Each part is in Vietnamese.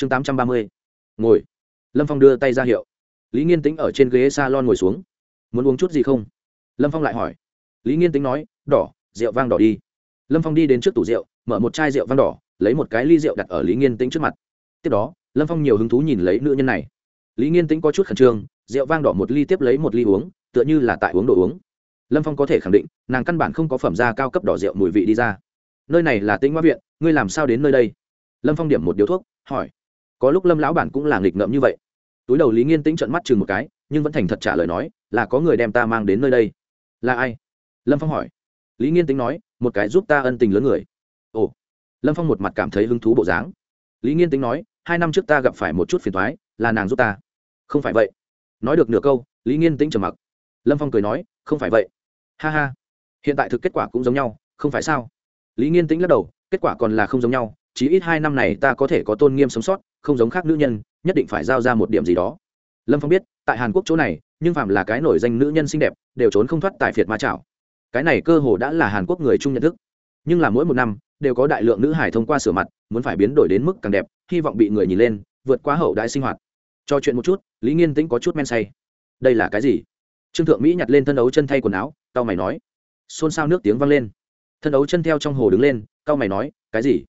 chương tám trăm ba mươi, ngồi. Lâm phong đưa tay ra hiệu. Lý nghiên tính ở trên ghế s a lon ngồi xuống. Muốn uống chút gì không? Lâm phong lại hỏi. Lý nghiên tính nói, đỏ, rượu vang đỏ đi. Lâm phong đi đến trước tủ rượu, mở một chai rượu vang đỏ, lấy một cái ly rượu đặt ở lý nghiên tính trước mặt. Tiếp đó, lâm phong nhiều hứng thú nhìn lấy nữ nhân này. Lý nghiên tính có chút khẩn trương, rượu vang đỏ một ly tiếp lấy một ly uống, tựa như là tại uống đồ uống. Lâm phong có thể khẳng định, nàng căn bản không có phẩm da cao cấp đỏ rượu mùi vị đi ra. Nơi này là tĩnh hoa viện, ngươi làm sao đến nơi đây? Lâm phong điểm một điếu thuốc, hỏi có lúc lâm lão bản cũng là nghịch ngợm như vậy. Túi đầu lý nghiên tĩnh trận mắt chừng một cái, nhưng vẫn thành thật trả lời nói, là có người đem ta mang đến nơi đây. Là ai? Lâm phong hỏi. Lý nghiên tĩnh nói, một cái giúp ta ân tình lớn người. Ồ. Lâm phong một mặt cảm thấy hứng thú bộ dáng. Lý nghiên tĩnh nói, hai năm trước ta gặp phải một chút phiền thoái là nàng giúp ta. Không phải vậy. Nói được nửa câu, lý nghiên tĩnh trầm mặc. Lâm phong cười nói, không phải vậy. Ha ha. Hiện tại thực kết quả cũng giống nhau, không phải sao? Lý nghiên tĩnh lắc đầu, kết quả còn là không giống nhau chỉ ít hai năm này ta có thể có tôn nghiêm sống sót không giống khác nữ nhân, nhất định phải giao ra một điểm gì đó. Lâm phong biết, tại hàn quốc chỗ này, nhưng phạm là cái nổi danh nữ nhân xinh đẹp, đều trốn không thoát tại phiệt ma chảo. Cái này cơ hồ đã là hàn quốc người chung nhận thức. Nhưng là mỗi một năm, đều có đại lượng nữ hải thông qua sửa mặt, muốn phải biến đổi đến mức càng đẹp, hy vọng bị người nhìn lên, vượt quá hậu đại sinh hoạt. Cho chuyện một chút, lý nghiên tĩnh có chút men say. Đây là cái gì? Trương thượng mỹ nhặt lên thân ấu chân thay quần áo tao mày nói. Xôn xao nước tiếng vang lên. Thân ấu chân theo trong hồ đứng lên tao mày nói, cái gì?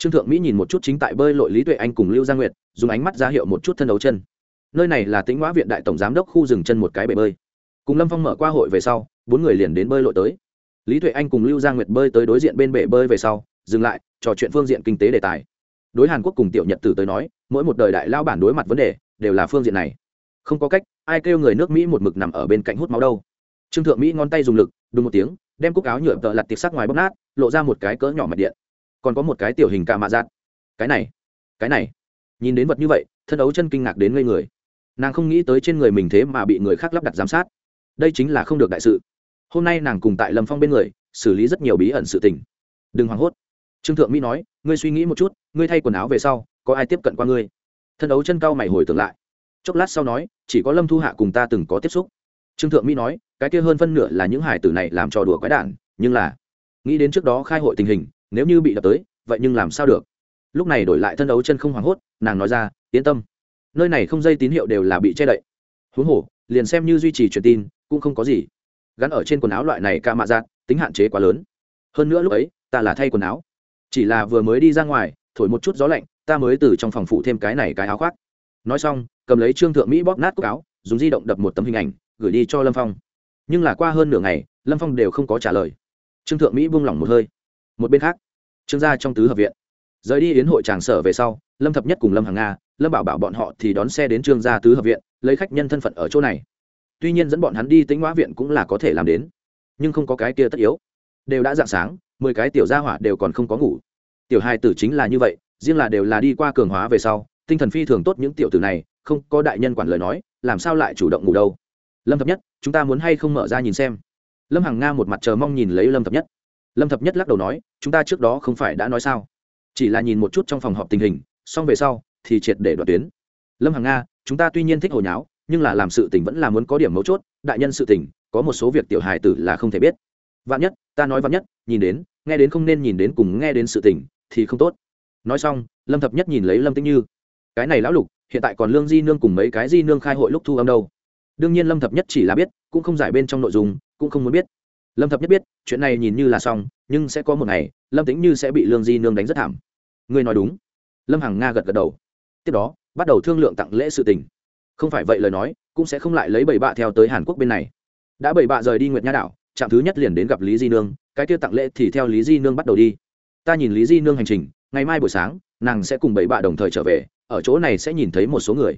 Trương thượng mỹ nhìn một chút chính tại bơi lội lý tuệ anh cùng lưu gia nguyệt, dùng ánh mắt ra hiệu một chút thân đấu chân. Nơi này là tĩnh hóa viện đại tổng giám đốc khu rừng chân một cái bể bơi. Cùng lâm phong mở qua hội về sau, bốn người liền đến bơi lội tới. Lý tuệ anh cùng lưu gia nguyệt bơi tới đối diện bên bể bơi về sau, dừng lại, trò chuyện phương diện kinh tế đề tài. Đối hàn quốc cùng tiểu nhật tử tới nói, mỗi một đời đại lao bản đối mặt vấn đề, đều là phương diện này. Không có cách, ai kêu người nước mỹ một mực nằm ở bên cạnh hút máu đâu. Trương thượng mỹ ngón tay dùng lực đúng một tiếng, đem cúc áo nhựa tợ lặt tiệp sắc ngoài bóc nát, lộ ra một cái cỡ nhỏ mạch điện còn có một cái tiểu hình ca mạ giạt cái này cái này. Nhìn đến vật như vậy, thân ấu chân kinh ngạc đến ngây người. Nàng không nghĩ tới trên người mình thế mà bị người khác lắp đặt giám sát. Đây chính là không được đại sự. Hôm nay nàng cùng tại lâm phong bên người, xử lý rất nhiều bí ẩn sự tình. Đừng hoảng hốt. Trương thượng mỹ nói, ngươi suy nghĩ một chút, ngươi thay quần áo về sau, có ai tiếp cận qua ngươi? Thân ấu chân cao mày hồi tưởng lại. Chốc lát sau nói, chỉ có lâm thu hạ cùng ta từng có tiếp xúc. Trương thượng mỹ nói, cái kia hơn phân nửa là những hải tử này làm trò đùa quái đản, nhưng là, nghĩ đến trước đó khai hội tình hình nếu như bị đập tới, vậy nhưng làm sao được? Lúc này đổi lại thân đấu chân không hoảng hốt, nàng nói ra, yên tâm, nơi này không dây tín hiệu đều là bị che đậy. Huống hồ, liền xem như duy trì truyền tin, cũng không có gì. Gắn ở trên quần áo loại này ca mạ dạng tính hạn chế quá lớn. Hơn nữa lúc ấy, ta là thay quần áo. Chỉ là vừa mới đi ra ngoài, thổi một chút gió lạnh, ta mới từ trong phòng phụ thêm cái này cái áo khoác. Nói xong, cầm lấy trương thượng mỹ bóp nát cúc áo, dùng di động đập một tấm hình ảnh, gửi đi cho lâm phong. Nhưng là qua hơn nửa ngày, lâm phong đều không có trả lời. Trương thượng mỹ buông lỏng một hơi một bên khác, trương gia trong tứ hợp viện. Rời đi yến hội tràng sở về sau, lâm thập nhất cùng lâm hàng nga, lâm bảo bảo bọn họ thì đón xe đến trương gia tứ hợp viện, lấy khách nhân thân phận ở chỗ này. Tuy nhiên dẫn bọn hắn đi tính hóa viện cũng là có thể làm đến, nhưng không có cái kia tất yếu. Đều đã dạng sáng, mười cái tiểu gia hỏa đều còn không có ngủ. Tiểu hai tử chính là như vậy, riêng là đều là đi qua cường hóa về sau, tinh thần phi thường tốt những tiểu tử này, không có đại nhân quản lời nói, làm sao lại chủ động ngủ đâu? Lâm thập nhất, chúng ta muốn hay không mở ra nhìn xem? Lâm hằng nga một mặt chờ mong nhìn lấy lâm thập nhất lâm thập nhất lắc đầu nói chúng ta trước đó không phải đã nói sao chỉ là nhìn một chút trong phòng họp tình hình xong về sau thì triệt để đoạt tuyến lâm hằng nga chúng ta tuy nhiên thích hồi nháo nhưng là làm sự tình vẫn là muốn có điểm mấu chốt đại nhân sự tình có một số việc tiểu hài tử là không thể biết vạn nhất ta nói vạn nhất nhìn đến nghe đến không nên nhìn đến cùng nghe đến sự tình thì không tốt nói xong lâm thập nhất nhìn lấy lâm tĩnh như cái này lão lục hiện tại còn lương di nương cùng mấy cái di nương khai hội lúc thu âm đâu đương nhiên lâm thập nhất chỉ là biết cũng không giải bên trong nội dung cũng không muốn biết lâm thập nhất biết, chuyện này nhìn như là xong, nhưng sẽ có một ngày, lâm tính như sẽ bị lương di nương đánh rất thảm. Ngươi nói đúng. Lâm hằng nga gật gật đầu. Tiếp đó, bắt đầu thương lượng tặng lễ sự tình. Không phải vậy lời nói, cũng sẽ không lại lấy bảy bạ theo tới hàn quốc bên này. Đã bảy bạ rời đi nguyệt nha đảo, trạm thứ nhất liền đến gặp lý di nương, cái kia tặng lễ thì theo lý di nương bắt đầu đi. Ta nhìn lý di nương hành trình, ngày mai buổi sáng, nàng sẽ cùng bảy bạ đồng thời trở về, ở chỗ này sẽ nhìn thấy một số người.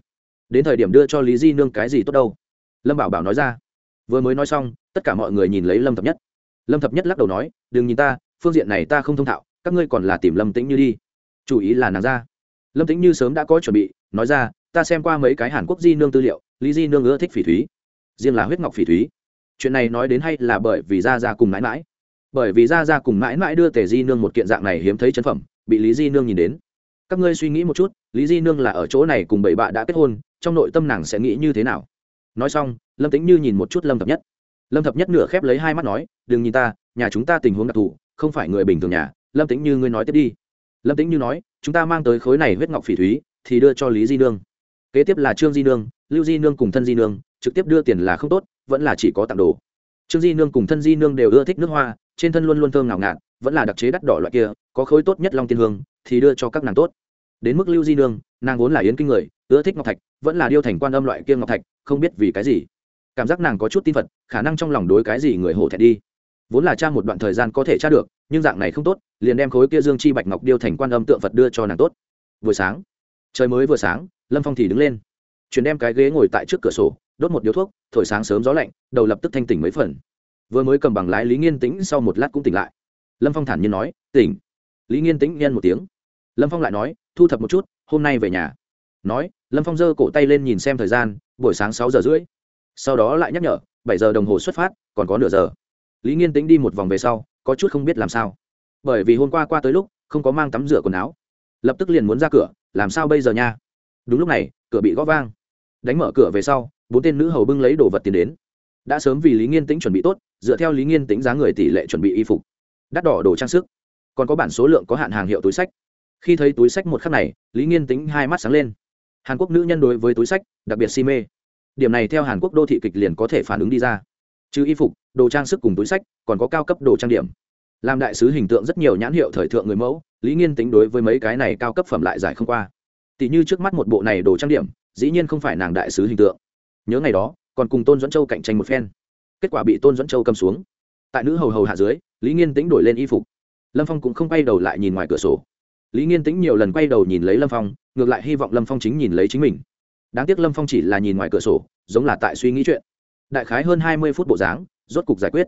Đến thời điểm đưa cho lý di nương cái gì tốt đâu. Lâm bảo bảo nói ra vừa mới nói xong, tất cả mọi người nhìn lấy lâm thập nhất. Lâm thập nhất lắc đầu nói, đừng nhìn ta, phương diện này ta không thông thạo, các ngươi còn là tìm lâm tĩnh như đi. Chủ ý là nàng ra. Lâm tĩnh như sớm đã có chuẩn bị, nói ra, ta xem qua mấy cái hàn quốc di nương tư liệu, lý di nương ưa thích phỉ thúy, riêng là huyết ngọc phỉ thúy. Chuyện này nói đến hay là bởi vì ra ra cùng mãi mãi? Bởi vì ra ra cùng mãi mãi đưa tề di nương một kiện dạng này hiếm thấy chân phẩm, bị lý di nương nhìn đến. Các ngươi suy nghĩ một chút, lý di nương là ở chỗ này cùng bảy bạ đã kết hôn, trong nội tâm nàng sẽ nghĩ như thế nào? Nói xong lâm tĩnh như nhìn một chút lâm thập nhất. Lâm thập nhất nửa khép lấy hai mắt nói, đừng nhìn ta, nhà chúng ta tình huống đặc thù, không phải người bình thường nhà. Lâm tĩnh như ngươi nói tiếp đi. Lâm tĩnh như nói, chúng ta mang tới khối này huyết ngọc phỉ thúy, thì đưa cho lý di nương. Kế tiếp là trương di nương, lưu di nương cùng thân di nương, trực tiếp đưa tiền là không tốt, vẫn là chỉ có tặng đồ. Trương di nương cùng thân di nương đều ưa thích nước hoa, trên thân luôn luôn thơm ngào ngạt, vẫn là đặc chế đắt đỏ loại kia, có khối tốt nhất long tiên hương, thì đưa cho các nàng tốt. Đến mức lưu di nương, nàng vốn là yến kinh người, ưa thích ngọc thạch, vẫn là điêu thành quan âm loại kia ngọc thạch, không biết vì cái gì cảm giác nàng có chút tin phật, khả năng trong lòng đối cái gì người hổ thẹn đi. Vốn là cha một đoạn thời gian có thể tra được, nhưng dạng này không tốt, liền đem khối kia dương chi bạch ngọc điêu thành quan âm tượng phật đưa cho nàng tốt. Vừa sáng, trời mới vừa sáng, lâm phong thì đứng lên. Chuyển đem cái ghế ngồi tại trước cửa sổ, đốt một điếu thuốc, thổi sáng sớm gió lạnh, đầu lập tức thanh tỉnh mấy phần. Vừa mới cầm bằng lái lý nghiên tĩnh sau một lát cũng tỉnh lại. Lâm phong thản nhiên nói, tỉnh. Lý nghiên tĩnh nhân một tiếng. Lâm phong lại nói, thu thập một chút, hôm nay về nhà. Nói, lâm phong giơ cổ tay lên nhìn xem thời gian, buổi sáng sáu giờ rưỡi sau đó lại nhắc nhở, bảy giờ đồng hồ xuất phát, còn có nửa giờ. Lý nghiên tĩnh đi một vòng về sau, có chút không biết làm sao. Bởi vì hôm qua qua tới lúc, không có mang tắm rửa quần áo. Lập tức liền muốn ra cửa, làm sao bây giờ nha? Đúng lúc này, cửa bị gõ vang. Đánh mở cửa về sau, bốn tên nữ hầu bưng lấy đồ vật tiền đến. Đã sớm vì lý nghiên tĩnh chuẩn bị tốt, dựa theo lý nghiên tĩnh giá người tỷ lệ chuẩn bị y phục. Đắt đỏ đồ trang sức. Còn có bản số lượng có hạn hàng hiệu túi sách. Khi thấy túi sách một khắc này, lý nghiên tĩnh hai mắt sáng lên. Hàn quốc nữ nhân đối với túi sách, đặc biệt si mê điểm này theo hàn quốc đô thị kịch liền có thể phản ứng đi ra. Trừ y phục, đồ trang sức cùng túi sách, còn có cao cấp đồ trang điểm. Làm đại sứ hình tượng rất nhiều nhãn hiệu thời thượng người mẫu, lý nghiên tính đối với mấy cái này cao cấp phẩm lại giải không qua. Tỷ như trước mắt một bộ này đồ trang điểm, dĩ nhiên không phải nàng đại sứ hình tượng. Nhớ ngày đó, còn cùng tôn dẫn châu cạnh tranh một phen. Kết quả bị tôn dẫn châu cầm xuống. Tại nữ hầu hầu hạ dưới, lý nghiên tính đổi lên y phục. Lâm phong cũng không quay đầu lại nhìn ngoài cửa sổ. Lý nghiên tính nhiều lần quay đầu nhìn lấy lâm phong, ngược lại hy vọng lâm phong chính nhìn lấy chính mình đáng tiếc lâm phong chỉ là nhìn ngoài cửa sổ, giống là tại suy nghĩ chuyện. Đại khái hơn hai mươi phút bộ dáng, rốt cục giải quyết.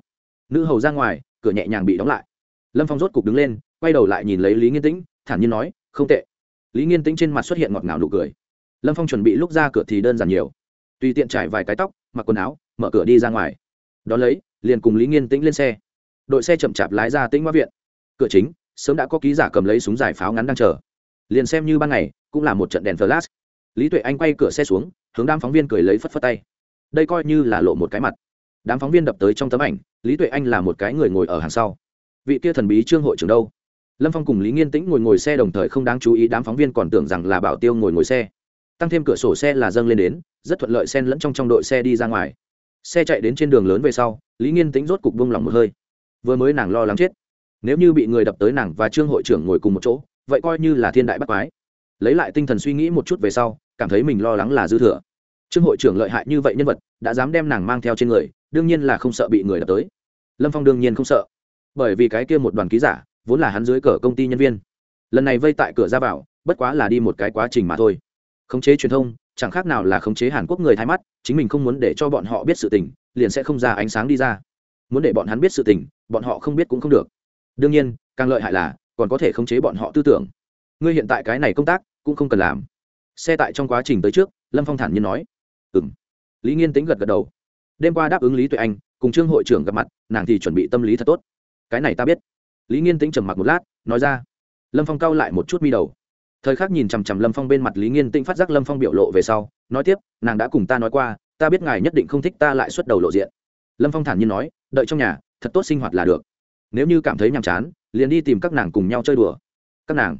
Nữ hầu ra ngoài, cửa nhẹ nhàng bị đóng lại. Lâm phong rốt cục đứng lên, quay đầu lại nhìn lấy lý nghiên tĩnh, thản nhiên nói, không tệ. Lý nghiên tĩnh trên mặt xuất hiện ngọt ngào nụ cười. Lâm phong chuẩn bị lúc ra cửa thì đơn giản nhiều. Tùy tiện trải vài cái tóc, mặc quần áo, mở cửa đi ra ngoài. Đón lấy, liền cùng lý nghiên tĩnh lên xe. Đội xe chậm chạp lái ra tĩnh hoa viện. Cửa chính, sớm đã có ký giả cầm lấy súng giải pháo ngắn đang chờ. Liền xem như ban ngày, cũng là một trận đèn flash lý tuệ anh quay cửa xe xuống, hướng đám phóng viên cười lấy phất phất tay. Đây coi như là lộ một cái mặt. Đám phóng viên đập tới trong tấm ảnh, lý tuệ anh là một cái người ngồi ở hàng sau. Vị kia thần bí trương hội trưởng đâu? Lâm phong cùng lý nghiên tĩnh ngồi ngồi xe đồng thời không đáng chú ý, đám phóng viên còn tưởng rằng là bảo tiêu ngồi ngồi xe. Tăng thêm cửa sổ xe là dâng lên đến, rất thuận lợi xen lẫn trong trong đội xe đi ra ngoài. Xe chạy đến trên đường lớn về sau, lý nghiên tĩnh rốt cục vung lòng một hơi. Vừa mới nàng lo lắng chết. Nếu như bị người đập tới nàng và trương hội trưởng ngồi cùng một chỗ, vậy coi như là thiên đại bắt quái. Lấy lại tinh thần suy nghĩ một chút về sau cảm thấy mình lo lắng là dư thừa. Trương hội trưởng lợi hại như vậy nhân vật, đã dám đem nàng mang theo trên người, đương nhiên là không sợ bị người đập tới. Lâm phong đương nhiên không sợ. Bởi vì cái kia một đoàn ký giả, vốn là hắn dưới cờ công ty nhân viên. Lần này vây tại cửa ra vào, bất quá là đi một cái quá trình mà thôi. Khống chế truyền thông, chẳng khác nào là khống chế hàn quốc người thái mắt, chính mình không muốn để cho bọn họ biết sự tình, liền sẽ không ra ánh sáng đi ra. Muốn để bọn hắn biết sự tình, bọn họ không biết cũng không được. Đương nhiên, càng lợi hại là, còn có thể khống chế bọn họ tư tưởng. Ngươi hiện tại cái này công tác, cũng không cần làm xe tại trong quá trình tới trước, lâm phong thản nhiên nói. Ừ m lý nghiên tính gật gật đầu. Đêm qua đáp ứng lý tuệ anh, cùng trương hội trưởng gặp mặt, nàng thì chuẩn bị tâm lý thật tốt. Cái này ta biết. Lý nghiên tính trầm mặc một lát, nói ra. Lâm phong cau lại một chút mi đầu. Thời khắc nhìn chằm chằm lâm phong bên mặt, lý nghiên tĩnh phát giác lâm phong biểu lộ về sau, nói tiếp, nàng đã cùng ta nói qua, ta biết ngài nhất định không thích ta lại xuất đầu lộ diện. Lâm phong thản nhiên nói, đợi trong nhà, thật tốt sinh hoạt là được. Nếu như cảm thấy nhàm chán, liền đi tìm các nàng cùng nhau chơi đùa. Các nàng?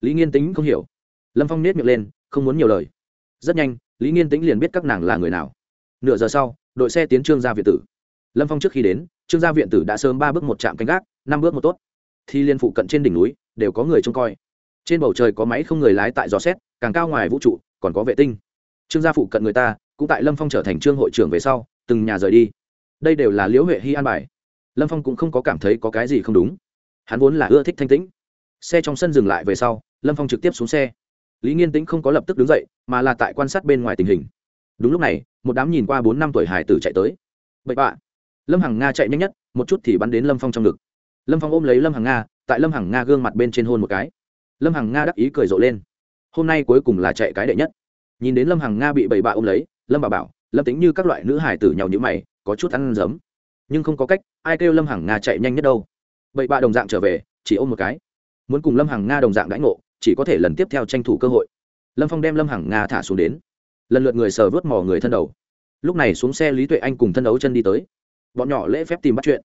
Lý nghiên tính không hiểu. Lâm phong nết miệng lên không muốn nhiều lời. Rất nhanh, lý nghiên tĩnh liền biết các nàng là người nào. Nửa giờ sau, đội xe tiến trương gia viện tử. Lâm phong trước khi đến, trương gia viện tử đã sớm ba bước một trạm canh gác, năm bước một tốt. Thì liên phụ cận trên đỉnh núi, đều có người trông coi. Trên bầu trời có máy không người lái tại gió xét, càng cao ngoài vũ trụ, còn có vệ tinh. Trương gia phụ cận người ta, cũng tại lâm phong trở thành trương hội trưởng về sau, từng nhà rời đi. Đây đều là liễu huệ hy an bài. Lâm phong cũng không có cảm thấy có cái gì không đúng. Hắn vốn là ưa thích thanh tĩnh. Xe trong sân dừng lại về sau, lâm phong trực tiếp xuống xe lý nghiên tĩnh không có lập tức đứng dậy, mà là tại quan sát bên ngoài tình hình. Đúng lúc này, một đám nhìn qua bốn năm tuổi hải tử chạy tới. Bậy bạ. Lâm hằng nga chạy nhanh nhất, một chút thì bắn đến lâm phong trong ngực. Lâm phong ôm lấy lâm hằng nga, tại lâm hằng nga gương mặt bên trên hôn một cái. Lâm hằng nga đắc ý cười rộ lên. Hôm nay cuối cùng là chạy cái đệ nhất. Nhìn đến lâm hằng nga bị bậy bạ ôm lấy, lâm bà bảo, lâm tính như các loại nữ hải tử nhau nhữ mày, có chút ăn giấm. Nhưng không có cách, ai kêu lâm hằng nga chạy nhanh nhất đâu. Bậy bạ đồng dạng trở về, chỉ ôm một cái. Muốn cùng lâm hằng nga đồng dạng đãi ngộ chỉ có thể lần tiếp theo tranh thủ cơ hội. Lâm phong đem lâm hằng nga thả xuống đến. Lần lượt người sờ vớt mò người thân đầu. Lúc này xuống xe lý tuệ anh cùng thân đấu chân đi tới. Bọn nhỏ lễ phép tìm bắt chuyện.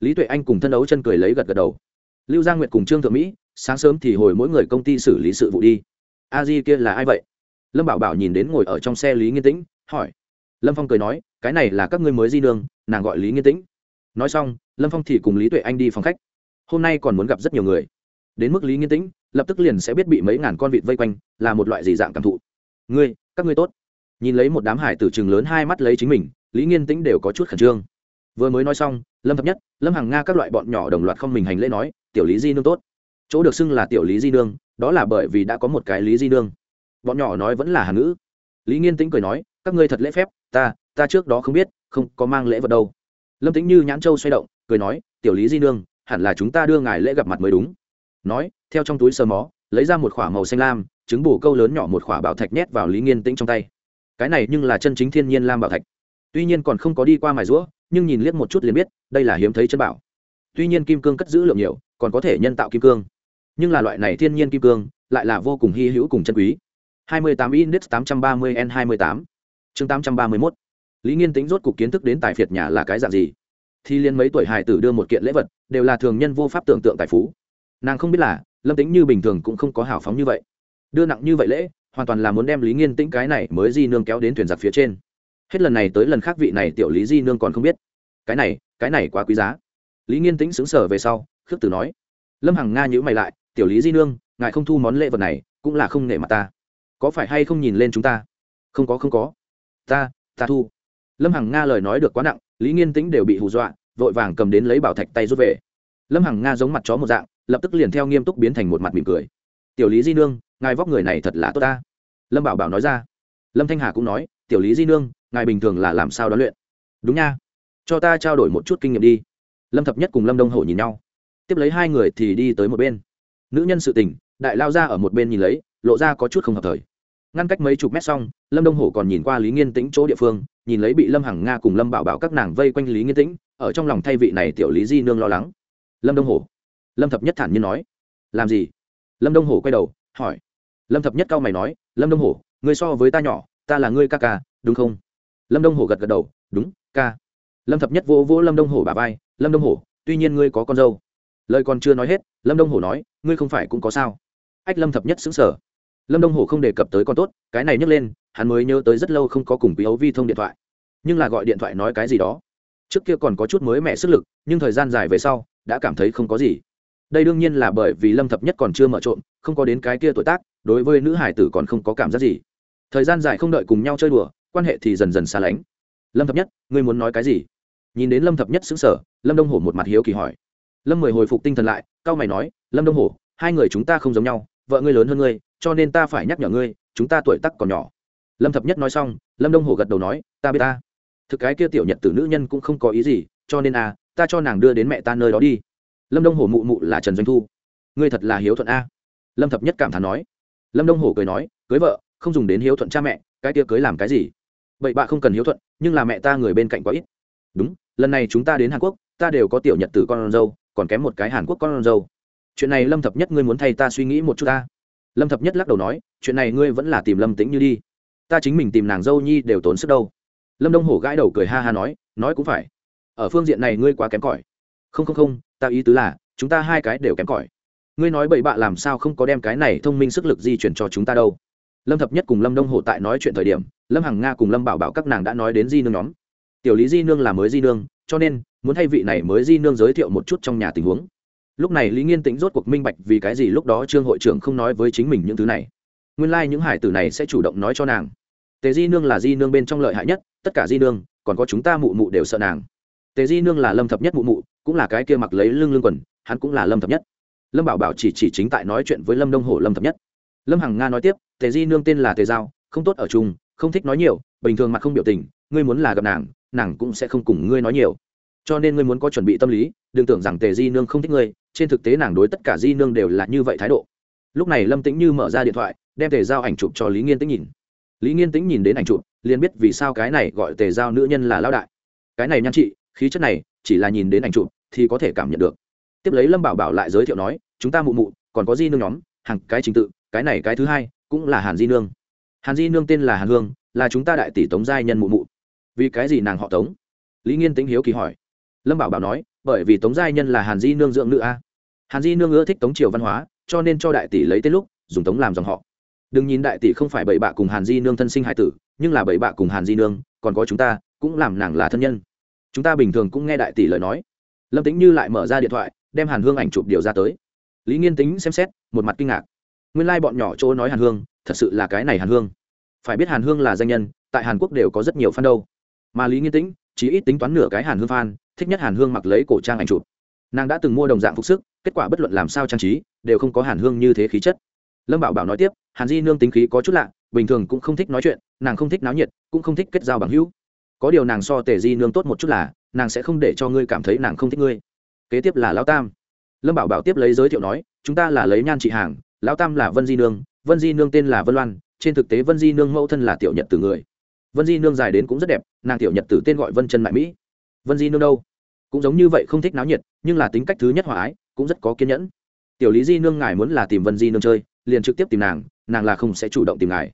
Lý tuệ anh cùng thân đấu chân cười lấy gật gật đầu. Lưu gia nguyệt cùng trương thượng mỹ, sáng sớm thì hồi mỗi người công ty xử lý sự vụ đi. A di kia là ai vậy? Lâm bảo bảo nhìn đến ngồi ở trong xe lý nghiên tĩnh, hỏi. Lâm phong cười nói, cái này là các ngươi mới di nương, nàng gọi lý nghiên tĩnh. Nói xong, lâm phong thì cùng lý tuệ anh đi phòng khách. Hôm nay còn muốn gặp rất nhiều người. Đến mức lý nghiên tĩnh lập tức liền sẽ biết bị mấy ngàn con vịt vây quanh, là một loại gì dạng cảm thụ. Ngươi, các ngươi tốt. Nhìn lấy một đám hải tử trường lớn hai mắt lấy chính mình, lý nghiên tĩnh đều có chút khẩn trương. Vừa mới nói xong, lâm thập nhất, lâm hàng nga các loại bọn nhỏ đồng loạt không mình hành lễ nói, tiểu lý di nương tốt. Chỗ được xưng là tiểu lý di nương, đó là bởi vì đã có một cái lý di nương. Bọn nhỏ nói vẫn là hàn ngữ. Lý nghiên tĩnh cười nói, các ngươi thật lễ phép, ta ta trước đó không biết, không có mang lễ vật đâu. Lâm tĩnh như nhãn châu xoay động, cười nói, tiểu lý di nương, hẳn là chúng ta đưa ngài lễ gặp mặt mới đúng nói, theo trong túi sờ mó, lấy ra một k h ỏ a màu xanh lam, trứng bù câu lớn nhỏ một k h ỏ a bảo thạch nhét vào lý nghiên tĩnh trong tay. Cái này nhưng là chân chính thiên nhiên lam bảo thạch. Tuy nhiên còn không có đi qua mài rũa, nhưng nhìn liếc một chút liền biết, đây là hiếm thấy chân bảo. Tuy nhiên kim cương cất giữ lượng nhiều, còn có thể nhân tạo kim cương. Nhưng là loại này thiên nhiên kim cương, lại là vô cùng hy hữu cùng chân quý. 28 index 830 n 28 chương 831 lý nghiên tính rốt cục kiến thức đến tài phiệt nhà là cái dạng gì? Thì liên mấy tuổi hài tử đưa một kiện lễ vật, đều là thường nhân vô pháp tưởng tượng tài phú nàng không biết là, lâm tính như bình thường cũng không có hào phóng như vậy. Đưa nặng như vậy lễ, hoàn toàn là muốn đem lý nghiên tĩnh cái này mới di nương kéo đến thuyền giặc phía trên. Hết lần này tới lần khác vị này tiểu lý di nương còn không biết. Cái này cái này quá quý giá. Lý nghiên tĩnh xứng sở về sau, khước từ nói. Lâm hằng nga nhữ mày lại, tiểu lý di nương, ngài không thu món lễ vật này, cũng là không nể mặt ta. Có phải hay không nhìn lên chúng ta? Không có không có. Ta ta thu. Lâm hằng nga lời nói được quá nặng, lý nghiên tĩnh đều bị hù dọa, vội vàng cầm đến lấy bảo thạch tay rút về. Lâm hằng nga giống mặt chó một dạng lập tức liền theo nghiêm túc biến thành một mặt mỉm cười. Tiểu lý di nương, ngài vóc người này thật là tốt ta. Lâm bảo bảo nói ra. Lâm thanh hà cũng nói, tiểu lý di nương, ngài bình thường là làm sao đón luyện? Đúng nha, cho ta trao đổi một chút kinh nghiệm đi. Lâm thập nhất cùng lâm đông hổ nhìn nhau. Tiếp lấy hai người thì đi tới một bên. Nữ nhân sự tình, đại lao ra ở một bên nhìn lấy, lộ ra có chút không hợp thời. Ngăn cách mấy chục mét xong, lâm đông hổ còn nhìn qua lý nghiên tĩnh chỗ địa phương, nhìn lấy bị lâm hằng nga cùng lâm bảo bảo các nàng vây quanh lý nghiên tĩnh, ở trong lòng thay vị này tiểu lý di nương lo lắng. Lâm đông hổ lâm thập nhất thản nhiên nói. Làm gì? Lâm đông hổ quay đầu, hỏi. Lâm thập nhất cao mày nói, lâm đông hổ, ngươi so với ta nhỏ, ta là ngươi ca ca, đúng không? Lâm đông hổ gật gật đầu, đúng, ca. Lâm thập nhất vỗ vỗ lâm đông hổ bà vai, lâm đông hổ, tuy nhiên ngươi có con dâu. Lời còn chưa nói hết, lâm đông hổ nói, ngươi không phải cũng có sao? Ách, lâm thập nhất xứng sở lâm đông hổ không đề cập tới con tốt, cái này nhấc lên, hắn mới nhớ tới rất lâu không có cùng quý ấu vi thông điện thoại. Nhưng là gọi điện thoại nói cái gì đó. Trước kia còn có chút mới mẻ sức lực, nhưng thời gian dài về sau, đã cảm thấy không có gì đây đương nhiên là bởi vì lâm thập nhất còn chưa mở trộm, không có đến cái kia tuổi tác, đối với nữ hải tử còn không có cảm giác gì. Thời gian dài không đợi cùng nhau chơi đùa, quan hệ thì dần dần xa lánh. Lâm thập nhất, ngươi muốn nói cái gì? Nhìn đến lâm thập nhất xứng sở lâm đông hổ một mặt hiếu kỳ hỏi. Lâm mười hồi phục tinh thần lại c a o mày nói, lâm đông hổ, hai người chúng ta không giống nhau, vợ ngươi lớn hơn ngươi, cho nên ta phải nhắc nhở ngươi, chúng ta tuổi tắc còn nhỏ. Lâm thập nhất nói xong, lâm đông hổ gật đầu nói, ta biết ta. Thực cái kia tiểu nhật tử nữ nhân cũng không có ý gì, cho nên a ta cho nàng đưa đến mẹ ta nơi đó đi lâm đông hổ mụ mụ là trần doanh thu. Ngươi thật là hiếu thuận a. Lâm thập nhất cảm thán nói. Lâm đông hổ cười nói, cưới vợ, không dùng đến hiếu thuận cha mẹ, cái kia cưới làm cái gì? Vậy bạ không cần hiếu thuận, nhưng là mẹ ta người bên cạnh quá ít. Đúng, lần này chúng ta đến hàn quốc, ta đều có tiểu nhật tử con dâu, còn kém một cái hàn quốc con dâu. Chuyện này lâm thập nhất ngươi muốn thay ta suy nghĩ một chút ta. Lâm thập nhất lắc đầu nói, chuyện này ngươi vẫn là tìm lâm tĩnh như đi. Ta chính mình tìm nàng dâu nhi đều tốn sức đâu. Lâm đông hổ gãi đầu cười ha ha nói nói cũng phải. Ở phương diện này ngươi quá kém cỏi. Không không không ta ý tứ là, chúng ta hai cái đều kém cỏi. Ngươi nói bậy bạ làm sao không có đem cái này thông minh sức lực di chuyển cho chúng ta đâu? Lâm thập nhất cùng lâm đông hổ tại nói chuyện thời điểm, lâm hằng nga cùng lâm bảo bảo các nàng đã nói đến di nương nhóm. Tiểu lý di nương là mới di nương, cho nên, muốn thay vị này mới di nương giới thiệu một chút trong nhà tình huống. Lúc này lý nghiên tĩnh rốt cuộc minh bạch vì cái gì lúc đó trương hội trưởng không nói với chính mình những thứ này. Nguyên lai、like、những hải tử này sẽ chủ động nói cho nàng. Tề di nương là di nương bên trong lợi hại nhất, tất cả di nương, còn có chúng ta mụ mụ đều sợ nàng. Tề di nương là lâm thập nhất mụ mụ cũng là cái kia mặc lấy lưng lưng quần, hắn cũng là lâm thập nhất. Lâm bảo bảo chỉ chỉ chính tại nói chuyện với lâm đông hổ lâm thập nhất. Lâm hằng nga nói tiếp, tề di nương tên là tề giao, không tốt ở chung, không thích nói nhiều, bình thường mặt không biểu tình, ngươi muốn là gặp nàng nàng cũng sẽ không cùng ngươi nói nhiều. Cho nên ngươi muốn có chuẩn bị tâm lý, đừng tưởng rằng tề di nương không thích ngươi, trên thực tế nàng đối tất cả di nương đều là như vậy thái độ. Lúc này lâm tĩnh như mở ra điện thoại, đem tề giao ảnh chụp cho lý nghiên tĩnh nhìn. Lý nghiên tĩnh nhìn đến ảnh chụp, liền biết vì sao cái này gọi tề giao nữ nhân là lao đại. Cái này nhan trị, khí chất này, chỉ là nhìn đến ảnh chụp thì có thể cảm nhận được. Tiếp lấy lâm bảo bảo lại giới thiệu nói, chúng ta mụ mụ, còn có di nương nhóm, hàng cái trình tự, cái này cái thứ hai, cũng là hàn di nương. Hàn di nương tên là hàn hương, là chúng ta đại tỷ tống giai nhân mụ mụ. Vì cái gì nàng họ tống? Lý nghiên tĩnh hiếu kỳ hỏi. Lâm bảo bảo nói, bởi vì tống giai nhân là hàn di nương dưỡng nữ a. Hàn di nương ưa thích tống triều văn hóa, cho nên cho đại tỷ lấy tên lúc, dùng tống làm dòng họ. Đừng nhìn đại tỷ không phải bảy bạ cùng hàn di nương thân sinh hải tử, nhưng là bảy bạ cùng hàn di nương, còn có chúng ta, cũng làm nàng là thân nhân. Chúng ta bình thường cũng nghe đại tỷ lời nói lâm tính như lại mở ra điện thoại, đem hàn hương ảnh chụp điều ra tới. Lý nghiên tính xem xét, một mặt kinh ngạc. Nguyên lai、like、bọn nhỏ chỗ nói hàn hương, thật sự là cái này hàn hương. Phải biết hàn hương là danh nhân, tại hàn quốc đều có rất nhiều fan đâu. Mà lý nghiên tĩnh, chỉ ít tính toán nửa cái hàn hương fan, thích nhất hàn hương mặc lấy cổ trang ảnh chụp. Nàng đã từng mua đồng dạng phục sức, kết quả bất luận làm sao trang trí, đều không có hàn hương như thế khí chất. Lâm bảo bảo nói tiếp, hàn di nương tính khí có chút lạ, bình thường cũng không thích nói chuyện, nàng không thích náo nhiệt, cũng không thích kết giao bằng hữu. Có điều nàng so tề di nương tốt một chút là nàng sẽ không để cho ngươi cảm thấy nàng không thích ngươi. Kế tiếp là lão tam. Lâm bảo bảo tiếp lấy giới thiệu nói, chúng ta là lấy nhan chị hàng, lão tam là vân di nương, vân di nương tên là vân loan, trên thực tế vân di nương mẫu thân là tiểu nhật từ người. Vân di nương dài đến cũng rất đẹp, nàng tiểu nhật tử tên gọi vân chân mại mỹ. Vân di nương đâu? Cũng giống như vậy không thích náo nhiệt, nhưng là tính cách thứ nhất hòa ái, cũng rất có kiên nhẫn. Tiểu lý di nương ngài muốn là tìm vân di nương chơi, liền trực tiếp tìm nàng nàng là không sẽ chủ động tìm ngài.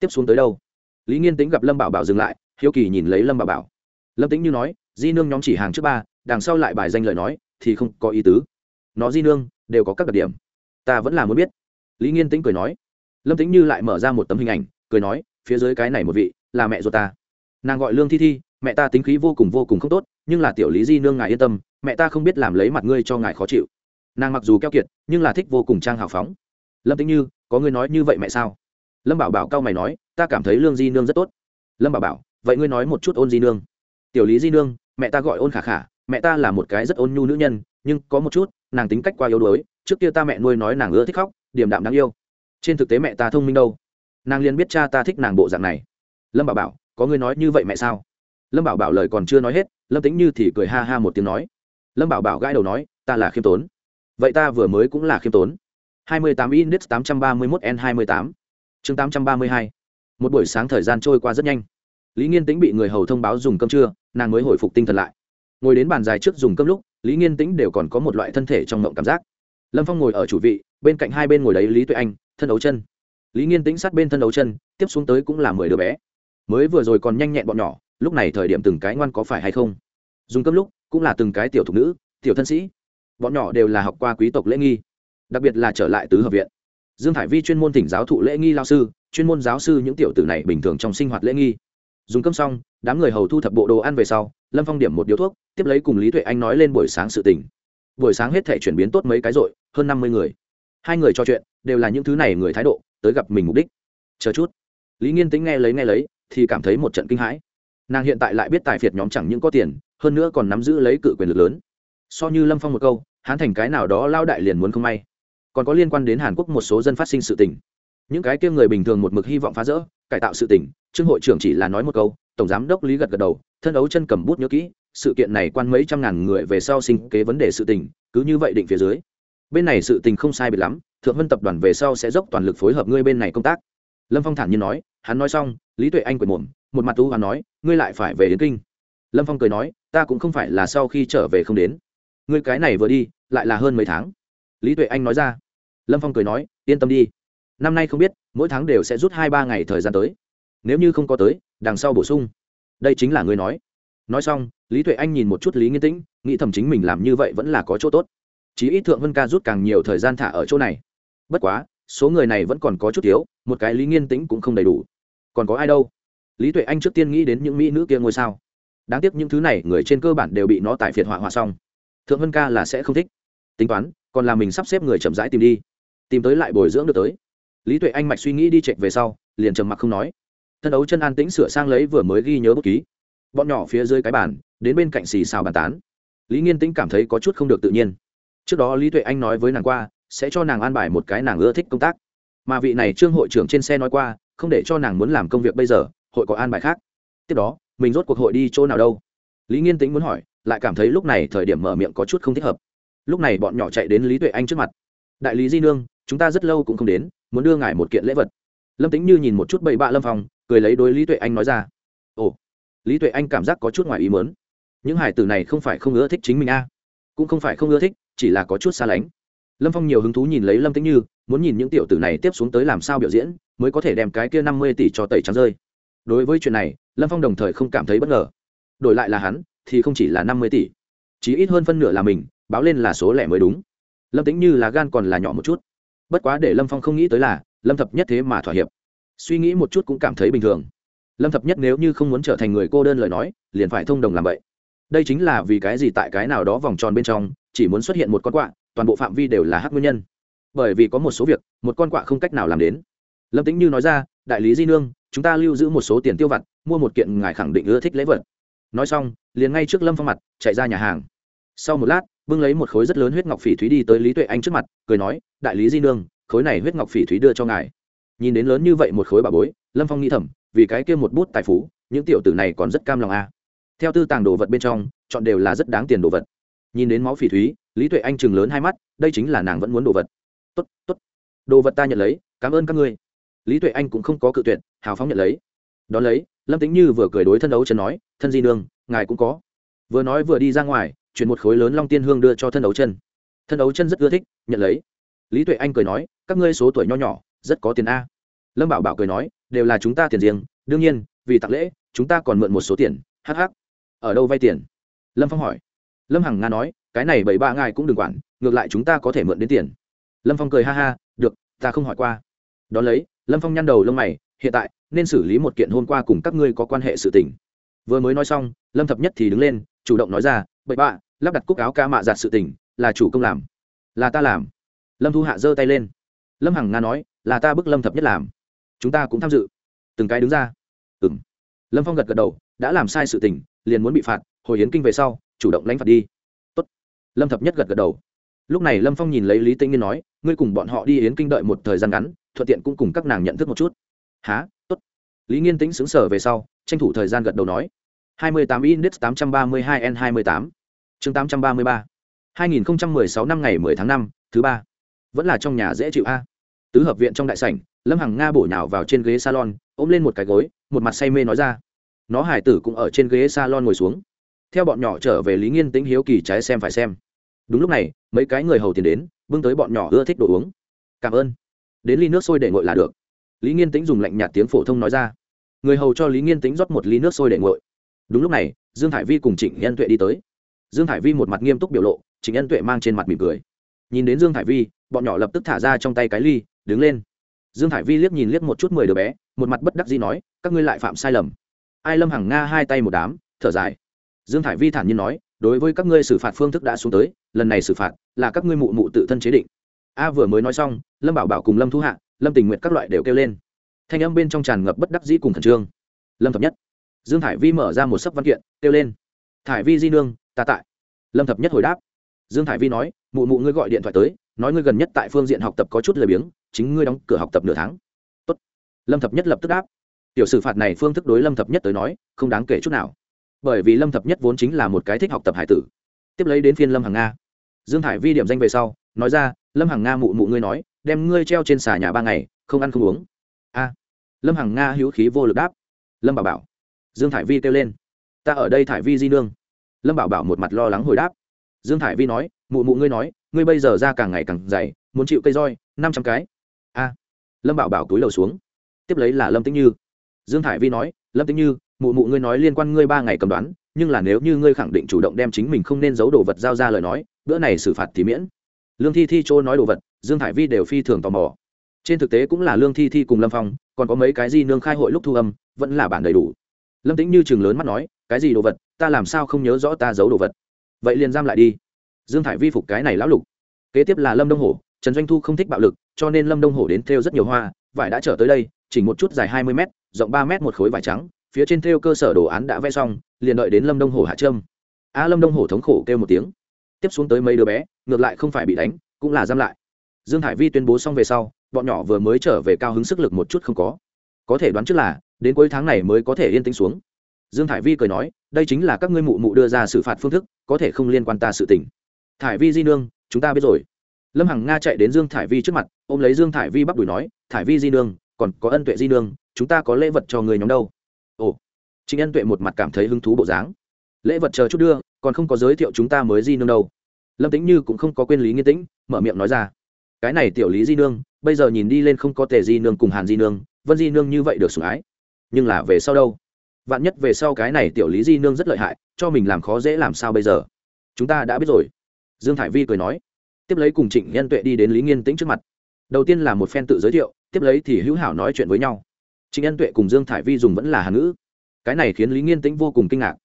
Tiếp xuống tới đâu? Lý nghiên tính gặp lâm bảo bảo dừng lại, hiếu kỳ nhìn lấy lâm bảo bảo. Lâm tính như nói di nương nhóm chỉ hàng trước ba, đằng sau lại bài danh lời nói, thì không có ý tứ. Nó di nương đều có các đặc điểm. Ta vẫn là muốn biết. Lý nghiên tĩnh cười nói. Lâm tính như lại mở ra một tấm hình ảnh, cười nói, phía dưới cái này một vị, là mẹ ruột ta. Nàng gọi lương thi thi, mẹ ta tính khí vô cùng vô cùng không tốt, nhưng là tiểu lý di nương ngài yên tâm, mẹ ta không biết làm lấy mặt ngươi cho ngài khó chịu. Nàng mặc dù keo kiệt, nhưng là thích vô cùng trang hào phóng. Lâm tính như, có ngươi nói như vậy mẹ sao? Lâm bảo bảo cao mày nói, ta cảm thấy lương di nương rất tốt. Lâm bảo bảo, vậy ngươi nói một chút ôn di nương. Tiểu lý di nương mẹ ta gọi ôn khả khả, mẹ ta là một cái rất ôn nhu nữ nhân, nhưng có một chút, nàng tính cách quá yếu đuối, trước kia ta mẹ nuôi nói nàng ưa thích khóc điểm đạm đáng yêu. Trên thực tế mẹ ta thông minh đâu? Nàng liền biết cha ta thích nàng bộ dạng này. Lâm bảo bảo, có người nói như vậy mẹ sao? Lâm bảo bảo lời còn chưa nói hết, lâm tính như thì cười ha ha một tiếng nói. Lâm bảo bảo gãi đầu nói, ta là khiêm tốn. Vậy ta vừa mới cũng là khiêm tốn. 28 index 831 n 28 chương 832 một buổi sáng thời gian trôi qua rất nhanh lý nghiên tĩnh bị người hầu thông báo dùng cơm trưa, nàng mới hồi phục tinh thần lại. Ngồi đến bàn dài trước dùng cơm lúc, lý nghiên tĩnh đều còn có một loại thân thể trong mộng cảm giác. Lâm phong ngồi ở chủ vị, bên cạnh hai bên ngồi đấy lý tuệ anh, thân ấu chân. Lý nghiên tĩnh sát bên thân ấu chân, tiếp xuống tới cũng là mười đứa bé. Mới vừa rồi còn nhanh nhẹn bọn nhỏ, lúc này thời điểm từng cái ngoan có phải hay không? Dùng cơm lúc, cũng là từng cái tiểu thục nữ, tiểu thân sĩ. Bọn nhỏ đều là học qua quý tộc lễ nghi, đặc biệt là trở lại tứ hợp viện. Dương hải vi chuyên môn thỉnh giáo thụ lễ nghi lao sư, chuyên môn giáo sư những tiểu tử này bình thường trong sinh hoạt lễ nghi dùng cơm xong, đám người hầu thu thập bộ đồ ăn về sau, lâm phong điểm một điếu thuốc, tiếp lấy cùng lý tuệ anh nói lên buổi sáng sự tình. Buổi sáng hết thể chuyển biến tốt mấy cái rồi, hơn năm mươi người. Hai người trò chuyện, đều là những thứ này người thái độ, tới gặp mình mục đích. Chờ chút. Lý nghiên tính nghe lấy nghe lấy, thì cảm thấy một trận kinh hãi. Nàng hiện tại lại biết tài phiệt nhóm chẳng những có tiền, hơn nữa còn nắm giữ lấy cự quyền lực lớn. So như lâm phong một câu hán thành cái nào đó lao đại liền muốn không may. Còn có liên quan đến hàn quốc một số dân phát sinh sự tình những cái kia người bình thường một mực hy vọng phá rỡ, cải tạo sự tình, trương hội trưởng chỉ là nói một câu, tổng giám đốc lý gật gật đầu, thân ấu chân cầm bút nhớ kỹ, sự kiện này quan mấy trăm ngàn người về sau sinh kế vấn đề sự tình, cứ như vậy định phía dưới. Bên này sự tình không sai biệt lắm, thượng vân tập đoàn về sau sẽ dốc toàn lực phối hợp ngươi bên này công tác. Lâm phong thản nhiên nói, hắn nói xong, lý tuệ anh quệt mồm, một mặt tú hoàn nói, ngươi lại phải về đến kinh. Lâm phong cười nói, ta cũng không phải là sau khi trở về không đến. Ngươi cái này vừa đi, lại là hơn mấy tháng. Lý tuệ anh nói ra. Lâm phong cười nói, yên tâm đi năm nay không biết, mỗi tháng đều sẽ rút hai ba ngày thời gian tới. Nếu như không có tới, đằng sau bổ sung. Đây chính là ngươi nói. Nói xong, lý tuệ anh nhìn một chút lý nghiên tĩnh, nghĩ thầm chính mình làm như vậy vẫn là có chỗ tốt. Chí ít thượng vân ca rút càng nhiều thời gian thả ở chỗ này. Bất quá, số người này vẫn còn có chút thiếu, một cái lý nghiên tĩnh cũng không đầy đủ. Còn có ai đâu? Lý tuệ anh trước tiên nghĩ đến những mỹ nữ kia ngôi sao. Đáng tiếc những thứ này, người trên cơ bản đều bị nó tại phiệt họa họa xong. Thượng vân ca là sẽ không thích. Tính toán, còn là mình sắp xếp người chậm rãi tìm đi. Tìm tới lại bồi dưỡng được tới lý tuệ anh mạch suy nghĩ đi chạy về sau, liền trầm mặc không nói. Thân đấu chân an tĩnh sửa sang lấy vừa mới ghi nhớ bút ký. Bọn nhỏ phía dưới cái bàn, đến bên cạnh xì xào bàn tán. Lý nghiên tĩnh cảm thấy có chút không được tự nhiên. Trước đó lý tuệ anh nói với nàng qua, sẽ cho nàng an bài một cái nàng ưa thích công tác. Mà vị này trương hội trưởng trên xe nói qua, không để cho nàng muốn làm công việc bây giờ, hội có an bài khác. Tiếp đó, mình rốt cuộc hội đi chỗ nào đâu? Lý nghiên tĩnh muốn hỏi, lại cảm thấy lúc này thời điểm mở miệng có chút không thích hợp. Lúc này bọn nhỏ chạy đến lý tuệ anh trước mặt. Đại lý di nương, chúng ta rất lâu cũng không đến muốn đưa ngài một kiện lễ vật. Lâm tính như nhìn một chút bậy bạ lâm Phong, cười lấy đối lý tuệ anh nói ra ồ lý tuệ anh cảm giác có chút ngoài ý mớn những hải tử này không phải không ưa thích chính mình a cũng không phải không ưa thích chỉ là có chút xa lánh. Lâm phong nhiều hứng thú nhìn lấy lâm tĩnh như muốn nhìn những tiểu tử này tiếp xuống tới làm sao biểu diễn mới có thể đem cái kia năm mươi tỷ cho tẩy trắng rơi. Đối với chuyện này lâm phong đồng thời không cảm thấy bất ngờ. Đổi lại là hắn thì không chỉ là năm mươi tỷ chỉ ít hơn phân nửa là mình báo lên là số lẻ mới đúng. Lâm tĩnh như là gan còn là nhỏ một chút bất quá để lâm phong không nghĩ tới là lâm thập nhất thế mà thỏa hiệp suy nghĩ một chút cũng cảm thấy bình thường lâm thập nhất nếu như không muốn trở thành người cô đơn lời nói liền phải thông đồng làm vậy đây chính là vì cái gì tại cái nào đó vòng tròn bên trong chỉ muốn xuất hiện một con quạ toàn bộ phạm vi đều là hắc nguyên nhân bởi vì có một số việc một con quạ không cách nào làm đến lâm tĩnh như nói ra đại lý di nương chúng ta lưu giữ một số tiền tiêu vặt mua một kiện ngài khẳng định ưa thích lễ vật nói xong liền ngay trước lâm phong mặt chạy ra nhà hàng sau một lát bưng lấy một khối rất lớn huyết ngọc phỉ thúy đi tới lý tuệ anh trước mặt cười nói đại lý di nương khối này huyết ngọc phỉ thúy đưa cho ngài nhìn đến lớn như vậy một khối bà bối lâm phong nghĩ thầm vì cái kia một bút tài phú những tiểu tử này còn rất cam lòng a theo tư tàng đồ vật bên trong chọn đều là rất đáng tiền đồ vật nhìn đến máu phỉ thúy lý tuệ anh chừng lớn hai mắt đây chính là nàng vẫn muốn đồ vật tốt tốt. đồ vật ta nhận lấy cảm ơn các ngươi lý tuệ anh cũng không có cự tuyệt hào phóng nhận lấy đón lấy lâm tính như vừa cười đối thân đấu chân nói thân di nương ngài cũng có vừa nói vừa đi ra ngoài chuyển một khối lớn long tiên hương đưa cho thân đấu chân. Thân đấu chân rất ưa thích, nhận lấy. Lý tuệ anh cười nói, các ngươi số tuổi nho nhỏ, rất có tiền a. Lâm bảo bảo cười nói, đều là chúng ta tiền riêng, đương nhiên, vì tặng lễ, chúng ta còn mượn một số tiền hh ở đâu vay tiền? Lâm phong hỏi. Lâm hằng nga nói, cái này bảy ba ngài cũng đừng quản, ngược lại chúng ta có thể mượn đến tiền. Lâm phong cười ha ha, được, ta không hỏi qua. Đón lấy, lâm phong nhăn đầu lông mày, hiện tại, nên xử lý một kiện hôm qua cùng các ngươi có quan hệ sự tình. Vừa mới nói xong, lâm thập nhất thì đứng lên, chủ động nói ra bậy bạ, lắp đặt cúc áo ca mạ giặt sự tình, là chủ công làm. Là ta làm. Lâm thu hạ giơ tay lên. Lâm hằng nga nói, là ta bức lâm thập nhất làm. Chúng ta cũng tham dự. Từng cái đứng ra. Ừ m lâm phong gật gật đầu, đã làm sai sự tình, liền muốn bị phạt, hồi hiến kinh về sau, chủ động lãnh phạt đi. Tốt. lâm thập nhất gật gật đầu. Lúc này lâm phong nhìn lấy lý tĩnh nghiên nói, ngươi cùng bọn họ đi hiến kinh đợi một thời gian ngắn, thuận tiện cũng cùng các nàng nhận thức một chút. Há tốt. Lý nghiên tĩnh xứng sở về sau, tranh thủ thời gian gật đầu nói. 28 index 832 n 28 chương 833 2016 năm ngày 10 tháng 5, thứ ba. Vẫn là trong nhà dễ chịu a. Tứ hợp viện trong đại sảnh lâm hằng nga bổ nhào vào trên ghế salon ôm lên một cái gối một mặt say mê nói ra. Nó hải tử cũng ở trên ghế salon ngồi xuống. Theo bọn nhỏ trở về lý nghiên tĩnh hiếu kỳ trái xem phải xem. Đúng lúc này mấy cái người hầu tiền đến bưng tới bọn nhỏ ưa thích đồ uống. Cảm ơn. Đến ly nước sôi để nguội là được. Lý nghiên tĩnh dùng lạnh nhạt tiếng phổ thông nói ra. Người hầu cho lý nghiên tĩnh rót một ly nước sôi để nguội đúng lúc này, dương thải vi cùng trịnh nhân tuệ đi tới. Dương thải vi một mặt nghiêm túc biểu lộ, trịnh nhân tuệ mang trên mặt mỉm cười. Nhìn đến dương thải vi, bọn nhỏ lập tức thả ra trong tay cái ly, đứng lên. Dương thải vi liếc nhìn liếc một chút mười đứa bé, một mặt bất đắc dĩ nói, các ngươi lại phạm sai lầm. Ai lâm hằng nga hai tay một đám, thở dài. Dương thải vi thản nhiên nói, đối với các ngươi xử phạt phương thức đã xuống tới, lần này xử phạt là các ngươi mụ mụ tự thân chế định. A vừa mới nói xong, lâm bảo bảo cùng lâm thu hạ, lâm tình nguyện các loại đều kêu lên. Thanh âm bên trong tràn ngập bất đắc dĩ cùng khẩn trương. Lâm thập nhất dương thải vi mở ra một sấp văn kiện, kêu lên. Thải vi di nương, ta tại. Lâm thập nhất hồi đáp. Dương thải vi nói, mụ mụ ngươi gọi điện thoại tới, nói ngươi gần nhất tại phương diện học tập có chút lười biếng, chính ngươi đóng cửa học tập nửa tháng. Tốt. lâm thập nhất lập tức đáp. Tiểu xử phạt này phương thức đối lâm thập nhất tới nói, không đáng kể chút nào. Bởi vì lâm thập nhất vốn chính là một cái thích học tập hải tử. Tiếp lấy đến phiên lâm hằng nga. Dương thải vi điểm danh về sau, nói ra, lâm hằng nga mụ mụ ngươi nói, đem ngươi treo trên xà nhà ba ngày, không ăn không uống. A. Lâm hằng nga hữu khí vô lực đáp. Lâm bảo bảo dương thải vi kêu lên. Ta ở đây thải vi di nương. Lâm bảo bảo một mặt lo lắng hồi đáp. Dương thải vi nói, mụ mụ ngươi nói, ngươi bây giờ ra càng ngày càng dày, muốn chịu cây roi, năm trăm cái. A. Lâm bảo bảo túi lầu xuống. Tiếp lấy là lâm tĩnh như. Dương thải vi nói, lâm tĩnh như, mụ mụ ngươi nói liên quan ngươi ba ngày cầm đoán, nhưng là nếu như ngươi khẳng định chủ động đem chính mình không nên giấu đồ vật giao ra lời nói, bữa này xử phạt thì miễn. Lương thi thi chỗ nói đồ vật, dương thải vi đều phi thường tò mò. Trên thực tế cũng là lương thi thi cùng lâm phong, còn có mấy cái di nương khai hội lúc thu âm, vẫn là bản đầy đủ lâm tĩnh như chừng lớn mắt nói, cái gì đồ vật? Ta làm sao không nhớ rõ ta giấu đồ vật? Vậy liền giam lại đi. Dương thải vi phục cái này lão lục. Kế tiếp là lâm đông hổ, trần doanh thu không thích bạo lực, cho nên lâm đông hổ đến thêu rất nhiều hoa, vải đã trở tới đây, chỉnh một chút dài hai mươi m rộng ba m một khối vải trắng, phía trên thêu cơ sở đồ án đã vẽ xong, liền đợi đến lâm đông hổ hạ trâm. A lâm đông hổ thống khổ kêu một tiếng. Tiếp xuống tới mấy đứa bé, ngược lại không phải bị đánh, cũng là giam lại. Dương hải vi tuyên bố xong về sau, bọn nhỏ vừa mới trở về cao hứng sức lực một chút không có. Có thể đoán trước là đến cuối tháng này mới có thể yên tĩnh xuống. Dương thải vi cười nói, đây chính là các ngươi mụ mụ đưa ra xử phạt phương thức, có thể không liên quan ta sự tình. Thải vi di nương, chúng ta biết rồi. Lâm hằng nga chạy đến dương thải vi trước mặt, ôm lấy dương thải vi bắp đùi nói, thải vi di nương, còn có ân tuệ di nương, chúng ta có lễ vật cho người nhóm đâu? Ồ chính ân tuệ một mặt cảm thấy hứng thú bộ dáng. Lễ vật chờ chút đưa, còn không có giới thiệu chúng ta mới di nương đâu. Lâm tĩnh như cũng không có quên lý nghiên tĩnh, mở miệng nói ra, cái này tiểu lý di nương, bây giờ nhìn đi lên không có tề di nương cùng hàn di nương, vân di nương như vậy được sủng ái nhưng là về sau đâu? Vạn nhất về sau cái này tiểu lý di nương rất lợi hại, cho mình làm khó dễ làm sao bây giờ? Chúng ta đã biết rồi. Dương thải vi cười nói. Tiếp lấy cùng trịnh nhân tuệ đi đến lý nghiên tĩnh trước mặt. Đầu tiên là một phen tự giới thiệu, tiếp lấy thì hữu hảo nói chuyện với nhau. Trịnh nhân tuệ cùng dương thải vi dùng vẫn là hàn ngữ. Cái này khiến lý nghiên tĩnh vô cùng kinh ngạc.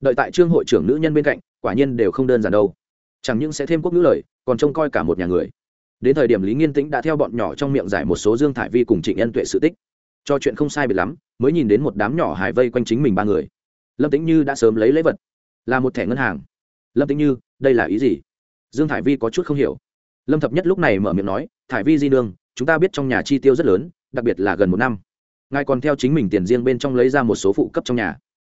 Đợi tại trương hội trưởng nữ nhân bên cạnh, quả nhiên đều không đơn giản đâu. Chẳng những sẽ thêm quốc ngữ lời, còn trông coi cả một nhà người. Đến thời điểm lý nghiên tĩnh đã theo bọn nhỏ trong miệng giải một số dương thải vi cùng trịnh nhân tuệ sự tích cho chuyện không sai biệt lắm, mới nhìn đến một đám nhỏ hải vây quanh chính mình ba người. Lâm tĩnh như đã sớm lấy lễ vật. Là một thẻ ngân hàng. Lâm tĩnh như, đây là ý gì? Dương thải vi có chút không hiểu. Lâm thập nhất lúc này mở miệng nói, thải vi di nương, chúng ta biết trong nhà chi tiêu rất lớn, đặc biệt là gần một năm. Ngài còn theo chính mình tiền riêng bên trong lấy ra một số phụ cấp trong nhà.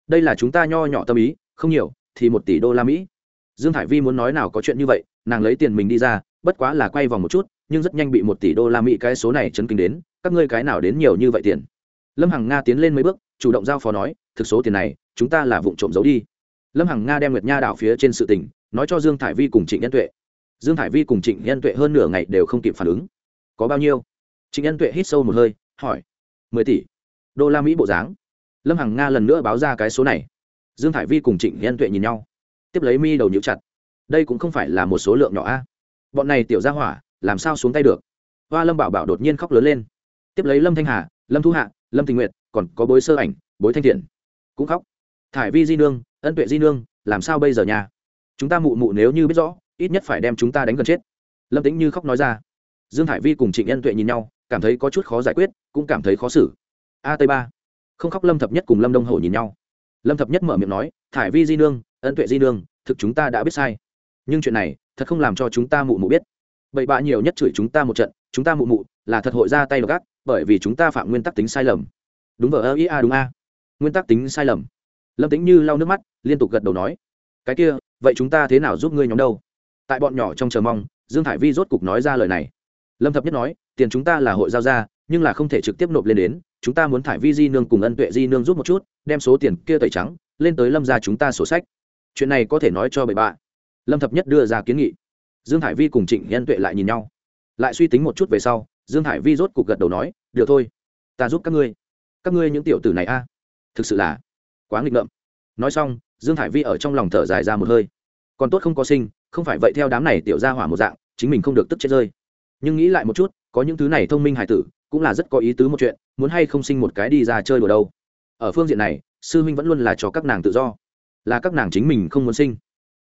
Đây là chúng ta nho nhỏ tâm ý, không nhiều, thì một tỷ đô la mỹ. Dương thải vi muốn nói nào có chuyện như vậy, nàng lấy tiền mình đi ra, bất quá là quay vòng một chút, nhưng rất nhanh bị một tỷ đô la mỹ cái số này chấn kinh đến các ngươi cái nào đến nhiều như vậy tiền? Lâm hằng nga tiến lên mấy bước, chủ động giao phó nói, thực số tiền này, chúng ta là vụ trộm giấu đi. Lâm hằng nga đem nguyệt nha đảo phía trên sự tình, nói cho dương thải vi cùng trịnh nhân tuệ. Dương thải vi cùng trịnh nhân tuệ hơn nửa ngày đều không kịp phản ứng. Có bao nhiêu? Trịnh nhân tuệ hít sâu một hơi, hỏi. Mười tỷ. Đô la mỹ bộ dáng. Lâm hằng nga lần nữa báo ra cái số này. Dương thải vi cùng trịnh nhân tuệ nhìn nhau. Tiếp lấy mi đầu nhíu chặt. Đây cũng không phải là một số lượng nhỏ a. Bọn này tiểu ra hỏa, làm sao xuống tay được? Hoa lâm bảo bảo đột nhiên khóc lớn lên tiếp lấy lâm thanh hà, lâm thu hạ, lâm tình nguyện còn có bối sơ ảnh, bối thanh thiện. Cũng khóc. Thải vi di nương, ân tuệ di nương, làm sao bây giờ nhà chúng ta mụ mụ nếu như biết rõ, ít nhất phải đem chúng ta đánh gần chết. Lâm tĩnh như khóc nói ra. Dương thải vi cùng trịnh ân tuệ nhìn nhau, cảm thấy có chút khó giải quyết, cũng cảm thấy khó xử. A tây ba. Không khóc lâm thập nhất cùng lâm đông hổ nhìn nhau. Lâm thập nhất mở miệng nói, thải vi di nương, ân tuệ di nương, thực chúng ta đã biết sai. Nhưng chuyện này, thật không làm cho chúng ta mụ mụ biết. Bậy bạ nhiều nhất chửi chúng ta một trận, chúng ta mụ mụ là thật hội ra tay gác bởi vì chúng ta phạm nguyên tắc tính sai lầm. Đúng vờ ơ, ý a, đúng a. Nguyên tắc tính sai lầm. Lâm tính như lau nước mắt, liên tục gật đầu nói, cái kia, vậy chúng ta thế nào giúp ngươi nhóm đâu? Tại bọn nhỏ trong chờ mong, dương thải vi rốt cục nói ra lời này. Lâm thập nhất nói, tiền chúng ta là hội giao ra, nhưng là không thể trực tiếp nộp lên đến. Chúng ta muốn thải vi di nương cùng ân tuệ di nương giúp một chút, đem số tiền kia tẩy trắng, lên tới lâm ra chúng ta sổ sách. Chuyện này có thể nói cho bậy bạ. Lâm thập nhất đưa ra kiến nghị. Dương thải vi cùng trịnh nhân tuệ lại nhìn nhau. Lại suy tính một chút về sau dương thải vi rốt cục gật đầu nói, được thôi, ta giúp các ngươi. Các ngươi những tiểu tử này a, thực sự là quá nghịch ngợm. Nói xong, dương thải vi ở trong lòng thở dài ra một hơi. Còn tốt không có sinh, không phải vậy theo đám này tiểu ra hỏa một dạng, chính mình không được tức chết rơi. Nhưng nghĩ lại một chút, có những thứ này thông minh hải tử, cũng là rất có ý tứ một chuyện, muốn hay không sinh một cái đi ra chơi đùa đâu. Ở phương diện này, sư huynh vẫn luôn là cho các nàng tự do. Là các nàng chính mình không muốn sinh.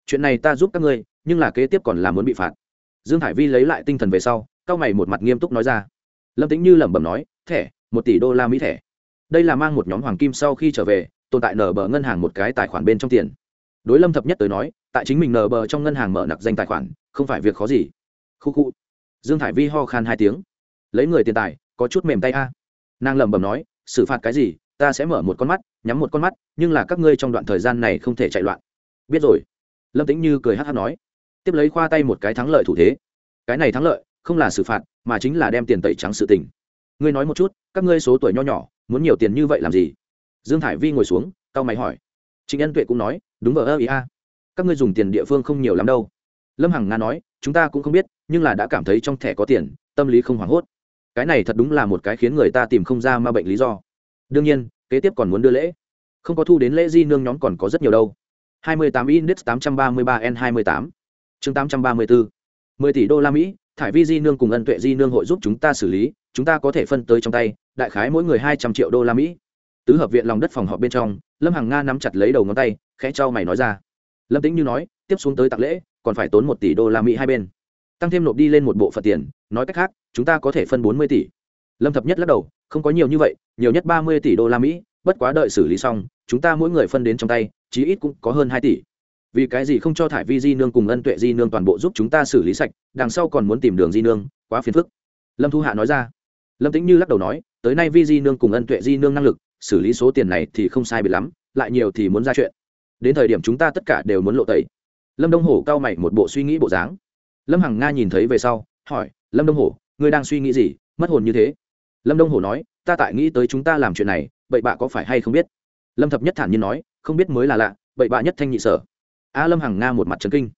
Chuyện này ta giúp các ngươi, nhưng là kế tiếp còn là muốn bị phạt. Dương hải vi lấy lại tinh thần về sau cao mày một mặt nghiêm túc nói ra. Lâm tính như lẩm bẩm nói, thẻ, một tỷ đô la mỹ thẻ. Đây là mang một nhóm hoàng kim sau khi trở về, tồn tại nở bờ ngân hàng một cái tài khoản bên trong tiền. Đối lâm thập nhất tới nói, tại chính mình nở bờ trong ngân hàng mở nặc danh tài khoản, không phải việc khó gì. Khu khu. Dương thải vi ho khan hai tiếng. Lấy người tiền tài, có chút mềm tay a. Nàng lẩm bẩm nói, xử phạt cái gì, ta sẽ mở một con mắt, nhắm một con mắt, nhưng là các ngươi trong đoạn thời gian này không thể chạy loạn. Biết rồi. Lâm tĩnh như cười hát hát nói. Tiếp lấy khoa tay một cái thắng lợi thủ thế. Cái này thắng lợi không là xử phạt, mà chính là đem tiền tẩy trắng sự tình. Ngươi nói một chút, các ngươi số tuổi nho nhỏ, muốn nhiều tiền như vậy làm gì? Dương thải vi ngồi xuống tao mày hỏi. Trịnh ân tuệ cũng nói, đúng vờ ơ ý a. Các ngươi dùng tiền địa phương không nhiều lắm đâu. Lâm hằng nga nói, chúng ta cũng không biết, nhưng là đã cảm thấy trong thẻ có tiền, tâm lý không hoảng hốt. Cái này thật đúng là một cái khiến người ta tìm không ra ma bệnh lý do. Đương nhiên, kế tiếp còn muốn đưa lễ. Không có thu đến lễ di nương nhóm còn có rất nhiều đâu. 28 index 833 n 28 chương 834 10 tỷ đô la mỹ thải vi di nương cùng ân tuệ di nương hội giúp chúng ta xử lý, chúng ta có thể phân tới trong tay, đại khái mỗi người 200 triệu đô la mỹ. Tứ hợp viện lòng đất phòng họp bên trong, lâm hằng nga nắm chặt lấy đầu ngón tay, khẽ cho mày nói ra. Lâm tĩnh như nói, tiếp xuống tới tặng lễ, còn phải tốn một tỷ đô la mỹ hai bên. Tăng thêm nộp đi lên một bộ phận tiền, nói cách khác, chúng ta có thể phân bốn mươi tỷ. Lâm thập nhất lắc đầu, không có nhiều như vậy, nhiều nhất ba mươi tỷ đô la mỹ, bất quá đợi xử lý xong, chúng ta mỗi người phân đến trong tay, chí ít cũng có hơn hai tỷ vì cái gì không cho thải vi di nương cùng ân tuệ di nương toàn bộ giúp chúng ta xử lý sạch, đằng sau còn muốn tìm đường di nương, quá phiền phức. Lâm thu hạ nói ra. Lâm tĩnh như lắc đầu nói, tới nay vi di nương cùng ân tuệ di nương năng lực, xử lý số tiền này thì không sai bị lắm, lại nhiều thì muốn ra chuyện. Đến thời điểm chúng ta tất cả đều muốn lộ tẩy. Lâm đông hổ cao mày một bộ suy nghĩ bộ dáng. Lâm hằng nga nhìn thấy về sau, hỏi, lâm đông hổ, ngươi đang suy nghĩ gì? Mất hồn như thế? Lâm đông hổ nói, ta tại nghĩ tới chúng ta làm chuyện này, bậy bạ có phải hay không biết? Lâm thập nhất thản nhiên nói, không biết mới là lạ, bậy bạ nhất thanh nhị sở a lâm hằng nga một mặt trấn kinh.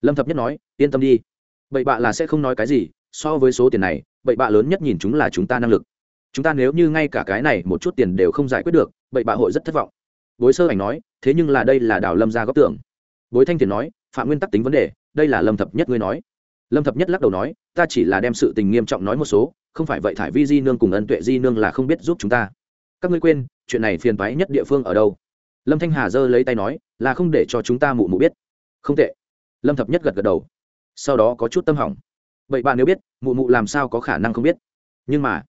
Lâm thập nhất nói, yên tâm đi. Bậy bạ là sẽ không nói cái gì, so với số tiền này, bậy bạ lớn nhất nhìn chúng là chúng ta năng lực. Chúng ta nếu như ngay cả cái này một chút tiền đều không giải quyết được, bậy bạ hội rất thất vọng. Bối sơ ảnh nói, thế nhưng là đây là đào lâm ra góp tưởng. Bối thanh tiền nói, phạm nguyên tắc tính vấn đề, đây là lâm thập nhất ngươi nói. Lâm thập nhất lắc đầu nói, ta chỉ là đem sự tình nghiêm trọng nói một số, không phải vậy thải vi di nương cùng ân tuệ di nương là không biết giúp chúng ta. Các ngươi quên, chuyện này phiền toái nhất địa phương ở đâu? Lâm thanh hà giơ lấy tay nói, là không để cho chúng ta mụ mụ biết. Không tệ. Lâm thập nhất gật gật đầu. Sau đó có chút tâm hỏng. Vậy bạn nếu biết, mụ mụ làm sao có khả năng không biết? Nhưng mà,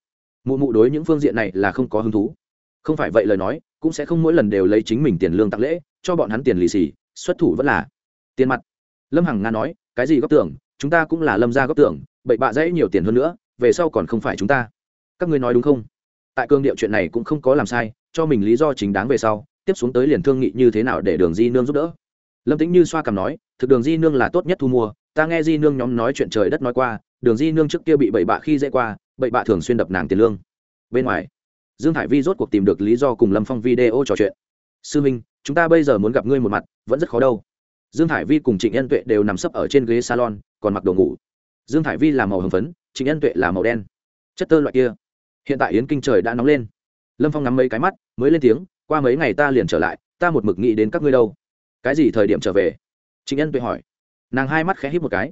mụ mụ đối những phương diện này là không có hứng thú. Không phải vậy lời nói, cũng sẽ không mỗi lần đều lấy chính mình tiền lương tặng lễ, cho bọn hắn tiền lì xì, xuất thủ vẫn là tiền mặt. Lâm hằng nga nói, cái gì góp tưởng? Chúng ta cũng là lâm ra góp tưởng bậy bạ dễ nhiều tiền hơn nữa, về sau còn không phải chúng ta. Các ngươi nói đúng không? Tại cương điệu chuyện này cũng không có làm sai, cho mình lý do chính đáng về sau tiếp xuống tới liền thương nghị như thế nào để đường di nương giúp đỡ. Lâm tĩnh như xoa cằm nói, thực đường di nương là tốt nhất thu mua, ta nghe di nương nhóm nói chuyện trời đất nói qua, đường di nương trước kia bị bậy bạ khi dễ qua, bậy bạ thường xuyên đập nàng tiền lương. Bên ngoài, dương hải vi rốt cuộc tìm được lý do cùng lâm phong video trò chuyện. Sư minh, chúng ta bây giờ muốn gặp ngươi một mặt, vẫn rất khó đâu. Dương hải vi cùng trịnh nhân tuệ đều nằm sấp ở trên ghế salon, còn mặc đồ ngủ. Dương hải vi là màu hồng phấn, trịnh nhân tuệ là màu đen. Chất tơ loại kia. Hiện tại yến kinh trời đã nóng lên. Lâm phong ngắm mấy cái mắt, mới lên tiếng qua mấy ngày ta liền trở lại, ta một mực nghĩ đến các ngươi đâu. Cái gì thời điểm trở về? Trịnh nhân tuệ hỏi. Nàng hai mắt khẽ hít một cái.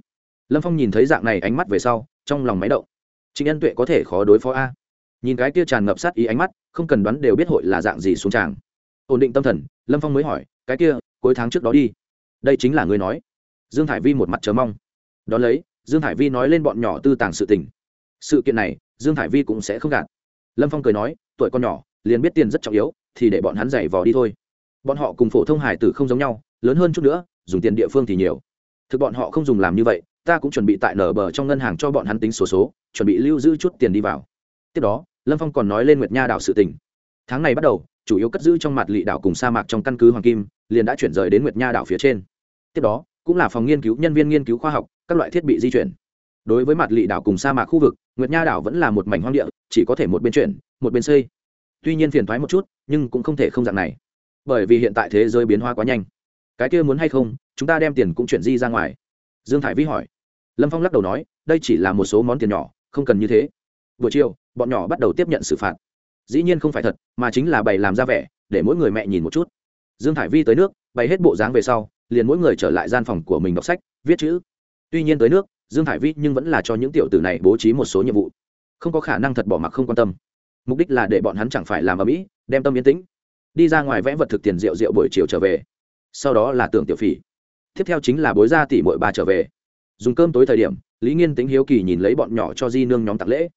Lâm phong nhìn thấy dạng này ánh mắt về sau, trong lòng máy động. Trịnh nhân tuệ có thể khó đối phó a. Nhìn cái kia tràn ngập sát ý ánh mắt, không cần đoán đều biết hội là dạng gì xuống tràng. Ổn định tâm thần, lâm phong mới hỏi, cái kia, cuối tháng trước đó đi. Đây chính là người nói. Dương thải vi một mặt chờ mong. Đón lấy, dương thải vi nói lên bọn nhỏ tư tàng sự tình. Sự kiện này, dương thải vi cũng sẽ không gạt. Lâm phong cười nói, tuổi con nhỏ, liền biết tiền rất trọng yếu thì để bọn hắn giày vò đi thôi. Bọn họ cùng phổ thông hải tử không giống nhau, lớn hơn chút nữa, dùng tiền địa phương thì nhiều. Thực bọn họ không dùng làm như vậy, ta cũng chuẩn bị tại nở bờ trong ngân hàng cho bọn hắn tính số số, chuẩn bị lưu giữ chút tiền đi vào. Tiếp đó, lâm phong còn nói lên nguyệt nha đảo sự tình. tháng này bắt đầu, chủ yếu cất giữ trong mặt lị đảo cùng sa mạc trong căn cứ hoàng kim, liền đã chuyển rời đến nguyệt nha đảo phía trên. Tiếp đó, cũng là phòng nghiên cứu, nhân viên nghiên cứu khoa học, các loại thiết bị di chuyển. Đối với mặt lị đảo cùng sa mạc khu vực, nguyệt nha đảo vẫn là một mảnh hoang địa, chỉ có thể một bên chuyển, một bên xây tuy nhiên phiền thoái một chút, nhưng cũng không thể không dạng này. Bởi vì hiện tại thế giới biến hóa quá nhanh. Cái kia muốn hay không, chúng ta đem tiền cũng chuyển di ra ngoài. Dương thải vi hỏi. Lâm phong lắc đầu nói, đây chỉ là một số món tiền nhỏ, không cần như thế. Buổi chiều, bọn nhỏ bắt đầu tiếp nhận xử phạt. Dĩ nhiên không phải thật, mà chính là bày làm ra vẻ, để mỗi người mẹ nhìn một chút. Dương thải vi tới nước, bày hết bộ dáng về sau, liền mỗi người trở lại gian phòng của mình đọc sách, viết chữ. Tuy nhiên tới nước, dương thải vi nhưng vẫn là cho những tiểu tử này bố trí một số nhiệm vụ. Không có khả năng thật bỏ mặc không quan tâm mục đích là để bọn hắn chẳng phải làm ở mỹ đem tâm yên tĩnh, đi ra ngoài vẽ vật thực tiền rượu rượu buổi chiều trở về. Sau đó là tưởng tiểu phỉ. Tiếp theo chính là bối gia tỷ mội ba trở về. Dùng cơm tối thời điểm, lý nghiên tính hiếu kỳ nhìn lấy bọn nhỏ cho di nương nhóm tặng lễ.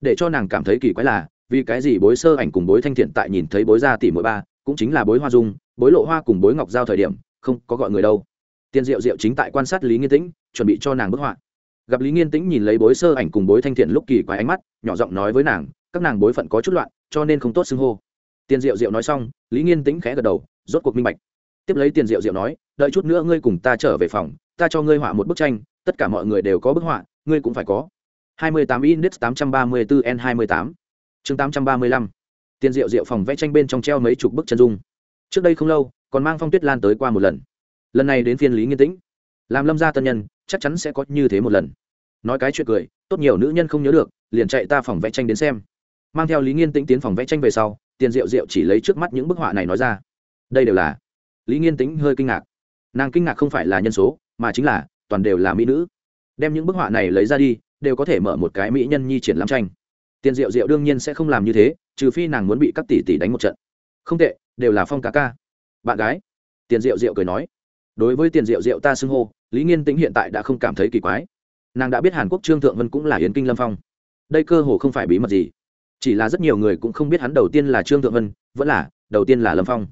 Để cho nàng cảm thấy kỳ quái là, vì cái gì bối sơ ảnh cùng bối thanh thiện tại nhìn thấy bối gia tỷ mội ba, cũng chính là bối hoa dung, bối lộ hoa cùng bối ngọc giao thời điểm, không có gọi người đâu. Tiên diệu diệu chính tại quan sát lý nghiên tĩnh, chuẩn bị cho nàng bức họa. Gặp lý nghiên tĩnh nhìn lấy bối sơ ảnh cùng bối thanh thiện lúc kỳ quái ánh mắt, nhỏ giọng nói với nàng các nàng bối phận có chút loạn, cho nên không tốt xưng hô. Tiền diệu diệu nói xong, lý nghiên tĩnh khẽ gật đầu, rốt cuộc minh bạch. Tiếp lấy tiền diệu diệu nói, đợi chút nữa ngươi cùng ta trở về phòng, ta cho ngươi họa một bức tranh, tất cả mọi người đều có bức họa, ngươi cũng phải có. 28 index 834 n 28 chương 835 tiền diệu diệu phòng vẽ tranh bên trong treo mấy chục bức chân dung. Trước đây không lâu, còn mang phong tuyết lan tới qua một lần. Lần này đến phiên lý nghiên tĩnh. Làm lâm gia tân nhân, chắc chắn sẽ có như thế một lần. Nói cái chuyện cười, tốt nhiều nữ nhân không nhớ được, liền chạy ta phòng vẽ tranh đến xem mang theo lý nghiên tĩnh tiến phòng vẽ tranh về sau, tiền diệu diệu chỉ lấy trước mắt những bức họa này nói ra. Đây đều là? Lý nghiên tĩnh hơi kinh ngạc. Nàng kinh ngạc không phải là nhân số, mà chính là toàn đều là mỹ nữ. Đem những bức họa này lấy ra đi, đều có thể mở một cái mỹ nhân nhi triển lãm tranh. Tiền diệu diệu đương nhiên sẽ không làm như thế, trừ phi nàng muốn bị các tỷ tỷ đánh một trận. Không tệ, đều là phong ca ca. Bạn gái? Tiền diệu diệu cười nói. Đối với tiền diệu diệu ta xưng hô, lý nghiên tĩnh hiện tại đã không cảm thấy kỳ quái. Nàng đã biết hàn quốc trương thượng vân cũng là yến kinh lâm phong. Đây cơ hồ không phải bí mật gì chỉ là rất nhiều người cũng không biết hắn đầu tiên là trương thượng vân, vẫn là, đầu tiên là lâm phong.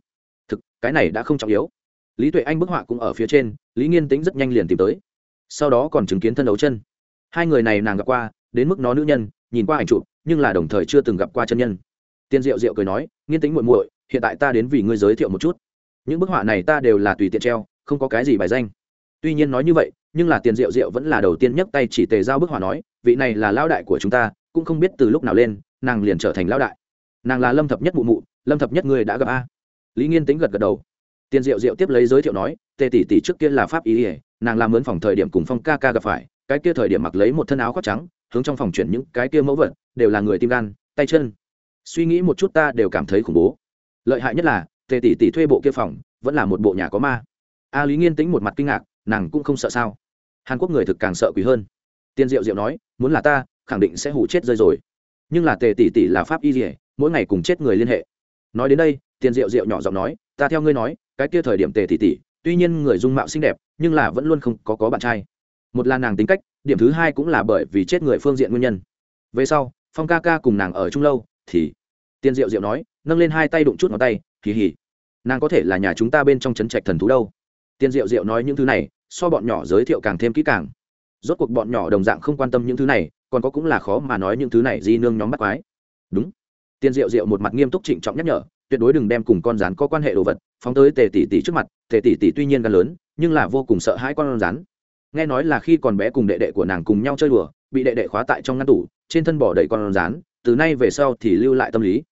Thực, cái này đã không trọng yếu. Lý tuệ anh bức họa cũng ở phía trên, lý nghiên tính rất nhanh liền tìm tới. Sau đó còn chứng kiến thân đấu chân. Hai người này nàng gặp qua, đến mức nó nữ nhân, nhìn qua ảnh chụp, nhưng là đồng thời chưa từng gặp qua chân nhân. Tiên diệu diệu cười nói, nghiên tính muội muội, hiện tại ta đến vì ngươi giới thiệu một chút. Những bức họa này ta đều là tùy tiện treo, không có cái gì bài danh. Tuy nhiên nói như vậy, nhưng là tiền diệu diệu vẫn là đầu tiên nhấc tay chỉ tề giao bức họa nói, vị này là lao đại của chúng ta, cũng không biết từ lúc nào lên nàng liền trở thành lão đại. Nàng là lâm thập nhất mụ mụ, lâm thập nhất người đã gặp a? Lý nghiên tính gật gật đầu. Tiền diệu diệu tiếp lấy giới thiệu nói, tề tỷ tỷ trước kia là pháp ý ỉa nàng làm mướn phòng thời điểm cùng phong ca ca gặp phải, cái kia thời điểm mặc lấy một thân áo khoác trắng, hướng trong phòng chuyển những cái kia mẫu vật, đều là người tim gan, tay chân. Suy nghĩ một chút ta đều cảm thấy khủng bố. Lợi hại nhất là, tề tỷ tỷ thuê bộ kia phòng, vẫn là một bộ nhà có ma. A lý nghiên tính một mặt kinh ngạc, nàng cũng không sợ sao? Hàn quốc người thực càng sợ quý hơn. Tiền diệu diệu nói, muốn là ta, khẳng định sẽ hủ chết rơi rồi nhưng là tề tỷ tỷ là pháp y dỉa mỗi ngày cùng chết người liên hệ. Nói đến đây, tiền diệu diệu nhỏ giọng nói, ta theo ngươi nói, cái kia thời điểm tề tỷ tỷ, tuy nhiên người dung mạo xinh đẹp, nhưng là vẫn luôn không có có bạn trai. Một là nàng tính cách, điểm thứ hai cũng là bởi vì chết người phương diện nguyên nhân. Về sau, phong ca ca cùng nàng ở chung lâu, thì tiền diệu diệu nói, nâng lên hai tay đụng chút ngón tay kỳ hỉ nàng có thể là nhà chúng ta bên trong trấn trạch thần thú đâu. Tiền diệu diệu nói những thứ này, so bọn nhỏ giới thiệu càng thêm kỹ càng. Rốt cuộc bọn nhỏ đồng dạng không quan tâm những thứ này còn có cũng là khó mà nói những thứ này di nương nhóm bắt quái. Đúng. Tiên diệu diệu một mặt nghiêm túc trịnh trọng nhắc nhở, tuyệt đối đừng đem cùng con rắn có quan hệ đồ vật, phóng tới tề tỷ tỷ trước mặt, tề tỷ tỷ tuy nhiên gan lớn, nhưng là vô cùng sợ hãi con rắn nghe nói là khi còn bé cùng đệ đệ của nàng cùng nhau chơi đùa, bị đệ đệ khóa tại trong ngăn tủ, trên thân bỏ đầy con rắn từ nay về sau thì lưu lại tâm lý.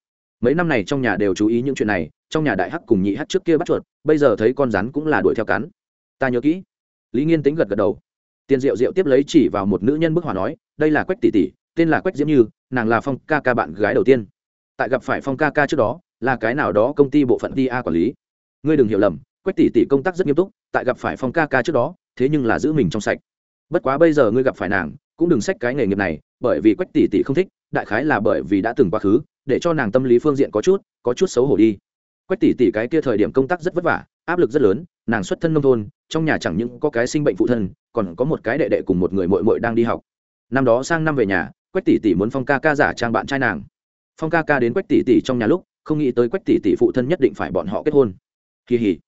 Mấy năm này trong nhà đều chú ý những chuyện này, trong nhà đại hắc cùng nhị hắc trước kia bắt chuột, bây giờ thấy con rắn cũng là đuổi theo cắn. Ta nhớ kỹ. Lý nghiên tính gật gật đầu tiền diệu diệu tiếp lấy chỉ vào một nữ nhân bức họa nói, đây là quách tỷ tỷ, tên là quách diễm như, nàng là phong ca ca bạn gái đầu tiên. Tại gặp phải phong ca ca trước đó, là cái nào đó công ty bộ phận ti a quản lý. Ngươi đừng hiểu lầm, quách tỷ tỷ công tác rất nghiêm túc, tại gặp phải phong ca ca trước đó, thế nhưng là giữ mình trong sạch. Bất quá bây giờ ngươi gặp phải nàng, cũng đừng xách cái nghề nghiệp này, bởi vì quách tỷ tỷ không thích, đại khái là bởi vì đã từng quá khứ, để cho nàng tâm lý phương diện có chút có chút xấu hổ đi. Quách tỷ tỷ cái kia thời điểm công tác rất vất vả áp lực rất lớn, nàng xuất thân nông thôn, trong nhà chẳng những có cái sinh bệnh phụ thân, còn có một cái đệ đệ cùng một người mội mội đang đi học. Năm đó sang năm về nhà, quách tỷ tỷ muốn phong ca ca giả trang bạn trai nàng. Phong ca ca đến quách tỷ tỷ trong nhà lúc, không nghĩ tới quách tỷ tỷ phụ thân nhất định phải bọn họ kết hôn. Kỳ hỉ.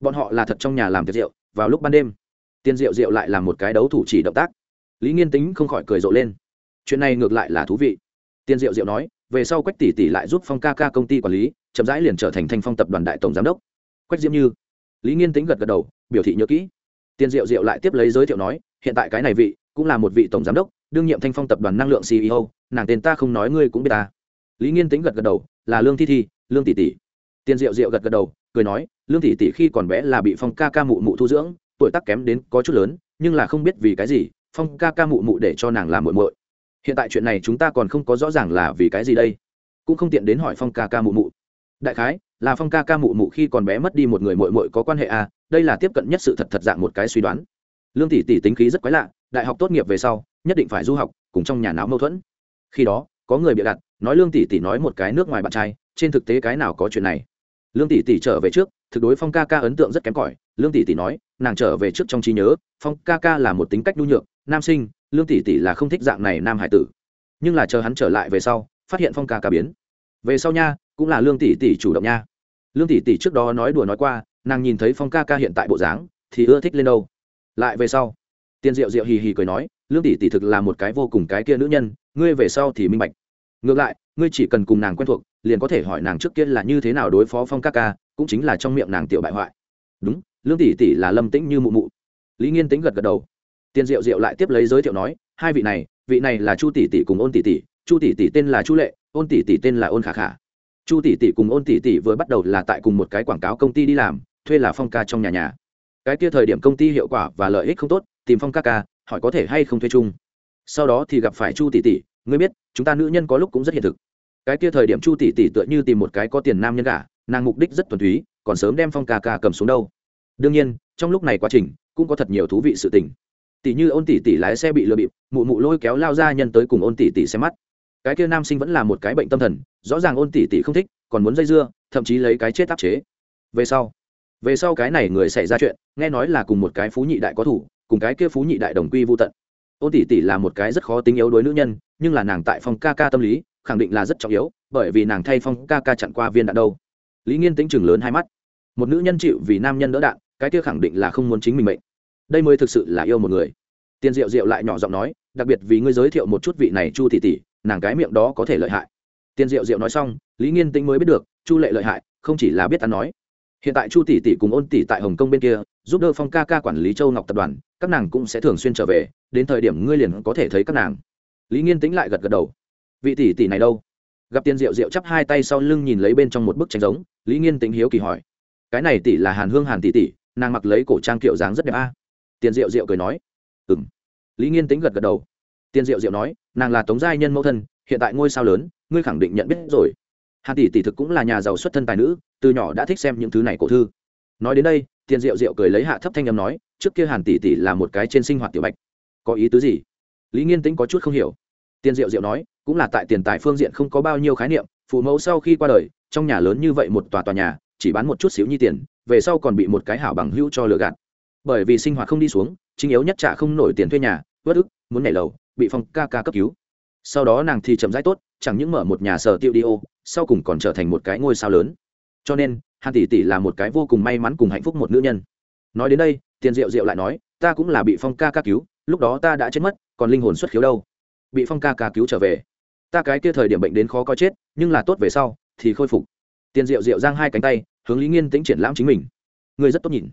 Bọn họ là thật trong nhà làm tiệc rượu, vào lúc ban đêm, tiên rượu rượu lại là một cái đấu thủ chỉ động tác. Lý nghiên tính không khỏi cười rộ lên. Chuyện này ngược lại là thú vị. Tiên diệu diệu nói, về sau quách tỷ tỷ lại giúp phong ca ca công ty quản lý, chậm rãi liền trở thành thanh phong tập đoàn đại tổng giám đốc. Quách diễm như lý nghiên tính gật gật đầu, biểu thị nhớ kỹ. Tiên diệu diệu lại tiếp lấy giới thiệu nói, hiện tại cái này vị cũng là một vị tổng giám đốc, đương nhiệm thanh phong tập đoàn năng lượng ceo nàng tên ta không nói ngươi cũng biết ta. Lý nghiên tính gật gật đầu, là lương thi thi, lương tỷ tỷ. Tiên diệu diệu gật gật đầu, cười nói, lương tỷ tỷ khi còn bé là bị phong ca ca mụ mụ thu dưỡng, tuổi tác kém đến có chút lớn, nhưng là không biết vì cái gì, phong ca ca mụ mụ để cho nàng làm muội muội. Hiện tại chuyện này chúng ta còn không có rõ ràng là vì cái gì đây. Cũng không tiện đến hỏi phong ca ca mụ mụ. Đại khái là phong ca ca mụ mụ khi còn bé mất đi một người mội mội có quan hệ à đây là tiếp cận nhất sự thật thật dạng một cái suy đoán. Lương tỷ tỷ tính khí rất quái lạ, đại học tốt nghiệp về sau, nhất định phải du học, cùng trong nhà não mâu thuẫn. Khi đó, có người bịa đặt, nói lương tỷ tỷ nói một cái nước ngoài bạn trai, trên thực tế cái nào có chuyện này? Lương tỷ tỷ trở về trước, thực đối phong ca ca ấn tượng rất kém cỏi. Lương tỷ tỷ nói, nàng trở về trước trong trí nhớ, phong ca ca là một tính cách nhu nhược, nam sinh, lương tỷ tỷ là không thích dạng này nam hải tử. Nhưng là chờ hắn trở lại về sau, phát hiện phong ca ca biến. Về sau nha cũng là lương tỷ tỷ chủ động nha. Lương tỷ tỷ trước đó nói đùa nói qua, nàng nhìn thấy phong ca ca hiện tại bộ dáng, thì ưa thích lên đâu. Lại về sau tiên diệu diệu hì hì cười nói, lương tỷ tỷ thực là một cái vô cùng cái kia nữ nhân, ngươi về sau thì minh bạch. Ngược lại, ngươi chỉ cần cùng nàng quen thuộc, liền có thể hỏi nàng trước kia là như thế nào đối phó phong ca ca, cũng chính là trong miệng nàng tiểu bại hoại. Đúng, lương tỷ tỷ là lâm tĩnh như mụ mụ. Lý nghiên tính gật gật đầu. Tiên diệu diệu lại tiếp lấy giới thiệu nói, hai vị này vị này là chu tỷ tỷ cùng ôn tỷ tỷ, chu tỷ tỷ tên là chu lệ, ôn tỷ tỷ tên là ôn khả khả chu tỷ tỷ cùng ôn tỷ tỷ vừa bắt đầu là tại cùng một cái quảng cáo công ty đi làm, thuê là phong ca trong nhà nhà. Cái kia thời điểm công ty hiệu quả và lợi ích không tốt, tìm phong ca ca, hỏi có thể hay không thuê chung. Sau đó thì gặp phải chu tỷ tỷ, ngươi biết, chúng ta nữ nhân có lúc cũng rất hiện thực. Cái kia thời điểm chu tỷ tỷ tựa như tìm một cái có tiền nam nhân cả nàng mục đích rất thuần túy, còn sớm đem phong ca ca cầm xuống đâu. Đương nhiên, trong lúc này quá trình, cũng có thật nhiều thú vị sự tình. Tỷ như ôn tỷ tỷ lái xe bị lừa bịp, mụ mụ lôi kéo lao ra nhân tới cùng ôn tỷ tỷ xem mắt cái kia nam sinh vẫn là một cái bệnh tâm thần, rõ ràng ôn tỷ tỷ không thích, còn muốn dây dưa, thậm chí lấy cái chết áp chế. Về sau về sau cái này người xảy ra chuyện, nghe nói là cùng một cái phú nhị đại có thủ, cùng cái kia phú nhị đại đồng quy vô tận. Ôn tỷ tỷ là một cái rất khó tính yếu đối nữ nhân, nhưng là nàng tại phong ca ca tâm lý, khẳng định là rất trọng yếu, bởi vì nàng thay phong ca ca chặn qua viên đạn đâu. Lý nghiên tính chừng lớn hai mắt. Một nữ nhân chịu vì nam nhân đỡ đạn, cái kia khẳng định là không muốn chính mình mệnh. Đây mới thực sự là yêu một người. Tiên diệu diệu lại nhỏ giọng nói, đặc biệt vì ngươi giới thiệu một chút vị này chu tỷ tỷ nàng cái miệng đó có thể lợi hại. Tiên diệu diệu nói xong, lý nghiên tĩnh mới biết được, chu lệ lợi hại, không chỉ là biết ta nói. Hiện tại chu tỷ tỷ cùng ôn tỷ tại hồng kông bên kia, giúp đỡ phong ca ca quản lý châu ngọc tập đoàn, các nàng cũng sẽ thường xuyên trở về, đến thời điểm ngươi liền có thể thấy các nàng. Lý nghiên tĩnh lại gật gật đầu. Vị tỷ tỷ này đâu? Gặp tiên diệu diệu chắp hai tay sau lưng nhìn lấy bên trong một bức tranh giống, lý nghiên tĩnh hiếu kỳ hỏi. Cái này tỷ là hàn hương hàn tỷ tỷ, nàng mặc lấy cổ trang kiểu dáng rất đẹp a. Tiền diệu diệu cười nói. Ừ m lý nghiên tính gật gật đầu. Tiền diệu diệu nói nàng là tống giai nhân mẫu thân, hiện tại ngôi sao lớn, ngươi khẳng định nhận biết rồi. Hàn tỷ tỷ thực cũng là nhà giàu xuất thân tài nữ, từ nhỏ đã thích xem những thứ này cổ thư. Nói đến đây, tiền diệu diệu cười lấy hạ thấp thanh âm nói, trước kia hàn tỷ tỷ là một cái trên sinh hoạt tiểu bạch. Có ý tứ gì? Lý nghiên tĩnh có chút không hiểu. Tiền diệu diệu nói, cũng là tại tiền tài phương diện không có bao nhiêu khái niệm, phụ mẫu sau khi qua đời, trong nhà lớn như vậy một tòa tòa nhà, chỉ bán một chút xíu nhi tiền, về sau còn bị một cái hảo bằng hữu cho lừa gạt. Bởi vì sinh hoạt không đi xuống, chính yếu nhất trả không nổi tiền thuê nhà vất ức, muốn nhảy lầu bị phong ca ca cấp cứu. Sau đó nàng thì chậm rãi tốt, chẳng những mở một nhà sở tiêu đi ô, sau cùng còn trở thành một cái ngôi sao lớn. Cho nên, hàn tỷ tỷ là một cái vô cùng may mắn cùng hạnh phúc một nữ nhân. Nói đến đây, tiền diệu diệu lại nói, ta cũng là bị phong ca ca cứu, lúc đó ta đã chết mất, còn linh hồn xuất khiếu đâu. Bị phong ca ca cứu trở về. Ta cái kia thời điểm bệnh đến khó có chết, nhưng là tốt về sau, thì khôi phục. Tiền diệu diệu giang hai cánh tay, hướng lý nghiên tĩnh triển lãm chính mình. Người rất tốt nhìn.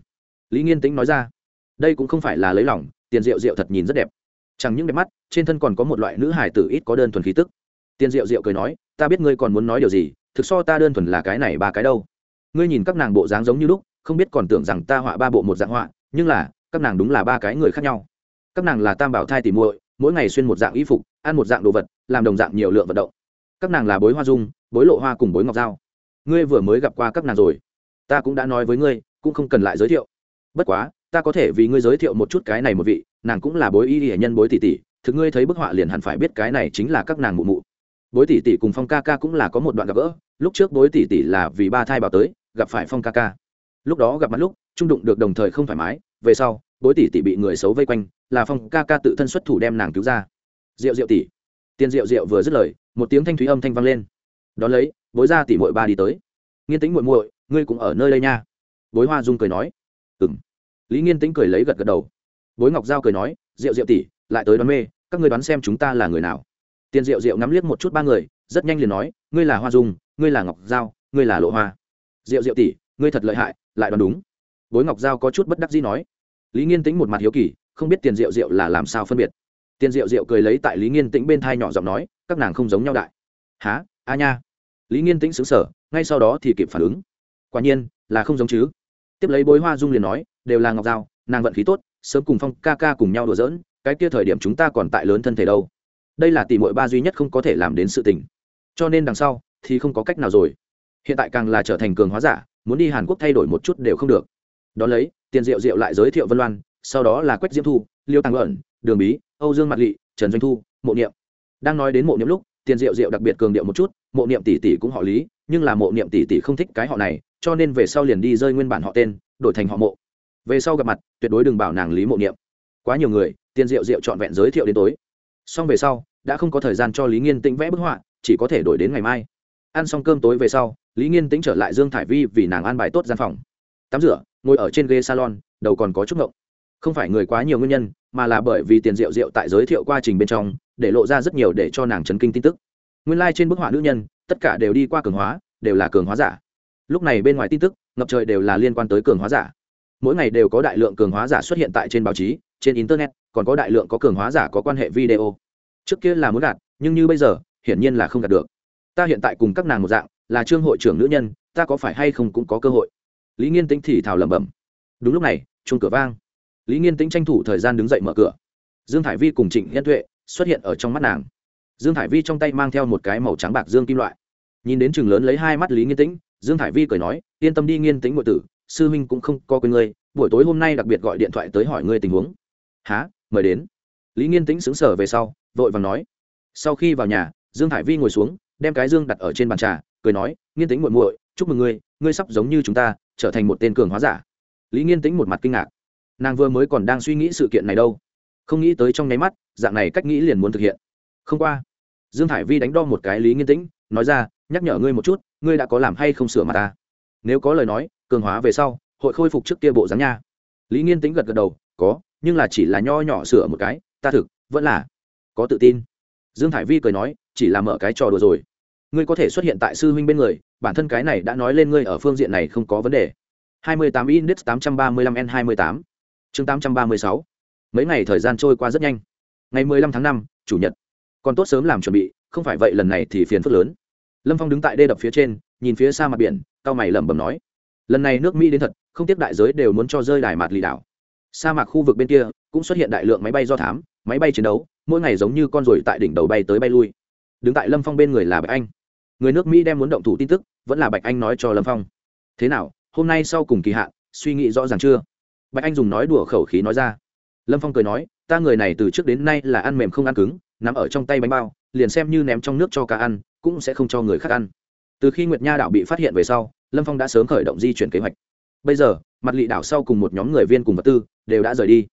Lý nghiên tĩnh nói ra. Đây cũng không phải là lấy lòng, tiền diệu diệu thật nhìn rất đẹp chẳng những đẹp mắt, trên thân còn có một loại nữ hài tử ít có đơn thuần khí tức. Tiên diệu diệu cười nói, ta biết ngươi còn muốn nói điều gì, thực so ta đơn thuần là cái này ba cái đâu. Ngươi nhìn các nàng bộ dáng giống như lúc, không biết còn tưởng rằng ta họa ba bộ một dạng họa, nhưng là, các nàng đúng là ba cái người khác nhau. Các nàng là tam bảo thai tỉ muội, mỗi ngày xuyên một dạng y phục, ăn một dạng đồ vật, làm đồng dạng nhiều lượng vận động. Các nàng là bối hoa dung, bối lộ hoa cùng bối ngọc dao. Ngươi vừa mới gặp qua các nàng rồi. Ta cũng đã nói với ngươi, cũng không cần lại giới thiệu. Bất quá ta có thể vì ngươi giới thiệu một chút cái này một vị, nàng cũng là bối y hệ nhân bối tỷ tỷ, thực ngươi thấy bức họa liền hẳn phải biết cái này chính là các nàng mụ mụ. Bối tỷ tỷ cùng phong ca ca cũng là có một đoạn gặp gỡ, lúc trước bối tỷ tỷ là vì ba thai bảo tới, gặp phải phong ca ca. Lúc đó gặp mặt lúc, trung đụng được đồng thời không thoải mái, về sau, bối tỷ tỷ bị người xấu vây quanh, là phong ca ca tự thân xuất thủ đem nàng cứu ra. Rượu rượu tỷ. Tiền rượu rượu vừa dứt lời, một tiếng thanh thúy âm thanh vang lên. Đón lấy, bối ra tỷ muội ba đi tới. Nghiên tính muội muội, ngươi cũng ở nơi đây nha. Bối hoa dung cười nói. Ừng lý nghiên tính cười lấy gật gật đầu. Bối ngọc giao cười nói rượu rượu tỷ, lại tới đoán mê, các ngươi đoán xem chúng ta là người nào? Tiền rượu rượu ngắm liếc một chút ba người, rất nhanh liền nói, ngươi là hoa dung, ngươi là ngọc giao, ngươi là lộ hoa. Rượu rượu tỷ, ngươi thật lợi hại, lại đoán đúng. Bối ngọc giao có chút bất đắc dĩ nói. Lý nghiên tính một mặt hiếu kỳ, không biết tiền rượu rượu là làm sao phân biệt. Tiền rượu rượu cười lấy tại lý nghiên tĩnh bên thai nhỏ giọng nói, các nàng không giống nhau đại. Há a nha. Lý nghiên tĩnh xứng sở ngay sau đó thì kịp phản ứng. Quả nhiên, là không giống chứ tiếp lấy bối hoa dung liền nói, đều là ngọc giao nàng vận khí tốt, sớm cùng phong ca ca cùng nhau đùa giỡn, cái kia thời điểm chúng ta còn tại lớn thân thể đâu. Đây là tỷ muội ba duy nhất không có thể làm đến sự tình. Cho nên đằng sau, thì không có cách nào rồi. Hiện tại càng là trở thành cường hóa giả, muốn đi hàn quốc thay đổi một chút đều không được. Đón lấy, tiền diệu diệu lại giới thiệu vân loan, sau đó là quách diễm thu, liêu tăng ẩn, đường bí, âu dương mặt lị, trần doanh thu, mộ niệm. Đang nói đến mộ niệm lúc, tiền diệu diệu đặc biệt cường điệu một chút, mộ niệm tỷ tỷ cũng họ lý, nhưng là mộ niệm tỷ tỷ không thích cái họ này cho nên về sau liền đi rơi nguyên bản họ tên, đổi thành họ mộ. Về sau gặp mặt, tuyệt đối đừng bảo nàng lý mộ niệm. Quá nhiều người tiền diệu diệu trọn vẹn giới thiệu đến tối. Xong về sau, đã không có thời gian cho lý nghiên tĩnh vẽ bức họa, chỉ có thể đổi đến ngày mai. Ăn xong cơm tối về sau, lý nghiên tĩnh trở lại dương thải vi vì nàng an bài tốt gian phòng. Tắm rửa, ngồi ở trên ghế salon, đầu còn có chút ngộng. Không phải người quá nhiều nguyên nhân, mà là bởi vì tiền rượu rượu tại giới thiệu quá trình bên trong, để lộ ra rất nhiều để cho nàng chấn kinh tin tức. Nguyên lai、like、trên bức họa nữ nhân, tất cả đều đi qua cường hóa, đều là cường hóa giả lúc này bên ngoài tin tức, ngập trời đều là liên quan tới cường hóa giả. Mỗi ngày đều có đại lượng cường hóa giả xuất hiện tại trên báo chí, trên internet, còn có đại lượng có cường hóa giả có quan hệ video. Trước kia là muốn gạt, nhưng như bây giờ, hiển nhiên là không gạt được. Ta hiện tại cùng các nàng một dạng, là trương hội trưởng nữ nhân, ta có phải hay không cũng có cơ hội? Lý nghiên tính thì thào lẩm bẩm. Đúng lúc này, chuông cửa vang. Lý nghiên tính tranh thủ thời gian đứng dậy mở cửa. Dương thải vi cùng trịnh nhân tuệ xuất hiện ở trong mắt nàng. Dương thải vi trong tay mang theo một cái màu trắng bạc dương kim loại. Nhìn đến chừng lớn lấy hai mắt lý nghiên tĩnh dương thải vi cười nói, yên tâm đi, nghiên tĩnh ngụy tử, sư huynh cũng không có quên ngươi, buổi tối hôm nay đặc biệt gọi điện thoại tới hỏi ngươi tình huống. Há mời đến. Lý nghiên tĩnh xứng sở về sau, vội vàng nói. Sau khi vào nhà, dương thải vi ngồi xuống, đem cái dương đặt ở trên bàn trà, cười nói, nghiên tĩnh muội muội, chúc mừng ngươi ngươi sắp giống như chúng ta, trở thành một tên cường hóa giả. Lý nghiên tĩnh một mặt kinh ngạc. Nàng vừa mới còn đang suy nghĩ sự kiện này đâu. Không nghĩ tới trong nháy mắt, dạng này cách nghĩ liền muốn thực hiện. Không qua. Dương thải vi đánh đo một cái lý nghiên tĩnh, nói ra, nhắc nhở ngươi một chút ngươi đã có làm hay không sửa mặt ta? Nếu có lời nói cường hóa về sau hội khôi phục trước kia bộ dáng nha. Lý nghiên tĩnh gật gật đầu có nhưng là chỉ là nho nhỏ sửa một cái ta thực vẫn là có tự tin. Dương thải vi cười nói chỉ là mở cái trò đùa rồi. Ngươi có thể xuất hiện tại sư huynh bên người bản thân cái này đã nói lên ngươi ở phương diện này không có vấn đề. 28 index 835 n 28 chương 836 mấy ngày thời gian trôi qua rất nhanh. Ngày 15 tháng 5, chủ nhật. Còn tốt sớm làm chuẩn bị không phải vậy lần này thì phiền phức lớn lâm phong đứng tại đê đập phía trên, nhìn phía xa mặt biển cao mày lẩm bẩm nói, lần này nước mỹ đến thật, không tiếp đại giới đều muốn cho rơi đài mạt lì đảo. Sa mạc khu vực bên kia, cũng xuất hiện đại lượng máy bay do thám, máy bay chiến đấu, mỗi ngày giống như con ruồi tại đỉnh đầu bay tới bay lui. Đứng tại lâm phong bên người là bạch anh. Người nước mỹ đem muốn động thủ tin tức, vẫn là bạch anh nói cho lâm phong. Thế nào, hôm nay sau cùng kỳ hạn, suy nghĩ rõ ràng chưa? Bạch anh dùng nói đùa khẩu khí nói ra. Lâm phong cười nói, ta người này từ trước đến nay là ăn mềm không ăn cứng nằm ở trong tay bánh bao, liền xem như ném trong nước cho cá ăn cũng sẽ không cho người khác ăn. Từ khi nguyệt nha đảo bị phát hiện về sau, lâm phong đã sớm khởi động di chuyển kế hoạch. Bây giờ, mặt lị đảo sau cùng một nhóm người viên cùng vật tư đều đã rời đi.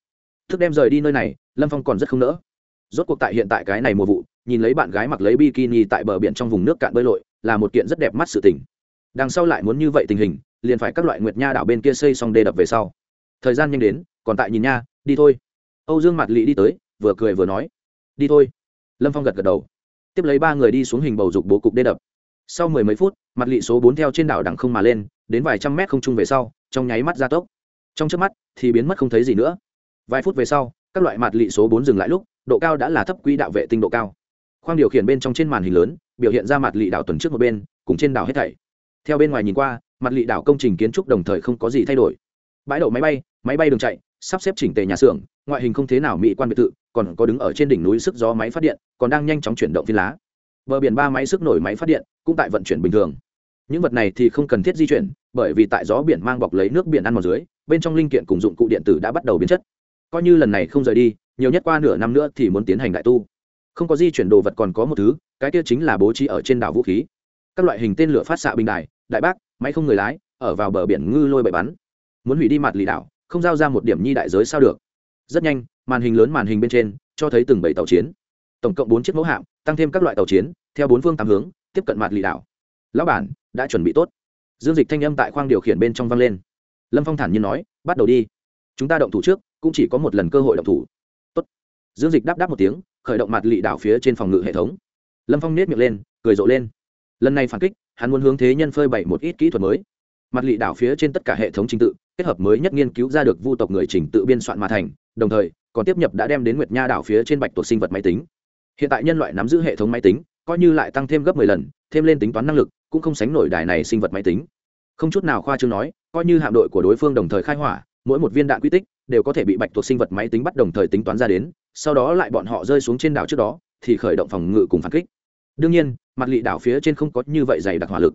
Thức đem rời đi nơi này, lâm phong còn rất không nỡ. Rốt cuộc tại hiện tại cái này mùa vụ, nhìn lấy bạn gái mặc lấy bikini tại bờ biển trong vùng nước cạn bơi lội, là một kiện rất đẹp mắt sự tình. Đằng sau lại muốn như vậy tình hình, liền phải các loại nguyệt nha đảo bên kia xây xong đê đập về sau. Thời gian nhanh đến, còn tại nhìn nha, đi thôi. Âu dương mặt lị đi tới, vừa cười vừa nói, đi thôi. Lâm phong gật gật đầu tiếp lấy ba người đi xuống hình bầu dục bố cục đê đập. Sau mười mấy phút, mặt lị số bốn theo trên đảo đằng không mà lên, đến vài trăm mét không trung về sau, trong nháy mắt gia tốc. Trong trước mắt thì biến mất không thấy gì nữa. Vài phút về sau, các loại mặt lị số bốn dừng lại lúc, độ cao đã là thấp quỹ đạo vệ tinh độ cao. Khoang điều khiển bên trong trên màn hình lớn, biểu hiện ra mặt lị đảo tuần trước một bên, cùng trên đảo hết thảy. Theo bên ngoài nhìn qua, mặt lị đảo công trình kiến trúc đồng thời không có gì thay đổi. Bãi đậu máy bay máy bay đường chạy sắp xếp chỉnh tề nhà xưởng, ngoại hình không thế nào mỹ quan biệt thự, còn có đứng ở trên đỉnh núi sức gió máy phát điện, còn đang nhanh chóng chuyển động phi lá. Bờ biển ba máy sức nổi máy phát điện, cũng tại vận chuyển bình thường. Những vật này thì không cần thiết di chuyển, bởi vì tại gió biển mang bọc lấy nước biển ăn vào dưới, bên trong linh kiện cùng dụng cụ điện tử đã bắt đầu biến chất. Coi như lần này không rời đi, nhiều nhất qua nửa năm nữa thì muốn tiến hành đại tu. Không có di chuyển đồ vật còn có một thứ, cái kia chính là bố trí ở trên đảo vũ khí. Các loại hình tên lửa phát xạ bình đài, đại bác, máy không người lái, ở vào bờ biển ngư lôi bậy bắn. Muốn hủy đi mặt lì đảo không giao ra một điểm nhi đại giới sao được. Rất nhanh, màn hình lớn màn hình bên trên, cho thấy từng bảy tàu chiến. Tổng cộng bốn chiếc mẫu hạm, tăng thêm các loại tàu chiến, theo bốn phương tám hướng, tiếp cận mặt lì đảo. Lão bản, đã chuẩn bị tốt. Dương dịch thanh âm tại khoang điều khiển bên trong vang lên. Lâm phong thản nhiên nói, bắt đầu đi. Chúng ta động thủ trước, cũng chỉ có một lần cơ hội động thủ. Tốt. dương dịch đáp đáp một tiếng, khởi động mặt lì đảo phía trên phòng ngự hệ thống. Lâm phong nết miệng lên, cười rộ lên. Lần này phản kích, hắn muốn hướng thế nhân phơi bày một ít kỹ thuật mới. Mặt lì đảo phía trên tất cả hệ thống trình tự kết hợp mới nhất nghiên cứu ra được vu tộc người trình tự biên soạn mà thành, đồng thời, còn tiếp nhập đã đem đến nguyệt nha đảo phía trên bạch tuộc sinh vật máy tính. Hiện tại nhân loại nắm giữ hệ thống máy tính, coi như lại tăng thêm gấp mười lần, thêm lên tính toán năng lực, cũng không sánh nổi đài này sinh vật máy tính. Không chút nào khoa trương nói, coi như hạm đội của đối phương đồng thời khai hỏa, mỗi một viên đạn quy tích đều có thể bị bạch tuộc sinh vật máy tính bắt đồng thời tính toán ra đến, sau đó lại bọn họ rơi xuống trên đảo trước đó, thì khởi động phòng ngự cùng phản kích. Đương nhiên, mặt lị đảo phía trên không có như vậy dày đặc hỏa lực.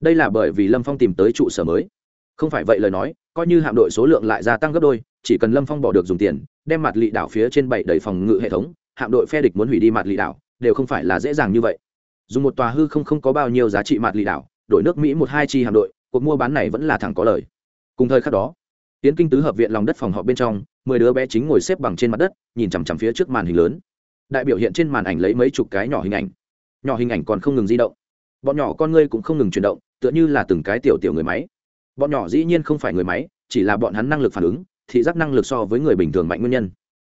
Đây là bởi vì lâm phong tìm tới trụ sở mới. Không phải vậy lời nói coi như hạm đội số lượng lại gia tăng gấp đôi, chỉ cần lâm phong bỏ được dùng tiền, đem mặt lị đảo phía trên bảy đầy phòng ngự hệ thống, hạm đội phe địch muốn hủy đi mặt lị đảo, đều không phải là dễ dàng như vậy. Dùng một tòa hư không không có bao nhiêu giá trị mặt lị đảo, đổi nước mỹ một hai chi hạm đội, cuộc mua bán này vẫn là thẳng có lời. Cùng thời khắc đó, tiến kinh tứ hợp viện lòng đất phòng họ bên trong, mười đứa bé chính ngồi xếp bằng trên mặt đất, nhìn chằm chằm phía trước màn hình lớn. Đại biểu hiện trên màn ảnh lấy mấy chục cái nhỏ hình ảnh. Nhỏ hình ảnh còn không ngừng di động. Bọn nhỏ con ngươi cũng không ngừng chuyển động, tựa như là từng cái tiểu tiểu người máy bọn nhỏ dĩ nhiên không phải người máy, chỉ là bọn hắn năng lực phản ứng, thị giác năng lực so với người bình thường mạnh nguyên nhân.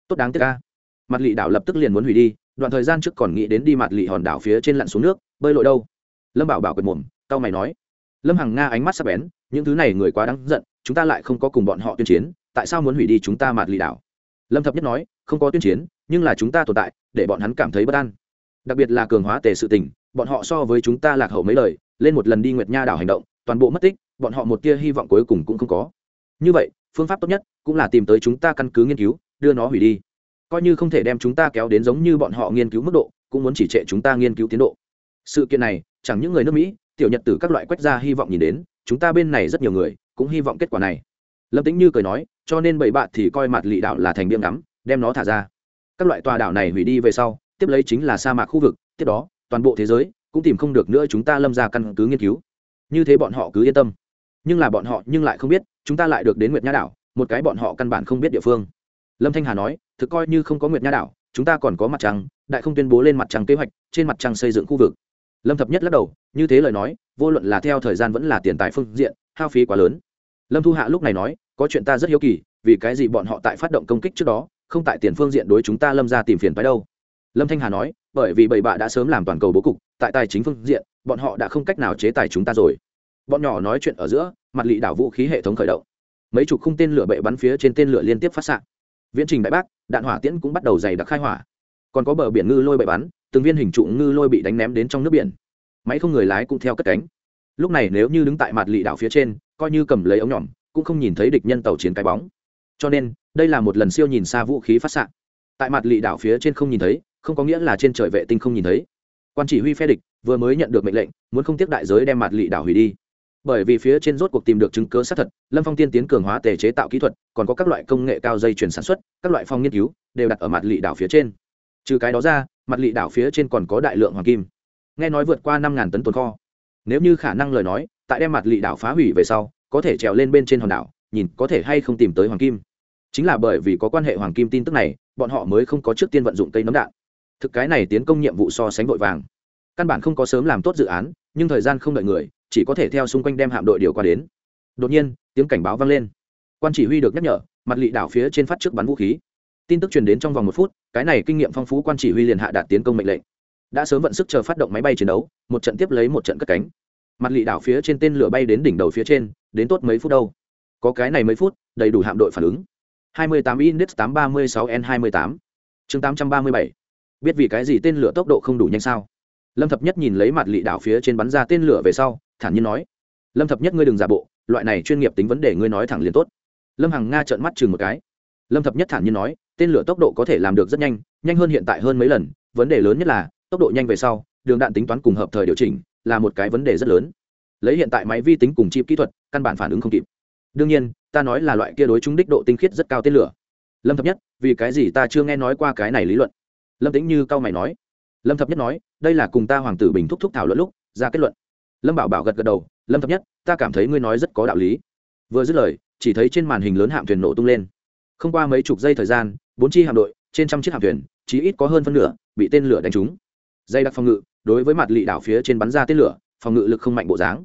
Tốt đáng tiếc ca mặt lị đảo lập tức liền muốn hủy đi, đoạn thời gian trước còn nghĩ đến đi mặt lị hòn đảo phía trên lặn xuống nước, bơi lội đâu. Lâm bảo bảo quệt mồm tao mày nói. Lâm hằng nga ánh mắt sắp bén, những thứ này người quá đáng giận, chúng ta lại không có cùng bọn họ tuyên chiến, tại sao muốn hủy đi chúng ta mặt lì đảo? Lâm thập nhất nói, không có tuyên chiến, nhưng là chúng ta tồn tại, để bọn hắn cảm thấy bất an. Đặc biệt là cường hóa tề sự tình, bọn họ so với chúng ta lạc hậu mấy lời, lên một lần đi nguyệt nha đảo hành động, toàn bộ mất tích bọn họ một tia hy vọng cuối cùng cũng không có. Như vậy, phương pháp tốt nhất cũng là tìm tới chúng ta căn cứ nghiên cứu, đưa nó hủy đi. Coi như không thể đem chúng ta kéo đến giống như bọn họ nghiên cứu mức độ, cũng muốn chỉ trệ chúng ta nghiên cứu tiến độ. Sự kiện này, chẳng những người nước mỹ, tiểu nhật tử các loại quách gia hy vọng nhìn đến, chúng ta bên này rất nhiều người cũng hy vọng kết quả này. Lâm tĩnh như cười nói, cho nên bảy bạn thì coi mặt lị đảo là thành biếm ngắm, đem nó thả ra. Các loại tòa đảo này hủy đi về sau, tiếp lấy chính là sa mạc khu vực, tiếp đó, toàn bộ thế giới cũng tìm không được nữa chúng ta lâm ra căn cứ nghiên cứu. Như thế bọn họ cứ yên tâm nhưng là bọn họ nhưng lại không biết, chúng ta lại được đến nguyệt nha đảo, một cái bọn họ căn bản không biết địa phương. Lâm thanh hà nói, thực coi như không có nguyệt nha đảo, chúng ta còn có mặt trăng, đại không tuyên bố lên mặt trăng kế hoạch, trên mặt trăng xây dựng khu vực. Lâm thập nhất lắc đầu, như thế lời nói, vô luận là theo thời gian vẫn là tiền tài phương diện, hao phí quá lớn. Lâm thu hạ lúc này nói, có chuyện ta rất hiếu kỳ, vì cái gì bọn họ tại phát động công kích trước đó, không tại tiền phương diện đối chúng ta lâm ra tìm phiền phái đâu? Lâm thanh hà nói, bởi vì bảy bạ đã sớm làm toàn cầu bố cục, tại tài chính phương diện, bọn họ đã không cách nào chế tài chúng ta rồi bọn nhỏ nói chuyện ở giữa, mặt lị đảo vũ khí hệ thống khởi động. Mấy chục khung tên lửa bệ bắn phía trên tên lửa liên tiếp phát xạ. Viễn trình đại bác, đạn hỏa tiễn cũng bắt đầu dày đặc khai hỏa. Còn có bờ biển ngư lôi bệ bắn, từng viên hình trụ ngư lôi bị đánh ném đến trong nước biển. Máy không người lái cũng theo cất cánh. Lúc này nếu như đứng tại mặt lị đảo phía trên, coi như cầm lấy ống nhỏm cũng không nhìn thấy địch nhân tàu chiến cái bóng. Cho nên, đây là một lần siêu nhìn xa vũ khí phát s tại mặt lị đảo phía trên không nhìn thấy, không có nghĩa là trên trời vệ tinh không nhìn thấy. Quan chỉ huy phe địch vừa mới nhận được mệnh lệnh, muốn không tiếp đại giới đem mặt lị đảo hủy đi bởi vì phía trên rốt cuộc tìm được chứng cứ xác thật, lâm phong tiên tiến cường hóa tề chế tạo kỹ thuật, còn có các loại công nghệ cao dây chuyển sản xuất, các loại phong nghiên cứu, đều đặt ở mặt lị đảo phía trên. Trừ cái đó ra, mặt lị đảo phía trên còn có đại lượng hoàng kim. Nghe nói vượt qua năm tấn tồn kho. Nếu như khả năng lời nói, tại đem mặt lị đảo phá hủy về sau, có thể trèo lên bên trên hòn đảo, nhìn có thể hay không tìm tới hoàng kim. Chính là bởi vì có quan hệ hoàng kim tin tức này, bọn họ mới không có trước tiên vận dụng cây nấm đạn. Thực cái này tiến công nhiệm vụ so sánh vội vàng. Căn bản không có sớm làm tốt dự án, nhưng thời gian không đợi người chỉ có thể theo xung quanh đem hạm đội điều qua đến. Đột nhiên, tiếng cảnh báo vang lên. Quan chỉ huy được nhắc nhở, mặt lị đảo phía trên phát trước bắn vũ khí. Tin tức truyền đến trong vòng một phút, cái này kinh nghiệm phong phú quan chỉ huy liền hạ đạt tiến công mệnh lệnh. Đã sớm vận sức chờ phát động máy bay chiến đấu, một trận tiếp lấy một trận cất cánh. Mặt lị đảo phía trên tên lửa bay đến đỉnh đầu phía trên, đến tốt mấy phút đâu. Có cái này mấy phút, đầy đủ hạm đội phản ứng. 28 index 836 n 28 chương 837 biết vì cái gì tên lửa tốc độ không đủ nhanh sao? Lâm thập nhất nhìn lấy mặt lị đảo phía trên bắn ra tên lửa về sau thản nhiên nói, lâm thập nhất ngươi đừng giả bộ, loại này chuyên nghiệp tính vấn đề ngươi nói thẳng liền tốt. Lâm hằng nga trợn mắt chừng một cái. Lâm thập nhất thản nhiên nói, tên lửa tốc độ có thể làm được rất nhanh nhanh hơn hiện tại hơn mấy lần, vấn đề lớn nhất là, tốc độ nhanh về sau, đường đạn tính toán cùng hợp thời điều chỉnh là một cái vấn đề rất lớn. Lấy hiện tại máy vi tính cùng chip kỹ thuật, căn bản phản ứng không kịp. Đương nhiên, ta nói là loại kia đối chúng đích độ tinh khiết rất cao tên lửa. Lâm thập nhất, vì cái gì ta chưa nghe nói qua cái này lý luận? Lâm tính như cao mày nói. Lâm thập nhất nói, đây là cùng ta hoàng tử bình thúc thúc thảo luận lúc ra kết luận lâm bảo bảo gật gật đầu, lâm thập nhất, ta cảm thấy ngươi nói rất có đạo lý. Vừa dứt lời, chỉ thấy trên màn hình lớn hạm thuyền nổ tung lên. Không qua mấy chục giây thời gian, bốn chi hạm đội, trên trăm chiếc hạm thuyền, chí ít có hơn phân nửa, bị tên lửa đánh trúng. Dây đặc phòng ngự, đối với mặt lị đảo phía trên bắn ra tên lửa, phòng ngự lực không mạnh bộ dáng.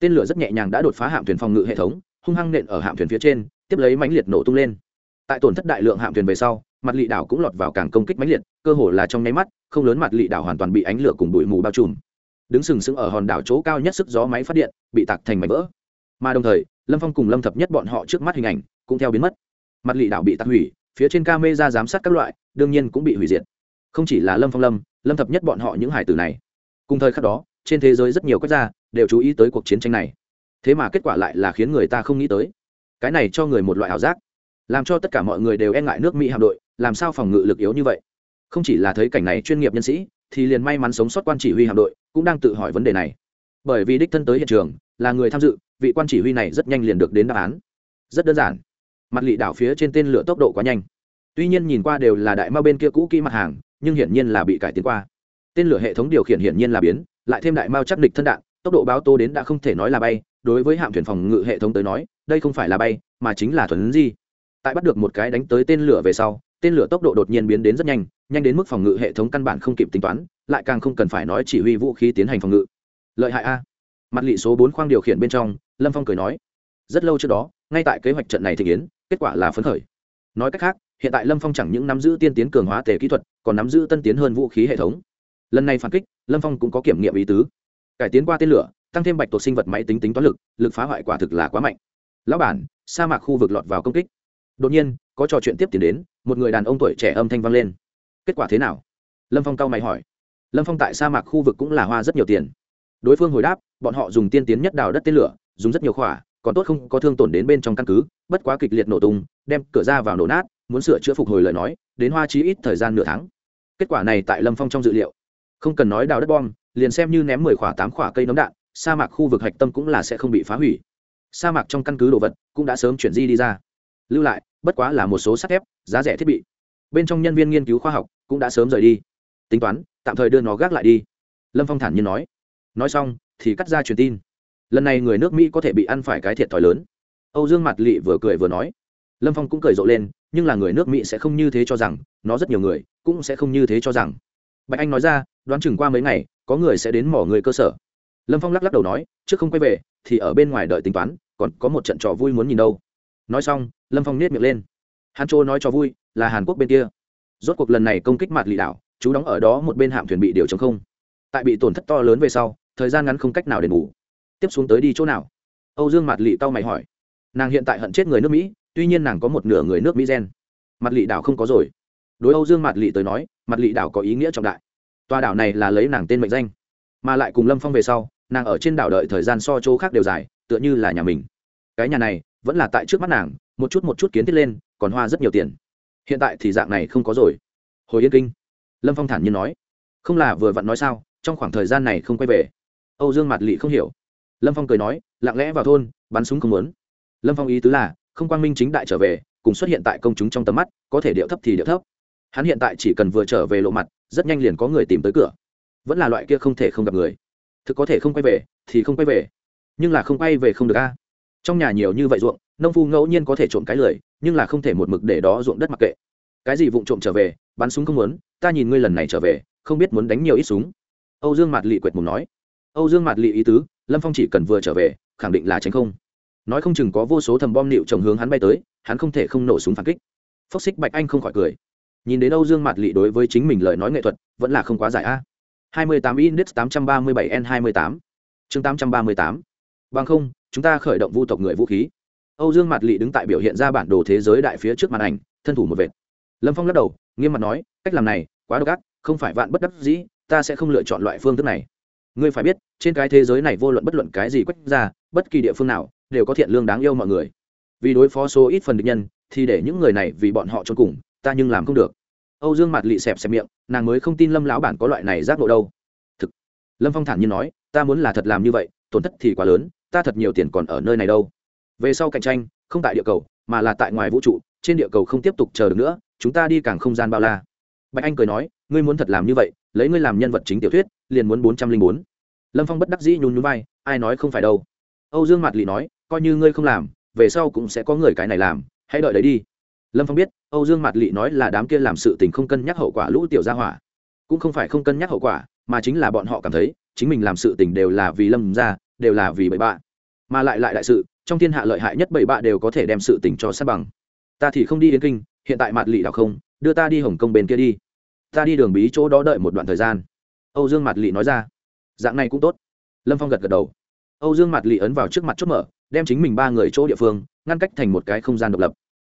Tên lửa rất nhẹ nhàng đã đột phá hạm thuyền phòng ngự hệ thống, hung hăng nện ở hạm thuyền phía trên, tiếp lấy mãnh liệt nổ tung lên. Tại tổn thất đại lượng hạm thuyền về sau, mặt lị đảo cũng lọt vào càng công kích mãnh liệt, cơ hồ là trong nháy mắt, không lớn mặt lị đảo hoàn toàn bị ánh lửa cùng bụi mù bao trùm đứng sừng sững ở hòn đảo chỗ cao nhất sức gió máy phát điện, bị tạc thành mảnh vỡ. Mà đồng thời, lâm phong cùng lâm thập nhất bọn họ trước mắt hình ảnh cũng theo biến mất. Mặt lị đảo bị tạc hủy, phía trên ca mê ra giám sát các loại, đương nhiên cũng bị hủy diệt. Không chỉ là lâm phong lâm lâm thập nhất bọn họ những hải tử này. Cùng thời khắc đó, trên thế giới rất nhiều quốc gia đều chú ý tới cuộc chiến tranh này. Thế mà kết quả lại là khiến người ta không nghĩ tới. Cái này cho người một loại ảo giác. Làm cho tất cả mọi người đều e ngại nước mỹ hạm đội, làm sao phòng ngự lực yếu như vậy? Không chỉ là thấy cảnh này chuyên nghiệp nhân sĩ thì liền may mắn sống sót quan chỉ huy hạm đội cũng đang tự hỏi vấn đề này. Bởi vì đích thân tới hiện trường, là người tham dự, vị quan chỉ huy này rất nhanh liền được đến đáp án. Rất đơn giản. Mặt lị đảo phía trên tên lửa tốc độ quá nhanh. Tuy nhiên nhìn qua đều là đại mao bên kia cũ kỹ mặt hàng, nhưng hiển nhiên là bị cải tiến qua. Tên lửa hệ thống điều khiển hiển nhiên là biến, lại thêm đại mao chắc địch thân đạn, tốc độ báo tô đến đã không thể nói là bay, đối với hạm thuyền phòng ngự hệ thống tới nói, đây không phải là bay, mà chính là thuần di. Tại bắt được một cái đánh tới tên lửa về sau tên lửa tốc độ đột nhiên biến đến rất nhanh nhanh đến mức phòng ngự hệ thống căn bản không kịp tính toán, lại càng không cần phải nói chỉ huy vũ khí tiến hành phòng ngự. Lợi hại a. Mặt lị số bốn khoang điều khiển bên trong, lâm phong cười nói, rất lâu trước đó, ngay tại kế hoạch trận này thể kiến kết quả là phấn khởi. Nói cách khác, hiện tại lâm phong chẳng những nắm giữ tiên tiến cường hóa tề kỹ thuật, còn nắm giữ tân tiến hơn vũ khí hệ thống. Lần này phản kích, lâm phong cũng có kiểm nghiệm ý tứ. Cải tiến qua tên lửa, tăng thêm bạch tuộc sinh vật máy tính tính toán lực lực phá hoại quả thực là quá mạnh. Lão bản, sa mạc khu vực lọt vào công kích. Đột nhiên có trò chuyện tiếp tiến đến, một người đàn ông tuổi trẻ âm thanh vang lên. Kết quả thế nào? Lâm phong cao mày hỏi. Lâm phong tại sa mạc khu vực cũng là hoa rất nhiều tiền. Đối phương hồi đáp, bọn họ dùng tiên tiến nhất đào đất tên lửa, dùng rất nhiều khỏa, còn tốt không có thương tổn đến bên trong căn cứ, bất quá kịch liệt nổ tung, đem cửa ra vào nổ nát, muốn sửa chữa phục hồi lời nói, đến hoa chí ít thời gian nửa tháng. Kết quả này tại lâm phong trong dự liệu. Không cần nói đào đất bom, liền xem như ném mười khỏa, tám khỏa cây nấm đạn, sa mạc khu vực hạch tâm cũng là sẽ không bị phá hủy. Sa mạc trong căn cứ đồ vật cũng đã sớm chuyển di đi ra lưu lại, bất quá là một số sắt thép, giá rẻ thiết bị. Bên trong nhân viên nghiên cứu khoa học cũng đã sớm rời đi. Tính toán, tạm thời đưa nó gác lại đi. Lâm phong thản nhiên nói. Nói xong, thì cắt ra truyền tin. Lần này người nước mỹ có thể bị ăn phải cái thiệt thòi lớn. Âu dương mặt lỵ vừa cười vừa nói. Lâm phong cũng cười rộ lên, nhưng là người nước mỹ sẽ không như thế cho rằng, nó rất nhiều người cũng sẽ không như thế cho rằng. Bạch anh nói ra, đoán chừng qua mấy ngày, có người sẽ đến mỏ người cơ sở. Lâm phong lắc lắc đầu nói, trước không quay về, thì ở bên ngoài đợi tính toán, còn có một trận trò vui muốn nhìn đâu nói xong, lâm phong nết miệng lên. Hàn châu nói cho vui, là hàn quốc bên kia. Rốt cuộc lần này công kích mặt lị đảo, chú đóng ở đó một bên hạm thuyền bị điều chống không. Tại bị tổn thất to lớn về sau, thời gian ngắn không cách nào đền bù. Tiếp xuống tới đi chỗ nào? Âu dương mặt lị tao mày hỏi. Nàng hiện tại hận chết người nước mỹ, tuy nhiên nàng có một nửa người nước mỹ gen. Mặt lị đảo không có rồi. Đối âu dương mặt lị tới nói mặt lị đảo có ý nghĩa trọng đại. Tòa đảo này là lấy nàng tên mệnh danh. Mà lại cùng lâm phong về sau, nàng ở trên đảo đợi thời gian so chỗ khác đều dài, tựa như là nhà mình. Cái nhà này vẫn là tại trước mắt nàng, một chút một chút kiến thiết lên, còn hoa rất nhiều tiền. Hiện tại thì dạng này không có rồi. Hồi yên kinh, lâm phong thản nhiên nói. Không là vừa vặn nói sao, trong khoảng thời gian này không quay về. Âu dương mặt lị không hiểu. Lâm phong cười nói, lặng lẽ vào thôn, bắn súng không muốn. Lâm phong ý tứ là, không quang minh chính đại trở về, cùng xuất hiện tại công chúng trong tầm mắt, có thể điệu thấp thì điệu thấp. Hắn hiện tại chỉ cần vừa trở về lộ mặt, rất nhanh liền có người tìm tới cửa. Vẫn là loại kia không thể không gặp người. Thực có thể không quay về, thì không quay về. Nhưng là không quay về không được a trong nhà nhiều như vậy ruộng, nông phu ngẫu nhiên có thể trộm cái lười, nhưng là không thể một mực để đó ruộng đất mặc kệ. Cái gì vụng trộm trở về, bắn súng không muốn, ta nhìn ngươi lần này trở về, không biết muốn đánh nhiều ít súng. Âu dương mạt lị quệt mùng nói. Âu dương mạt lị ý tứ, lâm phong chỉ cần vừa trở về, khẳng định là tránh không. Nói không chừng có vô số thầm bom nịu trồng hướng hắn bay tới, hắn không thể không nổ súng phản kích. Phốc xích bạch anh không khỏi cười. Nhìn đến âu dương mạt lị đối với chính mình lời nói nghệ thuật, vẫn là không quá giải a. 28 index 837 n 28 chương 838 bằng không chúng ta khởi động vu tộc người vũ khí. Âu dương mạt lị đứng tại biểu hiện ra bản đồ thế giới đại phía trước màn ảnh, thân thủ một vệt. Lâm phong lắc đầu, nghiêm mặt nói, cách làm này, quá độc ác, không phải vạn bất đắc dĩ, ta sẽ không lựa chọn loại phương thức này. Ngươi phải biết, trên cái thế giới này vô luận bất luận cái gì quách ra, bất kỳ địa phương nào, đều có thiện lương đáng yêu mọi người. Vì đối phó số ít phần địch nhân, thì để những người này vì bọn họ trốn cùng, ta nhưng làm không được. Âu dương mặt lị xẹp xẹp miệng, nàng mới không tin lâm lão bản có loại này giác ngộ đâu. Thực. Lâm phong thản nhiên nói, ta muốn là thật làm như vậy, tổn thất thì quá lớn ta thật nhiều tiền còn ở nơi này đâu. Về sau cạnh tranh, không tại địa cầu, mà là tại ngoài vũ trụ, trên địa cầu không tiếp tục chờ được nữa, chúng ta đi càng không gian bao la. Bạch anh cười nói, ngươi muốn thật làm như vậy, lấy ngươi làm nhân vật chính tiểu thuyết, liền muốn bốn trăm linh bốn. Lâm phong bất đắc dĩ nhún nhún vai, ai nói không phải đâu. Âu dương mặt lị nói, coi như ngươi không làm, về sau cũng sẽ có người cái này làm, hãy đợi đấy đi. Lâm phong biết, âu dương mặt lị nói là đám kia làm sự tình không cân nhắc hậu quả lũ tiểu gia hỏa. Cũng không phải không cân nhắc hậu quả, mà chính là bọn họ cảm thấy, chính mình làm sự tình đều là vì lâm ra đều là vì bậy bạ. Mà lại lại đại sự, trong thiên hạ lợi hại nhất bậy bạ đều có thể đem sự tình cho sát bằng. Ta thì không đi yến kinh, hiện tại mặt lị đào không, đưa ta đi hồng kông bên kia đi. Ta đi đường bí chỗ đó đợi một đoạn thời gian. Âu dương mặt lị nói ra. Dạng này cũng tốt. Lâm phong gật gật đầu. Âu dương mặt lị ấn vào trước mặt chốt mở, đem chính mình ba người chỗ địa phương, ngăn cách thành một cái không gian độc lập.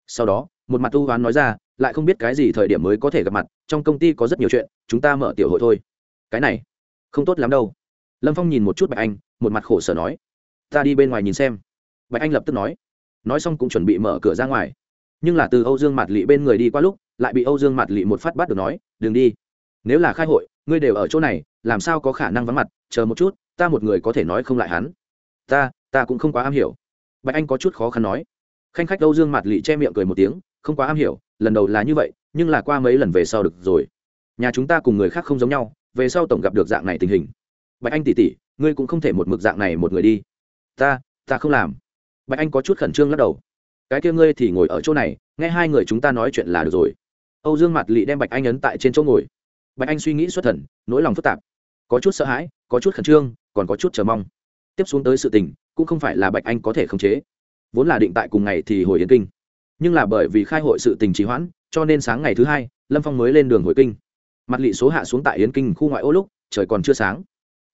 Sau đó, một mặt tu hoán nói ra, lại không biết cái gì thời điểm mới có thể gặp mặt, trong công ty có rất nhiều chuyện, chúng ta mở tiểu hội thôi. Cái này, không tốt lắm đâu. Lâm phong nhìn một chút bạch anh một mặt khổ sở nói, ta đi bên ngoài nhìn xem. Bạch anh lập tức nói. Nói xong cũng chuẩn bị mở cửa ra ngoài. Nhưng là từ âu dương mặt lị bên người đi qua lúc, lại bị âu dương mặt lị một phát bắt được nói, đừng đi. Nếu là khai hội, ngươi đều ở chỗ này, làm sao có khả năng vắng mặt? Chờ một chút, ta một người có thể nói không lại hắn. Ta ta cũng không quá am hiểu. Bạch anh có chút khó khăn nói. Khanh khách âu dương mặt lị che miệng cười một tiếng, không quá am hiểu, lần đầu là như vậy, nhưng là qua mấy lần về sau được rồi. Nhà chúng ta cùng người khác không giống nhau, về sau tổng gặp được dạng này tình hình. Bạch anh tỉ tỉ ngươi cũng không thể một mực dạng này một người đi. Ta ta không làm. Bạch anh có chút khẩn trương lắc đầu. Cái kia ngươi thì ngồi ở chỗ này, nghe hai người chúng ta nói chuyện là được rồi. Âu dương mặt lị đem bạch anh ấn tại trên chỗ ngồi. Bạch anh suy nghĩ xuất thần, nỗi lòng phức tạp. Có chút sợ hãi, có chút khẩn trương, còn có chút chờ mong. Tiếp xuống tới sự tình, cũng không phải là bạch anh có thể khống chế. Vốn là định tại cùng ngày thì hồi yến kinh. Nhưng là bởi vì khai hội sự tình trì hoãn, cho nên sáng ngày thứ hai, lâm phong mới lên đường hồi kinh. Mặt lị số hạ xuống tại yến kinh khu ngoại ô lúc, trời còn chưa sáng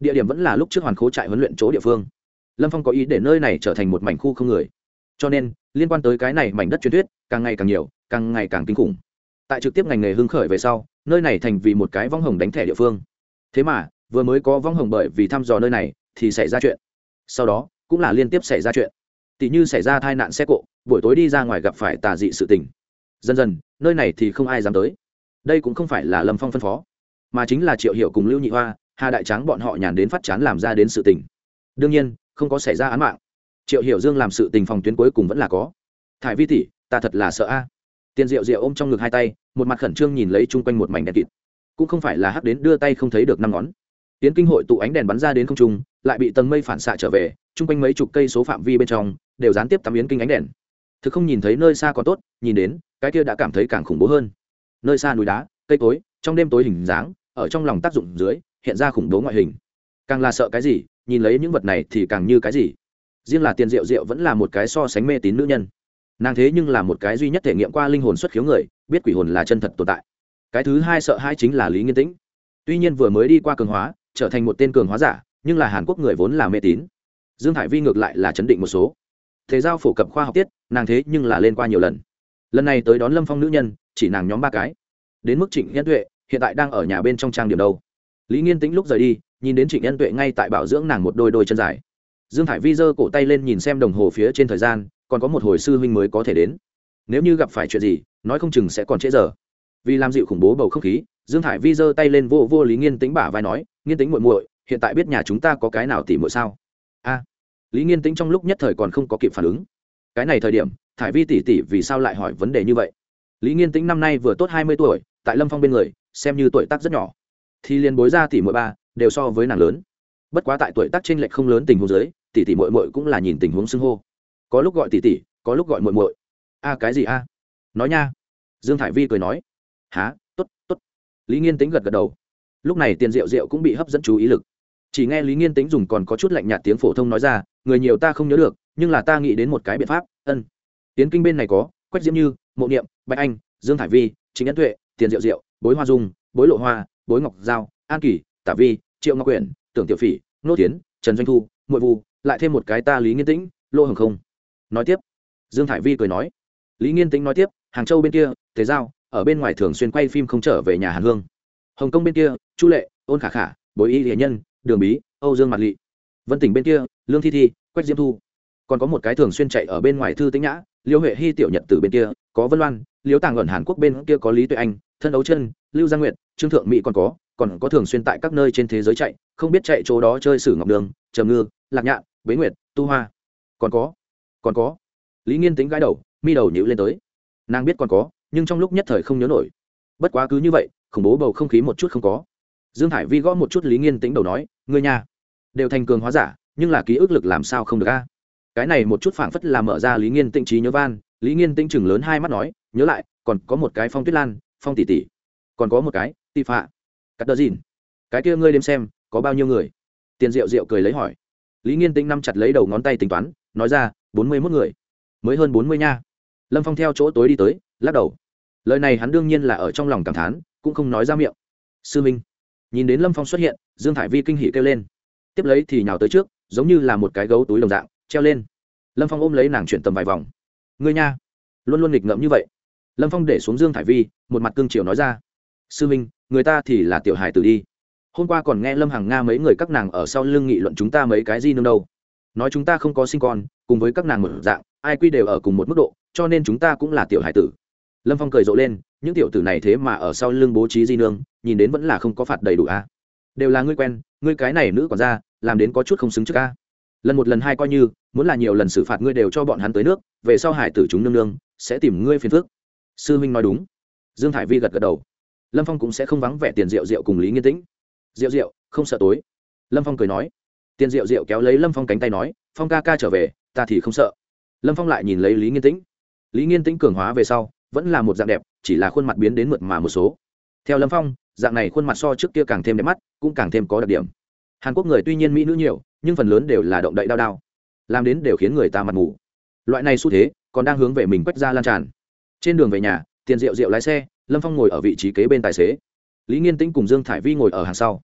địa điểm vẫn là lúc trước hoàn khố trại huấn luyện chỗ địa phương. Lâm phong có ý để nơi này trở thành một mảnh khu không người. Cho nên, liên quan tới cái này mảnh đất truyền thuyết, càng ngày càng nhiều, càng ngày càng kinh khủng. Tại trực tiếp ngành nghề hưng khởi về sau, nơi này thành vì một cái vong hồng đánh thẻ địa phương. Thế mà, vừa mới có vong hồng bởi vì thăm dò nơi này thì xảy ra chuyện. Sau đó, cũng là liên tiếp xảy ra chuyện. Tỷ như xảy ra tai nạn xe cộ, buổi tối đi ra ngoài gặp phải tà dị sự tình. Dần dần, nơi này thì không ai dám tới. Đây cũng không phải là lâm phong phân phó, mà chính là triệu hiệu cùng lưu nhị hoa hà đại tráng bọn họ nhàn đến phát chán làm ra đến sự tình. Đương nhiên, không có xảy ra án mạng. Triệu hiểu dương làm sự tình phòng tuyến cuối cùng vẫn là có. Thải vi tỷ, ta thật là sợ a. Tiền rượu rượu ôm trong ngực hai tay, một mặt khẩn trương nhìn lấy chung quanh một mảnh đèn kịt. Cũng không phải là hắc đến đưa tay không thấy được năm ngón. Tiến kinh hội tụ ánh đèn bắn ra đến không trung, lại bị tầng mây phản xạ trở về, chung quanh mấy chục cây số phạm vi bên trong, đều gián tiếp tắm yến kinh ánh đèn. Thực không nhìn thấy nơi xa còn tốt, nhìn đến, cái kia đã cảm thấy càng khủng bố hơn. Nơi xa núi đá, cây cối, trong đêm tối hình dáng, ở trong lòng tác dụng dưới hiện ra khủng bố ngoại hình. Càng là sợ cái gì, nhìn lấy những vật này thì càng như cái gì. Riêng là tiền rượu rượu vẫn là một cái so sánh mê tín nữ nhân. Nàng thế nhưng là một cái duy nhất thể nghiệm qua linh hồn xuất khiếu người, biết quỷ hồn là chân thật tồn tại. Cái thứ hai sợ hai chính là lý nghiên tĩnh. Tuy nhiên vừa mới đi qua cường hóa, trở thành một tên cường hóa giả, nhưng là hàn quốc người vốn là mê tín. Dương hải vi ngược lại là chấn định một số. Thế giao phổ cập khoa học tiết, nàng thế nhưng là lên qua nhiều lần. Lần này tới đón lâm phong nữ nhân, chỉ nàng nhóm ba cái. Đến mức trịnh nhân tuệ, hiện tại đang ở nhà bên trong trang điểm đâu? Lý nghiên tĩnh lúc rời đi, nhìn đến trịnh nhân tuệ ngay tại bảo dưỡng nàng một đôi đôi chân dài. Dương thải vi giơ cổ tay lên nhìn xem đồng hồ phía trên thời gian, còn có một hồi sư huynh mới có thể đến. Nếu như gặp phải chuyện gì, nói không chừng sẽ còn trễ giờ. Vì làm dịu khủng bố bầu không khí, dương thải vi giơ tay lên vô vô lý nghiên tính bả vai nói, nghiên tính muội muội, hiện tại biết nhà chúng ta có cái nào tỉ muội sao? A. Lý nghiên tĩnh trong lúc nhất thời còn không có kịp phản ứng. Cái này thời điểm, thải vi tỷ tỷ vì sao lại hỏi vấn đề như vậy? Lý nghiên tĩnh năm nay vừa tốt hai mươi tuổi, tại lâm phong bên người, xem như tuổi tác rất nhỏ thì liền bối ra tỷ mỗi ba, đều so với nàng lớn. Bất quá tại tuổi tác t r ê n lệch không lớn tình huống dưới, tỷ tỷ mội mội cũng là nhìn tình huống xưng hô. Có lúc gọi tỷ tỷ, có lúc gọi mội mội a, cái gì a? Nói nha. Dương thải vi cười nói. Há t ố t t ố t lý nghiên tính gật gật đầu. Lúc này tiền rượu rượu cũng bị hấp dẫn chú ý lực. Chỉ nghe lý nghiên tính dùng còn có chút lạnh nhạt tiếng phổ thông nói ra, người nhiều ta không nhớ được, nhưng là ta nghĩ đến một cái biện pháp, ân. Tiến kinh bên này có, quách diễm như, mộ niệm, bạch anh, dương thải vi chính ấn tuệ, tiền rượu rượu bối hoa dung, bối lộ hoa bối ngọc giao, an kỳ, tả vi, triệu ngọc quyển, tưởng tiểu phỉ, nô tiến trần doanh thu mội vu, lại thêm một cái ta lý nghiên tĩnh, lô hồng không. Nói tiếp, dương thải vi cười nói, lý nghiên tĩnh nói tiếp, hàng châu bên kia thế giao, ở bên ngoài thường xuyên quay phim không trở về nhà hàn hương. Hồng kông bên kia, chu lệ, ôn khả khả, bối y hiệ nhân, đường bí, âu dương mặt lị. Vân tỉnh bên kia, lương thi thi, quách Diêm thu. Còn có một cái thường xuyên chạy ở bên ngoài thư tĩnh nhã, liêu huệ hy tiểu nhật từ bên kia, có vân loan, liêu tàng ẩn hàn quốc bên kia có lý tuệ anh thân ấu chân, lưu gia nguyệt, trương thượng mỹ còn có còn có thường xuyên tại các nơi trên thế giới chạy, không biết chạy chỗ đó chơi sử ngọc đường, trầm ngư, lạc nhạn, bế nguyệt, tu hoa. Còn có còn có. Lý nghiên tính gãi đầu, mi đầu nhữ lên tới. Nàng biết còn có, nhưng trong lúc nhất thời không nhớ nổi. Bất quá cứ như vậy, khủng bố bầu không khí một chút không có. Dương hải vi gõ một chút lý nghiên tính đầu nói người nhà đều thành cường hóa giả, nhưng là ký ức lực làm sao không được a? Cái này một chút phảng phất là mở ra lý nghiên tĩnh trí nhớ van. Lý nghiên tĩnh chừng lớn hai mắt nói, nhớ lại, còn có một cái phong tuyết lan phong tỷ tỷ còn có một cái, tị phạ. Cắt đờ dìn. Cái kia ngươi đếm xem, có bao nhiêu người? Tiền rượu rượu cười lấy hỏi. Lý nghiên tĩnh nắm chặt lấy đầu ngón tay tính toán, nói ra, bốn mươi mốt người. Mới hơn bốn mươi nha. Lâm phong theo chỗ tối đi tới, lắc đầu. Lời này hắn đương nhiên là ở trong lòng cảm thán, cũng không nói ra miệng. Sư minh. Nhìn đến lâm phong xuất hiện, dương thải vi kinh hỉ kêu lên. Tiếp lấy thì nhào tới trước, giống như là một cái gấu túi đồng dạng, treo lên. Lâm phong ôm lấy nàng chuyển tầm vài vòng. Ngươi nha. Luôn luôn nghịch ngợm như vậy lâm phong để xuống dương thải vi, một mặt cương triều nói ra. Sư minh, người ta thì là tiểu hài tử đi. Hôm qua còn nghe lâm hằng nga mấy người các nàng ở sau lưng nghị luận chúng ta mấy cái gì nương đâu. Nói chúng ta không có sinh con, cùng với các nàng một dạng, ai quy đều ở cùng một mức độ, cho nên chúng ta cũng là tiểu hải tử. Lâm phong cười rộ lên, những tiểu tử này thế mà ở sau lưng bố trí di nương, nhìn đến vẫn là không có phạt đầy đủ a. À? đều là ngươi quen, ngươi cái này nữ còn ra, làm đến có chút không xứng trước a. Lần một lần hai coi như, muốn là nhiều lần xử phạt ngươi đều cho bọn hắn tới nước, về sau hải tử chúng nương nương sẽ tìm ngươi phiền phức sư huynh nói đúng. Dương Thải vi gật gật đầu. Lâm phong cũng sẽ không vắng vẻ tiền rượu rượu cùng lý nghiên tĩnh. Rượu rượu, không sợ tối. Lâm phong cười nói. Tiền rượu rượu kéo lấy lâm phong cánh tay nói, phong ca ca trở về, ta thì không sợ. Lâm phong lại nhìn lấy lý nghiên tĩnh. Lý nghiên tĩnh cường hóa về sau, vẫn là một dạng đẹp, chỉ là khuôn mặt biến đến mượt mà một số. Theo lâm phong, dạng này khuôn mặt so trước kia càng thêm đẹp mắt, cũng càng thêm có đặc điểm. Hàn quốc người tuy nhiên mỹ nữ nhiều, nhưng phần lớn đều là động đậy đao đao, làm đến đều khiến người ta mặt mù. Loại này xu thế, còn đang hướng về mình quách ra lan tràn trên đường về nhà, tiền rượu rượu lái xe, lâm phong ngồi ở vị trí kế bên tài xế. Lý nghiên tĩnh cùng dương thải vi ngồi ở hàng sau.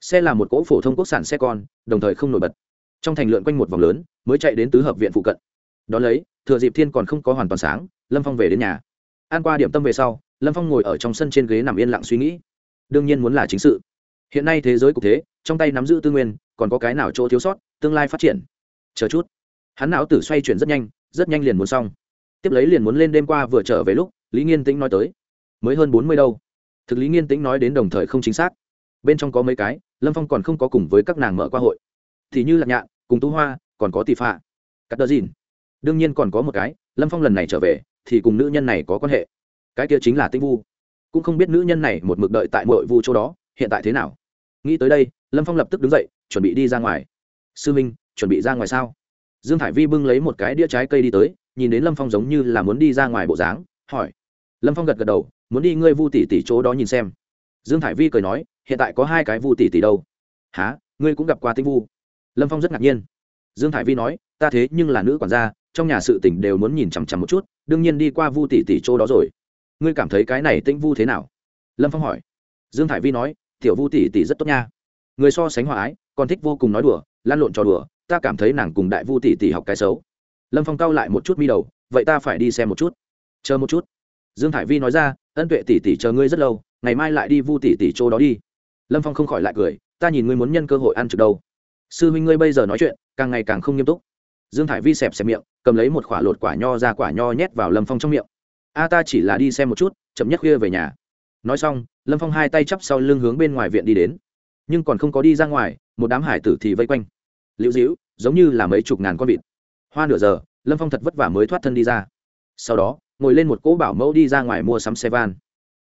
Xe là một cỗ phổ thông quốc sản xe con, đồng thời không nổi bật. Trong thành lượn quanh một vòng lớn, mới chạy đến tứ hợp viện phụ cận. Đón lấy, thừa dịp thiên còn không có hoàn toàn sáng, lâm phong về đến nhà. An qua điểm tâm về sau, lâm phong ngồi ở trong sân trên ghế nằm yên lặng suy nghĩ. Đương nhiên muốn là chính sự. Hiện nay thế giới cục thế, trong tay nắm giữ tư nguyên, còn có cái nào chỗ thiếu sót, tương lai phát triển? Chờ chút. Hắn não tử xoay chuyển rất nhanh rất nhanh liền muốn xong tiếp lấy liền muốn lên đêm qua vừa trở về lúc, lý nghiên tĩnh nói tới. Mới hơn bốn mươi đâu. Thực lý nghiên tĩnh nói đến đồng thời không chính xác. Bên trong có mấy cái, lâm phong còn không có cùng với các nàng mở qua hội. Thì như lạc nhạn, cùng tú hoa, còn có tỷ phạ. Cắt đờ dìn. Đương nhiên còn có một cái, lâm phong lần này trở về, thì cùng nữ nhân này có quan hệ. Cái kia chính là tinh vu. Cũng không biết nữ nhân này một mực đợi tại mội vu chỗ đó, hiện tại thế nào. Nghĩ tới đây, lâm phong lập tức đứng dậy, chuẩn bị đi ra ngoài. Sư minh, chuẩn bị ra ngoài sao? Dương hải vi bưng lấy một cái đĩa trái cây đi tới nhìn đến lâm phong giống như là muốn đi ra ngoài bộ dáng, hỏi. Lâm phong gật gật đầu, muốn đi ngươi vu tỷ tỷ chỗ đó nhìn xem. Dương hải vi cười nói, hiện tại có hai cái vu tỷ tỷ đâu. Há ngươi cũng gặp qua tinh vu? Lâm phong rất ngạc nhiên. Dương hải vi nói, ta thế nhưng là nữ quản gia, trong nhà sự tỉnh đều muốn nhìn chằm chằm một chút, đương nhiên đi qua vu tỷ tỷ chỗ đó rồi. Ngươi cảm thấy cái này tinh vu thế nào? Lâm phong hỏi. Dương hải vi nói, tiểu vu tỷ tỷ rất tốt nha. Người so sánh hòa ái, còn thích vô cùng nói đùa lan lộn trò đùa, ta cảm thấy nàng cùng đại vu tỷ tỷ học cái xấu lâm phong cau lại một chút mi đầu, vậy ta phải đi xem một chút. Chờ một chút. Dương hải vi nói ra, ân tuệ tỷ tỷ chờ ngươi rất lâu, ngày mai lại đi vu tỷ tỷ chỗ đó đi. Lâm phong không khỏi lại cười, ta nhìn ngươi muốn nhân cơ hội ăn trực đâu. Sư huynh ngươi bây giờ nói chuyện, càng ngày càng không nghiêm túc. Dương thải vi xẹp xẹp miệng, cầm lấy một quả lột quả nho ra quả nho nhét vào lâm phong trong miệng. A, ta chỉ là đi xem một chút, chậm nhất khuya về nhà. Nói xong, lâm phong hai tay chắp sau lưng hướng bên ngoài viện đi đến. Nhưng còn không có đi ra ngoài, một đám hải tử thì vây quanh. Liễu dĩu giống như là mấy chục ngàn con vịt hoa nửa giờ, lâm phong thật vất vả mới thoát thân đi ra. Sau đó, ngồi lên một cỗ bảo mẫu đi ra ngoài mua sắm xe van.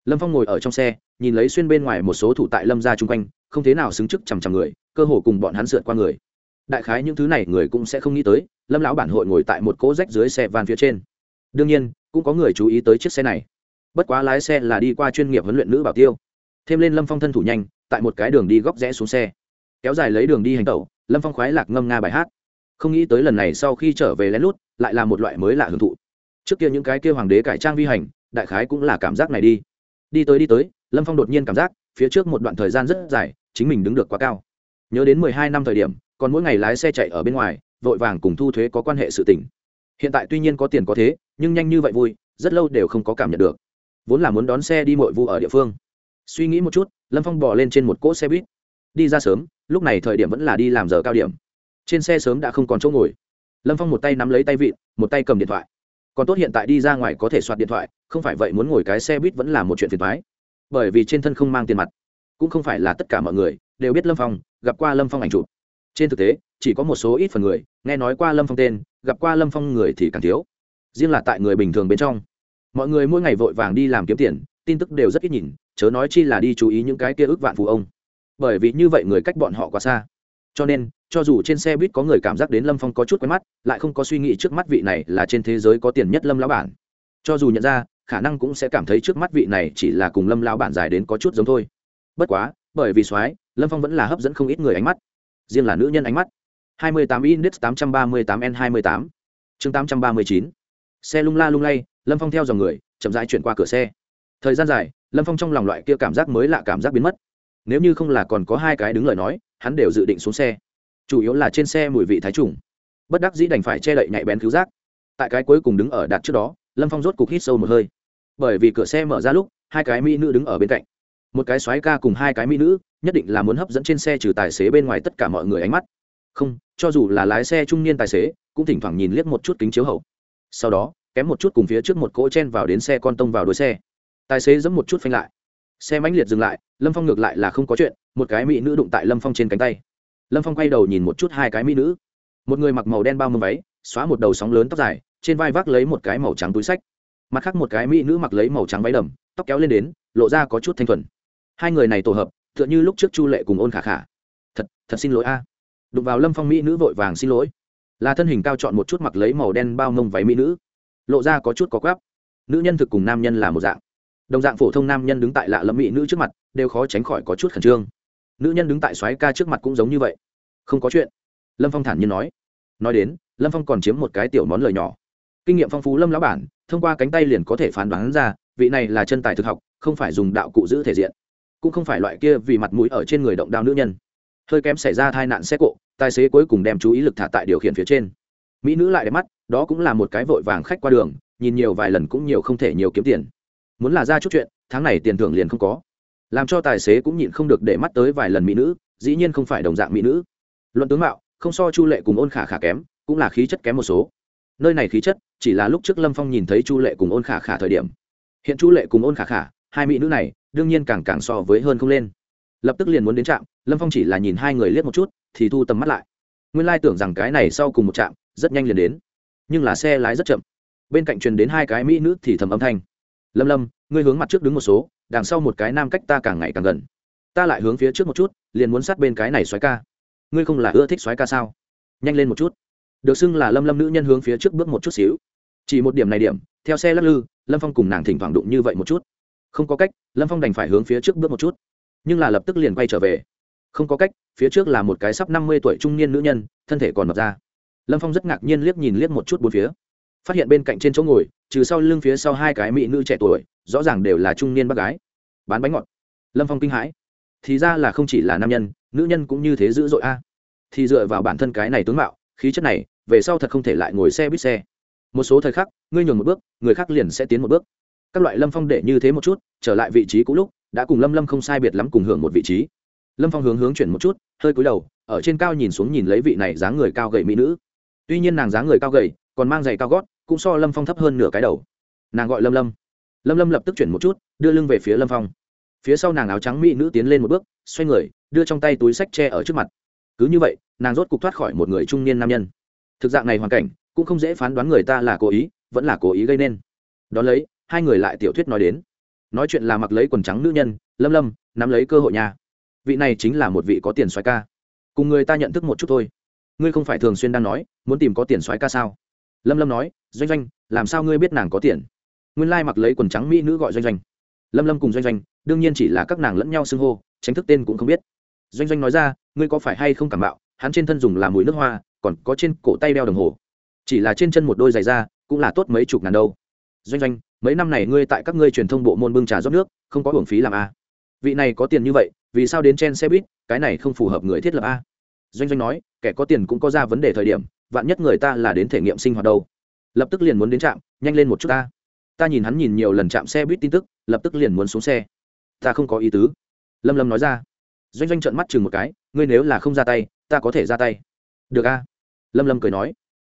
Lâm phong ngồi ở trong xe, nhìn lấy xuyên bên ngoài một số thủ tại lâm ra chung quanh, không thế nào xứng chức chằm chằm người, cơ hồ cùng bọn hắn sượt qua người. Đại khái những thứ này người cũng sẽ không nghĩ tới, lâm lão bản hội ngồi tại một cỗ rách dưới xe van phía trên. Đương nhiên, cũng có người chú ý tới chiếc xe này. Bất quá lái xe là đi qua chuyên nghiệp huấn luyện nữ bảo tiêu. Thêm lên lâm phong thân thủ nhanh, tại một cái đường đi góc rẽ xuống xe. Kéo dài lấy đường đi hành tẩu, lâm phong khoái lạc ngâm nga bài hát không nghĩ tới lần này sau khi trở về lén lút, lại là một loại mới lạ hưởng thụ. Trước kia những cái kia hoàng đế cải trang vi hành, đại khái cũng là cảm giác này đi. Đi tới đi tới, lâm phong đột nhiên cảm giác, phía trước một đoạn thời gian rất dài, chính mình đứng được quá cao. Nhớ đến mười hai năm thời điểm, còn mỗi ngày lái xe chạy ở bên ngoài, vội vàng cùng thu thuế có quan hệ sự tỉnh hiện tại tuy nhiên có tiền có thế, nhưng nhanh như vậy vui, rất lâu đều không có cảm nhận được. Vốn là muốn đón xe đi mội vu ở địa phương. Suy nghĩ một chút, lâm phong bỏ lên trên một cỗ xe buýt. Đi ra sớm, lúc này thời điểm vẫn là đi làm giờ cao điểm trên xe sớm đã không còn chỗ ngồi. Lâm phong một tay nắm lấy tay vịn, một tay cầm điện thoại. Còn tốt hiện tại đi ra ngoài có thể soạt điện thoại, không phải vậy muốn ngồi cái xe buýt vẫn là một chuyện phiền thoái bởi vì trên thân không mang tiền mặt, cũng không phải là tất cả mọi người đều biết lâm phong, gặp qua lâm phong ảnh chụp. Trên thực tế, chỉ có một số ít phần người, nghe nói qua lâm phong tên, gặp qua lâm phong người thì càng thiếu. Riêng là tại người bình thường bên trong. Mọi người mỗi ngày vội vàng đi làm kiếm tiền, tin tức đều rất ít nhìn, chớ nói chi là đi chú ý những cái kia ước vạn phụ ông. Bởi vì như vậy người cách bọn họ quá xa cho nên, cho dù trên xe buýt có người cảm giác đến lâm phong có chút quen mắt, lại không có suy nghĩ trước mắt vị này là trên thế giới có tiền nhất lâm lão bản. Cho dù nhận ra, khả năng cũng sẽ cảm thấy trước mắt vị này chỉ là cùng lâm lão bản dài đến có chút giống thôi. Bất quá, bởi vì soái, lâm phong vẫn là hấp dẫn không ít người ánh mắt. Riêng là nữ nhân ánh mắt. 28 index 838 n 28 chương 839 xe lung la lung lay, lâm phong theo dòng người, chậm rãi chuyển qua cửa xe. Thời gian dài, lâm phong trong lòng loại kia cảm giác mới lạ cảm giác biến mất. Nếu như không là còn có hai cái đứng lời nói hắn đều dự định xuống xe. Chủ yếu là trên xe mùi vị thái trùng. Bất đắc dĩ đành phải che đậy nhạy bén cứu giác. Tại cái cuối cùng đứng ở đặt trước đó, lâm phong rốt cục hít sâu một hơi. Bởi vì cửa xe mở ra lúc, hai cái mỹ nữ đứng ở bên cạnh. Một cái xoáy ca cùng hai cái mỹ nữ, nhất định là muốn hấp dẫn trên xe trừ tài xế bên ngoài tất cả mọi người ánh mắt. Không, cho dù là lái xe trung niên tài xế, cũng thỉnh thoảng nhìn liếc một chút kính chiếu hậu. Sau đó, kém một chút cùng phía trước một cỗ chen vào đến xe con tông vào đuôi xe. Tài xế giẫm một chút phanh lại xe mãnh liệt dừng lại, lâm phong ngược lại là không có chuyện, một cái mỹ nữ đụng tại lâm phong trên cánh tay. Lâm phong quay đầu nhìn một chút hai cái mỹ nữ. Một người mặc màu đen bao mâm váy, xóa một đầu sóng lớn tóc dài, trên vai vác lấy một cái màu trắng túi sách. Mặt khác một cái mỹ nữ mặc lấy màu trắng váy đầm, tóc kéo lên đến, lộ ra có chút thanh thuần. Hai người này tổ hợp, tựa như lúc trước chu lệ cùng ôn khả khả. Thật thật xin lỗi a. Đụng vào lâm phong mỹ nữ vội vàng xin lỗi. Là thân hình cao chọn một chút mặc lấy màu đen bao mông váy mỹ nữ. Lộ ra có chút có quáp. Nữ nhân thực cùng nam nhân là một dạng đồng dạng phổ thông nam nhân đứng tại lạ lẫm mỹ nữ trước mặt đều khó tránh khỏi có chút khẩn trương. Nữ nhân đứng tại xoáy ca trước mặt cũng giống như vậy. Không có chuyện. Lâm phong thản nhiên nói. Nói đến, lâm phong còn chiếm một cái tiểu món lời nhỏ. Kinh nghiệm phong phú lâm lão bản, thông qua cánh tay liền có thể phán đoán ra, vị này là chân tài thực học, không phải dùng đạo cụ giữ thể diện. Cũng không phải loại kia vì mặt mũi ở trên người động đao nữ nhân. Hơi kém xảy ra tai nạn xe cộ, tài xế cuối cùng đem chú ý lực thả tại điều khiển phía trên. Mỹ nữ lại đẹp mắt, đó cũng là một cái vội vàng khách qua đường, nhìn nhiều vài lần cũng nhiều không thể nhiều kiếm tiền muốn là ra chút chuyện, tháng này tiền thưởng liền không có. Làm cho tài xế cũng nhịn không được để mắt tới vài lần mỹ nữ, dĩ nhiên không phải đồng dạng mỹ nữ. Luận tướng mạo, không so chu lệ cùng ôn khả khả kém, cũng là khí chất kém một số. Nơi này khí chất, chỉ là lúc trước lâm phong nhìn thấy chu lệ cùng ôn khả khả thời điểm. Hiện chu lệ cùng ôn khả khả, hai mỹ nữ này, đương nhiên càng càng so với hơn không lên. Lập tức liền muốn đến trạm, lâm phong chỉ là nhìn hai người liếc một chút, thì thu tầm mắt lại. Nguyên lai tưởng rằng cái này sau cùng một trạm, rất nhanh liền đến. Nhưng là xe lái rất chậm. Bên cạnh truyền đến hai cái mỹ nữ thì thầm âm thanh lâm lâm, ngươi hướng mặt trước đứng một số, đằng sau một cái nam cách ta càng ngày càng gần. Ta lại hướng phía trước một chút, liền muốn sát bên cái này xoáy ca. Ngươi không là ưa thích xoáy ca sao? Nhanh lên một chút. Được xưng là lâm lâm nữ nhân hướng phía trước bước một chút xíu. Chỉ một điểm này điểm, theo xe lắc lư, lâm phong cùng nàng thỉnh thoảng đụng như vậy một chút. Không có cách, lâm phong đành phải hướng phía trước bước một chút. Nhưng là lập tức liền quay trở về. Không có cách, phía trước là một cái sắp năm mươi tuổi trung niên nữ nhân, thân thể còn mập ra. Lâm phong rất ngạc nhiên liếc nhìn liếc một chút bốn phía phát hiện bên cạnh trên chỗ ngồi, trừ sau lưng phía sau hai cái mỹ nữ trẻ tuổi, rõ ràng đều là trung niên bác gái. Bán bánh ngọt. Lâm phong kinh hãi. Thì ra là không chỉ là nam nhân, nữ nhân cũng như thế dữ dội a. Thì dựa vào bản thân cái này tướng mạo, khí chất này, về sau thật không thể lại ngồi xe buýt xe. Một số thời khắc, ngươi nhường một bước, người khác liền sẽ tiến một bước. Các loại lâm phong để như thế một chút, trở lại vị trí cũ lúc, đã cùng lâm lâm không sai biệt lắm cùng hưởng một vị trí. Lâm phong hướng hướng chuyển một chút, hơi cúi đầu, ở trên cao nhìn xuống nhìn lấy vị này dáng người cao gầy mỹ nữ. Tuy nhiên nàng dáng người cao gầy, còn mang giày cao gót cũng so lâm phong thấp hơn nửa cái đầu nàng gọi lâm lâm lâm lâm lập tức chuyển một chút đưa lưng về phía lâm phong phía sau nàng áo trắng mỹ nữ tiến lên một bước xoay người đưa trong tay túi sách tre ở trước mặt cứ như vậy nàng rốt cục thoát khỏi một người trung niên nam nhân thực dạng này hoàn cảnh cũng không dễ phán đoán người ta là cố ý vẫn là cố ý gây nên đón lấy hai người lại tiểu thuyết nói đến nói chuyện là mặc lấy quần trắng nữ nhân lâm lâm nắm lấy cơ hội nhà vị này chính là một vị có tiền xoái ca cùng người ta nhận thức một chút thôi ngươi không phải thường xuyên đang nói muốn tìm có tiền xoái ca sao lâm lâm nói, doanh doanh, làm sao ngươi biết nàng có tiền? Nguyên lai mặc lấy quần trắng mỹ nữ gọi doanh doanh. Lâm lâm cùng doanh doanh, đương nhiên chỉ là các nàng lẫn nhau xưng hô, tránh thức tên cũng không biết. Doanh doanh nói ra, ngươi có phải hay không cảm bạo hắn trên thân dùng làm mùi nước hoa, còn có trên cổ tay đeo đồng hồ. Chỉ là trên chân một đôi giày da, cũng là tốt mấy chục ngàn đâu. Doanh doanh, mấy năm này ngươi tại các ngươi truyền thông bộ môn bưng trà rót nước, không có hưởng phí làm a. Vị này có tiền như vậy, vì sao đến trên xe buýt, cái này không phù hợp người thiết lập a? Doanh doanh nói, kẻ có tiền cũng có ra vấn đề thời điểm vạn nhất người ta là đến thể nghiệm sinh hoạt đâu. Lập tức liền muốn đến trạm, nhanh lên một chút ta. Ta nhìn hắn nhìn nhiều lần chạm xe buýt tin tức, lập tức liền muốn xuống xe. Ta không có ý tứ. Lâm lâm nói ra. Doanh doanh trợn mắt chừng một cái, ngươi nếu là không ra tay, ta có thể ra tay. Được a. Lâm lâm cười nói.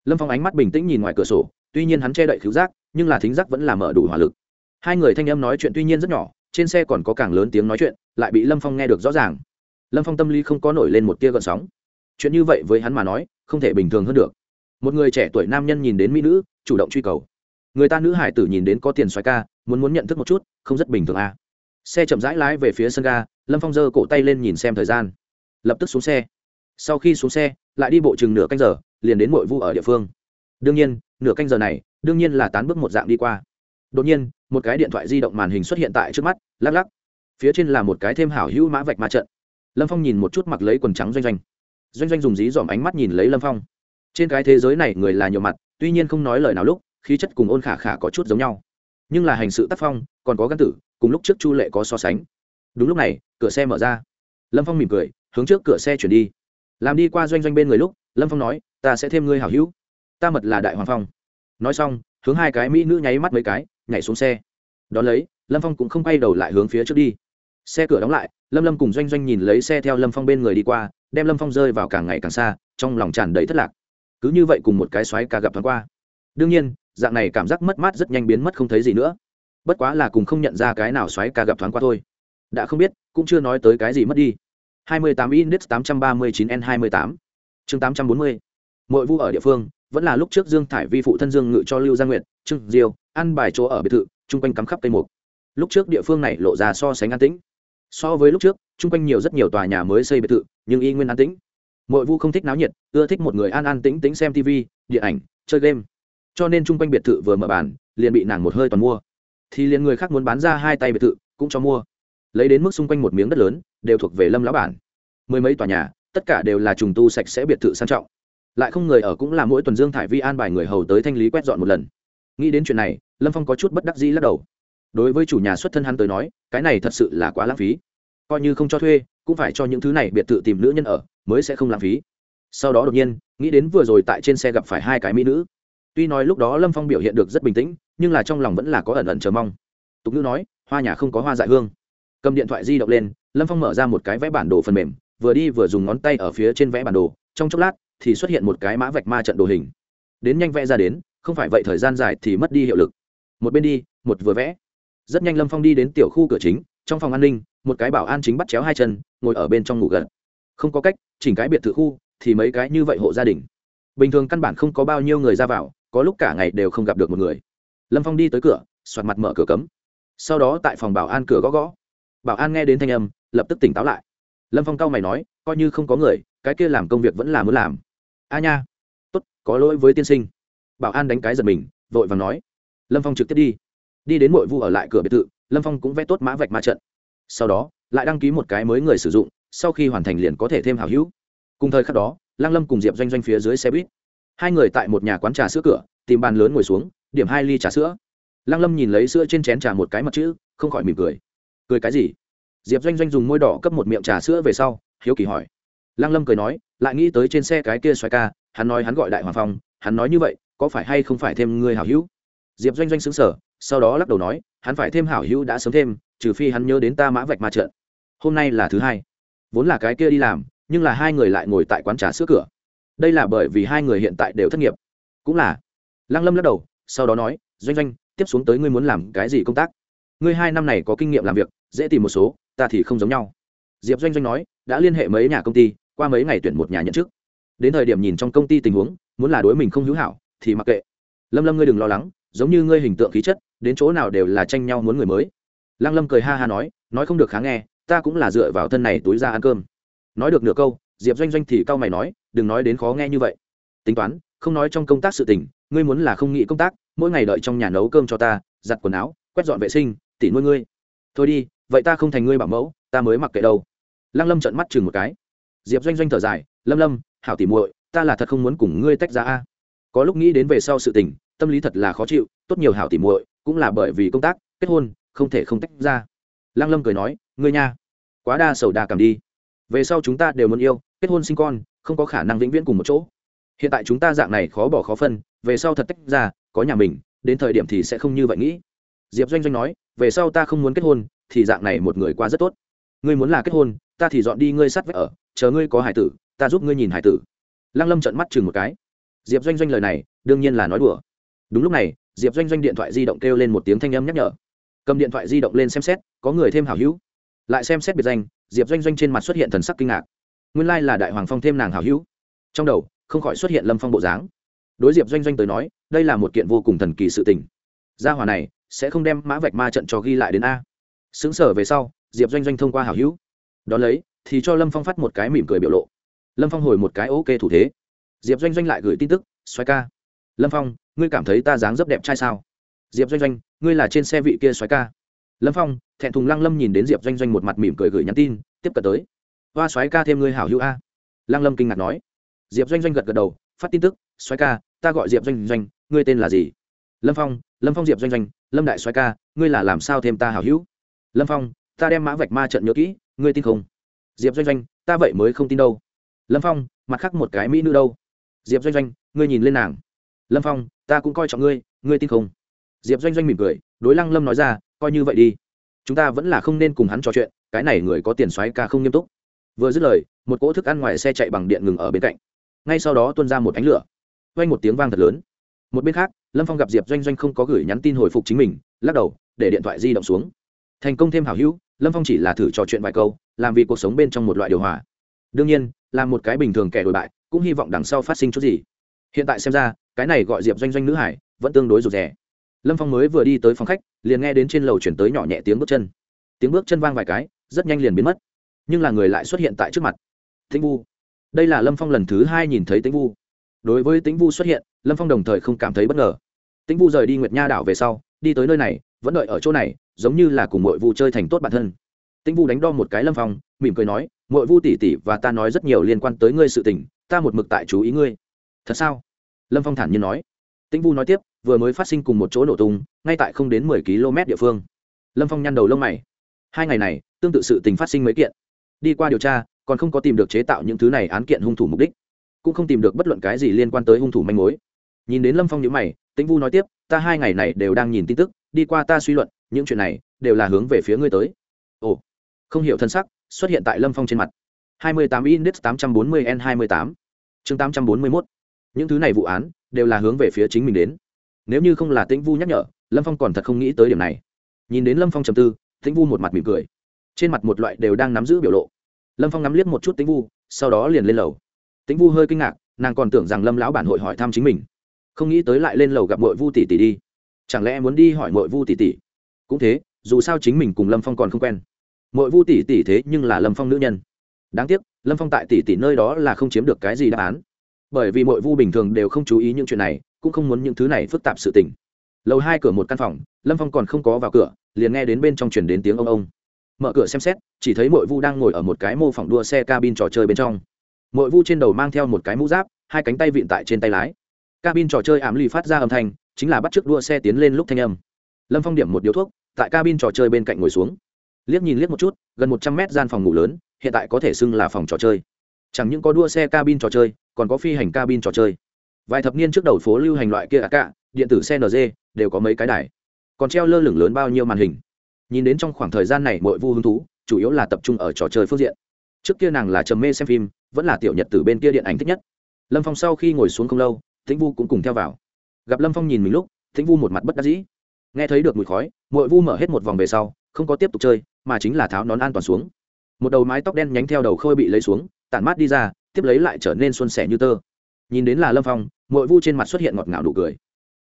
Lâm phong ánh mắt bình tĩnh nhìn ngoài cửa sổ, tuy nhiên hắn che đậy cứu giác, nhưng là thính giác vẫn là mở đủ hỏa lực. Hai người thanh âm nói chuyện tuy nhiên rất nhỏ, trên xe còn có càng lớn tiếng nói chuyện, lại bị lâm phong nghe được rõ ràng. Lâm phong tâm lý không có nổi lên một tia gợn sóng. Chuyện như vậy với hắn mà nói không thể bình thường hơn được. Một người trẻ tuổi nam nhân nhìn đến mỹ nữ, chủ động truy cầu. Người ta nữ hải tử nhìn đến có tiền xoài ca, muốn muốn nhận thức một chút, không rất bình thường à. xe chậm rãi lái về phía sân ga, lâm phong giơ cổ tay lên nhìn xem thời gian. Lập tức xuống xe. Sau khi xuống xe, lại đi bộ chừng nửa canh giờ, liền đến mội vu ở địa phương. Đương nhiên, nửa canh giờ này, đương nhiên là tán bước một dạng đi qua. Đột nhiên, một cái điện thoại di động màn hình xuất hiện tại trước mắt, lắc lắc. Phía trên là một cái thêm hảo hữu mã vạch ma trận. Lâm phong nhìn một chút mặc lấy quần trắng doanh doanh doanh doanh dùng dí dòm ánh mắt nhìn lấy lâm phong. Trên cái thế giới này người là nhiều mặt, tuy nhiên không nói lời nào lúc, khí chất cùng ôn khả khả có chút giống nhau. Nhưng là hành sự tác phong, còn có gắn tử, cùng lúc trước chu lệ có so sánh. Đúng lúc này, cửa xe mở ra. Lâm phong mỉm cười, hướng trước cửa xe chuyển đi. Làm đi qua doanh doanh bên người lúc, lâm phong nói, ta sẽ thêm ngươi hảo hữu. Ta mật là đại hoàng phong. Nói xong, hướng hai cái mỹ nữ nháy mắt mấy cái, nhảy xuống xe. Đón lấy, lâm phong cũng không quay đầu lại hướng phía trước đi. Xe cửa đóng lại, lâm lâm cùng doanh doanh nhìn lấy xe theo lâm phong bên người đi qua đem lâm phong rơi vào càng ngày càng xa, trong lòng tràn đầy thất lạc. Cứ như vậy cùng một cái xoáy ca gặp thoáng qua. Đương nhiên, dạng này cảm giác mất mát rất nhanh biến mất không thấy gì nữa. Bất quá là cùng không nhận ra cái nào xoáy ca gặp thoáng qua thôi. Đã không biết, cũng chưa nói tới cái gì mất đi. 28 index 839 n 28 chương 840 mỗi vu ở địa phương, vẫn là lúc trước dương thải vi phụ thân dương ngự cho lưu gia nguyện trương diêu, ăn bài chỗ ở biệt thự, chung quanh cắm khắp cây mục. Lúc trước địa phương này lộ ra so sánh an tĩnh so với lúc trước, chung quanh nhiều rất nhiều tòa nhà mới xây biệt thự, nhưng y nguyên an tĩnh. Mỗi vu không thích náo nhiệt, ưa thích một người an an tĩnh tĩnh xem tv điện ảnh, chơi game. Cho nên chung quanh biệt thự vừa mở bàn, liền bị nàng một hơi toàn mua. Thì liền người khác muốn bán ra hai tay biệt thự, cũng cho mua. Lấy đến mức xung quanh một miếng đất lớn, đều thuộc về lâm lão bản. Mười mấy tòa nhà, tất cả đều là trùng tu sạch sẽ biệt thự sang trọng. Lại không người ở cũng là mỗi tuần dương thải vi an bài người hầu tới thanh lý quét dọn một lần. Nghĩ đến chuyện này, lâm phong có chút bất đắc dĩ lắc đầu đối với chủ nhà xuất thân hắn tới nói, cái này thật sự là quá lãng phí. Coi như không cho thuê, cũng phải cho những thứ này biệt thự tìm nữ nhân ở, mới sẽ không lãng phí. Sau đó đột nhiên, nghĩ đến vừa rồi tại trên xe gặp phải hai cái mỹ nữ. Tuy nói lúc đó lâm phong biểu hiện được rất bình tĩnh, nhưng là trong lòng vẫn là có ẩn ẩn chờ mong. Tục ngữ nói, hoa nhà không có hoa dại hương. Cầm điện thoại di động lên, lâm phong mở ra một cái vẽ bản đồ phần mềm, vừa đi vừa dùng ngón tay ở phía trên vẽ bản đồ, trong chốc lát thì xuất hiện một cái mã vạch ma trận đồ hình. Đến nhanh vẽ ra đến, không phải vậy thời gian dài thì mất đi hiệu lực. Một bên đi, một vừa vẽ rất nhanh lâm phong đi đến tiểu khu cửa chính, trong phòng an ninh, một cái bảo an chính bắt chéo hai chân, ngồi ở bên trong ngủ gần không có cách, chỉnh cái biệt thự khu, thì mấy cái như vậy hộ gia đình. Bình thường căn bản không có bao nhiêu người ra vào, có lúc cả ngày đều không gặp được một người. Lâm phong đi tới cửa, soạt mặt mở cửa cấm. Sau đó tại phòng bảo an cửa gõ gõ. Bảo an nghe đến thanh âm, lập tức tỉnh táo lại. Lâm phong cau mày nói, coi như không có người, cái kia làm công việc vẫn là muốn làm. A nha. Tốt, có lỗi với tiên sinh. Bảo an đánh cái giật mình, vội và nói. Lâm phong trực tiếp đi đi đến mội vu ở lại cửa biệt thự, lâm phong cũng vẽ tốt mã vạch ma trận. Sau đó, lại đăng ký một cái mới người sử dụng, sau khi hoàn thành liền có thể thêm hào hữu. Cùng thời khắc đó, lăng lâm cùng diệp doanh doanh phía dưới xe buýt. Hai người tại một nhà quán trà sữa cửa, tìm bàn lớn ngồi xuống, điểm hai ly trà sữa. Lăng lâm nhìn lấy sữa trên chén trà một cái mặt chữ, không khỏi mỉm cười. Cười cái gì? Diệp doanh doanh dùng môi đỏ cấp một miệng trà sữa về sau, hiếu kỳ hỏi. Lăng lâm cười nói, lại nghĩ tới trên xe cái kia xoài ca, hắn nói hắn gọi đại hoàng phong, hắn nói như vậy, có phải hay không phải thêm người hảo hữu? Diệp doanh doanh xứng sở sau đó lắc đầu nói, hắn phải thêm hảo hữu đã sớm thêm, trừ phi hắn nhớ đến ta mã vạch ma trận. Hôm nay là thứ hai. Vốn là cái kia đi làm, nhưng là hai người lại ngồi tại quán trà sữa cửa. Đây là bởi vì hai người hiện tại đều thất nghiệp. Cũng là. Lăng lâm lắc đầu, sau đó nói, doanh doanh, tiếp xuống tới ngươi muốn làm cái gì công tác? Ngươi hai năm này có kinh nghiệm làm việc, dễ tìm một số, ta thì không giống nhau. Diệp doanh doanh nói, đã liên hệ mấy nhà công ty, qua mấy ngày tuyển một nhà nhận chức. Đến thời điểm nhìn trong công ty tình huống, muốn là đối mình không hữu hảo, thì mặc kệ. Lâm lâm ngươi đừng lo lắng, giống như ngươi hình tượng khí chất đến chỗ nào đều là tranh nhau muốn người mới. Lăng lâm cười ha ha nói nói không được kháng nghe, ta cũng là dựa vào thân này túi ra ăn cơm. Nói được nửa câu, diệp doanh doanh thì cau mày nói, đừng nói đến khó nghe như vậy. Tính toán, không nói trong công tác sự tình, ngươi muốn là không nghĩ công tác, mỗi ngày đợi trong nhà nấu cơm cho ta, giặt quần áo, quét dọn vệ sinh, tỉ nuôi ngươi. Thôi đi, vậy ta không thành ngươi bảo mẫu, ta mới mặc kệ đâu. Lăng lâm trợn mắt chừng một cái. Diệp doanh doanh thở dài, lâm lâm, hảo tỉ muội, ta là thật không muốn cùng ngươi tách ra a. Có lúc nghĩ đến về sau sự tình, tâm lý thật là khó chịu, tốt nhiều hảo tỉ muội cũng là bởi vì công tác, kết hôn, không thể không tách ra. Lăng lâm cười nói, ngươi nha, quá đa sầu đa cảm đi. Về sau chúng ta đều muốn yêu, kết hôn sinh con, không có khả năng vĩnh viễn cùng một chỗ. Hiện tại chúng ta dạng này khó bỏ khó phân, về sau thật tách ra, có nhà mình, đến thời điểm thì sẽ không như vậy nghĩ. Diệp doanh doanh nói, về sau ta không muốn kết hôn, thì dạng này một người qua rất tốt. Ngươi muốn là kết hôn, ta thì dọn đi ngươi sắt vách ở, chờ ngươi có hải tử, ta giúp ngươi nhìn hải tử. Lăng lâm trận mắt chừng một cái. Diệp doanh doanh lời này, đương nhiên là nói đùa. Đúng lúc này diệp doanh doanh điện thoại di động kêu lên một tiếng thanh âm nhắc nhở. Cầm điện thoại di động lên xem xét, có người thêm hảo hữu. Lại xem xét biệt danh, diệp doanh doanh trên mặt xuất hiện thần sắc kinh ngạc. Nguyên lai、like、là đại hoàng phong thêm nàng hảo hữu. Trong đầu, không khỏi xuất hiện lâm phong bộ dáng. Đối diệp doanh doanh tới nói, đây là một kiện vô cùng thần kỳ sự tình. Gia hòa này, sẽ không đem mã vạch ma trận cho ghi lại đến a. Xứng sở về sau, diệp doanh doanh thông qua hảo hữu. Đón lấy, thì cho lâm phong phát một cái mỉm cười biểu lộ. Lâm phong hồi một cái ok thủ thế. Diệp doanh doanh lại gửi tin tức xoay ca. Lâm phong ngươi cảm thấy ta dáng dấp đẹp trai sao? Diệp doanh doanh, ngươi là trên xe vị kia xoáy ca. Lâm phong, thẹn thùng lăng lâm nhìn đến diệp doanh doanh một mặt mỉm cười gửi nhắn tin, tiếp cận tới. Hoa xoáy ca thêm ngươi hảo hữu a. Lăng lâm kinh ngạc nói. Diệp doanh doanh gật gật đầu, phát tin tức xoáy ca, ta gọi diệp doanh doanh, ngươi tên là gì? Lâm phong lâm phong diệp doanh doanh, lâm đại xoáy ca, ngươi là làm sao thêm ta hảo hữu? Lâm phong, ta đem mã vạch ma trận nhớ kỹ, ngươi tin không? Diệp doanh doanh, ta vậy mới không tin đâu. Lâm phong, mặt khác một cái mỹ nữ đâu? Diệp doanh doanh, ngươi nhìn lên nàng. Lâm phong ta cũng coi trọng ngươi ngươi tin không? Diệp doanh doanh mỉm cười, đối lăng lâm nói ra, coi như vậy đi. Chúng ta vẫn là không nên cùng hắn trò chuyện, cái này người có tiền xoáy ca không nghiêm túc. Vừa dứt lời, một cỗ thức ăn ngoài xe chạy bằng điện ngừng ở bên cạnh. Ngay sau đó tuôn ra một ánh lửa. Vang một tiếng vang thật lớn. Một bên khác, lâm phong gặp diệp doanh doanh không có gửi nhắn tin hồi phục chính mình, lắc đầu, để điện thoại di động xuống. Thành công thêm hảo hữu, lâm phong chỉ là thử trò chuyện vài câu, làm vì cuộc sống bên trong một loại điều hòa. Đương nhiên, là một cái bình thường kẻ đổi bại, cũng hy vọng đằng sau phát sinh chút gì. Hiện tại xem ra cái này gọi diệp doanh doanh nữ hải, vẫn tương đối rụt rè. Lâm phong mới vừa đi tới phòng khách, liền nghe đến trên lầu chuyển tới nhỏ nhẹ tiếng bước chân. Tiếng bước chân vang vài cái, rất nhanh liền biến mất. Nhưng là người lại xuất hiện tại trước mặt. Tĩnh vu. Đây là lâm phong lần thứ hai nhìn thấy tĩnh vu. Đối với tĩnh vu xuất hiện, lâm phong đồng thời không cảm thấy bất ngờ. Tĩnh vu rời đi nguyệt nha đảo về sau, đi tới nơi này, vẫn đợi ở chỗ này, giống như là cùng mọi vu chơi thành tốt bản thân. Tĩnh vu đánh đo một cái lâm phong, mỉm cười nói mọi vu tỉ tỉ và ta nói rất nhiều liên quan tới ngươi sự tình, ta một mực tại chú ý ngươi. Thật sao? Lâm phong thản nhiên nói. Tĩnh vu nói tiếp, vừa mới phát sinh cùng một chỗ nổ tung, ngay tại không đến mười km địa phương. Lâm phong nhăn đầu lông mày. Hai ngày này, tương tự sự tình phát sinh mấy kiện. Đi qua điều tra, còn không có tìm được chế tạo những thứ này án kiện hung thủ mục đích. Cũng không tìm được bất luận cái gì liên quan tới hung thủ manh mối. Nhìn đến lâm phong nhữ mày, tĩnh vu nói tiếp, ta hai ngày này đều đang nhìn tin tức, đi qua ta suy luận, những chuyện này đều là hướng về phía ngươi tới. Ồ, không hiểu thân sắc, xuất hiện tại lâm phong trên mặt. 28 index 840 n 28 chương 841 những thứ này vụ án đều là hướng về phía chính mình đến. Nếu như không là tĩnh vu nhắc nhở, lâm phong còn thật không nghĩ tới điểm này. Nhìn đến lâm phong trầm tư, tĩnh vu một mặt mỉm cười. Trên mặt một loại đều đang nắm giữ biểu lộ. Lâm phong ngắm liếc một chút tĩnh vu, sau đó liền lên lầu. Tĩnh vu hơi kinh ngạc, nàng còn tưởng rằng lâm lão bản hội hỏi thăm chính mình. Không nghĩ tới lại lên lầu gặp mội vu tỷ tỷ đi. Chẳng lẽ muốn đi hỏi mội vu tỷ tỷ? Cũng thế, dù sao chính mình cùng lâm phong còn không quen. Mội vu tỷ tỷ thế nhưng là lâm phong nữ nhân. Đáng tiếc, lâm phong tại tỷ tỷ nơi đó là không chiếm được cái gì đáp án bởi vì mọi vu bình thường đều không chú ý những chuyện này, cũng không muốn những thứ này phức tạp sự tình. Lầu hai cửa một căn phòng, lâm phong còn không có vào cửa, liền nghe đến bên trong chuyển đến tiếng ông ông. Mở cửa xem xét, chỉ thấy mội vu đang ngồi ở một cái mô phỏng đua xe cabin trò chơi bên trong. Mội vu trên đầu mang theo một cái mũ giáp, hai cánh tay vịn tại trên tay lái. Cabin trò chơi ảm lì phát ra âm thanh, chính là bắt t đua xe tiến lên lúc thanh âm. Lâm phong điểm một điếu thuốc, tại cabin trò chơi bên cạnh ngồi xuống. Liếc nhìn liếc một chút, gần một trăm mét gian phòng ngủ lớn, hiện tại có thể xưng là phòng trò chơi chẳng những có đua xe cabin trò chơi, còn có phi hành cabin trò chơi. Vài thập niên trước đầu phố lưu hành loại kia cả điện tử xe nz đều có mấy cái đài. Còn treo lơ lửng lớn bao nhiêu màn hình. Nhìn đến trong khoảng thời gian này mọi vu hứng thú, chủ yếu là tập trung ở trò chơi phương diện. Trước kia nàng là trầm mê xem phim, vẫn là tiểu nhật từ bên kia điện ảnh thích nhất. Lâm phong sau khi ngồi xuống không lâu, tĩnh vu cũng cùng theo vào. Gặp lâm phong nhìn mình lúc, tĩnh vu một mặt bất đắc dĩ. Nghe thấy được mùi khói mội vu mở hết một vòng về sau, không có tiếp tục chơi, mà chính là tháo nón an toàn xuống. Một đầu mái tóc đen nhánh theo đầu khôi bị lấy xuống tản mát đi ra, tiếp lấy lại trở nên xuân sẻ như tơ. Nhìn đến là lâm phong, mội vu trên mặt xuất hiện ngọt ngào đủ cười.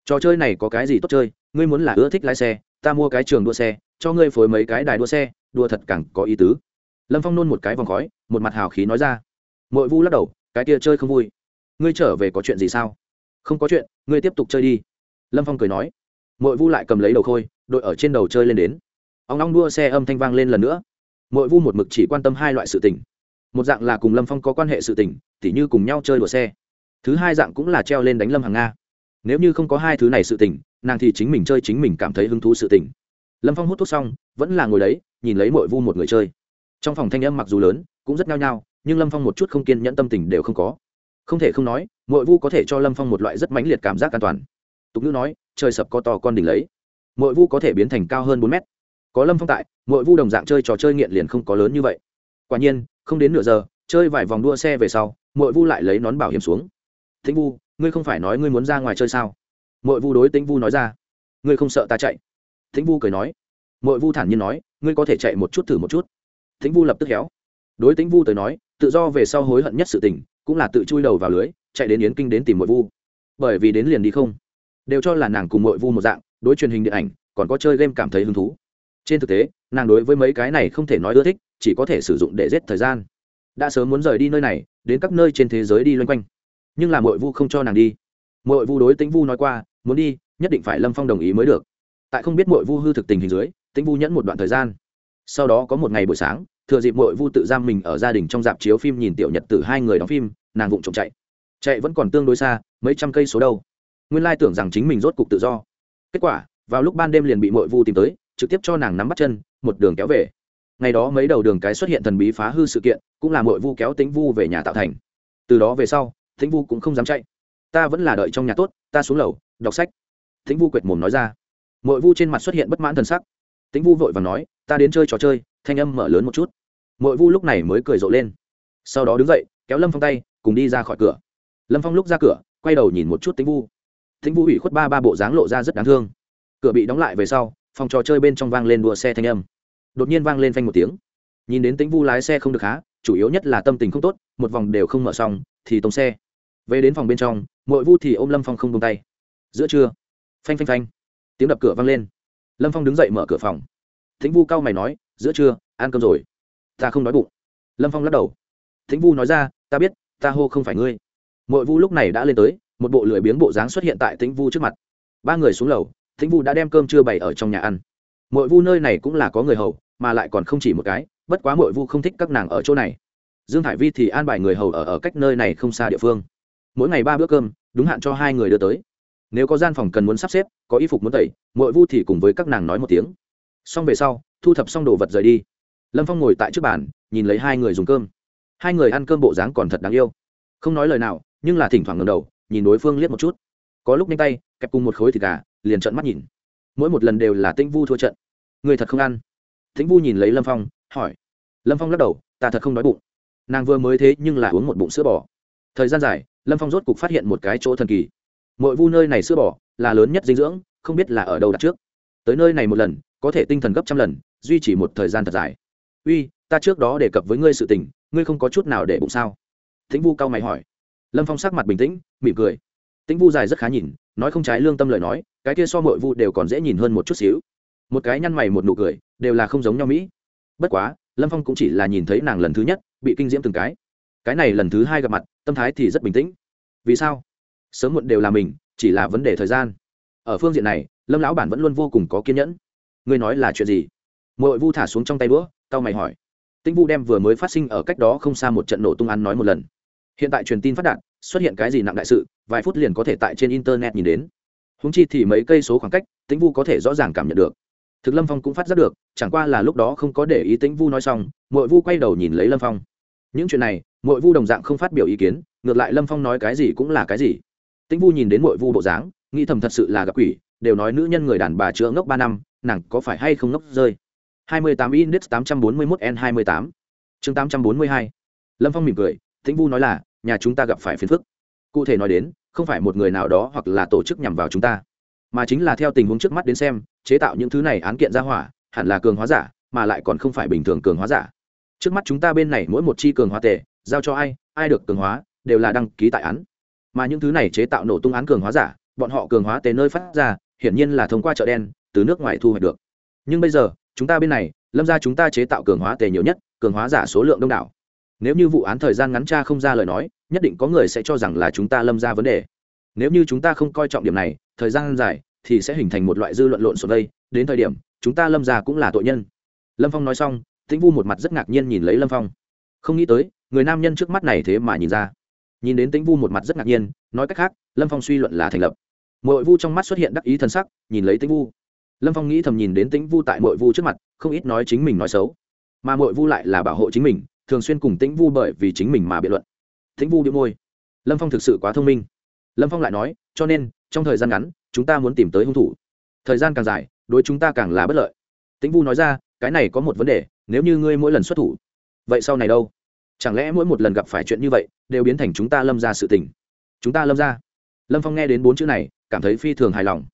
Trò chơi này có cái gì tốt chơi? Ngươi muốn là ưa thích lái xe, ta mua cái trường đua xe, cho ngươi phối mấy cái đài đua xe, đua thật càng có ý tứ. Lâm phong nôn một cái vòng khói, một mặt hào khí nói ra. Mội vu lắc đầu, cái kia chơi không vui. Ngươi trở về có chuyện gì sao? Không có chuyện, ngươi tiếp tục chơi đi. Lâm phong cười nói. Mội vu lại cầm lấy đầu khôi, đội ở trên đầu chơi lên đến. Ông long đua xe âm thanh vang lên lần nữa. Mội vu một mực chỉ quan tâm hai loại sự tình một dạng là cùng lâm phong có quan hệ sự tình, tỉ như cùng nhau chơi đùa xe. Thứ hai dạng cũng là treo lên đánh lâm hàng nga. Nếu như không có hai thứ này sự tình, nàng thì chính mình chơi chính mình cảm thấy hứng thú sự tình. Lâm phong hút thuốc xong, vẫn là ngồi đấy, nhìn lấy mội vu một người chơi. Trong phòng thanh âm mặc dù lớn, cũng rất nhao nhao, nhưng lâm phong một chút không kiên nhẫn tâm tình đều không có. Không thể không nói mội vu có thể cho lâm phong một loại rất mãnh liệt cảm giác an toàn. Tục ngữ nói, trời sập có to con đỉnh lấy. Mội vu có thể biến thành cao hơn bốn mét. Có lâm phong tại mội vu đồng dạng chơi trò chơi nghiện liền không có lớn như vậy. Quả nhiên không đến nửa giờ, chơi vài vòng đua xe về sau mội vu lại lấy nón bảo hiểm xuống. Thính vu, ngươi không phải nói ngươi muốn ra ngoài chơi sao? Mội vu đối tĩnh vu nói ra. Ngươi không sợ ta chạy? Thính vu cười nói. Mội vu thản nhiên nói, ngươi có thể chạy một chút thử một chút. Thính vu lập tức héo. Đối tĩnh vu tới nói, tự do về sau hối hận nhất sự tình, cũng là tự chui đầu vào lưới, chạy đến yến kinh đến tìm mội vu. Bởi vì đến liền đi không. Đều cho là nàng cùng mội vu một dạng, đối truyền hình điện ảnh, còn có chơi game cảm thấy hứng thú. Trên thực tế nàng đối với mấy cái này không thể nói ưa thích, chỉ có thể sử dụng để giết thời gian. Đã sớm muốn rời đi nơi này, đến các nơi trên thế giới đi loanh quanh. Nhưng là mội vu không cho nàng đi. Mội vu đối tĩnh vu nói qua, muốn đi, nhất định phải lâm phong đồng ý mới được. Tại không biết mội vu hư thực tình hình dưới, tĩnh vu nhẫn một đoạn thời gian. Sau đó có một ngày buổi sáng, thừa dịp mội vu tự giam mình ở gia đình trong dạp chiếu phim nhìn tiểu nhật từ hai người đóng phim, nàng vụng trộm chạy. Chạy vẫn còn tương đối xa, mấy trăm cây số đâu. Nguyên lai tưởng rằng chính mình rốt cục tự do. Kết quả, vào lúc ban đêm liền bị mội vu tìm tới, trực tiếp cho nàng nắm bắt chân một đường kéo về. Ngày đó mấy đầu đường cái xuất hiện thần bí phá hư sự kiện, cũng là mội vu kéo tính vu về nhà tạo thành. Từ đó về sau, Tĩnh vu cũng không dám chạy. Ta vẫn là đợi trong nhà tốt, ta xuống lầu, đọc sách. Tĩnh vu quệt mồm nói ra. Mội vu trên mặt xuất hiện bất mãn t sắc. Tĩnh vu vội và nói, ta đến chơi trò chơi. Thanh âm mở lớn một chút. Mội vu lúc này mới cười rộ lên. Sau đó đứng dậy, kéo lâm phong tay, cùng đi ra khỏi cửa. Lâm phong lúc ra cửa, quay đầu nhìn một chút tĩnh vu. Tĩnh vu ủy khuất ba ba bộ dáng lộ ra rất đáng thương. Cửa bị đóng lại về sau phòng trò chơi bên trong vang lên đua xe thanh âm. Đột nhiên vang lên phanh một tiếng. Nhìn đến tĩnh vu lái xe không được há chủ yếu nhất là tâm tình không tốt, một vòng đều không mở xong, thì tông xe. Về đến phòng bên trong mỗi vu thì ôm lâm phong không tung tay. Giữa trưa, phanh phanh phanh, tiếng đập cửa vang lên. Lâm phong đứng dậy mở cửa phòng. Thính vu cao mày nói, giữa trưa, ăn cơm rồi. Ta không đói bụng. Lâm phong lắc đầu. Thính vu nói ra, ta biết, ta hô không phải ngươi. Mỗi vu lúc này đã lên tới, một bộ lười biếng bộ dáng xuất hiện tại tĩnh vu trước mặt. Ba người xuống lầu thính vu đã đem cơm trưa bày ở trong nhà ăn. Mỗi vu nơi này cũng là có người hầu, mà lại còn không chỉ một cái, bất quá mỗi vu không thích các nàng ở chỗ này. Dương hải vi thì an bài người hầu ở ở cách nơi này không xa địa phương. Mỗi ngày ba bữa cơm, đúng hạn cho hai người đưa tới. Nếu có gian phòng cần muốn sắp xếp, có y phục muốn tẩy mỗi vu thì cùng với các nàng nói một tiếng. Xong về sau, thu thập xong đồ vật rời đi. Lâm phong ngồi tại trước bàn, nhìn lấy hai người dùng cơm. Hai người ăn cơm bộ dáng còn thật đáng yêu. Không nói lời nào, nhưng là thỉnh thoảng ngầm đầu, nhìn đối phương liếc một chút có lúc nhanh tay, kẹp cùng một khối thịt gà, liền trận mắt nhìn. Mỗi một lần đều là tĩnh vu thua trận. Người thật không ăn. Tĩnh vu nhìn lấy lâm phong, hỏi. Lâm phong lắc đầu, ta thật không đói bụng. Nàng vừa mới thế nhưng là uống một bụng sữa bò. Thời gian dài, lâm phong rốt cục phát hiện một cái chỗ thần kỳ. Mỗi vu nơi này sữa bò là lớn nhất dinh dưỡng, không biết là ở đâu đặt trước. Tới nơi này một lần, có thể tinh thần gấp trăm lần, duy trì một thời gian thật dài. Uy, ta trước đó đề cập với ngươi sự tình, ngươi không có chút nào để bụng sao? Thính vu cao mày hỏi. Lâm phong sắc mặt bình tĩnh, mỉm cười tĩnh vu dài rất khá nhìn, nói không trái lương tâm lời nói, cái kia so mội vu đều còn dễ nhìn hơn một chút xíu. Một cái nhăn mày một nụ cười, đều là không giống nhau mỹ. Bất quá, lâm phong cũng chỉ là nhìn thấy nàng lần thứ nhất, bị kinh diễm từng cái. Cái này lần thứ hai gặp mặt, tâm thái thì rất bình tĩnh. Vì sao? Sớm muộn đều là mình, chỉ là vấn đề thời gian. Ở phương diện này, lâm lão bản vẫn luôn vô cùng có kiên nhẫn. Ngươi nói là chuyện gì? Mội vu thả xuống trong tay đũa tao mày hỏi. Tĩnh vu đem vừa mới phát sinh ở cách đó không xa một trận nổ tung ăn nói một lần. Hiện tại truyền tin phát đạt xuất hiện cái gì nặng đại sự, vài phút liền có thể tại trên internet nhìn đến. Húng chi thì mấy cây số khoảng cách, tĩnh vu có thể rõ ràng cảm nhận được. Thực lâm phong cũng phát giác được, chẳng qua là lúc đó không có để ý tĩnh vu nói xong, mội vu quay đầu nhìn lấy lâm phong. Những chuyện này, mội vu đồng dạng không phát biểu ý kiến, ngược lại lâm phong nói cái gì cũng là cái gì. Tĩnh vu nhìn đến mội vu bộ dáng, nghĩ thầm thật sự là gặp quỷ, đều nói nữ nhân người đàn bà chữa ngốc ba năm, nàng có phải hay không ngốc rơi? 28 index 841 n 28 chương 842 lâm phong mỉm cười, tĩnh vu nói là nhà chúng ta gặp phải phiền phức. Cụ thể nói đến, không phải một người nào đó hoặc là tổ chức nhằm vào chúng ta, mà chính là theo tình huống trước mắt đến xem, chế tạo những thứ này án kiện ra hỏa, hẳn là cường hóa giả, mà lại còn không phải bình thường cường hóa giả. Trước mắt chúng ta bên này mỗi một chi cường hóa tệ giao cho ai ai được cường hóa, đều là đăng ký tại án. Mà những thứ này chế tạo nổ tung án cường hóa giả, bọn họ cường hóa tề nơi phát ra, hiển nhiên là thông qua chợ đen, từ nước ngoài thu hoạch được. Nhưng bây giờ, chúng ta bên này, lâm ra chúng ta chế tạo cường hóa tề nhiều nhất, cường hóa giả số lượng đông đảo nếu như vụ án thời gian ngắn tra không ra lời nói, nhất định có người sẽ cho rằng là chúng ta lâm ra vấn đề. Nếu như chúng ta không coi trọng điểm này, thời gian dài thì sẽ hình thành một loại dư luận lộn xộn đây. Đến thời điểm, chúng ta lâm ra cũng là tội nhân. Lâm phong nói xong, tĩnh vu một mặt rất ngạc nhiên nhìn lấy lâm phong. Không nghĩ tới, người nam nhân trước mắt này thế mà nhìn ra. Nhìn đến tĩnh vu một mặt rất ngạc nhiên, nói cách khác, lâm phong suy luận là thành lập. Mội vu trong mắt xuất hiện đắc ý thân sắc, nhìn lấy tĩnh vu. Lâm phong nghĩ thầm nhìn đến tĩnh vu tại mội vu trước mặt, không ít nói chính mình nói xấu. Mà mội vu lại là bảo hộ chính mình thường xuyên cùng tĩnh vu bởi vì chính mình mà biện luận. Tĩnh vu đĩu môi. Lâm phong thực sự quá thông minh. Lâm phong lại nói, cho nên, trong thời gian ngắn, chúng ta muốn tìm tới hung thủ. Thời gian càng dài, đối chúng ta càng là bất lợi. Tĩnh vu nói ra, cái này có một vấn đề, nếu như ngươi mỗi lần xuất thủ, vậy sau này đâu? Chẳng lẽ mỗi một lần gặp phải chuyện như vậy, đều biến thành chúng ta lâm ra sự tình? Chúng ta lâm ra? Lâm phong nghe đến bốn chữ này, cảm thấy phi thường hài lòng.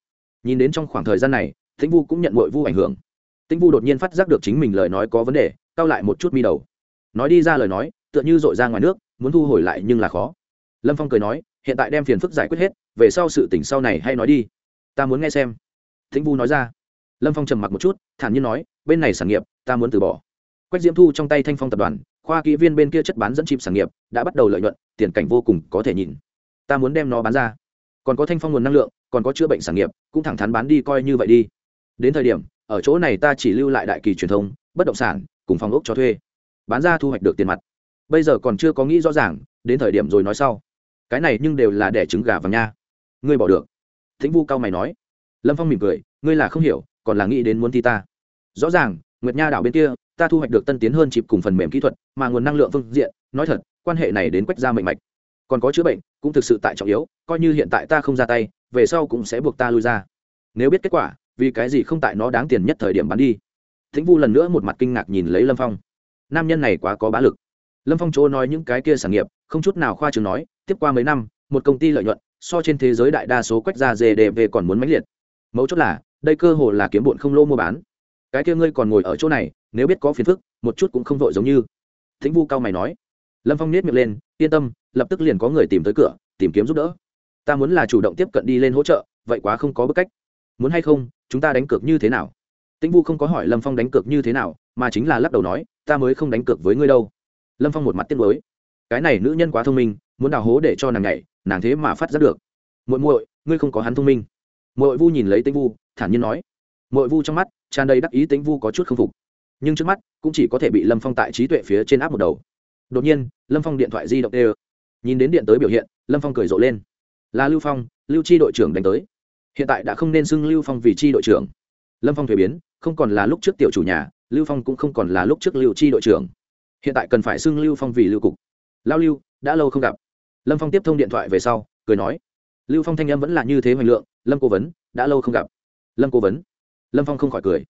Nhìn đến trong khoảng thời gian này, tĩnh vu cũng nhận mọi vu ảnh hưởng. Tĩnh vu đột nhiên phát giác được chính mình lời nói có vấn đề cao lại một chút mi đầu nói đi ra lời nói, tựa như dội ra ngoài nước, muốn thu hồi lại nhưng là khó. Lâm phong cười nói, hiện tại đem phiền phức giải quyết hết, về sau sự tỉnh sau này hay nói đi. Ta muốn nghe xem. Thính vu nói ra. Lâm phong trầm mặc một chút, thản nhiên nói, bên này sản nghiệp, ta muốn từ bỏ. Quách diễm thu trong tay thanh phong tập đoàn, khoa kỹ viên bên kia chất bán dẫn chim sản nghiệp, đã bắt đầu lợi nhuận, tiền cảnh vô cùng có thể nhìn. Ta muốn đem nó bán ra. Còn có thanh phong nguồn năng lượng, còn có chữa bệnh sản nghiệp, cũng thẳng thắn bán đi coi như vậy đi. Đến thời điểm, ở chỗ này ta chỉ lưu lại đại kỳ truyền thông, bất động sản, cùng phòng ốc cho thuê bán ra thu hoạch được tiền mặt. Bây giờ còn chưa có nghĩ rõ ràng, đến thời điểm rồi nói sau. Cái này nhưng đều là đẻ trứng gà vàng nha. Ngươi bỏ được. Thính vu cao mày nói. Lâm phong mỉm cười, ngươi là không hiểu, còn là nghĩ đến muốn thi ta. Rõ ràng, nguyệt nha đảo bên kia, ta thu hoạch được tân tiến hơn chịp cùng phần mềm kỹ thuật, mà nguồn năng lượng phương diện, nói thật, quan hệ này đến quách ra mệnh mạch. Còn có chữa bệnh, cũng thực sự tại trọng yếu, coi như hiện tại ta không ra tay, về sau cũng sẽ buộc ta lui ra. Nếu biết kết quả, vì cái gì không tại nó đáng tiền nhất thời điểm bán đi? Thính vu lần nữa một mặt kinh ngạc nhìn lấy lâm phong nam nhân này quá có bá lực. Lâm phong chỗ nói những cái kia sản nghiệp, không chút nào khoa trường nói, tiếp qua mấy năm, một công ty lợi nhuận, so trên thế giới đại đa số quách ra gdp còn muốn mãnh liệt. Mấu chốt là, đây cơ hồ là kiếm bụn không lô mua bán. Cái kia ngươi còn ngồi ở chỗ này, nếu biết có phiền phức, một chút cũng không vội giống như. Thính vu cao mày nói. Lâm phong nết miệng lên, yên tâm, lập tức liền có người tìm tới cửa, tìm kiếm giúp đỡ. Ta muốn là chủ động tiếp cận đi lên hỗ trợ, vậy quá không có bức cách. Muốn hay không, chúng ta đánh cược như thế nào? Tĩnh vu không có hỏi lâm phong đánh cược như thế nào, mà chính là lắc đầu nói, ta mới không đánh cược với ngươi đâu. Lâm phong một mặt tiếc mới cái này nữ nhân quá thông minh, muốn đào hố để cho nàng nhảy, nàng thế mà phát ra được. Muội muội, ngươi không có hắn thông minh. Muội vu nhìn lấy tĩnh vu, thản nhiên nói. Muội vu trong mắt tràn đầy đắc ý tĩnh vu có chút không phục. Nhưng trước mắt cũng chỉ có thể bị lâm phong tại trí tuệ phía trên áp một đầu. Đột nhiên, lâm phong điện thoại di động tê nhìn đến điện tới biểu hiện, lâm phong cười rộ lên. Là lưu phong, lưu chi đội trưởng đánh tới. Hiện tại đã không nên xưng lưu phong vì chi đội trưởng lâm phong thuế biến, không còn là lúc trước tiểu chủ nhà, lưu phong cũng không còn là lúc trước lưu chi đội trưởng. Hiện tại cần phải xưng lưu phong vì lưu cục. Lao lưu, đã lâu không gặp. Lâm phong tiếp thông điện thoại về sau, cười nói. Lưu phong thanh âm vẫn là như thế hoành lượng, lâm cố vấn, đã lâu không gặp. Lâm cố vấn. Lâm phong không khỏi cười.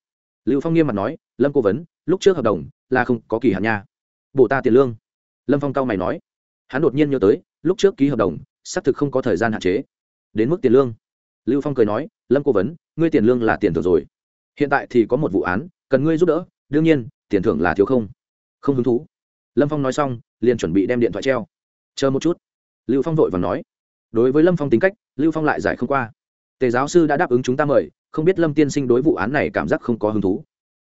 Lưu phong nghiêm mặt nói, lâm cố vấn, lúc trước hợp đồng là không có kỳ hạn nha. Bổ ta tiền lương. Lâm phong cao mày nói. Hắn đột nhiên nhớ tới, lúc trước ký hợp đồng, xác thực không có thời gian hạn chế. Đến mức tiền lương. Lưu phong cười nói, lâm cố vấn, ngươi tiền lương là tiền thưởng rồi hiện tại thì có một vụ án, cần ngươi giúp đỡ, đương nhiên, tiền thưởng là thiếu không. Không hứng thú. Lâm phong nói xong, liền chuẩn bị đem điện thoại treo. Chờ một chút. Lưu phong vội và nói. Đối với lâm phong tính cách, lưu phong lại giải không qua. Tề giáo sư đã đáp ứng chúng ta mời, không biết lâm tiên sinh đối vụ án này cảm giác không có hứng thú.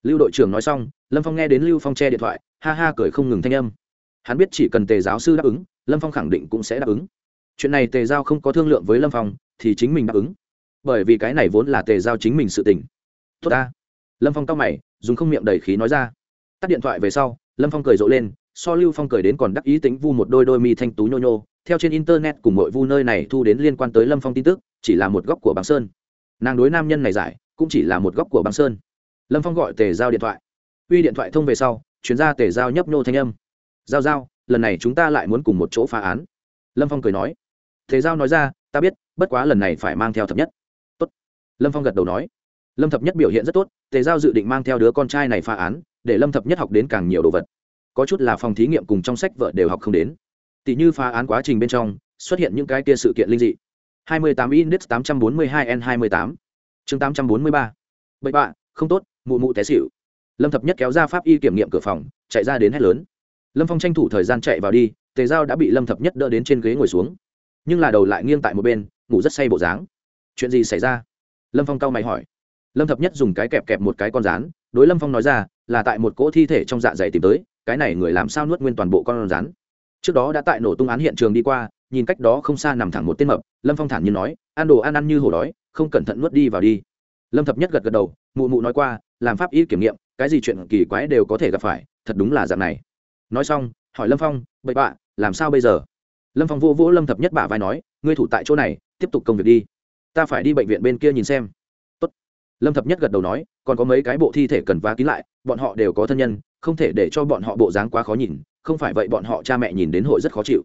Lưu đội trưởng nói xong, lâm phong nghe đến lưu phong che điện thoại, ha ha cười không ngừng thanh âm. Hắn biết chỉ cần tề giáo sư đáp ứng, lâm phong khẳng định cũng sẽ đáp ứng. Chuyện này tề giao không có thương lượng với lâm phong, thì chính mình đáp ứng. Bởi vì cái này vốn là tề giao chính mình sự tình tốt ta. Lâm phong tóc mày, dùng không miệng đầy khí nói ra. Tắt điện thoại về sau, lâm phong cười rộ lên, so lưu phong cười đến còn đắc ý tính vu một đôi đôi mi thanh tú nhô nhô. Theo trên internet cùng mọi vu nơi này thu đến liên quan tới lâm phong tin tức, chỉ là một góc của băng sơn. Nàng đối nam nhân này giải, cũng chỉ là một góc của băng sơn. Lâm phong gọi tề giao điện thoại. Uy điện thoại thông về sau chuyến ra tề giao nhấp nhô thanh âm. Giao giao, lần này chúng ta lại muốn cùng một chỗ phá án. Lâm phong cười nói. Thế giao nói ra, ta biết, bất quá lần này phải mang theo thập nhất. Tốt. lâm phong gật đầu nói lâm thập nhất biểu hiện rất tốt, tề giao dự định mang theo đứa con trai này phá án, để lâm thập nhất học đến càng nhiều đồ vật. Có chút là phòng thí nghiệm cùng trong sách vợ đều học không đến. Tỷ như phá án quá trình bên trong, xuất hiện những cái kia sự kiện linh dị. 28 index 842 n 28 chương 843 bậy bạ, không tốt, mụ mụ té xỉu. Lâm thập nhất kéo ra pháp y kiểm nghiệm cửa phòng, chạy ra đến hết lớn. Lâm phong tranh thủ thời gian chạy vào đi, tề giao đã bị lâm thập nhất đỡ đến trên ghế ngồi xuống. Nhưng là đầu lại nghiêng tại một bên, ngủ rất say bộ dáng. Chuyện gì xảy ra? Lâm phong cau mày hỏi lâm thập nhất dùng cái kẹp kẹp một cái con rán, đối lâm phong nói ra, là tại một cỗ thi thể trong dạ dày tìm tới, cái này người làm sao nuốt nguyên toàn bộ con rán? Trước đó đã tại nổ tung án hiện trường đi qua, nhìn cách đó không xa nằm thẳng một tên mập, lâm phong thản như nói, ăn đồ ăn ăn như hổ đói, không cẩn thận nuốt đi vào đi. Lâm thập nhất gật gật đầu, mụ mụ nói qua, làm pháp y kiểm nghiệm, cái gì chuyện kỳ quái đều có thể gặp phải, thật đúng là dạng này. Nói xong, hỏi lâm phong, bậy bạ, làm sao bây giờ? Lâm phong vô vỗ lâm thập nhất bả vai nói, ngươi thủ tại chỗ này, tiếp tục công việc đi. Ta phải đi bệnh viện bên kia nhìn xem lâm thập nhất gật đầu nói, còn có mấy cái bộ thi thể cần vá kín lại, bọn họ đều có thân nhân, không thể để cho bọn họ bộ dáng quá khó nhìn, không phải vậy bọn họ cha mẹ nhìn đến hội rất khó chịu.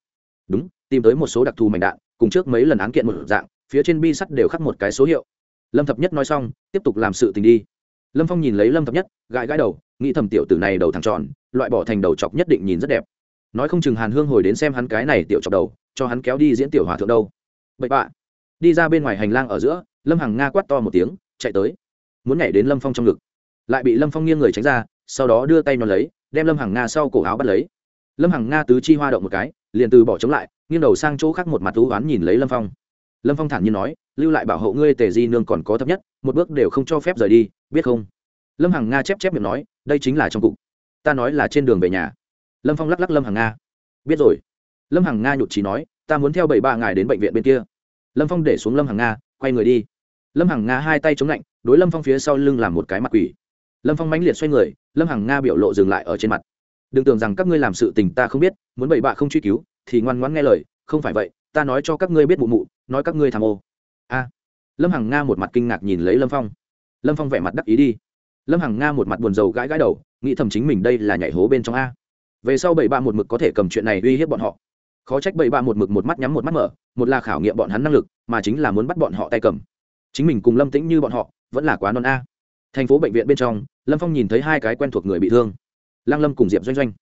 Đúng, tìm tới một số đặc thù mảnh đạn, cùng trước mấy lần án kiện một dạng, phía trên bi sắt đều khắc một cái số hiệu. Lâm thập nhất nói xong, tiếp tục làm sự tình đi. Lâm phong nhìn lấy lâm thập nhất, gãi gãi đầu, nghĩ thầm tiểu tử này đầu thẳng tròn, loại bỏ thành đầu chọc nhất định nhìn rất đẹp. Nói không chừng hàn hương hồi đến xem hắn cái này tiểu chọc đầu, cho hắn kéo đi diễn tiểu hòa thượng đâu. Bậy bạ. Đi ra bên ngoài hành lang ở giữa, lâm hằng nga quát to một tiếng, chạy tới muốn nhảy đến lâm phong trong ngực. Lại bị lâm phong nghiêng người tránh ra, sau đó đưa tay nó lấy, đem lâm hằng nga sau cổ áo bắt lấy. Lâm hằng nga tứ chi hoa động một cái, liền từ bỏ chống lại, nghiêng đầu sang chỗ khác một mặt thú oán nhìn lấy lâm phong. Lâm phong thản nhiên nói, lưu lại bảo hộ ngươi tề di nương còn có thấp nhất, một bước đều không cho phép rời đi, biết không? Lâm hằng nga chép chép miệng nói, đây chính là trong cục. Ta nói là trên đường về nhà. Lâm phong lắc lắc lâm hằng nga. Biết rồi. Lâm hằng nga nhụt trí nói, ta muốn theo bảy ba ngài đến bệnh viện bên kia. Lâm phong để xuống lâm hằng nga, quay người đi lâm hằng nga hai tay chống lạnh, đối lâm phong phía sau lưng làm một cái mặt quỷ. Lâm phong mãnh liệt xoay người, lâm hằng nga biểu lộ dừng lại ở trên mặt. Đừng tưởng rằng các ngươi làm sự tình ta không biết, muốn bậy bạ không truy cứu, thì ngoan ngoãn nghe lời, không phải vậy, ta nói cho các ngươi biết mụ mụ, nói các ngươi tham ô. A. Lâm hằng nga một mặt kinh ngạc nhìn lấy lâm phong. Lâm phong vẻ mặt đắc ý đi. Lâm hằng nga một mặt buồn rầu gãi gãi đầu, nghĩ thầm chính mình đây là nhảy hố bên trong a. Về sau bảy ba một mực có thể cầm chuyện này uy hiếp bọn họ. Khó trách bảy ba một mực một mắt nhắm một mắt mở, một là khảo nghiệm bọn hắn năng lực, mà chính là muốn bắt bọn họ tay cầm chính mình cùng lâm tĩnh như bọn họ, vẫn là quá non a. Thành phố bệnh viện bên trong, lâm phong nhìn thấy hai cái quen thuộc người bị thương. Lang lâm cùng diệp doanh doanh.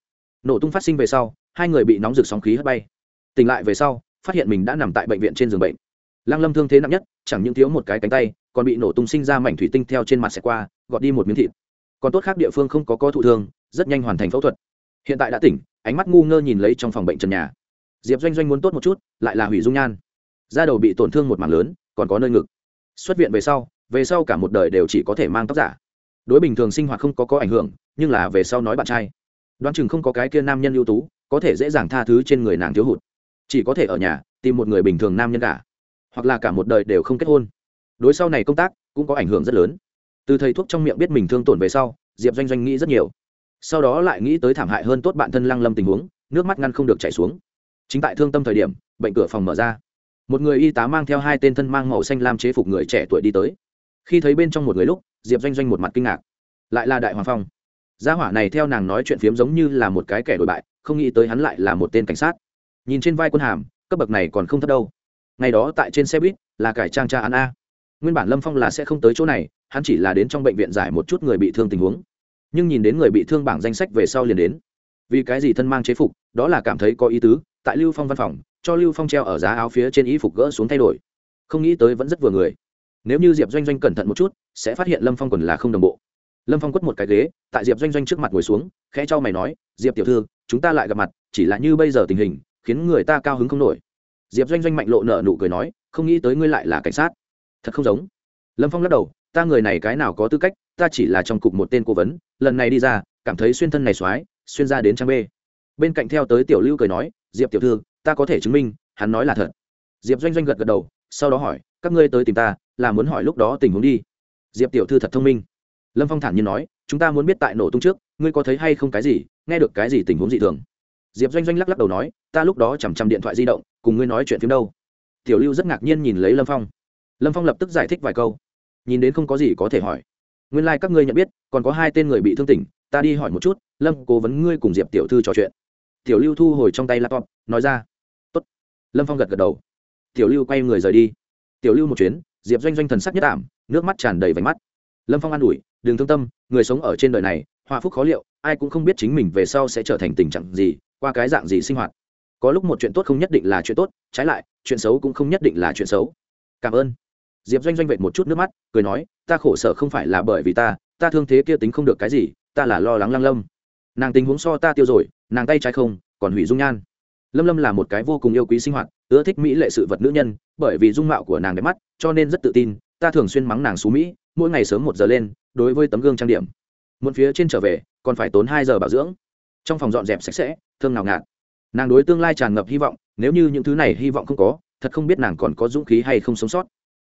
Nổ tung phát sinh về sau, hai người bị nóng rực sóng khí hất bay. Tỉnh lại về sau, phát hiện mình đã nằm tại bệnh viện trên giường bệnh. Lang lâm thương thế nặng nhất, chẳng những thiếu một cái cánh tay, còn bị nổ tung sinh ra mảnh thủy tinh theo trên mặt xẻ qua, gọt đi một miếng thịt. Còn tốt khác địa phương không có co thụ thương, rất nhanh hoàn thành phẫu thuật. Hiện tại đã tỉnh, ánh mắt ngu ngơ nhìn lấy trong phòng bệnh trần nhà. Diệp doanh doanh muốn tốt một chút, lại là hủy dung nhan. Da đầu bị tổn thương một mảng lớn, còn có nơi ngực xuất viện về sau về sau cả một đời đều chỉ có thể mang tóc giả. Đối bình thường sinh hoạt không có có ảnh hưởng, nhưng là về sau nói bạn trai. Đoán chừng không có cái kia nam nhân ưu tú, có thể dễ dàng tha thứ trên người nàng thiếu hụt. Chỉ có thể ở nhà, tìm một người bình thường nam nhân cả. Hoặc là cả một đời đều không kết hôn. Đối sau này công tác, cũng có ảnh hưởng rất lớn. Từ thầy thuốc trong miệng biết mình thương tổn về sau, diệp doanh doanh nghĩ rất nhiều. Sau đó lại nghĩ tới thảm hại hơn tốt bạn thân lăng lâm tình huống, nước mắt ngăn không được chảy xuống. Chính tại thương tâm thời điểm, bệnh cửa phòng mở ra một người y tá mang theo hai tên thân mang màu xanh lam chế phục người trẻ tuổi đi tới. Khi thấy bên trong một người lúc, diệp doanh doanh một mặt kinh ngạc. Lại là đại hoàng phong. Gia hỏa này theo nàng nói chuyện phiếm giống như là một cái kẻ đổi bại, không nghĩ tới hắn lại là một tên cảnh sát. Nhìn trên vai quân hàm, cấp bậc này còn không thấp đâu. Ngày đó tại trên xe buýt, là cải trang tra án a. Nguyên bản lâm phong là sẽ không tới chỗ này, hắn chỉ là đến trong bệnh viện giải một chút người bị thương tình huống. Nhưng nhìn đến người bị thương bảng danh sách về sau liền đến. Vì cái gì thân mang chế phục, đó là cảm thấy có ý tứ, tại lưu phong văn phòng cho lưu phong treo ở giá áo phía trên y phục gỡ xuống thay đổi. Không nghĩ tới vẫn rất vừa người. Nếu như diệp doanh doanh cẩn thận một chút, sẽ phát hiện lâm phong quần là không đồng bộ. Lâm phong quất một cái ghế, tại diệp doanh doanh trước mặt ngồi xuống, khẽ cho mày nói, diệp tiểu thư, chúng ta lại gặp mặt, chỉ là như bây giờ tình hình, khiến người ta cao hứng không nổi. Diệp doanh doanh mạnh lộ nợ nụ cười nói, không nghĩ tới ngươi lại là cảnh sát. Thật không giống. Lâm phong lắc đầu, ta người này cái nào có tư cách, ta chỉ là trong cục một tên cố vấn, lần này đi ra, cảm thấy xuyên thân này x xuyên ra đến trang b bên cạnh theo tới tiểu lưu cười nói, diệp tiểu thư ta có thể chứng minh, hắn nói là thật. Diệp doanh doanh gật gật đầu, sau đó hỏi, các ngươi tới tìm ta, là muốn hỏi lúc đó tình huống đi. Diệp tiểu thư thật thông minh. Lâm phong thản nhiên nói, chúng ta muốn biết tại nổ tung trước, ngươi có thấy hay không cái gì, nghe được cái gì tình huống dị thường. Diệp doanh doanh lắc lắc đầu nói, ta lúc đó chằm chằm điện thoại di động, cùng ngươi nói chuyện phim đâu. Tiểu lưu rất ngạc nhiên nhìn lấy lâm phong. Lâm phong lập tức giải thích vài câu. Nhìn đến không có gì có thể hỏi. Nguyên lai、like、các ngươi nhận biết, còn có hai tên người bị thương tỉnh, ta đi hỏi một chút, lâm, cố vấn ngươi cùng diệp tiểu thư trò chuyện. Tiểu lưu thu hồi trong tay laptop nói ra. Tốt. lâm phong gật gật đầu. Tiểu lưu quay người rời đi. Tiểu lưu một chuyến, diệp doanh doanh thần sắc nhất ảm, nước mắt tràn đầy vành mắt. Lâm phong an ủi đừng thương tâm, người sống ở trên đời này hòa phúc khó liệu, ai cũng không biết chính mình về sau sẽ trở thành tình trạng gì, qua cái dạng gì sinh hoạt. Có lúc một chuyện tốt không nhất định là chuyện tốt, trái lại, chuyện xấu cũng không nhất định là chuyện xấu. Cảm ơn. Diệp doanh doanh vệt một chút nước mắt, cười nói, ta khổ sở không phải là bởi vì ta ta thương thế kia tính không được cái gì, ta là lo lắng lăng lâm. Nàng tình huống so ta tiêu rồi, nàng tay trái không, còn hủy dung nhan lâm lâm là một cái vô cùng yêu quý sinh hoạt, ưa thích mỹ lệ sự vật nữ nhân, bởi vì dung mạo của nàng đẹp mắt, cho nên rất tự tin, ta thường xuyên mắng nàng xú mỹ, mỗi ngày sớm một giờ lên, đối với tấm gương trang điểm. Một phía trên trở về, còn phải tốn hai giờ bảo dưỡng. Trong phòng dọn dẹp sạch sẽ thương nào ngạt. Nàng đối tương lai tràn ngập hy vọng, nếu như những thứ này hy vọng không có, thật không biết nàng còn có dũng khí hay không sống sót.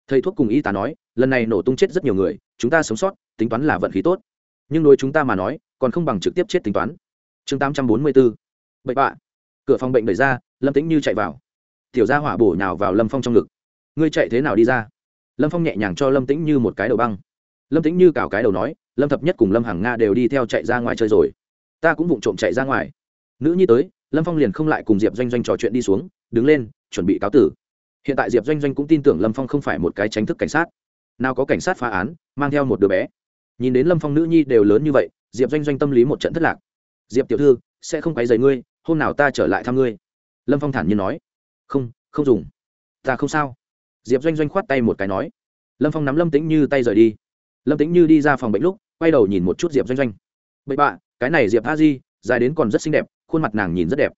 Thầy thuốc cùng y tá nói, lần này nổ tung chết rất nhiều người, chúng ta sống sót, tính toán là vận khí tốt. Nhưng đối chúng ta mà nói, còn không bằng trực tiếp chết tính toán. Chương tám trăm bốn mươi bốn. Bậy bạ cửa phòng bệnh đẩy ra, lâm tĩnh như chạy vào. Tiểu gia hỏa bổ nhào vào lâm phong trong ngực. Ngươi chạy thế nào đi ra? Lâm phong nhẹ nhàng cho lâm tĩnh như một cái đầu băng. Lâm tĩnh như cào cái đầu nói, lâm thập nhất cùng lâm hằng nga đều đi theo chạy ra ngoài chơi rồi. Ta cũng vụng trộm chạy ra ngoài. Nữ nhi tới, lâm phong liền không lại cùng diệp doanh doanh trò chuyện đi xuống, đứng lên, chuẩn bị cáo tử. Hiện tại diệp doanh doanh cũng tin tưởng lâm phong không phải một cái tránh thức cảnh sát. Nào có cảnh sát phá án, mang theo một đứa bé. Nhìn đến lâm phong nữ nhi đều lớn như vậy, diệp doanh doanh tâm lý một trận thất lạc. Diệp tiểu thư, sẽ không quấy dày ngươi hôm nào ta trở lại thăm ngươi? Lâm phong thản nhiên nói. Không không dùng. Ta không sao. Diệp doanh doanh khoát tay một cái nói. Lâm phong nắm lâm tĩnh như tay rời đi. Lâm tĩnh như đi ra phòng bệnh lúc, quay đầu nhìn một chút diệp doanh doanh. Bậy bạ, cái này diệp a di, dài đến còn rất xinh đẹp, khuôn mặt nàng nhìn rất đẹp.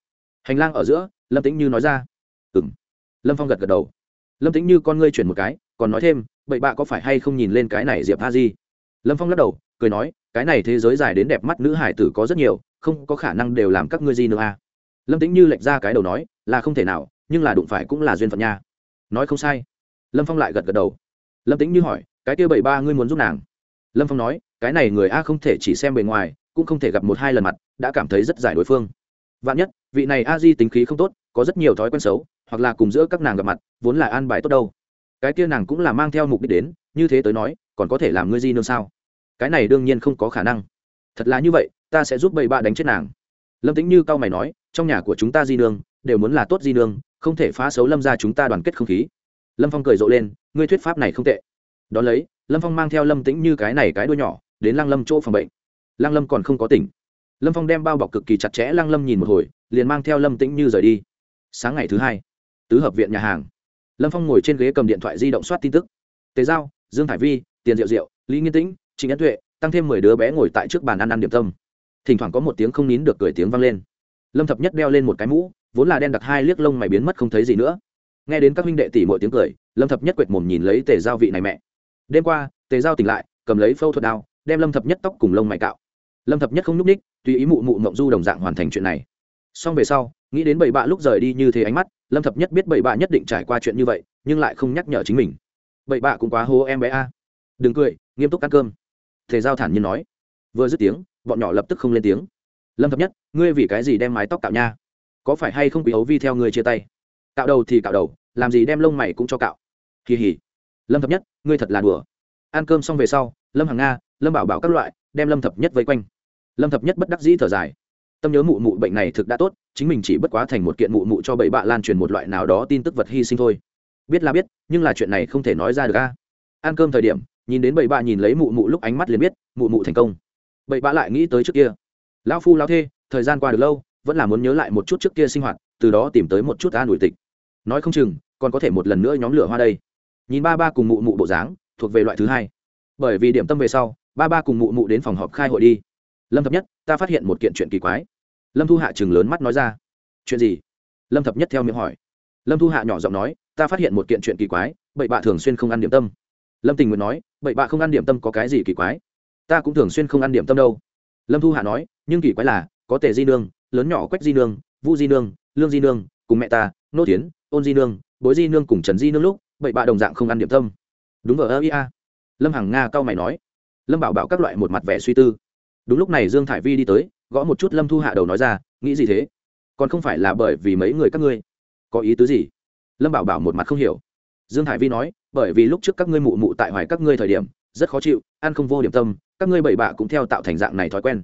Hành lang ở giữa, lâm tĩnh như nói ra. Ừ m lâm phong gật gật đầu. Lâm tĩnh như con ngươi chuyển một cái, còn nói thêm, bậy bạ có phải hay không nhìn lên cái này diệp a di? Lâm phong lắc đầu, cười nói, cái này thế giới dài đến đẹp mắt nữ hải tử có rất nhiều, không có khả năng đều làm các ngươi di nữa a lâm tĩnh như lệch ra cái đầu nói, là không thể nào, nhưng là đụng phải cũng là duyên phận nha. Nói không sai. Lâm phong lại gật gật đầu. Lâm tĩnh như hỏi, cái kia bảy ba ngươi muốn giúp nàng? Lâm phong nói, cái này người a không thể chỉ xem bề ngoài, cũng không thể gặp một hai lần mặt, đã cảm thấy rất giải đối phương. Vạn nhất, vị này a di tính khí không tốt, có rất nhiều thói quen xấu, hoặc là cùng giữa các nàng gặp mặt, vốn là an bài tốt đâu. Cái kia nàng cũng là mang theo mục đích đến, như thế tới nói, còn có thể làm ngươi di nương sao? Cái này đương nhiên không có khả năng. Thật là như vậy, ta sẽ giúp bầy bạ đánh chết nàng. Lâm tính như cao mày nói trong nhà của chúng ta di nương, đều muốn là tốt di nương, không thể phá xấu lâm ra chúng ta đoàn kết không khí. Lâm phong cười rộ lên, ngươi thuyết pháp này không tệ. Đón lấy, lâm phong mang theo lâm tĩnh như cái này cái đuôi nhỏ, đến lăng lâm chỗ phòng bệnh. Lăng lâm còn không có tỉnh. Lâm phong đem bao bọc cực kỳ chặt chẽ, lăng lâm nhìn một hồi, liền mang theo lâm tĩnh như rời đi. Sáng ngày thứ hai, tứ hợp viện nhà hàng. Lâm phong ngồi trên ghế cầm điện thoại di động soát tin tức. Tế giao, dương thải vi, tiền diệu diệu, lý nghiên tĩnh, trịnh ấn tuệ, tăng thêm mười đứa bé ngồi tại trước bàn ăn ăn điểm tâm. Thỉnh thoảng có một tiếng không nín được cười tiếng vang lên lâm thập nhất đeo lên một cái mũ, vốn là đen đặc hai liếc lông mày biến mất không thấy gì nữa. Nghe đến các huynh đệ tỷ mọi tiếng cười, lâm thập nhất quệt mồm nhìn lấy tề giao vị này mẹ. Đêm qua, tề giao tỉnh lại, cầm lấy phâu thuật đao, đem lâm thập nhất tóc cùng lông mày cạo. Lâm thập nhất không nhúc ních tùy ý mụ mụ mộng du đồng dạng hoàn thành chuyện này. Xong về sau, nghĩ đến bảy bạ lúc rời đi như thế ánh mắt, lâm thập nhất biết bảy bạ nhất định trải qua chuyện như vậy, nhưng lại không nhắc nhở chính mình. Bảy bạ cũng quá hô em bé a. Đừng cười, nghiêm túc ăn cơm. Tề giao thản nhiên nói. Vừa dứt tiếng, bọn nhỏ lập tức không lên tiếng lâm thập nhất ngươi vì cái gì đem mái tóc cạo nha có phải hay không quý ấu vi theo ngươi chia tay cạo đầu thì cạo đầu làm gì đem lông mày cũng cho cạo kỳ hỉ lâm thập nhất ngươi thật là đùa ăn cơm xong về sau lâm hàng nga lâm bảo bảo các loại đem lâm thập nhất vây quanh lâm thập nhất bất đắc dĩ thở dài tâm nhớ mụ mụ bệnh này thực đã tốt chính mình chỉ bất quá thành một kiện mụ mụ cho bậy bạ lan truyền một loại nào đó tin tức vật hy sinh thôi biết là biết nhưng là chuyện này không thể nói ra được a ăn cơm thời điểm nhìn đến bậy bạ nhìn lấy mụ mụ lúc ánh mắt liền biết mụ mụ thành công bậy bạ lại nghĩ tới trước kia lão phu lão thê, thời gian qua được lâu, vẫn là muốn nhớ lại một chút trước kia sinh hoạt, từ đó tìm tới một chút an ủi tịch. Nói không chừng, còn có thể một lần nữa nhóm lửa hoa đây. Nhìn ba ba cùng mụ mụ bộ dáng, thuộc về loại thứ hai. Bởi vì điểm tâm về sau, ba ba cùng mụ mụ đến phòng họp khai hội đi. Lâm thập nhất, ta phát hiện một kiện chuyện kỳ quái. Lâm thu hạ chừng lớn mắt nói ra. Chuyện gì? Lâm thập nhất theo miệng hỏi. Lâm thu hạ nhỏ giọng nói, ta phát hiện một kiện chuyện kỳ quái, bậy bạ thường xuyên không ăn điểm tâm. Lâm tình nguyện nói, bậy bạ không ăn điểm tâm có cái gì kỳ quái? Ta cũng thường xuyên không ăn điểm tâm đâu lâm thu hạ nói, nhưng kỳ quái là, có tề di nương, lớn nhỏ quách di nương, vu di nương, lương di nương, cùng mẹ ta, nô tiến ôn di nương, bối di nương cùng trần di nương lúc bậy bạ đồng dạng không ăn điểm tâm. Đúng vờ ơ ia lâm hằng nga cao mày nói. Lâm bảo bảo các loại một mặt vẻ suy tư. Đúng lúc này dương thải vi đi tới, gõ một chút lâm thu hạ đầu nói ra, nghĩ gì thế? Còn không phải là bởi vì mấy người các ngươi? Có ý tứ gì? Lâm bảo bảo một mặt không hiểu. Dương thải vi nói, bởi vì lúc trước các ngươi mụ mụ tại hoài các ngươi thời điểm rất khó chịu, ăn không vô điểm tâm, các ngươi bảy bạ cũng theo tạo thành dạng này thói quen.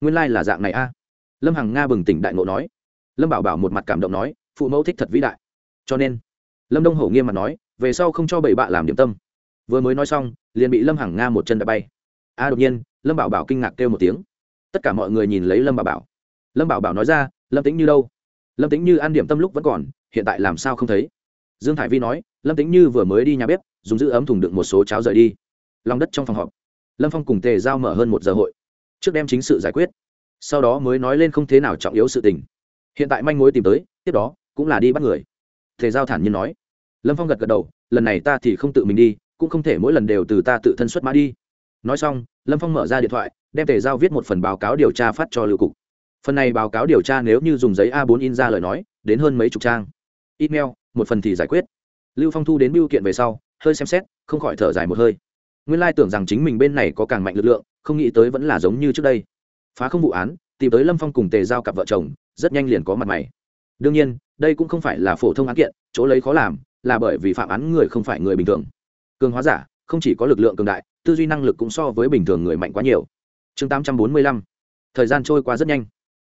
Nguyên lai、like、là dạng này a. Lâm hằng nga bừng tỉnh đại ngộ nói. Lâm bảo bảo một mặt cảm động nói, phụ mẫu thích thật vĩ đại. Cho nên, lâm đông hổ nghiêm mặt nói, về sau không cho bảy bạ làm điểm tâm. Vừa mới nói xong, liền bị lâm hằng nga một chân đã bay. A, đột nhiên, lâm bảo bảo kinh ngạc kêu một tiếng. Tất cả mọi người nhìn lấy lâm bảo bảo. Lâm bảo bảo nói ra, lâm tính như đâu? Lâm tính như ăn điểm tâm lúc vẫn còn, hiện tại làm sao không thấy? Dương thải vi nói, lâm tính như vừa mới đi nhà bếp, dùng giữ ấm thùng đựng một số cháo rời đi lòng đất trong phòng họp. Lâm phong cùng tề giao mở hơn một giờ hội, trước đem chính sự giải quyết. Sau đó mới nói lên không thế nào trọng yếu sự tình. Hiện tại manh mối tìm tới, tiếp đó cũng là đi bắt người. Tề giao thản nhiên nói. Lâm phong gật gật đầu, lần này ta thì không tự mình đi, cũng không thể mỗi lần đều từ ta tự thân xuất mã đi. Nói xong, lâm phong mở ra điện thoại, đem tề giao viết một phần báo cáo điều tra phát cho lưu cục. Phần này báo cáo điều tra nếu như dùng giấy a 4 in ra lời nói, đến hơn mấy chục trang. Email, một phần thì giải quyết. Lưu phong thu đến biêu kiện về sau, hơi xem xét, không khỏi thở dài một hơi nguyên lai tưởng rằng chính mình bên này có càng mạnh lực lượng, không nghĩ tới vẫn là giống như trước đây. Phá không vụ án, tìm tới lâm phong cùng tề giao cặp vợ chồng, rất nhanh liền có mặt mày. Đương nhiên, đây cũng không phải là phổ thông án kiện, chỗ lấy khó làm, là bởi vì phạm án người không phải người bình thường. Cường hóa giả, không chỉ có lực lượng cường đại, tư duy năng lực cũng so với bình thường người mạnh quá nhiều. Chương tám trăm bốn mươi lăm. Thời gian trôi qua rất nhanh.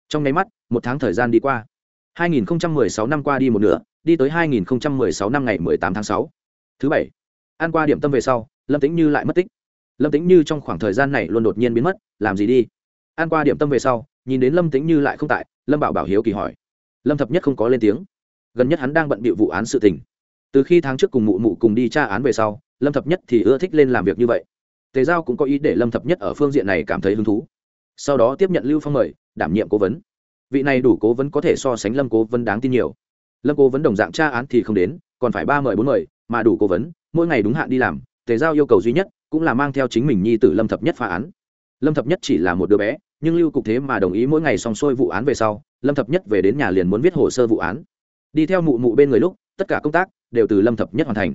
Trong nháy mắt, một tháng thời gian đi qua. 2016 năm qua đi một nửa, đi tới 2016 năm ngày 18 tháng 6. thứ bảy. Ăn qua điểm tâm về sau lâm tĩnh như lại mất tích. Lâm tĩnh như trong khoảng thời gian này luôn đột nhiên biến mất, làm gì đi? An qua điểm tâm về sau, nhìn đến lâm tĩnh như lại không tại, lâm bảo bảo hiếu kỳ hỏi. Lâm thập nhất không có lên tiếng. Gần nhất hắn đang bận bịu vụ án sự tình. Từ khi tháng trước cùng mụ mụ cùng đi tra án về sau, lâm thập nhất thì ưa thích lên làm việc như vậy. Tề giao cũng có ý để lâm thập nhất ở phương diện này cảm thấy hứng thú. Sau đó tiếp nhận lưu phong mời, đảm nhiệm cố vấn. Vị này đủ cố vấn có thể so sánh lâm cố vấn đáng tin nhiều. Lâm cố vấn đồng dạng tra án thì không đến, còn phải ba mời, bốn mời, mà đủ cố vấn, mỗi ngày đúng hạn đi làm tề giao yêu cầu duy nhất cũng là mang theo chính mình nhi tử lâm thập nhất phá án. Lâm thập nhất chỉ là một đứa bé, nhưng lưu cục thế mà đồng ý mỗi ngày xong xuôi vụ án về sau, lâm thập nhất về đến nhà liền muốn viết hồ sơ vụ án. Đi theo mụ mụ bên người lúc, tất cả công tác đều từ lâm thập nhất hoàn thành.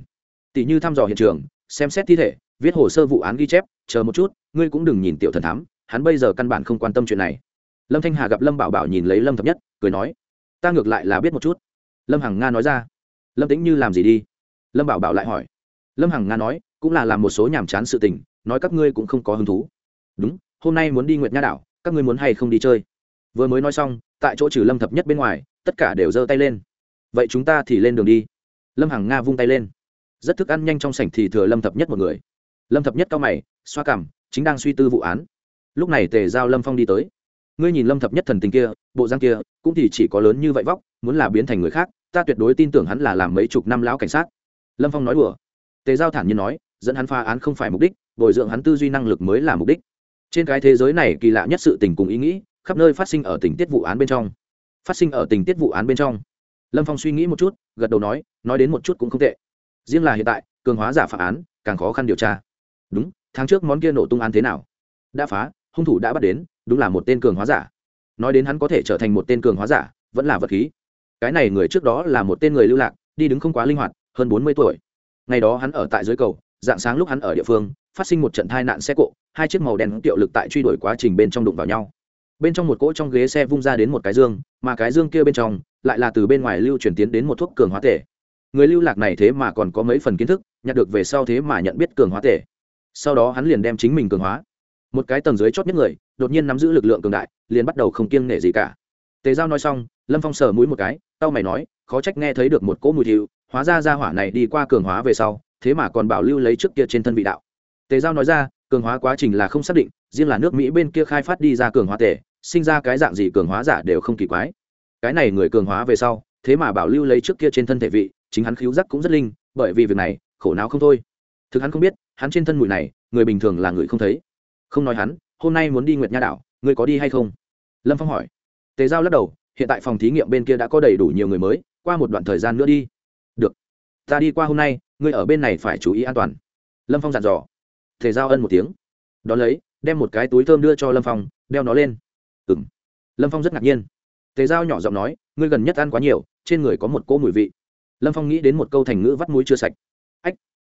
Tỷ như thăm dò hiện trường, xem xét thi thể, viết hồ sơ vụ án ghi chép, chờ một chút, ngươi cũng đừng nhìn tiểu thần thám, hắn bây giờ căn bản không quan tâm chuyện này. Lâm thanh hà gặp lâm bảo bảo nhìn lấy lâm thập nhất, cười nói, ta ngược lại là biết một chút. Lâm hằng nga nói ra, lâm tính như làm gì đi? Lâm bảo bảo lại hỏi. Lâm hằng nga nói cũng là làm một số nhàm chán sự tình, nói các ngươi cũng không có hứng thú. Đúng, hôm nay muốn đi nguyệt nha đảo, các ngươi muốn hay không đi chơi? Vừa mới nói xong, tại chỗ trừ lâm thập nhất bên ngoài, tất cả đều giơ tay lên. Vậy chúng ta thì lên đường đi. Lâm hằng nga vung tay lên. Rất thức ăn nhanh trong sảnh thì thừa lâm thập nhất một người. Lâm thập nhất cao mày, xoa cằm chính đang suy tư vụ án. Lúc này tề giao lâm phong đi tới. Ngươi nhìn lâm thập nhất thần tình kia, bộ giang kia, cũng thì chỉ có lớn như vậy vóc, muốn là biến thành người khác, ta tuyệt đối tin tưởng hắn là làm mấy chục năm lão cảnh sát. Lâm phong nói đùa. Tề giao thản nhiên nói dẫn hắn phá án không phải mục đích, bồi dưỡng hắn tư duy năng lực mới là mục đích. Trên cái thế giới này kỳ lạ nhất sự tình cùng ý nghĩ, khắp nơi phát sinh ở tình tiết vụ án bên trong. Phát sinh ở tình tiết vụ án bên trong. Lâm phong suy nghĩ một chút, gật đầu nói nói đến một chút cũng không tệ. Riêng là hiện tại, cường hóa giả phạm án, càng khó khăn điều tra. Đúng, tháng trước món kia nổ tung án thế nào? Đã phá, hung thủ đã bắt đến, đúng là một tên cường hóa giả. Nói đến hắn có thể trở thành một tên cường hóa giả, vẫn là vật khí. Cái này người trước đó là một tên người lưu lạc, đi đứng không quá linh hoạt, hơn bốn mươi tuổi. Ngày đó hắn ở tại dưới cầu dạng sáng lúc hắn ở địa phương, phát sinh một trận tai nạn xe cộ, hai chiếc màu đen tiệu lực tại truy đuổi quá trình bên trong đụng vào nhau. Bên trong một cỗ trong ghế xe vung ra đến một cái dương, mà cái dương kia bên trong lại là từ bên ngoài lưu truyền tiến đến một thuốc cường hóa tể. Người lưu lạc này thế mà còn có mấy phần kiến thức, nhặt được về sau thế mà nhận biết cường hóa tể. Sau đó hắn liền đem chính mình cường hóa. Một cái tầng dưới chót nhất người, đột nhiên nắm giữ lực lượng cường đại, liền bắt đầu không kiêng nể gì cả. Tề giao nói xong, lâm phong sờ mũi một cái tao mày nói, khó trách nghe thấy được một cỗ mùi thiệu hóa ra ra hỏa này đi qua cường hóa về sau thế mà còn bảo lưu lấy trước kia trên thân vị đạo. Tề giao nói ra, cường hóa quá trình là không xác định, riêng là nước mỹ bên kia khai phát đi ra cường hóa tể sinh ra cái dạng gì cường hóa giả đều không kỳ quái. Cái này người cường hóa về sau, thế mà bảo lưu lấy trước kia trên thân thể vị, chính hắn khiếu giác cũng rất linh, bởi vì việc này, khổ não không thôi. Thực hắn không biết, hắn trên thân mùi này, người bình thường là người không thấy. Không nói hắn, hôm nay muốn đi nguyệt nha đảo, ngươi có đi hay không? Lâm phong hỏi. Tề giao lắc đầu, hiện tại phòng thí nghiệm bên kia đã có đầy đủ nhiều người mới, qua một đoạn thời gian nữa đi ta đi qua hôm nay, ngươi ở bên này phải chú ý an toàn. Lâm phong dặn dò. Thể giao ân một tiếng. Đón lấy, đem một cái túi thơm đưa cho lâm phong, đeo nó lên. Ừ m lâm phong rất ngạc nhiên. Tề giao nhỏ giọng nói, ngươi gần nhất ăn quá nhiều, trên người có một cỗ mùi vị. Lâm phong nghĩ đến một câu thành ngữ vắt mũi chưa sạch. Ách.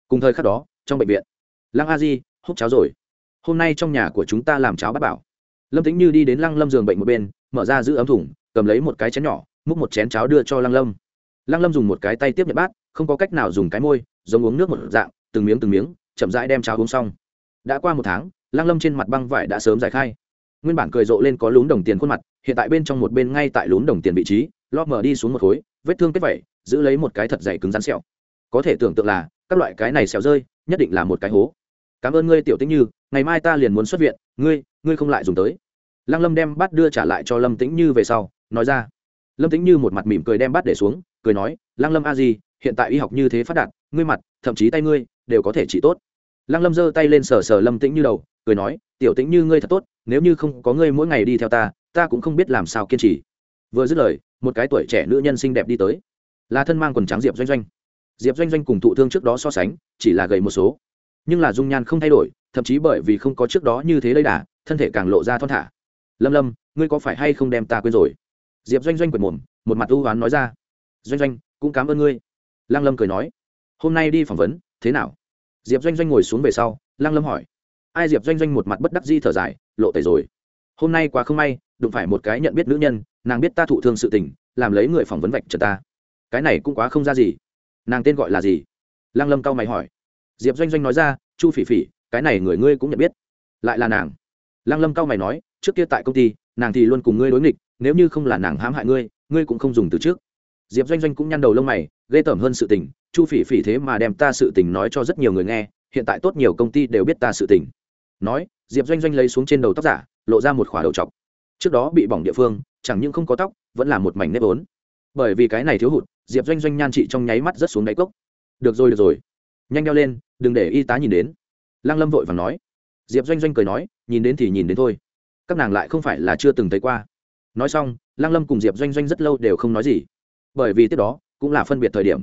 Cùng thời khắc đó, trong bệnh viện, lăng a di hút cháo rồi. Hôm nay trong nhà của chúng ta làm cháo bát bảo. Lâm tính như đi đến lăng lâm giường bệnh một bên, mở ra giữ ấm thủng cầm lấy một cái chén nhỏ, múc một chén cháo đưa cho lăng lâm. Lăng lâm dùng một cái tay tiếp nhận bát không có cách nào dùng cái môi, giống uống nước một dạng, từng miếng từng miếng, chậm rãi đem cháo uống xong. Đã qua một tháng, lăng lâm trên mặt băng vải đã sớm giải khai. Nguyên bản cười rộ lên có lún đồng tiền khuôn mặt, hiện tại bên trong một bên ngay tại lún đồng tiền vị trí, lót mở đi xuống một khối, vết thương kết vẩy giữ lấy một cái thật dày cứng rắn sẹo. Có thể tưởng tượng là, các loại cái này sẹo rơi, nhất định là một cái hố. Cảm ơn ngươi, tiểu tĩnh như, ngày mai ta liền muốn xuất viện, ngươi ngươi không lại dùng tới. Lăng lâm đem bát đưa trả lại cho lâm tĩnh như về sau, nói ra. Lâm tĩnh như một mặt mỉm cười đem bát để xuống, cười nói, lăng lâm a di hiện tại y học như thế phát đạt, ngươi mặt, thậm chí tay ngươi, đều có thể trị tốt. Lăng lâm giơ tay lên sờ sờ lâm tĩnh như đầu, cười nói, tiểu tĩnh như ngươi thật tốt, nếu như không có ngươi mỗi ngày đi theo ta ta cũng không biết làm sao kiên trì. Vừa dứt lời, một cái tuổi trẻ nữ nhân xinh đẹp đi tới. Là thân mang quần trắng diệp doanh doanh. Diệp doanh doanh cùng thụ thương trước đó so sánh, chỉ là gầy một số. Nhưng là dung nhan không thay đổi, thậm chí bởi vì không có trước đó như thế đây đà thân thể càng lộ ra thon thả. Lâm lâm, ngươi có phải hay không đem ta quên rồi? Diệp doanh doanh quệt mồm, một mặt ưu oán nói ra. Doanh doanh, cũng cảm ơn ngươi lăng lâm cười nói, hôm nay đi phỏng vấn, thế nào? Diệp doanh doanh ngồi xuống về sau, lăng lâm hỏi, ai diệp doanh doanh một mặt bất đắc di thở dài, lộ tẩy rồi. Hôm nay quá không may, đụng phải một cái nhận biết nữ nhân, nàng biết ta thụ thương sự tình, làm lấy người phỏng vấn vạch trần ta. Cái này cũng quá không ra gì. Nàng tên gọi là gì? Lăng lâm cao mày hỏi. Diệp doanh doanh nói ra, chu phỉ phỉ, cái này người ngươi cũng nhận biết, lại là nàng. Lăng lâm cao mày nói, trước kia tại công ty, nàng thì luôn cùng ngươi đối nghịch, nếu như không là nàng hãm hại ngươi ngươi cũng không dùng từ trước diệp doanh doanh cũng nhăn đầu lông mày, ghê tởm hơn sự tình, chu phỉ phỉ thế mà đem ta sự tình nói cho rất nhiều người nghe, hiện tại tốt nhiều công ty đều biết ta sự tình. Nói, diệp doanh doanh lấy xuống trên đầu tóc giả, lộ ra một khỏa đầu chọc trước đó bị bỏng địa phương, chẳng những không có tóc, vẫn là một mảnh nếp ốn bởi vì cái này thiếu hụt, diệp doanh doanh nhan trị trong nháy mắt rất xuống đáy cốc. Được rồi được rồi. Nhanh đeo lên, đừng để y tá nhìn đến. Lăng lâm vội và nói. Diệp doanh doanh cười nói, nhìn đến thì nhìn đến thôi. Các nàng lại không phải là chưa từng thấy qua. Nói xong, lăng lâm cùng diệp doanh doanh rất lâu đều không nói gì bởi vì tiếp đó cũng là phân biệt thời điểm.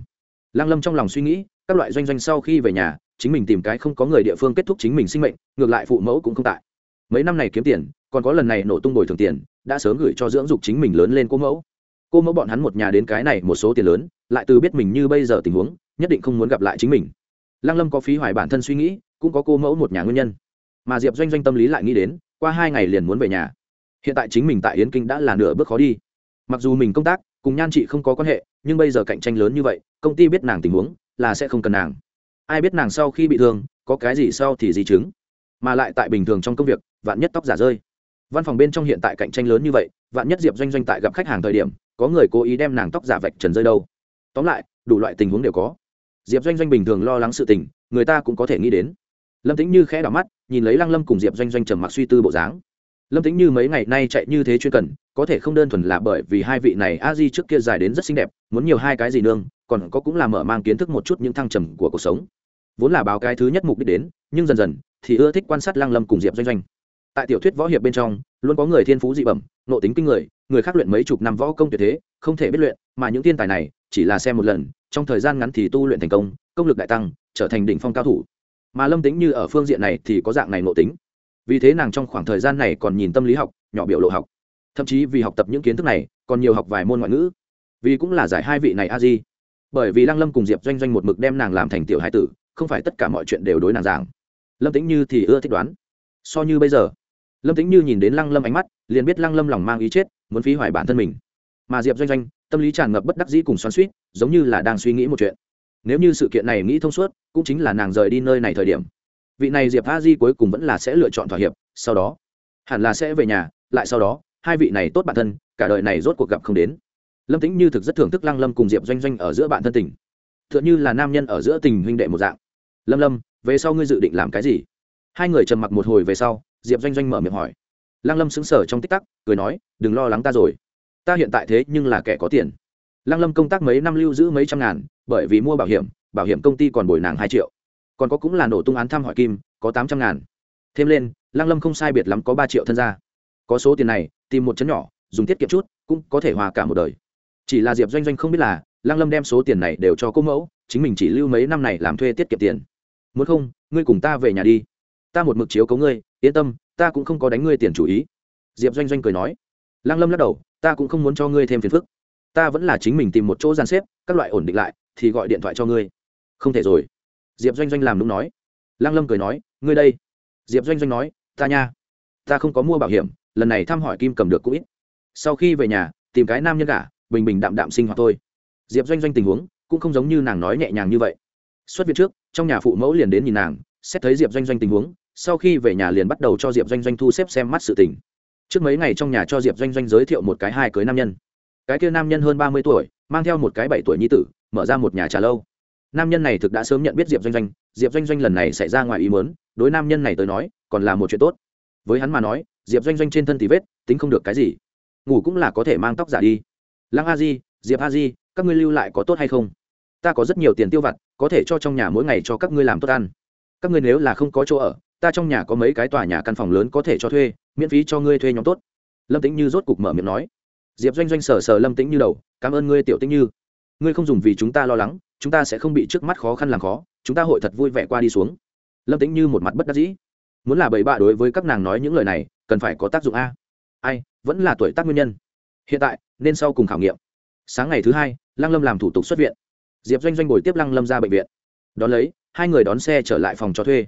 Lăng lâm trong lòng suy nghĩ, các loại doanh doanh sau khi về nhà, chính mình tìm cái không có người địa phương kết thúc chính mình sinh mệnh, ngược lại phụ mẫu cũng không tại. Mấy năm này kiếm tiền, còn có lần này nổ tung bồi thường tiền, đã sớm gửi cho dưỡng dục chính mình lớn lên cô mẫu. Cô mẫu bọn hắn một nhà đến cái này một số tiền lớn, lại từ biết mình như bây giờ tình huống, nhất định không muốn gặp lại chính mình. Lăng lâm có phí hoài bản thân suy nghĩ, cũng có cô mẫu một nhà nguyên nhân. Mà diệp doanh doanh tâm lý lại nghĩ đến, qua hai ngày liền muốn về nhà. Hiện tại chính mình tại yến kinh đã là nửa bước khó đi. Mặc dù mình công tác cùng nhan chị không có quan hệ, nhưng bây giờ cạnh tranh lớn như vậy, công ty biết nàng tình huống, là sẽ không cần nàng. Ai biết nàng sau khi bị thương, có cái gì sau thì di chứng. Mà lại tại bình thường trong công việc, vạn nhất tóc giả rơi. Văn phòng bên trong hiện tại cạnh tranh lớn như vậy, vạn nhất diệp doanh doanh tại gặp khách hàng thời điểm, có người cố ý đem nàng tóc giả vạch trần rơi đâu. Tóm lại, đủ loại tình huống đều có. Diệp doanh doanh bình thường lo lắng sự tình, người ta cũng có thể nghĩ đến. Lâm tính như khẽ đỏ mắt, nhìn lấy lăng lâm cùng diệp doanh doanh trầm mặc suy tư bộ dáng lâm tính như mấy ngày nay chạy như thế chuyên cần, có thể không đơn thuần là bởi vì hai vị này a di trước kia dài đến rất xinh đẹp, muốn nhiều hai cái gì nương, còn có cũng là mở mang kiến thức một chút những thăng trầm của cuộc sống. Vốn là báo cái thứ nhất mục đích đến, nhưng dần dần thì ưa thích quan sát lăng lâm cùng diệp doanh doanh. Tại tiểu thuyết võ hiệp bên trong, luôn có người thiên phú dị bẩm nộ tính kinh người người khác luyện mấy chục năm võ công tuyệt thế, không thể biết luyện, mà những thiên tài này chỉ là xem một lần, trong thời gian ngắn thì tu luyện thành công công lực đại tăng, trở thành đỉnh phong cao thủ. Mà lâm tính như ở phương diện này thì có dạng này nộ tính vì thế nàng trong khoảng thời gian này còn nhìn tâm lý học, nhỏ biểu lộ học. Thậm chí vì học tập những kiến thức này, còn nhiều học vài môn ngoại ngữ. Vì cũng là giải hai vị này a di. Bởi vì lăng lâm cùng diệp doanh doanh một mực đem nàng làm thành tiểu hải tử, không phải tất cả mọi chuyện đều đối nàng giảng. Lâm tính như thì ưa thích đoán. So như bây giờ, lâm tính như nhìn đến lăng lâm ánh mắt, liền biết lăng lâm lòng mang ý chết, muốn phí hoài bản thân mình. Mà diệp doanh doanh, tâm lý tràn ngập bất đắc dĩ cùng xoắn suýt giống như là đang suy nghĩ một chuyện. Nếu như sự kiện này nghĩ thông suốt, cũng chính là nàng rời đi nơi này thời điểm vị này diệp a di cuối cùng vẫn là sẽ lựa chọn thỏa hiệp, sau đó, hẳn là sẽ về nhà, lại sau đó, hai vị này tốt bản thân, cả đời này rốt cuộc gặp không đến. Lâm tính như thực rất thưởng thức lăng lâm cùng diệp doanh doanh ở giữa bạn thân tình. T h ư ợ n h ư là nam nhân ở giữa tình huynh đệ một dạng. Lâm lâm, về sau ngươi dự định làm cái gì? Hai người trầm mặc một hồi về sau, diệp doanh doanh mở miệng hỏi. Lăng lâm xứng sở trong tích tắc, cười nói, đừng lo lắng ta rồi. Ta hiện tại thế nhưng là kẻ có tiền. Lăng lâm công tác mấy năm lưu giữ mấy trăm ngàn, bởi vì mua bảo hiểm bảo hiểm công ty còn bồi nàng hai triệu còn có cũng là nổ tung án thăm hỏi kim, có tám trăm ngàn. Thêm lên, lăng lâm không sai biệt lắm có ba triệu thân gia. Có số tiền này, tìm một chấn nhỏ, dùng tiết kiệm chút, cũng có thể hòa cả một đời. Chỉ là diệp doanh doanh không biết là, lăng lâm đem số tiền này đều cho cô mẫu, chính mình chỉ lưu mấy năm này làm thuê tiết kiệm tiền. Muốn không, ngươi cùng ta về nhà đi. Ta một mực chiếu cấu ngươi, yên tâm, ta cũng không có đánh ngươi tiền chủ ý. Diệp doanh doanh cười nói. Lăng lâm lắc đầu, ta cũng không muốn cho ngươi thêm phiền phức. Ta vẫn là chính mình tìm một chỗ gian xếp, các loại ổn định lại, thì gọi điện thoại cho ngươi. Không thể rồi diệp doanh doanh làm đúng nói. Lăng lâm cười nói, ngươi đây. Diệp doanh doanh nói, ta nha, ta không có mua bảo hiểm, lần này thăm hỏi kim cầm được cũng ít. Sau khi về nhà, tìm cái nam nhân cả bình bình đạm đạm sinh hoạt thôi. Diệp doanh doanh tình huống cũng không giống như nàng nói nhẹ nhàng như vậy. Xuất viện trước, trong nhà phụ mẫu liền đến nhìn nàng, xét thấy diệp doanh doanh tình huống, sau khi về nhà liền bắt đầu cho diệp doanh doanh thu xếp xem mắt sự tình. Trước mấy ngày trong nhà cho diệp doanh doanh giới thiệu một cái hai cưới nam nhân. Cái kia nam nhân hơn ba mươi tuổi, mang theo một cái bảy tuổi nhi tử, mở ra một nhà trà lâu nam nhân này thực đã sớm nhận biết diệp doanh doanh diệp doanh doanh lần này xảy ra ngoài ý mớn đối nam nhân này tới nói còn là một chuyện tốt. với hắn mà nói, diệp doanh doanh trên thân thì vết, tính không được cái gì. ngủ cũng là có thể mang tóc giả đi. lăng a di, diệp a di, các ngươi lưu lại có tốt hay không? ta có rất nhiều tiền tiêu vặt, có thể cho trong nhà mỗi ngày cho các ngươi làm tốt ăn. các ngươi nếu là không có chỗ ở, ta trong nhà có mấy cái tòa nhà căn phòng lớn có thể cho thuê, miễn phí cho ngươi thuê nhóm tốt. lâm tính như rốt cục mở miệng nói. diệp doanh doanh sờ sờ lâm tĩnh như đầu, cảm ơn ngươi tiểu tĩnh như. ngươi không dùng vì chúng ta lo lắng chúng ta sẽ không bị trước mắt khó khăn làm khó, chúng ta hội thật vui vẻ qua đi xuống. Lâm tính như một mặt bất đắc dĩ. Muốn là bầy bạ đối với các nàng nói những lời này, cần phải có tác dụng a. Ai, vẫn là tuổi tác nguyên nhân. Hiện tại, nên sau cùng khảo nghiệm. Sáng ngày thứ hai, lăng lâm làm thủ tục xuất viện. Diệp doanh doanh bồi tiếp lăng lâm ra bệnh viện. Đón lấy, hai người đón xe trở lại phòng cho thuê.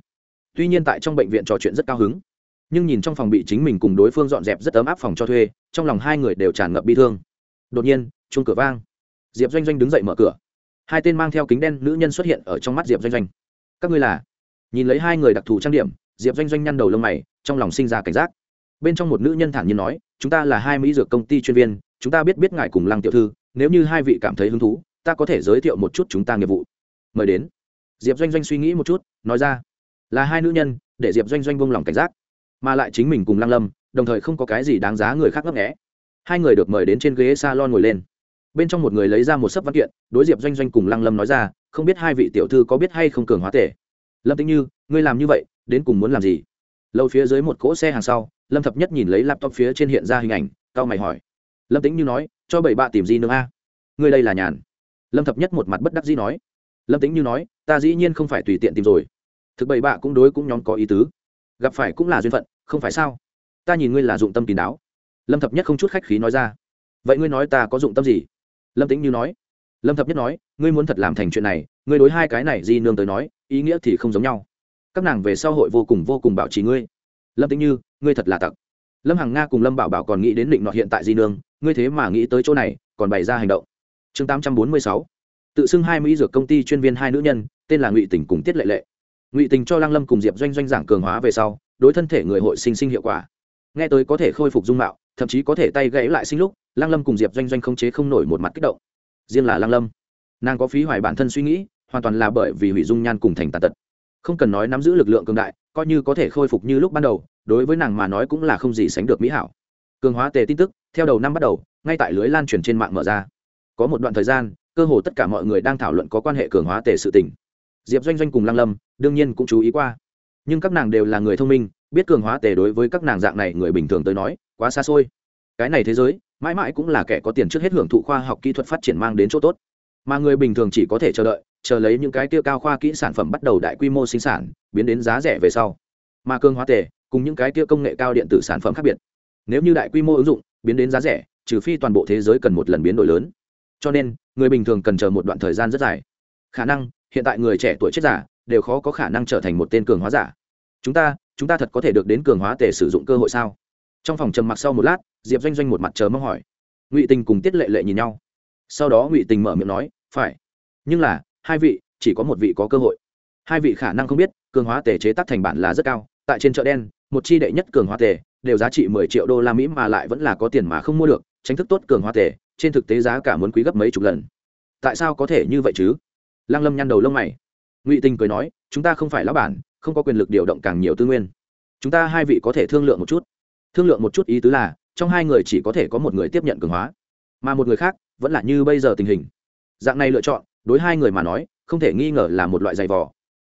Tuy nhiên tại trong bệnh viện trò chuyện rất cao hứng, nhưng nhìn trong phòng bị chính mình cùng đối phương dọn dẹp rất ấm áp phòng cho thuê, trong lòng hai người đều tràn ngập bi thương. Đột nhiên, chuông cửa vang. Diệp doanh doanh đứng dậy mở cửa hai tên mang theo kính đen nữ nhân xuất hiện ở trong mắt diệp doanh doanh. Các ngươi là? Nhìn lấy hai người đặc thù trang điểm, diệp doanh doanh nhăn đầu lông mày, trong lòng sinh ra cảnh giác. Bên trong một nữ nhân thản nhiên nói, chúng ta là hai mỹ dược công ty chuyên viên, chúng ta biết biết ngài cùng lăng tiểu thư, nếu như hai vị cảm thấy hứng thú, ta có thể giới thiệu một chút chúng ta nghiệp vụ. Mời đến. Diệp doanh doanh suy nghĩ một chút, nói ra, là hai nữ nhân, để diệp doanh doanh buông lòng cảnh giác, mà lại chính mình cùng lăng lâm, đồng thời không có cái gì đáng giá người khác ngấp nghẽ hai người được mời đến trên ghế salon ngồi lên bên trong một người lấy ra một sấp văn kiện, đối diệp doanh doanh cùng lăng lâm nói ra, không biết hai vị tiểu thư có biết hay không cường hóa tể. Lâm tĩnh như, ngươi làm như vậy, đến cùng muốn làm gì? Lâu phía dưới một cỗ xe hàng sau, lâm thập nhất nhìn lấy laptop phía trên hiện ra hình ảnh cao mày hỏi. Lâm tĩnh như nói, cho bảy bạ tìm gì nữa a? Ngươi đây là nhàn. Lâm thập nhất một mặt bất đắc dĩ nói. Lâm tĩnh như nói, ta dĩ nhiên không phải tùy tiện tìm rồi. Thực bảy bạ cũng đối cũng nhóm có ý tứ. Gặp phải cũng là duyên phận, không phải sao? Ta nhìn ngươi là dụng tâm kín đáo. Lâm thập nhất không chút khách khí nói ra. Vậy ngươi nói ta có dụng tâm gì? Lâm tĩnh như nói. Lâm thập nhất nói, ngươi muốn thật làm thành chuyện này, ngươi đối hai cái này di nương tới nói, ý nghĩa thì không giống nhau. Các nàng về sau hội vô cùng vô cùng bảo trì ngươi. Lâm tĩnh như, ngươi thật là tặc. Lâm hằng nga cùng lâm bảo bảo còn nghĩ đến định nọ hiện tại di nương, ngươi thế mà nghĩ tới chỗ này, còn bày ra hành động. Chương tám trăm bốn mươi sáu. Tự xưng hai mỹ dược công ty chuyên viên hai nữ nhân, tên là ngụy tình cùng tiết lệ lệ. Ngụy tình cho lăng lâm cùng diệp doanh doanh giảng cường hóa về sau, đối thân thể người hội sinh sinh hiệu quả nghe tới có thể khôi phục dung mạo, thậm chí có thể tay gãy lại sinh lúc, lăng lâm cùng diệp doanh doanh không chế không nổi một mặt kích động. Riêng là lăng lâm, nàng có phí hoài bản thân suy nghĩ, hoàn toàn là bởi vì hủy dung nhan cùng thành tàn tật. Không cần nói nắm giữ lực lượng cường đại, coi như có thể khôi phục như lúc ban đầu, đối với nàng mà nói cũng là không gì sánh được mỹ hảo. Cường hóa tề tin tức, theo đầu năm bắt đầu, ngay tại lưới lan truyền trên mạng mở ra. Có một đoạn thời gian, cơ hồ tất cả mọi người đang thảo luận có quan hệ cường hóa tề sự tình. Diệp doanh doanh cùng lăng lâm, đương nhiên cũng chú ý qua. Nhưng các nàng đều là người thông minh biết cường hóa tề đối với các nàng dạng này người bình thường tới nói, quá xa xôi. Cái này thế giới, mãi mãi cũng là kẻ có tiền trước hết hưởng thụ khoa học kỹ thuật phát triển mang đến chỗ tốt. Mà người bình thường chỉ có thể chờ đợi, chờ lấy những cái tiêu cao khoa kỹ sản phẩm bắt đầu đại quy mô sinh sản, biến đến giá rẻ về sau. Mà cường hóa tề, cùng những cái tiêu công nghệ cao điện tử sản phẩm khác biệt. Nếu như đại quy mô ứng dụng, biến đến giá rẻ, trừ phi toàn bộ thế giới cần một lần biến đổi lớn. Cho nên, người bình thường cần chờ một đoạn thời gian rất dài. Khả năng, hiện tại người trẻ tuổi chết giả, đều khó có khả năng trở thành một tên cường hóa giả. Chúng ta chúng ta thật có thể được đến cường hóa tề sử dụng cơ hội sao? Trong phòng trầm mặc sau một lát, diệp doanh doanh một mặt chờ mong hỏi. Ngụy tình cùng tiết lệ lệ nhìn nhau. Sau đó ngụy tình mở miệng nói, phải. Nhưng là, hai vị, chỉ có một vị có cơ hội. Hai vị khả năng không biết, cường hóa tề chế tác thành bản là rất cao. Tại trên chợ đen, một chi đệ nhất cường hóa tề, đều giá trị mười triệu đô la mỹ mà lại vẫn là có tiền mà không mua được. Tránh thức tốt cường hóa tề, trên thực tế giá cả muốn quý gấp mấy chục lần. Tại sao có thể như vậy chứ? Lăng lâm nhăn đầu lông mày. Ngụy tình cười nói, chúng ta không phải lão bản không có quyền lực điều động càng nhiều tư nguyên. Chúng ta hai vị có thể thương lượng một chút. Thương lượng một chút ý tứ là, trong hai người chỉ có thể có một người tiếp nhận cường hóa, mà một người khác vẫn là như bây giờ tình hình. Dạng này lựa chọn, đối hai người mà nói, không thể nghi ngờ là một loại giày vò.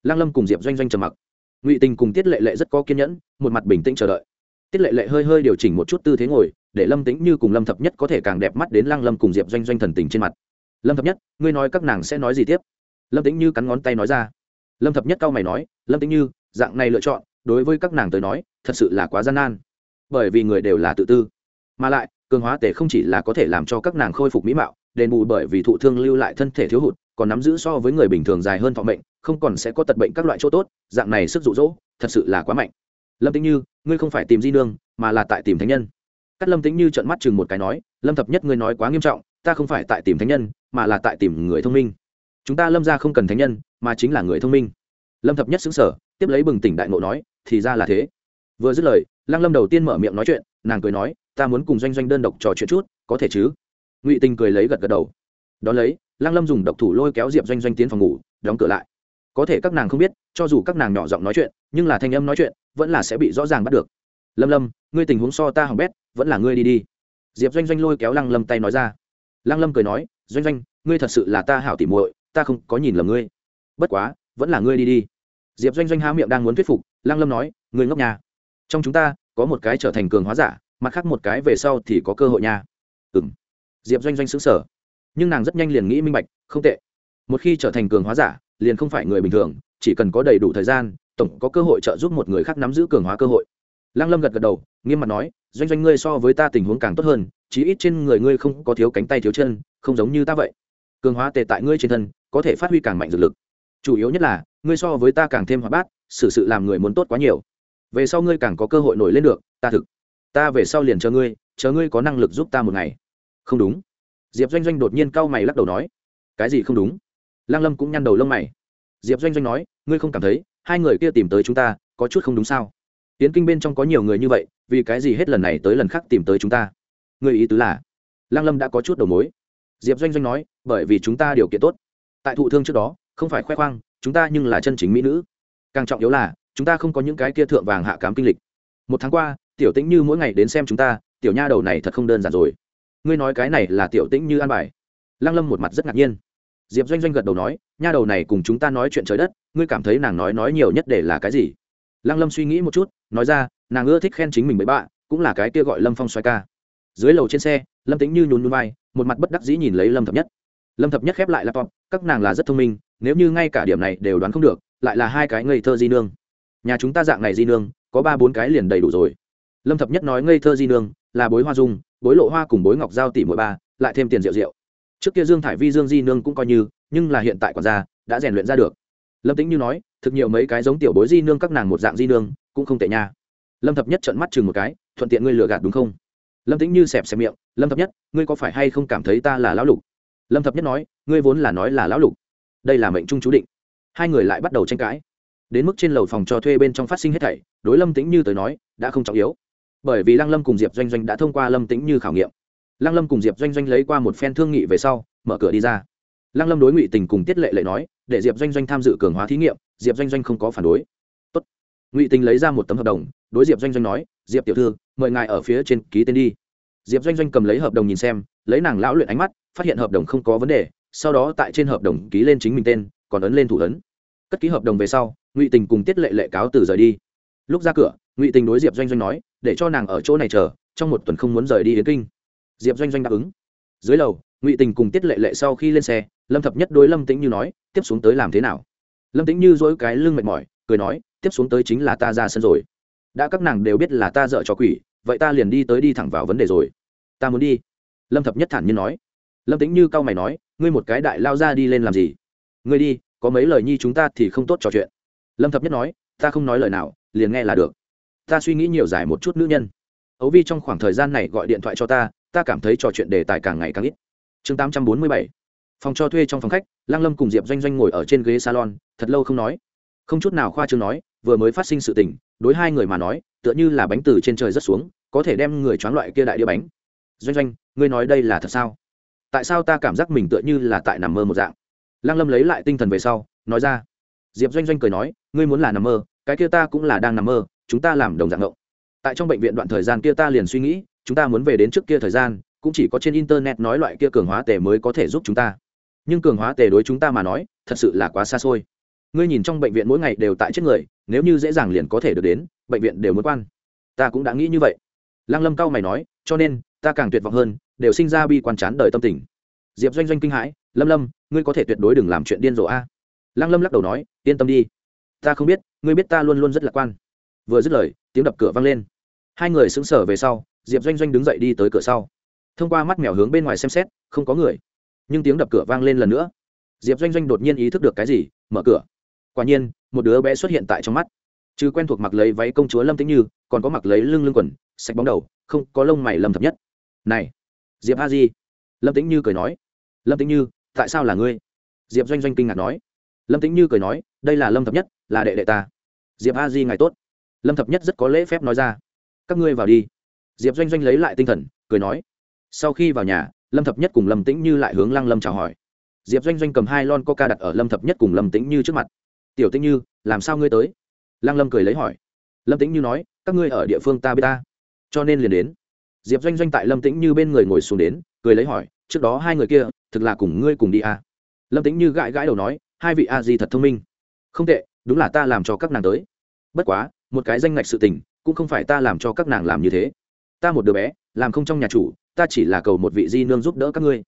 Lăng lâm cùng diệp doanh doanh trầm mặc. Ngụy tình cùng tiết lệ lệ rất có kiên nhẫn, một mặt bình tĩnh chờ đợi. Tiết lệ lệ hơi hơi điều chỉnh một chút tư thế ngồi, để lâm tính như cùng lâm thập nhất có thể càng đẹp mắt đến lăng lâm cùng diệp doanh doanh thần tình trên mặt. Lâm thập nhất, ngươi nói các nàng sẽ nói gì tiếp? Lâm tính như cắn ngón tay nói ra lâm thập nhất cao mày nói, lâm tính như, dạng này lựa chọn, đối với các nàng tới nói, thật sự là quá gian nan, bởi vì người đều là tự tư. Mà lại, cường hóa tể không chỉ là có thể làm cho các nàng khôi phục mỹ mạo, đền bù bởi vì thụ thương lưu lại thân thể thiếu hụt, còn nắm giữ so với người bình thường dài hơn thọ mệnh, không còn sẽ có tật bệnh các loại chỗ tốt, dạng này sức rụ rỗ thật sự là quá mạnh. Lâm tĩnh như, ngươi không phải tìm di nương, mà là tại tìm thánh nhân. Cắt lâm tĩnh như trợn mắt chừng một cái nói, lâm thập nhất, ngươi nói quá nghiêm trọng, ta không phải tại tìm thánh nhân, mà là tại tìm người thông minh chúng ta lâm ra không cần thánh nhân, mà chính là người thông minh. Lâm thập nhất xứng sở tiếp lấy bừng tỉnh đại ngộ nói, thì ra là thế. Vừa dứt lời, lăng lâm đầu tiên mở miệng nói chuyện, nàng cười nói, ta muốn cùng doanh doanh đơn độc trò chuyện chút, có thể chứ? Ngụy tình cười lấy gật gật đầu. Đón lấy, lăng lâm dùng độc thủ lôi kéo diệp doanh doanh tiến phòng ngủ, đóng cửa lại. Có thể các nàng không biết, cho dù các nàng nhỏ giọng nói chuyện, nhưng là thanh âm nói chuyện, vẫn là sẽ bị rõ ràng bắt được. Lâm lâm, ngươi tình huống so ta hỏng bét, vẫn là ngươi đi đi. Diệp doanh doanh lôi kéo lăng lâm tay nói ra. Lăng lâm cười nói, doanh doanh, ngươi thật sự là ta hảo tỉ muội ta không có nhìn lầm ngươi. Bất quá, vẫn là ngươi đi đi. Diệp doanh doanh há miệng đang muốn thuyết phục, lăng lâm nói, ngươi ngốc nhà trong chúng ta, có một cái trở thành cường hóa giả, mặt khác một cái về sau thì có cơ hội nha. Ừng diệp doanh doanh xứng sở nhưng nàng rất nhanh liền nghĩ minh bạch, không tệ. Một khi trở thành cường hóa giả, liền không phải người bình thường, chỉ cần có đầy đủ thời gian, tổng có cơ hội trợ giúp một người khác nắm giữ cường hóa cơ hội. Lăng lâm gật gật đầu, nghiêm mặt nói, doanh doanh ngươi so với ta tình huống càng tốt hơn, chí ít trên người ngươi không có thiếu cánh tay thiếu chân, không giống như ta vậy. Cường hóa tề tại ngươi trên thân có thể phát huy càng mạnh dược lực. Chủ yếu nhất là, ngươi so với ta càng thêm hoạt bát, xử sự làm người muốn tốt quá nhiều. Về sau ngươi càng có cơ hội nổi lên được, ta thực. Ta về sau liền chờ ngươi chờ ngươi có năng lực giúp ta một ngày. Không đúng. Diệp doanh doanh đột nhiên cau mày lắc đầu nói. Cái gì không đúng? Lăng lâm cũng nhăn đầu lông mày. Diệp doanh doanh nói, ngươi không cảm thấy, hai người kia tìm tới chúng ta, có chút không đúng sao? Tiến kinh bên trong có nhiều người như vậy, vì cái gì hết lần này tới lần khác tìm tới chúng ta? Người ý tứ là? Lăng lâm đã có chút đầu mối. Diệp doanh doanh nói, bởi vì chúng ta điều kiện tốt tại thụ thương trước đó, không phải khoe khoang, chúng ta nhưng là chân chính mỹ nữ. Càng trọng yếu là, chúng ta không có những cái kia thượng vàng hạ cám kinh lịch. Một tháng qua, tiểu tĩnh như mỗi ngày đến xem chúng ta, tiểu nha đầu này thật không đơn giản rồi. Ngươi nói cái này là tiểu tĩnh như an bài. Lăng lâm một mặt rất ngạc nhiên. Diệp doanh doanh gật đầu nói, nha đầu này cùng chúng ta nói chuyện trời đất, ngươi cảm thấy nàng nói nói nhiều nhất để là cái gì? Lăng lâm suy nghĩ một chút, nói ra, nàng ưa thích khen chính mình bậy bạ, cũng là cái kia gọi lâm phong xoay ca. Dưới lầu trên xe, lâm tính như nhún nhún vai, một mặt bất đắc dĩ nhìn lấy lâm thập nhất lâm thập nhất khép lại laptop, các nàng là rất thông minh, nếu như ngay cả điểm này đều đoán không được, lại là hai cái ngây thơ di nương. Nhà chúng ta dạng này di nương, có ba bốn cái liền đầy đủ rồi. Lâm thập nhất nói ngây thơ di nương, là bối hoa dung, bối lộ hoa cùng bối ngọc giao tỷ mỗi ba, lại thêm tiền rượu rượu. Trước kia dương thải vi dương di nương cũng coi như, nhưng là hiện tại còn ra đã rèn luyện ra được. Lâm tĩnh như nói, thực nhiều mấy cái giống tiểu bối di nương các nàng một dạng di nương, cũng không tệ nha. Lâm thập nhất trợn mắt chừng một cái, thuận tiện ngươi lừa gạt đúng không? Lâm tĩnh như xẹp xẹp miệng, lâm thập nhất, ngươi có phải hay không cảm thấy ta là lão lục? Lâm thập nhất nói, ngươi vốn là nói là lão lục. Đây là mệnh trung chú định. Hai người lại bắt đầu tranh cãi. Đến mức trên lầu phòng cho thuê bên trong phát sinh hết thảy, đối lâm tĩnh như tới nói, đã không trọng yếu. Bởi vì lăng lâm cùng diệp doanh doanh đã thông qua lâm tĩnh như khảo nghiệm. Lăng lâm cùng diệp doanh doanh lấy qua một phen thương nghị về sau, mở cửa đi ra. Lăng lâm đối ngụy tình cùng tiết lệ lệ nói, để diệp doanh doanh tham dự cường hóa thí nghiệm, diệp doanh doanh không có phản đối. Tốt. ngụy tình lấy ra một tấm hợp đồng, đối diệp doanh doanh nói, diệp tiểu thư, mời ngài ở phía trên ký tên đi diệp doanh doanh cầm lấy hợp đồng nhìn xem, lấy nàng lão luyện ánh mắt, phát hiện hợp đồng không có vấn đề, sau đó tại trên hợp đồng ký lên chính mình tên, còn ấn lên thủ ấn. Cất ký hợp đồng về sau, ngụy tình cùng tiết lệ lệ cáo từ rời đi. Lúc ra cửa, ngụy tình đối diệp doanh doanh nói, để cho nàng ở chỗ này chờ, trong một tuần không muốn rời đi Yến kinh. Diệp doanh doanh đáp ứng. Dưới lầu, ngụy tình cùng tiết lệ lệ sau khi lên xe, lâm thập nhất đối lâm tĩnh như nói, tiếp xuống tới làm thế nào? Lâm tĩnh như dỗi cái lưng mệt mỏi, cười nói, tiếp xuống tới chính là ta ra sân rồi. Đã các nàng đều biết là ta dợ cho quỷ, vậy ta liền đi tới đi thẳng vào vấn đề rồi ta muốn đi. Lâm thập nhất thản nhiên nói. Lâm tĩnh như cau mày nói, ngươi một cái đại lao ra đi lên làm gì? Ngươi đi, có mấy lời nhi chúng ta thì không tốt trò chuyện. Lâm thập nhất nói, ta không nói lời nào, liền nghe là được. Ta suy nghĩ nhiều giải một chút nữ nhân. Ấu vi trong khoảng thời gian này gọi điện thoại cho ta ta cảm thấy trò chuyện đề tài càng ngày càng ít. Chương tám trăm bốn mươi bảy. Phòng cho thuê trong phòng khách Lang lâm cùng diệp doanh doanh ngồi ở trên ghế salon, thật lâu không nói. Không chút nào khoa chương nói, vừa mới phát sinh sự tình, đối hai người mà nói, tựa như là bánh từ trên trời rất xuống, có thể đem người choáng loại kia đại đĩa bánh doanh doanh, ngươi nói đây là thật sao? Tại sao ta cảm giác mình tựa như là tại nằm mơ một dạng? Lăng lâm lấy lại tinh thần về sau, nói ra. Diệp doanh doanh cười nói, ngươi muốn là nằm mơ, cái kia ta cũng là đang nằm mơ, chúng ta làm đồng dạng ngộng. Tại trong bệnh viện đoạn thời gian kia ta liền suy nghĩ, chúng ta muốn về đến trước kia thời gian, cũng chỉ có trên internet nói loại kia cường hóa tề mới có thể giúp chúng ta. Nhưng cường hóa tề đối chúng ta mà nói, thật sự là quá xa xôi. Ngươi nhìn trong bệnh viện mỗi ngày đều tại chết người, nếu như dễ dàng liền có thể được đến, bệnh viện đều muốn quan. Ta cũng đã nghĩ như vậy. Lăng lâm cao mày nói, cho nên ta càng tuyệt vọng hơn, đều sinh ra bi quan chán đời tâm tình. Diệp doanh doanh kinh hãi, lâm lâm, ngươi có thể tuyệt đối đừng làm chuyện điên rồ a. Lăng lâm lắc đầu nói, yên tâm đi. Ta không biết, ngươi biết ta luôn luôn rất lạc quan. Vừa dứt lời, tiếng đập cửa vang lên. Hai người sững sờ về sau, diệp doanh doanh đứng dậy đi tới cửa sau. Thông qua mắt mèo hướng bên ngoài xem xét, không có người. Nhưng tiếng đập cửa vang lên lần nữa. Diệp doanh doanh đột nhiên ý thức được cái gì, mở cửa. Quả nhiên, một đứa bé xuất hiện tại trong mắt. Chứ quen thuộc mặc lấy váy công chúa lâm tĩnh như, còn có mặc lấy lưng lưng quần, sạch bóng đầu, không có lông mày lâm thập nhất này, diệp a di lâm tĩnh như cười nói. Lâm tĩnh như, tại sao là ngươi? Diệp doanh doanh kinh ngạc nói. Lâm tĩnh như cười nói, đây là lâm thập nhất, là đệ đệ ta. Diệp a di ngày tốt. Lâm thập nhất rất có lễ phép nói ra. Các ngươi vào đi. Diệp doanh doanh lấy lại tinh thần, cười nói. Sau khi vào nhà, lâm thập nhất cùng lâm tĩnh như lại hướng lăng lâm chào hỏi. Diệp doanh doanh cầm hai lon coca đặt ở lâm thập nhất cùng lâm tĩnh như trước mặt. Tiểu tĩnh như, làm sao ngươi tới? Lăng lâm cười lấy hỏi. Lâm tĩnh như nói, các ngươi ở địa phương ta biết ta, cho nên liền đến diệp doanh doanh tại lâm tĩnh như bên người ngồi xuống đến, cười lấy hỏi, trước đó hai người kia, thực là cùng ngươi cùng đi à. lâm tĩnh như gãi gãi đầu nói, hai vị a di thật thông minh. Không tệ, đúng là ta làm cho các nàng tới. Bất quá, một cái danh ngạch sự tình, cũng không phải ta làm cho các nàng làm như thế. Ta một đứa bé, làm không trong nhà chủ, ta chỉ là cầu một vị di nương giúp đỡ các ngươi.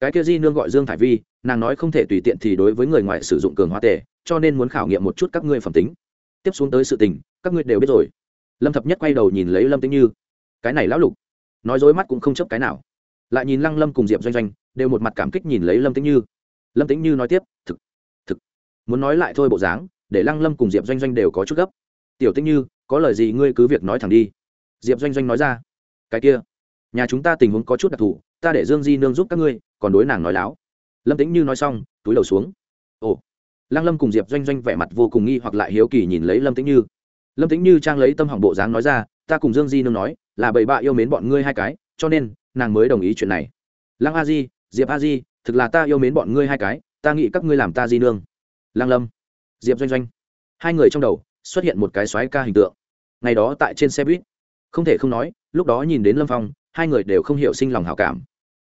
Cái kia di nương gọi dương thải vi, nàng nói không thể tùy tiện thì đối với người ngoài sử dụng cường hóa tề, cho nên muốn khảo nghiệm một chút các ngươi phẩm tính. Tiếp xuống tới sự tình, các ngươi đều biết rồi. Lâm thập nhất quay đầu nhìn lấy lâm tĩnh như. Cái này lão lục nói dối mắt cũng không chấp cái nào. Lại nhìn lăng lâm cùng diệp doanh doanh, đều một mặt cảm kích nhìn lấy lâm tĩnh như. Lâm tĩnh như nói tiếp, thực thực, muốn nói lại thôi bộ dáng, để lăng lâm cùng diệp doanh doanh đều có chút gấp. Tiểu tĩnh như, có lời gì ngươi cứ việc nói thẳng đi. Diệp doanh doanh nói ra, cái kia, nhà chúng ta tình huống có chút đặc thù, ta để dương di nương giúp các ngươi, còn đối nàng nói láo. Lâm tĩnh như nói xong, túi đầu xuống. Ồ, lăng lâm cùng diệp doanh doanh vẻ mặt vô cùng nghi hoặc lại hiếu kỳ nhìn lấy lâm tĩnh như. Lâm tĩnh như trang lấy tâm hỏng bộ dáng nói ra, ta cùng dương di nương nói là bậy bạ yêu mến bọn ngươi hai cái, cho nên, nàng mới đồng ý chuyện này. Lăng a di, diệp a di, thực là ta yêu mến bọn ngươi hai cái, ta nghĩ các ngươi làm ta di nương. Lăng lâm, diệp doanh doanh. Hai người trong đầu, xuất hiện một cái xoáy ca hình tượng. Ngày đó tại trên xe buýt, không thể không nói, lúc đó nhìn đến lâm phong, hai người đều không hiểu sinh lòng hảo cảm.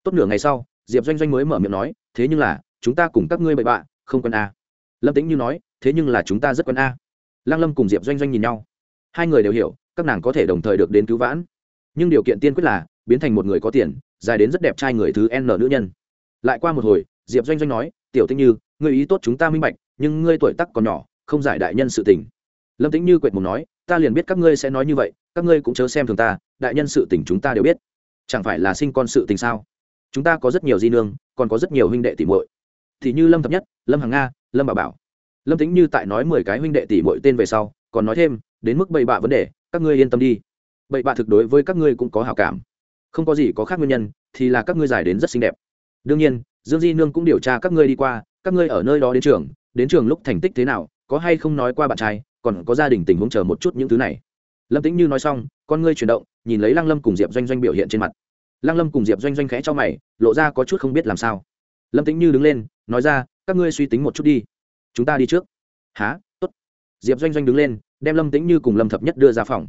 Tốt nửa ngày sau, diệp doanh doanh mới mở miệng nói, thế nhưng là, chúng ta cùng các ngươi bậy bạ, không quân a. Lâm tĩnh như nói, thế nhưng là chúng ta rất quân a. Lăng lâm cùng diệp doanh doanh nhìn nhau. Hai người đều hiểu, các nàng có thể đồng thời được đến cứu vãn nhưng điều kiện tiên quyết là, biến thành một người có tiền, dài đến rất đẹp trai người thứ n nữ nhân. Lại qua một hồi, diệp doanh doanh nói, tiểu tĩnh như người ý tốt chúng ta minh bạch, nhưng ngươi tuổi tắc còn nhỏ, không giải đại nhân sự tình. Lâm tĩnh như quệt mùng nói, ta liền biết các ngươi sẽ nói như vậy, các ngươi cũng chớ xem thường ta, đại nhân sự tình chúng ta đều biết. Chẳng phải là sinh con sự tình sao? Chúng ta có rất nhiều di nương, còn có rất nhiều huynh đệ tỷ muội. Thì như lâm thập nhất, lâm hằng nga, lâm bảo bảo. Lâm tính như tại nói mười cái huynh đệ tỷ muội tên về sau, còn nói thêm, đến mức bậy bạ vấn đề, các ngươi yên tâm đi bậy bạ thực đối với các ngươi cũng có hảo cảm. Không có gì có khác nguyên nhân, thì là các ngươi giải đến rất xinh đẹp. Đương nhiên, dương di nương cũng điều tra các ngươi đi qua, các ngươi ở nơi đó đến trường đến trường lúc thành tích thế nào, có hay không nói qua bạn trai, còn có gia đình tình huống chờ một chút những thứ này. Lâm tĩnh như nói xong, con ngươi chuyển động, nhìn lấy lăng lâm cùng diệp doanh doanh biểu hiện trên mặt. Lăng lâm cùng diệp doanh doanh khẽ cho mày, lộ ra có chút không biết làm sao. Lâm tĩnh như đứng lên, nói ra, các ngươi suy tính một chút đi. Chúng ta đi trước. Há tốt. Diệp doanh doanh đứng lên, đem lâm tĩnh như cùng lâm thập nhất đưa ra phòng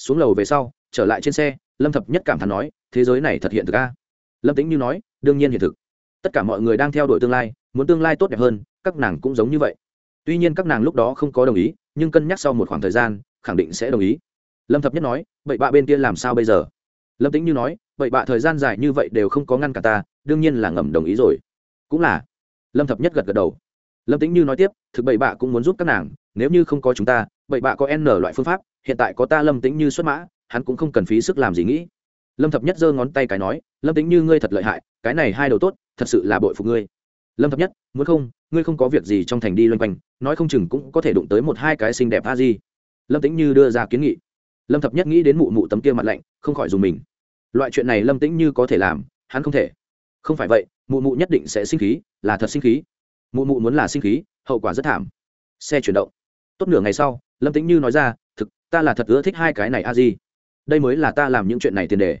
xuống lầu về sau, trở lại trên xe, lâm thập nhất cảm thán nói, thế giới này thật hiện thực a. Lâm tĩnh như nói, đương nhiên hiện thực. Tất cả mọi người đang theo đuổi tương lai, muốn tương lai tốt đẹp hơn, các nàng cũng giống như vậy. Tuy nhiên các nàng lúc đó không có đồng ý, nhưng cân nhắc sau một khoảng thời gian, khẳng định sẽ đồng ý. Lâm thập nhất nói vậy bạ bên kia làm sao bây giờ? Lâm tĩnh như nói vậy bạ thời gian dài như vậy đều không có ngăn cả ta, đương nhiên là ngầm đồng ý rồi. Cũng là. Lâm thập nhất gật gật đầu. Lâm tĩnh như nói tiếp, thực bậy bạ cũng muốn giúp các nàng nếu như không có chúng ta, bậy bạ có n loại phương pháp, hiện tại có ta lâm tĩnh như xuất mã, hắn cũng không cần phí sức làm gì nghĩ. Lâm thập nhất giơ ngón tay cái nói, lâm tĩnh như ngươi thật lợi hại, cái này hai đầu tốt, thật sự là bội phục ngươi. Lâm thập nhất, muốn không, ngươi không có việc gì trong thành đi loanh quanh, nói không chừng cũng có thể đụng tới một hai cái xinh đẹp a di. Lâm tĩnh như đưa ra kiến nghị. Lâm thập nhất nghĩ đến mụ mụ tấm kia mặt lạnh, không khỏi dùng mình. Loại chuyện này lâm tĩnh như có thể làm, hắn không thể. Không phải vậy, mụ mụ nhất định sẽ sinh khí, là thật sinh khí. Mụ mụ muốn là sinh khí, hậu quả rất thảm. Xe chuyển động tốt nửa ngày sau, lâm tĩnh như nói ra, thực, ta là thật ưa thích hai cái này a di. Đây mới là ta làm những chuyện này tiền đề.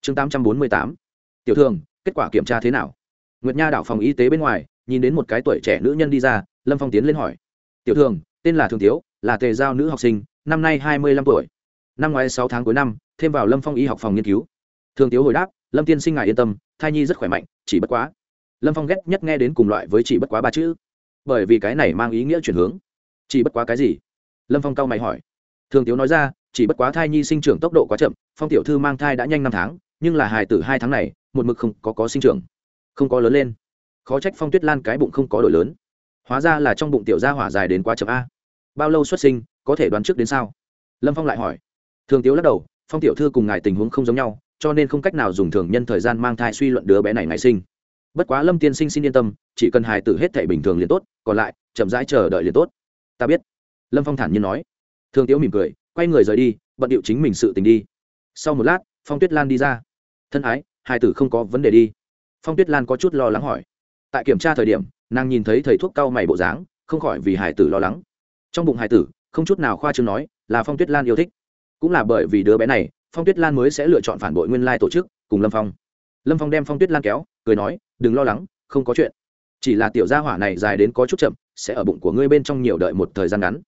Chương tám trăm bốn mươi tám. Tiểu thường, kết quả kiểm tra thế nào? Nguyệt nha đảo phòng y tế bên ngoài, nhìn đến một cái tuổi trẻ nữ nhân đi ra, lâm phong tiến lên hỏi. Tiểu thường, tên là thường tiếu, là tề giao nữ học sinh, năm nay hai mươi lăm tuổi. Năm ngoái sáu tháng cuối năm, thêm vào lâm phong y học phòng nghiên cứu. Thường tiếu hồi đáp, lâm tiên sinh ngài yên tâm, thai nhi rất khỏe mạnh, chỉ bất quá. Lâm phong ghét nhất nghe đến cùng loại với chỉ bất quá ba chữ. Bởi vì cái này mang ý nghĩa chuyển hướng chỉ bất quá cái gì? Lâm phong cao mày hỏi. Thường tiếu nói ra, chỉ bất quá thai nhi sinh trưởng tốc độ quá chậm, phong tiểu thư mang thai đã nhanh năm tháng, nhưng là hài tử hai tháng này, một mực không có có sinh trưởng. Không có lớn lên. Khó trách phong tuyết lan cái bụng không có đổi lớn. Hóa ra là trong bụng tiểu gia hỏa dài đến quá chậm a. Bao lâu xuất sinh, có thể đoán trước đến sao? Lâm phong lại hỏi. Thường tiếu lắc đầu, phong tiểu thư cùng ngài tình huống không giống nhau, cho nên không cách nào dùng thường nhân thời gian mang thai suy luận đứa bé này ngày sinh. Bất quá lâm tiên sinh xin yên tâm, chỉ cần hài tử hết thể bình thường liền tốt, còn lại, chậm rãi chờ đợi liền tốt ta biết. Lâm phong thản nhiên nói. Thương tiếu mỉm cười, quay người rời đi, bận điệu chính mình sự tình đi. Sau một lát, phong tuyết lan đi ra. Thân ái, hai tử không có vấn đề đi. Phong tuyết lan có chút lo lắng hỏi. Tại kiểm tra thời điểm, nàng nhìn thấy thầy thuốc cao mày bộ dáng, không khỏi vì hải tử lo lắng. Trong bụng hải tử, không chút nào khoa chương nói là phong tuyết lan yêu thích. Cũng là bởi vì đứa bé này, phong tuyết lan mới sẽ lựa chọn phản bội nguyên lai tổ chức, cùng lâm phong. Lâm phong đem phong tuyết lan kéo, cười nói, đừng lo lắng, không có chuyện. Chỉ là tiểu gia hỏa này dài đến có chút chậm sẽ ở bụng của ngươi bên trong nhiều đợi một thời gian ngắn.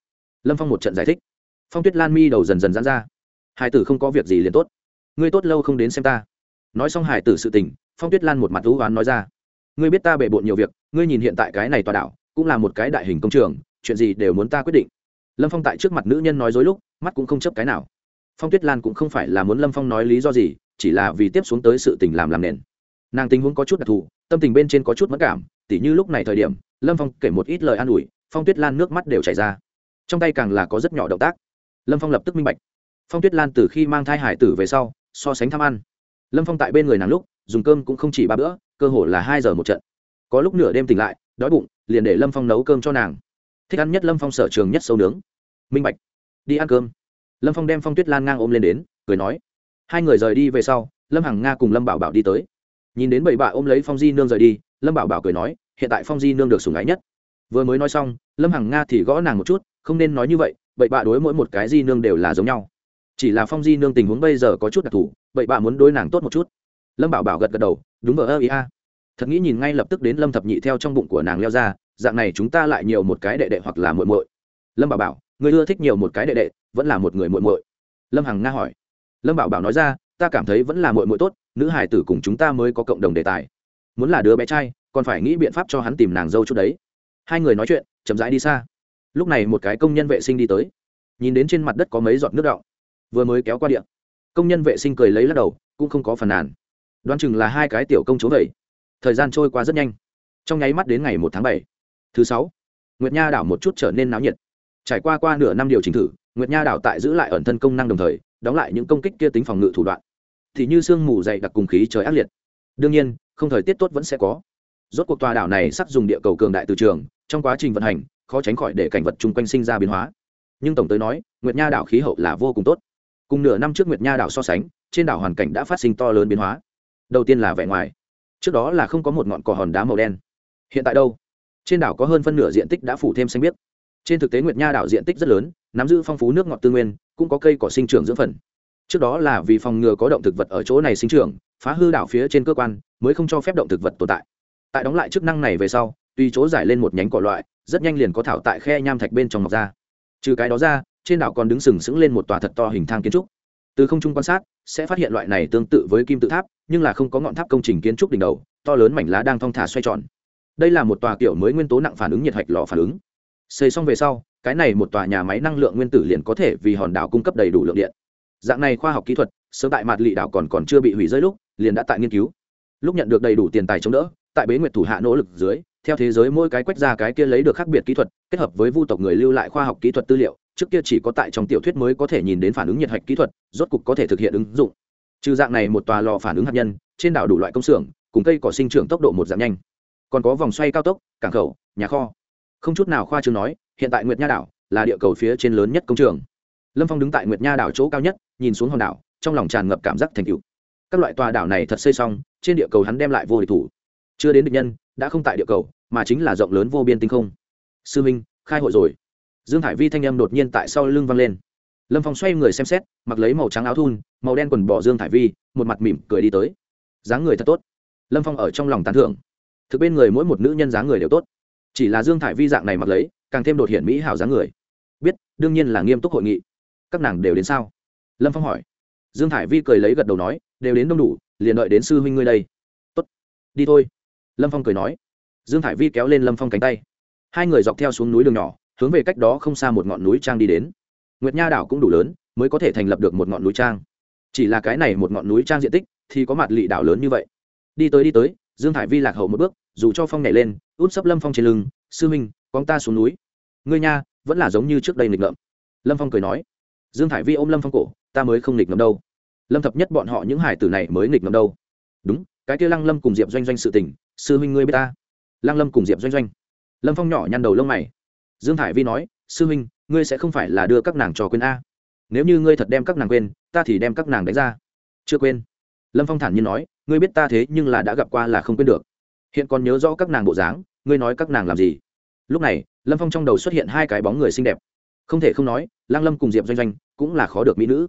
Lâm phong một trận giải thích. Phong tuyết lan mi đầu dần dần dán ra. Hải tử không có việc gì liền tốt. Ngươi tốt lâu không đến xem ta. Nói xong hải tử sự tình, phong tuyết lan một mặt thú oán nói ra. Ngươi biết ta bể bộn nhiều việc, ngươi nhìn hiện tại cái này tòa đảo, cũng là một cái đại hình công trường, chuyện gì đều muốn ta quyết định. Lâm phong tại trước mặt nữ nhân nói dối lúc, mắt cũng không chấp cái nào. Phong tuyết lan cũng không phải là muốn lâm phong nói lý do gì, chỉ là vì tiếp xuống tới sự tình làm làm nền. Nàng tình huống có chút đặc thù, tâm tình bên trên có chút mất cảm, tỉ như lúc này thời điểm lâm phong kể một ít lời an ủi, phong tuyết lan nước mắt đều chảy ra. Trong tay càng là có rất nhỏ động tác. Lâm phong lập tức minh bạch. Phong tuyết lan từ khi mang thai hải tử về sau, so sánh tham ăn. Lâm phong tại bên người nàng lúc, dùng cơm cũng không chỉ ba bữa, cơ hồ là hai giờ một trận. Có lúc nửa đêm tỉnh lại, đói bụng, liền để lâm phong nấu cơm cho nàng. Thích ăn nhất lâm phong sở trường nhất sâu nướng. Minh bạch. Đi ăn cơm. Lâm phong đem phong tuyết lan ngang ôm lên đến, cười nói. Hai người rời đi về sau, lâm hằng nga cùng lâm bảo bảo đi tới. Nhìn đến bảy bạ ôm lấy phong di nương rời đi, lâm bảo bảo cười nói hiện tại phong di nương được sủng ái nhất. Vừa mới nói xong, lâm hằng nga thì gõ nàng một chút, không nên nói như vậy, bậy bạ đối mỗi một cái di nương đều là giống nhau. Chỉ là phong di nương tình huống bây giờ có chút đặc thù, bậy bạ muốn đối nàng tốt một chút. Lâm bảo bảo gật gật đầu, đúng vờ ơ, ý a. Thật nghĩ nhìn ngay lập tức đến lâm thập nhị theo trong bụng của nàng leo ra, dạng này chúng ta lại nhiều một cái đệ đệ hoặc là muội muội. Lâm bảo bảo, người ưa thích nhiều một cái đệ đệ, vẫn là một người muội muội. Lâm hằng nga hỏi. Lâm bảo bảo nói ra, ta cảm thấy vẫn là muội muội tốt, nữ hải tử cùng chúng ta mới có cộng đồng đề tài. Muốn là đứa bé trai còn phải nghĩ biện pháp cho hắn tìm nàng dâu chút đấy. Hai người nói chuyện, chậm rãi đi xa. Lúc này một cái công nhân vệ sinh đi tới. Nhìn đến trên mặt đất có mấy giọt nước đọng. Vừa mới kéo qua điện. Công nhân vệ sinh cười lấy lắc đầu, cũng không có phần nàn. Đoán chừng là hai cái tiểu công chúa vậy. Thời gian trôi qua rất nhanh. Trong nháy mắt đến ngày một tháng bảy, thứ sáu, nguyệt nha đảo một chút trở nên náo nhiệt. Trải qua qua nửa năm điều chỉnh thử, nguyệt nha đảo tại giữ lại ẩn thân công năng đồng thời, đóng lại những công kích kia tính phòng ngự thủ đoạn. Thì như sương mù dày đặc cùng khí trời ác liệt. Đương nhiên, không thời tiết tốt vẫn sẽ có rốt cuộc tòa đảo này sắp dùng địa cầu cường đại từ trường, trong quá trình vận hành, khó tránh khỏi để cảnh vật chung quanh sinh ra biến hóa. Nhưng tổng tới nói, nguyệt nha đảo khí hậu là vô cùng tốt. Cùng nửa năm trước nguyệt nha đảo so sánh, trên đảo hoàn cảnh đã phát sinh to lớn biến hóa. Đầu tiên là vẻ ngoài. Trước đó là không có một ngọn cỏ hòn đá màu đen. Hiện tại đâu? Trên đảo có hơn phân nửa diện tích đã phủ thêm xanh biếc. Trên thực tế nguyệt nha đảo diện tích rất lớn, nắm giữ phong phú nước ngọt tư nguyên, cũng có cây cỏ sinh trưởng dưỡng phần. Trước đó là vì phòng ngừa có động thực vật ở chỗ này sinh trưởng, phá hư đảo phía trên cơ quan, mới không cho phép động thực vật tồn tại tại đóng lại chức năng này về sau, tùy chỗ giải lên một nhánh cỏ loại, rất nhanh liền có thảo tại khe nham thạch bên trong mọc ra. Trừ cái đó ra, trên đảo còn đứng sừng sững lên một tòa thật to hình thang kiến trúc. Từ không trung quan sát, sẽ phát hiện loại này tương tự với kim tự tháp, nhưng là không có ngọn tháp công trình kiến trúc đỉnh đầu, to lớn mảnh lá đang thong thả xoay tròn. Đây là một tòa kiểu mới nguyên tố nặng phản ứng nhiệt hạch lò phản ứng. Xây xong về sau, cái này một tòa nhà máy năng lượng nguyên tử liền có thể vì hòn đảo cung cấp đầy đủ lượng điện. Dạng này khoa học kỹ thuật, sớm tại mặt lị đảo còn còn chưa bị hủy rơi lúc, liền đã tại nghiên cứu. Lúc nhận được đầy đủ tiền tài chống đỡ tại bế nguyệt thủ hạ nỗ lực dưới, theo thế giới mỗi cái quét ra cái kia lấy được khác biệt kỹ thuật, kết hợp với vu tộc người lưu lại khoa học kỹ thuật tư liệu, trước kia chỉ có tại trong tiểu thuyết mới có thể nhìn đến phản ứng nhiệt hạch kỹ thuật, rốt cục có thể thực hiện ứng dụng. Trừ dạng này một tòa lò phản ứng hạt nhân, trên đảo đủ loại công xưởng, cùng cây cỏ sinh trưởng tốc độ một dạng nhanh. Còn có vòng xoay cao tốc, cảng khẩu, nhà kho. Không chút nào khoa chương nói, hiện tại nguyệt nha đảo là địa cầu phía trên lớn nhất công trường. Lâm phong đứng tại nguyệt nha đảo chỗ cao nhất, nhìn xuống hòn đảo, trong lòng tràn ngập cảm giác thành cựu các loại tòa đảo này thật xây xong, trên địa cầu hắn đem lại vô địch thủ chưa đến địch nhân đã không tại địa cầu mà chính là rộng lớn vô biên tinh không sư minh khai hội rồi dương hải vi thanh âm đột nhiên tại sau lưng vang lên lâm phong xoay người xem xét mặc lấy màu trắng áo thun màu đen quần bỏ dương thải vi một mặt mỉm cười đi tới dáng người thật tốt lâm phong ở trong lòng tán thưởng thực bên người mỗi một nữ nhân dáng người đều tốt chỉ là dương thải vi dạng này mặc lấy càng thêm đột hiện mỹ hảo dáng người biết đương nhiên là nghiêm túc hội nghị các nàng đều đến sao lâm phong hỏi dương thải vi cười lấy gật đầu nói đều đến đông đủ liền đợi đến sư huynh ngươi đây tốt đi thôi lâm phong cười nói. Dương thải vi kéo lên lâm phong cánh tay. Hai người dọc theo xuống núi đường nhỏ, hướng về cách đó không xa một ngọn núi trang đi đến. Nguyệt nha đảo cũng đủ lớn, mới có thể thành lập được một ngọn núi trang. Chỉ là cái này một ngọn núi trang diện tích, thì có mặt lị đảo lớn như vậy. Đi tới đi tới, dương thải vi lạc hậu một bước, dù cho phong nhảy lên út sấp lâm phong trên lưng, sư minh con ta xuống núi. Ngươi nha, vẫn là giống như trước đây nghịch ngợm. Lâm phong cười nói. Dương thải vi ôm lâm phong cổ, ta mới không nghịch ngợm đâu. Lâm thập nhất bọn họ những hải tử này mới nghịch ngợm đâu. Đúng, cái kia lăng lâm cùng diệp doanh doanh sự tình sư minh ngươi biết ta? Lăng lâm cùng diệp doanh doanh. Lâm phong nhỏ nhăn đầu lông mày. Dương thải vi nói, sư minh ngươi sẽ không phải là đưa các nàng trò quên a. Nếu như ngươi thật đem các nàng quên, ta thì đem các nàng đánh ra. Chưa quên. Lâm phong thản nhiên nói, ngươi biết ta thế nhưng là đã gặp qua là không quên được. Hiện còn nhớ rõ các nàng bộ dáng, ngươi nói các nàng làm gì? Lúc này, lâm phong trong đầu xuất hiện hai cái bóng người xinh đẹp. Không thể không nói lang lâm cùng diệp doanh doanh cũng là khó được mỹ nữ.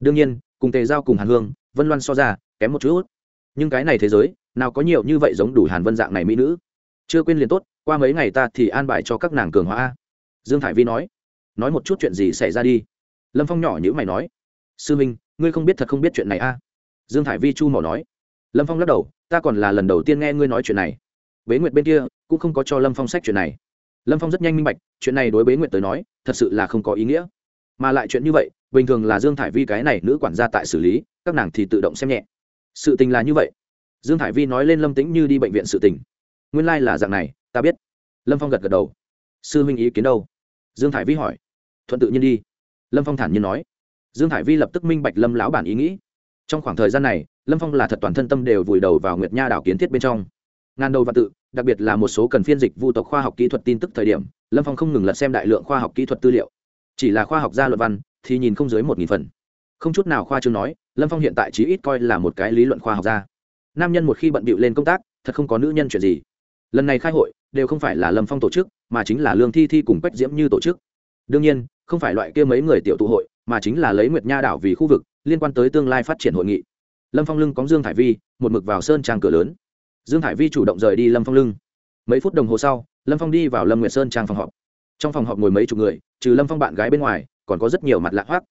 Đương nhiên, cùng tề giao cùng hàn hương, vân loan so ra, kém một chút nhưng cái này thế giới, nào có nhiều như vậy giống đủ hàn vân dạng này mỹ nữ. Chưa quên liền tốt, qua mấy ngày ta thì an bài cho các nàng cường hóa dương thải vi nói. Nói một chút chuyện gì xảy ra đi. Lâm phong nhỏ nhữ mày nói. Sư minh, ngươi không biết thật không biết chuyện này a? À? dương thải vi chu mỏ nói. Lâm phong lắc đầu. Ta còn là lần đầu tiên nghe ngươi nói chuyện này. Bế nguyệt bên kia cũng không có cho lâm phong sách chuyện này. Lâm phong rất nhanh minh bạch, chuyện này đối bế nguyệt tới nói, thật sự là không có ý nghĩa. Mà lại chuyện như vậy, bình thường là dương thải vi cái này nữ quản gia tại xử lý, các nàng thì tự động xem nhẹ sự tình là như vậy. Dương hải vi nói lên lâm tĩnh như đi bệnh viện sự tình. Nguyên lai、like、là dạng này, ta biết. Lâm phong gật gật đầu. Sư huynh ý kiến đâu? Dương hải vi hỏi. Thuận tự nhiên đi. Lâm phong thản nhiên nói. Dương hải vi lập tức minh bạch lâm lão bản ý nghĩ. Trong khoảng thời gian này, lâm phong là thật toàn thân tâm đều vùi đầu vào nguyệt nha đảo kiến thiết bên trong. Ngàn đầu và tự, đặc biệt là một số cần phiên dịch vu tộc khoa học kỹ thuật tin tức thời điểm, lâm phong không ngừng lật xem đại lượng khoa học kỹ thuật tư liệu. Chỉ là khoa học gia luận văn, thì nhìn không dưới một nghìn phần. Không chút nào khoa chương nói lâm phong hiện tại chí ít coi là một cái lý luận khoa học ra. nam nhân một khi bận bịu lên công tác, thật không có nữ nhân chuyện gì. Lần này khai hội, đều không phải là lâm phong tổ chức, mà chính là lương thi thi cùng quách diễm như tổ chức. Đương nhiên, không phải loại kia mấy người tiểu tụ hội, mà chính là lấy nguyệt nha đảo vì khu vực, liên quan tới tương lai phát triển hội nghị. Lâm phong lưng có dương thải vi, một mực vào sơn trang cửa lớn. Dương thải vi chủ động rời đi lâm phong lưng. Mấy phút đồng hồ sau, lâm phong đi vào lâm nguyệt sơn trang phòng họp. Trong phòng họp ngồi mấy chục người, trừ lâm phong bạn gái bên ngoài, còn có rất nhiều mặt lạ hoác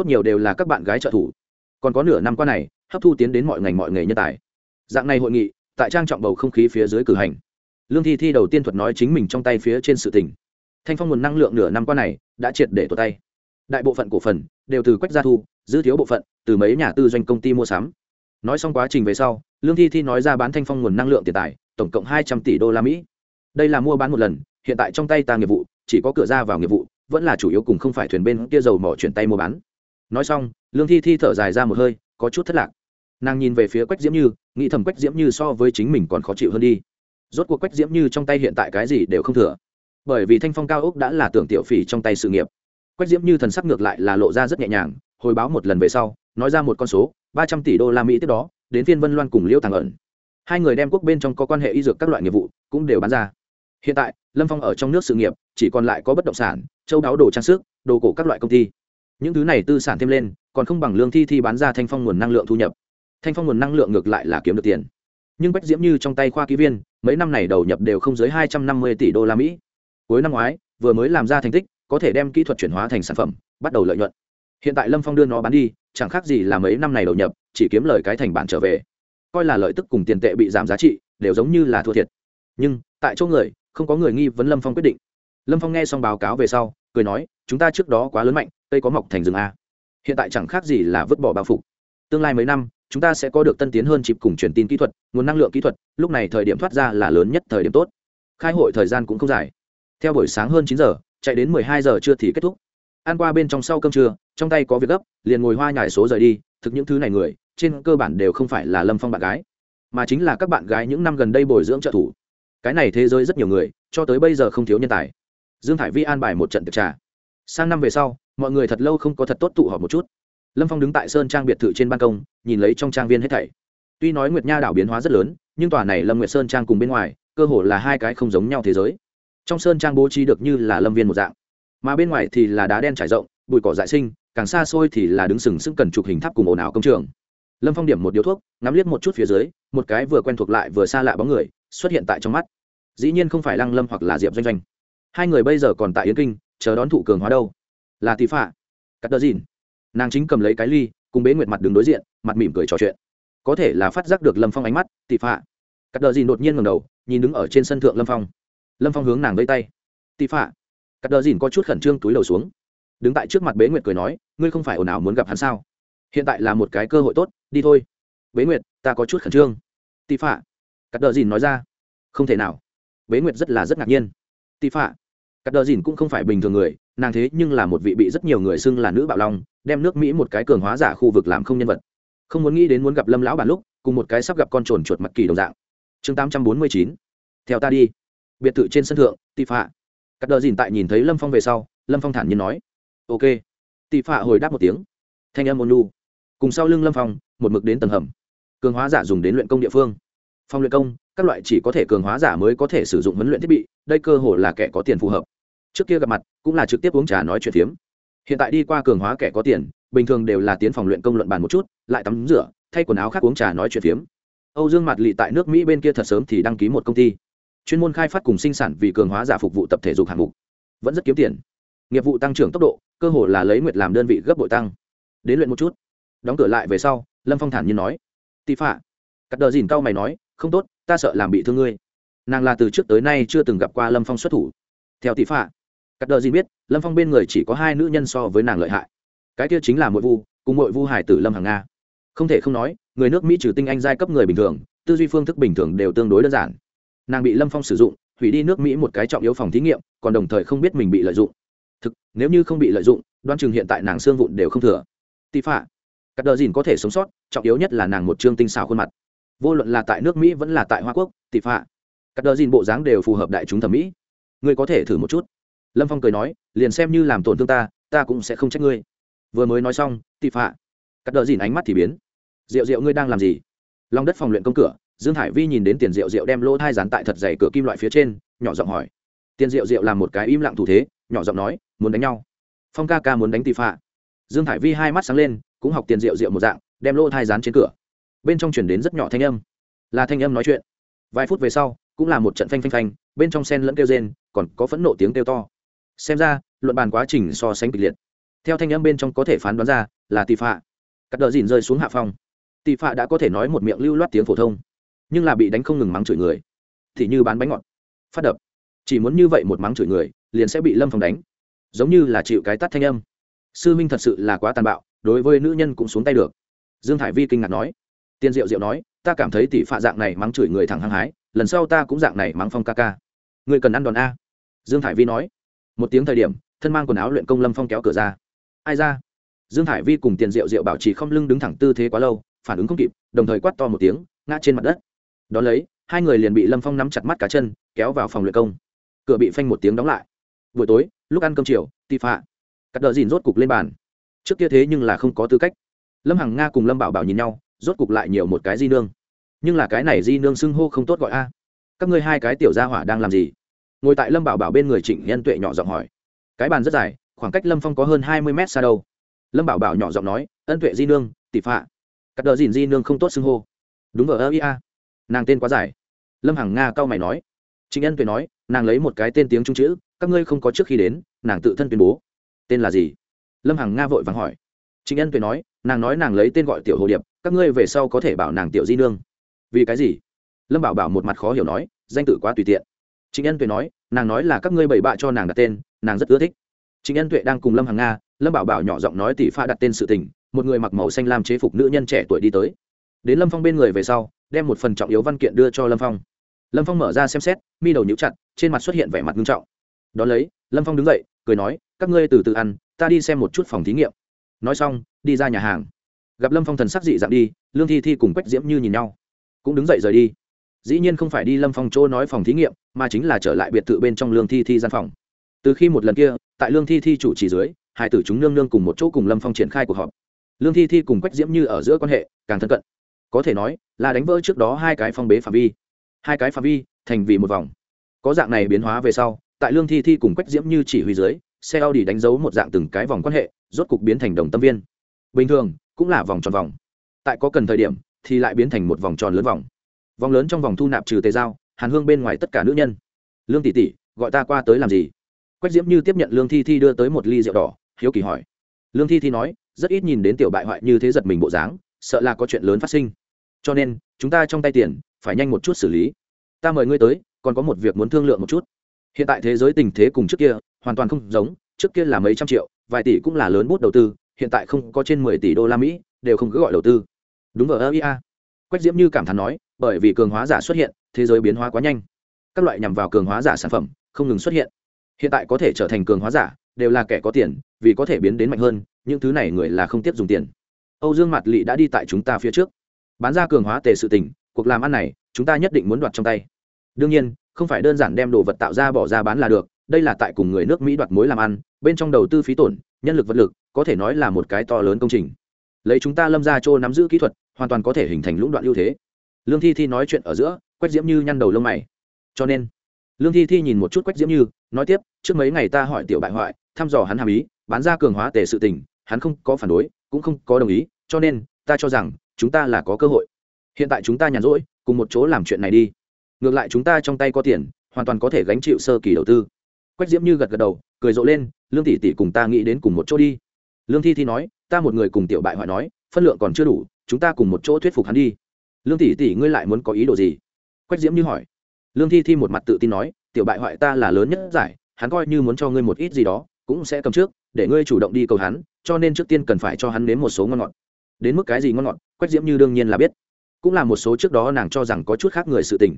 tốt nhiều đều là các bạn gái trợ thủ còn có nửa năm qua này, hấp thu tiến đến mọi ngành mọi nghề nhân tài. Dạng này hội nghị, tại trang trọng bầu không khí phía dưới cử hành. Lương thi thi đầu tiên thuật nói chính mình trong tay phía trên sự tỉnh thanh phong nguồn năng lượng nửa năm qua này, đã triệt để tột tay. Đại bộ phận cổ phần, đều từ quách gia thu giữ thiếu bộ phận, từ mấy nhà tư doanh công ty mua sắm. Nói xong quá trình về sau, lương thi thi nói ra bán thanh phong nguồn năng lượng tiền tài, tổng cộng hai trăm tỷ đô la mỹ. Đây là mua bán một lần, hiện tại trong tay ta nghiệp vụ, chỉ có cửa ra vào nghiệp vụ, vẫn là chủ yếu cùng không phải thuyền bên kia dầu mỏ chuyển tay mua bán nói xong, lương thi thi thở dài ra một hơi, có chút thất lạc. Nàng nhìn về phía quách diễm như, nghĩ thầm quách diễm như so với chính mình còn khó chịu hơn đi. Rốt cuộc quách diễm như trong tay hiện tại cái gì đều không thừa. Bởi vì thanh phong cao ốc đã là tưởng tiểu phỉ trong tay sự nghiệp. Quách diễm như thần sắc ngược lại là lộ ra rất nhẹ nhàng, hồi báo một lần về sau, nói ra một con số, ba trăm tỷ đô la mỹ tiếp đó, đến phiên vân loan cùng liêu thằng ẩn. Hai người đem quốc bên trong có quan hệ y dược các loại nghiệp vụ cũng đều bán ra. Hiện tại, lâm phong ở trong nước sự nghiệp, chỉ còn lại có bất động sản, châu đáo đồ trang sức, đồ cổ các loại công ty những thứ này tư sản thêm lên, còn không bằng lương thi thi bán ra thanh phong nguồn năng lượng thu nhập. Thanh phong nguồn năng lượng ngược lại là kiếm được tiền. Nhưng bách diễm như trong tay khoa ký viên, mấy năm này đầu nhập đều không dưới hai trăm năm mươi tỷ đô la mỹ. Cuối năm ngoái, vừa mới làm ra thành tích, có thể đem kỹ thuật chuyển hóa thành sản phẩm, bắt đầu lợi nhuận. Hiện tại lâm phong đưa nó bán đi, chẳng khác gì là mấy năm này đầu nhập, chỉ kiếm lời cái thành bản trở về. Coi là lợi tức cùng tiền tệ bị giảm giá trị, đều giống như là thua thiệt. Nhưng, tại chỗ người, không có người nghi vấn lâm phong quyết định. Lâm phong nghe xong báo cáo về sau cười nói, chúng ta trước đó quá lớn mạnh, cây có mọc thành rừng a. Hiện tại chẳng khác gì là vứt bỏ bao phục tương lai mấy năm, chúng ta sẽ có được tân tiến hơn chịp cùng truyền tin kỹ thuật, nguồn năng lượng kỹ thuật, lúc này thời điểm thoát ra là lớn nhất thời điểm tốt. Khai hội thời gian cũng không dài. Theo buổi sáng hơn chín giờ, chạy đến mười hai giờ trưa thì kết thúc. Ăn qua bên trong sau cơm trưa, trong tay có việc gấp, liền ngồi hoa nhải số rời đi, thực những thứ này người, trên cơ bản đều không phải là lâm phong bạn gái, mà chính là các bạn gái những năm gần đây bồi dưỡng trợ thủ. Cái này thế giới rất nhiều người, cho tới bây giờ không thiếu nhân tài dương thải vi an bài một trận tiệc trà. Sang năm về sau, mọi người thật lâu không có thật tốt tụ họp một chút. Lâm phong đứng tại sơn trang biệt thự trên ban công, nhìn lấy trong trang viên hết thảy. Tuy nói nguyệt nha đảo biến hóa rất lớn, nhưng tòa này lâm nguyệt sơn trang cùng bên ngoài, cơ hồ là hai cái không giống nhau thế giới. Trong sơn trang bố trí được như là lâm viên một dạng, mà bên ngoài thì là đá đen trải rộng, bụi cỏ dại sinh, càng xa xôi thì là đứng sừng sững cần chụp hình tháp cùng ồn ào công trường. Lâm phong điểm một điếu thuốc, ngắm liếc một chút phía dưới, một cái vừa quen thuộc lại vừa xa lạ bóng người, xuất hiện tại trong mắt. Dĩ nhiên không phải lăng lâm hoặc là diệp doanh doanh hai người bây giờ còn tại yến kinh, chờ đón thụ cường hóa đâu? Là tỷ phạ. Cắt đờ dìn. Nàng chính cầm lấy cái ly, cùng bế nguyệt mặt đứng đối diện, mặt mỉm cười trò chuyện. Có thể là phát giác được lâm phong ánh mắt tỷ phạ. Cắt đờ dìn đột nhiên ngầm đầu, nhìn đứng ở trên sân thượng lâm phong. Lâm phong hướng nàng vây tay. Tỷ phạ. Cắt đờ dìn có chút khẩn trương túi đầu xuống. Đứng tại trước mặt bế nguyệt cười nói, ngươi không phải ồn ào muốn gặp hắn sao? Hiện tại là một cái cơ hội tốt, đi thôi. Bế nguyệt, ta có chút khẩn trương. Tỷ phạ. Cắt đờ dìn nói ra. Không thể nào. Bế nguyệt rất là rất ngạc nhiên. Tỷ phạ cắt đờ dìn cũng không phải bình thường người, nàng thế nhưng là một vị bị rất nhiều người xưng là nữ bạo long, đem nước mỹ một cái cường hóa giả khu vực làm không nhân vật. Không muốn nghĩ đến muốn gặp lâm lão bản lúc, cùng một cái sắp gặp con trồn chuột mặt kỳ đồng dạng. Chương tám trăm bốn mươi chín. Theo ta đi. Biệt thự trên sân thượng tỷ phạ. Cắt đờ dìn tại nhìn thấy lâm phong về sau, lâm phong thản nhiên nói, ok. Tỷ phạ hồi đáp một tiếng. Thanh âm ôn lu cùng sau lưng lâm phong, một mực đến tầng hầm. Cường hóa giả dùng đến luyện công địa phương. Phong luyện công, các loại chỉ có thể cường hóa giả mới có thể sử dụng huấn luyện thiết bị, đây cơ hồ là kẻ có tiền phù hợp trước kia gặp mặt, cũng là trực tiếp uống trà nói chuyện phiếm. Hiện tại đi qua cường hóa kẻ có tiền, bình thường đều là tiến phòng luyện công luận bàn một chút, lại tắm rửa, thay quần áo khác uống trà nói chuyện phiếm. Âu dương mặt lị tại nước mỹ bên kia thật sớm thì đăng ký một công ty. Chuyên môn khai phát cùng sinh sản vì cường hóa giả phục vụ tập thể dục hạng mục. Vẫn rất kiếm tiền. Nghiệp vụ tăng trưởng tốc độ, cơ hồ là lấy nguyệt làm đơn vị gấp bội tăng. Đến luyện một chút. Đóng cửa lại về sau, lâm phong thản nhiên nói. Tị phạ. Cắt đờ dìn cao mày nói, không tốt, ta sợ làm bị thương ngươi. Nàng là từ trước tới nay chưa từng gặp qua lâm phong xuất thủ. Theo tỷ phạ cắt đờ dìn biết, lâm phong bên người chỉ có hai nữ nhân so với nàng lợi hại. Cái kia chính là mội vu, cùng mội vu hải tử lâm hàng nga. Không thể không nói, người nước mỹ trừ tinh anh giai cấp người bình thường, tư duy phương thức bình thường đều tương đối đơn giản. Nàng bị lâm phong sử dụng, hủy đi nước mỹ một cái trọng yếu phòng thí nghiệm, còn đồng thời không biết mình bị lợi dụng. Thực, nếu như không bị lợi dụng đoan chừng hiện tại nàng xương vụn đều không thừa. Tị phạ. Cắt đờ dìn có thể sống sót, trọng yếu nhất là nàng một chương tinh xảo khuôn mặt. Vô luận là tại nước mỹ vẫn là tại hoa quốc tị phạ. Cắt đờ dìn bộ dáng đều phù hợp đại chúng thẩm mỹ. Ngươi có thể thử một chút lâm phong cười nói, liền xem như làm tổn thương ta ta cũng sẽ không trách ngươi. Vừa mới nói xong, tị phạ, cắt đỡ dìn ánh mắt thì biến. Rượu rượu ngươi đang làm gì? Lòng đất phòng luyện công cửa, dương hải vi nhìn đến tiền rượu rượu đem lỗ thai dán tại thật dày cửa kim loại phía trên, nhỏ giọng hỏi. Tiền rượu rượu làm một cái im lặng thủ thế, nhỏ giọng nói, muốn đánh nhau. Phong ca ca muốn đánh tị phạ. Dương hải vi hai mắt sáng lên, cũng học tiền rượu rượu một dạng, đem lỗ thai dán trên cửa. Bên trong chuyển đến rất nhỏ thanh âm. Là thanh âm nói chuyện. Vài phút về sau, cũng là một trận phanh phanh phanh, bên trong sen lẫn kêu rên, còn có phẫn nộ tiếng kêu to xem ra, luận bàn quá trình so sánh kịch liệt. Theo thanh âm bên trong có thể phán đoán ra, là tị phạ. Cắt đờ dìn rơi xuống hạ phong. Tị phạ đã có thể nói một miệng lưu loát tiếng phổ thông, nhưng là bị đánh không ngừng mắng chửi người. Thì như bán bánh ngọt. Phát đập. Chỉ muốn như vậy một mắng chửi người, liền sẽ bị lâm phong đánh. Giống như là chịu cái tắt thanh âm. Sư minh thật sự là quá tàn bạo, đối với nữ nhân cũng xuống tay được. Dương thải vi kinh ngạc nói. Tiên diệu diệu nói, ta cảm thấy tỷ phạ dạng này mắng chửi người thẳng hăng hái, lần sau ta cũng dạng này mắng phong ca ca. Người cần ăn đòn a. Dương thải vi nói một tiếng thời điểm, thân mang quần áo luyện công lâm phong kéo cửa ra. Ai ra? Dương thải vi cùng tiền diệu diệu bảo trì không lưng đứng thẳng tư thế quá lâu, phản ứng không kịp, đồng thời quát to một tiếng, ngã trên mặt đất. Đón lấy, hai người liền bị lâm phong nắm chặt mắt cá chân, kéo vào phòng luyện công. Cửa bị phanh một tiếng đóng lại. Buổi tối, lúc ăn cơm chiều tị phạ, cắt đờ dìn rốt cục lên bàn. Trước kia thế nhưng là không có tư cách. Lâm hằng nga cùng lâm bảo bảo nhìn nhau, rốt cục lại nhiều một cái di nương. Nhưng là cái này di nương xưng hô không tốt gọi a. Các ngươi hai cái tiểu gia hỏa đang làm gì? Ngồi tại lâm bảo bảo bên người trịnh nhân tuệ nhỏ giọng hỏi cái bàn rất dài khoảng cách lâm phong có hơn hai mươi mét xa đâu lâm bảo bảo nhỏ giọng nói ân tuệ di nương tỷ phạ cắt đờ dìn di nương không tốt xưng hô đúng vờ ơ ia nàng tên quá dài lâm hằng nga cau mày nói trịnh nhân tuệ nói nàng lấy một cái tên tiếng trung chữ các ngươi không có trước khi đến nàng tự thân tuyên bố tên là gì lâm hằng nga vội vàng hỏi trịnh nhân tuệ nói nàng nói nàng lấy tên gọi tiểu hồ điệp các ngươi về sau có thể bảo nàng tiểu di nương vì cái gì lâm bảo bảo một mặt khó hiểu nói danh tự quá tùy tiện trịnh ân tuệ nói, nàng nói là các ngươi bảy bạ cho nàng đặt tên, nàng rất ưa thích. Trịnh ân tuệ đang cùng lâm hằng nga, lâm bảo bảo nhỏ giọng nói tỷ pha đặt tên sự tình, một người mặc màu xanh lam chế phục nữ nhân trẻ tuổi đi tới. Đến lâm phong bên người về sau, đem một phần trọng yếu văn kiện đưa cho lâm phong. Lâm phong mở ra xem xét, mi đầu nhíu chặt, trên mặt xuất hiện vẻ mặt nghiêm trọng. Đón lấy, lâm phong đứng dậy, cười nói, các ngươi từ từ ăn, ta đi xem một chút phòng thí nghiệm. Nói xong, đi ra nhà hàng. Gặp lâm phong thần sắc dị dạng đi, lương thi thi cùng quách diễm như nhìn nhau. Cũng đứng dậy rời đi dĩ nhiên không phải đi lâm phong chỗ nói phòng thí nghiệm, mà chính là trở lại biệt thự bên trong lương thi thi gian phòng. Từ khi một lần kia, tại lương thi thi chủ trì dưới, hai tử chúng nương nương cùng một chỗ cùng lâm phong triển khai cuộc họp. Lương thi thi cùng quách diễm như ở giữa quan hệ càng thân cận. Có thể nói, là đánh vỡ trước đó hai cái phong bế phạm vi. Hai cái phạm vi, thành vì một vòng. Có dạng này biến hóa về sau, tại lương thi thi cùng quách diễm như chỉ huy dưới, xe audi đánh dấu một dạng từng cái vòng quan hệ, rốt cục biến thành đồng tâm viên. Bình thường, cũng là vòng tròn vòng. Tại có cần thời điểm, thì lại biến thành một vòng tròn lớn vòng vòng lớn trong vòng thu nạp trừ tề giao, hàn hương bên ngoài tất cả nữ nhân. Lương tỷ tỷ, gọi ta qua tới làm gì? Quách diễm như tiếp nhận lương thi thi đưa tới một ly rượu đỏ, hiếu kỳ hỏi. Lương thi thi nói, rất ít nhìn đến tiểu bại hoại như thế giật mình bộ dáng, sợ là có chuyện lớn phát sinh. Cho nên, chúng ta trong tay tiền, phải nhanh một chút xử lý. Ta mời ngươi tới, còn có một việc muốn thương lượng một chút. Hiện tại thế giới tình thế cùng trước kia, hoàn toàn không giống, trước kia là mấy trăm triệu, vài tỷ cũng là lớn bút đầu tư, hiện tại không có trên mười tỷ đô la mỹ, đều không cứ gọi đầu tư. Đúng vào ơ ia quách diễm như cảm thán nói bởi vì cường hóa giả xuất hiện, thế giới biến hóa quá nhanh. Các loại nhằm vào cường hóa giả sản phẩm không ngừng xuất hiện. Hiện tại có thể trở thành cường hóa giả, đều là kẻ có tiền, vì có thể biến đến mạnh hơn, những thứ này người là không tiếp dùng tiền. Âu dương mặt lị đã đi tại chúng ta phía trước. Bán ra cường hóa tề sự tình, cuộc làm ăn này, chúng ta nhất định muốn đoạt trong tay. Đương nhiên, không phải đơn giản đem đồ vật tạo ra bỏ ra bán là được, đây là tại cùng người nước mỹ đoạt mối làm ăn, bên trong đầu tư phí tổn, nhân lực vật lực, có thể nói là một cái to lớn công trình. Lấy chúng ta lâm ra chỗ nắm giữ kỹ thuật, hoàn toàn có thể hình thành lũng đoạn ưu thế lương thi thi nói chuyện ở giữa, quách diễm như nhăn đầu lông mày. Cho nên, lương thi thi nhìn một chút quách diễm như, nói tiếp, trước mấy ngày ta hỏi tiểu bại hoại, thăm dò hắn hàm ý, bán ra cường hóa tề sự tình, hắn không có phản đối, cũng không có đồng ý, cho nên, ta cho rằng, chúng ta là có cơ hội. Hiện tại chúng ta nhàn rỗi, cùng một chỗ làm chuyện này đi. Ngược lại chúng ta trong tay có tiền, hoàn toàn có thể gánh chịu sơ kỳ đầu tư. Quách diễm như gật gật đầu, cười rộ lên, lương tỷ tỷ cùng ta nghĩ đến cùng một chỗ đi. Lương thi thi nói, ta một người cùng tiểu bại hoại nói, phân lượng còn chưa đủ, chúng ta cùng một chỗ thuyết phục hắn đi lương tỷ tỷ ngươi lại muốn có ý đồ gì? Quách diễm như hỏi. Lương thi thi một mặt tự tin nói, tiểu bại hoại ta là lớn nhất giải, hắn coi như muốn cho ngươi một ít gì đó, cũng sẽ cầm trước, để ngươi chủ động đi cầu hắn, cho nên trước tiên cần phải cho hắn nếm một số ngon ngọt. Đến mức cái gì ngon ngọt, quách diễm như đương nhiên là biết. Cũng là một số trước đó nàng cho rằng có chút khác người sự tình.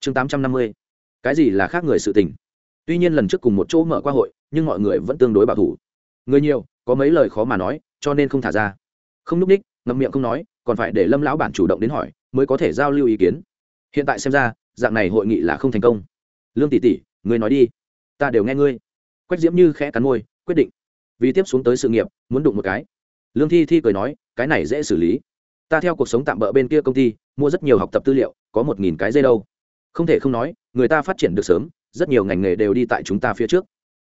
Chương tám trăm năm mươi. Cái gì là khác người sự tình? Tuy nhiên lần trước cùng một chỗ mở qua hội, nhưng mọi người vẫn tương đối bảo thủ. Người nhiều, có mấy lời khó mà nói, cho nên không thả ra. Không n ú c ních, ngậm miệng không nói, còn phải để lâm lão bản chủ động đến hỏi mới có thể giao lưu ý kiến. Hiện tại xem ra, dạng này hội nghị là không thành công. Lương tỷ tỷ người nói đi. Ta đều nghe ngươi. Quách diễm như khẽ cắn môi, quyết định. Vì tiếp xuống tới sự nghiệp, muốn đụng một cái. Lương thi thi cười nói, cái này dễ xử lý. Ta theo cuộc sống tạm bỡ bên kia công ty, mua rất nhiều học tập tư liệu, có một nghìn cái dây đâu. Không thể không nói, người ta phát triển được sớm, rất nhiều ngành nghề đều đi tại chúng ta phía trước.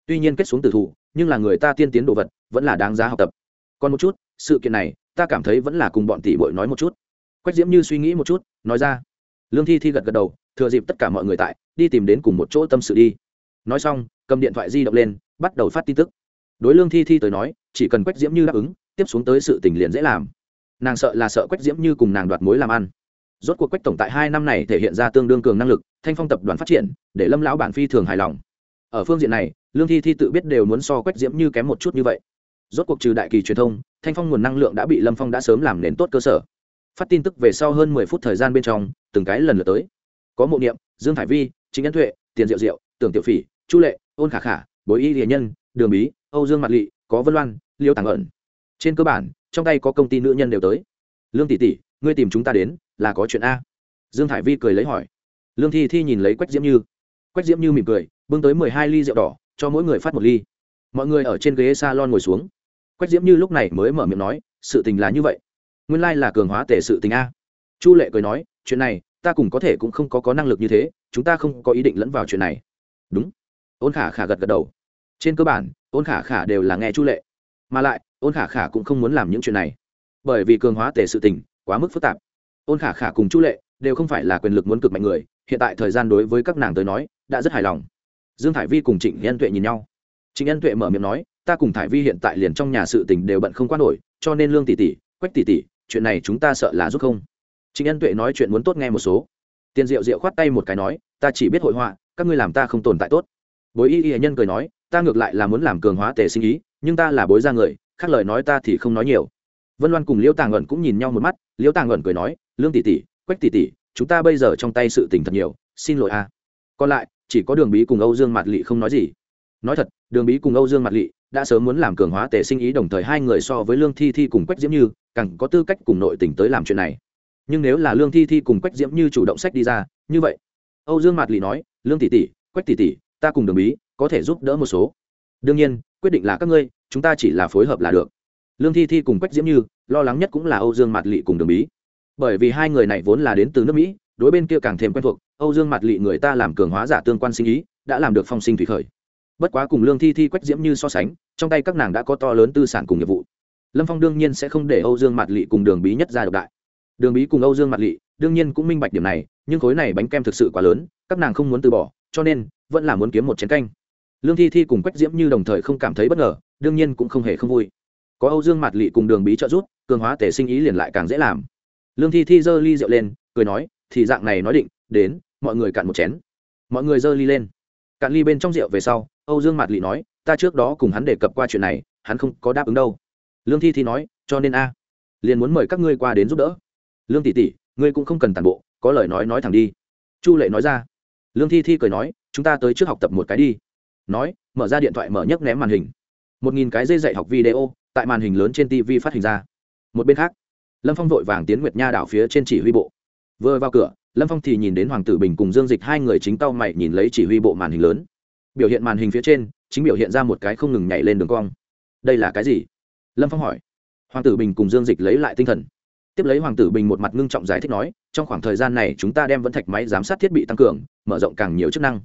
Tuy nhiên kết xuống từ thủ, nhưng là người ta tiên tiến đồ vật, vẫn là đáng giá học tập. Còn một chút, sự kiện này, ta cảm thấy vẫn là cùng bọn tỷ bội nói một chút quách diễm như suy nghĩ một chút, nói ra. Lương thi thi gật gật đầu, thừa dịp tất cả mọi người tại, đi tìm đến cùng một chỗ tâm sự đi. Nói xong, cầm điện thoại di động lên, bắt đầu phát tin tức. Đối lương thi thi tới nói, chỉ cần quách diễm như đáp ứng, tiếp xuống tới sự tình liền dễ làm. Nàng sợ là sợ quách diễm như cùng nàng đoạt mối làm ăn. Rốt cuộc quách tổng tại hai năm này thể hiện ra tương đương cường năng lực, thanh phong tập đoàn phát triển, để lâm lão bản phi thường hài lòng. Ở phương diện này, lương thi thi tự biết đều muốn so quách diễm như kém một chút như vậy. Rốt cuộc trừ đại kỳ truyền thông, thanh phong nguồn năng lượng đã bị lâm phong đã sớm làm nền tốt cơ sở phát tin tức về sau hơn mười phút thời gian bên trong từng cái lần lượt tới. Có mộ niệm dương thải vi chính ấn thuệ tiền diệu diệu tưởng tiểu phỉ chu lệ ôn khả khả bối y hiền nhân đường bí âu dương mặt Lệ, có vân loan liêu tàng ẩn. Trên cơ bản trong tay có công ty nữ nhân đều tới. Lương tỷ tỷ ngươi tìm chúng ta đến là có chuyện a. Dương thải vi cười lấy hỏi. Lương thi thi nhìn lấy quách diễm như. Quách diễm như mỉm cười bưng tới mười hai ly rượu đỏ cho mỗi người phát một ly. Mọi người ở trên ghế s a lon ngồi xuống. Quách diễm như lúc này mới mở miệng nói sự tình là như vậy nguyên lai là cường hóa tể sự tình a. Chu lệ cười nói, chuyện này, ta cùng có thể cũng không có có năng lực như thế, chúng ta không có ý định lẫn vào chuyện này. Đúng. Ôn khả khả gật gật đầu. Trên cơ bản, ôn khả khả đều là nghe chu lệ. Mà lại, ôn khả khả cũng không muốn làm những chuyện này. Bởi vì cường hóa tể sự tình, quá mức phức tạp. Ôn khả khả cùng chu lệ đều không phải là quyền lực muốn cực mạnh người, hiện tại thời gian đối với các nàng tới nói, đã rất hài lòng. Dương thải vi cùng trịnh nhân tuệ nhìn nhau. Trịnh nhân tuệ mở miệng nói, ta cùng thải vi hiện tại liền trong nhà sự tình đều bận không quan nổi, cho nên lương tỷ tỷ, quách tỷ tỷ chuyện này chúng ta sợ là giúp không? Trịnh Ân tuệ nói chuyện muốn tốt nghe một số. Tiền diệu diệu khoát tay một cái nói, ta chỉ biết hội họa, các ngươi làm ta không tồn tại tốt. Bối y y nhân cười nói, ta ngược lại là muốn làm cường hóa tề sinh ý, nhưng ta là bối ra người, khác lời nói ta thì không nói nhiều. Vân loan cùng liễu tàng ẩn cũng nhìn nhau một mắt liễu tàng ẩn cười nói, lương tỷ tỷ, quách tỷ tỷ, chúng ta bây giờ trong tay sự tình thật nhiều, xin lỗi a. Còn lại, chỉ có đường bí cùng âu dương mạt lị không nói gì. Nói thật, đường bí cùng âu dương mạt lị đã sớm muốn làm cường hóa tề sinh ý đồng thời hai người so với lương thi thi cùng quách diễm như, càng có tư cách cùng nội tỉnh tới làm chuyện này. Nhưng nếu là lương thi thi cùng quách diễm như chủ động sách đi ra, như vậy, âu dương mạt lì nói, lương tỷ tỷ, quách tỷ tỷ, ta cùng đường bí có thể giúp đỡ một số. Đương nhiên, quyết định là các ngươi, chúng ta chỉ là phối hợp là được. Lương thi thi cùng quách diễm như, lo lắng nhất cũng là âu dương mạt lị cùng đường bí bởi vì hai người này vốn là đến từ nước mỹ, đối bên kia càng thêm quen thuộc, âu dương mạt lị người ta làm cường hóa giả tương quan sinh ý, đã làm được phong sinh thủy khởi bất quá cùng lương thi thi quách diễm như so sánh, trong tay các nàng đã có to lớn tư sản cùng nghiệp vụ. Lâm phong đương nhiên sẽ không để âu dương mạt lị cùng đường bí nhất ra độc đại. Đường bí cùng âu dương mạt lị đương nhiên cũng minh bạch điểm này, nhưng khối này bánh kem thực sự quá lớn, các nàng không muốn từ bỏ, cho nên vẫn là muốn kiếm một chén canh. Lương thi thi cùng quách diễm như đồng thời không cảm thấy bất ngờ, đương nhiên cũng không hề không vui. Có âu dương mạt lị cùng đường bí trợ giúp, cường hóa tể sinh ý liền lại càng dễ làm. Lương thi thi giơ ly rượu lên, cười nói, thì dạng này nói định, đến, mọi người cạn một chén. Mọi người giơ ly lên. Cạn ly bên trong rượu về sau âu dương mạt lị nói, ta trước đó cùng hắn đề cập qua chuyện này, hắn không có đáp ứng đâu. Lương thi thi nói, cho nên a, liền muốn mời các ngươi qua đến giúp đỡ. Lương tỷ tỷ, ngươi cũng không cần tàn bộ, có lời nói nói thẳng đi. Chu lệ nói ra. Lương thi thi cười nói, chúng ta tới trước học tập một cái đi. Nói, mở ra điện thoại mở nhấc ném màn hình. Một nghìn cái dây dạy học video, tại màn hình lớn trên tv phát hình ra. Một bên khác, lâm phong vội vàng tiến nguyệt nha đảo phía trên chỉ huy bộ. Vừa vào cửa, lâm phong thì nhìn đến hoàng tử bình cùng dương dịch hai người chính tao mày nhìn lấy chỉ huy bộ màn hình lớn biểu hiện màn hình phía trên, chính biểu hiện ra một cái không ngừng nhảy lên đường cong. Đây là cái gì? Lâm phong hỏi. Hoàng tử bình cùng dương dịch lấy lại tinh thần. Tiếp lấy hoàng tử bình một mặt ngưng trọng giải thích nói, trong khoảng thời gian này chúng ta đem vẫn thạch máy giám sát thiết bị tăng cường, mở rộng càng nhiều chức năng.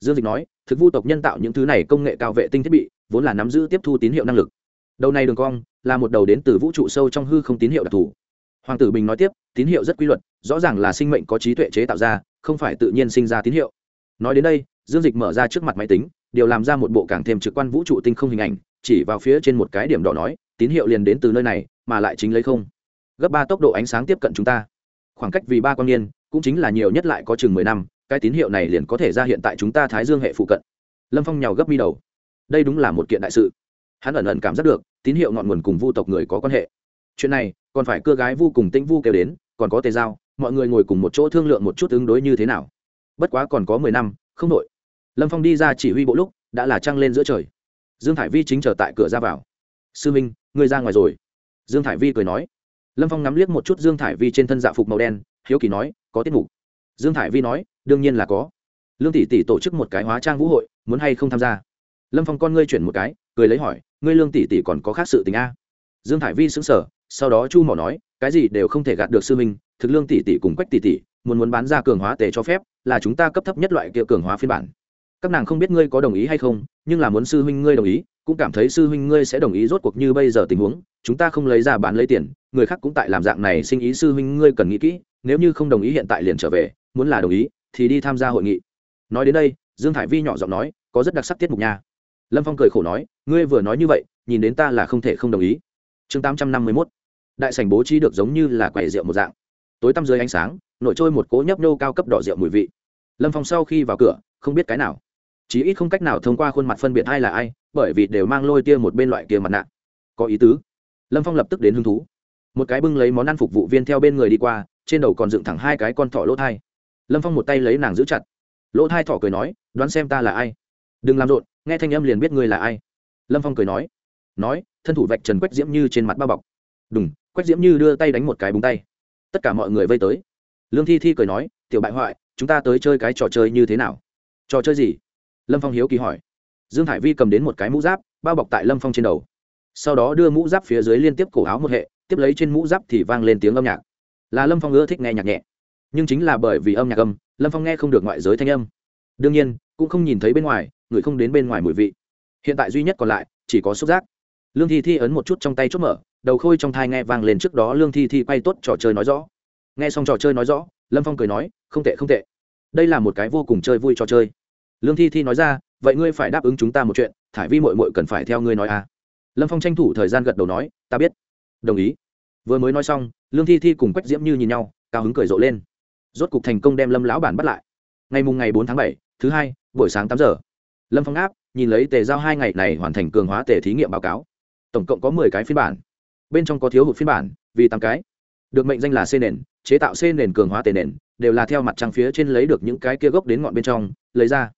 Dương dịch nói, thực vu tộc nhân tạo những thứ này công nghệ cao vệ tinh thiết bị, vốn là nắm giữ tiếp thu tín hiệu năng lực. Đầu này đường cong là một đầu đến từ vũ trụ sâu trong hư không tín hiệu đặc thù. Hoàng tử bình nói tiếp, tín hiệu rất quy luật, rõ ràng là sinh mệnh có trí tuệ chế tạo ra, không phải tự nhiên sinh ra tín hiệu. Nói đến đây dương dịch mở ra trước mặt máy tính, điều làm ra một bộ càng thêm trực quan vũ trụ tinh không hình ảnh, chỉ vào phía trên một cái điểm đỏ nói, tín hiệu liền đến từ nơi này, mà lại chính lấy không. Gấp ba tốc độ ánh sáng tiếp cận chúng ta. Khoảng cách vì ba quan niên, cũng chính là nhiều nhất lại có chừng mười năm, cái tín hiệu này liền có thể ra hiện tại chúng ta thái dương hệ phụ cận. Lâm phong nhào gấp mi đầu. Đây đúng là một kiện đại sự. Hắn ẩn ẩn cảm giác được, tín hiệu ngọn nguồn cùng vu tộc người có quan hệ. Chuyện này, còn phải cưa gái vu cùng tĩnh vu kêu đến, còn có tề giao, mọi người ngồi cùng một chỗ thương lượng một chút ứng đối như thế nào. Bất quá còn có mười năm, không đội lâm phong đi ra chỉ huy bộ lúc đã là trăng lên giữa trời dương thải vi chính chờ tại cửa ra vào sư minh ngươi ra ngoài rồi dương thải vi cười nói lâm phong ngắm liếc một chút dương thải vi trên thân dạ phục màu đen hiếu kỳ nói có tiết mục dương thải vi nói đương nhiên là có lương tỷ tỷ tổ chức một cái hóa trang vũ hội muốn hay không tham gia lâm phong con ngươi chuyển một cái cười lấy hỏi ngươi lương tỷ tỷ còn có khác sự tình a dương thải vi xứng sở sau đó chu mỏ nói cái gì đều không thể gạt được sư minh thực lương tỷ tỷ cùng quách tỷ tỷ muốn muốn bán ra cường hóa tề cho phép là chúng ta cấp thấp nhất loại kia cường hóa phiên bản các nàng không biết ngươi có đồng ý hay không, nhưng là muốn sư huynh ngươi đồng ý, cũng cảm thấy sư huynh ngươi sẽ đồng ý rốt cuộc như bây giờ tình huống, chúng ta không lấy ra bán lấy tiền, người khác cũng tại làm dạng này sinh ý sư huynh ngươi cần nghĩ kỹ, nếu như không đồng ý hiện tại liền trở về, muốn là đồng ý, thì đi tham gia hội nghị. Nói đến đây, dương thải vi nhỏ giọng nói, có rất đặc sắc tiết mục nha. Lâm phong cười khổ nói, ngươi vừa nói như vậy, nhìn đến ta là không thể không đồng ý. Chương tám trăm năm mươi mốt, đại sảnh bố trí được giống như là quầy rượu một dạng. Tối tăm dưới ánh sáng, nổi trôi một cố nhấp nhô cao cấp đỏ rượu mùi vị. Lâm phong sau khi vào cửa, không biết cái nào chí ít không cách nào thông qua khuôn mặt phân biệt ai là ai, bởi vì đều mang lôi tia một bên loại kia mặt nạ. Có ý tứ. Lâm phong lập tức đến hứng thú. Một cái bưng lấy món ăn phục vụ viên theo bên người đi qua, trên đầu còn dựng thẳng hai cái con thỏ lỗ thai. Lâm phong một tay lấy nàng giữ chặt. Lỗ thai thỏ cười nói, đoán xem ta là ai? Đừng làm rộn, nghe thanh âm liền biết ngươi là ai. Lâm phong cười nói nói, thân thủ vạch trần quách diễm như trên mặt bao bọc. Đúng quách diễm như đưa tay đánh một cái búng tay. Tất cả mọi người vây tới. Lương thi thi cười nói, tiểu bại hoại, chúng ta tới chơi cái trò chơi như thế nào? Trò chơi gì? Lâm phong hiếu kỳ hỏi. Dương hải vi cầm đến một cái mũ giáp, bao bọc tại lâm phong trên đầu. Sau đó đưa mũ giáp phía dưới liên tiếp cổ áo một hệ, tiếp lấy trên mũ giáp thì vang lên tiếng âm nhạc. Là lâm phong ưa thích nghe nhạc nhẹ. Nhưng chính là bởi vì âm nhạc âm, lâm phong nghe không được ngoại giới thanh âm. Đương nhiên, cũng không nhìn thấy bên ngoài, người không đến bên ngoài mùi vị. Hiện tại duy nhất còn lại, chỉ có xúc giác. Lương thi thi ấn một chút trong tay chốt mở, đầu khôi trong thai nghe vang lên trước đó lương thi thi quay tốt trò chơi nói rõ. Nghe xong trò chơi nói rõ, lâm phong cười nói, không tệ không tệ. Đây là một cái vô cùng chơi vui trò chơi lương thi thi nói ra, vậy ngươi phải đáp ứng chúng ta một chuyện, thải vi mội mội cần phải theo ngươi nói à. Lâm phong tranh thủ thời gian gật đầu nói, ta biết. Đồng ý. Vừa mới nói xong, lương thi thi cùng quách diễm như nhìn nhau, cao hứng cười rộ lên. Rốt cục thành công đem lâm lão bản bắt lại. Ngày mùng ngày bốn tháng bảy, thứ hai, buổi sáng tám giờ. Lâm phong áp nhìn lấy tề giao hai ngày này hoàn thành cường hóa tề thí nghiệm báo cáo. Tổng cộng có mười cái phiên bản. Bên trong có thiếu hụt phiên bản, vì tám cái. Được mệnh danh là c nền, chế tạo c nền cường hóa tề nền, đều là theo mặt trăng phía trên lấy được những cái kia gốc đến ngọn bên trong, lấy ra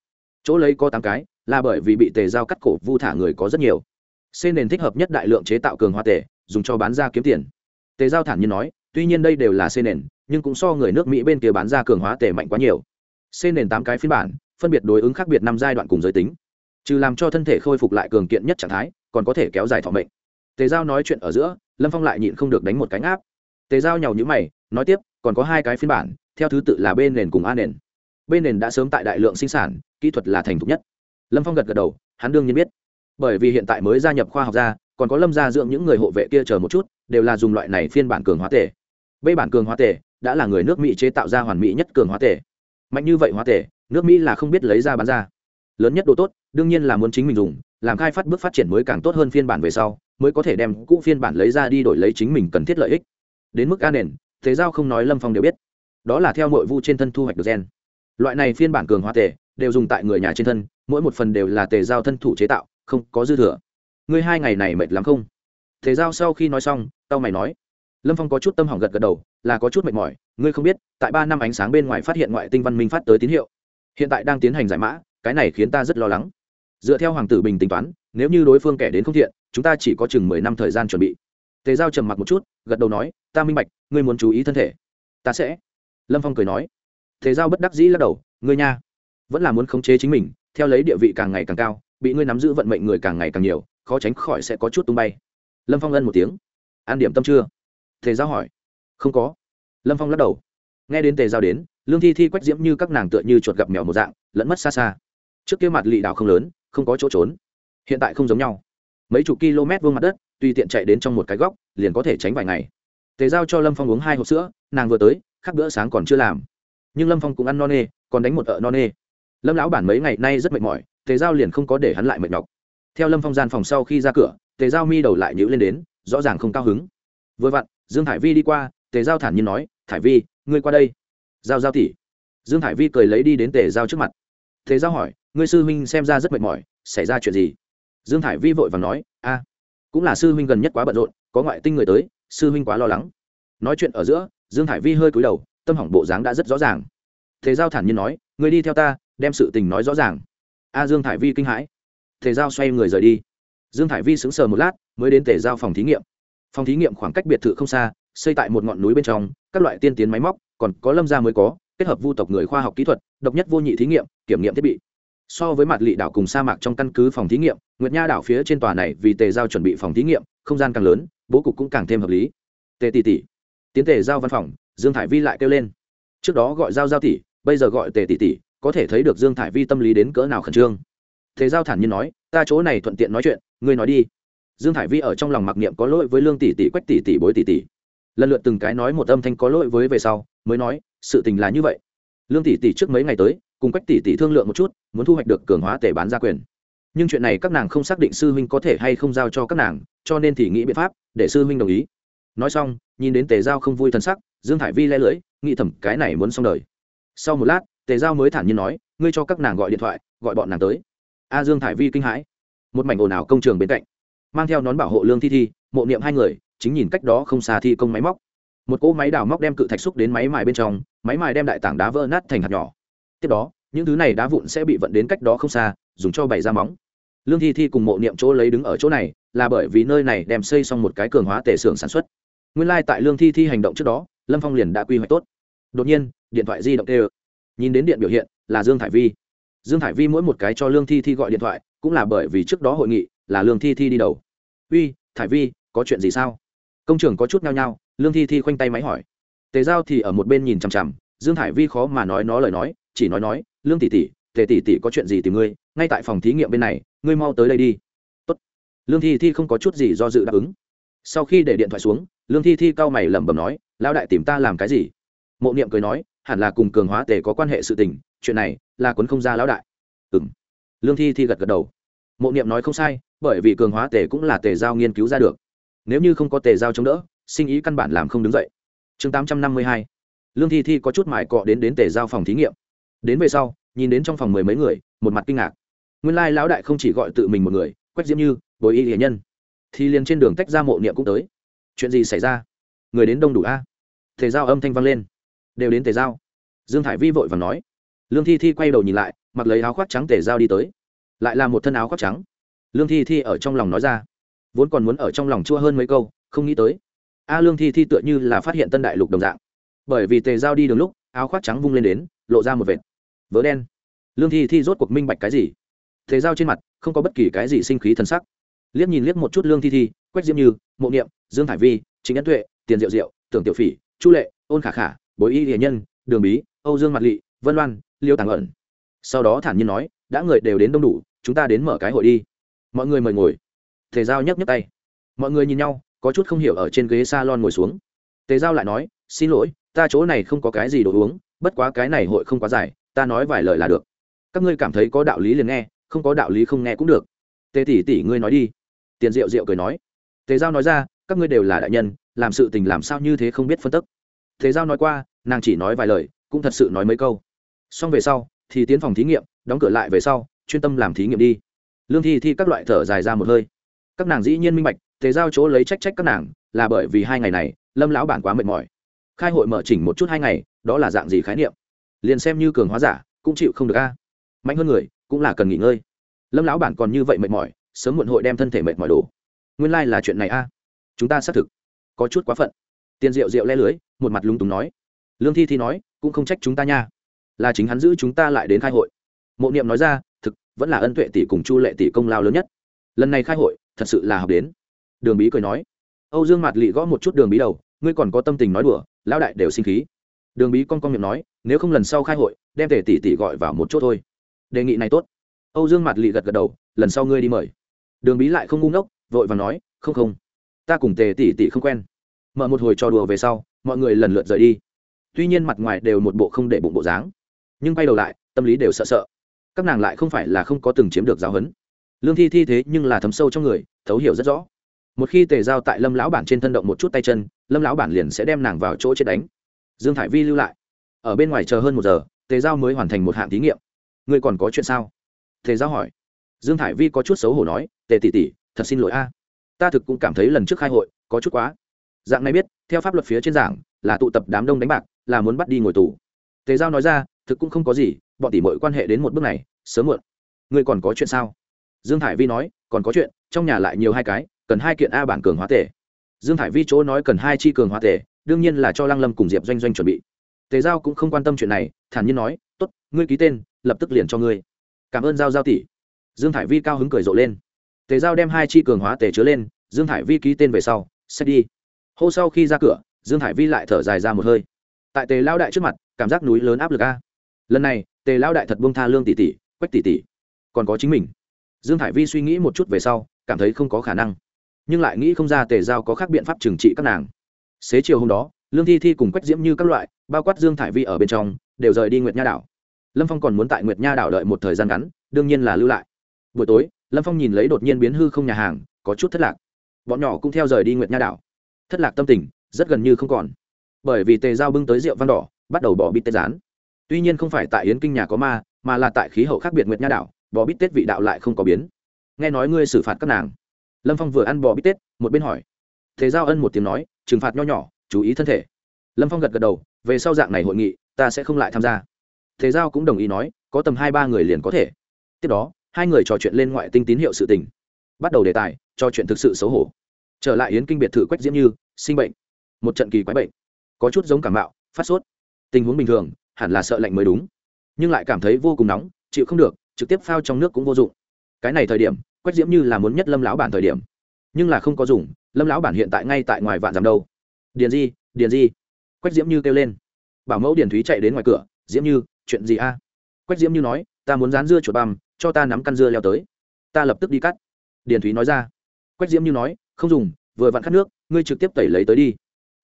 chỗ lấy có tám cái, là bởi vì bị tề giao cắt cổ, vu thả người có rất nhiều. C nền thích hợp nhất đại lượng chế tạo cường hóa tề, dùng cho bán ra kiếm tiền. Tề giao thản nhiên nói, tuy nhiên đây đều là c nền, nhưng cũng so người nước mỹ bên kia bán ra cường hóa tề mạnh quá nhiều. C nền tám cái phiên bản, phân biệt đối ứng khác biệt năm giai đoạn cùng giới tính. Trừ làm cho thân thể khôi phục lại cường kiện nhất trạng thái, còn có thể kéo dài thọ mệnh. Tề giao nói chuyện ở giữa, lâm phong lại nhịn không được đánh một cánh áp tề giao nhàu nhữ mày, nói tiếp, còn có hai cái phiên bản, theo thứ tự là bên nền cùng a nền. Bên nền đã sớm tại đại lượng sinh sản kỹ thuật là thành thục nhất. Lâm phong gật gật đầu, hắn đương nhiên biết. Bởi vì hiện tại mới gia nhập khoa học gia, còn có lâm gia dưỡng những người hộ vệ kia chờ một chút, đều là dùng loại này phiên bản cường hóa tể. B bản cường hóa tể đã là người nước mỹ chế tạo ra hoàn mỹ nhất cường hóa tể. Mạnh như vậy hóa tể, nước mỹ là không biết lấy ra bán ra. Lớn nhất độ tốt, đương nhiên là muốn chính mình dùng, làm khai phát bước phát triển mới càng tốt hơn phiên bản về sau, mới có thể đem cũ phiên bản lấy ra đi đổi lấy chính mình cần thiết lợi ích. Đến mức a nền, thế giao không nói lâm phong đều biết. Đó là theo nội vu trên thân thu hoạch được gen. Loại này phiên bản cường hóa tể đều dùng tại người nhà trên thân, mỗi một phần đều là tề giao thân thủ chế tạo, không có dư thừa. Ngươi hai ngày này mệt lắm không? Tề giao sau khi nói xong, tao mày nói. Lâm phong có chút tâm hỏng gật gật đầu, là có chút mệt mỏi, ngươi không biết, tại ba năm ánh sáng bên ngoài phát hiện ngoại tinh văn minh phát tới tín hiệu. Hiện tại đang tiến hành giải mã, cái này khiến ta rất lo lắng. Dựa theo hoàng tử bình tính toán, nếu như đối phương kẻ đến không thiện, chúng ta chỉ có chừng mười năm thời gian chuẩn bị. Tề giao trầm mặc một chút, gật đầu nói, ta minh bạch, ngươi muốn chú ý thân thể. Ta sẽ. Lâm phong cười nói. Tề giao bất đắc dĩ lắc đầu, ngươi nha vẫn là muốn khống chế chính mình, theo lấy địa vị càng ngày càng cao, bị ngươi nắm giữ vận mệnh người càng ngày càng nhiều, khó tránh khỏi sẽ có chút tung bay. Lâm phong ân một tiếng. An điểm tâm chưa? Tề giao hỏi. Không có. Lâm phong lắc đầu. Nghe đến tề giao đến, lương thi thi quách diễm như các nàng tựa như chuột gặp mèo một dạng, lẫn mất xa xa. Trước kia mặt lị đảo không lớn, không có chỗ trốn. Hiện tại không giống nhau. Mấy chục km vuông mặt đất, tùy tiện chạy đến trong một cái góc, liền có thể tránh vài ngày. Tề giao cho lâm phong uống hai hộp sữa, nàng vừa tới, khắc bữa sáng còn chưa làm. Nhưng lâm phong cũng ăn no nê, còn đánh một ợ no nê lâm lão bản mấy ngày nay rất mệt mỏi, tề giao liền không có để hắn lại mệt nhọc. Theo lâm phong gian phòng sau khi ra cửa, tề giao mi đầu lại nhữ lên đến, rõ ràng không cao hứng. Vừa vặn, dương thải vi đi qua, tề giao thản nhiên nói, thải vi, ngươi qua đây. Giao giao tỉ dương thải vi cười lấy đi đến tề giao trước mặt. Tề giao hỏi, ngươi sư huynh xem ra rất mệt mỏi, xảy ra chuyện gì? Dương thải vi vội và nói, a, cũng là sư huynh gần nhất quá bận rộn, có ngoại tinh người tới, sư huynh quá lo lắng. Nói chuyện ở giữa, dương hải vi hơi cúi đầu, tâm hỏng bộ dáng đã rất rõ ràng. Thế giao thản nhiên nói người đi theo ta đem sự tình nói rõ ràng. A à, dương Thải vi kinh hãi. Tề giao xoay người rời đi. Dương Thải vi sững sờ một lát, mới đến tề giao phòng thí nghiệm. Phòng thí nghiệm khoảng cách biệt thự không xa, xây tại một ngọn núi bên trong, các loại tiên tiến máy móc, còn có lâm gia mới có, kết hợp vu tộc người khoa học kỹ thuật, độc nhất vô nhị thí nghiệm, kiểm nghiệm thiết bị. So với mặt lị đảo cùng sa mạc trong căn cứ phòng thí nghiệm, nguyệt nha đảo phía trên tòa này vì tề giao chuẩn bị phòng thí nghiệm, không gian càng lớn, bố cục cũng càng thêm hợp lý. Tề tỷ tỷ. Tiến tề giao văn phòng, dương thải vi lại kêu lên. Trước đó gọi giao giao tỷ, bây giờ gọi tề tỷ tỷ có thể thấy được dương thải vi tâm lý đến cỡ nào khẩn trương. Thế giao thản nhiên nói, ta chỗ này thuận tiện nói chuyện, ngươi nói đi. Dương thải vi ở trong lòng mặc niệm có lỗi với lương tỷ tỷ quách tỷ tỷ bối tỷ tỷ. Lần lượt từng cái nói một âm thanh có lỗi với về sau, mới nói, sự tình là như vậy. Lương tỷ tỷ trước mấy ngày tới, cùng quách tỷ tỷ thương lượng một chút, muốn thu hoạch được cường hóa tể bán ra quyền. Nhưng chuyện này các nàng không xác định sư huynh có thể hay không giao cho các nàng, cho nên thì nghĩ biện pháp để sư huynh đồng ý. Nói xong, nhìn đến tề giao không vui thân sắc, dương thải vi le lưỡi, nghĩ thầm, cái này muốn xong đời. Sau một lát tề giao mới thản nhiên nói, ngươi cho các nàng gọi điện thoại, gọi bọn nàng tới. A dương thải vi kinh hãi. Một mảnh ồn ào công trường bên cạnh, mang theo nón bảo hộ lương thi thi, mộ niệm hai người, chính nhìn cách đó không xa thi công máy móc. Một cỗ máy đào móc đem cự thạch xúc đến máy mài bên trong, máy mài đem đại tảng đá vỡ nát thành hạt nhỏ. Tiếp đó, những thứ này đá vụn sẽ bị vận đến cách đó không xa, dùng cho bày ra móng. Lương thi thi cùng mộ niệm chỗ lấy đứng ở chỗ này, là bởi vì nơi này đem xây xong một cái cường hóa tể xưởng sản xuất. Nguyên lai、like、tại lương thi thi hành động trước đó, lâm phong liền đã quy hoạch tốt. Đột nhiên, điện thoại di động tê ơ nhìn đến điện biểu hiện, là dương thải vi. Dương thải vi mỗi một cái cho lương thi thi gọi điện thoại, cũng là bởi vì trước đó hội nghị, là lương thi thi đi đầu. Uy, thải vi, có chuyện gì sao? Công trường có chút nhao nhao, lương thi thi khoanh tay máy hỏi. Tề giao thì ở một bên nhìn chằm chằm, dương thải vi khó mà nói nó lời nói, chỉ nói nói, lương tỷ tỷ, tề tỷ tỷ có chuyện gì tìm ngươi, ngay tại phòng thí nghiệm bên này, ngươi mau tới đây đi. Tốt. lương thi thi không có chút gì do dự đáp ứng. Sau khi để điện thoại xuống, lương thi thi cau mày lẩm bẩm nói, lão đại tìm ta làm cái gì? Mộ niệm cười nói hẳn là cùng cường hóa tề có quan hệ sự tình, chuyện này là quấn không ra lão đại. Ừng lương thi thi gật gật đầu. Mộ niệm nói không sai, bởi vì cường hóa tề cũng là tề giao nghiên cứu ra được. Nếu như không có tề giao chống đỡ, sinh ý căn bản làm không đứng dậy. Chương tám trăm năm mươi hai. Lương thi thi có chút mải cọ đến đến tề giao phòng thí nghiệm. Đến về sau, nhìn đến trong phòng mười mấy người, một mặt kinh ngạc. Nguyên lai lão đại không chỉ gọi tự mình một người, quách diễm như, bồi y hiền nhân. Thì liền trên đường tách ra mộ niệm cũng tới. Chuyện gì xảy ra? Người đến đông đủ a? Tề giao âm thanh vang lên đều đến tề giao. Dương thải vi vội và nói. Lương thi thi quay đầu nhìn lại, mặc lấy áo khoác trắng tề giao đi tới. Lại là một thân áo khoác trắng. Lương thi thi ở trong lòng nói ra. Vốn còn muốn ở trong lòng chua hơn mấy câu, không nghĩ tới. A lương thi thi tựa như là phát hiện tân đại lục đồng dạng. Bởi vì tề giao đi đường lúc, áo khoác trắng vung lên đến, lộ ra một vệt. Vớ đen. Lương thi thi rốt cuộc minh bạch cái gì? Tề giao trên mặt, không có bất kỳ cái gì sinh khí thân sắc. Liếc nhìn liếc một chút lương thi thi, quách diễm như, mộ niệm, dương thải vi chính ấn tuệ, tiền diệu diệu, tưởng tiểu phỉ, chu lệ, ôn khả khả bối y hiền nhân, đường bí, âu dương mặt lị, vân loan, liêu tàng ẩn. Sau đó thản nhiên nói, đã người đều đến đông đủ, chúng ta đến mở cái hội đi. Mọi người mời ngồi. Tề giao nhấc nhấc tay. Mọi người nhìn nhau, có chút không hiểu ở trên ghế s a lon ngồi xuống. Tề giao lại nói, xin lỗi, ta chỗ này không có cái gì đồ uống, bất quá cái này hội không quá dài, ta nói vài lời là được. Các ngươi cảm thấy có đạo lý liền nghe, không có đạo lý không nghe cũng được. Tề tỷ tỷ ngươi nói đi. Tiền diệu diệu cười nói. Tề giao nói ra, các ngươi đều là đại nhân, làm sự tình làm sao như thế không biết phân tức. Tề giao nói qua nàng chỉ nói vài lời, cũng thật sự nói mấy câu. Xong về sau, thì tiến phòng thí nghiệm, đóng cửa lại về sau, chuyên tâm làm thí nghiệm đi. Lương thi thi các loại thở dài ra một hơi. Các nàng dĩ nhiên minh bạch tề giao chỗ lấy trách trách các nàng, là bởi vì hai ngày này, lâm lão bản quá mệt mỏi. Khai hội mở chỉnh một chút hai ngày, đó là dạng gì khái niệm? Liền xem như cường hóa giả, cũng chịu không được a. Mạnh hơn người, cũng là cần nghỉ ngơi. Lâm lão bản còn như vậy mệt mỏi, sớm muộn hội đem thân thể mệt mỏi đổ. Nguyên lai、like、là chuyện này a. Chúng ta xác thực có chút quá phận. Tiền rượu rượu le lưới, một mặt lúng túng nói lương thi thi nói, cũng không trách chúng ta nha. Là chính hắn giữ chúng ta lại đến khai hội. Mộ niệm nói ra, thực, vẫn là ân tuệ tỷ cùng chu lệ tỷ công lao lớn nhất. Lần này khai hội, thật sự là học đến. Đường bí cười nói, âu dương mạt lị gõ một chút đường bí đầu, ngươi còn có tâm tình nói đùa, lão đại đều sinh khí. Đường bí con con miệng nói, nếu không lần sau khai hội, đem tề tỷ tỷ gọi vào một chỗ thôi. Đề nghị này tốt. Âu dương mạt lị gật gật đầu, lần sau ngươi đi mời. Đường bí lại không ngu ngốc, vội và nói, không không. Ta cùng tề tỷ tỷ không quen. Mở một hồi trò đùa về sau, mọi người lần lượt rời đi tuy nhiên mặt ngoài đều một bộ không để bụng bộ dáng. Nhưng bay đầu lại, tâm lý đều sợ sợ. Các nàng lại không phải là không có từng chiếm được giáo huấn. Lương thi thi thế nhưng là thấm sâu trong người, thấu hiểu rất rõ. Một khi tề giao tại lâm lão bản trên thân động một chút tay chân, lâm lão bản liền sẽ đem nàng vào chỗ chết đánh. Dương thải vi lưu lại. Ở bên ngoài chờ hơn một giờ, tề giao mới hoàn thành một hạng thí nghiệm. Ngươi còn có chuyện sao? Tề giao hỏi. Dương thải vi có chút xấu hổ nói, tề tỷ tỷ, thật xin lỗi a. Ta thực cũng cảm thấy lần trước khai hội có chút quá. Dạng này biết, theo pháp luật phía trên giảng, là tụ tập đám đông đánh bạc là muốn bắt đi ngồi tù. Tề giao nói ra, thực cũng không có gì, bọn tỷ mọi quan hệ đến một bước này, sớm muộn. Ngươi còn có chuyện sao? Dương thải vi nói, còn có chuyện, trong nhà lại nhiều hai cái, cần hai kiện a bản cường hóa tề. Dương thải vi chỗ nói cần hai chi cường hóa tề, đương nhiên là cho lăng lâm cùng diệp doanh doanh chuẩn bị. Tề giao cũng không quan tâm chuyện này, thản nhiên nói, tốt, ngươi ký tên, lập tức liền cho ngươi. Cảm ơn giao giao tỷ. Dương thải vi cao hứng cười rộ lên. Tề giao đem hai chi cường hóa tề chứa lên, dương thải vi ký tên về sau xét đi. Hô sau khi ra cửa, dương thải vi lại thở dài ra một hơi tại tề lao đại trước mặt, cảm giác núi lớn áp lực a. Lần này, tề lao đại thật buông tha lương tỷ tỷ, quách tỷ tỷ. Còn có chính mình. Dương thải vi suy nghĩ một chút về sau, cảm thấy không có khả năng. Nhưng lại nghĩ không ra tề giao có khác biện pháp trừng trị các nàng. Xế chiều hôm đó, lương thi thi cùng quách diễm như các loại, bao quát dương thải vi ở bên trong, đều rời đi nguyệt nha đảo. Lâm phong còn muốn tại nguyệt nha đảo đợi một thời gian ngắn, đương nhiên là lưu lại. Buổi tối, lâm phong nhìn lấy đột nhiên biến hư không nhà hàng, có chút thất lạc. Bọn nhỏ cũng theo rời đi nguyệt nha đảo. Thất lạc tâm tình, rất gần như không còn bởi vì tề giao bưng tới rượu văn đỏ, bắt đầu bỏ bít tết rán. Tuy nhiên không phải tại yến kinh nhà có ma, mà là tại khí hậu khác biệt nguyệt nha đảo, bỏ bít tết vị đạo lại không có biến. Nghe nói ngươi xử phạt các nàng. Lâm phong vừa ăn bỏ bít tết, một bên hỏi. Thế giao ân một tiếng nói, trừng phạt nho nhỏ, chú ý thân thể. Lâm phong gật gật đầu, về sau dạng này hội nghị, ta sẽ không lại tham gia. Thế giao cũng đồng ý nói, có tầm hai ba người liền có thể. Tiếp đó, hai người trò chuyện lên ngoại tinh tín hiệu sự tình. Bắt đầu đề tài trò chuyện thực sự xấu hổ. Trở lại yến kinh biệt thự quách diễm như, sinh bệnh. Một trận kỳ quái bệnh có chút giống cảm mạo, phát sốt. Tình huống bình thường, hẳn là sợ lạnh mới đúng. Nhưng lại cảm thấy vô cùng nóng, chịu không được, trực tiếp phao trong nước cũng vô dụng. Cái này thời điểm, quách diễm như là muốn nhất lâm lão bản thời điểm. Nhưng là không có dùng, lâm lão bản hiện tại ngay tại ngoài vạn dằm đâu. Điền di điền di. Quách diễm như kêu lên. Bảo mẫu điền thúy chạy đến ngoài cửa, diễm như, chuyện gì a? Quách diễm như nói, ta muốn dán dưa chuột băm, cho ta nắm căn dưa leo tới. Ta lập tức đi cắt. Điền thúy nói ra. Quách diễm như nói, không dùng, vừa vặn khát nước, ngươi trực tiếp tẩy lấy tới đi.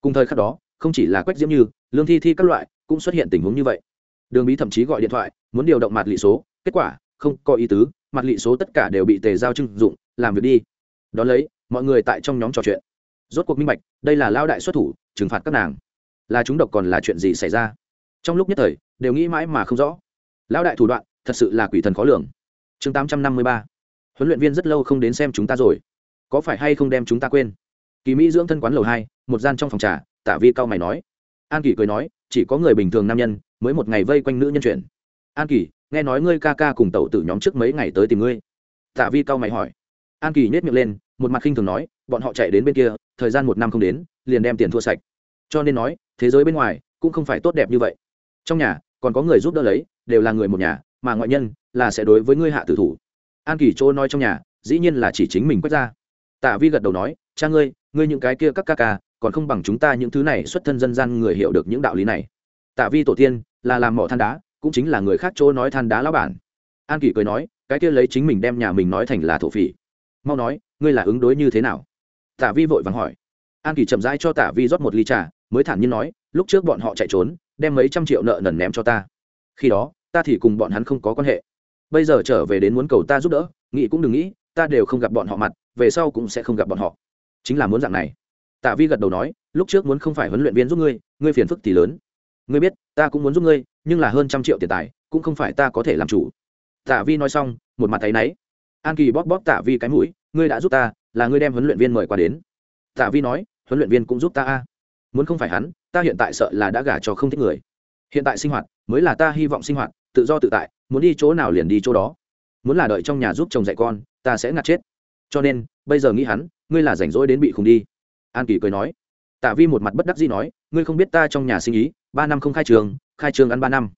Cùng thời khắc đó không chỉ là quách diễm như, lương thi thi các loại, cũng xuất hiện tình huống như vậy. Đường bí thậm chí gọi điện thoại, muốn điều động mặt lị số, kết quả, không có ý tứ, mặt lị số tất cả đều bị tề giao trưng dụng, làm việc đi. Đ ó lấy, mọi người tại trong nhóm trò chuyện. Rốt cuộc minh bạch, đây là lao đại xuất thủ, trừng phạt các nàng. Là chúng độc còn là chuyện gì xảy ra? Trong lúc nhất thời, đều nghĩ mãi mà không rõ. Lão đại thủ đoạn, thật sự là quỷ thần khó lường. Chương tám trăm năm mươi ba. Huấn luyện viên rất lâu không đến xem chúng ta rồi. Có phải hay không đem chúng ta quên? Kỳ mỹ dưỡng thân quán lầu hai, một gian trong phòng trà tả vi cao mày nói. An kỳ cười nói, chỉ có người bình thường nam nhân mới một ngày vây quanh nữ nhân chuyện. An kỳ, nghe nói ngươi ca ca cùng tẩu tử nhóm trước mấy ngày tới tìm ngươi. Tạ vi cao mày hỏi. An kỳ nhét miệng lên, một mặt khinh thường nói, bọn họ chạy đến bên kia, thời gian một năm không đến, liền đem tiền thua sạch. Cho nên nói, thế giới bên ngoài cũng không phải tốt đẹp như vậy. Trong nhà, còn có người giúp đỡ lấy, đều là người một nhà, mà ngoại nhân là sẽ đối với ngươi hạ tử thủ. An kỳ chỗ nói trong nhà, dĩ nhiên là chỉ chính mình quét ra. Tạ vi gật đầu nói, cha ngươi ngươi những cái kia các ca ca còn không bằng chúng ta những thứ này xuất thân dân gian người hiểu được những đạo lý này. Tạ vi tổ tiên, là làm mỏ than đá, cũng chính là người khác chỗ nói than đá lão bản. An kỷ cười nói, cái kia lấy chính mình đem nhà mình nói thành là thổ phỉ. Mau nói, ngươi là ứng đối như thế nào? Tạ vi vội vàng hỏi. An kỷ chậm rãi cho tạ vi rót một ly trà, mới thản nhiên nói, lúc trước bọn họ chạy trốn, đem mấy trăm triệu nợ nần ném cho ta. Khi đó, ta thì cùng bọn hắn không có quan hệ. Bây giờ trở về đến muốn cầu ta giúp đỡ, nghĩ cũng đừng nghĩ, ta đều không gặp bọn họ mặt, về sau cũng sẽ không gặp bọn họ. Chính là muốn dạng này tạ vi gật đầu nói, lúc trước muốn không phải huấn luyện viên giúp ngươi ngươi phiền phức thì lớn. Ngươi biết, ta cũng muốn giúp ngươi, nhưng là hơn trăm triệu tiền tài, cũng không phải ta có thể làm chủ. Tạ vi nói xong, một mặt tay náy. An kỳ bóp bóp tạ vi cái mũi, ngươi đã giúp ta, là ngươi đem huấn luyện viên mời qua đến. Tạ vi nói, huấn luyện viên cũng giúp ta a. Muốn không phải hắn, ta hiện tại sợ là đã gả cho không thích người. Hiện tại sinh hoạt, mới là ta hy vọng sinh hoạt, tự do tự tại, muốn đi chỗ nào liền đi chỗ đó. Muốn là đợi trong nhà giúp chồng dạy con, ta sẽ ngạt chết. Cho nên, bây giờ nghĩ hắn, ngươi là rảnh rỗi đến bị khùng đi an kỳ cười nói. Tạ vi một mặt bất đắc dĩ nói, ngươi không biết ta trong nhà sinh ý, ba năm không khai trường khai trường ăn ba năm.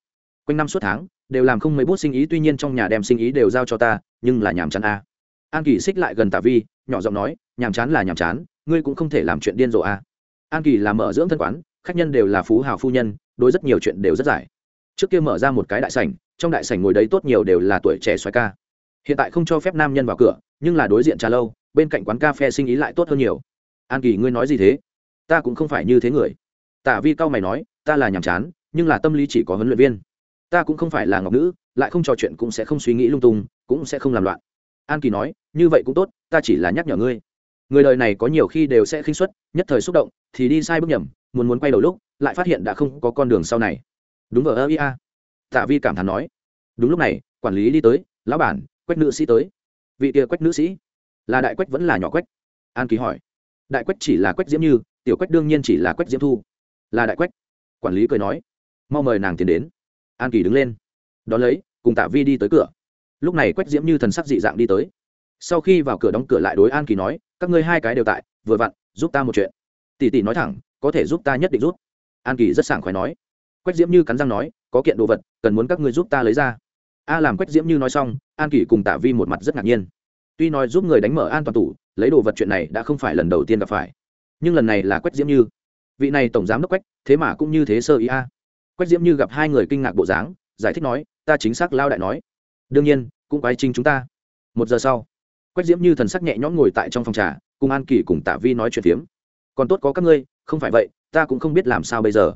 Quanh năm suốt tháng, đều làm không mấy bút sinh ý, tuy nhiên trong nhà đem sinh ý đều giao cho ta, nhưng là nhàm chán a. An kỳ xích lại gần tạ vi, nhỏ giọng nói, nhàm chán là nhàm chán, ngươi cũng không thể làm chuyện điên rồ a. An kỳ là mở dưỡng thân quán, khách nhân đều là phú hào phu nhân, đối rất nhiều chuyện đều rất giải. Trước kia mở ra một cái đại sảnh, trong đại sảnh ngồi đấy tốt nhiều đều là tuổi trẻ xoay ca. Hiện tại không cho phép nam nhân vào cửa, nhưng là đối diện trà lâu, bên cạnh quán cà phê sinh ý lại tốt hơn nhiều an kỳ ngươi nói gì thế? Ta cũng không phải như thế người. Tả vi cao mày nói, ta là nhàm chán, nhưng là tâm lý chỉ có huấn luyện viên. Ta cũng không phải là ngọc nữ, lại không trò chuyện cũng sẽ không suy nghĩ lung tung, cũng sẽ không làm loạn. An kỳ nói, như vậy cũng tốt, ta chỉ là nhắc nhở ngươi. Người đời này có nhiều khi đều sẽ khinh xuất nhất thời xúc động, thì đi sai bước nhầm, muốn muốn quay đầu lúc, lại phát hiện đã không có con đường sau này. Đúng vờ ơ ia tạ vi cảm thán nói. Đúng lúc này, quản lý đi tới, lão bản, quách nữ sĩ tới. Vị kia quách nữ sĩ, là đại quách vẫn là nhỏ quách? An kỳ hỏi đại quách chỉ là quách diễm như, tiểu quách đương nhiên chỉ là quách diễm thu. Là đại quách. Quản lý cười nói. Mau mời nàng tiến đến. An kỳ đứng lên. Đón lấy, cùng tạ vi đi tới cửa. Lúc này quách diễm như thần sắc dị dạng đi tới. Sau khi vào cửa đóng cửa lại đối an kỳ nói, các ngươi hai cái đều tại, vừa vặn, giúp ta một chuyện. Tỷ tỷ nói thẳng, có thể giúp ta nhất định giúp. An kỳ rất sảng khoái nói. Quách diễm như cắn răng nói, có kiện đồ vật, cần muốn các ngươi giúp ta lấy ra. A làm quách diễm như nói xong, an kỳ cùng tạ vi một mặt rất ngạc nhiên. Tuy nói giúp người đánh mở an toàn tủ lấy đồ vật chuyện này đã không phải lần đầu tiên gặp phải. Nhưng lần này là quách diễm như. Vị này tổng giám đốc quách, thế mà cũng như thế sơ ý a. Quách diễm như gặp hai người kinh ngạc bộ dáng, giải thích nói, ta chính xác lao đại nói. Đương nhiên, cũng quái chính chúng ta. Một giờ sau, quách diễm như thần sắc nhẹ nhõm ngồi tại trong phòng trà, cùng an kỳ cùng tạ vi nói chuyện phiếm. Còn tốt có các ngươi, không phải vậy, ta cũng không biết làm sao bây giờ.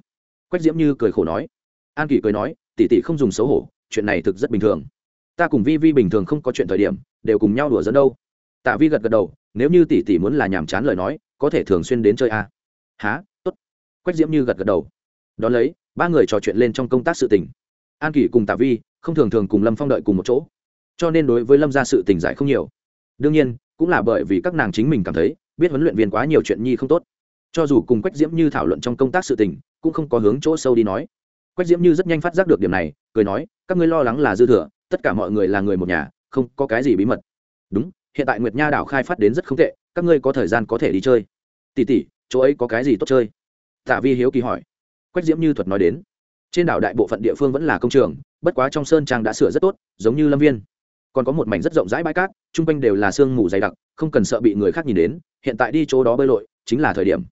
Quách diễm như cười khổ nói. An kỳ cười nói, tỷ tỷ không dùng xấu hổ, chuyện này thực rất bình thường. Ta cùng vi vi bình thường không có chuyện thời điểm, đều cùng nhau đùa dẫn đâu tạ vi gật gật đầu, nếu như tỷ tỷ muốn là nhàm chán lời nói, có thể thường xuyên đến chơi a à? há t ố t quách diễm như gật gật đầu. Đón lấy, ba người trò chuyện lên trong công tác sự tình. An kỳ cùng tạ vi không thường thường cùng lâm phong đợi cùng một chỗ. Cho nên đối với lâm ra sự tình giải không nhiều. Đương nhiên, cũng là bởi vì các nàng chính mình cảm thấy, biết huấn luyện viên quá nhiều chuyện nhi không tốt. Cho dù cùng quách diễm như thảo luận trong công tác sự tình, cũng không có hướng chỗ sâu đi nói. Quách diễm như rất nhanh phát giác được điểm này, cười nói, các ngươi lo lắng là dư thừa, tất cả mọi người là người một nhà, không có cái gì bí mật. Đúng hiện tại nguyệt nha đảo khai phát đến rất không tệ, các ngươi có thời gian có thể đi chơi. Tỉ tỉ chỗ ấy có cái gì tốt chơi? Tạ vi hiếu kỳ hỏi. Quách diễm như thuật nói đến. Trên đảo đại bộ phận địa phương vẫn là công trường, bất quá trong sơn trang đã sửa rất tốt, giống như lâm viên. Còn có một mảnh rất rộng rãi bãi cát chung quanh đều là sương mù dày đặc, không cần sợ bị người khác nhìn đến, hiện tại đi chỗ đó bơi lội, chính là thời điểm.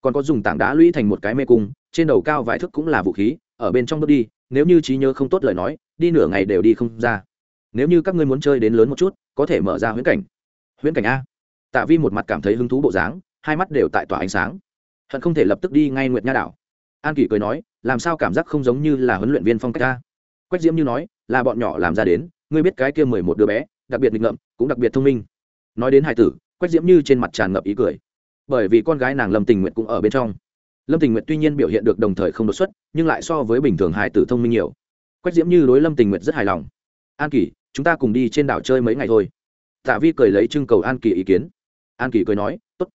Còn có dùng tảng đá lũy thành một cái mê cung, trên đầu cao vài thước cũng là vũ khí, ở bên trong bước đi, nếu như trí nhớ không tốt lời nói, đi nửa ngày đều đi không ra nếu như các ngươi muốn chơi đến lớn một chút, có thể mở ra huyễn cảnh. Huyễn cảnh a. Tạ vi một mặt cảm thấy hứng thú bộ dáng, hai mắt đều tại tỏa ánh sáng. Hận không thể lập tức đi ngay nguyệt nha đảo. An kỳ cười nói, làm sao cảm giác không giống như là huấn luyện viên phong cách a? Quách diễm như nói, là bọn nhỏ làm ra đến, ngươi biết cái kia mười một đứa bé, đặc biệt nghịch ngợm, cũng đặc biệt thông minh. Nói đến hải tử, quách diễm như trên mặt tràn ngập ý cười. Bởi vì con gái nàng lâm tình nguyện cũng ở bên trong. Lâm tình nguyện tuy nhiên biểu hiện được đồng thời không đột xuất, nhưng lại so với bình thường hải tử thông minh nhiều. Quách diễm như đối lâm tình nguyện rất hài lòng. An kỳ chúng ta cùng đi trên đảo chơi mấy ngày thôi. Tạ vi cười lấy trưng cầu an kỳ ý kiến. An kỳ cười nói t ố t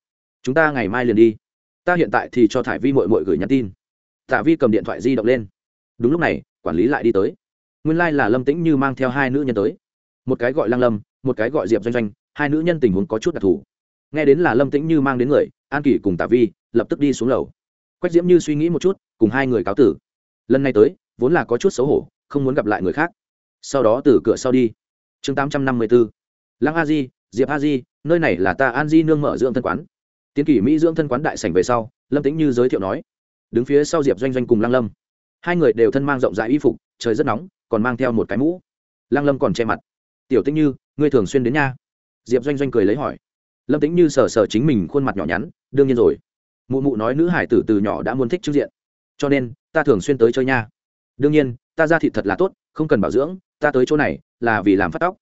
chúng ta ngày mai liền đi. Ta hiện tại thì cho thải vi mội mội gửi nhắn tin. Tạ vi cầm điện thoại di động lên. Đúng lúc này, quản lý lại đi tới. Nguyên lai、like、là lâm tĩnh như mang theo hai nữ nhân tới. Một cái gọi lăng lâm, một cái gọi diệp doanh doanh, hai nữ nhân tình huống có chút đặc thù. Nghe đến là lâm tĩnh như mang đến người, an kỳ cùng tạ vi lập tức đi xuống lầu. Quách diễm như suy nghĩ một chút, cùng hai người cáo tử. Lần này tới, vốn là có chút xấu hổ, không muốn gặp lại người khác sau đó từ cửa sau đi. Chương tám trăm năm mươi b ố lăng a di, diệp a di, nơi này là ta an di nương mở dưỡng thân quán. Tiến kỷ mỹ dưỡng thân quán đại sảnh về sau, lâm tĩnh như giới thiệu nói. Đứng phía sau diệp doanh doanh cùng lăng lâm. Hai người đều thân mang rộng rãi y phục, trời rất nóng, còn mang theo một cái mũ. Lăng lâm còn che mặt. Tiểu tĩnh như, ngươi thường xuyên đến nha diệp doanh doanh cười lấy hỏi. Lâm tĩnh như sờ sờ chính mình khuôn mặt nhỏ nhắn, đương nhiên rồi. Mụ mụ nói nữ hải tử từ nhỏ đã muốn thích trước diện. Cho nên, ta thường xuyên tới chơi nha. Đương nhiên, ta ra thị thật là tốt không cần bảo dưỡng, ta tới chỗ này là vì làm phát tóc.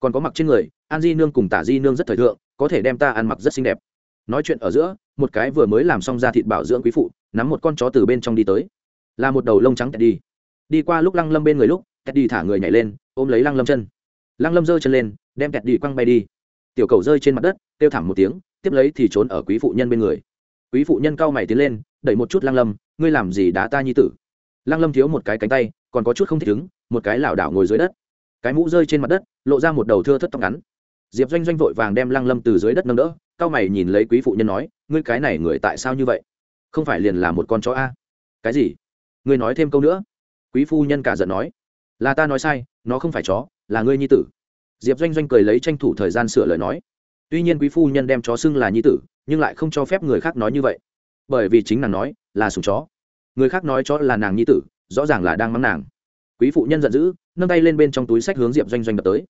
Còn có mặc trên người, an di nương cùng tả di nương rất thời thượng, có thể đem ta ăn mặc rất xinh đẹp. Nói chuyện ở giữa, một cái vừa mới làm xong ra thịt bảo dưỡng quý phụ, nắm một con chó từ bên trong đi tới. Là một đầu lông trắng tẹt đi đi qua lúc lăng lâm bên người lúc tẹt đi thả người nhảy lên, ôm lấy lăng lâm chân. Lăng lâm giơ chân lên, đem tẹt đi quăng bay đi. Tiểu cầu rơi trên mặt đất, kêu thảm một tiếng, tiếp lấy thì trốn ở quý phụ nhân bên người. Quý phụ nhân cao mày tiến lên, đẩy một chút lăng lâm, ngươi làm gì đá ta nhi tử? Lăng lâm thiếu một cái cánh tay còn có chút không thích ứng, một cái lảo đảo ngồi dưới đất. Cái mũ rơi trên mặt đất, lộ ra một đầu thưa thất tóc ngắn. Diệp doanh doanh vội vàng đem lăng lâm từ dưới đất nâng đỡ cao mày nhìn lấy quý phụ nhân nói, ngươi cái này người tại sao như vậy? Không phải liền là một con chó a? Cái gì? Ngươi nói thêm câu nữa. Quý phu nhân cả giận nói, là ta nói sai, nó không phải chó, là ngươi nhi tử. Diệp doanh doanh cười lấy tranh thủ thời gian sửa lời nói, tuy nhiên quý phu nhân đem chó xưng là nhi tử, nhưng lại không cho phép người khác nói như vậy. Bởi vì chính nàng nói là sùng chó. Người khác nói chó là nàng nhi tử rõ ràng là đang mắng nàng. Quý phụ nhân giận dữ, nâng tay lên bên trong túi sách hướng diệp doanh doanh đập tới.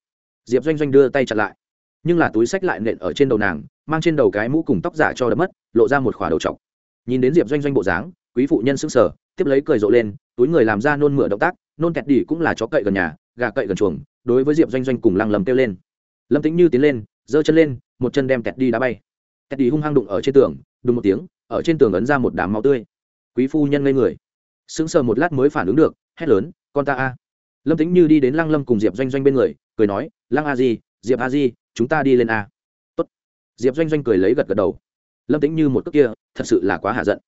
Diệp doanh doanh đưa tay chặn lại. Nhưng là túi sách lại nện ở trên đầu nàng, mang trên đầu cái mũ cùng tóc giả cho đập mất, lộ ra một khỏa đầu t nhìn đến diệp doanh doanh bộ dáng, quý phụ nhân sững sờ, tiếp lấy cười rộ lên, túi người làm ra nôn mửa động tác, nôn kẹt đỉ cũng là chó cậy gần nhà, gà cậy gần chuồng, đối với diệp doanh doanh cùng lăng lầm kêu lên. Lâm tính như tiến lên, giơ chân lên, một chân đem kẹt đi đá bay. Kẹt đi hung hăng đụng ở trên tường, đùng một tiếng, ở trên tường ấn ra một đám máu tươi. Quý phu nhân ngây người sững sờ một lát mới phản ứng được, hét lớn, con ta a. Lâm tính như đi đến lăng lâm cùng diệp doanh doanh bên người, cười nói, lăng a di, diệp a di, chúng ta đi lên a. Tốt. diệp doanh doanh cười lấy gật gật đầu. Lâm tĩnh như một cước kia, thật sự là quá hạ giận.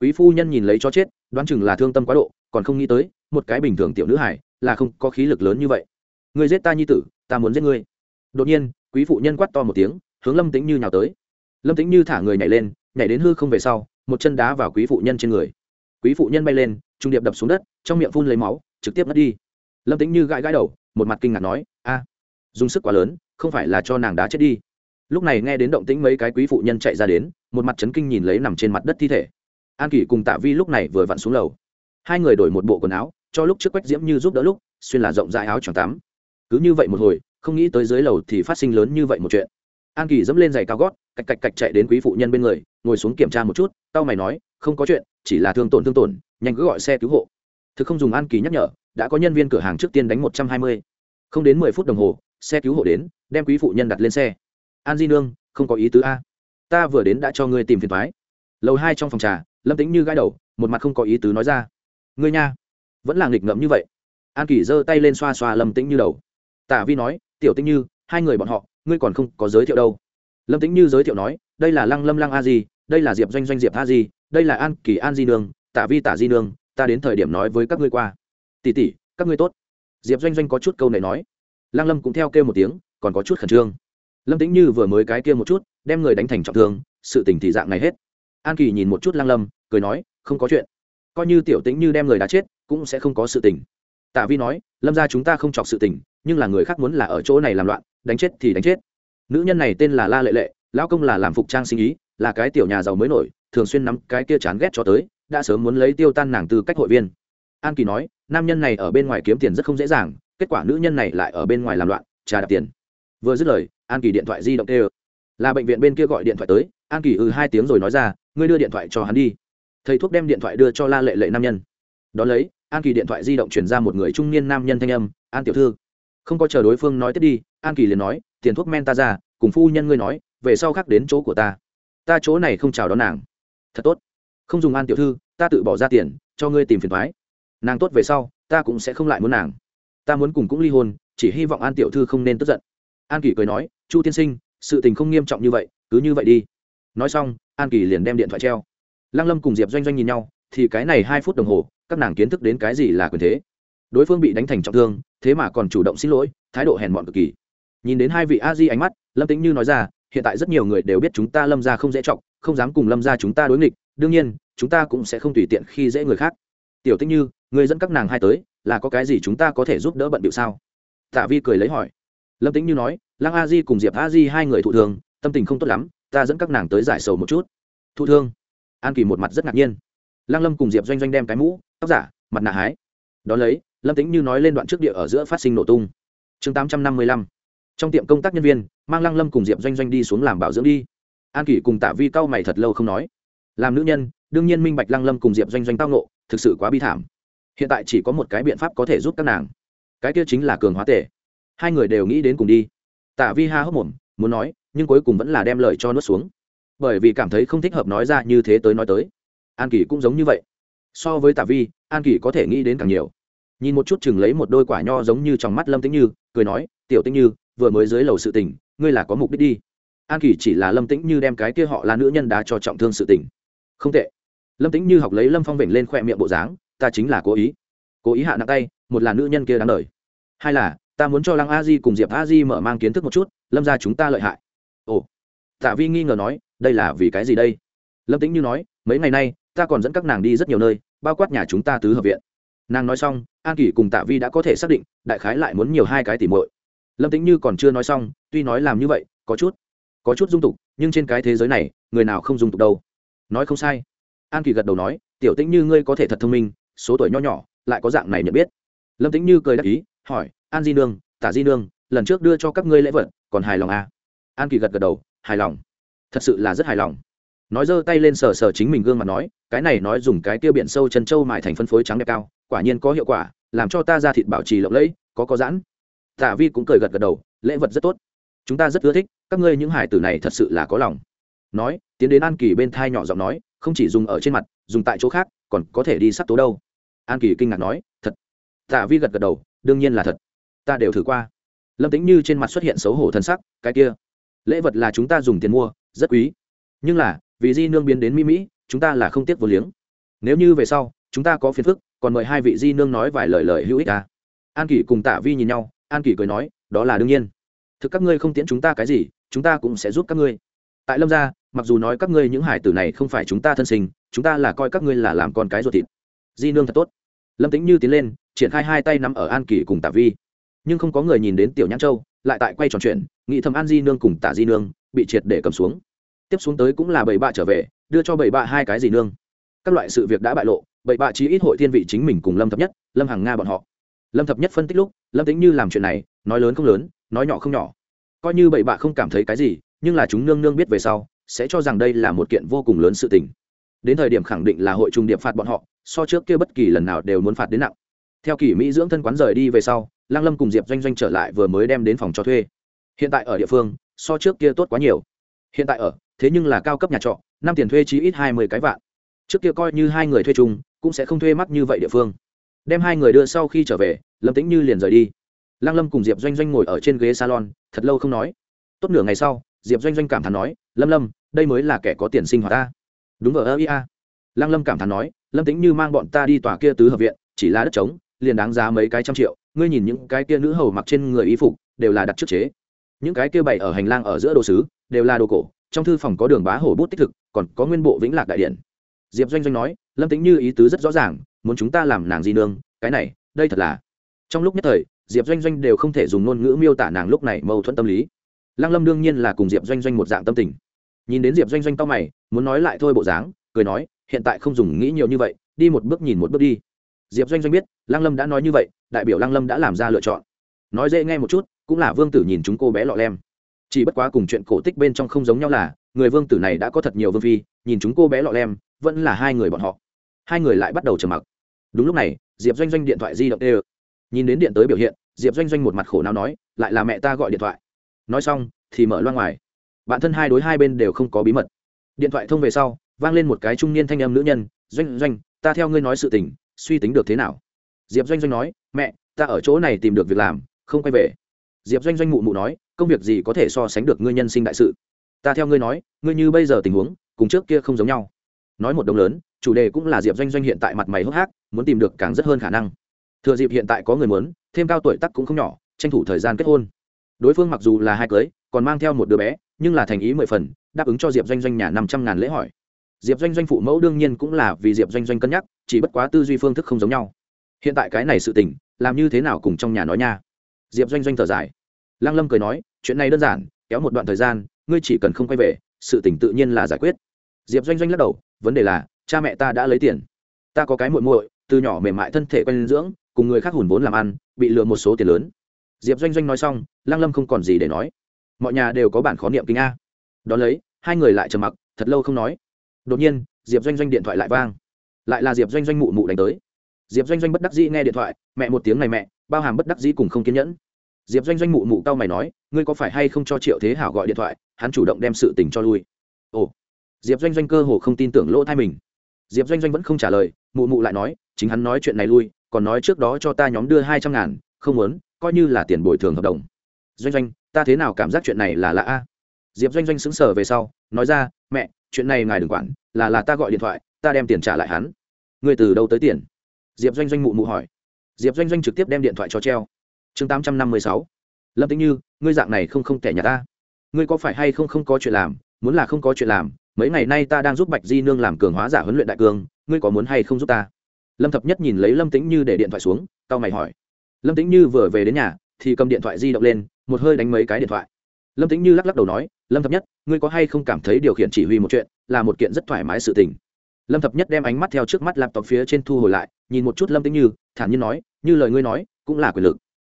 Quý phu nhân nhìn lấy cho chết, đoán chừng là thương tâm quá độ, còn không nghĩ tới, một cái bình thường tiểu nữ hải là không có khí lực lớn như vậy. Người giết ta nhi tử, ta muốn giết ngươi. Đột nhiên, quý phụ nhân quát to một tiếng, hướng lâm tĩnh như nhào tới. Lâm tĩnh như thả người nhảy lên, nhảy đến hư không về sau, một chân đá vào quý phụ nhân trên người. Quý phụ nhân bay lên trung điệp đập xuống đất, trong miệng phun lấy máu, trực tiếp mất đi. Lâm tĩnh như gãi gãi đầu, một mặt kinh ngạc nói, a, dùng sức quá lớn, không phải là cho nàng đá chết đi. Lúc này nghe đến động tĩnh mấy cái quý phụ nhân chạy ra đến, một mặt chấn kinh nhìn lấy nằm trên mặt đất thi thể. An kỷ cùng tạ vi lúc này vừa vặn xuống lầu. Hai người đổi một bộ quần áo, cho lúc trước quách diễm như giúp đỡ lúc, xuyên là rộng rãi áo choàng tắm. Cứ như vậy một hồi, không nghĩ tới dưới lầu thì phát sinh lớn như vậy một chuyện. An kỳ dẫm lên giày cao gót, cạch cạch cạch chạy đến quý phụ nhân bên người, ngồi xuống kiểm tra một chút tao mày nói, không có chuyện, chỉ là thương tổn thương tổn nhanh cứ gọi xe cứu hộ. Thực không dùng an kỳ nhắc nhở, đã có nhân viên cửa hàng trước tiên đánh một trăm hai mươi. Không đến mười phút đồng hồ, xe cứu hộ đến, đem quý phụ nhân đặt lên xe. An di nương, không có ý tứ a. Ta vừa đến đã cho ngươi tìm phiền thoái lầu hai trong phòng trà, lâm tính như gãi đầu, một mặt không có ý tứ nói ra. Ngươi nha, vẫn là nghịch ngợm như vậy. An kỳ giơ tay lên xoa xoa lâm tĩnh như đầu. Tả vi nói, tiểu tĩnh như, hai người bọn họ, ngươi còn không có giới thiệu đâu. Lâm tĩnh như giới thiệu nói, đây là lăng lâm lăng a di, đây là diệp doanh doanh diệp a di, đây là an kỳ an di nương tả vi tả di nương, ta đến thời điểm nói với các ngươi qua. Tỷ tỷ, các ngươi tốt. Diệp doanh doanh có chút câu này nói. Lang lâm cũng theo kêu một tiếng, còn có chút khẩn trương. Lâm tĩnh như vừa mới cái kia một chút, đem người đánh thành trọng thương, sự tình thị dạng này hết. An kỳ nhìn một chút Lang lâm, cười nói, không có chuyện. Coi như tiểu tĩnh như đem người đã chết, cũng sẽ không có sự tình. Tạ vi nói, lâm ra chúng ta không chọc sự tình, nhưng là người khác muốn là ở chỗ này làm loạn, đánh chết thì đánh chết. Nữ nhân này tên là la lệ lệ, lão công là làm phục trang sinh ý, là cái tiểu nhà giàu mới nổi, thường xuyên nắm cái kia chán ghét cho tới đã sớm muốn lấy tiêu tan nàng từ cách hội viên. An kỳ nói, nam nhân này ở bên ngoài kiếm tiền rất không dễ dàng, kết quả nữ nhân này lại ở bên ngoài làm loạn, trà đạp tiền. Vừa dứt lời, an kỳ điện thoại di động tê là bệnh viện bên kia gọi điện thoại tới, an kỳ ừ hai tiếng rồi nói ra, ngươi đưa điện thoại cho hắn đi. Thầy thuốc đem điện thoại đưa cho la lệ lệ nam nhân. Đ ó lấy, an kỳ điện thoại di động chuyển ra một người trung niên nam nhân thanh âm, an tiểu thư. Không có chờ đối phương nói tiếp đi, an kỳ liền nói, tiền thuốc men ta ra, cùng phu nhân ngươi nói, về sau khác đến chỗ của ta. Ta chỗ này không chào đón nàng. Thật tốt không dùng an tiểu thư, ta tự bỏ ra tiền, cho ngươi tìm phiền thoái. Nàng tốt về sau, ta cũng sẽ không lại muốn nàng. Ta muốn cùng cũng ly hôn, chỉ hy vọng an tiểu thư không nên tức giận. An kỳ cười nói, chu tiên sinh, sự tình không nghiêm trọng như vậy, cứ như vậy đi. Nói xong, an kỳ liền đem điện thoại treo. Lăng lâm cùng diệp doanh doanh nhìn nhau, thì cái này hai phút đồng hồ, các nàng kiến thức đến cái gì là quyền thế. Đối phương bị đánh thành trọng thương, thế mà còn chủ động xin lỗi, thái độ hèn mọn cực kỳ. Nhìn đến hai vị a di ánh mắt, lâm tính như nói ra, hiện tại rất nhiều người đều biết chúng ta lâm ra không dễ trọng, không dám cùng lâm ra chúng ta đối nghịch đương nhiên, chúng ta cũng sẽ không tùy tiện khi dễ người khác. Tiểu tinh như người dẫn các nàng hai tới, là có cái gì chúng ta có thể giúp đỡ bận điệu sao? Tạ vi cười lấy hỏi. Lâm tính như nói, lăng a di cùng diệp a di hai người thụ thường tâm tình không tốt lắm, ta dẫn các nàng tới giải sầu một chút. Thụ thương? An kỳ một mặt rất ngạc nhiên. Lăng lâm cùng diệp doanh doanh đem cái mũ, tóc giả, mặt nạ hái. Đón lấy, lâm tính như nói lên đoạn trước địa ở giữa phát sinh nổ tung. Chương tám trăm năm mươi lăm. Trong tiệm công tác nhân viên, mang lăng lâm cùng diệp doanh doanh đi xuống làm bảo dưỡng đi. An kỷ cùng tạ vi cau mày thật lâu không nói làm nữ nhân, đương nhiên minh bạch lăng lâm cùng diệp doanh doanh tao nộ thực sự quá bi thảm. Hiện tại chỉ có một cái biện pháp có thể giúp các nàng. Cái kia chính là cường hóa tể hai người đều nghĩ đến cùng đi. Tạ vi ha hốc mồm, muốn nói, nhưng cuối cùng vẫn là đem lời cho nuốt xuống. Bởi vì cảm thấy không thích hợp nói ra như thế tới nói tới. An kỳ cũng giống như vậy. So với tạ vi, an kỳ có thể nghĩ đến càng nhiều. Nhìn một chút chừng lấy một đôi quả nho giống như trong mắt lâm tĩnh như, cười nói, tiểu tĩnh như, vừa mới dưới lầu sự tình, ngươi là có mục đích đi. An kỳ chỉ là lâm tĩnh như đem cái kia họ là nữ nhân đá cho trọng thương sự tình không tệ. Lâm tĩnh như học lấy lâm phong vểnh lên khoe miệng bộ dáng, ta chính là cố ý. Cố ý hạ nặng tay, một là nữ nhân kia đáng lời hai là, ta muốn cho lăng a di cùng diệp a di mở mang kiến thức một chút, lâm ra chúng ta lợi hại. Ồ. Tạ vi nghi ngờ nói, đây là vì cái gì đây? Lâm tĩnh như nói, mấy ngày nay, ta còn dẫn các nàng đi rất nhiều nơi, bao quát nhà chúng ta tứ hợp viện. Nàng nói xong, an kỷ cùng tạ vi đã có thể xác định, đại khái lại muốn nhiều hai cái tỉ mội lâm tĩnh như còn chưa nói xong, tuy nói làm như vậy, có chút có chút dung tục, nhưng trên cái thế giới này, người nào không dung tục đâu? Nói không sai. An kỳ gật đầu nói, tiểu tĩnh như ngươi có thể thật thông minh, số tuổi nho nhỏ, lại có dạng này nhận biết. Lâm tĩnh như cười đáp ý, hỏi, an di nương, tả di nương, lần trước đưa cho các ngươi lễ vật, còn hài lòng à? an kỳ gật gật đầu, hài lòng. Thật sự là rất hài lòng. Nói giơ tay lên sờ sờ chính mình gương mặt nói, cái này nói dùng cái tiêu biển sâu chân trâu mại thành phân phối trắng đẹp cao, quả nhiên có hiệu quả, làm cho ta ra thịt bảo trì lộng lẫy, có có giãn. Tả vi cũng cười gật gật đầu, lễ vật rất tốt. Chúng ta rất ưa thích, các ngươi những hải tử này thật sự là có lòng nói, tiến đến an kỳ bên thai nhỏ giọng nói, không chỉ dùng ở trên mặt, dùng tại chỗ khác, còn có thể đi sắc tố đâu. An kỳ kinh ngạc nói, thật. Tạ vi gật gật đầu, đương nhiên là thật. Ta đều thử qua. Lâm tính như trên mặt xuất hiện xấu hổ thân sắc, cái kia. Lễ vật là chúng ta dùng tiền mua, rất quý. Nhưng là, vì di nương biến đến mỹ mỹ, chúng ta là không tiếc vô liếng. Nếu như về sau, chúng ta có phiền phức, còn mời hai vị di nương nói vài lời lời hữu ích à. an kỷ cùng tạ vi nhìn nhau, an kỷ cười nói, đó là đương nhiên. Thực các ngươi không tiễn chúng ta cái gì, chúng ta cũng sẽ giúp các ngươi. Tại lâm gia mặc dù nói các ngươi những hải tử này không phải chúng ta thân sinh, chúng ta là coi các ngươi là làm con cái ruột thịt. Di nương thật tốt. Lâm tĩnh như tiến lên, triển khai hai tay nắm ở an kỳ cùng tạ vi. Nhưng không có người nhìn đến tiểu nhãn châu, lại tại quay tròn chuyện nghị thầm an di nương cùng tạ di nương, bị triệt để cầm xuống. Tiếp xuống tới cũng là bảy bạ trở về, đưa cho bảy bạ hai cái gì nương. Các loại sự việc đã bại lộ, bảy bạ chí ít hội thiên vị chính mình cùng lâm thập nhất, lâm hàng nga bọn họ. Lâm thập nhất phân tích lúc, lâm tính như làm chuyện này, nói lớn không lớn, nói nhỏ không nhỏ. Coi như bảy bạ không cảm thấy cái gì, nhưng là chúng nương nương biết về sau sẽ cho rằng đây là một kiện vô cùng lớn sự tình. Đến thời điểm khẳng định là hội trung điệp phạt bọn họ, so trước kia bất kỳ lần nào đều muốn phạt đến nặng. Theo kỷ mỹ dưỡng thân quán rời đi về sau lang lâm cùng diệp doanh doanh trở lại vừa mới đem đến phòng cho thuê. Hiện tại ở địa phương, so trước kia tốt quá nhiều. Hiện tại ở, thế nhưng là cao cấp nhà trọ, năm tiền thuê chí ít hai mươi cái vạn. Trước kia coi như hai người thuê chung, cũng sẽ không thuê mắc như vậy địa phương. Đem hai người đưa sau khi trở về, lâm tĩnh như liền rời đi. Lăng lâm cùng diệp doanh doanh ngồi ở trên ghế salon, thật lâu không nói. Tốt nửa ngày sau, diệp doanh doanh cảm thán nói lâm lâm, đây mới là kẻ có tiền sinh hoạt ta. Đúng vờ ơ ia lăng lâm cảm thán nói, lâm tĩnh như mang bọn ta đi tòa kia tứ hợp viện, chỉ là đất trống, liền đáng giá mấy cái trăm triệu. Ngươi nhìn những cái kia nữ hầu mặc trên người y phục, đều là đặt trước chế. Những cái kia bày ở hành lang ở giữa đồ sứ, đều là đồ cổ, trong thư phòng có đường bá hổ bút tích thực, còn có nguyên bộ vĩnh lạc đại điện. Diệp doanh doanh nói, lâm tính như ý tứ rất rõ ràng, muốn chúng ta làm nàng di nương, cái này, đây thật là. Trong lúc nhất thời, diệp doanh doanh đều không thể dùng ngôn ngữ miêu tả nàng lúc này mâu thuẫn tâm lý. Lăng lâm đương nhiên là cùng diệp doanh doanh một dạng tâm tình nhìn đến diệp doanh doanh to mày, muốn nói lại thôi bộ dáng, cười nói, hiện tại không dùng nghĩ nhiều như vậy, đi một bước nhìn một bước đi. Diệp doanh doanh biết, lăng lâm đã nói như vậy, đại biểu lăng lâm đã làm ra lựa chọn. Nói dễ nghe một chút, cũng là vương tử nhìn chúng cô bé lọ lem. Chỉ bất quá cùng chuyện cổ tích bên trong không giống nhau là, người vương tử này đã có thật nhiều vương phi, nhìn chúng cô bé lọ lem, vẫn là hai người bọn họ. Hai người lại bắt đầu trầm mặc. Đúng lúc này, diệp doanh doanh điện thoại di động tê nhìn đến điện tới biểu hiện, diệp doanh doanh một mặt khổ nào nói, lại là mẹ ta gọi điện thoại. Nói xong, thì mở loa ngoài bản thân hai đối hai bên đều không có bí mật. Điện thoại thông về sau, vang lên một cái trung niên thanh âm nữ nhân, doanh doanh, ta theo ngươi nói sự tình, suy tính được thế nào? Diệp doanh doanh nói, mẹ, ta ở chỗ này tìm được việc làm, không quay về. Diệp doanh doanh mụ mụ nói, công việc gì có thể so sánh được ngươi nhân sinh đại sự? Ta theo ngươi nói, ngươi như bây giờ tình huống, cùng trước kia không giống nhau. Nói một đồng lớn, chủ đề cũng là diệp doanh doanh hiện tại mặt mày hốc hác, muốn tìm được càng rất hơn khả năng. Thừa dịp hiện tại có người muốn, thêm cao tuổi tắc cũng không nhỏ, tranh thủ thời gian kết hôn. Đối phương mặc dù là hai cưới, còn mang theo một đứa bé nhưng là thành ý mười phần, đáp ứng cho diệp doanh doanh nhà năm trăm ngàn lễ hỏi. Diệp doanh doanh phụ mẫu đương nhiên cũng là vì diệp doanh doanh cân nhắc, chỉ bất quá tư duy phương thức không giống nhau. Hiện tại cái này sự tình, làm như thế nào cùng trong nhà nói nha. Diệp doanh doanh thở dài. Lăng lâm cười nói, chuyện này đơn giản, kéo một đoạn thời gian, ngươi chỉ cần không quay về, sự tình tự nhiên là giải quyết. Diệp doanh doanh lắc đầu, vấn đề là, cha mẹ ta đã lấy tiền. Ta có cái muội muội, từ nhỏ mềm mại thân thể quen dưỡng, cùng người khác hùn vốn làm ăn, bị lừa một số tiền lớn. Diệp doanh doanh nói xong, lăng lâm không còn gì để nói mọi nhà đều có bản khó niệm kinh a. Đón lấy, hai người lại trầm mặc, thật lâu không nói. Đột nhiên, diệp doanh doanh điện thoại lại vang. Lại là diệp doanh doanh mụ mụ đánh tới. Diệp doanh doanh bất đắc dĩ nghe điện thoại, mẹ một tiếng này mẹ, bao hàm bất đắc dĩ cùng không kiên nhẫn. Diệp doanh doanh mụ mụ tao mày nói, ngươi có phải hay không cho triệu thế hảo gọi điện thoại, hắn chủ động đem sự tình cho lui. Ồ. Diệp doanh doanh cơ hồ không tin tưởng lỗ thai mình. Diệp doanh doanh vẫn không trả lời, mụ mụ lại nói, chính hắn nói chuyện này lui, còn nói trước đó cho ta nhóm đưa hai trăm ngàn, không muốn, coi như là tiền bồi thường hợp đồng. Doanh doanh ta thế nào cảm giác chuyện này là lạ a? Diệp doanh doanh xứng sở về sau, nói ra, mẹ, chuyện này ngài đừng quản, là là ta gọi điện thoại, ta đem tiền trả lại hắn. Người từ đâu tới tiền? Diệp doanh doanh mụ mụ hỏi. Diệp doanh doanh trực tiếp đem điện thoại cho treo. Chương tám trăm năm mươi sáu. Lâm tĩnh như, ngươi dạng này không không kẻ nhà ta. Ngươi có phải hay không không có chuyện làm, muốn là không có chuyện làm, mấy ngày nay ta đang giúp bạch di nương làm cường hóa giả huấn luyện đại cường, ngươi có muốn hay không giúp ta? Lâm thập nhất nhìn lấy lâm tĩnh như để điện thoại xuống tao mày hỏi. Lâm tĩnh như vừa về đến nhà thì cầm điện thoại di động lên, một hơi đánh mấy cái điện thoại. Lâm tính như lắc lắc đầu nói, lâm thập nhất, ngươi có hay không cảm thấy điều khiển chỉ huy một chuyện là một kiện rất thoải mái sự tình? Lâm thập nhất đem ánh mắt theo trước mắt laptop phía trên thu hồi lại, nhìn một chút lâm tính như, thản nhiên nói, như lời ngươi nói, cũng là quyền lực.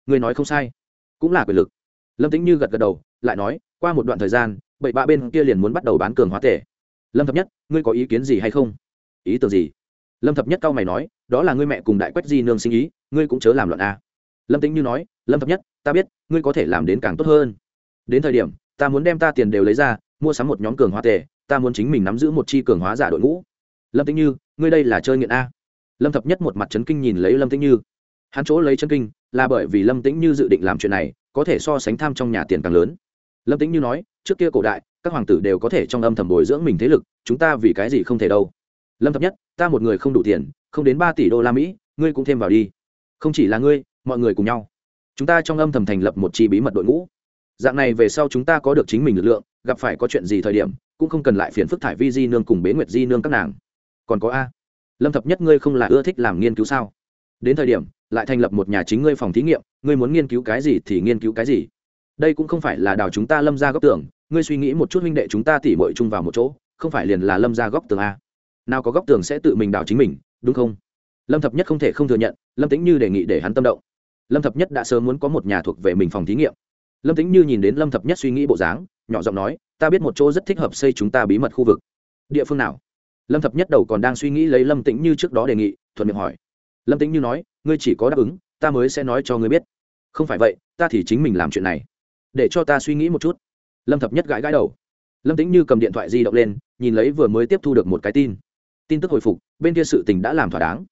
Ngươi nói không sai, cũng là quyền lực. Lâm tính như gật gật đầu, lại nói, qua một đoạn thời gian, bậy bạ bên kia liền muốn bắt đầu bán cường hóa tể lâm thập nhất, ngươi có ý kiến gì hay không? Ý tưởng gì? Lâm thập nhất cao mày nói, đó là ngươi mẹ cùng đại quách di nương sinh ý, ngươi cũng chớ làm loạn a. Lâm tính như nói lâm thập nhất, ta biết, ngươi có thể làm đến càng tốt hơn. Đến thời điểm, ta muốn đem ta tiền đều lấy ra, mua sắm một nhóm cường hóa tề, ta muốn chính mình nắm giữ một chi cường hóa giả đội ngũ. Lâm tĩnh như, ngươi đây là chơi nghiện a. Lâm thập nhất một mặt trấn kinh nhìn lấy lâm tĩnh như. Hắn chỗ lấy chân kinh, là bởi vì lâm tĩnh như dự định làm chuyện này, có thể so sánh tham trong nhà tiền càng lớn. Lâm tĩnh như nói, trước kia cổ đại, các hoàng tử đều có thể trong âm thầm bồi dưỡng mình thế lực, chúng ta vì cái gì không thể đâu. Lâm thập nhất, ta một người không đủ tiền, không đến ba tỷ đô la mỹ, ngươi cũng thêm vào đi. Không chỉ là ngươi, mọi người cùng nhau chúng ta trong âm thầm thành lập một chi bí mật đội ngũ. Dạng này về sau chúng ta có được chính mình lực lượng, gặp phải có chuyện gì thời điểm, cũng không cần lại phiền phức thải vi di nương cùng bế nguyệt di nương các nàng. Còn có a. Lâm thập nhất, ngươi không là ưa thích làm nghiên cứu sao? Đến thời điểm, lại thành lập một nhà chính ngươi phòng thí nghiệm, ngươi muốn nghiên cứu cái gì thì nghiên cứu cái gì. Đây cũng không phải là đào chúng ta lâm ra góc tường, ngươi suy nghĩ một chút huynh đệ chúng ta tỉ mội chung vào một chỗ, không phải liền là lâm ra góc tường a. Nào có góc tường sẽ tự mình đào chính mình, đúng không? Lâm thập nhất không thể không thừa nhận, lâm tính như đề nghị để hắn tâm động lâm thập nhất đã sớm muốn có một nhà thuộc về mình phòng thí nghiệm. Lâm tính như nhìn đến lâm thập nhất suy nghĩ bộ dáng, nhỏ giọng nói, ta biết một chỗ rất thích hợp xây chúng ta bí mật khu vực. Địa phương nào? Lâm thập nhất đầu còn đang suy nghĩ lấy lâm tĩnh như trước đó đề nghị, thuận miệng hỏi. Lâm tĩnh như nói, ngươi chỉ có đáp ứng, ta mới sẽ nói cho ngươi biết. Không phải vậy, ta thì chính mình làm chuyện này. Để cho ta suy nghĩ một chút. Lâm thập nhất gãi gãi đầu. Lâm tĩnh như cầm điện thoại di động lên, nhìn lấy vừa mới tiếp thu được một cái tin. Tin tức hồi phục, bên kia sự tình đã làm thỏa đáng.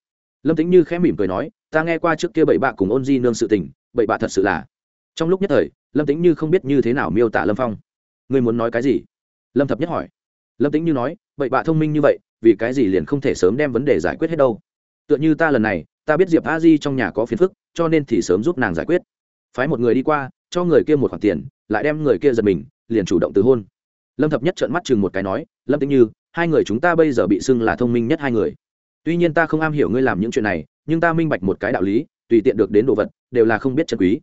Lâm tĩnh như khẽ mỉm cười nói ta nghe qua trước kia bảy bạ cùng ôn di nương sự tình, bảy bạ thật sự là. Trong lúc nhất thời, lâm tĩnh như không biết như thế nào miêu tả lâm phong. Ngươi muốn nói cái gì? Lâm thập nhất hỏi. Lâm tĩnh như nói, bảy bạ thông minh như vậy, vì cái gì liền không thể sớm đem vấn đề giải quyết hết đâu? Tựa như ta lần này, ta biết diệp a di trong nhà có phiền phức, cho nên thì sớm giúp nàng giải quyết. Phái một người đi qua, cho người kia một khoản tiền, lại đem người kia giật mình, liền chủ động từ hôn. Lâm thập nhất trợn mắt chừng một cái nói, lâm tĩnh như, hai người chúng ta bây giờ bị xưng là thông minh nhất hai người. Tuy nhiên ta không am hiểu ngươi làm những chuyện này nhưng ta minh bạch một cái đạo lý, tùy tiện được đến đồ vật, đều là không biết chân quý.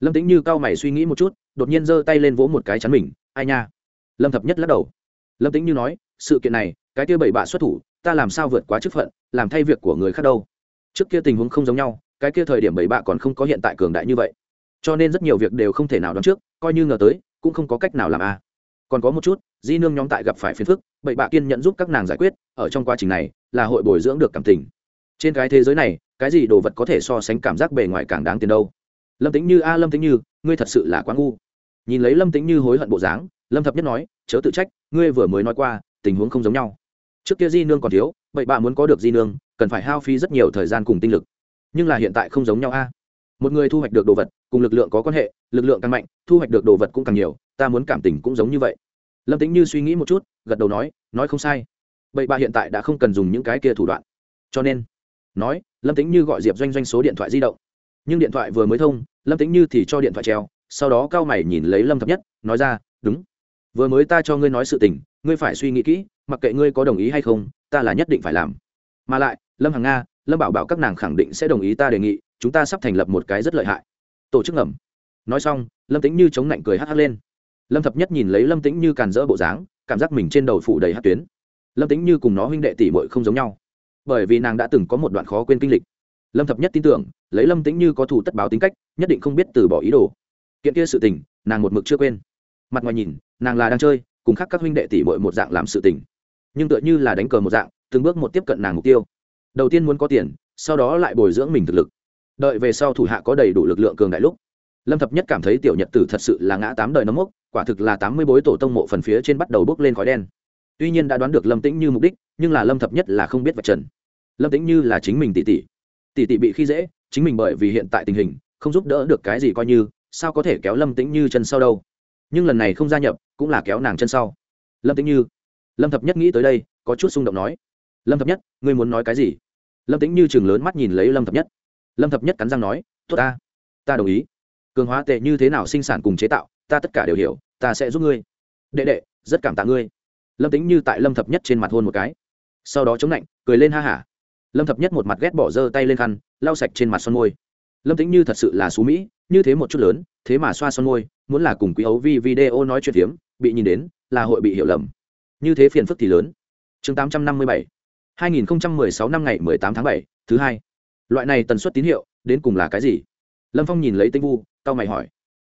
Lâm tĩnh như cao mày suy nghĩ một chút, đột nhiên giơ tay lên vỗ một cái chắn mình, ai nha? Lâm thập nhất lắc đầu. Lâm tĩnh như nói, sự kiện này, cái kia bảy bạ xuất thủ, ta làm sao vượt quá chức phận, làm thay việc của người khác đâu. Trước kia tình huống không giống nhau, cái kia thời điểm bảy bạ còn không có hiện tại cường đại như vậy. Cho nên rất nhiều việc đều không thể nào đoán trước, coi như ngờ tới, cũng không có cách nào làm a. Còn có một chút, di nương nhóm tại gặp phải phiền phức, bảy bạ kiên nhận giúp các nàng giải quyết, ở trong quá trình này, là hội bồi dưỡng được cảm tình trên cái thế giới này, cái gì đồ vật có thể so sánh cảm giác bề ngoài càng đáng tiền đâu? Lâm tính như, a, lâm tính như, ngươi thật sự là quá ngu. Nhìn lấy lâm tính như hối hận bộ dáng, lâm thập nhất nói, chớ tự trách, ngươi vừa mới nói qua, tình huống không giống nhau. Trước kia di nương còn thiếu, vậy bà muốn có được di nương, cần phải hao phí rất nhiều thời gian cùng tinh lực. Nhưng là hiện tại không giống nhau, a. Một người thu hoạch được đồ vật, cùng lực lượng có quan hệ, lực lượng càng mạnh, thu hoạch được đồ vật cũng càng nhiều, ta muốn cảm tình cũng giống như vậy. Lâm tính như suy nghĩ một chút, gật đầu nói nói không sai. Vậy bà hiện tại đã không cần dùng những cái kia thủ đoạn. Cho nên nói, lâm tính như gọi diệp doanh doanh số điện thoại di động. Nhưng điện thoại vừa mới thông, lâm tính như thì cho điện thoại treo, sau đó cao mày nhìn lấy lâm thập nhất, nói ra, đúng. Vừa mới ta cho ngươi nói sự tình, ngươi phải suy nghĩ kỹ, mặc kệ ngươi có đồng ý hay không, ta là nhất định phải làm. Mà lại, lâm hằng nga, lâm bảo bảo các nàng khẳng định sẽ đồng ý ta đề nghị, chúng ta sắp thành lập một cái rất lợi hại. Tổ chức ngầm. Nói xong, lâm tính như chống lạnh cười hắt hắt lên. Lâm thập nhất nhìn lấy lâm tính như càn rỡ bộ dáng, cảm giác mình trên đầu phủ đầy hát tuyến. Lâm tính như cùng nó huynh đệ tỷ bội không giống nhau bởi vì nàng đã từng có một đoạn khó quên kinh lịch. Lâm thập nhất tin tưởng, lấy lâm tính như có thủ tất báo tính cách, nhất định không biết từ bỏ ý đồ. Kiện kia sự tình, nàng một mực chưa quên. Mặt ngoài nhìn, nàng là đang chơi, cùng khác các huynh đệ tỷ bội một dạng làm sự tình. Nhưng tựa như là đánh cờ một dạng, từng bước một tiếp cận nàng mục tiêu. Đầu tiên muốn có tiền, sau đó lại bồi dưỡng mình thực lực. Đợi về sau thủ hạ có đầy đủ lực lượng cường đại lúc, lâm thập nhất cảm thấy tiểu nhật tử thật sự là ngã tám đời nấm mốc, quả thực là tám mươi bối tổ tông mộ phần phía trên bắt đầu bước lên khói đen. Tuy nhiên đã đoán được lâm tĩnh như mục đích, nhưng là lâm thập nhất là không biết vật trần lâm tĩnh như là chính mình tỷ tỷ tỷ tỷ bị khi dễ, chính mình bởi vì hiện tại tình hình, không giúp đỡ được cái gì coi như, sao có thể kéo lâm tĩnh như chân sau đâu? Nhưng lần này không gia nhập, cũng là kéo nàng chân sau. Lâm tĩnh như, lâm thập nhất nghĩ tới đây, có chút xung động nói. Lâm thập nhất, ngươi muốn nói cái gì? Lâm tĩnh như chừng lớn mắt nhìn lấy lâm thập nhất. Lâm thập nhất cắn răng nói, tốt ta ta đồng ý. Cường hóa tệ như thế nào sinh sản cùng chế tạo, ta tất cả đều hiểu, ta sẽ giúp ngươi. Đệ đệ, rất cảm tạ ngươi. Lâm tính như tại lâm thập nhất trên mặt hôn một cái. Sau đó chống lạnh, cười lên ha hả lâm thập nhất một mặt ghét bỏ giơ tay lên khăn, lau sạch trên mặt son môi. Lâm tính như thật sự là xú mỹ, như thế một chút lớn, thế mà xoa son môi, muốn là cùng quý ấu vi video nói chuyện phiếm, bị nhìn đến, là hội bị hiểu lầm. Như thế phiền phức thì lớn. Chương tám trăm năm mươi bảy. hai nghìn không trăm mười sáu năm ngày mười tám tháng bảy, thứ hai. Loại này tần suất tín hiệu, đến cùng là cái gì? Lâm phong nhìn lấy tinh vu cao mày hỏi.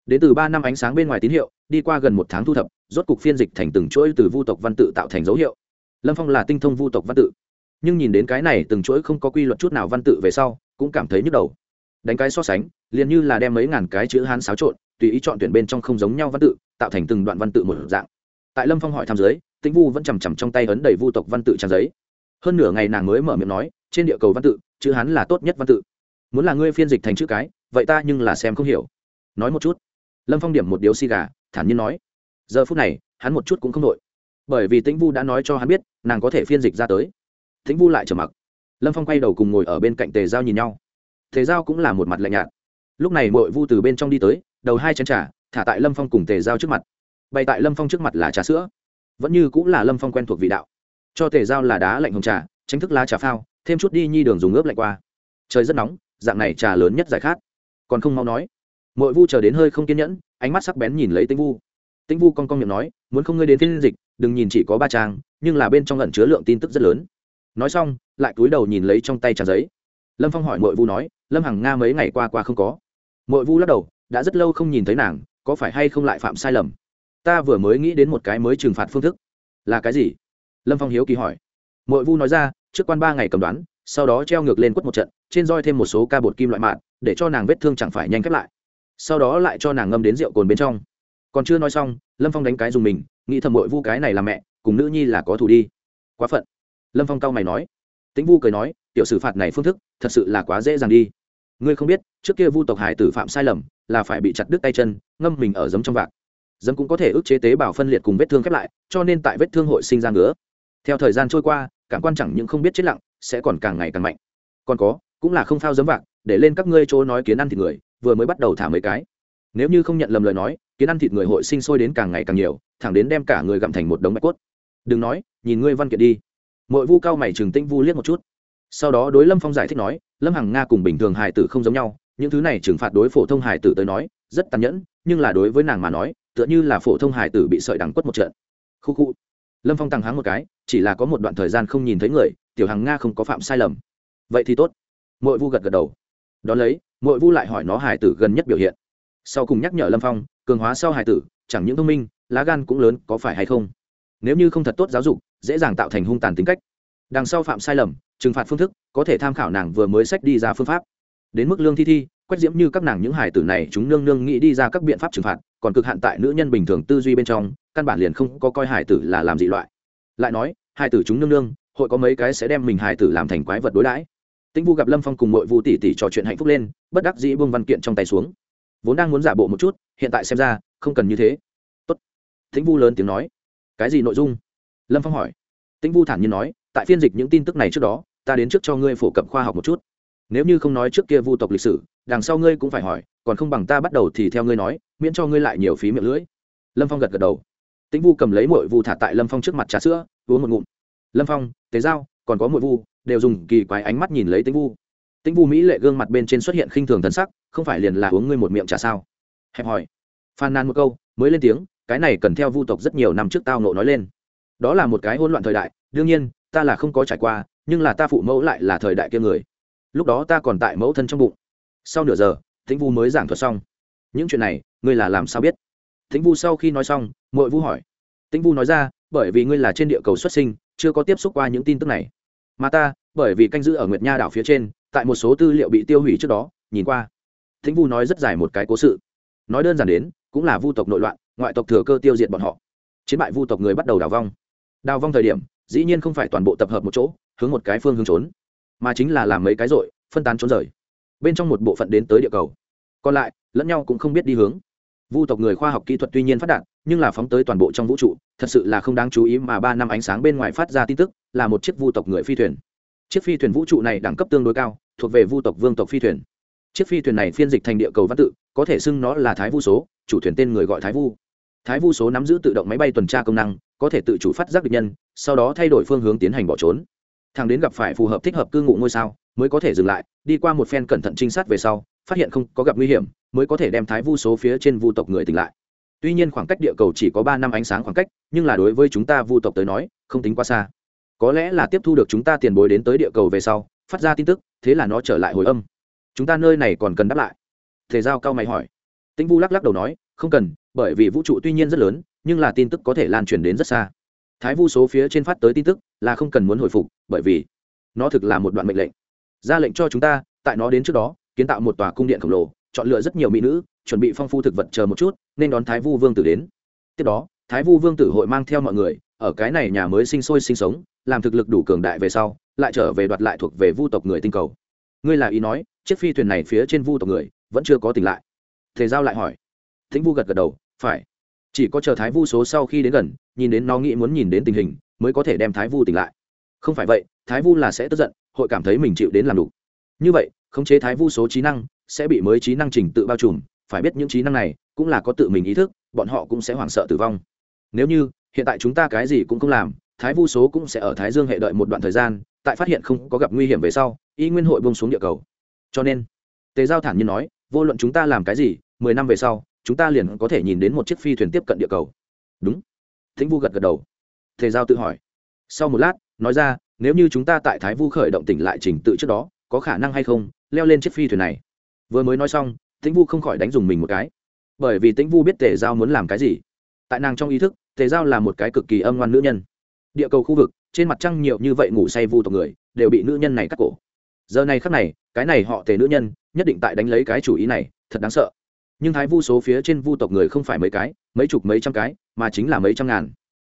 Đến từ ba năm ánh sáng bên ngoài tín hiệu, đi qua gần một tháng thu thập, rốt cục phiên dịch thành từng chuỗi từ vu tộc văn tự tạo thành dấu hiệu. Lâm phong là tinh thông vu tộc văn tự nhưng nhìn đến cái này từng chuỗi không có quy luật chút nào văn tự về sau, cũng cảm thấy nhức đầu. Đánh cái so sánh, liền như là đem mấy ngàn cái chữ hán xáo trộn, tùy ý chọn tuyển bên trong không giống nhau văn tự, tạo thành từng đoạn văn tự một dạng. Tại lâm phong hỏi tham giới tĩnh vu vẫn chằm chằm trong tay ấn đầy vu tộc văn tự trang giấy. Hơn nửa ngày nàng mới mở miệng nói, trên địa cầu văn tự, chữ hán là tốt nhất văn tự. Muốn là ngươi phiên dịch thành chữ cái, vậy ta nhưng là xem không hiểu. Nói một chút. Lâm phong điểm một điếu xì gà, thản nhiên nói. Giờ phút này, hắn một chút cũng không đội bởi vì tĩnh vu đã nói cho hắn biết, nàng có thể phiên dịch ra tới thính vu lại trở mặc. Lâm phong quay đầu cùng ngồi ở bên cạnh tề giao nhìn nhau. Tề giao cũng là một mặt lạnh nhạt. Lúc này mội vu từ bên trong đi tới, đầu hai chén trà, thả tại lâm phong cùng tề giao trước mặt. Bày tại lâm phong trước mặt là trà sữa. Vẫn như cũng là lâm phong quen thuộc vị đạo. Cho tề giao là đá lạnh hồng trà, tránh thức lá trà phao, thêm chút đi nhi đường dùng ướp lạnh qua. Trời rất nóng, dạng này trà lớn nhất giải khát. Còn không mau nói. Mội vu chờ đến hơi không kiên nhẫn, ánh mắt sắc bén nhìn lấy tĩnh vu. Tĩnh vu con con miệng nói, muốn không ngươi đến phiên dịch, đừng nhìn chỉ có ba trang, nhưng là bên trong lẩn chứa lượng tin tức rất lớn nói xong, lại cúi đầu nhìn lấy trong tay trà giấy. Lâm phong hỏi mội vu nói, lâm hằng nga mấy ngày qua qua không có? Mội vu lắc đầu, đã rất lâu không nhìn thấy nàng, có phải hay không lại phạm sai lầm? Ta vừa mới nghĩ đến một cái mới trừng phạt phương thức. Là cái gì? Lâm phong hiếu kỳ hỏi. Mội vu nói ra, trước quan ba ngày cầm đoán, sau đó treo ngược lên quất một trận, trên roi thêm một số ca bột kim loại mạng để cho nàng vết thương chẳng phải nhanh khép lại. Sau đó lại cho nàng ngâm đến rượu cồn bên trong. Còn chưa nói xong, lâm phong đánh cái dùng mình, nghĩ thầm mội vu cái này là mẹ, cùng nữ nhi là có thù đi. Quá phận lâm phong cao mày nói. Tĩnh vu cười nói, tiểu xử phạt này phương thức, thật sự là quá dễ dàng đi. Ngươi không biết, trước kia vu tộc hải tử phạm sai lầm, là phải bị chặt đứt tay chân, ngâm mình ở giấm trong vạc. Giấm cũng có thể ức chế tế bào phân liệt cùng vết thương khép lại, cho nên tại vết thương hội sinh ra ngứa. Theo thời gian trôi qua, cảm quan chẳng những không biết chết lặng, sẽ còn càng ngày càng mạnh. Còn có, cũng là không phao giấm vạc, để lên các ngươi chỗ nói kiến ăn thịt người, vừa mới bắt đầu thả mấy cái. Nếu như không nhận lầm lời nói, kiến ăn thịt người hội sinh sôi đến càng ngày càng nhiều, thẳng đến đem cả người gặm thành một đống bạch cốt. Đừng nói, nhìn ngươi văn kiện đi mỗi vu cao mày trừng tĩnh vu liếc một chút. Sau đó đối lâm phong giải thích nói, lâm hằng nga cùng bình thường hài tử không giống nhau, những thứ này trừng phạt đối phổ thông hài tử tới nói, rất tàn nhẫn, nhưng là đối với nàng mà nói, tựa như là phổ thông hài tử bị sợi đằng quất một trận. Khu khu. Lâm phong tăng háng một cái, chỉ là có một đoạn thời gian không nhìn thấy người, tiểu hằng nga không có phạm sai lầm. Vậy thì tốt. Mội vu gật gật đầu. Đón lấy, mội vu lại hỏi nó hài tử gần nhất biểu hiện. Sau cùng nhắc nhở lâm phong, cường hóa sau hài tử, chẳng những thông minh, lá gan cũng lớn, có phải hay không? Nếu như không thật tốt giáo dục dễ dàng tạo thành hung tàn tính cách. Đằng sau phạm sai lầm, trừng phạt phương thức, có thể tham khảo nàng vừa mới sách đi ra phương pháp. Đến mức lương thi thi quét diễm như các nàng những hải tử này, chúng nương nương nghĩ đi ra các biện pháp trừng phạt, còn cực hạn tại nữ nhân bình thường tư duy bên trong, căn bản liền không có coi hải tử là làm dị loại. Lại nói hải tử chúng nương nương, hội có mấy cái sẽ đem mình hải tử làm thành quái vật đối đãi. Tĩnh vu gặp lâm phong cùng mội vu tỷ tỷ trò chuyện hạnh phúc lên, bất đắc dĩ buông văn kiện trong tay xuống. Vốn đang muốn giả bộ một chút, hiện tại xem ra, không cần như thế. Tốt. Tĩnh vu lớn tiếng nói. Cái gì nội dung? Lâm phong hỏi. Tĩnh vu thản nhiên nói, tại phiên dịch những tin tức này trước đó, ta đến trước cho ngươi phổ cập khoa học một chút. Nếu như không nói trước kia vu tộc lịch sử, đằng sau ngươi cũng phải hỏi, còn không bằng ta bắt đầu thì theo ngươi nói, miễn cho ngươi lại nhiều phí miệng lưỡi. Lâm phong gật gật đầu. Tĩnh vu cầm lấy mội vu thả tại lâm phong trước mặt trà sữa, uống một ngụm. Lâm phong tế giao, còn có mội vu, đều dùng kỳ quái ánh mắt nhìn lấy tĩnh vu. Tĩnh vu mỹ lệ gương mặt bên trên xuất hiện khinh thường thân sắc, không phải liền là uống ngươi một miệng trà sao? Hẹp hỏi. Phàn nàn một câu, mới lên tiếng, cái này cần theo vu tộc rất nhiều năm trước tao nộ nói lên đó là một cái hỗn loạn thời đại, đương nhiên, ta là không có trải qua, nhưng là ta phụ mẫu lại là thời đại kia người. Lúc đó ta còn tại mẫu thân trong bụng. Sau nửa giờ thính vu mới giảng thuật xong. Những chuyện này, ngươi là làm sao biết? Thính vu sau khi nói xong mội vu hỏi. Tĩnh vu nói ra, bởi vì ngươi là trên địa cầu xuất sinh, chưa có tiếp xúc qua những tin tức này. Mà ta, bởi vì canh giữ ở nguyệt nha đảo phía trên, tại một số tư liệu bị tiêu hủy trước đó, nhìn qua. Thính vu nói rất dài một cái cố sự. Nói đơn giản đến, cũng là vu tộc nội loạn, ngoại tộc thừa cơ tiêu diệt bọn họ. Chiến bại vu tộc người bắt đầu đào vong đào vong thời điểm, dĩ nhiên không phải toàn bộ tập hợp một chỗ, hướng một cái phương hướng trốn, mà chính là làm mấy cái rội, phân tán trốn rời. Bên trong một bộ phận đến tới địa cầu. Còn lại, lẫn nhau cũng không biết đi hướng. Vu tộc người khoa học kỹ thuật tuy nhiên phát đạt, nhưng là phóng tới toàn bộ trong vũ trụ, thật sự là không đáng chú ý mà ba năm ánh sáng bên ngoài phát ra tin tức, là một chiếc vu tộc người phi thuyền. Chiếc phi thuyền vũ trụ này đẳng cấp tương đối cao, thuộc về vu tộc vương tộc phi thuyền. Chiếc phi thuyền này phiên dịch thành địa cầu văn tự, có thể xưng nó là thái vu số, chủ thuyền tên người gọi thái vu thái vu số nắm giữ tự động máy bay tuần tra công năng, có thể tự chủ phát giác địch nhân, sau đó thay đổi phương hướng tiến hành bỏ trốn. Thằng đến gặp phải phù hợp thích hợp cư ngụ ngôi sao, mới có thể dừng lại, đi qua một phen cẩn thận trinh sát về sau, phát hiện không có gặp nguy hiểm, mới có thể đem thái vu số phía trên vu tộc người tỉnh lại. Tuy nhiên khoảng cách địa cầu chỉ có ba năm ánh sáng khoảng cách, nhưng là đối với chúng ta vu tộc tới nói, không tính quá xa. Có lẽ là tiếp thu được chúng ta tiền bối đến tới địa cầu về sau, phát ra tin tức, thế là nó trở lại hồi âm. Chúng ta nơi này còn cần đáp lại. Thể giao cao mày hỏi. Tĩnh vu lắc lắc đầu nói không cần, bởi vì vũ trụ tuy nhiên rất lớn, nhưng là tin tức có thể lan truyền đến rất xa. Thái vu số phía trên phát tới tin tức là không cần muốn hồi phục, bởi vì nó thực là một đoạn mệnh lệnh. Ra lệnh cho chúng ta, tại nó đến trước đó, kiến tạo một tòa cung điện khổng lồ, chọn lựa rất nhiều mỹ nữ, chuẩn bị phong phu thực vật chờ một chút, nên đón thái vu vương tử đến. Tiếp đó, thái vu vương tử hội mang theo mọi người, ở cái này nhà mới sinh sôi sinh sống, làm thực lực đủ cường đại về sau, lại trở về đoạt lại thuộc về vu tộc người tinh cầu. Ngươi là ý nói, chiếc phi thuyền này phía trên vu tộc người vẫn chưa có tỉnh lại. Thế giao lại hỏi thính vu gật gật đầu, phải. Chỉ có chờ thái vu số sau khi đến gần, nhìn đến nó nghĩ muốn nhìn đến tình hình, mới có thể đem thái vu tỉnh lại. Không phải vậy, thái vu là sẽ tức giận, hội cảm thấy mình chịu đến làm đủ. Như vậy, khống chế thái vu số trí năng, sẽ bị mới trí năng trình tự bao trùm, phải biết những trí năng này cũng là có tự mình ý thức, bọn họ cũng sẽ hoảng sợ tử vong. Nếu như, hiện tại chúng ta cái gì cũng không làm, thái vu số cũng sẽ ở thái dương hệ đợi một đoạn thời gian, tại phát hiện không có gặp nguy hiểm về sau, y nguyên hội bông xuống địa cầu. Cho nên, tề giao thản nhiên nói, vô luận chúng ta làm cái gì, mười năm về sau chúng ta liền có thể nhìn đến một chiếc phi thuyền tiếp cận địa cầu. Đúng. Thính vu gật gật đầu. Tề giao tự hỏi. Sau một lát, nói ra, nếu như chúng ta tại thái vu khởi động tỉnh lại trình tự trước đó, có khả năng hay không leo lên chiếc phi thuyền này? Vừa mới nói xong tĩnh vu không khỏi đánh dùng mình một cái. Bởi vì tĩnh vu biết tề giao muốn làm cái gì. Tại nàng trong ý thức, tề giao là một cái cực kỳ âm ngoan nữ nhân. Địa cầu khu vực, trên mặt trăng nhiều như vậy ngủ say vu tộc người, đều bị nữ nhân này cắt cổ. Giờ này khắc này, cái này họ tề nữ nhân, nhất định tại đánh lấy cái chủ ý này, thật đáng sợ nhưng thái vu số phía trên vu tộc người không phải mấy cái, mấy chục mấy trăm cái, mà chính là mấy trăm ngàn.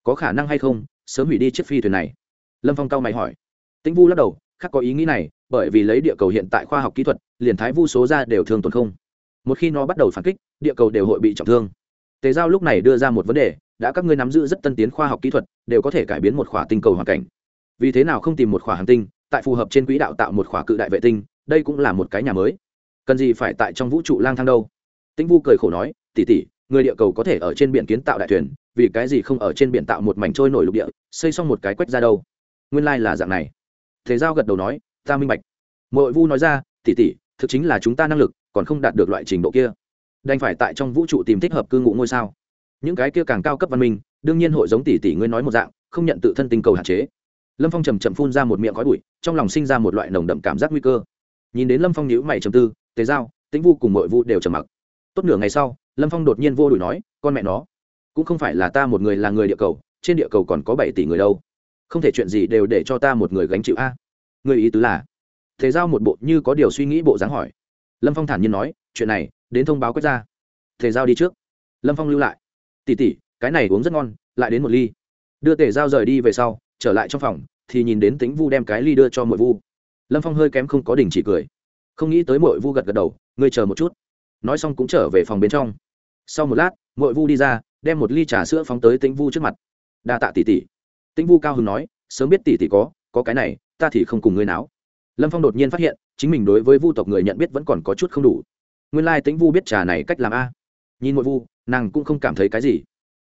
Có khả năng hay không, sớm hủy đi chiếc phi thuyền này. Lâm phong cao mày hỏi. Tĩnh vu lắc đầu khác có ý nghĩ này, bởi vì lấy địa cầu hiện tại khoa học kỹ thuật, liền thái vu số ra đều thường tồn không. Một khi nó bắt đầu phản kích, địa cầu đều hội bị trọng thương. Tề giao lúc này đưa ra một vấn đề, đã các ngươi nắm giữ rất tân tiến khoa học kỹ thuật, đều có thể cải biến một khỏa tinh cầu hoàn cảnh. Vì thế nào không tìm một khỏa hành tinh, tại phù hợp trên quỹ đạo tạo một khỏa cự đại vệ tinh, đây cũng là một cái nhà mới. Cần gì phải tại trong vũ trụ lang thang đâu? Tĩnh vu cười khổ nói tỉ tỉ người địa cầu có thể ở trên biển kiến tạo đại thuyền, vì cái gì không ở trên biển tạo một mảnh trôi nổi lục địa, xây xong một cái quét ra đâu? Nguyên lai là dạng này. Thế giao gật đầu nói, ta minh bạch. Mội vu nói ra tỉ tỉ thực chính là chúng ta năng lực, còn không đạt được loại trình độ kia. Đành phải tại trong vũ trụ tìm thích hợp cư ngụ ngôi sao. Những cái kia càng cao cấp văn minh, đương nhiên hội giống tỷ tỷ ngươi nói một dạng, không nhận tự thân tình cầu hạn chế. Lâm phong trầm chậm phun ra một miệng khói bụi, trong lòng sinh ra một loại nồng đậm cảm giác nguy cơ. Nhìn đến lâm phong nhữ mày trầm tư tế giao, tĩnh vu cùng mọi vu đều trầm mặc tốt nửa ngày sau, lâm phong đột nhiên vô đùi nói, con mẹ nó, cũng không phải là ta một người là người địa cầu, trên địa cầu còn có bảy tỷ người đâu. Không thể chuyện gì đều để cho ta một người gánh chịu a. Người ý tứ là, thế giao một bộ như có điều suy nghĩ bộ dáng hỏi. Lâm phong thản nhiên nói, chuyện này, đến thông báo quét ra thế giao đi trước. Lâm phong lưu lại. Tỉ tỉ cái này uống rất ngon, lại đến một ly. Đưa tề giao rời đi về sau, trở lại trong phòng, thì nhìn đến tính vu đem cái ly đưa cho mội vu. Lâm phong hơi kém không có đình chỉ cười. Không nghĩ tới mội vu gật gật đầu, ngươi chờ một chút nói xong cũng trở về phòng bên trong. Sau một lát, mội vu đi ra, đem một ly trà sữa phóng tới tĩnh vu trước mặt. Đa tạ tỷ tỷ. Tĩnh vu cao hưng nói, sớm biết tỷ tỷ có có cái này, ta thì không cùng ngươi nào lâm phong đột nhiên phát hiện, chính mình đối với vu tộc người nhận biết vẫn còn có chút không đủ. Nguyên lai tĩnh vu biết trà này cách làm a. Nhìn mội vu, nàng cũng không cảm thấy cái gì.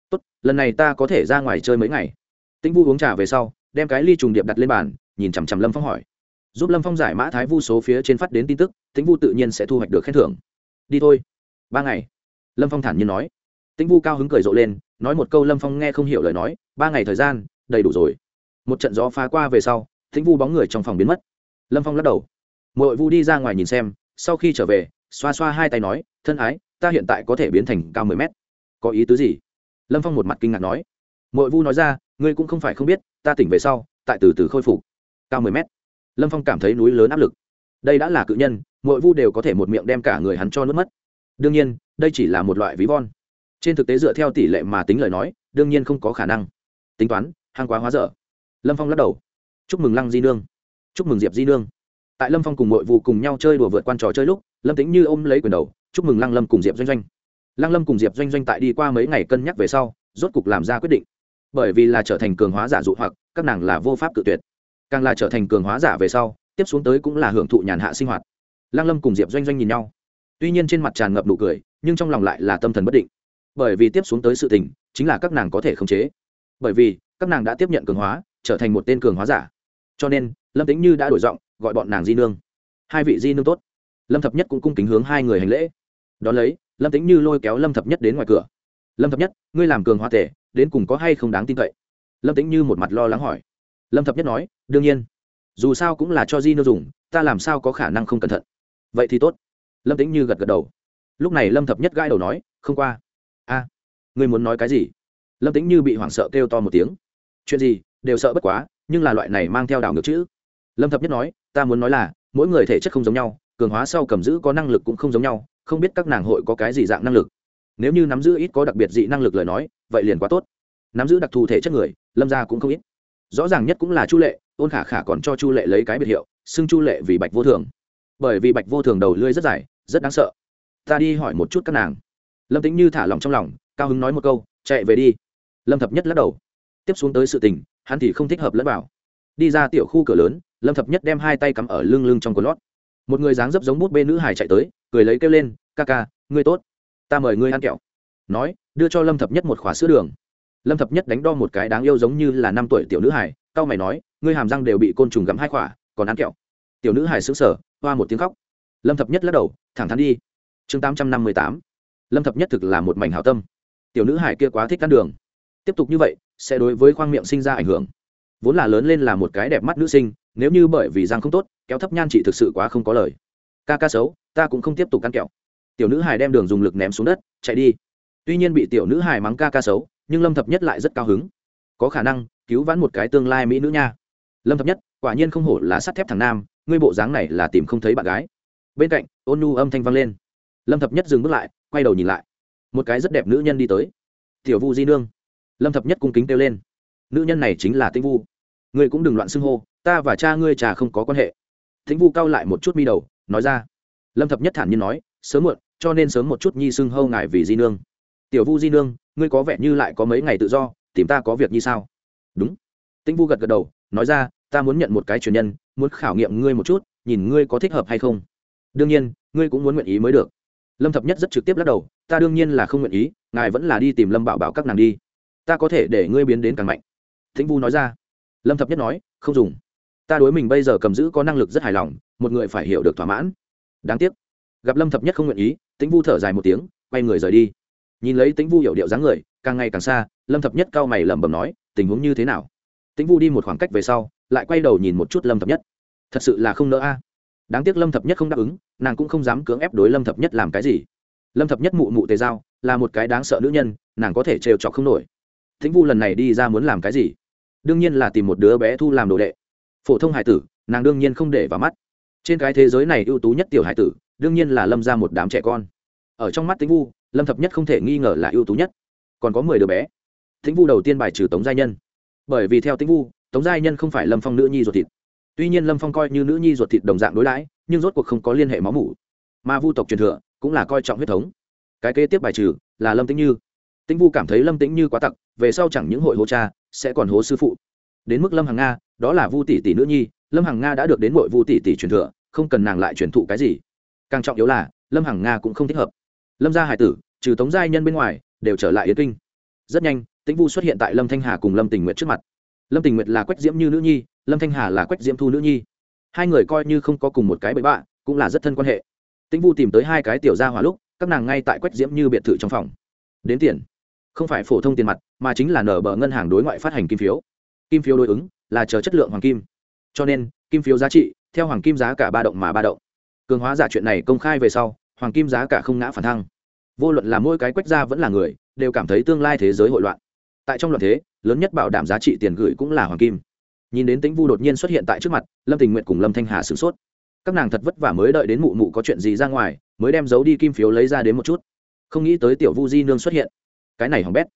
Tốt, lần này ta có thể ra ngoài chơi mấy ngày. Tĩnh vu uống trà về sau, đem cái ly trùng điệp đặt lên bàn, nhìn chằm chằm lâm phong hỏi. Giúp lâm phong giải mã thái vu số phía trên phát đến tin tức, tĩnh vu tự nhiên sẽ thu hoạch được khen thưởng đi thôi. Ba ngày. Lâm phong thản nhiên nói. Tĩnh vu cao hứng cười rộ lên, nói một câu lâm phong nghe không hiểu lời nói, ba ngày thời gian, đầy đủ rồi. Một trận gió phá qua về sau, tĩnh vu bóng người trong phòng biến mất. Lâm phong lắc đầu. Mội vu đi ra ngoài nhìn xem, sau khi trở về, xoa xoa hai tay nói, thân ái, ta hiện tại có thể biến thành cao mười mét. Có ý tứ gì? Lâm phong một mặt kinh ngạc nói. Mội vu nói ra, ngươi cũng không phải không biết, ta tỉnh về sau, tại từ từ khôi phục. Cao mười mét. Lâm phong cảm thấy núi lớn áp lực. Đây đã là cự nhân mọi vu đều có thể một miệng đem cả người hắn cho nước mất. Đương nhiên, đây chỉ là một loại ví von. Trên thực tế dựa theo tỷ lệ mà tính lời nói, đương nhiên không có khả năng. Tính toán hàng quá hóa dở. Lâm phong lắc đầu. Chúc mừng lăng di nương. Chúc mừng diệp di nương. Tại lâm phong cùng mội vụ cùng nhau chơi đùa vượt quan trò chơi lúc, lâm tính như ôm lấy quyền đầu, chúc mừng lăng lâm cùng diệp doanh doanh. Lăng lâm cùng diệp doanh doanh tại đi qua mấy ngày cân nhắc về sau, rốt cục làm ra quyết định. Bởi vì là trở thành cường hóa giả dụ hoặc, các nàng là vô pháp cự tuyệt. Càng là trở thành cường hóa giả về sau, tiếp xuống tới cũng là hưởng thụ nhàn hạ sinh hoạt lăng lâm cùng diệp doanh doanh nhìn nhau. Tuy nhiên trên mặt tràn ngập nụ cười, nhưng trong lòng lại là tâm thần bất định. Bởi vì tiếp xuống tới sự tình, chính là các nàng có thể khống chế. Bởi vì, các nàng đã tiếp nhận cường hóa, trở thành một tên cường hóa giả. Cho nên, lâm tính như đã đổi giọng, gọi bọn nàng di nương. Hai vị di nương tốt. Lâm thập nhất cũng cung kính hướng hai người hành lễ. Đón lấy, lâm tính như lôi kéo lâm thập nhất đến ngoài cửa. Lâm thập nhất, ngươi làm cường hóa tể, đến cùng có hay không đáng tin cậy? Lâm tính như một mặt lo lắng hỏi. Lâm thập nhất nói, đương nhiên. Dù sao cũng là cho di nương dùng, ta làm sao có khả năng không cẩn thận? Vậy thì tốt. Lâm tính như gật gật đầu. Lúc này lâm thập nhất gãi đầu nói, không qua. A, ngươi muốn nói cái gì? Lâm tính như bị hoảng sợ kêu to một tiếng. Chuyện gì? Đều sợ bất quá, nhưng là loại này mang theo đảo ngược chữ. Lâm thập nhất nói, ta muốn nói là, mỗi người thể chất không giống nhau, cường hóa sau cầm giữ có năng lực cũng không giống nhau, không biết các nàng hội có cái gì dạng năng lực. Nếu như nắm giữ ít có đặc biệt dị năng lực lời nói, vậy liền quá tốt. Nắm giữ đặc thù thể chất người, lâm ra cũng không ít. Rõ ràng nhất cũng là chu lệ ôn khả khả còn cho chu lệ lấy cái biệt hiệu, xưng chu lệ vì bạch vô thường bởi vì bạch vô thường đầu lưỡi rất dài, rất đáng sợ. Ta đi hỏi một chút các nàng. Lâm tính như thả lòng trong lòng, cao hứng nói một câu, chạy về đi. Lâm thập nhất lắc đầu. Tiếp xuống tới sự tình, hắn thì không thích hợp lẫn vào. Đi ra tiểu khu cửa lớn, lâm thập nhất đem hai tay cắm ở lưng lưng trong quần lót. Một người dáng dấp giống bút bê nữ hải chạy tới, cười lấy kêu lên, ca ca, ngươi tốt. Ta mời ngươi ăn kẹo. Nói, đưa cho lâm thập nhất một khóa sữa đường. Lâm thập nhất đánh đo một cái đáng yêu giống như là năm tuổi tiểu nữ hải cau mày nói, ngươi hàm răng đều bị côn trùng gắm hai khỏa, còn ăn kẹo tiểu nữ hải xứng sở hoa một tiếng khóc. Lâm thập nhất lắc đầu, thẳng thắn đi. Chương tám trăm năm mươi tám. Lâm thập nhất thực là một mảnh hảo tâm. Tiểu nữ hải kia quá thích ăn đường. Tiếp tục như vậy, sẽ đối với khoang miệng sinh ra ảnh hưởng. Vốn là lớn lên là một cái đẹp mắt nữ sinh, nếu như bởi vì răng không tốt, kéo thấp nhan chị thực sự quá không có lời. Ca ca xấu, ta cũng không tiếp tục ăn kẹo. Tiểu nữ hải đem đường dùng lực ném xuống đất, chạy đi. Tuy nhiên bị tiểu nữ hải mắng ca ca xấu, nhưng lâm thập nhất lại rất cao hứng. Có khả năng, cứu vãn một cái tương lai mỹ nữ nha. Lâm thập nhất, quả nhiên không hổ là sắt thép thằng nam ngươi bộ dáng này là tìm không thấy bạn gái. Bên cạnh, ôn nhu âm thanh vang lên. Lâm thập nhất dừng bước lại, quay đầu nhìn lại. Một cái rất đẹp nữ nhân đi tới. Tiểu vu di nương. Lâm thập nhất cung kính kêu lên. Nữ nhân này chính là tĩnh vu. Ngươi cũng đừng loạn xưng hô, ta và cha ngươi trà không có quan hệ. Tĩnh vu cao lại một chút mi đầu, nói ra. Lâm thập nhất thản nhiên nói, sớm muộn, cho nên sớm một chút nhi xưng hâu ngài vì di nương. Tiểu vu di nương, ngươi có vẻ như lại có mấy ngày tự do, tìm ta có việc như sao? Đúng. Tĩnh vu gật gật đầu, nói ra, ta muốn nhận một cái truyền nhân muốn khảo nghiệm ngươi một chút, nhìn ngươi có thích hợp hay không. Đương nhiên, ngươi cũng muốn nguyện ý mới được. Lâm thập nhất rất trực tiếp lắc đầu, ta đương nhiên là không nguyện ý, ngài vẫn là đi tìm lâm bảo bảo các nàng đi. Ta có thể để ngươi biến đến càng mạnh. Thính vu nói ra. Lâm thập nhất nói, không dùng. Ta đối mình bây giờ cầm giữ có năng lực rất hài lòng, một người phải hiểu được thỏa mãn. Đáng tiếc. Gặp lâm thập nhất không nguyện ý tĩnh vu thở dài một tiếng, quay người rời đi. Nhìn lấy tĩnh vu hiểu điệu dáng người, càng ngày càng xa, lâm thập nhất cao mày lẩm bẩm nói, tình huống như thế nào? Tĩnh vu đi một khoảng cách về sau lại quay đầu nhìn một chút lâm thập nhất. Thật sự là không nỡ a. Đáng tiếc lâm thập nhất không đáp ứng, nàng cũng không dám cưỡng ép đối lâm thập nhất làm cái gì. Lâm thập nhất mụ mụ tề giao, là một cái đáng sợ nữ nhân, nàng có thể trêu chọc không nổi. Thính vu lần này đi ra muốn làm cái gì? Đương nhiên là tìm một đứa bé thu làm đồ đệ. Phổ thông hải tử, nàng đương nhiên không để vào mắt. Trên cái thế giới này ưu tú nhất tiểu hải tử, đương nhiên là lâm ra một đám trẻ con. Ở trong mắt tĩnh vu, lâm thập nhất không thể nghi ngờ là ưu tú nhất. Còn có mười đứa bé. Tĩnh vu đầu tiên bài trừ tống gia nhân. Bởi vì theo tĩnh vu tống giai nhân không phải lâm phong nữ nhi ruột thịt. Tuy nhiên lâm phong coi như nữ nhi ruột thịt đồng dạng đối đãi, nhưng rốt cuộc không có liên hệ máu mủ. Mà vu tộc truyền thừa cũng là coi trọng huyết thống. Cái kế tiếp bài trừ là lâm tĩnh như. Tĩnh vu cảm thấy lâm tĩnh như quá tặc, về sau chẳng những hội hô cha, sẽ còn hố sư phụ. Đến mức lâm hằng nga, đó là vu tỷ tỷ nữ nhi, lâm hằng nga đã được đến mọi vu tỷ tỷ truyền thừa, không cần nàng lại truyền thụ cái gì. Càng trọng yếu là, lâm hằng nga cũng không thích hợp. Lâm gia hải tử, trừ tống giai nhân bên ngoài, đều trở lại yến kinh. Rất nhanh, tĩnh vu xuất hiện tại lâm thanh hà cùng lâm tình nguyện trước mặt lâm tình nguyệt là quách diễm như nữ nhi, lâm thanh hà là quách diễm thu nữ nhi. Hai người coi như không có cùng một cái bậy bạ, cũng là rất thân quan hệ. Tĩnh vu tìm tới hai cái tiểu gia hỏa lúc, các nàng ngay tại quách diễm như biệt thự trong phòng. Đến tiền. Không phải phổ thông tiền mặt, mà chính là nở bờ ngân hàng đối ngoại phát hành kim phiếu. Kim phiếu đối ứng là chờ chất lượng hoàng kim. Cho nên, kim phiếu giá trị, theo hoàng kim giá cả ba động mà ba động. Cường hóa giả chuyện này công khai về sau, hoàng kim giá cả không ngã phản thăng. Vô luận là mỗi cái quách gia vẫn là người, đều cảm thấy tương lai thế giới hội loạn tại trong loạn thế, lớn nhất bảo đảm giá trị tiền gửi cũng là hoàng kim. Nhìn đến tĩnh vu đột nhiên xuất hiện tại trước mặt, lâm tình nguyện cùng lâm thanh hà sửng sốt. Các nàng thật vất vả mới đợi đến mụ mụ có chuyện gì ra ngoài, mới đem giấu đi kim phiếu lấy ra đến một chút. Không nghĩ tới tiểu vu di nương xuất hiện. Cái này hỏng bét.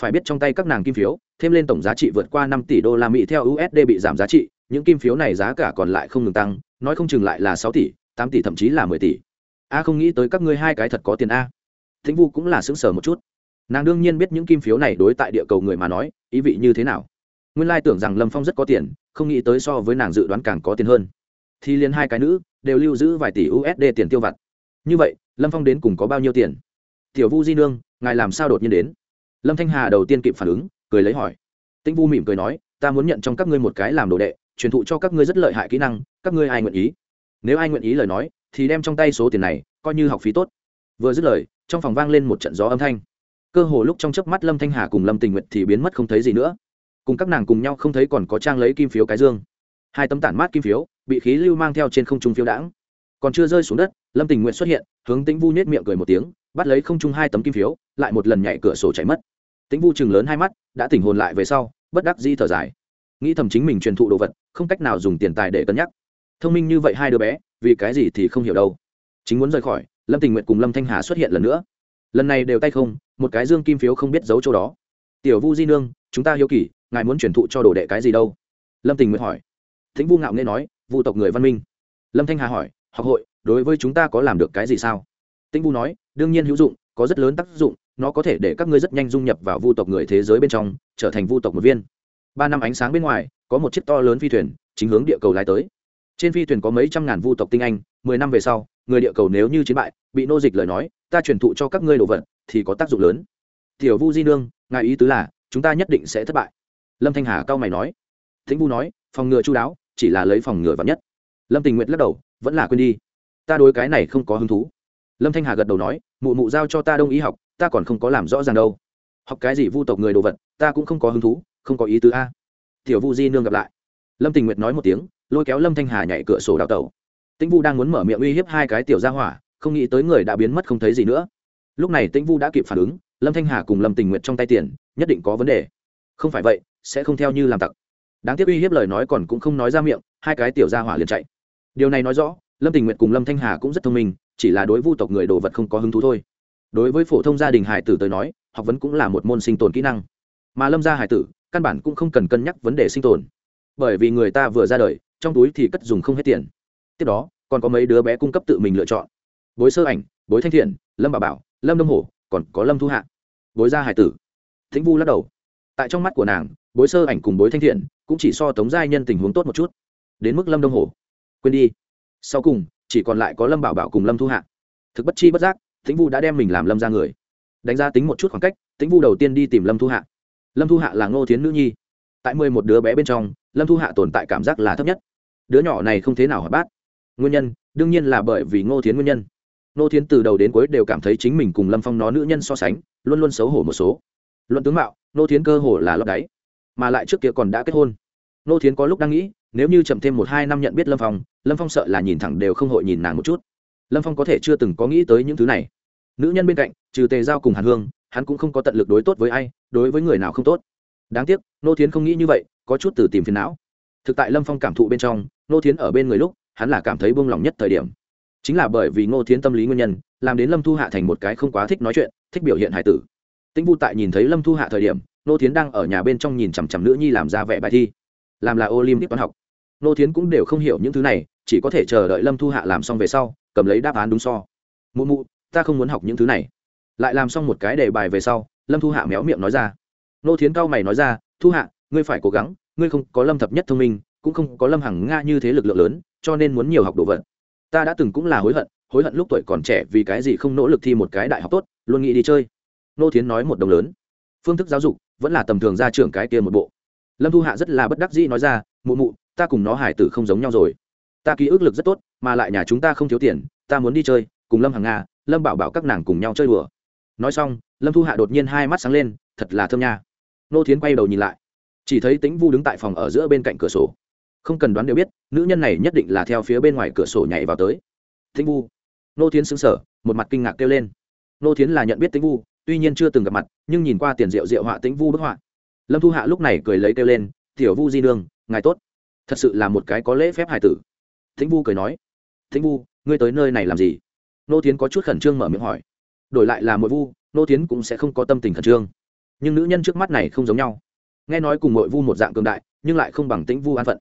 Phải biết trong tay các nàng kim phiếu, thêm lên tổng giá trị vượt qua năm tỷ đô la mỹ theo usd bị giảm giá trị, những kim phiếu này giá cả còn lại không ngừng tăng, nói không chừng lại là sáu tỷ, tám tỷ thậm chí là mười tỷ. A, không nghĩ tới các ngươi hai cái thật có tiền a. Thính vu cũng là xứng sở một chút nàng đương nhiên biết những kim phiếu này đối tại địa cầu người mà nói, ý vị như thế nào. Nguyên lai tưởng rằng lâm phong rất có tiền, không nghĩ tới so với nàng dự đoán càng có tiền hơn. Thì liền hai cái nữ, đều lưu giữ vài tỷ usd tiền tiêu vặt. Như vậy, lâm phong đến cùng có bao nhiêu tiền? Tiểu vu di nương, ngài làm sao đột nhiên đến? Lâm thanh hà đầu tiên kịp phản ứng, cười lấy hỏi. Tĩnh vu mỉm cười nói, ta muốn nhận trong các ngươi một cái làm đồ đệ, truyền thụ cho các ngươi rất lợi hại kỹ năng, các ngươi ai nguyện ý? Nếu ai nguyện ý lời nói, thì đem trong tay số tiền này, coi như học phí tốt. Vừa dứt lời, trong phòng vang lên một trận gió âm thanh cơ hồ lúc trong chớp mắt lâm thanh hà cùng lâm tình nguyện thì biến mất không thấy gì nữa. Cùng các nàng cùng nhau không thấy còn có trang lấy kim phiếu cái dương. Hai tấm tản mát kim phiếu, bị khí lưu mang theo trên không trung phiếu đãng. Còn chưa rơi xuống đất, lâm tình nguyện xuất hiện, hướng tĩnh vu nhét miệng cười một tiếng, bắt lấy không trung hai tấm kim phiếu, lại một lần nhảy cửa sổ chạy mất. Tĩnh vu chừng lớn hai mắt, đã tỉnh hồn lại về sau, bất đắc di thở dài. Nghĩ thầm chính mình truyền thụ đồ vật, không cách nào dùng tiền tài để cân nhắc. Thông minh như vậy hai đứa bé, vì cái gì thì không hiểu đâu. Chính muốn rời khỏi, lâm tình nguyện cùng lâm thanh hà xuất hiện lần nữa. Lần này đều tay không một cái dương kim phiếu không biết giấu chỗ đó. Tiểu vu di nương, chúng ta hiếu kỳ, ngài muốn truyền thụ cho đồ đệ cái gì đâu? Lâm tình nguyện hỏi. Thính vu ngạo nghe nói, vu tộc người văn minh. Lâm thanh hà hỏi, học hội, đối với chúng ta có làm được cái gì sao? Tĩnh vu nói, đương nhiên hữu dụng, có rất lớn tác dụng, nó có thể để các ngươi rất nhanh dung nhập vào vu tộc người thế giới bên trong, trở thành vu tộc một viên. Ba năm ánh sáng bên ngoài, có một chiếc to lớn phi thuyền, chính hướng địa cầu lái tới. Trên phi thuyền có mấy trăm ngàn vu tộc tinh anh, mười năm về sau, người địa cầu nếu như chiến bại, bị nô dịch lời nói, ta truyền thụ cho các ngươi đồ vật thì có tác dụng lớn. Tiểu vu di nương, ngài ý tứ là, chúng ta nhất định sẽ thất bại. Lâm thanh hà cao mày nói. Thính vu nói, phòng ngừa chú đáo, chỉ là lấy phòng ngừa vắn nhất. Lâm tình nguyện lắc đầu, vẫn là quên đi. Ta đối cái này không có hứng thú. Lâm thanh hà gật đầu nói, mụ mụ giao cho ta đông y học, ta còn không có làm rõ ràng đâu. Học cái gì vu tộc người đồ vật, ta cũng không có hứng thú, không có ý tứ a. Tiểu vu di nương gặp lại. Lâm tình nguyệt nói một tiếng, lôi kéo lâm thanh hà nhảy cửa sổ đào tẩu. Tĩnh vu đang muốn mở miệng uy hiếp hai cái tiểu gia hỏa, không nghĩ tới người đã biến mất không thấy gì nữa lúc này tĩnh vu đã kịp phản ứng, lâm thanh hà cùng lâm tình nguyệt trong tay tiền, nhất định có vấn đề. Không phải vậy, sẽ không theo như làm tặc. Đáng tiếc uy hiếp lời nói còn cũng không nói ra miệng, hai cái tiểu gia hỏa liền chạy. Điều này nói rõ, lâm tình nguyệt cùng lâm thanh hà cũng rất thông minh, chỉ là đối vu tộc người đồ vật không có hứng thú thôi. Đối với phổ thông gia đình hải tử tới nói, học vấn cũng là một môn sinh tồn kỹ năng. Mà lâm gia hải tử, căn bản cũng không cần cân nhắc vấn đề sinh tồn. Bởi vì người ta vừa ra đời, trong túi thì cất dùng không hết tiền. Tiếp đó, còn có mấy đứa bé cung cấp tự mình lựa chọn. Bối sơ ảnh, bối thanh thiện, lâm bà bảo lâm đông hổ, còn có lâm thu hạ. Bối gia hải tử. Thính vu lắc đầu. Tại trong mắt của nàng, bối sơ ảnh cùng bối thanh thiện cũng chỉ so tống giai nhân tình huống tốt một chút. Đến mức lâm đông hổ. Quên đi. Sau cùng, chỉ còn lại có lâm bảo bảo cùng lâm thu hạ. Thực bất chi bất giác tĩnh vu đã đem mình làm lâm ra người. Đánh giá tính một chút khoảng cách tĩnh vu đầu tiên đi tìm lâm thu hạ. Lâm thu hạ là ngô thiến nữ nhi. Tại mười một đứa bé bên trong, lâm thu hạ tồn tại cảm giác là thấp nhất. Đứa nhỏ này không thế nào hỏi bát. Nguyên nhân, đương nhiên là bởi vì ngô thiến nguyên nhân. Nô thiến từ đầu đến cuối đều cảm thấy chính mình cùng lâm phong nó nữ nhân so sánh, luôn luôn xấu hổ một số. Luận tướng mạo, Nô thiến cơ hồ là lấp đáy, mà lại trước kia còn đã kết hôn. Nô thiến có lúc đang nghĩ, nếu như chậm thêm một hai năm nhận biết lâm phong lâm phong sợ là nhìn thẳng đều không hội nhìn nàng một chút. Lâm phong có thể chưa từng có nghĩ tới những thứ này. Nữ nhân bên cạnh, trừ tề giao cùng hàn hương, hắn cũng không có tận lực đối tốt với ai, đối với người nào không tốt. Đáng tiếc, nô thiến không nghĩ như vậy, có chút từ tìm phiền não. Thực tại lâm phong cảm thụ bên trong, nô thiến ở bên người lúc, hắn là cảm thấy buông lỏng nhất thời điểm chính là bởi vì ngô thiến tâm lý nguyên nhân, làm đến lâm thu hạ thành một cái không quá thích nói chuyện, thích biểu hiện hải tử. Tĩnh vu tại nhìn thấy lâm thu hạ thời điểm, Ngô thiến đang ở nhà bên trong nhìn chằm chằm nữ nhi làm ra vẻ bài thi. Làm là olympic toán học. Ngô thiến cũng đều không hiểu những thứ này, chỉ có thể chờ đợi lâm thu hạ làm xong về sau, cầm lấy đáp án đúng so. Mụ mụ, ta không muốn học những thứ này. Lại làm xong một cái đề bài về sau, lâm thu hạ méo miệng nói ra. Ngô thiến cao mày nói ra, thu hạ, ngươi phải cố gắng, ngươi không có lâm thập nhất thông minh, cũng không có lâm hằng nga như thế lực lượng lớn, cho nên muốn nhiều học đồ vật ta đã từng cũng là hối hận hối hận lúc tuổi còn trẻ vì cái gì không nỗ lực thi một cái đại học tốt, luôn nghĩ đi chơi. Nô thiến nói một đồng lớn. Phương thức giáo dục, vẫn là tầm thường ra trưởng cái kia một bộ. Lâm thu hạ rất là bất đắc dĩ nói ra, mụ mụ, ta cùng nó hải tử không giống nhau rồi. Ta ký ức lực rất tốt, mà lại nhà chúng ta không thiếu tiền, ta muốn đi chơi, cùng lâm hằng nga, lâm bảo bảo các nàng cùng nhau chơi đùa. Nói xong, lâm thu hạ đột nhiên hai mắt sáng lên, thật là thơm nha. Nô thiến quay đầu nhìn lại. Chỉ thấy tính vu đứng tại phòng ở giữa bên cạnh cửa sổ không cần đoán đều biết, nữ nhân này nhất định là theo phía bên ngoài cửa sổ nhảy vào tới. Tĩnh vu. Nô thiến xứng sở một mặt kinh ngạc kêu lên. Nô thiến là nhận biết tĩnh vu, tuy nhiên chưa từng gặp mặt, nhưng nhìn qua tiền rượu rượu họa tĩnh vu bức họa. Lâm thu hạ lúc này cười lấy kêu lên, tiểu vu di nương, ngài tốt. Thật sự là một cái có lễ phép hài tử. Tĩnh vu cười nói, tĩnh vu, ngươi tới nơi này làm gì? Nô thiến có chút khẩn trương mở miệng hỏi. Đổi lại là mỗi vu, nô thiến cũng sẽ không có tâm tình khẩn trương. Nhưng nữ nhân trước mắt này không giống nhau. Nghe nói cùng mỗi vu một dạng cường đại, nhưng lại không bằng tĩnh vu an phận.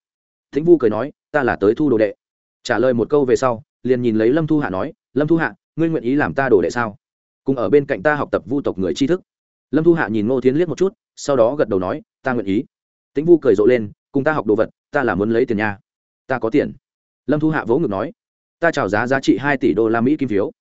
Thính vu cười nói, ta là tới thu đồ đệ. Trả lời một câu về sau, liền nhìn lấy lâm thu hạ nói, lâm thu hạ, ngươi nguyện ý làm ta đồ đệ sao? Cùng ở bên cạnh ta học tập vu tộc người tri thức. Lâm thu hạ nhìn ngô thiến liếc một chút, sau đó gật đầu nói, ta nguyện ý. Tĩnh vu cười rộ lên, cùng ta học đồ vật, ta là muốn lấy tiền nhà. ta có tiền. Lâm thu hạ vỗ ngực nói, ta trào giá giá trị hai tỷ đô la mỹ kim phiếu.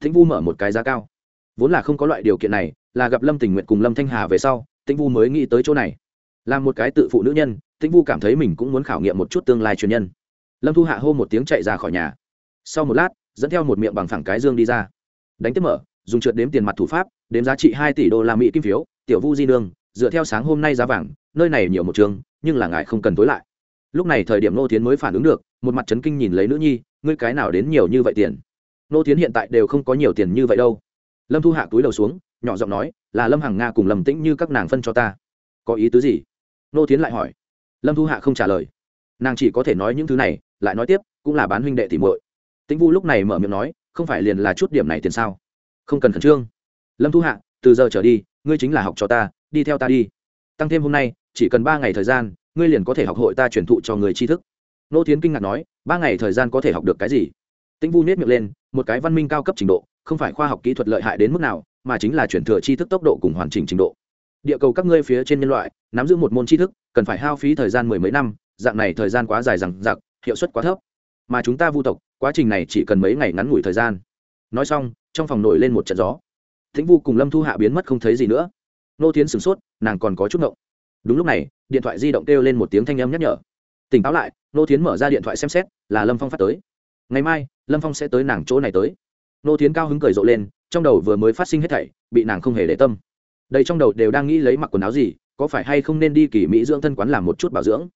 Tĩnh vu mở một cái giá cao. Vốn là không có loại điều kiện này, là gặp lâm tình nguyện cùng lâm thanh hà về sau tĩnh vu mới nghĩ tới chỗ này. Là một cái tự phụ nữ nhân tĩnh vu cảm thấy mình cũng muốn khảo nghiệm một chút tương lai truyền nhân. Lâm thu hạ hô một tiếng chạy ra khỏi nhà. Sau một lát, dẫn theo một miệng bằng phẳng cái dương đi ra. Đánh tiếp mở, dùng trượt đếm tiền mặt thủ pháp, đếm giá trị hai tỷ đô la mỹ kim phiếu, tiểu vu di nương, dựa theo sáng hôm nay giá vàng, nơi này nhiều một trường, nhưng là ngài không cần tối lại. Lúc này thời điểm nô tiến mới phản ứng được, một mặt trấn kinh nhìn lấy nữ nhi, ngươi cái nào đến nhiều như vậy tiền? Nô tiến hiện tại đều không có nhiều tiền như vậy đâu. Lâm thu hạ túi đầu xuống, nhỏ giọng nói, là lâm hằng nga cùng lầm tĩnh như các nàng phân cho ta. Có ý tứ gì? Nô tiến lại hỏi lâm thu hạ không trả lời. Nàng chỉ có thể nói những thứ này, lại nói tiếp, cũng là bán huynh đệ thì muội. Tĩnh vu lúc này mở miệng nói, không phải liền là chút điểm này tiền sao? Không cần khẩn trương. Lâm thu hạ, từ giờ trở đi, ngươi chính là học cho ta, đi theo ta đi. Tăng thêm hôm nay, chỉ cần ba ngày thời gian, ngươi liền có thể học hội ta truyền thụ cho người tri thức. Nô tiến kinh ngạc nói, ba ngày thời gian có thể học được cái gì? Tĩnh vu nết miệng lên, một cái văn minh cao cấp trình độ, không phải khoa học kỹ thuật lợi hại đến mức nào, mà chính là chuyển thừa tri thức tốc độ cùng hoàn chỉnh trình độ địa cầu các ngươi phía trên nhân loại, nắm giữ một môn tri thức, cần phải hao phí thời gian mười mấy năm, dạng này thời gian quá dài rằng giặc hiệu suất quá thấp. Mà chúng ta vu tộc, quá trình này chỉ cần mấy ngày ngắn ngủi thời gian. Nói xong, trong phòng nổi lên một trận gió. Thính vu cùng lâm thu hạ biến mất không thấy gì nữa. Nô tiến sửng sốt, nàng còn có chút ngộng. Đúng lúc này, điện thoại di động kêu lên một tiếng thanh âm nhắc nhở. Tỉnh táo lại, nô tiến mở ra điện thoại xem xét, là lâm phong phát tới. Ngày mai, lâm phong sẽ tới nàng chỗ này tới. Nô tiến cao hứng cười rộ lên, trong đầu vừa mới phát sinh hết thảy, bị nàng không hề để tâm đây trong đầu đều đang nghĩ lấy mặc quần áo gì, có phải hay không nên đi kỳ mỹ dưỡng thân quán làm một chút bảo dưỡng?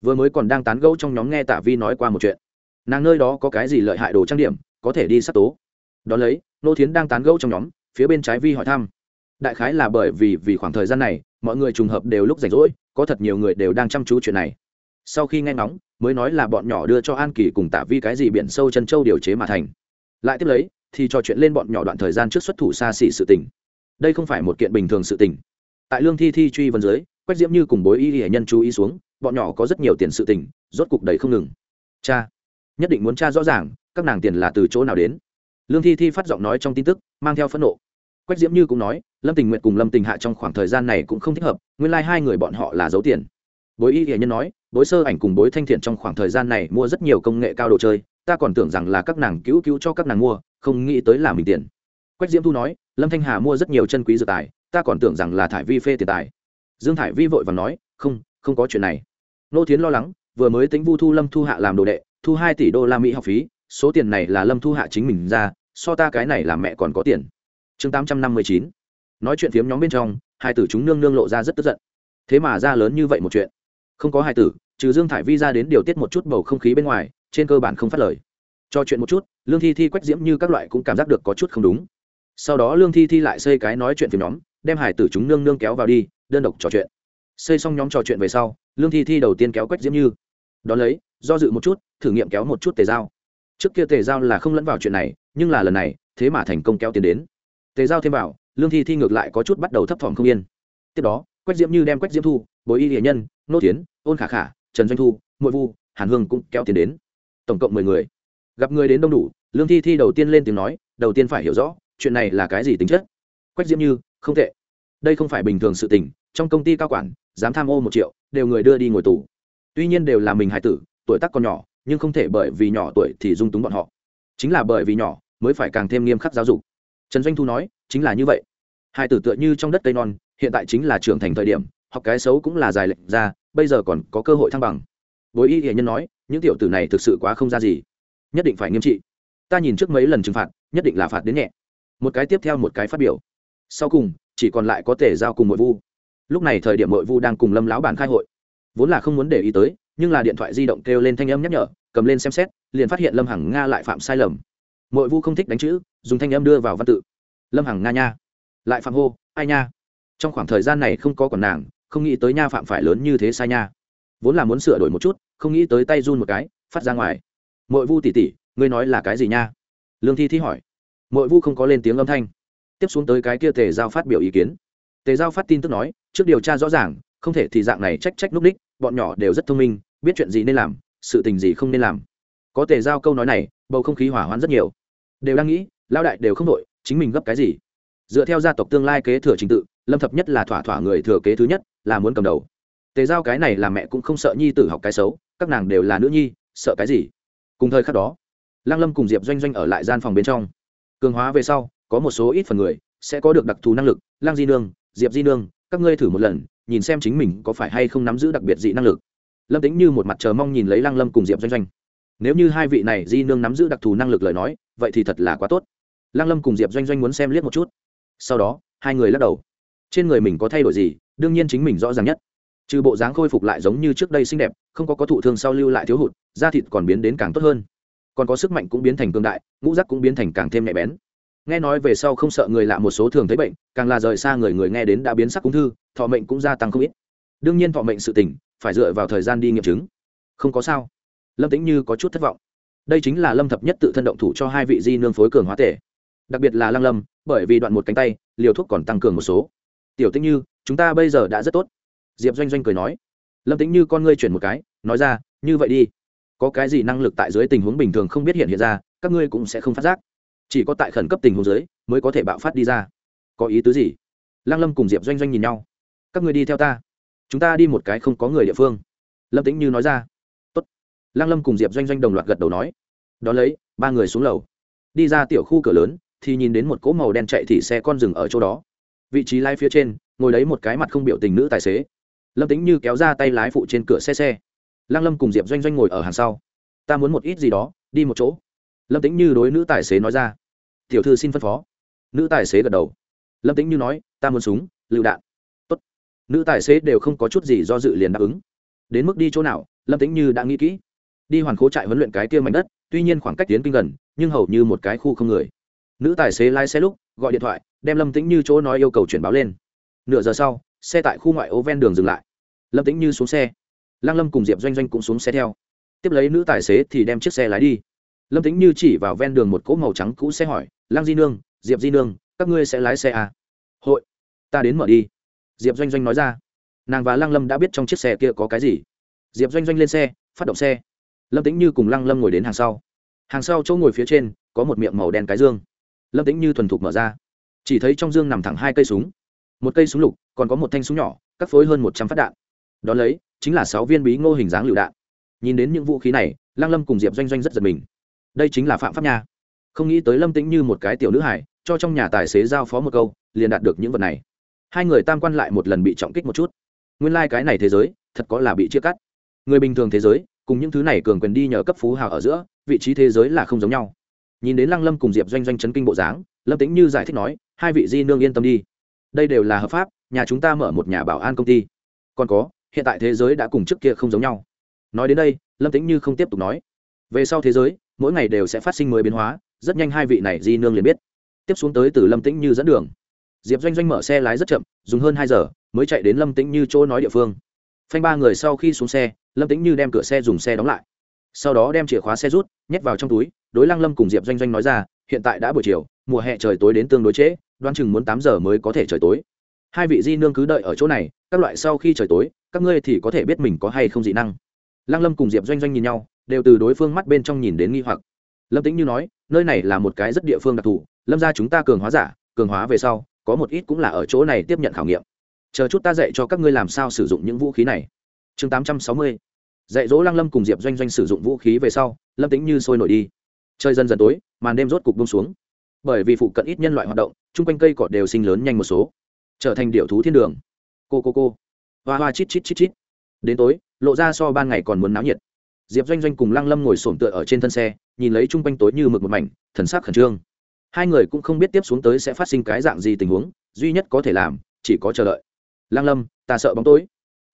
Vừa mới còn đang tán gẫu trong nhóm nghe tạ vi nói qua một chuyện. Nàng nơi đó có cái gì lợi hại đồ trang điểm, có thể đi sát tố. Đón lấy, nô thiến đang tán gẫu trong nhóm, phía bên trái vi hỏi thăm. Đại khái là bởi vì vì khoảng thời gian này, mọi người trùng hợp đều lúc rảnh rỗi, có thật nhiều người đều đang chăm chú chuyện này. Sau khi nghe ngóng, mới nói là bọn nhỏ đưa cho an kỳ cùng tạ vi cái gì biển sâu chân châu điều chế mà thành. Lại tiếp lấy, thì trò chuyện lên bọn nhỏ đoạn thời gian trước xuất thủ xa xỉ sự tình đây không phải một kiện bình thường sự tình. Tại lương thi thi truy vấn dưới, quách diễm như cùng bối y hệ nhân chú ý xuống, bọn nhỏ có rất nhiều tiền sự tình, rốt cục đầy không ngừng. Cha, nhất định muốn cha rõ ràng, các nàng tiền là từ chỗ nào đến? Lương thi thi phát giọng nói trong tin tức, mang theo phẫn nộ. Quách diễm như cũng nói, lâm tình nguyện cùng lâm tình hạ trong khoảng thời gian này cũng không thích hợp, nguyên lai、like、hai người bọn họ là giấu tiền. Bối y hệ nhân nói, bối sơ ảnh cùng bối thanh thiện trong khoảng thời gian này mua rất nhiều công nghệ cao đồ chơi, ta còn tưởng rằng là các nàng cứu cứu cho các nàng mua, không nghĩ tới là mình tiền quách diễm thu nói, lâm thanh hà mua rất nhiều chân quý dự tài, ta còn tưởng rằng là thải vi phê tiền tài. Dương thải vi vội và nói, không không có chuyện này. Nô thiến lo lắng, vừa mới tính vu thu lâm thu hạ làm đồ đệ, thu hai tỷ đô la mỹ học phí, số tiền này là lâm thu hạ chính mình ra, so ta cái này là mẹ còn có tiền. Chương tám trăm năm mươi chín. Nói chuyện phiếm nhóm bên trong, hai tử chúng nương nương lộ ra rất tức giận. Thế mà ra lớn như vậy một chuyện. Không có hai tử, trừ dương thải vi ra đến điều tiết một chút bầu không khí bên ngoài, trên cơ bản không phát lời. Cho chuyện một chút, lương thi thi quách diễm như các loại cũng cảm giác được có chút không đúng sau đó lương thi thi lại xây cái nói chuyện phiếm nhóm, đem hải tử chúng nương nương kéo vào đi, đơn độc trò chuyện. Xây xong nhóm trò chuyện về sau, lương thi thi đầu tiên kéo quách diễm như. Đón lấy, do dự một chút, thử nghiệm kéo một chút tề dao trước kia tề dao là không lẫn vào chuyện này, nhưng là lần này, thế mà thành công kéo tiền đến. Tề dao thêm vào, lương thi thi ngược lại có chút bắt đầu thấp thỏm không yên. Tiếp đó, quách diễm như đem quách diễm thu bồi y hiệ nhân, nô tiến ôn khả khả, trần doanh thu mội vu, hàn hương cũng kéo tiền đến. Tổng cộng mười người. Gặp người đến đông đủ, lương thi thi đầu tiên lên tiếng nói, đầu tiên phải hiểu rõ chuyện này là cái gì tính chất? Quách diễm như, không tệ. Đây không phải bình thường sự tình, trong công ty cao quản, dám tham ô một triệu, đều người đưa đi ngồi tù. Tuy nhiên đều là mình hài tử, tuổi tác còn nhỏ, nhưng không thể bởi vì nhỏ tuổi thì dung túng bọn họ. Chính là bởi vì nhỏ, mới phải càng thêm nghiêm khắc giáo dục. Trần doanh thu nói, chính là như vậy. Hai tử tựa như trong đất tây non, hiện tại chính là trưởng thành thời điểm, học cái xấu cũng là dài lệch ra, bây giờ còn có cơ hội thăng bằng. Bối y hiền nhân nói, những tiểu tử này thực sự quá không ra gì. Nhất định phải nghiêm trị. Ta nhìn trước mấy lần trừng phạt, nhất định là phạt đến nhẹ một cái tiếp theo một cái phát biểu. Sau cùng, chỉ còn lại có thể giao cùng mội vu. Lúc này thời điểm mội vu đang cùng lâm lão bản khai hội. Vốn là không muốn để ý tới, nhưng là điện thoại di động kêu lên thanh âm nhắc nhở, cầm lên xem xét, liền phát hiện lâm hằng nga lại phạm sai lầm. Mội vu không thích đánh chữ, dùng thanh âm đưa vào văn tự. Lâm hằng nga nha. Lại phạm hô, ai nha? Trong khoảng thời gian này không có còn nàng, không nghĩ tới nha phạm phải lớn như thế sai nha. Vốn là muốn sửa đổi một chút, không nghĩ tới tay run một cái, phát ra ngoài. Mội vu tỉ tỉ, ngươi nói là cái gì nha? Lương thi thi hỏi mội vu không có lên tiếng âm thanh. Tiếp xuống tới cái kia tề giao phát biểu ý kiến. Tề giao phát tin tức nói, trước điều tra rõ ràng, không thể thì dạng này trách trách núp đích bọn nhỏ đều rất thông minh, biết chuyện gì nên làm, sự tình gì không nên làm. Có tề giao câu nói này, bầu không khí hỏa hoạn rất nhiều. Đều đang nghĩ lao đại đều không đội chính mình gấp cái gì? Dựa theo gia tộc tương lai kế thừa trình tự, lâm thập nhất là thỏa thỏa người thừa kế thứ nhất, là muốn cầm đầu. Tề giao cái này là mẹ cũng không sợ nhi tử học cái xấu, các nàng đều là nữ nhi, sợ cái gì? Cùng thời khắc đó, lăng lâm cùng diệp doanh doanh ở lại gian phòng bên trong cường hóa về sau, có một số ít phần người sẽ có được đặc thù năng lực, Lang di nương, diệp di nương, các ngươi thử một lần, nhìn xem chính mình có phải hay không nắm giữ đặc biệt dị năng lực. Lâm tính như một mặt chờ mong nhìn lấy Lang lâm cùng diệp doanh doanh. Nếu như hai vị này di nương nắm giữ đặc thù năng lực lời nói, vậy thì thật là quá tốt. Lang lâm cùng diệp doanh doanh muốn xem liếc một chút. Sau đó, hai người lắc đầu. Trên người mình có thay đổi gì, đương nhiên chính mình rõ ràng nhất. Trừ bộ dáng khôi phục lại giống như trước đây xinh đẹp, không có có thụ thương sau lưu lại thiếu hụt, da thịt còn biến đến càng tốt hơn còn có sức mạnh cũng biến thành cương đại, ngũ rắc cũng biến thành càng thêm nhạy bén. Nghe nói về sau không sợ người lạ một số thường thấy bệnh, càng là rời xa người người nghe đến đã biến sắc ung thư, thọ mệnh cũng gia tăng không ít. Đương nhiên thọ mệnh sự tỉnh phải dựa vào thời gian đi nghiệm chứng. Không có sao. Lâm tĩnh như có chút thất vọng. Đây chính là lâm thập nhất tự thân động thủ cho hai vị di nương phối cường hóa tể. Đặc biệt là lăng lâm, bởi vì đoạn một cánh tay, liều thuốc còn tăng cường một số. Tiểu tĩnh như, chúng ta bây giờ đã rất tốt. Diệp doanh doanh cười nói. Lâm tĩnh như con ngươi chuyển một cái, nói ra, như vậy đi có cái gì năng lực tại dưới tình huống bình thường không biết hiện hiện ra, các ngươi cũng sẽ không phát giác. Chỉ có tại khẩn cấp tình huống dưới mới có thể bạo phát đi ra. Có ý tứ gì? Lăng lâm cùng diệp doanh doanh nhìn nhau. Các ngươi đi theo ta. Chúng ta đi một cái không có người địa phương. Lâm tĩnh như nói ra. Tốt. lăng lâm cùng diệp doanh doanh đồng loạt gật đầu nói. Đón lấy, ba người xuống lầu. Đi ra tiểu khu cửa lớn, thì nhìn đến một cỗ màu đen chạy thì xe con rừng ở chỗ đó. Vị trí lái phía trên, ngồi đấy một cái mặt không biểu tình nữ tài xế. Lâm tính như kéo ra tay lái phụ trên cửa xe xe lăng lâm cùng diệp doanh doanh ngồi ở hàng sau. Ta muốn một ít gì đó, đi một chỗ. Lâm tính như đối nữ tài xế nói ra. Tiểu thư xin phân phó. Nữ tài xế gật đầu. Lâm tính như nói, ta muốn súng, lựu đạn. Tốt. nữ tài xế đều không có chút gì do dự liền đáp ứng. Đến mức đi chỗ nào, lâm tính như đã nghĩ kỹ. Đi hoàn khố trại huấn luyện cái kia mảnh đất, tuy nhiên khoảng cách tiến kinh gần, nhưng hầu như một cái khu không người. Nữ tài xế lái xe lúc, gọi điện thoại, đem lâm tĩnh như chỗ nói yêu cầu chuyển báo lên. Nửa giờ sau, xe tại khu ngoại ô ven đường dừng lại. Lâm tĩnh như xuống xe lăng lâm cùng diệp doanh doanh cũng xuống xe theo. Tiếp lấy nữ tài xế thì đem chiếc xe lái đi. Lâm tính như chỉ vào ven đường một cỗ màu trắng cũ xe hỏi, lăng di nương, diệp di nương, các ngươi sẽ lái xe à? hội, ta đến mở đi. Diệp doanh doanh nói ra. Nàng và lăng lâm đã biết trong chiếc xe kia có cái gì. Diệp doanh doanh lên xe, phát động xe. Lâm tính như cùng lăng lâm ngồi đến hàng sau. Hàng sau chỗ ngồi phía trên, có một miệng màu đen cái dương. Lâm tính như thuần thục mở ra. Chỉ thấy trong dương nằm thẳng hai cây súng. Một cây súng lục, còn có một thanh súng nhỏ cắt phối hơn một trăm phát đạn. Đón lấy chính là sáu viên bí ngô hình dáng lựu đạn. Nhìn đến những vũ khí này, lăng lâm cùng diệp doanh doanh rất giật mình. Đây chính là phạm pháp nha. Không nghĩ tới lâm tĩnh như một cái tiểu nữ hải cho trong nhà tài xế giao phó một câu, liền đạt được những vật này. Hai người tam quan lại một lần bị trọng kích một chút. Nguyên lai、like、cái này thế giới, thật có là bị chia cắt. Người bình thường thế giới, cùng những thứ này cường quyền đi nhờ cấp phú hào ở giữa, vị trí thế giới là không giống nhau. Nhìn đến lăng lâm cùng diệp doanh doanh chấn kinh bộ dáng, lâm tĩnh như giải thích nói, hai vị di nương yên tâm đi. Đây đều là hợp pháp, nhà chúng ta mở một nhà bảo an công ty. Còn có hiện tại thế giới đã cùng trước kia không giống nhau. Nói đến đây, lâm Tĩnh như không tiếp tục nói. Về sau thế giới, mỗi ngày đều sẽ phát sinh mới biến hóa, rất nhanh hai vị này di nương liền biết. Tiếp xuống tới từ lâm tĩnh như dẫn đường. Diệp doanh doanh mở xe lái rất chậm, dùng hơn hai giờ mới chạy đến lâm tĩnh như chỗ nói địa phương. Phanh ba người sau khi xuống xe, lâm tĩnh như đem cửa xe dùng xe đóng lại. Sau đó đem chìa khóa xe rút, nhét vào trong túi, đối lăng lâm cùng diệp doanh doanh nói ra, hiện tại đã buổi chiều, mùa hè trời tối đến tương đối trễ, đoán chừng muốn tám giờ mới có thể trời tối hai vị di nương cứ đợi ở chỗ này, các loại sau khi trời tối, các ngươi thì có thể biết mình có hay không dị năng. Lăng lâm cùng diệp doanh doanh nhìn nhau, đều từ đối phương mắt bên trong nhìn đến nghi hoặc. Lâm tĩnh như nói, nơi này là một cái rất địa phương đặc thù, lâm ra chúng ta cường hóa giả, cường hóa về sau, có một ít cũng là ở chỗ này tiếp nhận khảo nghiệm. Chờ chút ta dạy cho các ngươi làm sao sử dụng những vũ khí này. Chương tám trăm sáu mươi. Dạy dỗ lăng lâm cùng diệp doanh doanh sử dụng vũ khí về sau, lâm Tĩnh như sôi nổi đi. Chơi dần dần tối, màn đêm rốt cục bông xuống. Bởi vì phụ cận ít nhân loại hoạt động, chung quanh cây cỏ đều sinh lớn nhanh một số trở thành điệu thú thiên đường. Cô cô cô. Hoa hoa, chít chít chít chít. Đến tối, lộ ra so ban ngày còn muốn náo nhiệt. Diệp doanh doanh cùng lăng lâm ngồi sổm tựa ở trên thân xe, nhìn lấy chung quanh tối như mực một mảnh, thần sắc khẩn trương. Hai người cũng không biết tiếp xuống tới sẽ phát sinh cái dạng gì tình huống, duy nhất có thể làm, chỉ có chờ đợi. Lăng lâm, ta sợ bóng tối.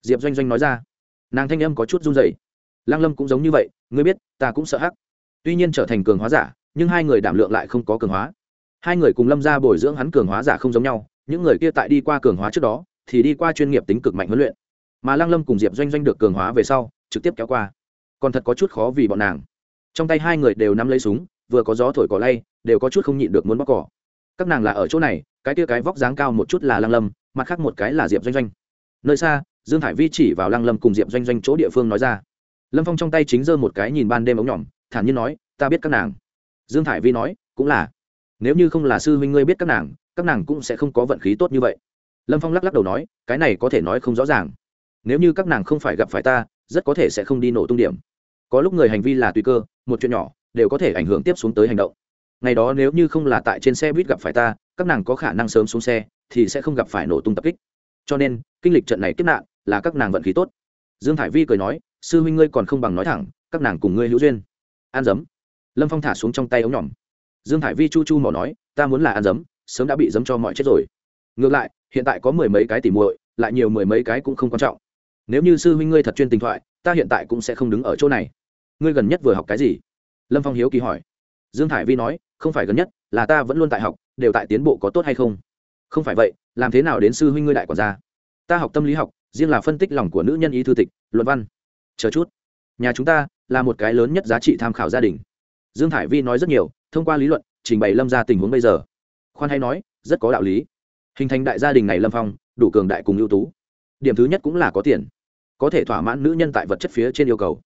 Diệp doanh doanh nói ra. Nàng thanh âm có chút run rẩy. Lăng lâm cũng giống như vậy, ngươi biết, ta cũng sợ hắc. Tuy nhiên trở thành cường hóa giả, nhưng hai người đảm lượng lại không có cường hóa. Hai người cùng lâm ra bồi dưỡng hắn cường hóa giả không giống nhau những người kia tại đi qua cường hóa trước đó, thì đi qua chuyên nghiệp tính cực mạnh huấn luyện. Mà lăng lâm cùng diệp doanh doanh được cường hóa về sau, trực tiếp kéo qua. Còn thật có chút khó vì bọn nàng. Trong tay hai người đều nắm lấy súng, vừa có gió thổi cỏ lay, đều có chút không nhịn được muốn bóc cỏ. Các nàng là ở chỗ này, cái kia cái vóc dáng cao một chút là lăng lâm, mặt khác một cái là diệp doanh doanh. Nơi xa, dương thải vi chỉ vào lăng lâm cùng diệp doanh doanh chỗ địa phương nói ra. Lâm phong trong tay chính giơ một cái nhìn ban đêm ống nhỏm thản nhiên nói, ta biết các nàng. Dương thải vi nói, cũng là. Nếu như không là sư huynh ngươi biết các nàng các nàng cũng sẽ không có vận khí tốt như vậy. Lâm phong lắc lắc đầu nói, cái này có thể nói không rõ ràng. Nếu như các nàng không phải gặp phải ta, rất có thể sẽ không đi nổ tung điểm. Có lúc người hành vi là tùy cơ, một chuyện nhỏ, đều có thể ảnh hưởng tiếp xuống tới hành động. Ngày đó nếu như không là tại trên xe buýt gặp phải ta, các nàng có khả năng sớm xuống xe, thì sẽ không gặp phải nổ tung tập kích. Cho nên, kinh lịch trận này kiếp nạn, là các nàng vận khí tốt. Dương thải vi cười nói, sư huynh ngươi còn không bằng nói thẳng, các nàng cùng ngươi hữu duyên. An dấm lâm phong thả xuống trong tay ống nhỏm dương thải vi chu chu mỏ nói, ta muốn là an dấm sớm đã bị dấm cho mọi chết rồi. Ngược lại, hiện tại có mười mấy cái tỉ muội, lại nhiều mười mấy cái cũng không quan trọng. Nếu như sư huynh ngươi thật chuyên tình thoại, ta hiện tại cũng sẽ không đứng ở chỗ này. Ngươi gần nhất vừa học cái gì? Lâm phong hiếu kỳ hỏi. Dương thải vi nói, không phải gần nhất, là ta vẫn luôn tại học, đều tại tiến bộ có tốt hay không? Không phải vậy, làm thế nào đến sư huynh ngươi đại quản gia? Ta học tâm lý học, riêng là phân tích lòng của nữ nhân ý thư tịch, luận văn. Chờ chút. Nhà chúng ta là một cái lớn nhất giá trị tham khảo gia đình. Dương thải vi nói rất nhiều, thông qua lý luận, trình bày lâm ra tình huống bây giờ khoan hay nói, rất có đạo lý. Hình thành đại gia đình này lâm phong, đủ cường đại cùng ưu tú. Điểm thứ nhất cũng là có tiền. Có thể thỏa mãn nữ nhân tại vật chất phía trên yêu cầu.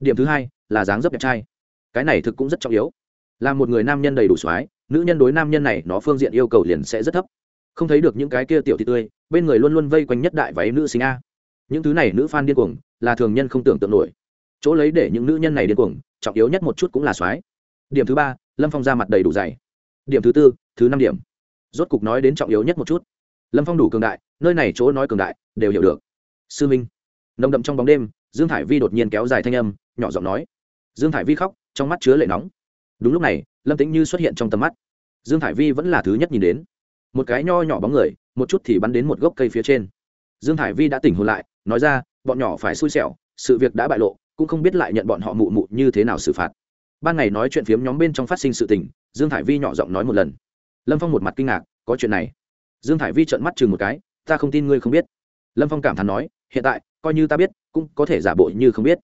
Điểm thứ hai là dáng dấp đẹp trai. Cái này thực cũng rất trọng yếu. Là một người nam nhân đầy đủ soái, nữ nhân đối nam nhân này, nó phương diện yêu cầu liền sẽ rất thấp. Không thấy được những cái kia tiểu thị tươi, bên người luôn luôn vây quanh nhất đại váy nữ sinh a. Những thứ này nữ fan điên cuồng, là thường nhân không tưởng tượng nổi. Chỗ lấy để những nữ nhân này điên cuồng, trọng yếu nhất một chút cũng là soái. Điểm thứ ba, lâm phong ra mặt đầy đủ dày. Điểm thứ tư thứ năm điểm. Rốt cục nói đến trọng yếu nhất một chút. Lâm phong đủ cường đại, nơi này chỗ nói cường đại, đều hiểu được. Sư minh. Nồng đậm trong bóng đêm, dương thải vi đột nhiên kéo dài thanh âm, nhỏ giọng nói. Dương thải vi khóc, trong mắt chứa lệ nóng. Đúng lúc này, lâm tĩnh như xuất hiện trong tầm mắt. Dương thải vi vẫn là thứ nhất nhìn đến. Một cái nho nhỏ bóng người, một chút thì bắn đến một gốc cây phía trên. Dương thải vi đã tỉnh hồn lại, nói ra, bọn nhỏ phải xui xẻo, sự việc đã bại lộ, cũng không biết lại nhận bọn họ mụ mụ như thế nào xử phạt. Ban ngày nói chuyện phiếm nhóm bên trong phát sinh sự tình, dương thải vi nhỏ giọng nói một lần lâm phong một mặt kinh ngạc, có chuyện này. Dương thải vi trợn mắt chừng một cái, ta không tin ngươi không biết. Lâm phong cảm thán nói, hiện tại, coi như ta biết, cũng có thể giả bộ như không biết.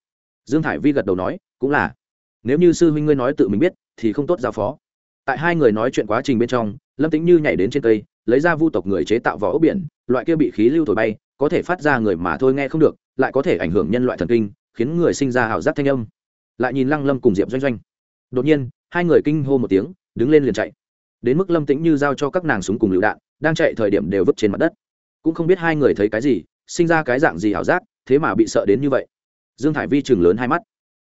Dương thải vi gật đầu nói, cũng là. Nếu như sư huynh ngươi nói tự mình biết, thì không tốt giao phó. Tại hai người nói chuyện quá trình bên trong, lâm tính như nhảy đến trên cây, lấy ra vu tộc người chế tạo vỏ ốc biển, loại kia bị khí lưu thổi bay, có thể phát ra người mà thôi nghe không được, lại có thể ảnh hưởng nhân loại thần kinh, khiến người sinh ra ảo giác thanh âm. Lại nhìn lăng lâm cùng diệp doanh doanh. Đột nhiên, hai người kinh hô một tiếng, đứng lên liền chạy đến mức lâm tĩnh như giao cho các nàng súng cùng lựu đạn, đang chạy thời điểm đều vứt trên mặt đất. Cũng không biết hai người thấy cái gì, sinh ra cái dạng gì ảo giác, thế mà bị sợ đến như vậy. Dương thải vi chừng lớn hai mắt.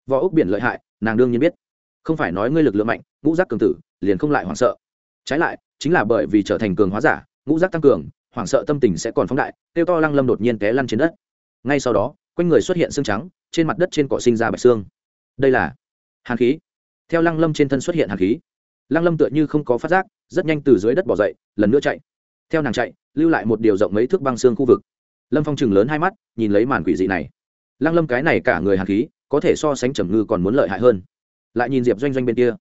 Võ ốc biển lợi hại, nàng đương nhiên biết. Không phải nói ngươi lực lượng mạnh, ngũ giác cường tử, liền không lại hoảng sợ. Trái lại, chính là bởi vì trở thành cường hóa giả, ngũ giác tăng cường, hoảng sợ tâm tình sẽ còn phóng đại, tiêu to lăng lâm đột nhiên té lăn trên đất. Ngay sau đó, quanh người xuất hiện xương trắng, trên mặt đất trên cỏ sinh ra bạch xương. Đây là hàn khí. Theo lăng lâm trên thân xuất hiện hàn khí lăng lâm tựa như không có phát giác, rất nhanh từ dưới đất bỏ dậy, lần nữa chạy. Theo nàng chạy, lưu lại một điều rộng mấy thước băng xương khu vực. Lâm phong chừng lớn hai mắt, nhìn lấy màn quỷ dị này. Lăng lâm cái này cả người hàn khí, có thể so sánh trầm ngư còn muốn lợi hại hơn. Lại nhìn diệp doanh doanh bên kia.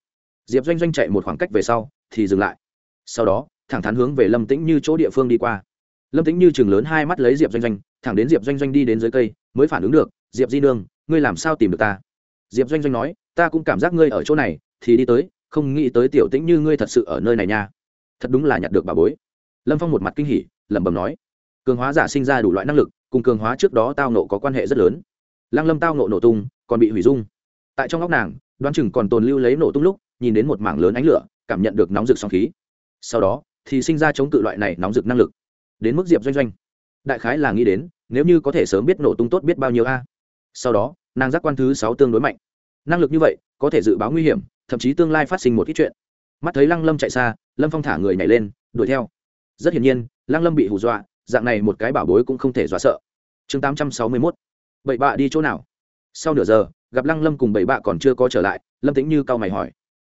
Diệp doanh doanh chạy một khoảng cách về sau, thì dừng lại. Sau đó, thẳng thắn hướng về lâm tĩnh như chỗ địa phương đi qua. Lâm tĩnh như chừng lớn hai mắt lấy diệp doanh doanh, thẳng đến diệp doanh doanh đi đến dưới cây, mới phản ứng được, diệp di nương, ngươi làm sao tìm được ta? Diệp doanh doanh nói, ta cũng cảm giác ngươi ở chỗ này, thì đi tới không nghĩ tới tiểu tĩnh như ngươi thật sự ở nơi này nha. Thật đúng là nhặt được bà bối. Lâm phong một mặt kinh hỉ, lẩm bẩm nói. Cường hóa giả sinh ra đủ loại năng lực, cùng cường hóa trước đó tao nộ có quan hệ rất lớn. Lăng lâm tao nộ nổ tung, còn bị hủy dung. Tại trong óc nàng, đoán chừng còn tồn lưu lấy nổ tung lúc, nhìn đến một mảng lớn ánh lửa, cảm nhận được nóng rực sóng khí. Sau đó, thì sinh ra chống cự loại này nóng rực năng lực. Đến mức diệp doanh doanh. Đại khái là nghĩ đến, nếu như có thể sớm biết nổ tung tốt biết bao nhiêu a. Sau đó, nàng giác quan thứ sáu tương đối mạnh. Năng lực như vậy, có thể dự báo nguy hiểm thậm chí tương lai phát sinh một ít chuyện. Mắt thấy lăng lâm chạy xa, lâm phong thả người nhảy lên, đuổi theo. Rất hiển nhiên, lăng lâm bị hù dọa, dạng này một cái bảo bối cũng không thể dọa sợ. Chương tám trăm sáu mươi mốt bảy bạ đi chỗ nào? Sau nửa giờ, gặp lăng lâm cùng bảy bạ còn chưa có trở lại, lâm tĩnh như cao mày hỏi.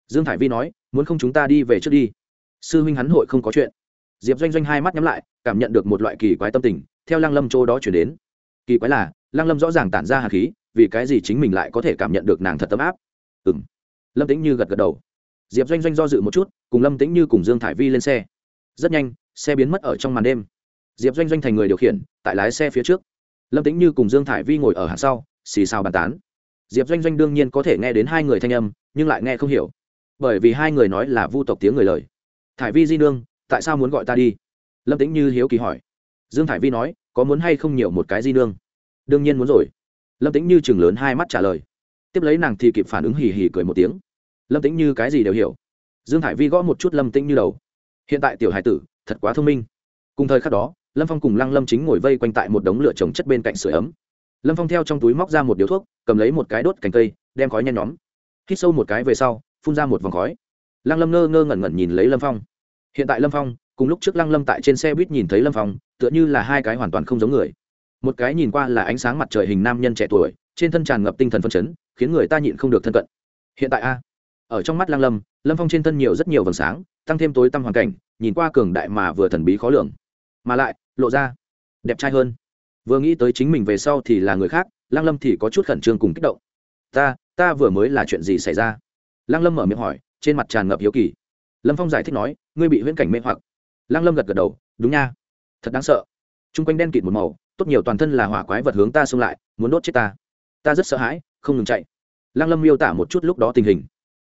Dương thải vi nói, muốn không chúng ta đi về trước đi? Sư huynh hắn hội không có chuyện. Diệp doanh doanh hai mắt nhắm lại, cảm nhận được một loại kỳ quái tâm tình, theo lăng lâm chỗ đó chuyển đến. Kỳ quái là, lăng lâm rõ ràng tản ra hạt khí, vì cái gì chính mình lại có thể cảm nhận được nàng thật tấm áp? Ừ m lâm tĩnh như gật gật đầu. Diệp doanh doanh do dự một chút, cùng lâm tĩnh như cùng dương thải vi lên xe. Rất nhanh, xe biến mất ở trong màn đêm. Diệp doanh doanh thành người điều khiển, tại lái xe phía trước. Lâm tĩnh như cùng dương thải vi ngồi ở hàng sau, xì xào bàn tán. Diệp doanh doanh đương nhiên có thể nghe đến hai người thanh âm, nhưng lại nghe không hiểu. Bởi vì hai người nói là vu tộc tiếng người lời. Thải vi di nương, tại sao muốn gọi ta đi? Lâm tĩnh như hiếu kỳ hỏi. Dương thải vi nói, có muốn hay không nhiều một cái di nương? Đương nhiên muốn rồi. Lâm tĩnh như chừng lớn hai mắt trả lời tiếp lấy nàng thì kịp phản ứng hì hì cười một tiếng. Lâm tĩnh như cái gì đều hiểu. Dương thải vi gõ một chút lâm tĩnh như đầu. Hiện tại tiểu hải tử, thật quá thông minh. Cùng thời khắc đó, lâm phong cùng lăng lâm chính ngồi vây quanh tại một đống lửa trồng chất bên cạnh sửa ấm. Lâm phong theo trong túi móc ra một điếu thuốc, cầm lấy một cái đốt cành cây, đem khói nhen nhóm. Hít sâu một cái về sau, phun ra một vòng khói. Lăng lâm ngơ ngơ ngẩn ngẩn nhìn lấy lâm phong. Hiện tại lâm phong, cùng lúc trước lăng lâm tại trên xe buýt nhìn thấy lâm phong, tựa như là hai cái hoàn toàn không giống người. Một cái nhìn qua là ánh sáng mặt trời hình nam nhân trẻ tuổi trên thân tràn ngập tinh thần phân chấn, khiến người ta nhịn không được thân cận. Hiện tại a, ở trong mắt lăng lâm lâm phong trên thân nhiều rất nhiều vầng sáng, tăng thêm tối tăm hoàn cảnh, nhìn qua cường đại mà vừa thần bí khó lường. Mà lại, lộ ra đẹp trai hơn. Vừa nghĩ tới chính mình về sau thì là người khác, lăng lâm thì có chút khẩn trương cùng kích động. Ta ta vừa mới là chuyện gì xảy ra? Lăng lâm mở miệng hỏi, trên mặt tràn ngập hiếu kỳ. Lâm phong giải thích nói, ngươi bị huyễn cảnh mê hoặc. Lăng lâm gật gật đầu, đúng nha. Thật đáng sợ. T r u n g quanh đen kịt một màu, tốt nhiều toàn thân là hỏa quái vật hướng ta xông lại, muốn đốt chết ta ta rất sợ hãi, không ngừng chạy. Lăng lâm miêu tả một chút lúc đó tình hình.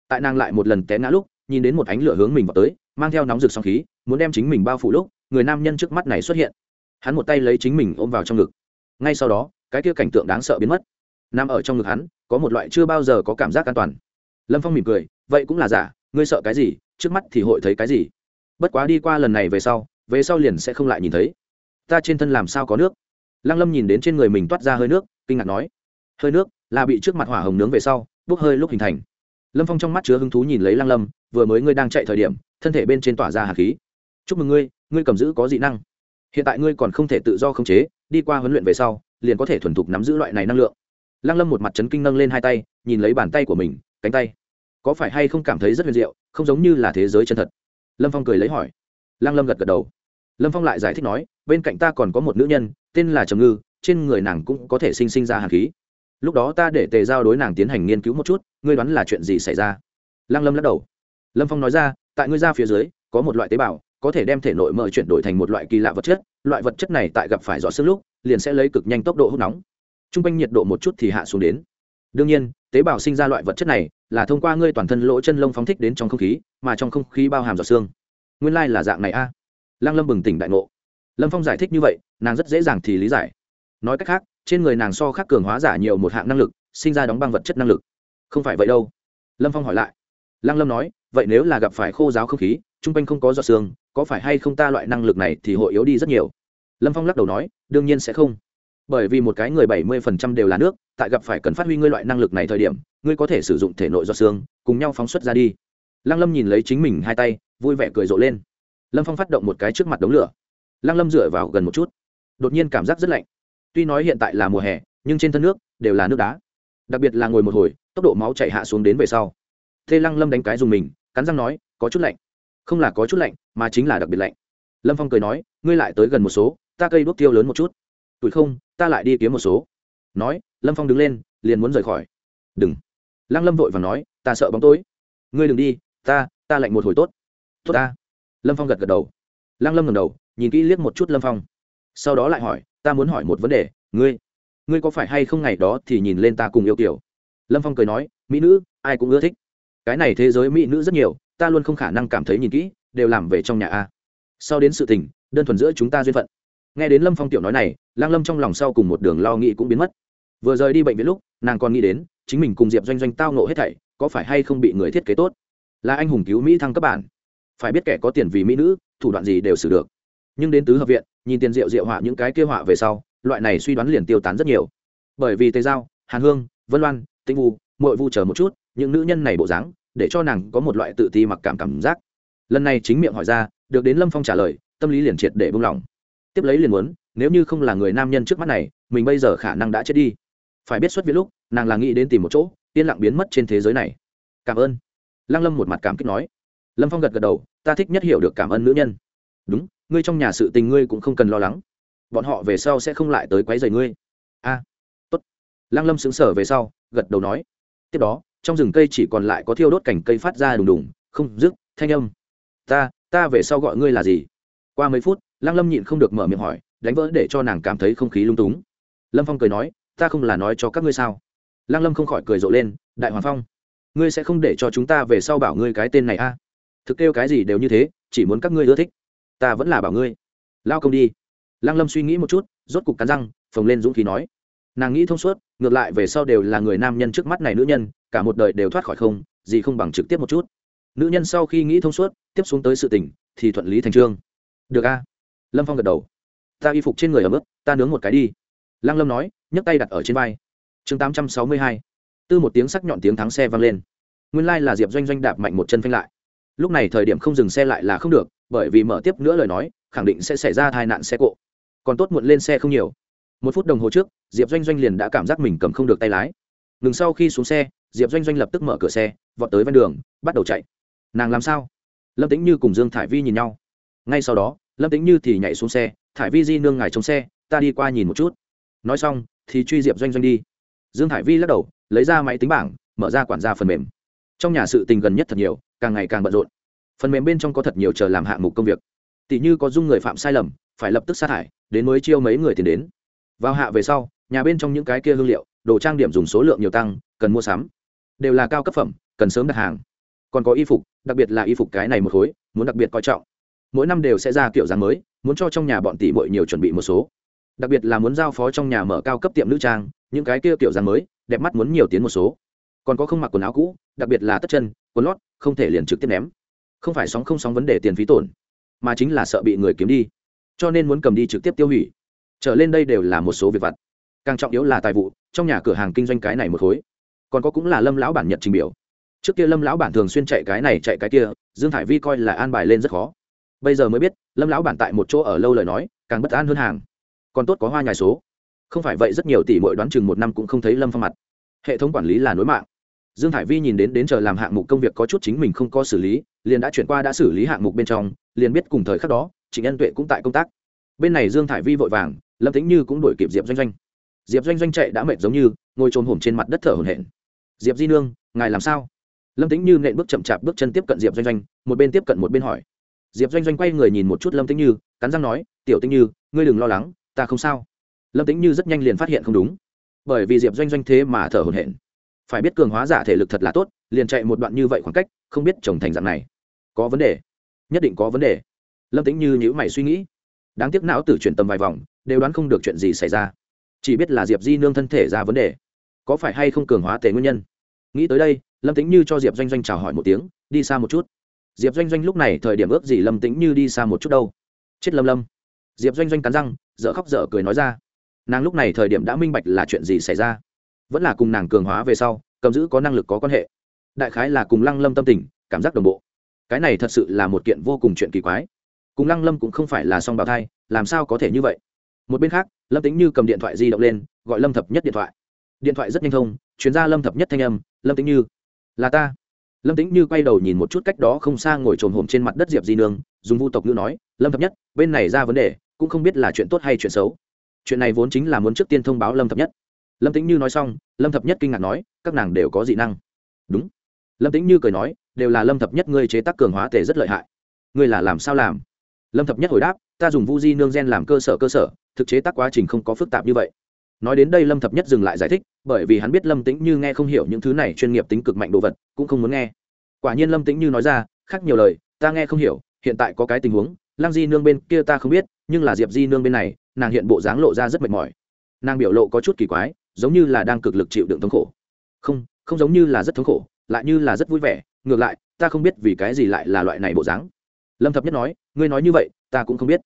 Tại nàng lại một lần té ngã lúc, nhìn đến một ánh lửa hướng mình vào tới, mang theo nóng rực song khí, muốn đem chính mình bao phủ lúc, người nam nhân trước mắt này xuất hiện. Hắn một tay lấy chính mình ôm vào trong ngực. Ngay sau đó, cái kia cảnh tượng đáng sợ biến mất. Nằm ở trong ngực hắn, có một loại chưa bao giờ có cảm giác an toàn. Lâm phong mỉm cười, vậy cũng là giả, ngươi sợ cái gì, trước mắt thì hội thấy cái gì? Bất quá đi qua lần này về sau về sau liền sẽ không lại nhìn thấy. Ta trên thân làm sao có nước? Lăng lâm nhìn đến trên người mình toát ra hơi nước, kinh ngạc nói hơi nước, là bị trước mặt hỏa hồng nướng về sau, bốc hơi lúc hình thành. Lâm phong trong mắt chứa hứng thú nhìn lấy lăng lâm, vừa mới ngươi đang chạy thời điểm, thân thể bên trên tỏa ra hạt khí. Chúc mừng ngươi ngươi cầm giữ có dị năng. Hiện tại ngươi còn không thể tự do khống chế, đi qua huấn luyện về sau, liền có thể thuần thục nắm giữ loại này năng lượng. Lăng lâm một mặt chấn kinh nâng lên hai tay, nhìn lấy bàn tay của mình, cánh tay. Có phải hay không cảm thấy rất huyền diệu, không giống như là thế giới chân thật? Lâm phong cười lấy hỏi. Lăng lâm gật gật đầu. Lâm phong lại giải thích nói, bên cạnh ta còn có một nữ nhân, tên là trầm ngư, trên người nàng cũng có thể sinh sinh ra hàn khí lúc đó ta để tề giao đối nàng tiến hành nghiên cứu một chút, ngươi đoán là chuyện gì xảy ra? Lăng lâm lắc đầu. Lâm phong nói ra, tại ngươi ra phía dưới, có một loại tế bào, có thể đem thể nội mỡ chuyển đổi thành một loại kỳ lạ vật chất, loại vật chất này tại gặp phải gió xương lúc, liền sẽ lấy cực nhanh tốc độ hút nóng. T r u n g quanh nhiệt độ một chút thì hạ xuống đến. Đương nhiên, tế bào sinh ra loại vật chất này là thông qua ngươi toàn thân lỗ chân lông phóng thích đến trong không khí, mà trong không khí bao hàm giọt xương nguyên lai là dạng này a. Lăng lâm bừng tỉnh đại ngộ. Lâm phong giải thích như vậy, nàng rất dễ dàng thì lý giải. Nói cách khác trên người nàng so khác cường hóa giả nhiều một hạng năng lực, sinh ra đóng băng vật chất năng lực. Không phải vậy đâu. Lâm phong hỏi lại. Lăng lâm nói, vậy nếu là gặp phải khô giáo không khí t r u n g quanh không có giọt xương có phải hay không ta loại năng lực này thì hội yếu đi rất nhiều? Lâm phong lắc đầu nói, đương nhiên sẽ không. Bởi vì một cái người bảy mươi phần trăm đều là nước, tại gặp phải cần phát huy ngươi loại năng lực này thời điểm, ngươi có thể sử dụng thể nội giọt xương cùng nhau phóng xuất ra đi. Lăng lâm nhìn lấy chính mình hai tay, vui vẻ cười rộ lên. Lâm phong phát động một cái trước mặt đống lửa. Lăng lâm dựa vào gần một chút. Đột nhiên cảm giác rất lạnh tuy nói hiện tại là mùa hè, nhưng trên thân nước đều là nước đá. Đặc biệt là ngồi một hồi, tốc độ máu chạy hạ xuống đến về sau. Thê lăng lâm đánh cái dùng mình, cắn răng nói, có chút lạnh. Không là có chút lạnh, mà chính là đặc biệt lạnh. Lâm phong cười nói, ngươi lại tới gần một số, ta cây đuốc tiêu lớn một chút. Tụi không, ta lại đi kiếm một số. Nói, lâm phong đứng lên, liền muốn rời khỏi. Đừng. Lăng lâm vội và nói, ta sợ bóng tối. Ngươi đừng đi, ta ta lạnh một hồi tốt. Tốt ta. Lâm phong gật gật đầu. Lăng lâm ngầm đầu, nhìn kỹ liếc một chút lâm phong. Sau đó lại hỏi ta muốn hỏi một vấn đề, ngươi ngươi có phải hay không ngày đó thì nhìn lên ta cùng yêu kiểu? Lâm phong cười nói, mỹ nữ, ai cũng ưa thích. Cái này thế giới mỹ nữ rất nhiều, ta luôn không khả năng cảm thấy nhìn kỹ, đều làm về trong nhà a. Sau đến sự tình, đơn thuần giữa chúng ta duyên phận. Nghe đến lâm phong tiểu nói này lang lâm trong lòng sau cùng một đường lo nghĩ cũng biến mất. Vừa rời đi bệnh viện lúc, nàng còn nghĩ đến, chính mình cùng diệp doanh doanh tao nộ hết thảy, có phải hay không bị người thiết kế tốt? Là anh hùng cứu mỹ thăng cấp bản. Phải biết kẻ có tiền vì mỹ nữ, thủ đoạn gì đều xử được. Nhưng đến tứ hợp viện nhìn tiền diệu diệu họa những cái kia họa về sau, loại này suy đoán liền tiêu tán rất nhiều. Bởi vì tề giao, hàn hương, vân loan tinh vu mội vu chờ một chút, những nữ nhân này bộ dáng, để cho nàng có một loại tự ti mặc cảm cảm giác. Lần này chính miệng hỏi ra, được đến lâm phong trả lời, tâm lý liền triệt để buông lỏng. Tiếp lấy liền muốn, nếu như không là người nam nhân trước mắt này, mình bây giờ khả năng đã chết đi. Phải biết xuất viện lúc, nàng là nghĩ đến tìm một chỗ, yên lặng biến mất trên thế giới này. Cảm ơn. Lăng lâm một mặt cảm kích nói. Lâm phong gật gật đầu, ta thích nhất hiểu được cảm ơn nữ nhân. Đúng ngươi trong nhà sự tình ngươi cũng không cần lo lắng. Bọn họ về sau sẽ không lại tới quấy rầy ngươi. A, tốt. Lăng lâm xứng sở về sau, gật đầu nói. Tiếp đó, trong rừng cây chỉ còn lại có thiêu đốt cành cây phát ra đùng đùng, không dứt, thanh âm. Ta ta về sau gọi ngươi là gì? Qua mấy phút, lăng lâm nhịn không được mở miệng hỏi, đánh vỡ để cho nàng cảm thấy không khí lung túng. Lâm phong cười nói, ta không là nói cho các ngươi sao? Lăng lâm không khỏi cười rộ lên, đại hoàng phong, ngươi sẽ không để cho chúng ta về sau bảo ngươi cái tên này a? Thực kêu cái gì đều như thế, chỉ muốn các ngươi ưa thích ta vẫn là bảo ngươi. Lao công đi. Lăng lâm suy nghĩ một chút, rốt cục cắn răng, phồng lên dũng khí nói. Nàng nghĩ thông suốt, ngược lại về sau đều là người nam nhân trước mắt này nữ nhân, cả một đời đều thoát khỏi không, gì không bằng trực tiếp một chút. Nữ nhân sau khi nghĩ thông suốt, tiếp xuống tới sự tình, thì thuận lý thành trương. Được a. Lâm phong gật đầu. Ta y phục trên người ở mức ta nướng một cái đi. Lăng lâm nói, nhấc tay đặt ở trên vai. Chương tám trăm sáu mươi hai. Tư một tiếng sắc nhọn tiếng thắng xe vang lên. Nguyên lai là diệp doanh doanh đạp mạnh một chân phanh lại. Lúc này thời điểm không dừng xe lại là không được bởi vì mở tiếp nữa lời nói, khẳng định sẽ xảy ra tai nạn xe cộ. Còn tốt muộn lên xe không nhiều. Một phút đồng hồ trước, diệp doanh doanh liền đã cảm giác mình cầm không được tay lái. Ngừng sau khi xuống xe, diệp doanh doanh lập tức mở cửa xe, vọt tới ven đường, bắt đầu chạy. Nàng làm sao? Lâm tĩnh như cùng dương thải vi nhìn nhau. Ngay sau đó, lâm tĩnh như thì nhảy xuống xe, thải vi di nương ngài trong xe, ta đi qua nhìn một chút. Nói xong, thì truy diệp doanh doanh đi. Dương thải vi lắc đầu, lấy ra máy tính bảng, mở ra quản gia phần mềm. Trong nhà sự tình gần nhất thật nhiều, càng ngày càng bận rộn phần mềm bên trong có thật nhiều chờ làm hạng mục công việc. Tỷ như có dung người phạm sai lầm, phải lập tức sa thải. đến mới chiêu mấy người tiền đến. Vào hạ về sau, nhà bên trong những cái kia hương liệu, đồ trang điểm dùng số lượng nhiều tăng, cần mua sắm. Đều là cao cấp phẩm, cần sớm đặt hàng. Còn có y phục, đặc biệt là y phục cái này một khối, muốn đặc biệt coi trọng. Mỗi năm đều sẽ ra kiểu dáng mới, muốn cho trong nhà bọn tỷ bội nhiều chuẩn bị một số. Đặc biệt là muốn giao phó trong nhà mở cao cấp tiệm nữ trang, những cái kia kiểu dáng mới, đẹp mắt muốn nhiều tiến một số. Còn có không mặc quần áo cũ, đặc biệt là tất chân, quần lót, không thể liền trực tiếp ném không phải sóng không sóng vấn đề tiền phí tổn, mà chính là sợ bị người kiếm đi, cho nên muốn cầm đi trực tiếp tiêu hủy. Trở lên đây đều là một số việc vặt. Càng trọng yếu là tài vụ, trong nhà cửa hàng kinh doanh cái này một khối. Còn có cũng là lâm lão bản nhận trình biểu. Trước kia lâm lão bản thường xuyên chạy cái này chạy cái kia, dương thải vi coi là an bài lên rất khó. Bây giờ mới biết, lâm lão bản tại một chỗ ở lâu lời nói, càng bất an hơn hàng. Còn tốt có hoa nhài số. Không phải vậy rất nhiều tỷ mỗi đoán chừng một năm cũng không thấy lâm phong mặt. Hệ thống quản lý là nối mạng. Dương thải vi nhìn đến đến chờ làm hạng mục công việc có chút chính mình không có xử lý liền đã chuyển qua đã xử lý hạng mục bên trong, liền biết cùng thời khắc đó, trịnh ân tuệ cũng tại công tác. Bên này dương thải vi vội vàng, lâm tính như cũng đổi kịp diệp doanh doanh. Diệp doanh doanh chạy đã mệt giống như, ngồi trồm hổm trên mặt đất thở hổn hển. Diệp di nương, ngài làm sao? Lâm tính như nện bước chậm chạp bước chân tiếp cận diệp doanh doanh, một bên tiếp cận một bên hỏi. Diệp doanh doanh quay người nhìn một chút lâm tính như, cắn răng nói, tiểu tính như, ngươi đừng lo lắng, ta không sao. Lâm tính như rất nhanh liền phát hiện không đúng. Bởi vì diệp doanh doanh thế mà thở hổn hển. Phải biết cường hóa giả thể lực thật là tốt, liền chạy một đoạn như vậy khoảng cách, không biết trồng thành dạng này có vấn đề. Nhất định có vấn đề. Lâm tính như nhữ mày suy nghĩ. Đáng tiếc não tử chuyển tầm vài vòng, đều đoán không được chuyện gì xảy ra. Chỉ biết là diệp di nương thân thể ra vấn đề. Có phải hay không cường hóa tề nguyên nhân? Nghĩ tới đây, lâm tính như cho diệp doanh doanh chào hỏi một tiếng, đi xa một chút. Diệp doanh doanh lúc này thời điểm ước gì lâm tính như đi xa một chút đâu. Chết lâm lâm. Diệp doanh doanh cắn răng, dở khóc dở cười nói ra. Nàng lúc này thời điểm đã minh bạch là chuyện gì xảy ra. Vẫn là cùng nàng cường hóa về sau, cầm giữ có năng lực có quan hệ. Đại khái là cùng lăng lâm tâm tình, cảm giác đồng bộ cái này thật sự là một kiện vô cùng chuyện kỳ quái. Cùng lăng lâm cũng không phải là song bào thai, làm sao có thể như vậy? Một bên khác, lâm tính như cầm điện thoại di động lên, gọi lâm thập nhất điện thoại. Điện thoại rất nhanh thông chuyên gia lâm thập nhất thanh âm, lâm tính như. Là ta. Lâm tính như quay đầu nhìn một chút cách đó không xa ngồi trồn hồm trên mặt đất diệp di nương, dùng vu tộc ngữ nói, lâm thập nhất, bên này ra vấn đề, cũng không biết là chuyện tốt hay chuyện xấu. Chuyện này vốn chính là muốn trước tiên thông báo lâm thập nhất. Lâm tính như nói xong, lâm thập nhất kinh ngạc nói, các nàng đều có dị năng. Đúng. Lâm tính như cười nói đều là lâm thập nhất ngươi chế tác cường hóa tề rất lợi hại. Ngươi là làm sao làm? Lâm thập nhất hồi đáp, ta dùng vu di nương gen làm cơ sở cơ sở, thực chế tác quá trình không có phức tạp như vậy. Nói đến đây lâm thập nhất dừng lại giải thích, bởi vì hắn biết lâm tĩnh như nghe không hiểu những thứ này chuyên nghiệp tính cực mạnh đồ vật, cũng không muốn nghe. Quả nhiên lâm tĩnh như nói ra, khác nhiều lời, ta nghe không hiểu, hiện tại có cái tình huống, lăng di nương bên kia ta không biết, nhưng là diệp di nương bên này, nàng hiện bộ dáng lộ ra rất mệt mỏi. Nàng biểu lộ có chút kỳ quái, giống như là đang cực lực chịu đựng thống khổ. Không không giống như là rất thống khổ, lại như là rất vui vẻ ngược lại, ta không biết vì cái gì lại là loại này bộ dáng. Lâm thập nhất nói, ngươi nói như vậy, ta cũng không biết.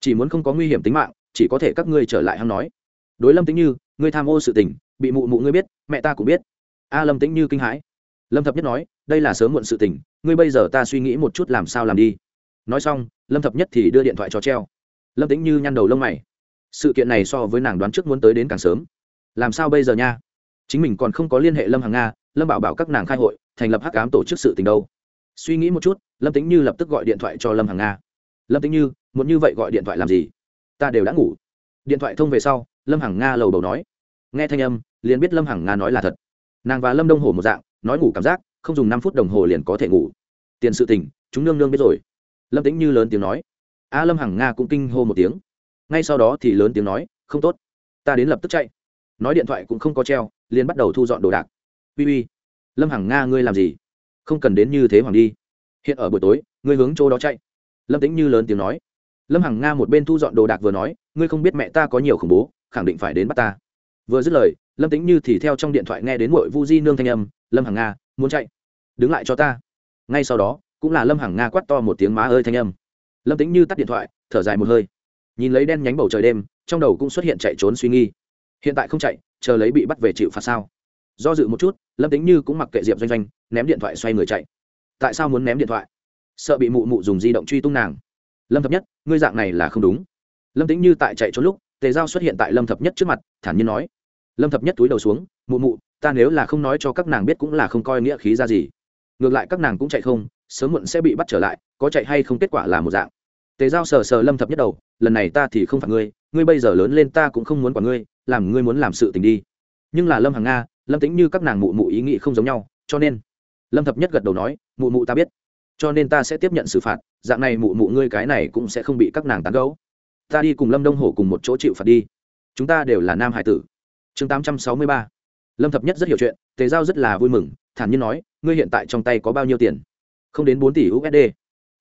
Chỉ muốn không có nguy hiểm tính mạng, chỉ có thể các ngươi trở lại hăng nói. Đối lâm tính như, ngươi tham ô sự tình, bị mụ mụ ngươi biết, mẹ ta cũng biết. A lâm tính như kinh hãi. Lâm thập nhất nói, đây là sớm muộn sự tình, ngươi bây giờ ta suy nghĩ một chút làm sao làm đi. Nói xong, lâm thập nhất thì đưa điện thoại cho treo. Lâm tính như nhăn đầu lông mày. Sự kiện này so với nàng đoán trước muốn tới đến càng sớm. Làm sao bây giờ nha? Chính mình còn không có liên hệ lâm hàng nga, lâm bảo bảo các nàng khai hội thành lập hắc cám tổ chức sự tình đâu. Suy nghĩ một chút, lâm tính như lập tức gọi điện thoại cho lâm hàng nga. Lâm tính như, muốn như vậy gọi điện thoại làm gì? Ta đều đã ngủ. Điện thoại thông về sau, lâm hằng nga lầu đầu nói. Nghe thanh âm, liền biết lâm hằng nga nói là thật. Nàng và lâm đông hồ một dạng, nói ngủ cảm giác, không dùng năm phút đồng hồ liền có thể ngủ. Tiền sự tình, chúng nương nương biết rồi. Lâm tính như lớn tiếng nói. A lâm hằng nga cũng kinh hô một tiếng. Ngay sau đó thì lớn tiếng nói, không tốt, ta đến lập tức chạy. Nói điện thoại cũng không có treo, liền bắt đầu thu dọn đồ đạc. Uy uy lâm hằng nga, ngươi làm gì? Không cần đến như thế hoàng đi. Hiện ở buổi tối, ngươi hướng chỗ đó chạy. Lâm tính như lớn tiếng nói. Lâm hằng nga một bên thu dọn đồ đạc vừa nói, ngươi không biết mẹ ta có nhiều khủng bố, khẳng định phải đến bắt ta. Vừa dứt lời, lâm tính như thì theo trong điện thoại nghe đến mội vu di nương thanh âm, lâm hằng nga, muốn chạy? Đứng lại cho ta. Ngay sau đó, cũng là lâm hằng nga quát to một tiếng má ơi thanh âm. Lâm tính như tắt điện thoại, thở dài một hơi. Nhìn lấy đen nhánh bầu trời đêm, trong đầu cũng xuất hiện chạy trốn suy nghi hiện tại không chạy, chờ lấy bị bắt về chịu phạt sao? Do dự một chút, lâm tính như cũng mặc kệ diệp doanh doanh, ném điện thoại xoay người chạy. Tại sao muốn ném điện thoại? Sợ bị mụ mụ dùng di động truy tung nàng. Lâm thập nhất, ngươi dạng này là không đúng. Lâm tính như tại chạy trốn lúc, tề giao xuất hiện tại lâm thập nhất trước mặt, thản nhiên nói. Lâm thập nhất túi đầu xuống, mụ mụ, ta nếu là không nói cho các nàng biết cũng là không coi nghĩa khí ra gì. Ngược lại các nàng cũng chạy không, sớm muộn sẽ bị bắt trở lại, có chạy hay không kết quả là một dạng. Tề giao sờ sờ lâm thập nhất đầu, lần này ta thì không phạt ngươi ngươi bây giờ lớn lên ta cũng không muốn quản ngươi, làm ngươi muốn làm sự tình đi. Nhưng là lâm hằng nga lâm tính như các nàng mụ mụ ý nghĩ không giống nhau, cho nên, lâm thập nhất gật đầu nói, mụ mụ ta biết, cho nên ta sẽ tiếp nhận xử phạt, dạng này mụ mụ ngươi cái này cũng sẽ không bị các nàng tán gấu ta đi cùng lâm đông hổ cùng một chỗ chịu phạt đi. Chúng ta đều là nam hải tử. Chương tám trăm sáu mươi ba. Lâm thập nhất rất hiểu chuyện, tề giao rất là vui mừng, thản nhiên nói, ngươi hiện tại trong tay có bao nhiêu tiền? Không đến bốn tỷ usd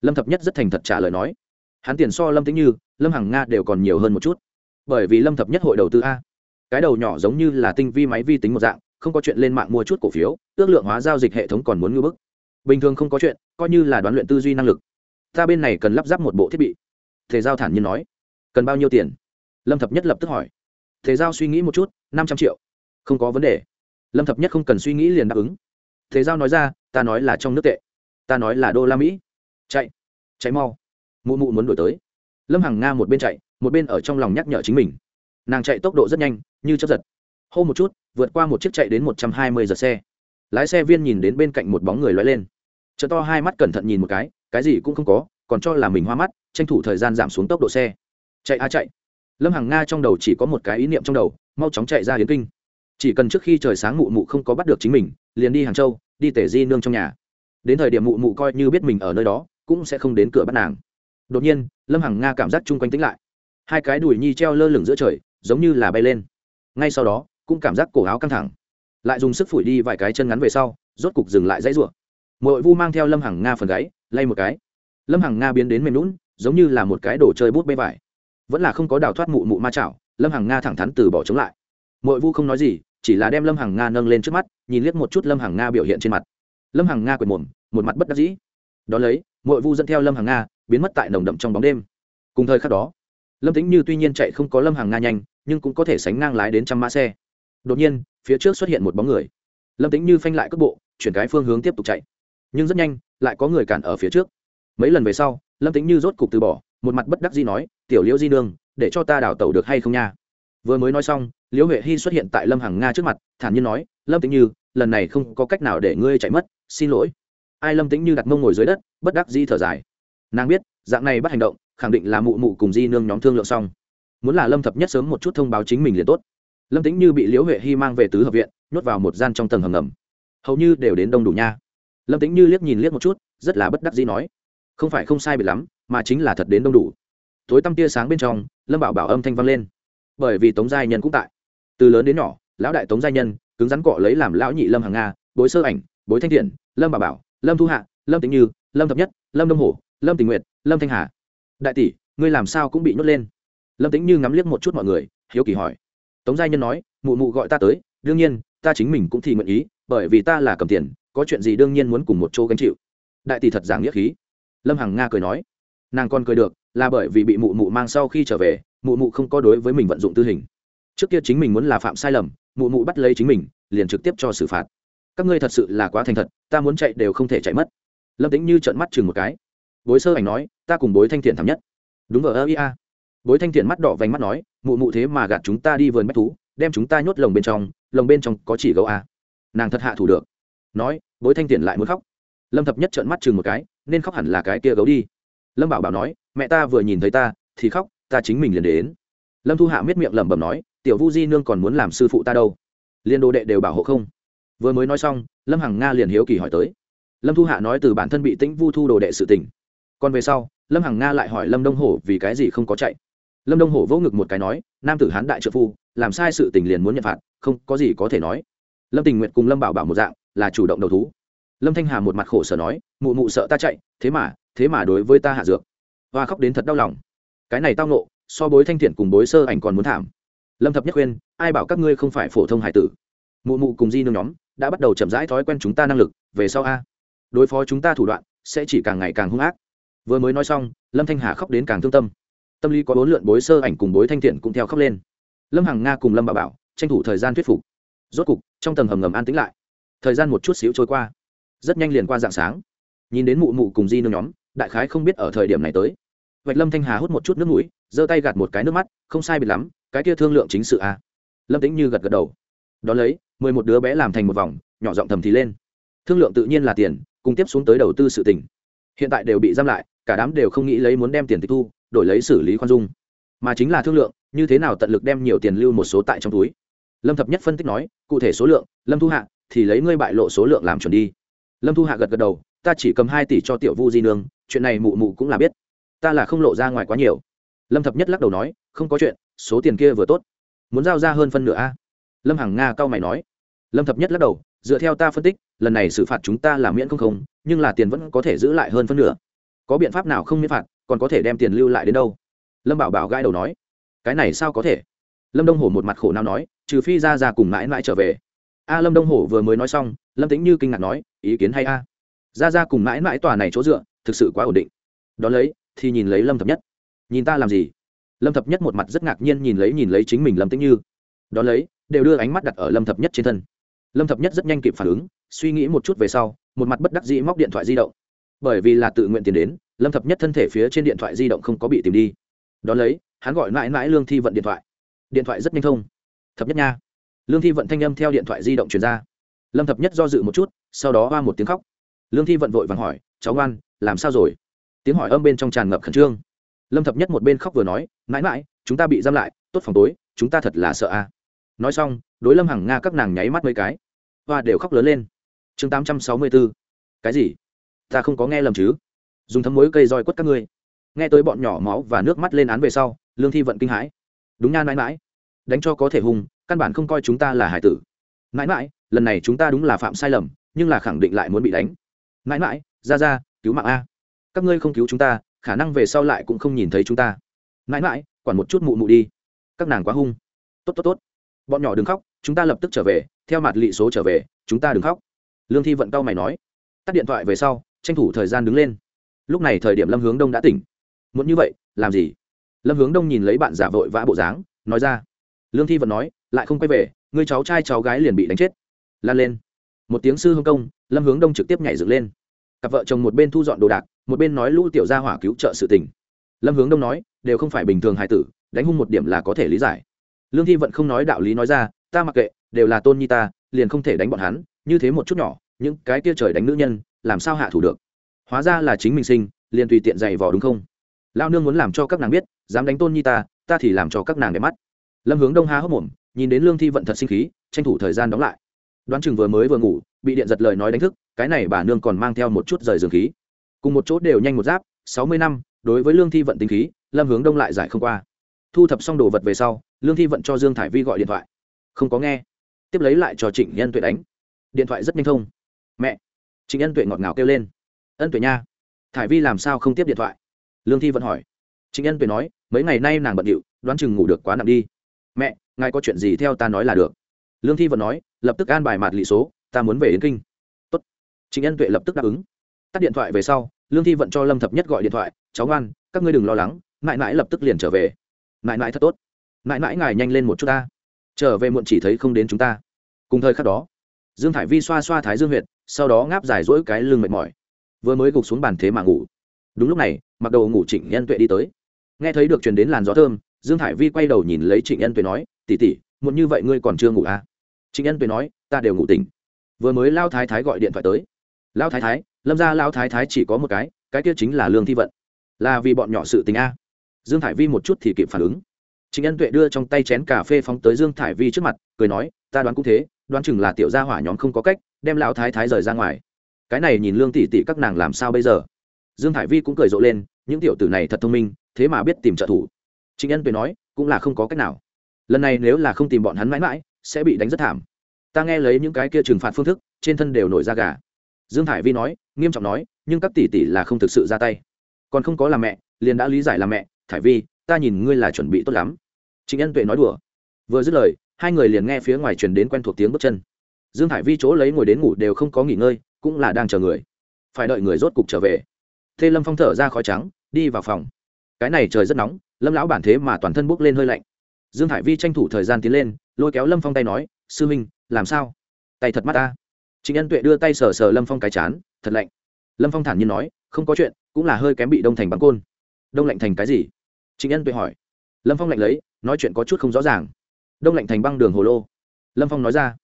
lâm thập nhất rất thành thật trả lời nói. Hắn tiền so lâm tính như, lâm hằng nga đều còn nhiều hơn một chút. Bởi vì lâm thập nhất hội đầu tư a. Cái đầu nhỏ giống như là tinh vi máy vi tính một dạng không có chuyện lên mạng mua chút cổ phiếu, ước lượng hóa giao dịch hệ thống còn muốn ngư bức. Bình thường không có chuyện, coi như là đoán luyện tư duy năng lực. Ta bên này cần lắp ráp một bộ thiết bị. Thế giao thản nhiên nói. Cần bao nhiêu tiền? Lâm thập nhất lập tức hỏi. Thế giao suy nghĩ một chút, năm trăm triệu. Không có vấn đề. Lâm thập nhất không cần suy nghĩ liền đáp ứng. Thế giao nói ra, ta nói là trong nước tệ. Ta nói là đô la mỹ. Chạy. Chạy mau. Mụ mụ muốn đổi tới. Lâm hằng nga một bên chạy, một bên ở trong lòng nhắc nhở chính mình. Nàng chạy tốc độ rất nhanh, như chấp giật hô một chút, vượt qua một chiếc chạy đến một trăm hai mươi giờ xe. Lái xe viên nhìn đến bên cạnh một bóng người loay lên. Chợ to hai mắt cẩn thận nhìn một cái cái gì cũng không có, còn cho là mình hoa mắt, tranh thủ thời gian giảm xuống tốc độ xe. Chạy a chạy. Lâm hằng nga trong đầu chỉ có một cái ý niệm trong đầu, mau chóng chạy ra hiến kinh. Chỉ cần trước khi trời sáng mụ mụ không có bắt được chính mình, liền đi hàng châu, đi tể di nương trong nhà. Đến thời điểm mụ mụ coi như biết mình ở nơi đó, cũng sẽ không đến cửa bắt nàng. Đột nhiên, lâm hằng nga cảm giác chung quanh tĩnh lại. Hai cái đùi nhi treo lơ lửng giữa trời, giống như là bay lên. Ngay sau đó cũng cảm giác cổ áo căng thẳng. Lại dùng sức phủi đi vài cái chân ngắn về sau, rốt cục dừng lại dãy rủa. Mội vu mang theo lâm hằng nga phần gáy, lay một cái. Lâm hằng nga biến đến mềm lún giống như là một cái đồ chơi bút bê vải. Vẫn là không có đào thoát mụ mụ ma chảo, lâm hằng nga thẳng thắn từ bỏ chống lại. Mội vu không nói gì, chỉ là đem lâm hằng nga nâng lên trước mắt, nhìn liếc một chút lâm hằng nga biểu hiện trên mặt. Lâm hằng nga quệt mồm, một mặt bất đắc dĩ. Đ ó lấy, mội vu dẫn theo lâm hằng nga, biến mất tại nồng đậm trong bóng đêm. Cùng thời khắc đó, lâm tính như tuy nhiên chạy không có lâm hằng nga nhanh, nhưng cũng có thể sánh ngang lái đến trăm mã xe đột nhiên, phía trước xuất hiện một bóng người. Lâm tính như phanh lại cước bộ, chuyển cái phương hướng tiếp tục chạy. Nhưng rất nhanh, lại có người cản ở phía trước. Mấy lần về sau, lâm tính như rốt cục từ bỏ, một mặt bất đắc di nói, tiểu liễu di nương, để cho ta đào tẩu được hay không nha? Vừa mới nói xong, liễu huệ hy xuất hiện tại lâm hằng nga trước mặt, thản nhiên nói, lâm tính như, lần này không có cách nào để ngươi chạy mất, xin lỗi. Ai lâm tính như đặt mông ngồi dưới đất, bất đắc di thở dài. Nàng biết, dạng này bắt hành động, khẳng định là mụ mụ cùng di nương nhóm thương lượng xong. Muốn là lâm thập nhất sớm một chút thông báo chính mình liền tốt lâm tính như bị liễu huệ hy mang về tứ hợp viện, nhốt vào một gian trong tầng hầm ngầm. Hầu như đều đến đông đủ nha. Lâm tính như liếc nhìn liếc một chút, rất là bất đắc dĩ nói. Không phải không sai biệt lắm, mà chính là thật đến đông đủ. Tối tăm tia sáng bên trong, lâm bảo bảo âm thanh vang lên. Bởi vì tống giai nhân cũng tại. Từ lớn đến nhỏ, lão đại tống giai nhân, cứng rắn cọ lấy làm lão nhị lâm hàng nga, bối sơ ảnh, bối thanh thiện, lâm bảo bảo, lâm thu hạ, lâm tĩnh như, lâm thập nhất, lâm đông hổ, lâm tình nguyện lâm thanh hà. Đại tỷ, ngươi làm sao cũng bị nhốt lên. Lâm tĩnh như ngắm liếc một chút mọi người, hiếu kỳ hỏi tống giai nhân nói, mụ mụ gọi ta tới, đương nhiên, ta chính mình cũng thì nguyện ý, bởi vì ta là cầm tiền, có chuyện gì đương nhiên muốn cùng một chỗ gánh chịu. Đại tỷ thật giảng nghĩa khí. Lâm hằng nga cười nói, nàng còn cười được, là bởi vì bị mụ mụ mang sau khi trở về, mụ mụ không có đối với mình vận dụng tư hình. Trước kia chính mình muốn là phạm sai lầm, mụ mụ bắt lấy chính mình, liền trực tiếp cho xử phạt. Các ngươi thật sự là quá thành thật, ta muốn chạy đều không thể chạy mất. Lâm tính như trợn mắt chừng một cái. Bối sơ ảnh nói, ta cùng bối thanh thiện thảm nhất. Đúng ở ơ ia bối thanh thiện mắt đỏ vành mắt nói, mụ mụ thế mà gạt chúng ta đi vườn bách thú, đem chúng ta nhốt lồng bên trong, lồng bên trong có chỉ gấu à? Nàng thật hạ thủ được. Nói, bối thanh thiện lại muốn khóc. Lâm thập nhất trợn mắt chừng một cái, nên khóc hẳn là cái kia gấu đi. Lâm bảo bảo nói, mẹ ta vừa nhìn thấy ta, thì khóc, ta chính mình liền đến. Lâm thu hạ miết miệng lẩm bẩm nói, tiểu vu di nương còn muốn làm sư phụ ta đâu? Liên đồ đệ đều bảo hộ không? Vừa mới nói xong, lâm hằng nga liền hiếu kỳ hỏi tới. Lâm thu hạ nói từ bản thân bị tĩnh vu thu đồ đệ sự tình. Còn về sau, lâm hằng nga lại hỏi lâm đông hổ vì cái gì không có chạy lâm đông hổ vỗ ngực một cái nói, nam tử hán đại trợ phu, làm sai sự tình liền muốn nhận phạt, không, có gì có thể nói. Lâm tình nguyện cùng lâm bảo bảo một dạng, là chủ động đầu thú. Lâm thanh hà một mặt khổ sở nói, mụ mụ sợ ta chạy, thế mà thế mà đối với ta hạ dược. Và khóc đến thật đau lòng. Cái này tao nộ so bối thanh thiện cùng bối sơ ảnh còn muốn thảm. Lâm thập nhất khuyên, ai bảo các ngươi không phải phổ thông hải tử? Mụ mụ cùng di nương nhóm, đã bắt đầu chậm rãi thói quen chúng ta năng lực, về sau a. Đối phó chúng ta thủ đoạn, sẽ chỉ càng ngày càng hung ác. Vừa mới nói xong, lâm thanh hà khóc đến càng thương tâm tâm lý có bốn lượn bối sơ ảnh cùng bối thanh thiện cũng theo khóc lên. Lâm hằng nga cùng lâm bà bảo tranh thủ thời gian thuyết phục. Rốt cục, trong tầng hầm ngầm an tĩnh lại. Thời gian một chút xíu trôi qua. Rất nhanh liền qua dạng sáng. Nhìn đến mụ mụ cùng di nương nhóm, đại khái không biết ở thời điểm này tới. Vạch lâm thanh hà hút một chút nước mũi, giơ tay gạt một cái nước mắt, không sai biệt lắm, cái kia thương lượng chính sự à. lâm tĩnh như gật gật đầu. Đón lấy, mười một đứa bé làm thành một vòng, nhỏ giọng thầm thì lên. Thương lượng tự nhiên là tiền, cùng tiếp xuống tới đầu tư sự tỉnh hiện tại đều bị giam lại, cả đám đều không nghĩ lấy muốn đem tiền tịch thu đổi lấy xử lý khoan dung. Mà chính là thương lượng, như thế nào tận lực đem nhiều tiền lưu một số tại trong túi. Lâm thập nhất phân tích nói, cụ thể số lượng, lâm thu hạ, thì lấy ngươi bại lộ số lượng làm chuẩn đi. Lâm thu hạ gật gật đầu, ta chỉ cầm hai tỷ cho tiểu vu di nương, chuyện này mụ mụ cũng là biết. Ta là không lộ ra ngoài quá nhiều. Lâm thập nhất lắc đầu nói, không có chuyện, số tiền kia vừa tốt. Muốn giao ra hơn phân nửa a? Lâm hằng nga cao mày nói. Lâm thập nhất lắc đầu, dựa theo ta phân tích, lần này xử phạt chúng ta là miễn không không, nhưng là tiền vẫn có thể giữ lại hơn phân nửa. Có biện pháp nào không miễn phạt còn có thể đem tiền lưu lại đến đâu? Lâm bảo bảo gai đầu nói, cái này sao có thể? Lâm đông hổ một mặt khổ nào nói, trừ phi ra ra cùng mãi mãi trở về. A lâm đông hổ vừa mới nói xong, lâm tính như kinh ngạc nói, ý kiến hay a. Ra ra cùng mãi mãi tòa này chỗ dựa, thực sự quá ổn định. Đón lấy, thì nhìn lấy lâm thập nhất. Nhìn ta làm gì? Lâm thập nhất một mặt rất ngạc nhiên nhìn lấy nhìn lấy chính mình lâm tĩnh như. Đón lấy, đều đưa ánh mắt đặt ở lâm thập nhất trên thân. Lâm thập nhất rất nhanh kịp phản ứng, suy nghĩ một chút về sau, một mặt bất đắc dĩ móc điện thoại di động. Bởi vì là tự nguyện tiền đến lâm thập nhất thân thể phía trên điện thoại di động không có bị tìm đi. Đón lấy, hắn gọi mãi mãi lương thi vận điện thoại. Điện thoại rất nhanh thông. Thập nhất nha. Lương thi vận thanh âm theo điện thoại di động truyền ra. Lâm thập nhất do dự một chút, sau đó hoa một tiếng khóc. Lương thi vận vội vàng hỏi, cháu ngoan, làm sao rồi? Tiếng hỏi âm bên trong tràn ngập khẩn trương. Lâm thập nhất một bên khóc vừa nói, mãi mãi, chúng ta bị giam lại, tốt phòng tối, chúng ta thật là sợ a. Nói xong, đối lâm hằng nga các nàng nháy mắt mấy cái. Và đều khóc lớn lên. Chương tám trăm sáu mươi b ố cái gì? Ta không có nghe lầm chứ? Dùng thấm mối cây roi quất các ngươi. Nghe tới bọn nhỏ máu và nước mắt lên án về sau, lương thi vận kinh hãi. Đúng nha, mãi mãi. Đánh cho có thể hùng, căn bản không coi chúng ta là hải tử. Mãi mãi, lần này chúng ta đúng là phạm sai lầm, nhưng là khẳng định lại muốn bị đánh. Mãi mãi, ra ra, cứu mạng a. Các ngươi không cứu chúng ta, khả năng về sau lại cũng không nhìn thấy chúng ta. Mãi mãi, quản một chút mụ mụ đi. Các nàng quá hung. Tốt tốt tốt. Bọn nhỏ đừng khóc, chúng ta lập tức trở về, theo mặt lị số trở về, chúng ta đừng khóc. Lương thi vận cao mày nói. Tắt điện thoại về sau, tranh thủ thời gian đứng lên lúc này thời điểm lâm hướng đông đã tỉnh. Muốn như vậy, làm gì? Lâm hướng đông nhìn lấy bạn giả vội vã bộ dáng, nói ra. Lương thi vận nói, lại không quay về người cháu trai cháu gái liền bị đánh chết. Lan lên. Một tiếng sư hương công, lâm hướng đông trực tiếp nhảy dựng lên. Cặp vợ chồng một bên thu dọn đồ đạc, một bên nói lũ tiểu gia hỏa cứu trợ sự tình. Lâm hướng đông nói, đều không phải bình thường hài tử, đánh hung một điểm là có thể lý giải. Lương thi vận không nói đạo lý nói ra, ta mặc kệ, đều là tôn nhi ta, liền không thể đánh bọn hắn, như thế một chút nhỏ, những cái tia trời đánh nữ nhân, làm sao hạ thủ được? Hóa ra là chính mình sinh, liền tùy tiện dày vò đúng không? Lao nương muốn làm cho các nàng biết, dám đánh tôn nhi ta ta thì làm cho các nàng đẹp mắt. Lâm hướng đông há hốc mồm, nhìn đến lương thi vận thật sinh khí, tranh thủ thời gian đóng lại. Đoán chừng vừa mới vừa ngủ, bị điện giật lời nói đánh thức, cái này bà nương còn mang theo một chút rời giường khí. Cùng một chỗ đều nhanh một giáp, sáu mươi năm, đối với lương thi vận tính khí, lâm hướng đông lại giải không qua. Thu thập xong đồ vật về sau, lương thi vận cho dương thải vi gọi điện thoại. Không có nghe. Tiếp lấy lại cho trịnh nhân tuệ đánh. Điện thoại rất nhanh thông. Mẹ. Trịnh nhân tuệ ngọt ngào kêu lên ân tuệ nha. Thải vi làm sao không tiếp điện thoại? Lương thi vẫn hỏi. Trịnh Ân tuệ nói, mấy ngày nay nàng bận điệu, đoán chừng ngủ được quá nặng đi. Mẹ, ngài có chuyện gì theo ta nói là được. Lương thi vẫn nói, lập tức an bài mạt lị số, ta muốn về yến kinh. Tốt. trịnh Ân tuệ lập tức đáp ứng. Tắt điện thoại về sau, lương thi vận cho lâm thập nhất gọi điện thoại, cháu ngoan, các ngươi đừng lo lắng, mãi mãi lập tức liền trở về. Mãi mãi thật tốt. Mãi mãi ngài nhanh lên một chút ta. Trở về muộn chỉ thấy không đến chúng ta. Cùng thời khắc đó, dương thải vi xoa xoa thái dương huyệt, sau đó ngáp dài dỗi cái lưng mệt mỏi vừa mới gục xuống bàn thế mà ngủ. Đúng lúc này, mặc đầu ngủ trịnh nhân tuệ đi tới. Nghe thấy được truyền đến làn gió thơm, dương thải vi quay đầu nhìn lấy trịnh nhân tuệ nói tỉ tỉ muộn như vậy ngươi còn chưa ngủ à? Trịnh nhân tuệ nói, ta đều ngủ tỉnh. Vừa mới lao thái thái gọi điện thoại tới. Lao thái thái, lâm ra lao thái thái chỉ có một cái cái kia chính là lương thi vận. Là vì bọn nhỏ sự tình a. Dương thải vi một chút thì kịp phản ứng. Trịnh nhân tuệ đưa trong tay chén cà phê phóng tới dương thải vi trước mặt, cười nói, ta đoán cũng thế, đoán chừng là tiểu gia hỏa nhóm không có cách, đem lão thái thái rời ra ngoài cái này nhìn lương tỷ tỷ các nàng làm sao bây giờ? Dương thải vi cũng cười rộ lên, những tiểu tử này thật thông minh, thế mà biết tìm trợ thủ. Chính nhân tuệ nói, cũng là không có cách nào. Lần này nếu là không tìm bọn hắn mãi mãi, sẽ bị đánh rất thảm. Ta nghe lấy những cái kia trừng phạt phương thức, trên thân đều nổi da gà. Dương thải vi nói, nghiêm trọng nói, nhưng các tỷ tỷ là không thực sự ra tay. Còn không có là mẹ, liền đã lý giải là mẹ. Thải vi, ta nhìn ngươi là chuẩn bị tốt lắm. Trịnh nhân tuệ nói đùa. Vừa dứt lời, hai người liền nghe phía ngoài truyền đến quen thuộc tiếng bước chân. Dương thải vi chỗ lấy ngồi đến ngủ đều không có nghỉ ngơi cũng là đang chờ người. Phải đợi người rốt cục trở về. Thê lâm phong thở ra khói trắng, đi vào phòng. Cái này trời rất nóng, lâm lão bản thế mà toàn thân bốc lên hơi lạnh. Dương thải vi tranh thủ thời gian tiến lên, lôi kéo lâm phong tay nói, sư minh, làm sao? Tay thật mắt ta. Trịnh ân tuệ đưa tay sờ sờ lâm phong cái chán, thật lạnh. Lâm phong thản nhiên nói, không có chuyện, cũng là hơi kém bị đông thành bắn côn. Đông lạnh thành cái gì? Trịnh ân tuệ hỏi. Lâm phong lạnh lấy, nói chuyện có chút không rõ ràng. Đông lạnh thành băng đường hồ lô. Lâm phong nói ra.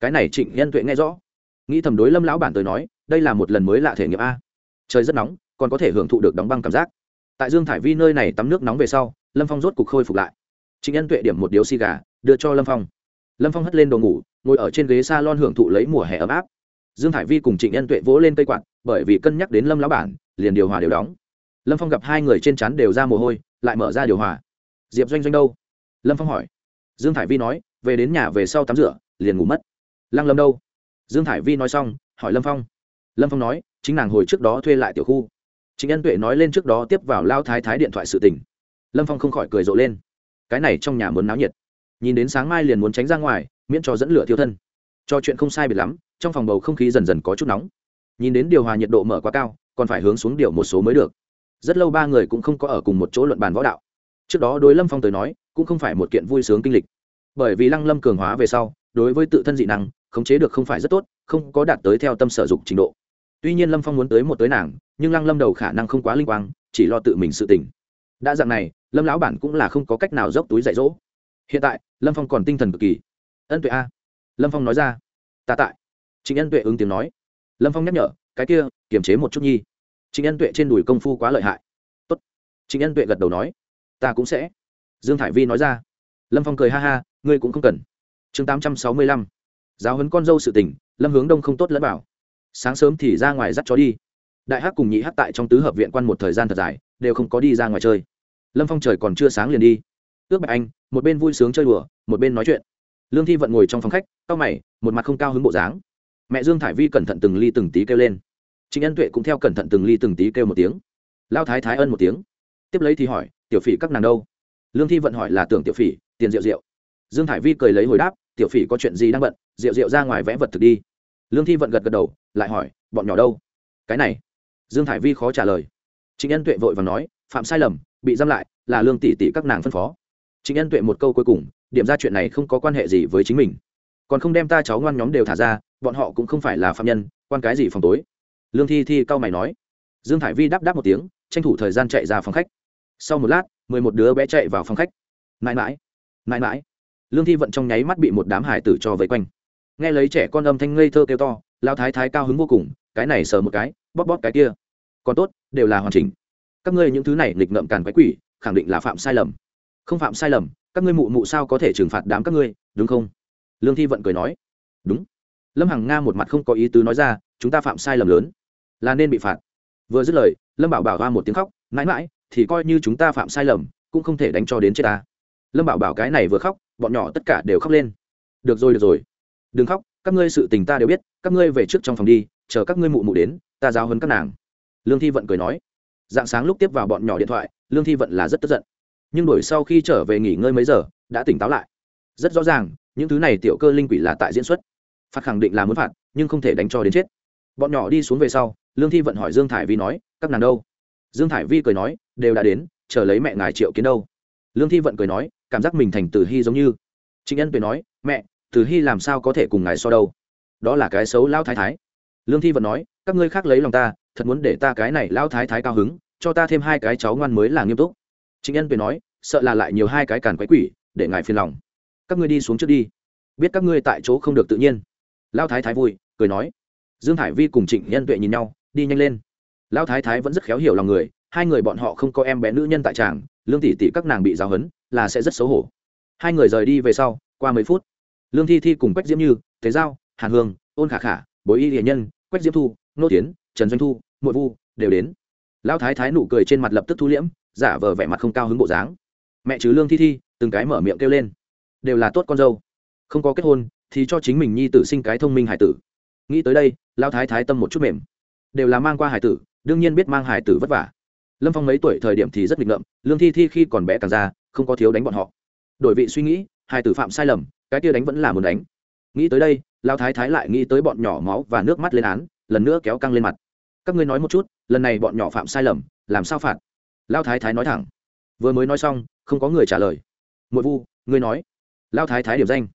Cái này trịnh nhân tuệ nghe rõ nghĩ thầm đối lâm lão bản tới nói, đây là một lần mới lạ thể nghiệm a. Trời rất nóng, còn có thể hưởng thụ được đóng băng cảm giác. Tại dương thải vi nơi này tắm nước nóng về sau, lâm phong rốt cục khôi phục lại. Trịnh nhân tuệ điểm một điếu xì gà, đưa cho lâm phong. Lâm phong hất lên đồ ngủ, ngồi ở trên ghế s a lon hưởng thụ lấy mùa hè ấm áp. Dương thải vi cùng trịnh nhân tuệ vỗ lên cây quạt, bởi vì cân nhắc đến lâm lão bản, liền điều hòa đều đóng. Lâm phong gặp hai người trên chắn đều ra mồ hôi, lại mở ra điều hòa. Diệp doanh doanh đâu? Lâm phong hỏi. Dương thải vi nói, về đến nhà về sau tắm rửa, liền ngủ mất. Lăng lâm đâu? Dương thải vi nói xong, hỏi lâm phong. Lâm phong nói, chính nàng hồi trước đó thuê lại tiểu khu. Chính ân tuệ nói lên trước đó tiếp vào lao thái thái điện thoại sự tình. Lâm phong không khỏi cười rộ lên. Cái này trong nhà muốn náo nhiệt. Nhìn đến sáng mai liền muốn tránh ra ngoài, miễn cho dẫn lửa thiêu thân. Cho chuyện không sai biệt lắm, trong phòng bầu không khí dần dần có chút nóng. Nhìn đến điều hòa nhiệt độ mở quá cao, còn phải hướng xuống điều một số mới được. Rất lâu ba người cũng không có ở cùng một chỗ luận bàn võ đạo. Trước đó đối lâm phong tới nói, cũng không phải một kiện vui sướng kinh lịch. Bởi vì lăng lâm cường hóa về sau, đối với tự thân dị năng khống chế được không phải rất tốt, không có đạt tới theo tâm sở dục trình độ. Tuy nhiên lâm phong muốn tới một tới nàng, nhưng lăng lâm đầu khả năng không quá linh quang, chỉ lo tự mình sự tỉnh đã dạng này, lâm lão bản cũng là không có cách nào dốc túi dạy dỗ. Hiện tại, lâm phong còn tinh thần cực kỳ. Ân tuệ a. Lâm phong nói ra. Tạ tại. Trịnh ân tuệ ứng tiếng nói. Lâm phong nhắc nhở, cái kia, kiềm chế một chút nhi. Trịnh ân tuệ trên đùi công phu quá lợi hại. Tốt. trịnh ân tuệ gật đầu nói. Ta cũng sẽ. Dương thải vi nói ra. Lâm phong cười ha ha, ngươi cũng không cần. Chương tám trăm sáu mươi lăm giáo hấn con dâu sự tình, lâm hướng đông không tốt lẫn bảo sáng sớm thì ra ngoài dắt chó đi. Đại hắc cùng nhị hắc tại trong tứ hợp viện quan một thời gian thật dài, đều không có đi ra ngoài chơi. Lâm phong trời còn chưa sáng liền đi. Ước bạch anh, một bên vui sướng chơi đùa, một bên nói chuyện. Lương thi vận ngồi trong phòng khách cao mày, một mặt không cao hứng bộ dáng. Mẹ dương thải vi cẩn thận từng ly từng tí kêu lên. Trịnh ân tuệ cũng theo cẩn thận từng ly từng tí kêu một tiếng. Lao thái thái ân một tiếng. Tiếp lấy thì hỏi, tiểu phỉ các nàng đâu? Lương thi vận hỏi là tưởng tiểu phỉ, tiền rượu rượu. Dương thải vi cười lấy hồi đáp tiểu phỉ có chuyện gì đang bận, rượu rượu ra ngoài vẽ vật thực đi. Lương thi vận gật gật đầu, lại hỏi, bọn nhỏ đâu? Cái này. Dương thải vi khó trả lời. Trịnh nhân tuệ vội và nói, phạm sai lầm, bị giam lại, là lương tỷ tỷ các nàng phân phó. Trịnh nhân tuệ một câu cuối cùng, điểm ra chuyện này không có quan hệ gì với chính mình. Còn không đem ta cháu ngoan nhóm đều thả ra, bọn họ cũng không phải là phạm nhân, quan cái gì phòng tối? Lương thi thi cau mày nói. Dương thải vi đáp đáp một tiếng, tranh thủ thời gian chạy ra phòng khách. Sau một lát, mười một đứa bé chạy vào phòng khách. Mãi mãi mãi mãi lương thi vận trong nháy mắt bị một đám hải tử cho vây quanh. Nghe lấy trẻ con âm thanh ngây thơ kêu to lao thái thái cao hứng vô cùng, cái này sờ một cái, bóp bóp cái kia. Còn tốt, đều là hoàn chỉnh. Các ngươi những thứ này nghịch ngợm càn quái quỷ, khẳng định là phạm sai lầm. Không phạm sai lầm, các ngươi mụ mụ sao có thể trừng phạt đám các ngươi, đúng không? Lương thi vận cười nói. Đúng. Lâm hằng nga một mặt không có ý tứ nói ra, chúng ta phạm sai lầm lớn. Là nên bị phạt. Vừa dứt lời, lâm bảo bảo ra một tiếng khóc, mãi mãi, thì coi như chúng ta phạm sai lầm, cũng không thể đánh cho đến chết ta. Lâm bảo bảo cái này vừa khóc bọn nhỏ tất cả đều khóc lên. Được rồi được rồi. Đừng khóc, các ngươi sự tình ta đều biết, các ngươi về trước trong phòng đi, chờ các ngươi mụ mụ đến, ta giáo hấn các nàng. Lương thi vận cười nói. Dạng sáng lúc tiếp vào bọn nhỏ điện thoại, lương thi vận là rất tức giận. Nhưng đổi sau khi trở về nghỉ ngơi mấy giờ, đã tỉnh táo lại. Rất rõ ràng, những thứ này tiểu cơ linh quỷ là tại diễn xuất. Phạt khẳng định là muốn phạt, nhưng không thể đánh cho đến chết. Bọn nhỏ đi xuống về sau, lương thi vận hỏi dương thải vi nói, các nàng đâu? Dương thải vi cười nói, đều đã đến, chờ lấy mẹ ngài triệu kiến đâu. Lương thi vận cười nói cảm giác mình thành từ hy giống như. Trịnh ân tuệ nói, mẹ, từ hy làm sao có thể cùng ngài so đâu? Đó là cái xấu lao thái thái. Lương thi vẫn nói, các ngươi khác lấy lòng ta, thật muốn để ta cái này lao thái thái cao hứng, cho ta thêm hai cái cháu ngoan mới là nghiêm túc. Trịnh ân tuệ nói, sợ là lại nhiều hai cái càn quái quỷ, để ngài phiền lòng. Các ngươi đi xuống trước đi. Biết các ngươi tại chỗ không được tự nhiên. Lao thái thái vui, cười nói. Dương hải vi cùng trịnh nhân tuệ nhìn nhau, đi nhanh lên. Lao thái thái vẫn rất khéo hiểu lòng người, hai người bọn họ không có em bé nữ nhân tại tràng, lương tỷ tỷ các nàng bị giáo hấn là sẽ rất xấu hổ. Hai người rời đi về sau, qua mấy phút, lương thi thi cùng quách diễm như thế giao, hàn hương, ôn khả khả, bối y hiền nhân, quách diễm thu, nô tiến, trần doanh thu nội vu đều đến. Lão thái thái nụ cười trên mặt lập tức thu liễm, giả vờ vẻ mặt không cao hứng bộ dáng. Mẹ chứ lương thi thi, từng cái mở miệng kêu lên. Đều là tốt con dâu. Không có kết hôn, thì cho chính mình nhi tử sinh cái thông minh hải tử. Nghĩ tới đây, lão thái thái tâm một chút mềm. Đều là mang qua hải tử, đương nhiên biết mang hải tử vất vả. Lâm phong mấy tuổi thời điểm thì rất nghịch ngợm, lương thi thi khi còn bé càng ra không có thiếu đánh bọn họ. Đổi vị suy nghĩ, hai tử phạm sai lầm, cái kia đánh vẫn là muốn đánh. Nghĩ tới đây lao thái thái lại nghĩ tới bọn nhỏ máu và nước mắt lên án, lần nữa kéo căng lên mặt. Các ngươi nói một chút, lần này bọn nhỏ phạm sai lầm, làm sao phạt? Lao thái thái nói thẳng. Vừa mới nói xong, không có người trả lời. Mỗi vu, ngươi nói. Lao thái thái điểm danh.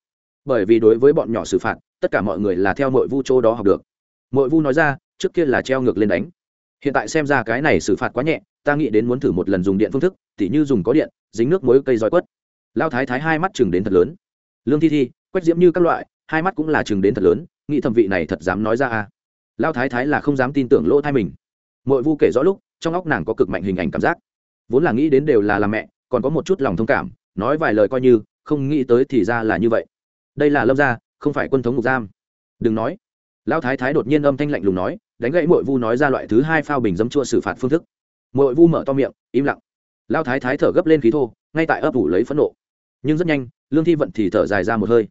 Bởi vì đối với bọn nhỏ xử phạt, tất cả mọi người là theo mọi vu chỗ đó học được. Mọi vu nói ra, trước kia là treo ngược lên đánh. Hiện tại xem ra cái này xử phạt quá nhẹ ta nghĩ đến muốn thử một lần dùng điện phương thức, tỉ như dùng có điện, dính nước muối, cây roi quất. Lao thái thái hai mắt chừng đến thật lớn. Lương thi thi quét diễm như các loại, hai mắt cũng là chừng đến thật lớn, nghĩ thẩm vị này thật dám nói ra à. Lao thái thái là không dám tin tưởng lỗ thai mình. Mội vu kể rõ lúc, trong óc nàng có cực mạnh hình ảnh cảm giác. Vốn là nghĩ đến đều là làm mẹ, còn có một chút lòng thông cảm, nói vài lời coi như, không nghĩ tới thì ra là như vậy. Đây là lâm gia, không phải quân thống ngục giam. Đừng nói. Lão thái thái đột nhiên âm thanh lạnh lùng nói, đánh gãy mội vu nói ra loại thứ hai phao bình dấm chua xử phạt phương thức mội vu mở to miệng, im lặng. Lão thái thái thở gấp lên khí thô, ngay tại ấp ủ lấy phẫn nộ. Nhưng rất nhanh, lương thi vận thì thở dài ra một hơi.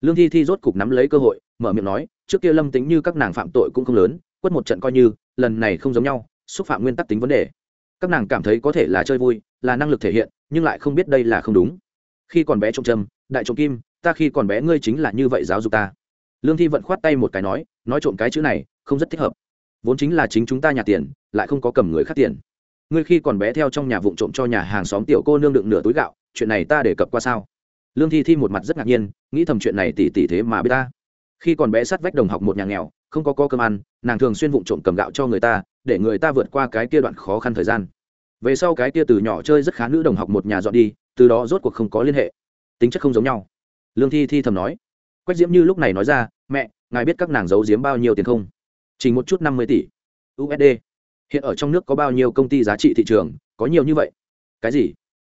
Lương thi thi rốt cục nắm lấy cơ hội, mở miệng nói, trước kia lâm tính như các nàng phạm tội cũng không lớn, quất một trận coi như, lần này không giống nhau, xúc phạm nguyên tắc tính vấn đề. Các nàng cảm thấy có thể là chơi vui, là năng lực thể hiện, nhưng lại không biết đây là không đúng. Khi còn bé trông trầm, đại trộm kim, ta khi còn bé ngươi chính là như vậy giáo dục ta. Lương thi vận khoát tay một cái nói nói trộm cái chữ này, không rất thích hợp. Vốn chính là chính chúng ta nhà tiền, lại không có cầm người khác tiền ngươi khi còn bé theo trong nhà vụng trộm cho nhà hàng xóm tiểu cô nương đựng nửa túi gạo, chuyện này ta đề cập qua sao? Lương thi thi một mặt rất ngạc nhiên, nghĩ thầm chuyện này tỉ tỉ thế mà biết ta. Khi còn bé sát vách đồng học một nhà nghèo, không có có cơm ăn, nàng thường xuyên vụng trộm cầm gạo cho người ta, để người ta vượt qua cái kia đoạn khó khăn thời gian. Về sau cái kia từ nhỏ chơi rất khá nữ đồng học một nhà dọn đi, từ đó rốt cuộc không có liên hệ. Tính chất không giống nhau. Lương thi thi thầm nói. Quách diễm như lúc này nói ra, mẹ, ngài biết các nàng giấu giếm bao nhiêu tiền không? Chỉ một chút năm mươi tỷ. Usd hiện ở trong nước có bao nhiêu công ty giá trị thị trường, có nhiều như vậy? Cái gì?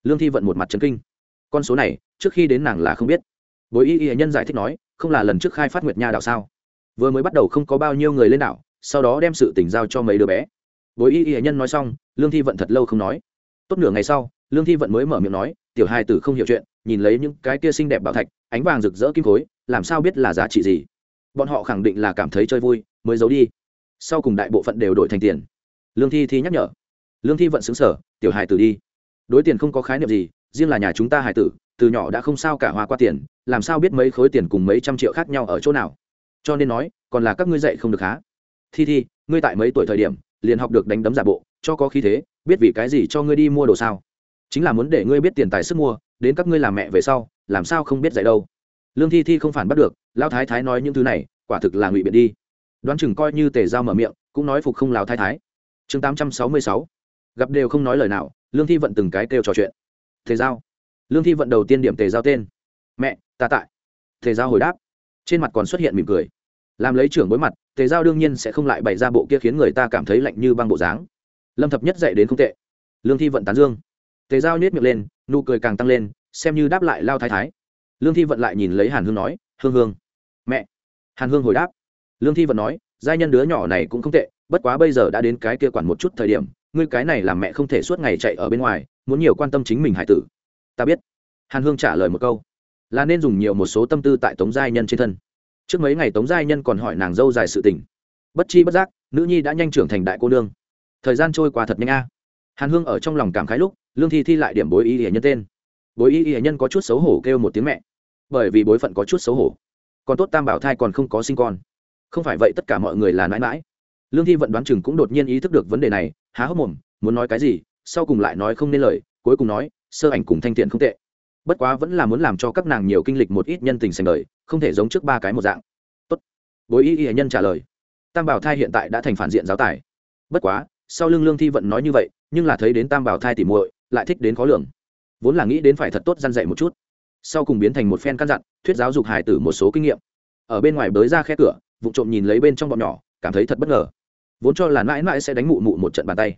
Lương thi vận một mặt trấn kinh. Con số này, trước khi đến nàng là không biết. Bối y y nhân giải thích nói, không là lần trước khai phát nguyệt nha đảo sao? Vừa mới bắt đầu không có bao nhiêu người lên đảo, sau đó đem sự tỉnh giao cho mấy đứa bé. Bối y y nhân nói xong, lương thi vận thật lâu không nói. Tốt nửa ngày sau, lương thi vận mới mở miệng nói, tiểu hai tử không hiểu chuyện, nhìn lấy những cái kia xinh đẹp bảo thạch, ánh vàng rực rỡ kim khối, làm sao biết là giá trị gì? Bọn họ khẳng định là cảm thấy chơi vui, mới giấu đi. Sau cùng đại bộ phận đều đổi thành tiền lương thi thi nhắc nhở. Lương thi vận xứng sở tiểu hài tử đi. Đối tiền không có khái niệm gì, riêng là nhà chúng ta hài tử, từ nhỏ đã không sao cả hoa qua tiền, làm sao biết mấy khối tiền cùng mấy trăm triệu khác nhau ở chỗ nào? Cho nên nói, còn là các ngươi dạy không được há? Thi thi, ngươi tại mấy tuổi thời điểm, liền học được đánh đấm giả bộ, cho có khí thế, biết vì cái gì cho ngươi đi mua đồ sao? Chính là muốn để ngươi biết tiền tài sức mua, đến các ngươi làm mẹ về sau, làm sao không biết dạy đâu? Lương thi thi không phản bắt được lao thái thái nói những thứ này, quả thực là ngụy biện đi. Đoán chừng coi như tề giao mở miệng, cũng nói phục không lao thái thái chương tám trăm sáu mươi sáu. Gặp đều không nói lời nào, lương thi vận từng cái kêu trò chuyện. Tề giao. Lương thi vận đầu tiên điểm tề giao tên. Mẹ, ta tại. Tề giao hồi đáp. Trên mặt còn xuất hiện mỉm cười. Làm lấy trưởng bối mặt tề giao đương nhiên sẽ không lại bày ra bộ kia khiến người ta cảm thấy lạnh như băng bộ dáng. Lâm thập nhất dạy đến không tệ. Lương thi vận tán dương. Tề giao nhét miệng lên, nụ cười càng tăng lên, xem như đáp lại lao thái thái. Lương thi vận lại nhìn lấy hàn hương nói, hương hương. Mẹ. Hàn hương hồi đáp. Lương thi vận nói giai nhân đứa nhỏ này cũng không tệ, bất quá bây giờ đã đến cái kia quản một chút thời điểm, ngươi cái này làm mẹ không thể suốt ngày chạy ở bên ngoài, muốn nhiều quan tâm chính mình hải tử. Ta biết. Hàn hương trả lời một câu. Là nên dùng nhiều một số tâm tư tại tống giai nhân trên thân. Trước mấy ngày tống giai nhân còn hỏi nàng dâu dài sự tình. Bất chi bất giác, nữ nhi đã nhanh trưởng thành đại cô nương. Thời gian trôi qua thật nhanh a. Hàn hương ở trong lòng cảm khái lúc, lương thi thi lại điểm bối y hệ nhân tên. Bối y hệ nhân có chút xấu hổ kêu một tiếng mẹ. Bởi vì bối phận có chút xấu hổ. Còn tốt tam bảo thai còn không có sinh con không phải vậy tất cả mọi người là mãi mãi lương thi vận đoán chừng cũng đột nhiên ý thức được vấn đề này, há hốc mồm, muốn nói cái gì, sau cùng lại nói không nên lời, cuối cùng nói, sơ ảnh cùng thanh tiện không tệ. Bất quá vẫn là muốn làm cho các nàng nhiều kinh lịch một ít nhân tình sành đời, không thể giống trước ba cái một dạng. Tốt. Bối y y nhân trả lời. Tam bảo thai hiện tại đã thành phản diện giáo tài. Bất quá, sau lưng lương thi vận nói như vậy, nhưng là thấy đến tam bảo thai tỉ muội, lại thích đến khó lường. Vốn là nghĩ đến phải thật tốt gian dạy một chút. Sau cùng biến thành một phen căn dặn, thuyết giáo dục hài tử một số kinh nghiệm. Ở bên ngoài bới ra khe cửa vụ trộm nhìn lấy bên trong bọn nhỏ, cảm thấy thật bất ngờ. Vốn cho là mãi mãi sẽ đánh mụ mụ một trận bàn tay.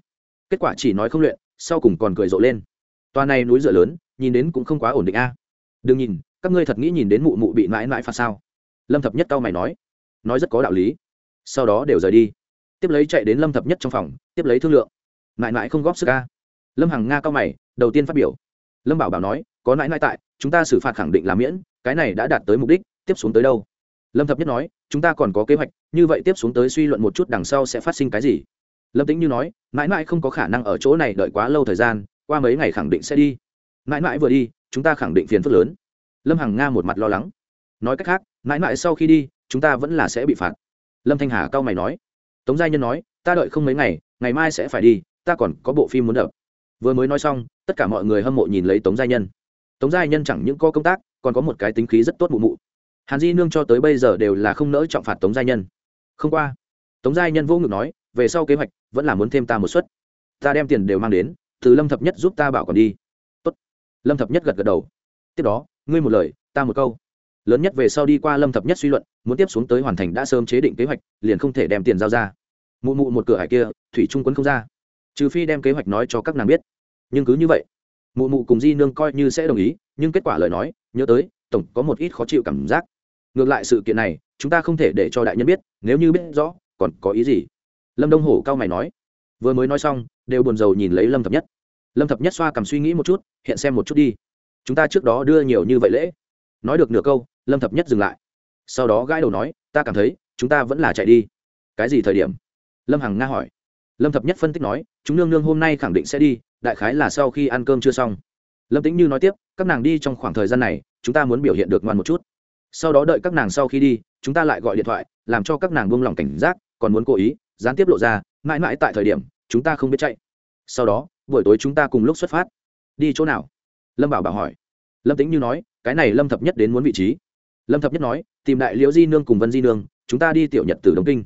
Kết quả chỉ nói không luyện, sau cùng còn cười rộ lên. Toa này núi dựa lớn, nhìn đến cũng không quá ổn định a. Đừng nhìn, các ngươi thật nghĩ nhìn đến mụ mụ bị mãi mãi phạt sao? Lâm thập nhất cao mày nói. Nói rất có đạo lý. Sau đó đều rời đi. Tiếp lấy chạy đến lâm thập nhất trong phòng, tiếp lấy thương lượng. Mãi mãi không góp sức a. Lâm hằng nga cao mày, đầu tiên phát biểu. Lâm bảo bảo nói, có mãi mãi tại, chúng ta xử phạt khẳng định là miễn, cái này đã đạt tới mục đích, tiếp xuống tới đâu? Lâm thập nhất nói, chúng ta còn có kế hoạch, như vậy tiếp xuống tới suy luận một chút đằng sau sẽ phát sinh cái gì. Lâm tĩnh như nói, mãi mãi không có khả năng ở chỗ này đợi quá lâu thời gian, qua mấy ngày khẳng định sẽ đi. Mãi mãi vừa đi, chúng ta khẳng định phiền phức lớn. Lâm hằng nga một mặt lo lắng. Nói cách khác, mãi mãi sau khi đi, chúng ta vẫn là sẽ bị phạt. Lâm thanh hà cao mày nói. Tống Gia nhân nói, ta đợi không mấy ngày ngày mai sẽ phải đi, ta còn có bộ phim muốn đập. Vừa mới nói xong, tất cả mọi người hâm mộ nhìn lấy tống Gia nhân. Tống Gia nhân chẳng những có công tác, còn có một cái tính khí rất tốt mụ mụ hàn di nương cho tới bây giờ đều là không nỡ trọng phạt tống giai nhân. Không qua, tống giai nhân vô ngực nói, về sau kế hoạch, vẫn là muốn thêm ta một suất. Ta đem tiền đều mang đến, từ lâm thập nhất giúp ta bảo còn đi. Tốt. lâm thập nhất gật gật đầu. Tiếp đó, ngươi một lời, ta một câu. Lớn nhất về sau đi qua lâm thập nhất suy luận, muốn tiếp xuống tới hoàn thành đã sớm chế định kế hoạch, liền không thể đem tiền giao ra. Mụ mụ một cửa hải kia, thủy trung quân không ra. Trừ phi đem kế hoạch nói cho các nàng biết. Nhưng cứ như vậy, mụ mụ cùng di nương coi như sẽ đồng ý, nhưng kết quả lời nói, nhớ tới, tổng có một ít khó chịu cảm giác ngược lại sự kiện này, chúng ta không thể để cho đại nhân biết, nếu như biết rõ, còn có ý gì? Lâm đông hổ cao mày nói. Vừa mới nói xong, đều buồn rầu nhìn lấy lâm thập nhất. Lâm thập nhất xoa cầm suy nghĩ một chút, hiện xem một chút đi. Chúng ta trước đó đưa nhiều như vậy lễ. Nói được nửa câu, lâm thập nhất dừng lại. Sau đó gãi đầu nói, ta cảm thấy, chúng ta vẫn là chạy đi. Cái gì thời điểm? Lâm hằng nga hỏi. Lâm thập nhất phân tích nói, chúng nương nương hôm nay khẳng định sẽ đi, đại khái là sau khi ăn cơm chưa xong. Lâm tĩnh như nói tiếp, các nàng đi trong khoảng thời gian này, chúng ta muốn biểu hiện được ngoan một chút sau đó đợi các nàng sau khi đi, chúng ta lại gọi điện thoại, làm cho các nàng buông lỏng cảnh giác, còn muốn cố ý, gián tiếp lộ ra, mãi mãi tại thời điểm, chúng ta không biết chạy. Sau đó, buổi tối chúng ta cùng lúc xuất phát. Đi chỗ nào? Lâm bảo bảo hỏi. Lâm tính như nói, cái này lâm thập nhất đến muốn vị trí. Lâm thập nhất nói, tìm đại liễu di nương cùng vân di nương, chúng ta đi tiểu nhật từ đông kinh.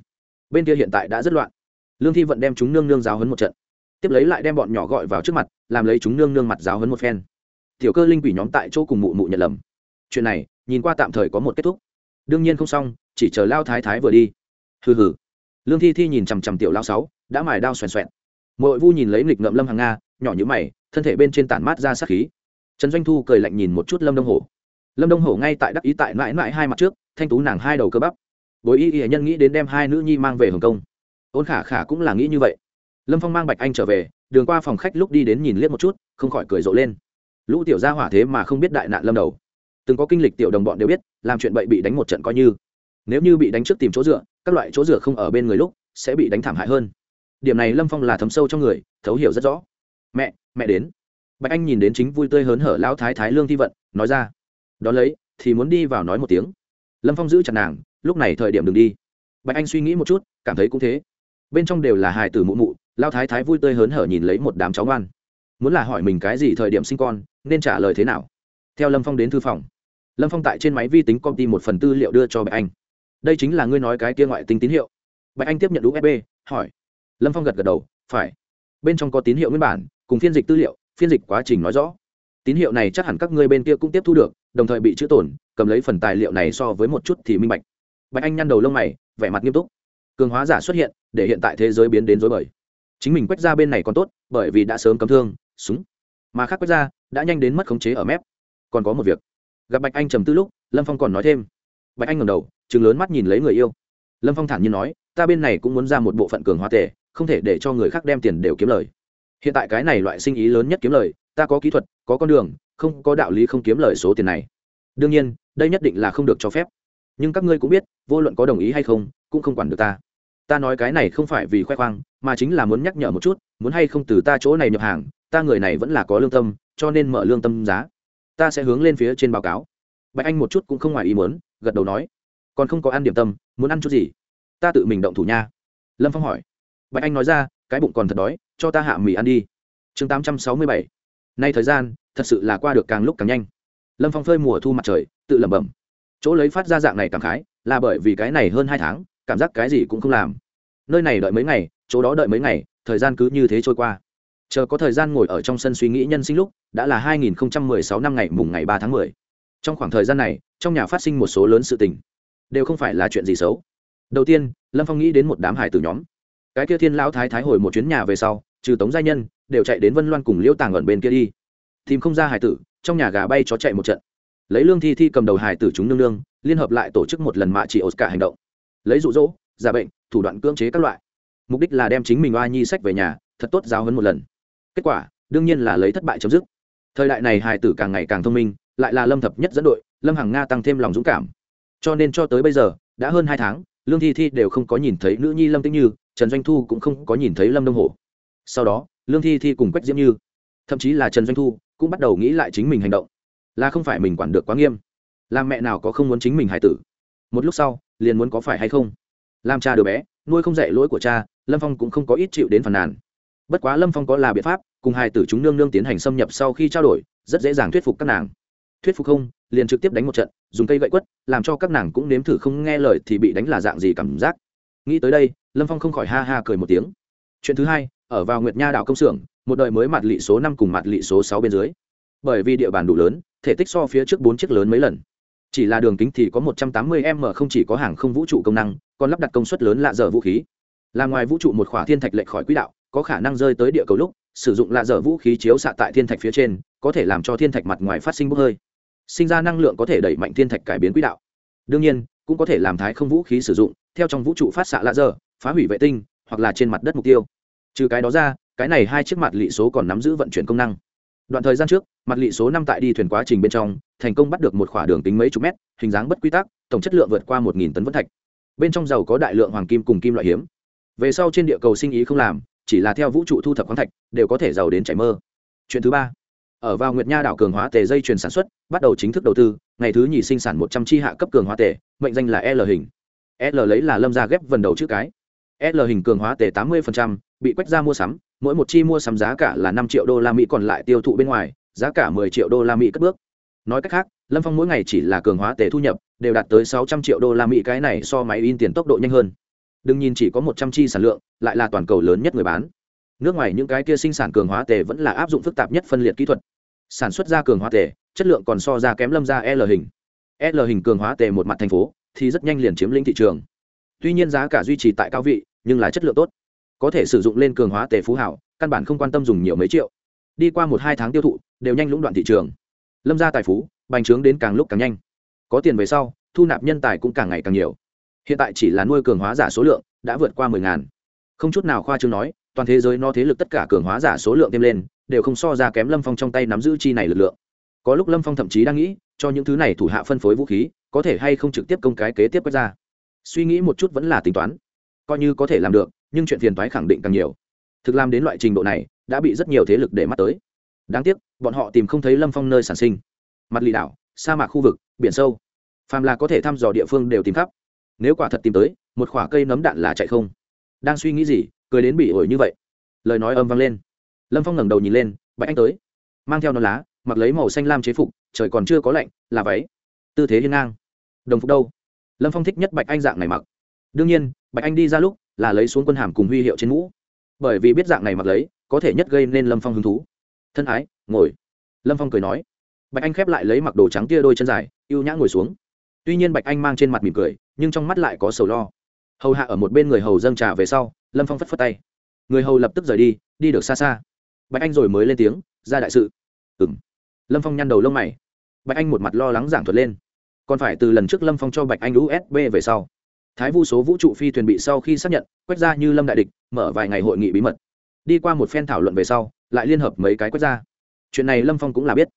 Bên kia hiện tại đã rất loạn. Lương thi vận đem chúng nương nương giáo hấn một trận. Tiếp lấy lại đem bọn nhỏ gọi vào trước mặt, làm lấy chúng nương nương mặt giáo hấn một phen. Tiểu cơ linh quỷ nhóm tại chỗ cùng mụ mụ nhận lầm. Chuyện này nhìn qua tạm thời có một kết thúc. Đương nhiên không xong, chỉ chờ lao thái thái vừa đi. Hừ hừ. Lương thi thi nhìn chằm chằm tiểu lao sáu, đã mài đao xoèn xoẹn. Mội vu nhìn lấy nghịch ngậm lâm hàng nga, nhỏ nhữ mày, thân thể bên trên tản mát ra sát khí. Trần doanh thu cười lạnh nhìn một chút lâm đông hổ. Lâm đông hổ ngay tại đắc ý tại mãi mãi hai mặt trước, thanh tú nàng hai đầu cơ bắp. Bối y y nhân nghĩ đến đem hai nữ nhi mang về hồng kông. Ôn khả khả cũng là nghĩ như vậy. Lâm phong mang bạch anh trở về, đường qua phòng khách lúc đi đến nhìn liếc một chút, không khỏi cười rộ lên. Lũ tiểu gia hỏa thế mà không biết đại nạn lâm đầu từng có kinh lịch tiểu đồng bọn đều biết, làm chuyện bậy bị đánh một trận coi như. Nếu như bị đánh trước tìm chỗ dựa, các loại chỗ dựa không ở bên người lúc, sẽ bị đánh thảm hại hơn. Điểm này lâm phong là thấm sâu trong người, thấu hiểu rất rõ. Mẹ mẹ đến. Bạch anh nhìn đến chính vui tươi hớn hở lão thái thái lương thi vận, nói ra. Đón lấy, thì muốn đi vào nói một tiếng. Lâm phong giữ chặt nàng, lúc này thời điểm đừng đi. Bạch anh suy nghĩ một chút, cảm thấy cũng thế. Bên trong đều là hài tử mụ mụ lao thái thái vui tươi hớn hở nhìn lấy một đám cháu ngoan. Muốn là hỏi mình cái gì thời điểm sinh con, nên trả lời thế nào? Theo lâm phong đến thư phòng, lâm phong tại trên máy vi tính công ty một phần tư liệu đưa cho bạch anh. Đây chính là ngươi nói cái kia ngoại tính tín hiệu. Bạch anh tiếp nhận usb, hỏi. Lâm phong gật gật đầu, phải. Bên trong có tín hiệu nguyên bản, cùng phiên dịch tư liệu, phiên dịch quá trình nói rõ. Tín hiệu này chắc hẳn các ngươi bên kia cũng tiếp thu được, đồng thời bị chữ tổn cầm lấy phần tài liệu này so với một chút thì minh bạch. Bạch anh nhăn đầu lông mày, vẻ mặt nghiêm túc. Cường hóa giả xuất hiện, để hiện tại thế giới biến đến dối bời. Chính mình quét ra bên này còn tốt, bởi vì đã sớm cấm thương, súng. Mà khác quét ra, đã nhanh đến mất khống chế ở mép còn có một việc. Gặp bạch anh trầm tư lúc, lâm phong còn nói thêm. Bạch anh ngầm đầu chừng lớn mắt nhìn lấy người yêu. Lâm phong thản nhiên nói, ta bên này cũng muốn ra một bộ phận cường hóa tề, không thể để cho người khác đem tiền đều kiếm lời. Hiện tại cái này loại sinh ý lớn nhất kiếm lời, ta có kỹ thuật, có con đường, không có đạo lý không kiếm lời số tiền này. Đương nhiên, đây nhất định là không được cho phép. Nhưng các ngươi cũng biết, vô luận có đồng ý hay không, cũng không quản được ta. Ta nói cái này không phải vì khoe khoang, mà chính là muốn nhắc nhở một chút, muốn hay không từ ta chỗ này nhập hàng, ta người này vẫn là có lương tâm, cho nên mở lương tâm giá ta sẽ hướng lên phía trên báo cáo. Bạch anh một chút cũng không ngoài ý muốn, gật đầu nói, còn không có ăn điểm tâm, muốn ăn chút gì? Ta tự mình động thủ nha. Lâm phong hỏi. Bạch anh nói ra, cái bụng còn thật đói, cho ta hạ mì ăn đi. Chương tám trăm sáu mươi bảy. Nay thời gian, thật sự là qua được càng lúc càng nhanh. Lâm phong phơi mùa thu mặt trời, tự lẩm bẩm. Chỗ lấy phát ra dạng này cảm khái, là bởi vì cái này hơn hai tháng, cảm giác cái gì cũng không làm. Nơi này đợi mấy ngày, chỗ đó đợi mấy ngày, thời gian cứ như thế trôi qua chờ có thời gian ngồi ở trong sân suy nghĩ nhân sinh lúc, đã là 2016 năm ngày mùng ngày 3 tháng 10. trong khoảng thời gian này, trong nhà phát sinh một số lớn sự tình. Đều không phải là chuyện gì xấu. Đầu tiên, lâm phong nghĩ đến một đám hải tử nhóm. Cái kia thiên lão thái thái hồi một chuyến nhà về sau, trừ tống gia nhân, đều chạy đến vân loan cùng liễu tàng ẩn bên kia đi. Tìm không ra hải tử, trong nhà gà bay chó chạy một trận. Lấy lương thi thi cầm đầu hải tử chúng nương nương, liên hợp lại tổ chức một lần mạ chỉ cả hành động. Lấy rụ rỗ giả bệnh, thủ đoạn cưỡng chế các loại. Mục đích là đem chính mình oa nhi sách về nhà, thật tốt giáo hấn một lần kết quả, đương nhiên là lấy thất bại chấm dứt. Thời đại này hài tử càng ngày càng thông minh, lại là lâm thập nhất dẫn đội, lâm hằng nga tăng thêm lòng dũng cảm. Cho nên cho tới bây giờ, đã hơn hai tháng, lương thi thi đều không có nhìn thấy nữ nhi lâm tĩnh như, trần doanh thu cũng không có nhìn thấy lâm đông hồ sau đó, lương thi thi cùng quách diễm như, thậm chí là trần doanh thu, cũng bắt đầu nghĩ lại chính mình hành động. Là không phải mình quản được quá nghiêm làm mẹ nào có không muốn chính mình hài tử? Một lúc sau, liền muốn có phải hay không? Làm cha đứa bé, nuôi không dạy lỗi của cha, lâm phong cũng không có ít chịu đến phàn nàn bất quá lâm phong có là biện pháp, cùng hai tử chúng nương nương tiến hành xâm nhập sau khi trao đổi, rất dễ dàng thuyết phục các nàng. Thuyết phục không, liền trực tiếp đánh một trận, dùng cây gậy quất, làm cho các nàng cũng nếm thử không nghe lời thì bị đánh là dạng gì cảm giác. Nghĩ tới đây, lâm phong không khỏi ha ha cười một tiếng. Chuyện thứ hai, ở vào nguyệt nha đảo công xưởng, một đời mới mặt lị số năm cùng mặt lị số sáu bên dưới. Bởi vì địa bàn đủ lớn, thể tích so phía trước bốn chiếc lớn mấy lần. Chỉ là đường kính thì có một trăm tám mươi m không chỉ có hàng không vũ trụ công năng, còn lắp đặt công suất lớn lạ dở vũ khí. Là ngoài vũ trụ một khỏa thiên thạch lệch khỏi quỹ đạo có khả năng rơi tới địa cầu lúc, sử dụng lạ dở vũ khí chiếu xạ tại thiên thạch phía trên, có thể làm cho thiên thạch mặt ngoài phát sinh bốc hơi. Sinh ra năng lượng có thể đẩy mạnh thiên thạch cải biến quỹ đạo. Đương nhiên, cũng có thể làm thái không vũ khí sử dụng, theo trong vũ trụ phát xạ lạ dở phá hủy vệ tinh, hoặc là trên mặt đất mục tiêu. Trừ cái đó ra, cái này hai chiếc mặt lị số còn nắm giữ vận chuyển công năng. Đoạn thời gian trước, mặt lị số năm tại đi thuyền quá trình bên trong, thành công bắt được một khỏa đường tính mấy chục mét, hình dáng bất quy tắc, tổng chất lượng vượt qua một nghìn tấn vân thạch. Bên trong dầu có đại lượng hoàng kim cùng kim loại hiếm. Về sau trên địa cầu sinh ý không làm chỉ là theo vũ trụ thu thập khoáng thạch, đều có thể giàu đến chảy mơ. Chuyện thứ ba, ở vào nguyệt nha đảo cường hóa tề dây chuyền sản xuất, bắt đầu chính thức đầu tư, ngày thứ nhì sinh sản một trăm chi hạ cấp cường hóa tề, mệnh danh là l hình. L lấy là lâm ra ghép vần đầu chữ cái. L hình cường hóa tề tám mươi bị quách ra mua sắm, mỗi một chi mua sắm giá cả là năm triệu đô la mỹ, còn lại tiêu thụ bên ngoài, giá cả mười triệu đô la mỹ cất bước. Nói cách khác, lâm phong mỗi ngày chỉ là cường hóa tề thu nhập, đều đạt tới sáu trăm triệu đô la mỹ, cái này so máy in tiền tốc độ nhanh hơn đừng nhìn chỉ có một trăm chi sản lượng, lại là toàn cầu lớn nhất người bán. Nước ngoài những cái kia sinh sản cường hóa tề vẫn là áp dụng phức tạp nhất phân liệt kỹ thuật. Sản xuất ra cường hóa tề, chất lượng còn so ra kém lâm ra l hình. L hình cường hóa tề một mặt thành phố, thì rất nhanh liền chiếm lĩnh thị trường. Tuy nhiên giá cả duy trì tại cao vị, nhưng là chất lượng tốt. Có thể sử dụng lên cường hóa tề phú hảo, căn bản không quan tâm dùng nhiều mấy triệu. Đi qua một hai tháng tiêu thụ, đều nhanh lũng đoạn thị trường. Lâm gia tài phú, bành trướng đến càng lúc càng nhanh. Có tiền về sau, thu nạp nhân tài cũng càng ngày càng nhiều hiện tại chỉ là nuôi cường hóa giả số lượng, đã vượt qua mười ngàn. Không chút nào khoa chương nói, toàn thế giới nó thế lực tất cả cường hóa giả số lượng thêm lên, đều không so ra kém lâm phong trong tay nắm giữ chi này lực lượng. Có lúc lâm phong thậm chí đang nghĩ, cho những thứ này thủ hạ phân phối vũ khí, có thể hay không trực tiếp công cái kế tiếp quét ra. Suy nghĩ một chút vẫn là tính toán. Coi như có thể làm được, nhưng chuyện phiền toái khẳng định càng nhiều. Thực làm đến loại trình độ này, đã bị rất nhiều thế lực để mắt tới. Đáng tiếc, bọn họ tìm không thấy lâm phong nơi sản sinh. Mặt lì đảo, sa mạc khu vực, biển sâu. Phàm là có thể thăm dò địa phương đều tìm khắp nếu quả thật tìm tới, một khoả cây nấm đạn là chạy không. Đang suy nghĩ gì, cười đến bị ổi như vậy. Lời nói âm vang lên. Lâm phong ngẩng đầu nhìn lên, bạch anh tới. Mang theo non lá, mặc lấy màu xanh lam chế phục, trời còn chưa có lạnh, là váy. Tư thế hiên ngang. Đồng phục đâu? Lâm phong thích nhất bạch anh dạng này mặc. Đương nhiên, bạch anh đi ra lúc, là lấy xuống quân hàm cùng huy hiệu trên mũ. Bởi vì biết dạng này mặc lấy, có thể nhất gây nên lâm phong hứng thú. Thân ái, ngồi. Lâm phong cười nói. Bạch anh khép lại lấy mặc đồ trắng tia đôi chân dài y ê u nhã ngồi xuống. Tuy nhiên bạch anh mang trên mặt mỉm cười nhưng trong mắt lại có sầu lo. Hầu hạ ở một bên người hầu dâng trà về sau, lâm phong phất phất tay. Người hầu lập tức rời đi đi được xa xa. Bạch anh rồi mới lên tiếng, ra đại sự. Ừ m lâm phong nhăn đầu lông mày. Bạch anh một mặt lo lắng giảng thuật lên. Còn phải từ lần trước lâm phong cho bạch anh usb về sau. Thái vu số vũ trụ phi thuyền bị sau khi xác nhận, quét ra như lâm đại địch, mở vài ngày hội nghị bí mật. Đi qua một phen thảo luận về sau, lại liên hợp mấy cái quét ra. Chuyện này lâm phong cũng là biết.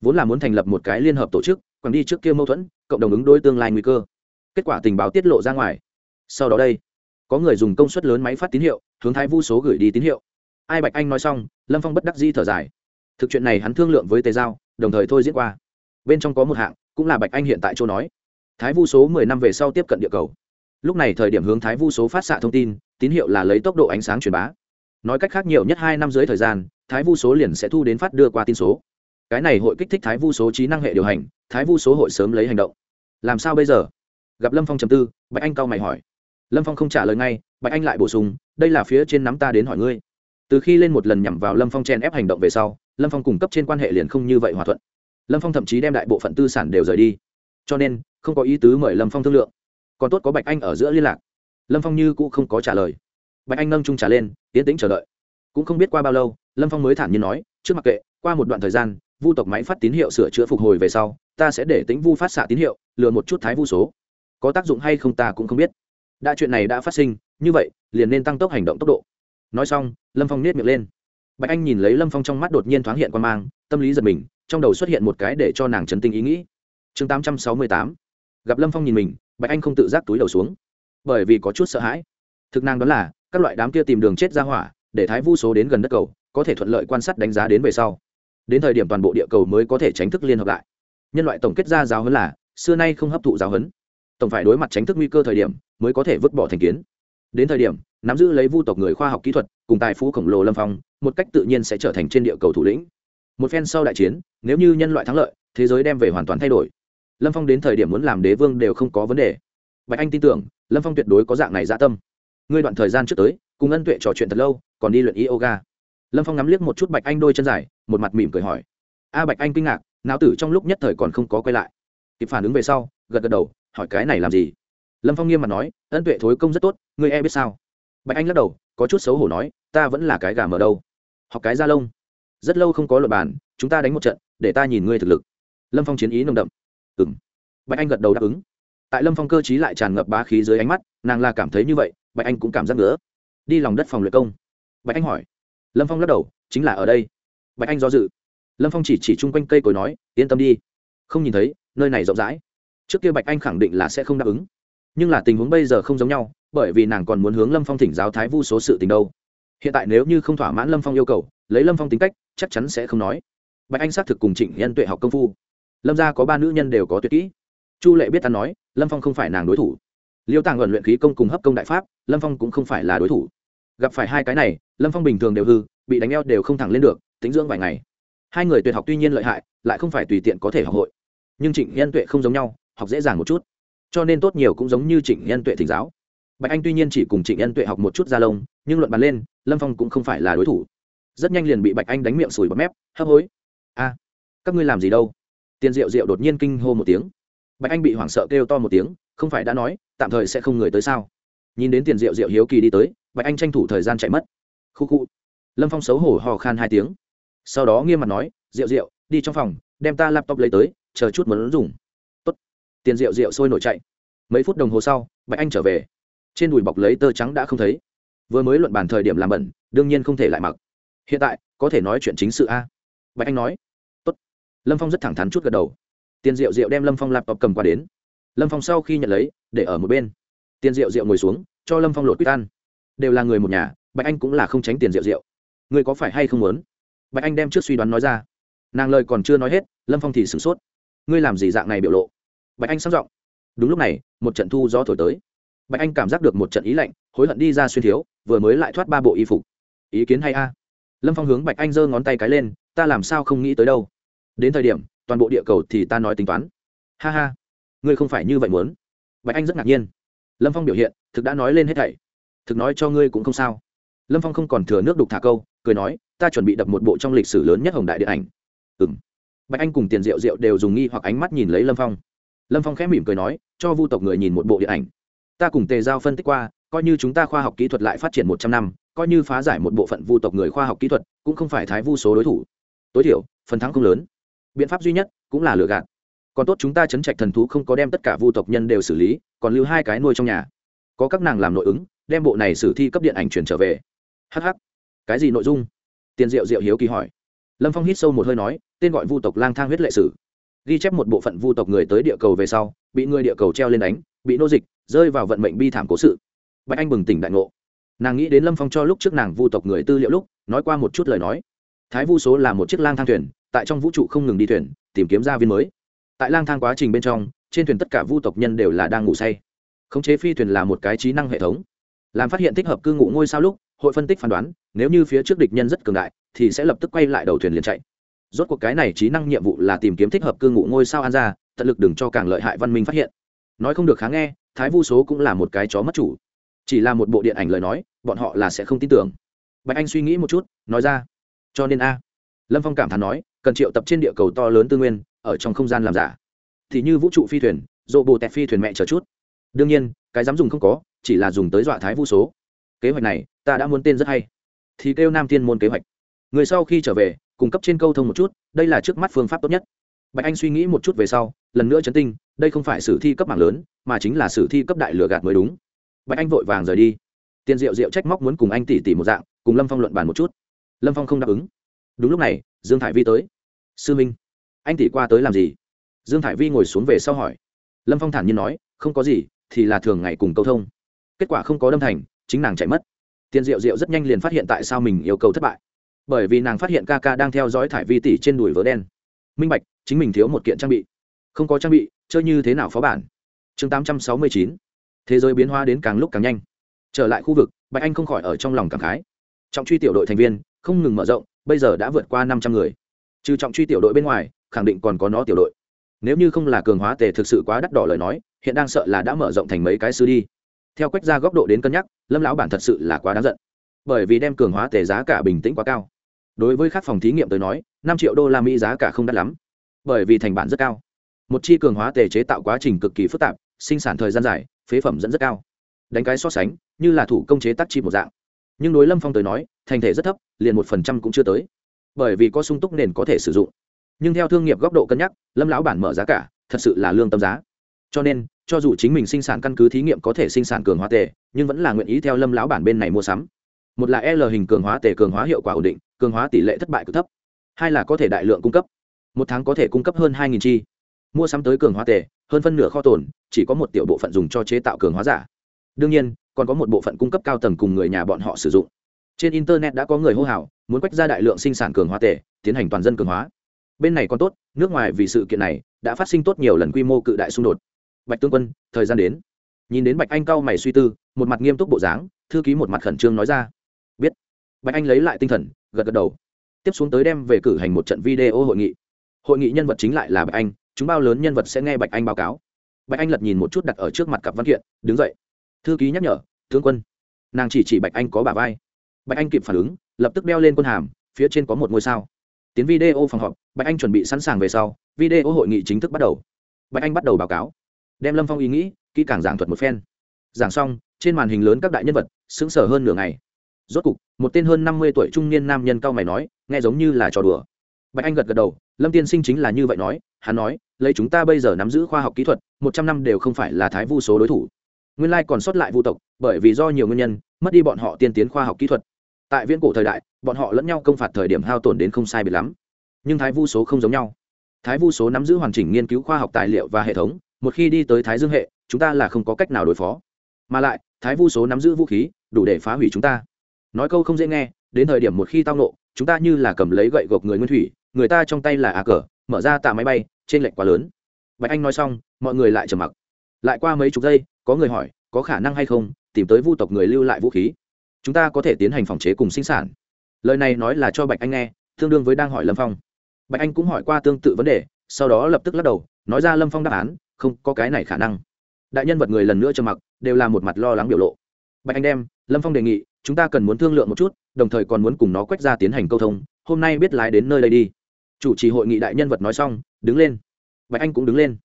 Vốn là muốn thành lập một cái liên hợp tổ chức, còn đi trước kia mâu thuẫn, cộng đồng ứng đối tương lai nguy cơ kết quả tình báo tiết lộ ra ngoài. Sau đó đây, có người dùng công suất lớn máy phát tín hiệu, hướng thái vu số gửi đi tín hiệu. Ai bạch anh nói xong, lâm phong bất đắc di thở dài. Thực chuyện này hắn thương lượng với tề giao, đồng thời thôi diễn qua. Bên trong có một hạng, cũng là bạch anh hiện tại chỗ nói. Thái vu số mười năm về sau tiếp cận địa cầu. Lúc này thời điểm hướng thái vu số phát xạ thông tin, tín hiệu là lấy tốc độ ánh sáng truyền bá. Nói cách khác nhiều nhất hai năm dưới thời gian, thái vu số liền sẽ thu đến phát đưa qua tin số. Cái này hội kích thích thái vu số trí năng hệ điều hành, thái vu số hội sớm lấy hành động. Làm sao bây giờ? Gặp lâm phong trầm tư bạch anh cau mày hỏi lâm phong không trả lời ngay bạch anh lại bổ sung đây là phía trên nắm ta đến hỏi ngươi từ khi lên một lần nhằm vào lâm phong chen ép hành động về sau lâm phong cung cấp trên quan hệ liền không như vậy hòa thuận lâm phong thậm chí đem đại bộ phận tư sản đều rời đi cho nên không có ý tứ mời lâm phong thương lượng còn tốt có bạch anh ở giữa liên lạc lâm phong như cũng không có trả lời bạch anh nâng trung trả lên tiến tĩnh chờ đợi cũng không biết qua bao lâu lâm phong mới thản nhiên nói trước mặc kệ qua một đoạn thời gian vu tộc máy phát tín hiệu sửa chữa phục hồi về sau ta sẽ để tính vu phát xạ tín hiệu lừa một chút thái vu số có tác dụng hay không ta cũng không biết. Đã chuyện này đã phát sinh, như vậy, liền nên tăng tốc hành động tốc độ. Nói xong, lâm phong nết miệng lên. Bạch anh nhìn lấy lâm phong trong mắt đột nhiên thoáng hiện quan mang, tâm lý giật mình, trong đầu xuất hiện một cái để cho nàng chấn tinh ý nghĩ. Chương tám trăm sáu mươi tám. Gặp lâm phong nhìn mình, bạch anh không tự giác túi đầu xuống. Bởi vì có chút sợ hãi. Thực năng đó là, các loại đám kia tìm đường chết ra hỏa, để thái vu số đến gần đất cầu, có thể thuận lợi quan sát đánh giá đến về sau. Đến thời điểm toàn bộ địa cầu mới có thể tránh thức liên hợp lại. Nhân loại tổng kết ra giáo huấn là, xưa nay không hấp thụ giáo huấn tổng phải đối mặt tránh thức nguy cơ thời điểm mới có thể vứt bỏ thành kiến. Đến thời điểm, nắm giữ lấy vu tộc người khoa học kỹ thuật, cùng tài phú khổng lồ lâm phong, một cách tự nhiên sẽ trở thành trên địa cầu thủ lĩnh. Một phen sau đại chiến, nếu như nhân loại thắng lợi, thế giới đem về hoàn toàn thay đổi. Lâm phong đến thời điểm muốn làm đế vương đều không có vấn đề. Bạch anh tin tưởng, lâm phong tuyệt đối có dạng này dạ tâm. Ngươi đoạn thời gian trước tới, cùng ân tuệ trò chuyện thật lâu, còn đi luyện yoga. Lâm phong ngắm liếc một chút bạch anh đôi chân dài, một mặt mỉm cười hỏi. A bạch anh kinh ngạc, não tử trong lúc nhất thời còn không có quay lại. Kịp phản ứng về sau, gật gật đầu hỏi cái này làm gì? Lâm phong nghiêm mặt nói, ân tuệ thối công rất tốt, ngươi e biết sao? Bạch anh lắc đầu, có chút xấu hổ nói, ta vẫn là cái gà mở đâu. Học cái da lông. Rất lâu không có luật bàn, chúng ta đánh một trận, để ta nhìn ngươi thực lực. Lâm phong chiến ý nồng đậm. Ừ m bạch anh gật đầu đáp ứng. Tại lâm phong cơ t lại tràn ngập bá khí dưới ánh mắt, nàng là cảm thấy như vậy, bạch anh cũng cảm giác nữa. Đi lòng đất phòng luyện công. Bạch anh hỏi. Lâm phong lắc đầu, chính là ở đây. Bạch anh do dự. Lâm phong chỉ chỉ chung quanh cây cối nói, yên tâm đi. Không nhìn thấy, nơi này rộng rãi trước kia bạch anh khẳng định là sẽ không đáp ứng nhưng là tình huống bây giờ không giống nhau bởi vì nàng còn muốn hướng lâm phong thỉnh giáo thái vu số sự tình đâu hiện tại nếu như không thỏa mãn lâm phong yêu cầu lấy lâm phong tính cách chắc chắn sẽ không nói bạch anh xác thực cùng trịnh nhân tuệ học công phu lâm gia có ba nữ nhân đều có tuyệt kỹ chu lệ biết ta nói lâm phong không phải nàng đối thủ liêu tàng luận luyện khí công cùng hấp công đại pháp lâm phong cũng không phải là đối thủ gặp phải hai cái này lâm phong bình thường đều hư bị đánh eo đều không thẳng lên được tính dưỡng vài ngày hai người tuyệt học tuy nhiên lợi hại lại không phải tùy tiện có thể học hội nhưng trịnh nhân tuệ không giống nhau học dễ dàng một chút. Cho nên tốt nhiều cũng giống như trịnh nhân tuệ thỉnh giáo. Bạch anh tuy nhiên chỉ cùng trịnh nhân tuệ học một chút da lông, nhưng luận bàn lên, lâm phong cũng không phải là đối thủ. Rất nhanh liền bị bạch anh đánh miệng sùi bọt mép, hấp hối. A, các ngươi làm gì đâu? Tiền rượu rượu đột nhiên kinh hô một tiếng. Bạch anh bị hoảng sợ kêu to một tiếng, không phải đã nói, tạm thời sẽ không người tới sao? Nhìn đến tiền rượu rượu hiếu kỳ đi tới, bạch anh tranh thủ thời gian chạy mất. Khu khu. Lâm phong xấu hổ hò khan hai tiếng. Sau đó nghiêm mặt nói rượu rượu đi trong phòng, đem ta laptop lấy tới, chờ chút muốn dùng tiền rượu rượu sôi nổi chạy. Mấy phút đồng hồ sau, bạch anh trở về. Trên đùi bọc lấy tơ trắng đã không thấy. Vừa mới luận bàn thời điểm làm bẩn, đương nhiên không thể lại mặc. Hiện tại, có thể nói chuyện chính sự a. Bạch anh nói. Tốt. lâm phong rất thẳng thắn chút gật đầu. Tiền rượu rượu đem lâm phong lạp laptop cầm qua đến. Lâm phong sau khi nhận lấy, để ở một bên. Tiền rượu rượu ngồi xuống, cho lâm phong lột quýt ăn. Đều là người một nhà, bạch anh cũng là không tránh tiền rượu rượu. Người có phải hay không muốn? Bạch anh đem trước suy đoán nói ra. Nàng lời còn chưa nói hết, lâm phong thì sửng sốt. Ngươi làm gì dạng này biểu lộ? Bạch anh sang giọng. Đúng lúc này, một trận thu gió thổi tới. Bạch anh cảm giác được một trận ý lạnh, hối hận đi ra xuyên thiếu, vừa mới lại thoát ba bộ y phục. Ý kiến hay a. Lâm phong hướng bạch anh giơ ngón tay cái lên, ta làm sao không nghĩ tới đâu. Đến thời điểm, toàn bộ địa cầu thì ta nói tính toán. Ha ha, ngươi không phải như vậy muốn. Bạch anh rất ngạc nhiên. Lâm phong biểu hiện, thực đã nói lên hết thảy. Thực nói cho ngươi cũng không sao. Lâm phong không còn thừa nước đục thả câu, cười nói, ta chuẩn bị đập một bộ trong lịch sử lớn nhất hồng đại điện ảnh. Ừ m bạch anh cùng tiền diệu diệu đều dùng nghi hoặc ánh mắt nhìn lấy lâm phong lâm phong khẽ mỉm cười nói, cho vu tộc người nhìn một bộ điện ảnh. Ta cùng tề giao phân tích qua, coi như chúng ta khoa học kỹ thuật lại phát triển một trăm năm, coi như phá giải một bộ phận vu tộc người khoa học kỹ thuật, cũng không phải thái vu số đối thủ. Tối thiểu, phần thắng không lớn. Biện pháp duy nhất cũng là lừa gạt. Còn tốt chúng ta chấn trạch thần thú không có đem tất cả vu tộc nhân đều xử lý, còn lưu hai cái nuôi trong nhà. Có các nàng làm nội ứng, đem bộ này sử thi cấp điện ảnh chuyển trở về. Hh cái gì nội dung? Tiền diệu diệu hiếu kỳ hỏi. Lâm phong hít sâu một hơi nói, tên gọi vu tộc lang thang huyết lệ sử ghi chép một bộ phận vu tộc người tới địa cầu về sau, bị người địa cầu treo lên đánh, bị nô dịch, rơi vào vận mệnh bi thảm cố sự. Bạch anh bừng tỉnh đại ngộ. Nàng nghĩ đến lâm phong cho lúc trước nàng vu tộc người tư liệu lúc, nói qua một chút lời nói. Thái vu số là một chiếc lang thang thuyền, tại trong vũ trụ không ngừng đi thuyền, tìm kiếm gia viên mới. Tại lang thang quá trình bên trong, trên thuyền tất cả vu tộc nhân đều là đang ngủ say. Khống chế phi thuyền là một cái trí năng hệ thống. Làm phát hiện thích hợp cư ngụ ngôi sao lúc, hội phân tích phán đoán, nếu như phía trước địch nhân rất cường đại, thì sẽ lập tức quay lại đầu thuyền liền chạy rốt cuộc cái này trí năng nhiệm vụ là tìm kiếm thích hợp cư ngụ ngôi sao an ra tận lực đừng cho càng lợi hại văn minh phát hiện. Nói không được khá nghe, thái vu số cũng là một cái chó mất chủ. Chỉ là một bộ điện ảnh lời nói, bọn họ là sẽ không tin tưởng. Bạch anh suy nghĩ một chút, nói ra. Cho nên a, lâm phong cảm thán nói, cần triệu tập trên địa cầu to lớn tư nguyên, ở trong không gian làm giả. Thì như vũ trụ phi thuyền dộ bồ tẹt phi thuyền mẹ chờ chút. Đương nhiên, cái dám dùng không có, chỉ là dùng tới dọa thái vu số. Kế hoạch này, ta đã muốn tên rất hay. Thì kêu nam tiên môn kế hoạch. Người sau khi trở về cung cấp trên câu thông một chút, đây là trước mắt phương pháp tốt nhất. Bạch anh suy nghĩ một chút về sau, lần nữa chấn tinh, đây không phải sử thi cấp mạng lớn, mà chính là sử thi cấp đại lừa gạt mới đúng. Bạch anh vội vàng rời đi. Tiền diệu diệu trách móc muốn cùng anh tỷ tỷ một dạng, cùng lâm phong luận bàn một chút. Lâm phong không đáp ứng. Đúng lúc này, dương thải vi tới. Sư minh, anh tỷ qua tới làm gì? Dương thải vi ngồi xuống về sau hỏi. Lâm phong thản nhiên nói, không có gì, thì là thường ngày cùng câu thông. Kết quả không có đâm thành, chính nàng chạy mất. Tiền diệu diệu rất nhanh liền phát hiện tại sao mình yêu cầu thất bại bởi vì nàng phát hiện ca ca đang theo dõi thải vi tỷ trên đùi vớ đen. Minh bạch, chính mình thiếu một kiện trang bị. Không có trang bị, chơi như thế nào phó bản? Chương tám trăm sáu mươi chín. Thế giới biến hóa đến càng lúc càng nhanh. Trở lại khu vực, bạch anh không khỏi ở trong lòng cảm khái. Trọng truy tiểu đội thành viên, không ngừng mở rộng, bây giờ đã vượt qua năm trăm người. Trừ trọng truy tiểu đội bên ngoài, khẳng định còn có nó tiểu đội. Nếu như không là cường hóa tề thực sự quá đắt đỏ lời nói, hiện đang sợ là đã mở rộng thành mấy cái sư đi. Theo quách ra góc độ đến cân nhắc, lâm lão bản thật sự là quá đáng giận. Bởi vì đem cường hóa tề giá cả bình tĩnh quá cao đối với các phòng thí nghiệm tới nói, năm triệu đô la mỹ giá cả không đắt lắm, bởi vì thành bản rất cao. Một chi cường hóa tề chế tạo quá trình cực kỳ phức tạp, sinh sản thời gian dài, phế phẩm dẫn rất cao. Đánh cái so sánh, như là thủ công chế tác chi một dạng. Nhưng đối lâm phong tới nói, thành thể rất thấp, liền một phần trăm cũng chưa tới. Bởi vì có sung túc nền có thể sử dụng. Nhưng theo thương nghiệp góc độ cân nhắc, lâm lão bản mở giá cả, thật sự là lương tâm giá. Cho nên, cho dù chính mình sinh sản căn cứ thí nghiệm có thể sinh sản cường hóa tề, nhưng vẫn là nguyện ý theo lâm lão bản bên này mua sắm. Một là l hình cường hóa tề cường hóa hiệu quả ổn định cường hóa tỷ lệ thất bại cực thấp. Hai là có thể đại lượng cung cấp. Một tháng có thể cung cấp hơn hai chi. Mua sắm tới cường hóa tề hơn phân nửa kho tồn chỉ có một tiểu bộ phận dùng cho chế tạo cường hóa giả. Đương nhiên còn có một bộ phận cung cấp cao tầng cùng người nhà bọn họ sử dụng. Trên internet đã có người hô hào muốn quách ra đại lượng sinh sản cường hóa tề tiến hành toàn dân cường hóa. Bên này còn tốt nước ngoài vì sự kiện này đã phát sinh tốt nhiều lần quy mô cự đại xung đột. Bạch tướng quân thời gian đến. Nhìn đến bạch anh cao mày suy tư một mặt nghiêm túc bộ dáng thư ký một mặt khẩn trương nói ra. Biết, bạch anh lấy lại tinh thần gật gật đầu. Tiếp xuống tới đem về cử hành một trận video hội nghị. Hội nghị nhân vật chính lại là bạch anh, chúng bao lớn nhân vật sẽ nghe bạch anh báo cáo. Bạch anh lật nhìn một chút đặt ở trước mặt cặp văn kiện, đứng dậy. Thư ký nhắc nhở, tướng quân. Nàng chỉ chỉ bạch anh có bà vai. Bạch anh kịp phản ứng, lập tức đeo lên quân hàm, phía trên có một ngôi sao. Tiến video phòng họp, bạch anh chuẩn bị sẵn sàng về sau, video hội nghị chính thức bắt đầu. Bạch anh bắt đầu báo cáo. Đem lâm phong ý nghĩ, kỹ càng giảng thuật một phen. Giảng xong, trên màn hình lớn các đại nhân vật, sững sờ hơn nửa ngày rốt cục, một tên hơn năm mươi tuổi trung niên nam nhân cao mày nói, nghe giống như là trò đùa. Bạch anh gật gật đầu, lâm tiên sinh chính là như vậy nói, hắn nói, lấy chúng ta bây giờ nắm giữ khoa học kỹ thuật, một trăm năm đều không phải là thái vu số đối thủ. Nguyên lai còn sót lại vu tộc, bởi vì do nhiều nguyên nhân, mất đi bọn họ tiên tiến khoa học kỹ thuật. Tại viễn cổ thời đại, bọn họ lẫn nhau công phạt thời điểm hao tổn đến không sai biệt lắm. Nhưng thái vu số không giống nhau. Thái vu số nắm giữ hoàn chỉnh nghiên cứu khoa học tài liệu và hệ thống, một khi đi tới thái dương hệ, chúng ta là không có cách nào đối phó. Mà lại, thái vu số nắm giữ vũ khí, đủ để phá hủy chúng ta nói câu không dễ nghe, đến thời điểm một khi tao nộ, chúng ta như là cầm lấy gậy gộc người nguyên thủy, người ta trong tay là á cờ, mở ra tạ máy bay, trên lệnh quá lớn. Bạch anh nói xong, mọi người lại trầm mặc. Lại qua mấy chục giây, có người hỏi, có khả năng hay không, tìm tới vu tộc người lưu lại vũ khí? Chúng ta có thể tiến hành phòng chế cùng sinh sản. Lời này nói là cho bạch anh nghe, tương đương với đang hỏi lâm phong. Bạch anh cũng hỏi qua tương tự vấn đề, sau đó lập tức lắc đầu, nói ra lâm phong đáp án, không có cái này khả năng. Đại nhân vật người lần nữa trầm mặc, đều là một mặt lo lắng biểu lộ. Bạch anh đem lâm phong đề nghị, chúng ta cần muốn thương lượng một chút, đồng thời còn muốn cùng nó quét ra tiến hành câu thông, hôm nay biết lái đến nơi đây đi. Chủ trì hội nghị đại nhân vật nói xong, đứng lên. Bạch anh cũng đứng lên.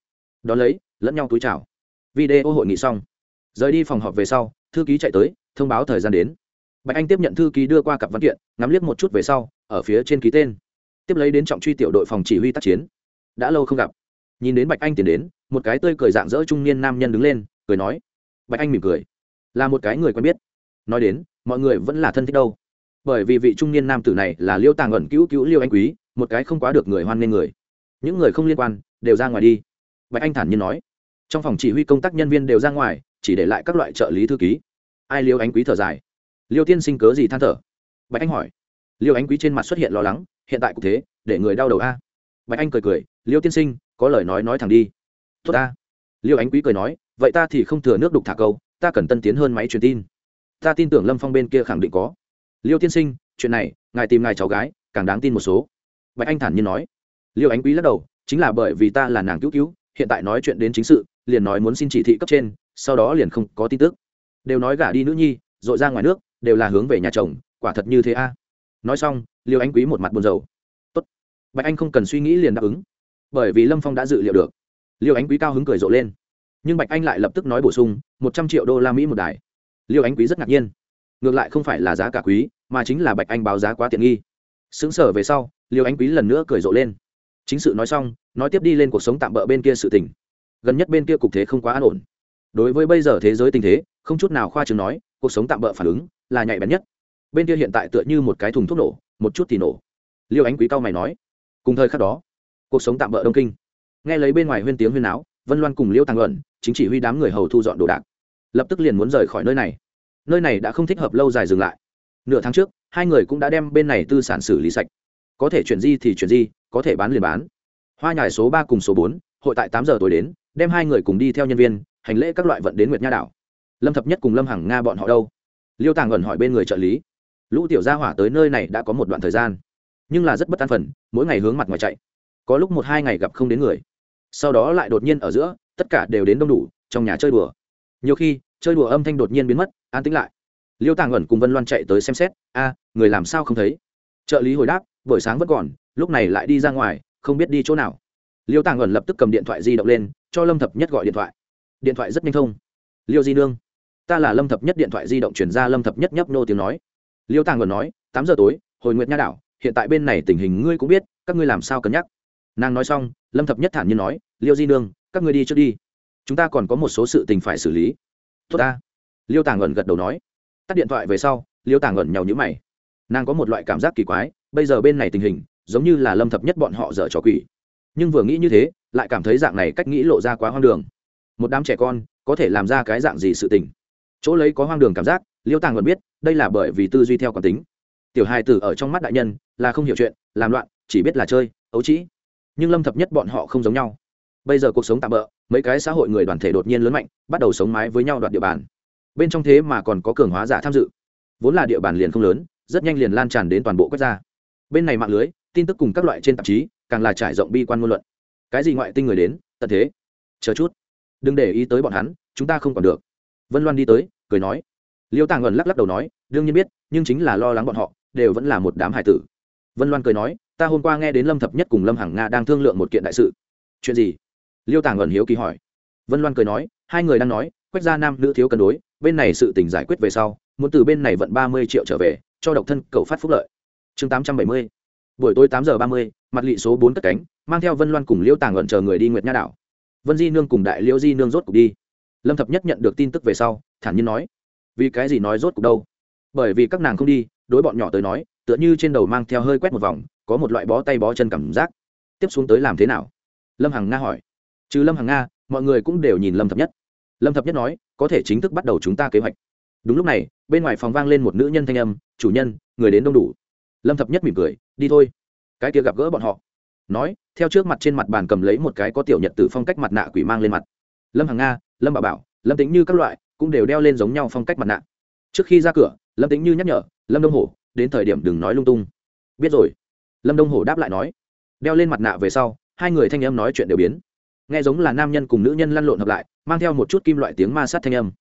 Đón lấy, lẫn nhau túi chào. Video hội nghị xong. Rời đi phòng họp về sau, thư ký chạy tới, thông báo thời gian đến. Bạch anh tiếp nhận thư ký đưa qua cặp văn kiện, ngắm liếc một chút về sau, ở phía trên ký tên. Tiếp lấy đến trọng truy tiểu đội phòng chỉ huy tác chiến. Đã lâu không gặp. Nhìn đến bạch anh tiến đến, một cái tươi cười dạng dỡ trung niên nam nhân đứng lên, cười nói. Bạch anh mỉm cười. Là một cái người quen biết nói đến, mọi người vẫn là thân thích đâu. Bởi vì vị trung niên nam tử này là liêu tàng ẩn cứu cứu liêu anh quý, một cái không quá được người hoan nghênh người. Những người không liên quan, đều ra ngoài đi. Bạch anh thản nhiên nói. Trong phòng chỉ huy công tác nhân viên đều ra ngoài, chỉ để lại các loại trợ lý thư ký. Ai liêu anh quý thở dài. Liêu tiên sinh cớ gì than thở? Bạch anh hỏi. Liêu anh quý trên mặt xuất hiện lo lắng, hiện tại cũng thế, để người đau đầu a. Bạch anh cười cười. Liêu tiên sinh, có lời nói nói thẳng đi. Tốt ta. Liêu Anh quý cười nói. Vậy ta thì không thừa nước đục thả câu, ta cần tân tiến hơn máy truyền tin ta tin tưởng lâm phong bên kia khẳng định có. Liêu tiên sinh, chuyện này, ngài tìm ngài cháu gái, càng đáng tin một số. Bạch anh thản nhiên nói. Liêu ánh quý lắc đầu, chính là bởi vì ta là nàng cứu cứu, hiện tại nói chuyện đến chính sự, liền nói muốn xin chỉ thị cấp trên, sau đó liền không có tin tức. Đều nói gả đi nữ nhi r ộ i ra ngoài nước, đều là hướng về nhà chồng, quả thật như thế a. Nói xong, liêu ánh quý một mặt buồn rầu. Tốt. Bạch anh không cần suy nghĩ liền đáp ứng. Bởi vì lâm phong đã dự liệu được. Liêu ánh quý cao hứng cười rộ lên. Nhưng bạch anh lại lập tức nói bổ sung, một trăm triệu đô la mỹ một đài liêu ánh quý rất ngạc nhiên. Ngược lại không phải là giá cả quý, mà chính là bạch anh báo giá quá tiện nghi. Xứng sở về sau, liêu ánh quý lần nữa cười rộ lên. Chính sự nói xong, nói tiếp đi lên cuộc sống tạm bỡ bên kia sự tình. Gần nhất bên kia cục thế không quá an ổn. Đối với bây giờ thế giới tình thế, không chút nào khoa chừng nói, cuộc sống tạm bỡ phản ứng là nhạy bén nhất. Bên kia hiện tại tựa như một cái thùng thuốc nổ, một chút thì nổ. Liêu ánh quý cao mày nói. Cùng thời khắc đó, cuộc sống tạm bỡ đông kinh. Nghe lấy bên ngoài huyên tiếng huyên áo vân loan cùng liêu tăng luận, chính chỉ huy đám người hầu thu dọn đồ đạc lập tức liền muốn rời khỏi nơi này. Nơi này đã không thích hợp lâu dài dừng lại. Nửa tháng trước, hai người cũng đã đem bên này tư sản xử lý sạch. Có thể chuyển di thì chuyển di, có thể bán liền bán. Hoa nhài số ba cùng số bốn, hội tại tám giờ tối đến, đem hai người cùng đi theo nhân viên, hành lễ các loại vận đến nguyệt nha đảo. Lâm thập nhất cùng lâm hằng nga bọn họ đâu? Liêu tàng ẩn hỏi bên người trợ lý. Lũ tiểu gia hỏa tới nơi này đã có một đoạn thời gian, nhưng là rất bất an phần, mỗi ngày hướng mặt ngoài chạy. Có lúc một hai ngày gặp không đến người. Sau đó lại đột nhiên ở giữa, tất cả đều đến đông đủ, trong nhà chơi đùa. Nhiều khi chơi đùa âm thanh đột nhiên biến mất, an tĩnh lại. Liêu tàng ẩn cùng vân loan chạy tới xem xét, a, người làm sao không thấy? Trợ lý hồi đáp, buổi sáng vẫn còn, lúc này lại đi ra ngoài, không biết đi chỗ nào. Liêu tàng ẩn lập tức cầm điện thoại di động lên, cho lâm thập nhất gọi điện thoại. Điện thoại rất nhanh thông. Liêu di nương, ta là lâm thập nhất điện thoại di động chuyển ra lâm thập nhất nhấp nô tiếng nói. Liêu tàng ẩn nói, tám giờ tối, hồi nguyệt nha đảo, hiện tại bên này tình hình ngươi cũng biết, các ngươi làm sao cân nhắc? Nàng nói xong, lâm thập nhất thản nhiên nói, liêu di nương, các ngươi đi trước đi. Chúng ta còn có một số sự tình phải xử lý tốt ta. Liêu tàng ẩn gật đầu nói. Tắt điện thoại về sau, liêu tàng ẩn nhàu nhữ mày. Nàng có một loại cảm giác kỳ quái, bây giờ bên này tình hình, giống như là lâm thập nhất bọn họ dở trò quỷ. Nhưng vừa nghĩ như thế, lại cảm thấy dạng này cách nghĩ lộ ra quá hoang đường. Một đám trẻ con, có thể làm ra cái dạng gì sự tình? Chỗ lấy có hoang đường cảm giác, liêu tàng ẩn biết, đây là bởi vì tư duy theo quán tính. Tiểu hài tử ở trong mắt đại nhân, là không hiểu chuyện, làm loạn, chỉ biết là chơi, ấu trĩ. Nhưng lâm thập nhất bọn họ không giống nhau bây giờ cuộc sống tạm bỡ, mấy cái xã hội người đoàn thể đột nhiên lớn mạnh, bắt đầu sống mái với nhau đoạt địa bàn. Bên trong thế mà còn có cường hóa giả tham dự. Vốn là địa bàn liền không lớn, rất nhanh liền lan tràn đến toàn bộ quốc gia. Bên này mạng lưới, tin tức cùng các loại trên tạp chí, càng là trải rộng bi quan ngôn luận. Cái gì ngoại tinh người đến, tận thế. Chờ chút. Đừng để ý tới bọn hắn, chúng ta không còn được. Vân loan đi tới, cười nói. Liêu tàng ẩn lắc lắc đầu nói, đương nhiên biết, nhưng chính là lo lắng bọn họ, đều vẫn là một đám hải tử. Vân loan cười nói, ta hôm qua nghe đến lâm thập nhất cùng lâm hằng nga đang thương lượng một kiện đại sự. Chuyện gì? Liêu tàng ẩn hiếu kỳ hỏi. Vân loan cười nói, hai người đang nói, quách gia nam nữ thiếu cân đối, bên này sự tình giải quyết về sau, muốn từ bên này vận ba mươi triệu trở về, cho độc thân cầu phát phúc lợi. Chương tám trăm bảy mươi. Buổi tối tám giờ ba mươi, mặt lị số bốn cất cánh, mang theo vân loan cùng liêu tàng ẩn chờ người đi nguyệt nha đảo. Vân di nương cùng đại liêu di nương rốt cục đi. Lâm thập nhất nhận được tin tức về sau, thản nhiên nói, vì cái gì nói rốt cục đâu? Bởi vì các nàng không đi, đối bọn nhỏ tới nói, tựa như trên đầu mang theo hơi quét một vòng, có một loại bó tay bó chân cảm giác. Tiếp xuống tới làm thế nào? Lâm hằng nga hỏi trừ lâm hằng nga, mọi người cũng đều nhìn lâm thập nhất. Lâm thập nhất nói, có thể chính thức bắt đầu chúng ta kế hoạch. Đúng lúc này, bên ngoài phòng vang lên một nữ nhân thanh âm, chủ nhân, người đến đông đủ. Lâm thập nhất mỉm cười, đi thôi. Cái kia gặp gỡ bọn họ, nói, theo trước mặt trên mặt bàn cầm lấy một cái có tiểu nhật tử phong cách mặt nạ quỷ mang lên mặt. Lâm hằng nga, lâm bảo bảo, lâm tính như các loại cũng đều đeo lên giống nhau phong cách mặt nạ. Trước khi ra cửa, lâm tính như nhắc nhở, lâm đông hổ, đến thời điểm đừng nói lung tung. Biết rồi. Lâm đông hổ đáp lại nói. Đeo lên mặt nạ về sau, hai người thanh âm nói chuyện đều biến nghe giống là nam nhân cùng nữ nhân lăn lộn hợp lại, mang theo một chút kim loại tiếng ma sát thanh âm.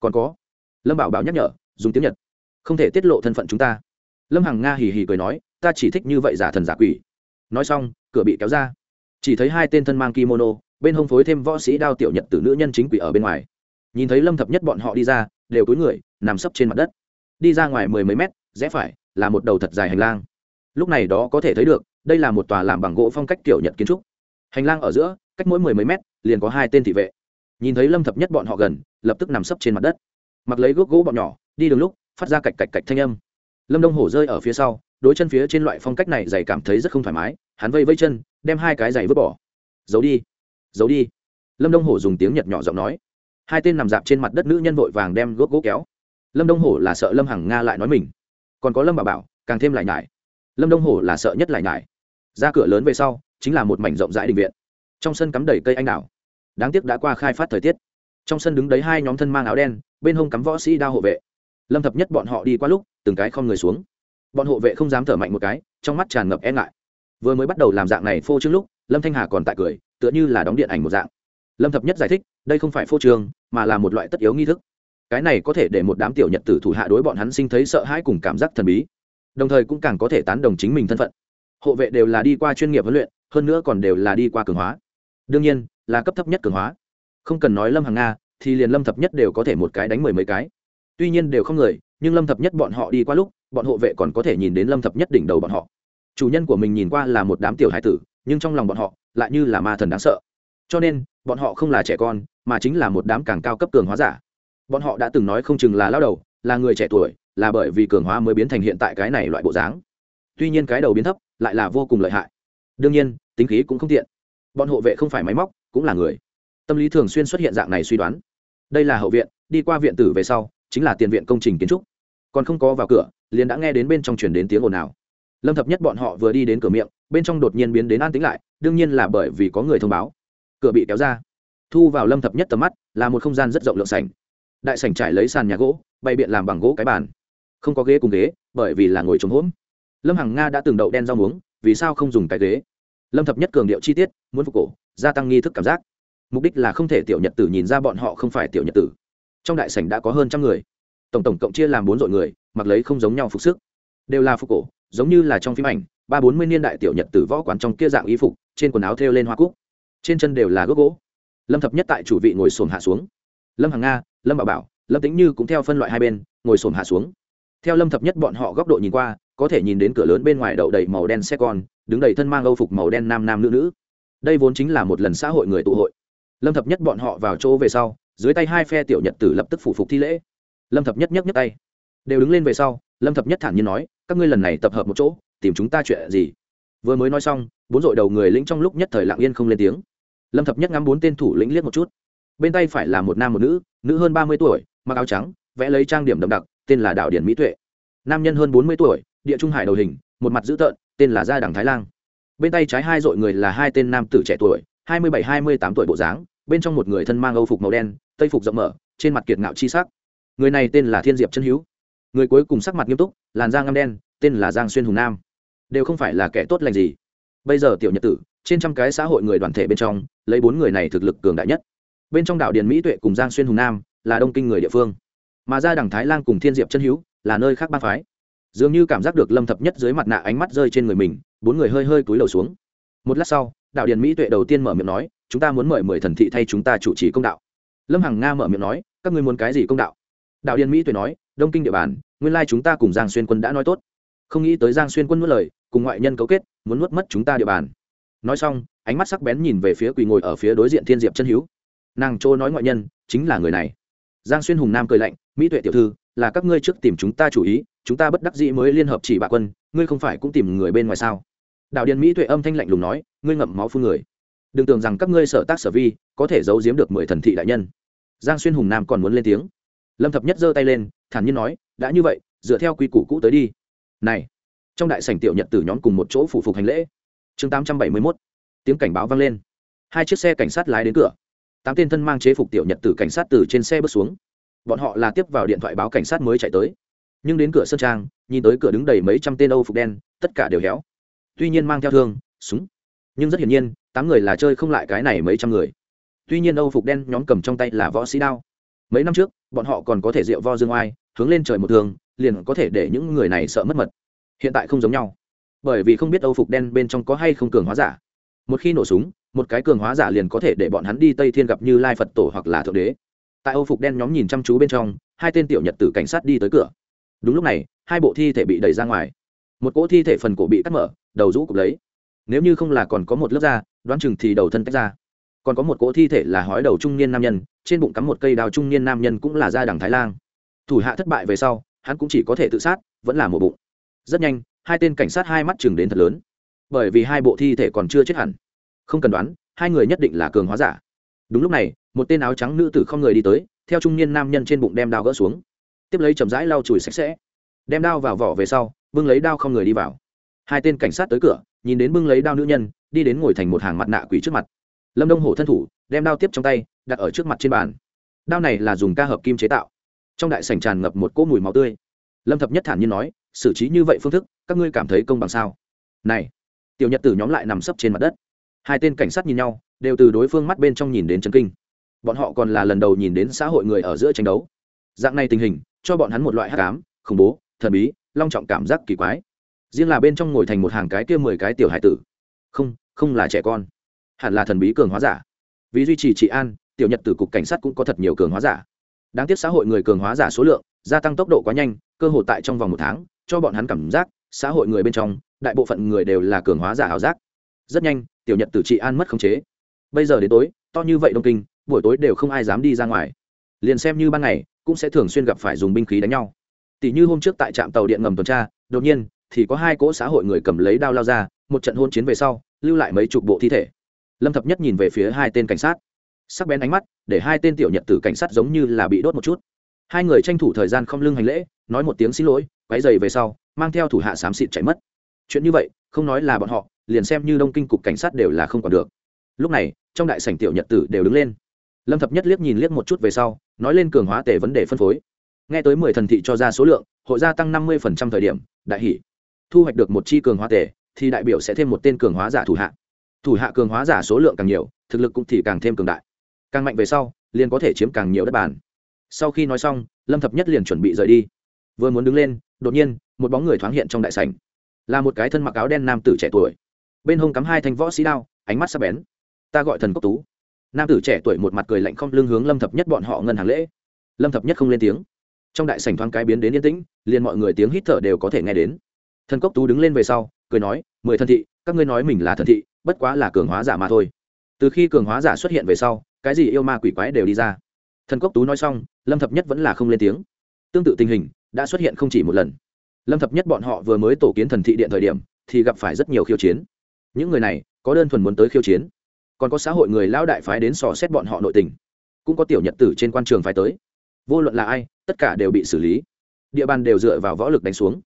Còn có, lâm bảo bảo nhắc nhở, dùng tiếng nhật, không thể tiết lộ thân phận chúng ta. Lâm hằng nga hì hì cười nói, ta chỉ thích như vậy giả thần giả quỷ. Nói xong, cửa bị kéo ra. Chỉ thấy hai tên thân mang kimono, bên hông phối thêm võ sĩ đao tiểu nhật từ nữ nhân chính quỷ ở bên ngoài. Nhìn thấy lâm thập nhất bọn họ đi ra, đều cúi người, nằm sấp trên mặt đất. Đi ra ngoài mười mấy mét, rẽ phải, là một đầu thật dài hành lang. Lúc này đó có thể thấy được, đây là một tòa làm bằng gỗ phong cách kiểu nhật kiến trúc. Hành lang ở giữa cách mỗi mười mấy mét, liền có hai tên thị vệ. Nhìn thấy lâm thập nhất bọn họ gần, lập tức nằm sấp trên mặt đất. Mặc lấy gốc gỗ bọn nhỏ, đi đường lúc, phát ra cạch cạch cạch thanh âm. Lâm đông hổ rơi ở phía sau, đối chân phía trên loại phong cách này giày cảm thấy rất không thoải mái, hắn vây vây chân, đem hai cái giày vứt bỏ. Giấu đi giấu đi. Lâm đông hổ dùng tiếng nhật nhỏ giọng nói. Hai tên nằm dạp trên mặt đất nữ nhân vội vàng đem gốc gỗ kéo. Lâm đông hổ là sợ lâm hằng nga lại nói mình. Còn có lâm bà bảo, càng thêm lại nhải. Lâm đông hổ là sợ nhất lại nhải. Ra cửa lớn về sau, chính là một mảnh rộng rãi định viện trong sân cắm đầy cây anh đào. Đáng tiếc đã qua khai phát thời tiết. Trong sân đứng đấy hai nhóm thân mang áo đen, bên hông cắm võ sĩ đao hộ vệ. Lâm thập nhất bọn họ đi qua lúc, từng cái không người xuống. Bọn hộ vệ không dám thở mạnh một cái, trong mắt tràn ngập e ngại. Vừa mới bắt đầu làm dạng này phô trương lúc, lâm thanh hà còn tại cười, tựa như là đóng điện ảnh một dạng. Lâm thập nhất giải thích, đây không phải phô trương, mà là một loại tất yếu nghi thức. Cái này có thể để một đám tiểu nhật tử thủ hạ đối bọn hắn sinh thấy sợ hãi cùng cảm giác thần bí. Đồng thời cũng càng có thể tán đồng chính mình thân phận. Hộ vệ đều là đi qua chuyên nghiệp huấn luyện, hơn nữa còn đều là đi qua cường hóa đương nhiên, là cấp thấp nhất cường hóa. Không cần nói lâm hàng nga, thì liền lâm thập nhất đều có thể một cái đánh mười mấy cái. Tuy nhiên đều không người, nhưng lâm thập nhất bọn họ đi qua lúc, bọn hộ vệ còn có thể nhìn đến lâm thập nhất đỉnh đầu bọn họ. Chủ nhân của mình nhìn qua là một đám tiểu hải tử, nhưng trong lòng bọn họ, lại như là ma thần đáng sợ. Cho nên, bọn họ không là trẻ con, mà chính là một đám càng cao cấp cường hóa giả. Bọn họ đã từng nói không chừng là lao đầu, là người trẻ tuổi, là bởi vì cường hóa mới biến thành hiện tại cái này loại bộ dáng. Tuy nhiên cái đầu biến thấp, lại là vô cùng lợi hại. Đương nhiên, tính khí cũng không tiện bọn hộ vệ không phải máy móc, cũng là người. Tâm lý thường xuyên xuất hiện dạng này suy đoán. Đây là hậu viện, đi qua viện tử về sau, chính là tiền viện công trình kiến trúc. Còn không có vào cửa, liền đã nghe đến bên trong chuyển đến tiếng ồn ào. Lâm thập nhất bọn họ vừa đi đến cửa miệng, bên trong đột nhiên biến đến an tĩnh lại, đương nhiên là bởi vì có người thông báo. Cửa bị kéo ra. Thu vào lâm thập nhất tầm mắt, là một không gian rất rộng lượng sảnh. Đại sảnh trải lấy sàn nhà gỗ, bày biện làm bằng gỗ cái bàn. Không có ghế cùng ghế, bởi vì là ngồi trống hỗn lâm hằng nga đã từng đậu đen rau muống, vì sao không dùng cái ghế? Lâm thập nhất cường điệu chi tiết, muốn phục cổ, gia tăng nghi thức cảm giác. Mục đích là không thể tiểu nhật tử nhìn ra bọn họ không phải tiểu nhật tử. Trong đại sảnh đã có hơn trăm người. Tổng tổng cộng chia làm bốn dội người, mặc lấy không giống nhau phục sức. Đều là phục cổ, giống như là trong phim ảnh, ba bốn mươi niên đại tiểu nhật tử võ quán trong kia dạng y phục, trên quần áo thêu lên hoa cúc. Trên chân đều là gốc gỗ. Lâm thập nhất tại chủ vị ngồi xổm hạ xuống. Lâm hằng nga, lâm bảo bảo, lâm tính như cũng theo phân loại hai bên, ngồi xổm hạ xuống. Theo lâm thập nhất bọn họ góc độ nhìn qua, có thể nhìn đến cửa lớn bên ngoài đậu đầy màu đen xe con đứng đầy thân mang âu phục màu đen nam nam nữ nữ. Đây vốn chính là một lần xã hội người tụ hội. Lâm thập nhất bọn họ vào chỗ về sau, dưới tay hai phe tiểu nhật tử lập tức phủ phục thi lễ. Lâm thập nhất nhấc nhấc tay. Đều đứng lên về sau, lâm thập nhất thản nhiên nói, các ngươi lần này tập hợp một chỗ, tìm chúng ta chuyện gì? Vừa mới nói xong, bốn dội đầu người lĩnh trong lúc nhất thời lặng yên không lên tiếng. Lâm thập nhất ngắm bốn tên thủ lĩnh liếc một chút. Bên tay phải là một nam một nữ nữ hơn ba mươi tuổi, mặc áo trắng, vẽ lấy trang điểm đậm đặc, tên là đạo điển mỹ tuệ. Nam nhân hơn bốn mươi tuổi, địa trung hải đầu hình, một mặt dữ tợn tên là gia đẳng thái Lang. bên tay trái hai dội người là hai tên nam tử trẻ tuổi, hai mươi bảy, hai mươi tám tuổi bộ dáng, bên trong một người thân mang âu phục màu đen, tây phục rộng mở, trên mặt kiệt ngạo chi sắc. Người này tên là thiên diệp chân hữu. Người cuối cùng sắc mặt nghiêm túc, làn da ngăm đen, tên là giang xuyên hùng nam. Đều không phải là kẻ tốt lành gì. Bây giờ tiểu nhật tử, trên trăm cái xã hội người đoàn thể bên trong, lấy bốn người này thực lực cường đại nhất. Bên trong đảo điền mỹ tuệ cùng giang xuyên hùng nam là đông kinh người địa phương. Mà ra đằng thái lan cùng thiên diệp chân hữu là nơi khác ba phái dường như cảm giác được lâm thập nhất dưới mặt nạ ánh mắt rơi trên người mình, bốn người hơi hơi cúi đầu xuống. Một lát sau, đạo điền mỹ tuệ đầu tiên mở miệng nói, chúng ta muốn mời mười thần thị thay chúng ta chủ trì công đạo. Lâm hằng nga mở miệng nói, các ngươi muốn cái gì công đạo? Đạo điền mỹ tuệ nói, đông kinh địa bàn, nguyên lai chúng ta cùng giang xuyên quân đã nói tốt. Không nghĩ tới giang xuyên quân nuốt lời, cùng ngoại nhân cấu kết, muốn nuốt mất chúng ta địa bàn. Nói xong, ánh mắt sắc bén nhìn về phía quỳ ngồi ở phía đối diện thiên diệp chân hữu nàng chỗ nói ngoại nhân chính là người này. Giang xuyên hùng nam cười lạnh, mỹ tuệ tiểu thư, là các ngươi trước tìm chúng ta chủ ý chúng ta bất đắc dĩ mới liên hợp chỉ bạ quân, ngươi không phải cũng tìm người bên ngoài sao? Đạo Điền mỹ tuệ âm thanh lạnh lùng nói, ngươi ngậm máu phun người. Đừng tưởng rằng các ngươi sở tác sở vi, có thể giấu giếm được mười thần thị đại nhân. Giang xuyên hùng nam còn muốn lên tiếng. Lâm thập nhất giơ tay lên, thản nhiên nói, đã như vậy, dựa theo quy củ cũ tới đi. Này, trong đại sảnh tiểu nhật tử nhóm cùng một chỗ phủ phục hành lễ. Chương tám trăm bảy mươi mốt, tiếng cảnh báo vang lên. Hai chiếc xe cảnh sát lái đến cửa. Tám tên thân mang chế phục tiểu nhật tử cảnh sát từ trên xe bước xuống. Bọn họ là tiếp vào điện thoại báo cảnh sát mới chạy tới nhưng đến cửa sân trang, nhìn tới cửa đứng đầy mấy trăm tên âu phục đen, tất cả đều héo. Tuy nhiên mang theo thương, súng. Nhưng rất hiển nhiên, tám người là chơi không lại cái này mấy trăm người. Tuy nhiên âu phục đen nhóm cầm trong tay là võ sĩ đao. Mấy năm trước, bọn họ còn có thể rượu vo dương oai, hướng lên trời một thường liền có thể để những người này sợ mất mật. Hiện tại không giống nhau. Bởi vì không biết âu phục đen bên trong có hay không cường hóa giả. Một khi nổ súng, một cái cường hóa giả liền có thể để bọn hắn đi tây thiên gặp như lai phật tổ hoặc là thượng đế. Tại âu phục đen nhóm nhìn chăm chú bên trong, hai tên tiểu nhật tử cảnh sát đi tới cửa đúng lúc này, hai bộ thi thể bị đẩy ra ngoài. Một cỗ thi thể phần cổ bị cắt mở, đầu rũ cục lấy. Nếu như không là còn có một lớp da, đoán chừng thì đầu thân tách ra. Còn có một cỗ thi thể là hói đầu trung niên nam nhân, trên bụng cắm một cây đào trung niên nam nhân cũng là da đằng thái lan thủ hạ thất bại về sau, hắn cũng chỉ có thể tự sát, vẫn là một bụng. Rất nhanh, hai tên cảnh sát hai mắt chừng đến thật lớn. Bởi vì hai bộ thi thể còn chưa chết hẳn. Không cần đoán, hai người nhất định là cường hóa giả. Đúng lúc này, một tên áo trắng nữ tử không người đi tới, theo trung niên nam nhân trên bụng đem đao gỡ xuống tiếp lấy chậm rãi lau chùi sạch sẽ. Đem đao vào vỏ về sau, bưng lấy đao không người đi vào. Hai tên cảnh sát tới cửa, nhìn đến bưng lấy đao nữ nhân, đi đến ngồi thành một hàng mặt nạ quỷ trước mặt. Lâm đông hổ thân thủ, đem đao tiếp trong tay, đặt ở trước mặt trên bàn. Đao này là dùng ca hợp kim chế tạo. Trong đại sảnh tràn ngập một cỗ mùi máu tươi. Lâm thập nhất thản nhiên nói, xử trí như vậy phương thức, các ngươi cảm thấy công bằng sao? Này. Tiểu nhật tử nhóm lại nằm sấp trên mặt đất. Hai tên cảnh sát nhìn nhau, đều từ đối phương mắt bên trong nhìn đến trấn kinh. Bọn họ còn là lần đầu nhìn đến xã hội người ở giữa tranh đấu. Dạng này tình hình cho bọn hắn một loại hát cám khủng bố, thần bí, long trọng cảm giác kỳ quái. Riêng là bên trong ngồi thành một hàng cái kia mười cái tiểu hải tử. Không không là trẻ con. Hẳn là thần bí cường hóa giả. Vì duy trì trị an, tiểu nhật tử cục cảnh sát cũng có thật nhiều cường hóa giả. Đáng tiếc xã hội người cường hóa giả số lượng gia tăng tốc độ quá nhanh, cơ hội tại trong vòng một tháng, cho bọn hắn cảm giác xã hội người bên trong, đại bộ phận người đều là cường hóa giả ảo giác. Rất nhanh, tiểu nhật tử trị an mất khống chế. Bây giờ đến tối, to như vậy đông kinh, buổi tối đều không ai dám đi ra ngoài. Liền xem như ban ngày cũng sẽ thường xuyên gặp phải dùng binh khí đánh nhau. Tỷ như hôm trước tại trạm tàu điện ngầm tuần tra, đột nhiên, thì có hai cỗ xã hội người cầm lấy đao lao ra, một trận hôn chiến về sau, lưu lại mấy chục bộ thi thể. Lâm thập nhất nhìn về phía hai tên cảnh sát. Sắc bén ánh mắt, để hai tên tiểu nhật tử cảnh sát giống như là bị đốt một chút. Hai người tranh thủ thời gian không lưng hành lễ, nói một tiếng xin lỗi quáy dày về sau, mang theo thủ hạ xám xịt chạy mất. Chuyện như vậy, không nói là bọn họ, liền xem như đông kinh cục cảnh sát đều là không còn được. Lúc này, trong đại sảnh tiểu nhật tử đều đứng lên lâm thập nhất liếc nhìn liếc một chút về sau, nói lên cường hóa tể vấn đề phân phối. Nghe tới mười thần thị cho ra số lượng, hội gia tăng năm mươi phần trăm thời điểm, đại hỷ. Thu hoạch được một chi cường hóa tể thì đại biểu sẽ thêm một tên cường hóa giả thủ hạ. Thủ hạ cường hóa giả số lượng càng nhiều, thực lực cũng thì càng thêm cường đại. Càng mạnh về sau, liền có thể chiếm càng nhiều đất bàn. Sau khi nói xong, lâm thập nhất liền chuẩn bị rời đi. Vừa muốn đứng lên, đột nhiên, một bóng người thoáng hiện trong đại sảnh. Là một cái thân mặc áo đen nam tử trẻ tuổi. Bên hông cắm hai thanh võ sĩ đao, ánh mắt sắc bén. Ta gọi thần cốc tú nam tử trẻ tuổi một mặt cười lạnh không lưng hướng lâm thập nhất bọn họ ngân hàng lễ lâm thập nhất không lên tiếng trong đại sảnh thoáng cái biến đến yên tĩnh liền mọi người tiếng hít thở đều có thể nghe đến thần cốc tú đứng lên về sau cười nói mười thân thị các ngươi nói mình là thần thị bất quá là cường hóa giả mà thôi từ khi cường hóa giả xuất hiện về sau cái gì yêu ma quỷ quái đều đi ra thần cốc tú nói xong lâm thập nhất vẫn là không lên tiếng tương tự tình hình đã xuất hiện không chỉ một lần lâm thập nhất bọn họ vừa mới tổ kiến thần thị điện thời điểm thì gặp phải rất nhiều khiêu chiến những người này có đơn thuần muốn tới khiêu chiến còn có xã hội người lao đại phái đến sò xét bọn họ nội tình. Cũng có tiểu nhật tử trên quan trường phái tới. Vô luận là ai, tất cả đều bị xử lý. Địa bàn đều dựa vào võ lực đánh xuống.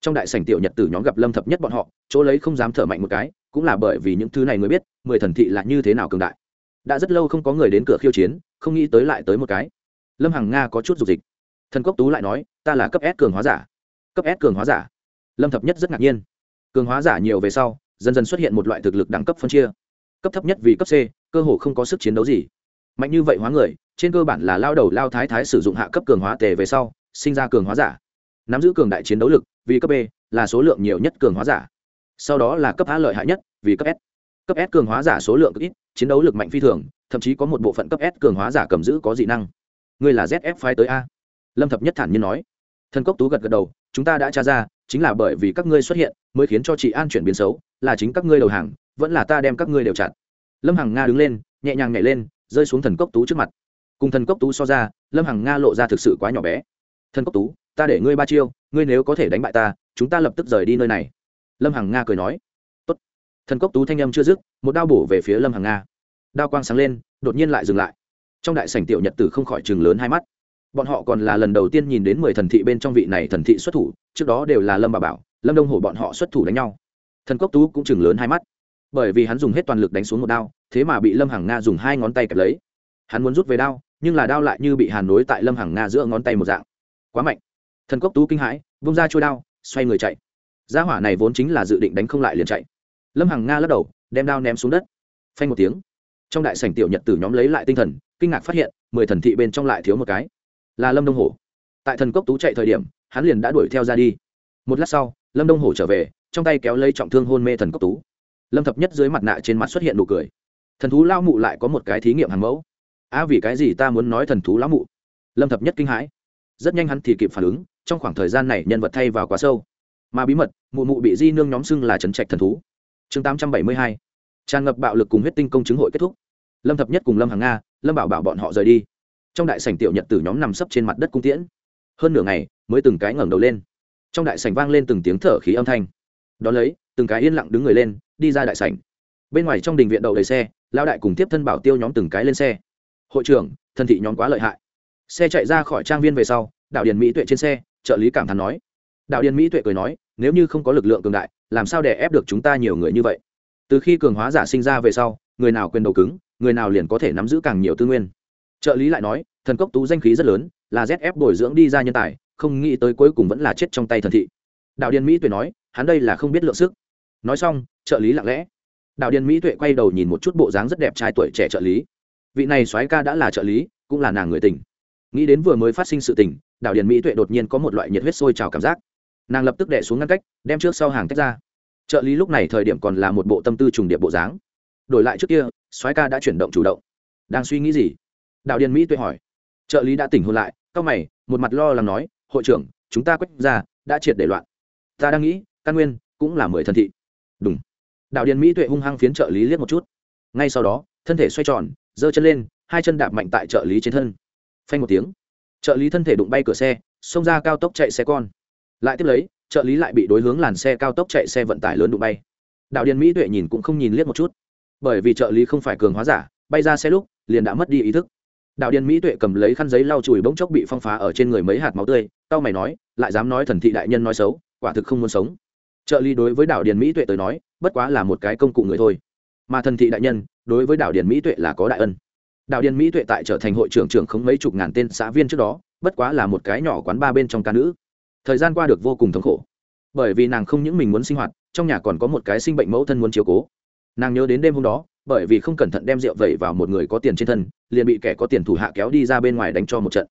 Trong đại sảnh tiểu nhật tử nhóm gặp lâm thập nhất bọn họ, chỗ lấy không dám thở mạnh một cái, cũng là bởi vì những thứ này mới biết, mười thần thị là như thế nào cường đại. Đã rất lâu không có người đến cửa khiêu chiến, không nghĩ tới lại tới một cái. Lâm hằng nga có chút dục dịch. Thần cốc tú lại nói, ta là cấp s cường hóa giả. Cấp s cường hóa giả? Lâm thập nhất rất ngạc nhiên. Cường hóa giả nhiều về sau, dần dần xuất hiện một loại thực lực đẳng cấp phân chia cấp thấp nhất vì cấp c, cơ hồ không có sức chiến đấu gì. Mạnh như vậy hóa người, trên cơ bản là lao đầu lao thái thái sử dụng hạ cấp cường hóa tề về sau, sinh ra cường hóa giả. Nắm giữ cường đại chiến đấu lực, vì cấp b, là số lượng nhiều nhất cường hóa giả. Sau đó là cấp a lợi hại nhất, vì cấp s. Cấp s cường hóa giả số lượng ít, chiến đấu lực mạnh phi thường, thậm chí có một bộ phận cấp s cường hóa giả cầm giữ có dị năng. Ngươi là zf phái tới a. Lâm thập nhất thản nhiên nói. Thần cốc tú gật gật đầu, chúng ta đã tra ra, chính là bởi vì các ngươi xuất hiện, mới khiến cho chị an chuyển biến xấu, là chính các ngươi đầu hàng vẫn là ta đem các ngươi đều chặt. lâm hằng nga đứng lên, nhẹ nhàng nhảy lên, rơi xuống thần cốc tú trước mặt. Cùng thần cốc tú so ra, lâm hằng nga lộ ra thực sự quá nhỏ bé. Thần cốc tú, ta để ngươi ba chiêu, ngươi nếu có thể đánh bại ta, chúng ta lập tức rời đi nơi này. Lâm hằng nga cười nói. Tốt. thần cốc tú thanh âm chưa dứt, một đao bổ về phía lâm hằng nga. Đao quang sáng lên, đột nhiên lại dừng lại. Trong đại sảnh tiểu nhật tử không khỏi chừng lớn hai mắt. Bọn họ còn là lần đầu tiên nhìn đến mười thần thị bên trong vị này thần thị xuất thủ, trước đó đều là lâm bà bảo, lâm đông hổ bọn họ xuất thủ đánh nhau. Thần cốc tú cũng chừng lớn hai mắt bởi vì hắn dùng hết toàn lực đánh xuống một đao, thế mà bị lâm hằng nga dùng hai ngón tay kẹp lấy. Hắn muốn rút về đao, nhưng là đao lại như bị hàn nối tại lâm hằng nga giữa ngón tay một dạng. Quá mạnh. Thần cốc tú kinh hãi bung ra trôi đao, xoay người chạy. Gia hỏa này vốn chính là dự định đánh không lại liền chạy. Lâm hằng nga lắc đầu, đem đao ném xuống đất. Phanh một tiếng, trong đại sảnh tiểu nhật tử nhóm lấy lại tinh thần, kinh ngạc phát hiện, mười thần thị bên trong lại thiếu một cái. Là lâm đông hổ. Tại thần cốc tú chạy thời điểm, hắn liền đã đuổi theo ra đi. Một lát sau, lâm đông hổ trở về, trong tay kéo lấy trọng thương hôn mê thần cốc tú lâm thập nhất dưới mặt nạ trên mặt xuất hiện nụ cười. Thần thú lao mụ lại có một cái thí nghiệm hàng mẫu. À vì cái gì ta muốn nói thần thú lão mụ? Lâm thập nhất kinh hãi. Rất nhanh hắn thì kịp phản ứng, trong khoảng thời gian này nhân vật thay vào quá sâu. Mà bí mật, mụ mụ bị di nương nhóm xưng là trấn trạch thần thú. Chương tám trăm bảy mươi hai. Tràn ngập bạo lực cùng huyết tinh công chứng hội kết thúc. Lâm thập nhất cùng lâm hàng nga, lâm bảo bảo bọn họ rời đi. Trong đại sảnh tiểu nhật tử nhóm nằm sấp trên mặt đất cung tiễn. Hơn nửa ngày, mới từng cái ngẩng đầu lên. Trong đại sảnh vang lên từng tiếng thở khí âm thanh. Đ ó lấy từng cái yên lặng đứng người lên, đi ra đại sảnh. Bên ngoài trong đình viện đậu đầy xe lao đại cùng tiếp thân bảo tiêu nhóm từng cái lên xe. Hội trưởng, thân thị nhóm quá lợi hại. Xe chạy ra khỏi trang viên về sau, đạo điền mỹ tuệ trên xe, trợ lý cảm thán nói. Đạo điền mỹ tuệ cười nói, nếu như không có lực lượng cường đại, làm sao để ép được chúng ta nhiều người như vậy? Từ khi cường hóa giả sinh ra về sau, người nào quyền đầu cứng, người nào liền có thể nắm giữ càng nhiều tư nguyên. Trợ lý lại nói, thần cốc tú danh khí rất lớn, là zf bồi dưỡng đi ra nhân tài, không nghĩ tới cuối cùng vẫn là chết trong tay thần thị. Đạo điền mỹ tuệ nói, hắn đây là không biết lượng sức nói xong, trợ lý lặng lẽ. Đạo điền mỹ tuệ quay đầu nhìn một chút bộ dáng rất đẹp trai tuổi trẻ trợ lý. Vị này soái ca đã là trợ lý, cũng là nàng người tình. Nghĩ đến vừa mới phát sinh sự tình đạo điền mỹ tuệ đột nhiên có một loại nhiệt huyết sôi trào cảm giác. Nàng lập tức đẻ xuống ngăn cách, đem trước sau hàng tách ra. Trợ lý lúc này thời điểm còn là một bộ tâm tư trùng điệp bộ dáng. Đổi lại trước kia, soái ca đã chuyển động chủ động. Đang suy nghĩ gì? Đạo điền mỹ tuệ hỏi. Trợ lý đã tỉnh hôn lại c mày, một mặt lo lắng nói, hội trưởng, chúng ta quét ra đã triệt để loạn. Ta đang nghĩ, căn nguyên cũng là mười thân thị đúng. Đạo điền mỹ tuệ hung hăng phiến trợ lý liếc một chút. Ngay sau đó, thân thể xoay tròn, giơ chân lên, hai chân đạp mạnh tại trợ lý trên thân. Phanh một tiếng, trợ lý thân thể đụng bay cửa xe, xông ra cao tốc chạy xe con. Lại tiếp lấy, trợ lý lại bị đối hướng làn xe cao tốc chạy xe vận tải lớn đụng bay. Đạo điền mỹ tuệ nhìn cũng không nhìn liếc một chút. Bởi vì trợ lý không phải cường hóa giả, bay ra xe lúc, liền đã mất đi ý thức. Đạo điền mỹ tuệ cầm lấy khăn giấy lau chùi bỗng chốc bị phong phá ở trên người mấy hạt máu tươi tao mày nói, lại dám nói thần thị đại nhân nói xấu, quả thực không muốn sống trợ lý đối với đảo điền mỹ tuệ tới nói, bất quá là một cái công cụ người thôi. Mà thần thị đại nhân, đối với đảo điền mỹ tuệ là có đại ân. Đảo điền mỹ tuệ tại trở thành hội trưởng trưởng không mấy chục ngàn tên xã viên trước đó, bất quá là một cái nhỏ quán ba bên trong ca nữ. Thời gian qua được vô cùng thống khổ. Bởi vì nàng không những mình muốn sinh hoạt, trong nhà còn có một cái sinh bệnh mẫu thân muốn chiếu cố. Nàng nhớ đến đêm hôm đó, bởi vì không cẩn thận đem rượu vẩy vào một người có tiền trên thân, liền bị kẻ có tiền thủ hạ kéo đi ra bên ngoài đánh cho một trận.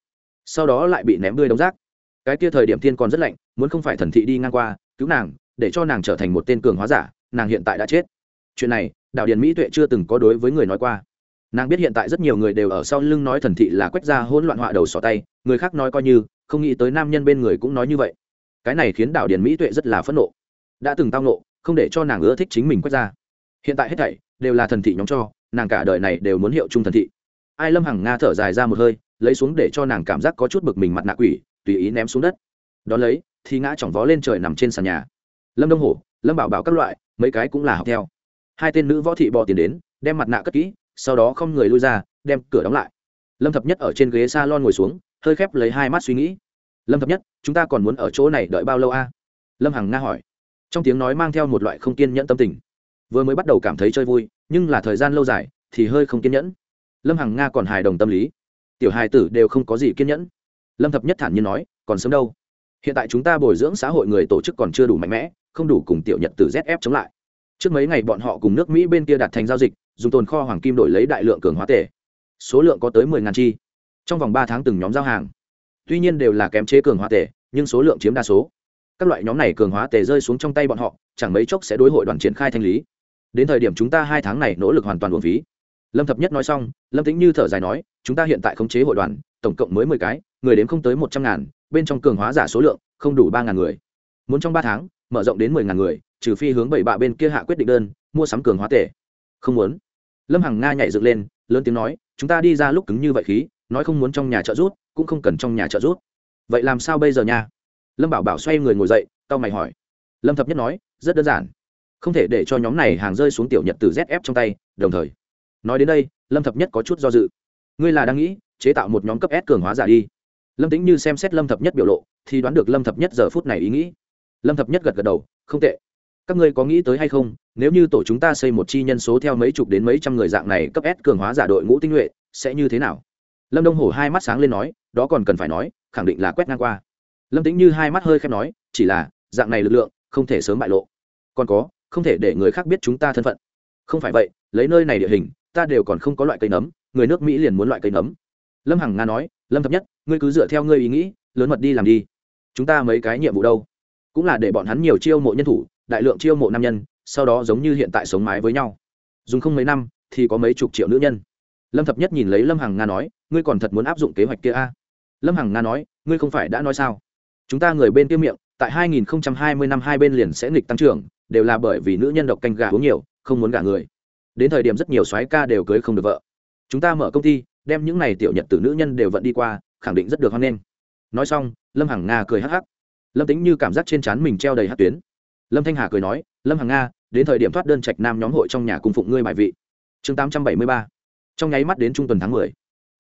Sau đó lại bị ném đuôi đống rác. Cái kia thời điểm thiên còn rất lạnh, muốn không phải thần thị đi ngang qua, cứu nàng để cho nàng trở thành một tên cường hóa giả, nàng hiện tại đã chết. Chuyện này, đạo điền mỹ tuệ chưa từng có đối với người nói qua. Nàng biết hiện tại rất nhiều người đều ở sau lưng nói thần thị là quách ra hỗn loạn họa đầu sỏ tay, người khác nói coi như, không nghĩ tới nam nhân bên người cũng nói như vậy. Cái này khiến đạo điền mỹ tuệ rất là phẫn nộ. Đã từng tao nộ không để cho nàng ưa thích chính mình quách ra hiện tại hết thảy đều là thần thị nhóm cho, nàng cả đời này đều muốn hiệu chung thần thị. Ai lâm hằng nga thở dài ra một hơi, lấy xuống để cho nàng cảm giác có chút bực mình mặt nạ quỷ, tùy ý ném xuống đất. Đón lấy, thì ngã chỏng vó lên trời nằm trên sàn nhà lâm đông hổ, lâm bảo bảo các loại, mấy cái cũng là học theo. Hai tên nữ võ thị bò tiền đến, đem mặt nạ cất kỹ, sau đó không người lui ra, đem cửa đóng lại. Lâm thập nhất ở trên ghế s a lon ngồi xuống, hơi khép lấy hai mắt suy nghĩ. Lâm thập nhất, chúng ta còn muốn ở chỗ này đợi bao lâu a? Lâm hằng nga hỏi. Trong tiếng nói mang theo một loại không kiên nhẫn tâm tình. Vừa mới bắt đầu cảm thấy chơi vui, nhưng là thời gian lâu dài, thì hơi không kiên nhẫn. Lâm hằng nga còn hài đồng tâm lý. Tiểu hài tử đều không có gì kiên nhẫn. Lâm thập nhất thản nhiên nói, còn sớm đâu hiện tại chúng ta bồi dưỡng xã hội người tổ chức còn chưa đủ mạnh mẽ, không đủ cùng tiểu nhật từ zf chống lại. Trước mấy ngày bọn họ cùng nước mỹ bên kia đặt thành giao dịch, dùng tồn kho hoàng kim đổi lấy đại lượng cường hóa tệ số lượng có tới mười ngàn chi. Trong vòng ba tháng từng nhóm giao hàng. Tuy nhiên đều là kém chế cường hóa tệ nhưng số lượng chiếm đa số. Các loại nhóm này cường hóa tệ rơi xuống trong tay bọn họ, chẳng mấy chốc sẽ đối hội đoàn triển khai thanh lý. Đến thời điểm chúng ta hai tháng này nỗ lực hoàn toàn uổng phí. Lâm thập nhất nói xong, lâm tính như thở dài nói, chúng ta hiện tại khống chế hội đoàn, tổng cộng mới mười cái, người đến không tới một trăm ngàn bên trong cường hóa giả số lượng không đủ ba ngàn người. Muốn trong ba tháng, mở rộng đến mười ngàn người, trừ phi hướng bảy bạ bên kia hạ quyết định đơn, mua sắm cường hóa tể. Không muốn. Lâm hằng nga nhảy dựng lên, lớn tiếng nói, chúng ta đi ra lúc cứng như vậy khí, nói không muốn trong nhà trợ rút cũng không cần trong nhà trợ rút vậy làm sao bây giờ nha? Lâm bảo bảo xoay người ngồi dậy tao mày hỏi. Lâm thập nhất nói, rất đơn giản. Không thể để cho nhóm này hàng rơi xuống tiểu nhật từ zf trong tay, đồng thời. Nói đến đây, lâm thập nhất có chút do dự. Ngươi là đang nghĩ, chế tạo một nhóm cấp s cường hóa giả đi lâm tính như xem xét lâm thập nhất biểu lộ, thì đoán được lâm thập nhất giờ phút này ý nghĩ. Lâm thập nhất gật gật đầu, không tệ. Các ngươi có nghĩ tới hay không, nếu như tổ chúng ta xây một chi nhân số theo mấy chục đến mấy trăm người dạng này cấp s cường hóa giả đội ngũ tinh nhuệ, sẽ như thế nào? Lâm đông hổ hai mắt sáng lên nói, đó còn cần phải nói, khẳng định là quét ngang qua. Lâm tính như hai mắt hơi khép nói, chỉ là, dạng này lực lượng, không thể sớm bại lộ. Còn có, không thể để người khác biết chúng ta thân phận. Không phải vậy, lấy nơi này địa hình, ta đều còn không có loại cây nấm, người nước mỹ liền muốn loại cây nấm. Lâm hằng nga nói lâm thập nhất, ngươi cứ dựa theo ngươi ý nghĩ, lớn mật đi làm đi. Chúng ta mấy cái nhiệm vụ đâu? Cũng là để bọn hắn nhiều chiêu mộ nhân thủ, đại lượng chiêu mộ nam nhân, sau đó giống như hiện tại sống mái với nhau. Dùng không mấy năm, thì có mấy chục triệu nữ nhân. Lâm thập nhất nhìn lấy lâm hằng nga nói, ngươi còn thật muốn áp dụng kế hoạch kia a? À? lâm hằng nga nói, ngươi không phải đã nói sao? Chúng ta người bên kia miệng, tại 2020 năm hai bên liền sẽ nghịch tăng trưởng, đều là bởi vì nữ nhân độc canh gà uống nhiều, không muốn gả người. Đến thời điểm rất nhiều soái ca đều cưới không được vợ. Chúng ta mở công ty đem những này tiểu nhật từ nữ nhân đều vận đi qua, khẳng định rất được hoan nghênh. Nói xong, lâm hằng nga cười hắc hắc. Lâm tính như cảm giác trên trán mình treo đầy hát tuyến. Lâm thanh hà cười nói, lâm hằng nga, đến thời điểm thoát đơn trạch nam nhóm hội trong nhà cung phụng ngươi bài vị. Chương tám trăm bảy mươi ba. Trong nháy mắt đến trung tuần tháng mười.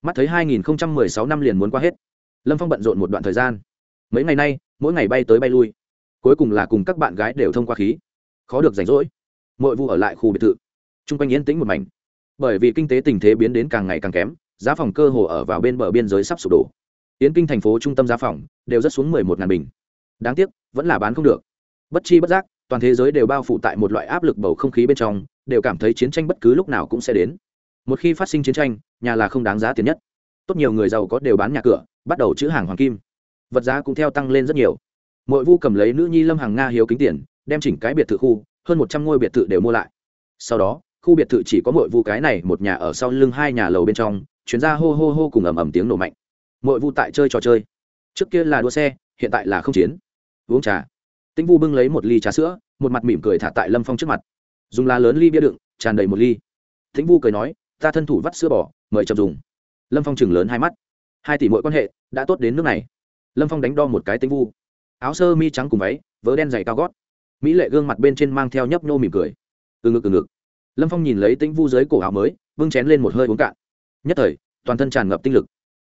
Mắt thấy hai nghìn sáu năm liền muốn qua hết. Lâm phong bận rộn một đoạn thời gian. Mấy ngày nay, mỗi ngày bay tới bay lui. Cuối cùng là cùng các bạn gái đều thông qua khí. Khó được rảnh rỗi. Mỗi vụ ở lại khu biệt thự. T r u n g quanh yên tĩnh một mảnh. Bởi vì kinh tế tình thế biến đến càng ngày càng kém giá phòng cơ hồ ở vào bên bờ biên giới sắp sụp đổ. Yến kinh thành phố trung tâm giá phòng đều rất xuống mười một ngàn bình. Đáng tiếc, vẫn là bán không được. Bất chi bất giác, toàn thế giới đều bao phủ tại một loại áp lực bầu không khí bên trong, đều cảm thấy chiến tranh bất cứ lúc nào cũng sẽ đến. Một khi phát sinh chiến tranh, nhà là không đáng giá tiền nhất. Tốt nhiều người giàu có đều bán nhà cửa, bắt đầu chữ hàng hoàng kim. Vật giá cũng theo tăng lên rất nhiều. Mỗi vu cầm lấy nữ nhi lâm hàng nga hiếu kính tiền, đem chỉnh cái biệt thự khu, hơn một trăm ngôi biệt thự đều mua lại. Sau đó, khu biệt thự chỉ có mỗi vu cái này một nhà ở sau lưng hai nhà lầu bên trong chuyến ra hô hô hô cùng ầm ầm tiếng nổ mạnh. Mọi vu tại chơi trò chơi. Trước kia là đua xe, hiện tại là không chiến. Uống trà. Tĩnh vu bưng lấy một ly trà sữa, một mặt mỉm cười thả tại lâm phong trước mặt. Dùng lá lớn ly bia đựng, tràn đầy một ly. Tĩnh vu cười nói, ta thân thủ vắt sữa bò, mời chậm dùng. Lâm phong chừng lớn hai mắt. Hai tỷ mỗi quan hệ, đã tốt đến nước này. Lâm phong đánh đo một cái tĩnh vu. Áo sơ mi trắng cùng váy, vớ đen dày cao gót. Mỹ lệ gương mặt bên trên mang theo nhấp nô mỉm cười. Từ ngực từ ngực. Lâm phong nhìn lấy tĩnh vu dưới cổ áo mới vưng chén lên một hơi uống cạn nhất thời, toàn thân tràn ngập tinh lực.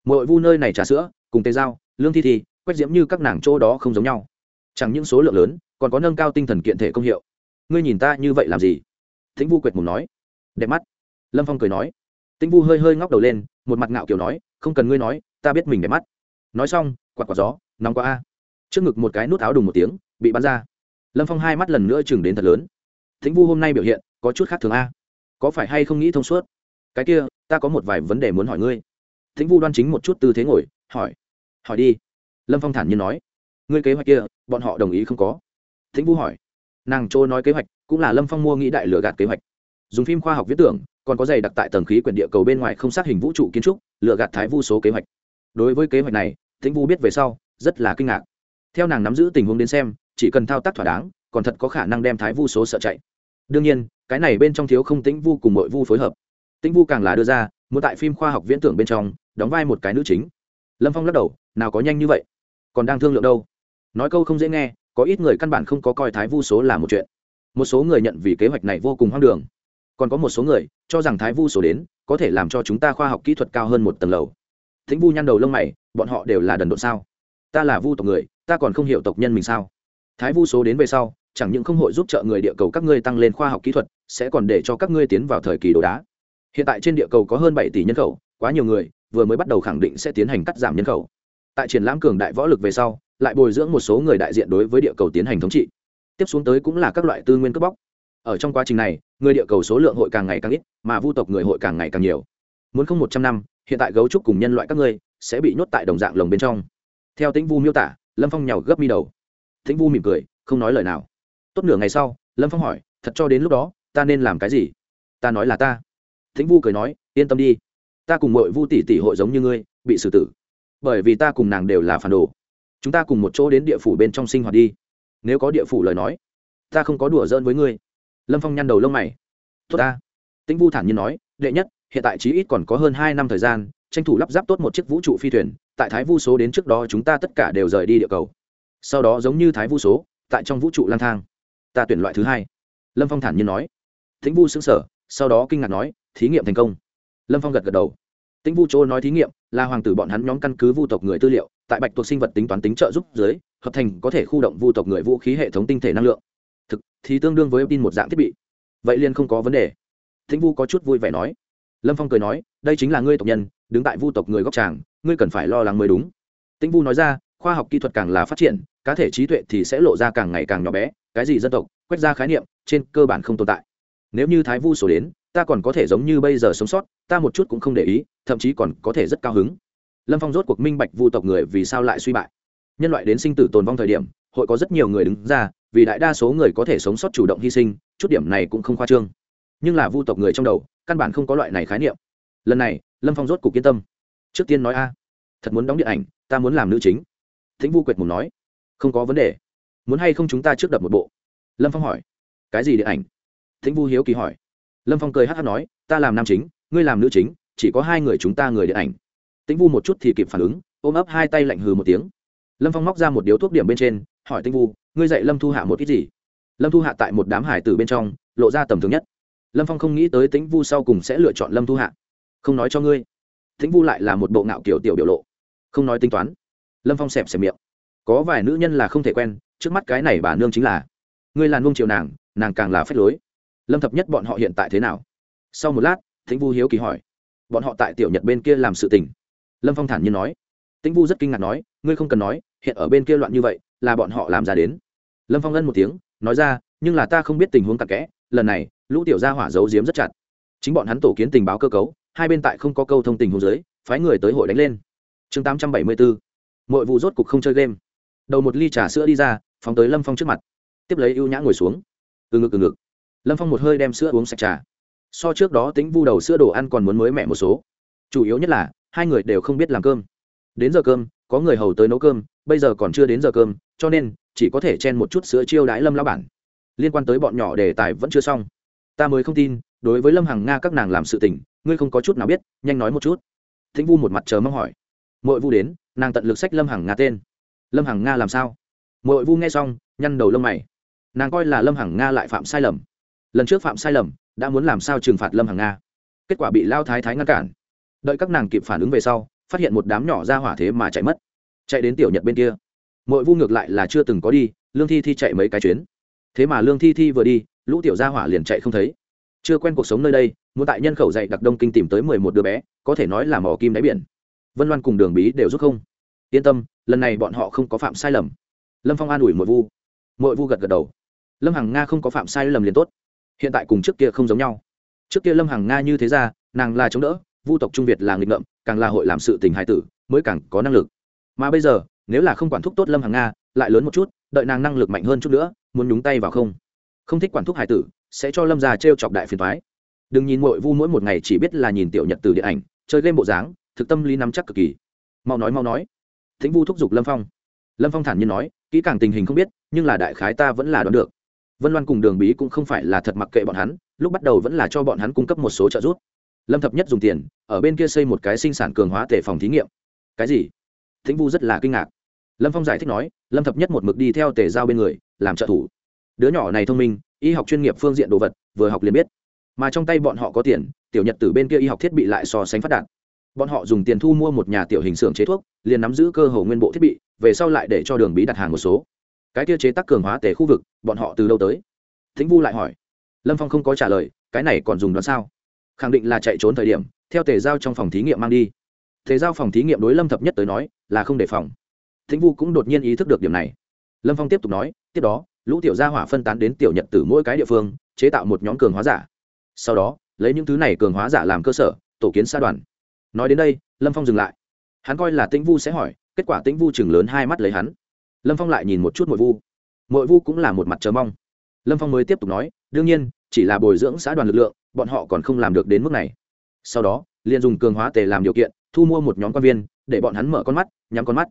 Mỗi vu nơi này trà sữa, cùng tê dao, lương thi thi, quét diễm như các nàng chỗ đó không giống nhau. Chẳng những số lượng lớn, còn có nâng cao tinh thần kiện thể công hiệu. Ngươi nhìn ta như vậy làm gì? Thính vu quệt mùng nói. Đẹp mắt. Lâm phong cười nói. Tĩnh vu hơi hơi ngóc đầu lên, một mặt ngạo kiểu nói, không cần ngươi nói, ta biết mình đẹp mắt. Nói xong, quạt quạt gió, nóng quá a. Trước ngực một cái nút áo đùng một tiếng, bị bắn ra. Lâm phong hai mắt lần nữa chừng đến thật lớn. Thính vu hôm nay biểu hiện có chút khác thường a. Có phải hay không nghĩ thông suốt? Cái kia ta có một vài vấn đề muốn hỏi ngươi. Thính vu đoan chính một chút tư thế ngồi, hỏi. Hỏi đi. Lâm phong thản nhiên nói. Ngươi kế hoạch kia, bọn họ đồng ý không có. Thính vu hỏi. Nàng chỗ nói kế hoạch, cũng là lâm phong mua nghĩ đại lựa gạt kế hoạch. Dùng phim khoa học viết tưởng, còn có dày đặc tại tầng khí quyển địa cầu bên ngoài không xác hình vũ trụ kiến trúc lựa gạt thái vu số kế hoạch. Đối với kế hoạch này, thính vu biết về sau, rất là kinh ngạc. Theo nàng nắm giữ tình huống đến xem, chỉ cần thao tác thỏa đáng, còn thật có khả năng đem thái vu số sợ chạy. Đương nhiên, cái này bên trong thiếu không tĩnh vu cùng mọi vu phối hợp tĩnh vu càng là đưa ra, muốn tại phim khoa học viễn tưởng bên trong đóng vai một cái nữ chính. Lâm phong lắc đầu, nào có nhanh như vậy. Còn đang thương lượng đâu? Nói câu không dễ nghe, có ít người căn bản không có coi thái vu số là một chuyện. Một số người nhận vì kế hoạch này vô cùng hoang đường. Còn có một số người cho rằng thái vu số đến có thể làm cho chúng ta khoa học kỹ thuật cao hơn một tầng lầu. Thính vu nhăn đầu lông mày, bọn họ đều là đần độn sao? Ta là vu tộc người, ta còn không hiểu tộc nhân mình sao? Thái vu số đến về sau, chẳng những không hội giúp trợ người địa cầu các ngươi tăng lên khoa học kỹ thuật, sẽ còn để cho các ngươi tiến vào thời kỳ đồ đá hiện tại trên địa cầu có hơn bảy tỷ nhân khẩu, quá nhiều người, vừa mới bắt đầu khẳng định sẽ tiến hành cắt giảm nhân khẩu. Tại triển lãm cường đại võ lực về sau, lại bồi dưỡng một số người đại diện đối với địa cầu tiến hành thống trị. Tiếp xuống tới cũng là các loại tư nguyên cướp bóc. Ở trong quá trình này, người địa cầu số lượng hội càng ngày càng ít, mà vu tộc người hội càng ngày càng nhiều. Muốn không một trăm năm, hiện tại gấu trúc cùng nhân loại các ngươi sẽ bị nhốt tại đồng dạng lồng bên trong. Theo tĩnh vu miêu tả, lâm phong nhào gấp mi đầu. Tĩnh vu mỉm cười, không nói lời nào. Tốt nửa ngày sau, lâm phong hỏi, thật cho đến lúc đó, ta nên làm cái gì? Ta nói là ta thính vu cười nói, yên tâm đi. Ta cùng mọi vu tỷ tỷ hội giống như ngươi, bị xử tử. Bởi vì ta cùng nàng đều là phản đồ. Chúng ta cùng một chỗ đến địa phủ bên trong sinh hoạt đi. Nếu có địa phủ lời nói, ta không có đùa giỡn với ngươi. Lâm phong nhăn đầu lông mày. Tốt ta. Tĩnh vu thản nhiên nói, đệ nhất, hiện tại chí ít còn có hơn hai năm thời gian, tranh thủ lắp ráp tốt một chiếc vũ trụ phi thuyền. Tại thái vu số đến trước đó chúng ta tất cả đều rời đi địa cầu. Sau đó giống như thái vu số, tại trong vũ trụ lang thang. Ta tuyển loại thứ hai. Lâm phong thản nhiên nói. Tĩnh vu xứng sở sau đó kinh ngạc nói, thí nghiệm thành công. Lâm phong gật gật đầu. Tĩnh vu chỗ nói thí nghiệm là hoàng tử bọn hắn nhóm căn cứ vu tộc người tư liệu, tại bạch tuộc sinh vật tính toán tính trợ giúp dưới, hợp thành có thể khu động vu tộc người vũ khí hệ thống tinh thể năng lượng. Thực, thì tương đương với tin một dạng thiết bị. Vậy liền không có vấn đề. Tĩnh vu có chút vui vẻ nói. Lâm phong cười nói, đây chính là ngươi tộc nhân, đứng tại vu tộc người góc tràng, ngươi cần phải lo lắng mới đúng. Tĩnh vu nói ra, khoa học kỹ thuật càng là phát triển, cá thể trí tuệ thì sẽ lộ ra càng ngày càng nhỏ bé, cái gì dân tộc, quét ra khái niệm, trên cơ bản không tồn tại nếu như thái vu sổ đến, ta còn có thể giống như bây giờ sống sót, ta một chút cũng không để ý, thậm chí còn có thể rất cao hứng. Lâm phong rốt cuộc minh bạch vu tộc người vì sao lại suy bại. Nhân loại đến sinh tử tồn vong thời điểm, hội có rất nhiều người đứng ra, vì đại đa số người có thể sống sót chủ động hy sinh, chút điểm này cũng không khoa trương. Nhưng là vu tộc người trong đầu, căn bản không có loại này khái niệm. Lần này, lâm phong rốt cuộc yên tâm. Trước tiên nói a, thật muốn đóng điện ảnh, ta muốn làm nữ chính. Thính vu quệt mùng nói, không có vấn đề. Muốn hay không chúng ta trước đập một bộ? Lâm phong hỏi, cái gì điện ảnh? Thính vu hiếu kỳ hỏi. Lâm phong cười hát hát nói, ta làm nam chính, ngươi làm nữ chính, chỉ có hai người chúng ta người điện ảnh. Tĩnh vu một chút thì kịp phản ứng, ôm ấp hai tay lạnh hừ một tiếng. Lâm phong móc ra một điếu thuốc điểm bên trên, hỏi tĩnh vu, ngươi dạy lâm thu hạ một ít gì? Lâm thu hạ tại một đám hải tử bên trong, lộ ra tầm thường nhất. Lâm phong không nghĩ tới tĩnh vu sau cùng sẽ lựa chọn lâm thu hạ. Không nói cho ngươi. Tĩnh vu lại là một bộ ngạo kiểu tiểu biểu lộ. Không nói tính toán. Lâm phong xẹp xẹp miệng. Có vài nữ nhân là không thể quen, trước mắt cái này bà nương chính là, ngươi là nuông chiều nàng nàng càng là phép lối lâm thập nhất bọn họ hiện tại thế nào? Sau một lát thính vu hiếu kỳ hỏi. Bọn họ tại tiểu nhật bên kia làm sự tình. Lâm phong thản nhiên nói. Tĩnh vu rất kinh ngạc nói, ngươi không cần nói, hiện ở bên kia loạn như vậy, là bọn họ làm ra đến. Lâm phong ân một tiếng, nói ra, nhưng là ta không biết tình huống cặn kẽ, lần này, lũ tiểu gia hỏa giấu giếm rất chặt. Chính bọn hắn tổ kiến tình báo cơ cấu, hai bên tại không có câu thông tình huống dưới, phái người tới hội đánh lên. Chương tám trăm bảy mươi bốn mọi vụ rốt cục không chơi game. Đầu một ly trà sữa đi ra, phóng tới lâm phong trước mặt. Tiếp lấy ưu nhã ngồi xuống. Từ ngực từ ngực lâm phong một hơi đem sữa uống sạch trà. So trước đó tính vu đầu sữa đồ ăn còn muốn mới mẹ một số. Chủ yếu nhất là, hai người đều không biết làm cơm. Đến giờ cơm, có người hầu tới nấu cơm, bây giờ còn chưa đến giờ cơm, cho nên, chỉ có thể chen một chút sữa chiêu đãi lâm lao bản. Liên quan tới bọn nhỏ đề tài vẫn chưa xong. Ta mới không tin, đối với lâm hằng nga các nàng làm sự tình, ngươi không có chút nào biết, nhanh nói một chút. Thính vu một mặt chờ mong hỏi. Mội vu đến, nàng tận lực sách lâm hằng nga tên. Lâm hằng nga làm sao? Mội vu nghe xong, nhăn đầu lông mày. Nàng coi là lâm hằng nga lại phạm sai lầm lần trước phạm sai lầm, đã muốn làm sao trừng phạt lâm hằng nga. Kết quả bị lao thái thái ngăn cản. Đợi các nàng kịp phản ứng về sau, phát hiện một đám nhỏ ra hỏa thế mà chạy mất. Chạy đến tiểu nhật bên kia. Mỗi vu ngược lại là chưa từng có đi, lương thi thi chạy mấy cái chuyến. Thế mà lương thi thi vừa đi, lũ tiểu gia hỏa liền chạy không thấy. Chưa quen cuộc sống nơi đây, muốn tại nhân khẩu dạy đặc đông kinh tìm tới mười một đứa bé, có thể nói là mỏ kim đáy biển. Vân loan cùng đường bí đều giúp không. Yên tâm, lần này bọn họ không có phạm sai lầm. Lâm phong an ủi mội vu. Mội vu gật gật đầu. Lâm hằng nga không có phạm sai lầm liền tốt hiện tại cùng trước kia không giống nhau. Trước kia lâm hằng nga như thế ra, nàng là chống đỡ, vu tộc trung việt là nghịch ngợm, càng là hội làm sự tình hài tử, mới càng có năng lực. Mà bây giờ, nếu là không quản thúc tốt lâm hằng nga, lại lớn một chút, đợi nàng năng lực mạnh hơn chút nữa, muốn nhúng tay vào không? Không thích quản thúc hài tử, sẽ cho lâm già t r e o chọc đại phiền thoái đừng nhìn mội vu mỗi một ngày chỉ biết là nhìn tiểu nhật từ điện ảnh, chơi game bộ dáng, thực tâm lý nắm chắc cực kỳ. Mau nói mau nói. Thính vu thúc giục lâm phong. Lâm phong thản nhiên nói, kỹ càng tình hình không biết, nhưng là đại khái ta vẫn là đoán được vân loan cùng đường bí cũng không phải là thật mặc kệ bọn hắn, lúc bắt đầu vẫn là cho bọn hắn cung cấp một số trợ giúp. Lâm thập nhất dùng tiền, ở bên kia xây một cái sinh sản cường hóa tể phòng thí nghiệm. Cái gì? Thính vu rất là kinh ngạc. Lâm phong giải thích nói, lâm thập nhất một mực đi theo tể giao bên người, làm trợ thủ. Đứa nhỏ này thông minh, y học chuyên nghiệp phương diện đồ vật, vừa học liền biết. Mà trong tay bọn họ có tiền, tiểu nhật từ bên kia y học thiết bị lại so sánh phát đạt. Bọn họ dùng tiền thu mua một nhà tiểu hình xưởng chế thuốc, liền nắm giữ cơ hồ nguyên bộ thiết bị, về sau lại để cho đường bí đặt hàng một số cái kia chế tác cường hóa tề khu vực, bọn họ từ đâu tới? Thính vu lại hỏi. Lâm phong không có trả lời, cái này còn dùng đoán sao? Khẳng định là chạy trốn thời điểm, theo tề giao trong phòng thí nghiệm mang đi. Tề giao phòng thí nghiệm đối lâm thập nhất tới nói, là không đề phòng. Thính vu cũng đột nhiên ý thức được điểm này. Lâm phong tiếp tục nói, tiếp đó, lũ tiểu gia hỏa phân tán đến tiểu nhật từ mỗi cái địa phương, chế tạo một nhóm cường hóa giả. Sau đó, lấy những thứ này cường hóa giả làm cơ sở, tổ kiến xa đoàn. Nói đến đây, lâm phong dừng lại. Hắn coi là tĩnh vu sẽ hỏi, kết quả tĩnh vu chừng lớn hai mắt lấy hắn lâm phong lại nhìn một chút mội vu. Mội vu cũng là một mặt chờ mong. Lâm phong mới tiếp tục nói, đương nhiên, chỉ là bồi dưỡng xã đoàn lực lượng, bọn họ còn không làm được đến mức này. Sau đó, liền dùng cường hóa tề làm điều kiện, thu mua một nhóm quan viên, để bọn hắn mở con mắt, nhắm con mắt.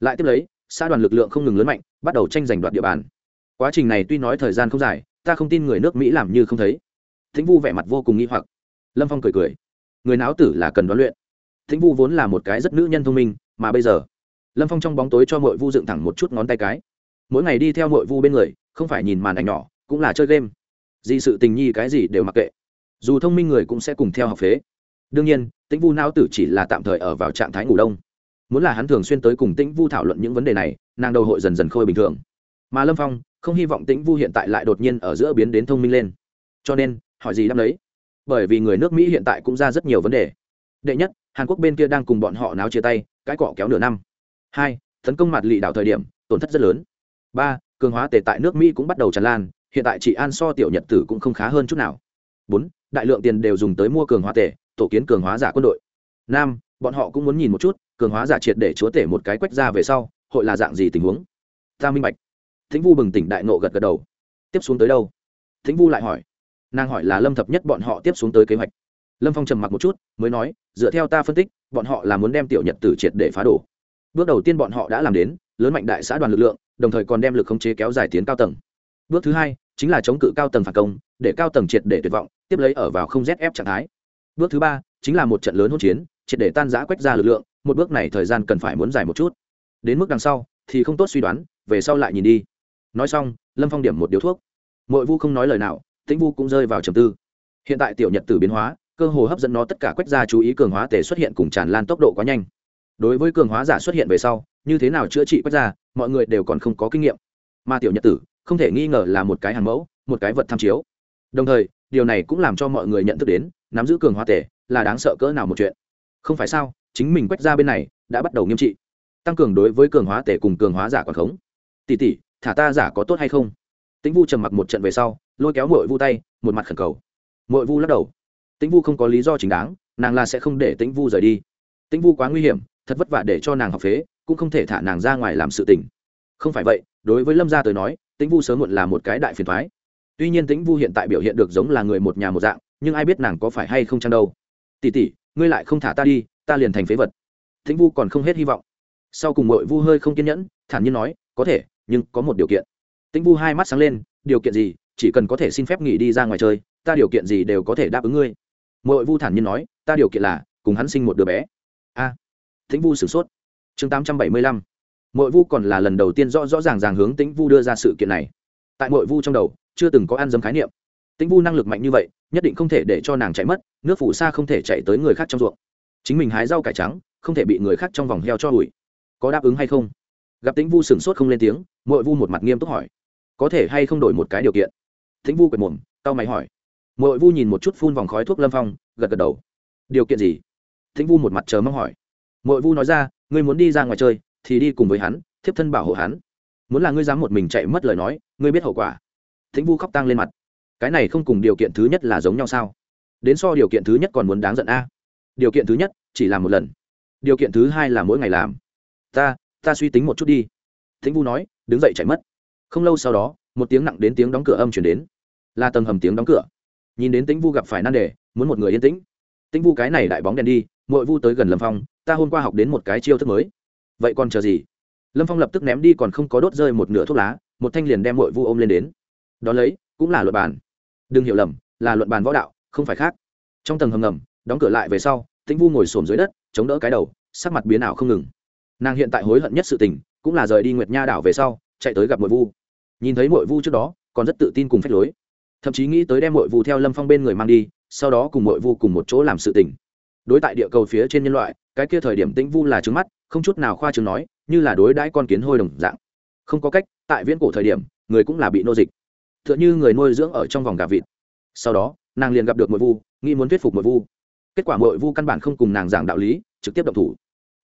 Lại tiếp lấy, xã đoàn lực lượng không ngừng lớn mạnh, bắt đầu tranh giành đoạt địa bàn. Quá trình này tuy nói thời gian không dài, ta không tin người nước mỹ làm như không thấy. Thính vu vẻ mặt vô cùng nghi hoặc. Lâm phong cười cười. Người náo tử là cần đoán luyện. Thính vu vốn là một cái rất nữ nhân thông minh, mà bây giờ lâm phong trong bóng tối cho mội vu dựng thẳng một chút ngón tay cái. Mỗi ngày đi theo mội vu bên người, không phải nhìn màn ảnh nhỏ, cũng là chơi game. Gì sự tình nhi cái gì đều mặc kệ. Dù thông minh người cũng sẽ cùng theo học phế. Đương nhiên, tĩnh vu não tử chỉ là tạm thời ở vào trạng thái ngủ đông. Muốn là hắn thường xuyên tới cùng tĩnh vu thảo luận những vấn đề này, nàng đầu hội dần dần khôi bình thường. Mà lâm phong, không hy vọng tĩnh vu hiện tại lại đột nhiên ở giữa biến đến thông minh lên. Cho nên, hỏi gì đáp đấy bởi vì người nước mỹ hiện tại cũng ra rất nhiều vấn đề. Đệ nhất, hàn quốc bên kia đang cùng bọn họ náo chia tay cãi cọ kéo nửa năm hai, tấn công mặt lị đảo thời điểm, tổn thất rất lớn. Ba, cường hóa tệ tại nước mỹ cũng bắt đầu tràn lan, hiện tại chị an so tiểu nhật tử cũng không khá hơn chút nào. Bốn, đại lượng tiền đều dùng tới mua cường hóa tệ tổ kiến cường hóa giả quân đội. Năm, bọn họ cũng muốn nhìn một chút, cường hóa giả triệt để chúa tể một cái quách ra về sau, hội là dạng gì tình huống? Ta minh bạch. Thính vu bừng tỉnh đại nộ gật gật đầu. Tiếp xuống tới đâu? Thính vu lại hỏi. Nàng hỏi là lâm thập nhất bọn họ tiếp xuống tới kế hoạch. Lâm phong trầm mặc một chút, mới nói, dựa theo ta phân tích, bọn họ là muốn đem tiểu nhật tử triệt để phá đổ bước đầu tiên bọn họ đã làm đến, lớn mạnh đại xã đoàn lực lượng, đồng thời còn đem lực khống chế kéo dài tiến cao tầng. Bước thứ hai, chính là chống cự cao tầng phản công, để cao tầng triệt để tuyệt vọng, tiếp lấy ở vào không zf trạng thái. Bước thứ ba, chính là một trận lớn hỗn chiến, triệt để tan giã quét ra lực lượng, một bước này thời gian cần phải muốn dài một chút. Đến mức đằng sau, thì không tốt suy đoán, về sau lại nhìn đi. Nói xong, lâm phong điểm một điếu thuốc. Mội vu không nói lời nào, tĩnh vu cũng rơi vào trầm tư. Hiện tại tiểu nhật tử biến hóa, cơ hồ hấp dẫn nó tất cả quét ra chú ý cường hóa tề xuất hiện cùng tràn lan tốc độ quá nhanh đối với cường hóa giả xuất hiện về sau, như thế nào chữa trị quách ra mọi người đều còn không có kinh nghiệm. Mà tiểu nhật tử, không thể nghi ngờ là một cái hàng mẫu, một cái vật tham chiếu. Đồng thời, điều này cũng làm cho mọi người nhận thức đến, nắm giữ cường hóa tề là đáng sợ cỡ nào một chuyện. Không phải sao, chính mình quách ra bên này đã bắt đầu nghiêm trị. Tăng cường đối với cường hóa tề cùng cường hóa giả quản khống. Tỷ tỷ, thả ta giả có tốt hay không? Tĩnh vu trầm mặc một trận về sau, lôi kéo mội vu tay, một mặt khẩn cầu. Mội vu lắc đầu. Tĩnh vu không có lý do chính đáng, nàng là sẽ không để tĩnh vu rời đi. Tĩnh vu quá nguy hiểm thật vất vả để cho nàng học phế cũng không thể thả nàng ra ngoài làm sự tình. Không phải vậy đối với lâm gia tới nói tĩnh vu sớm muộn là một cái đại phiền thoái tuy nhiên tĩnh vu hiện tại biểu hiện được giống là người một nhà một dạng nhưng ai biết nàng có phải hay không chăng đâu. Tỉ tỉ ngươi lại không thả ta đi ta liền thành phế vật. Tĩnh vu còn không hết hy vọng. Sau cùng mội vu hơi không kiên nhẫn thản nhiên nói có thể nhưng có một điều kiện. Tĩnh vu hai mắt sáng lên điều kiện gì? Chỉ cần có thể xin phép nghỉ đi ra ngoài chơi ta điều kiện gì đều có thể đáp ứng ngươi. Mội vu thản nhiên nói ta điều kiện là cùng hắn sinh một đứa bé. A à, tĩnh vu sửng sốt. Chương tám trăm bảy mươi lăm. Mội vu còn là lần đầu tiên rõ rõ ràng ràng hướng tĩnh vu đưa ra sự kiện này. Tại mội vu trong đầu, chưa từng có ăn dấm khái niệm. Tĩnh vu năng lực mạnh như vậy, nhất định không thể để cho nàng chạy mất, nước phủ xa không thể chạy tới người khác trong ruộng. Chính mình hái rau cải trắng, không thể bị người khác trong vòng heo cho hủi có đáp ứng hay không? Gặp tĩnh vu sửng sốt không lên tiếng, mội vu một mặt nghiêm túc hỏi. Có thể hay không đổi một cái điều kiện? Tĩnh vu quệt mồm tao mày hỏi. Mội vu nhìn một chút phun vòng khói thuốc lâm phong, gật gật đầu. Điều kiện gì? Tĩnh vu một mặt chờ mong hỏi mội vu nói ra, ngươi muốn đi ra ngoài chơi, thì đi cùng với hắn, thiếp thân bảo hộ hắn. Muốn là ngươi dám một mình chạy mất lời nói, ngươi biết hậu quả. Thịnh vu khóc tang lên mặt. Cái này không cùng điều kiện thứ nhất là giống nhau sao? Đến so điều kiện thứ nhất còn muốn đáng giận a. Điều kiện thứ nhất, chỉ làm một lần. Điều kiện thứ hai là mỗi ngày làm. Ta ta suy tính một chút đi. Thính vu nói, đứng dậy chạy mất. Không lâu sau đó, một tiếng nặng đến tiếng đóng cửa âm chuyển đến. Là tầng hầm tiếng đóng cửa. Nhìn đến tĩnh vu gặp phải nan đề, muốn một người yên tĩnh. Tĩnh vu cái này đại bóng đèn đi mội vu tới gần lâm phong, ta hôm qua học đến một cái chiêu thức mới. Vậy còn chờ gì? Lâm phong lập tức ném đi còn không có đốt rơi một nửa thuốc lá, một thanh liền đem mội vu ôm lên đến. Đ ó lấy, cũng là luật bàn. Đừng hiểu lầm, là luận bàn võ đạo, không phải khác. Trong tầng hầm ngầm, đóng cửa lại về sau, tĩnh vu ngồi xổm dưới đất, chống đỡ cái đầu, sắc mặt biến ảo không ngừng. Nàng hiện tại hối hận nhất sự tình, cũng là rời đi nguyệt nha đảo về sau, chạy tới gặp mội vu. Nhìn thấy mội vu trước đó, còn rất tự tin cùng phép lối. Thậm chí nghĩ tới đem mội vu theo lâm phong bên người mang đi, sau đó cùng mội vu cùng một chỗ làm sự tình đối tại địa cầu phía trên nhân loại, cái kia thời điểm tĩnh vu là trứng mắt, không chút nào khoa trương nói, như là đối đãi con kiến hôi đồng dạng. Không có cách, tại viễn cổ thời điểm, người cũng là bị nô dịch. T h ư ợ n h ư người nuôi dưỡng ở trong vòng gà vịt. Sau đó, nàng liền gặp được mội vu, nghĩ muốn thuyết phục mội vu. Kết quả mội vu căn bản không cùng nàng giảng đạo lý, trực tiếp động thủ.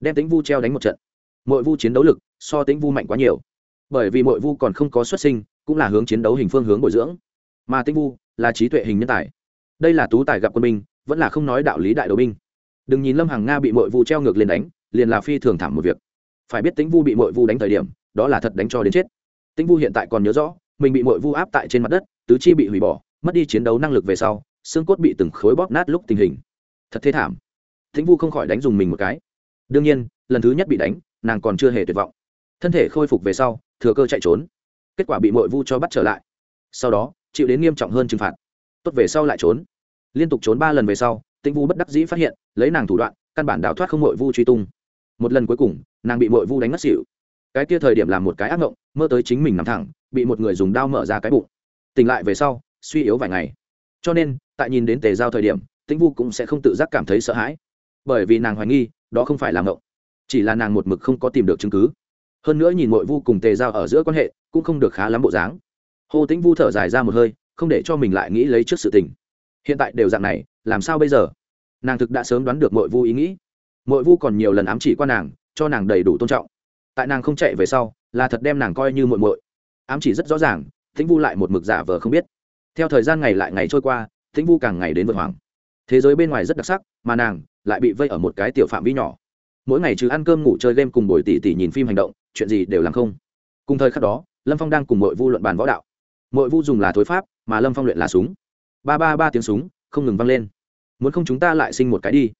Đem tĩnh vu treo đánh một trận. Mội vu chiến đấu lực so tĩnh vu mạnh quá nhiều. Bởi vì mội vu còn không có xuất sinh, cũng là hướng chiến đấu hình phương hướng bồi dưỡng. Mà tĩnh vu là trí tuệ hình nhân tài. Đây là tú tài gặp quân binh, vẫn là không nói đạo lý đại đầu binh đừng nhìn lâm hàng nga bị mội vu treo ngược lên đánh liền là phi thường thảm một việc phải biết tĩnh vu bị mội vu đánh thời điểm đó là thật đánh cho đến chết tĩnh vu hiện tại còn nhớ rõ mình bị mội vu áp tại trên mặt đất tứ chi bị hủy bỏ mất đi chiến đấu năng lực về sau xương cốt bị từng khối bóp nát lúc tình hình thật thế thảm tĩnh vu không khỏi đánh dùng mình một cái đương nhiên lần thứ nhất bị đánh nàng còn chưa hề tuyệt vọng thân thể khôi phục về sau thừa cơ chạy trốn kết quả bị mội vu cho bắt trở lại sau đó chịu đến nghiêm trọng hơn trừng phạt tốt về sau lại trốn liên tục trốn ba lần về sau tĩnh vu bất đắc dĩ phát hiện, lấy nàng thủ đoạn, căn bản đào thoát không mội vu truy tung. Một lần cuối cùng, nàng bị mội vu đánh ngất xỉu. Cái kia thời điểm làm một cái ác mộng mơ tới chính mình nằm thẳng, bị một người dùng đao mở ra cái bụng. Tỉnh lại về sau, suy yếu vài ngày. Cho nên, tại nhìn đến tề giao thời điểm, tĩnh vu cũng sẽ không tự giác cảm thấy sợ hãi. Bởi vì nàng hoài nghi, đó không phải là mộng. chỉ là nàng một mực không có tìm được chứng cứ. Hơn nữa nhìn mội vu cùng tề giao ở giữa quan hệ, cũng không được khá lắm bộ dáng. Hồ tĩnh vu thở dài ra một hơi, không để cho mình lại nghĩ lấy trước sự tình. Hiện tại đều dạng này làm sao bây giờ? Nàng thực đã sớm đoán được mội vu ý nghĩ. Mội vu còn nhiều lần ám chỉ qua nàng, cho nàng đầy đủ tôn trọng. Tại nàng không chạy về sau, là thật đem nàng coi như muội muội. Ám chỉ rất rõ ràng, thính vu lại một mực giả vờ không biết. Theo thời gian ngày lại ngày trôi qua, thính vu càng ngày đến vượt hoàng thế giới bên ngoài rất đặc sắc, mà nàng lại bị vây ở một cái tiểu phạm vi nhỏ. Mỗi ngày trừ ăn cơm, ngủ chơi game cùng bồi tỉ tỉ nhìn phim hành động, chuyện gì đều làm không. Cùng thời khắc đó, lâm phong đang cùng mội vu luận bàn võ đạo. Mội vu dùng là thối pháp, mà lâm phong luyện là súng. Ba ba ba tiếng súng không ngừng vang lên. Muốn không chúng ta lại sinh một cái đi.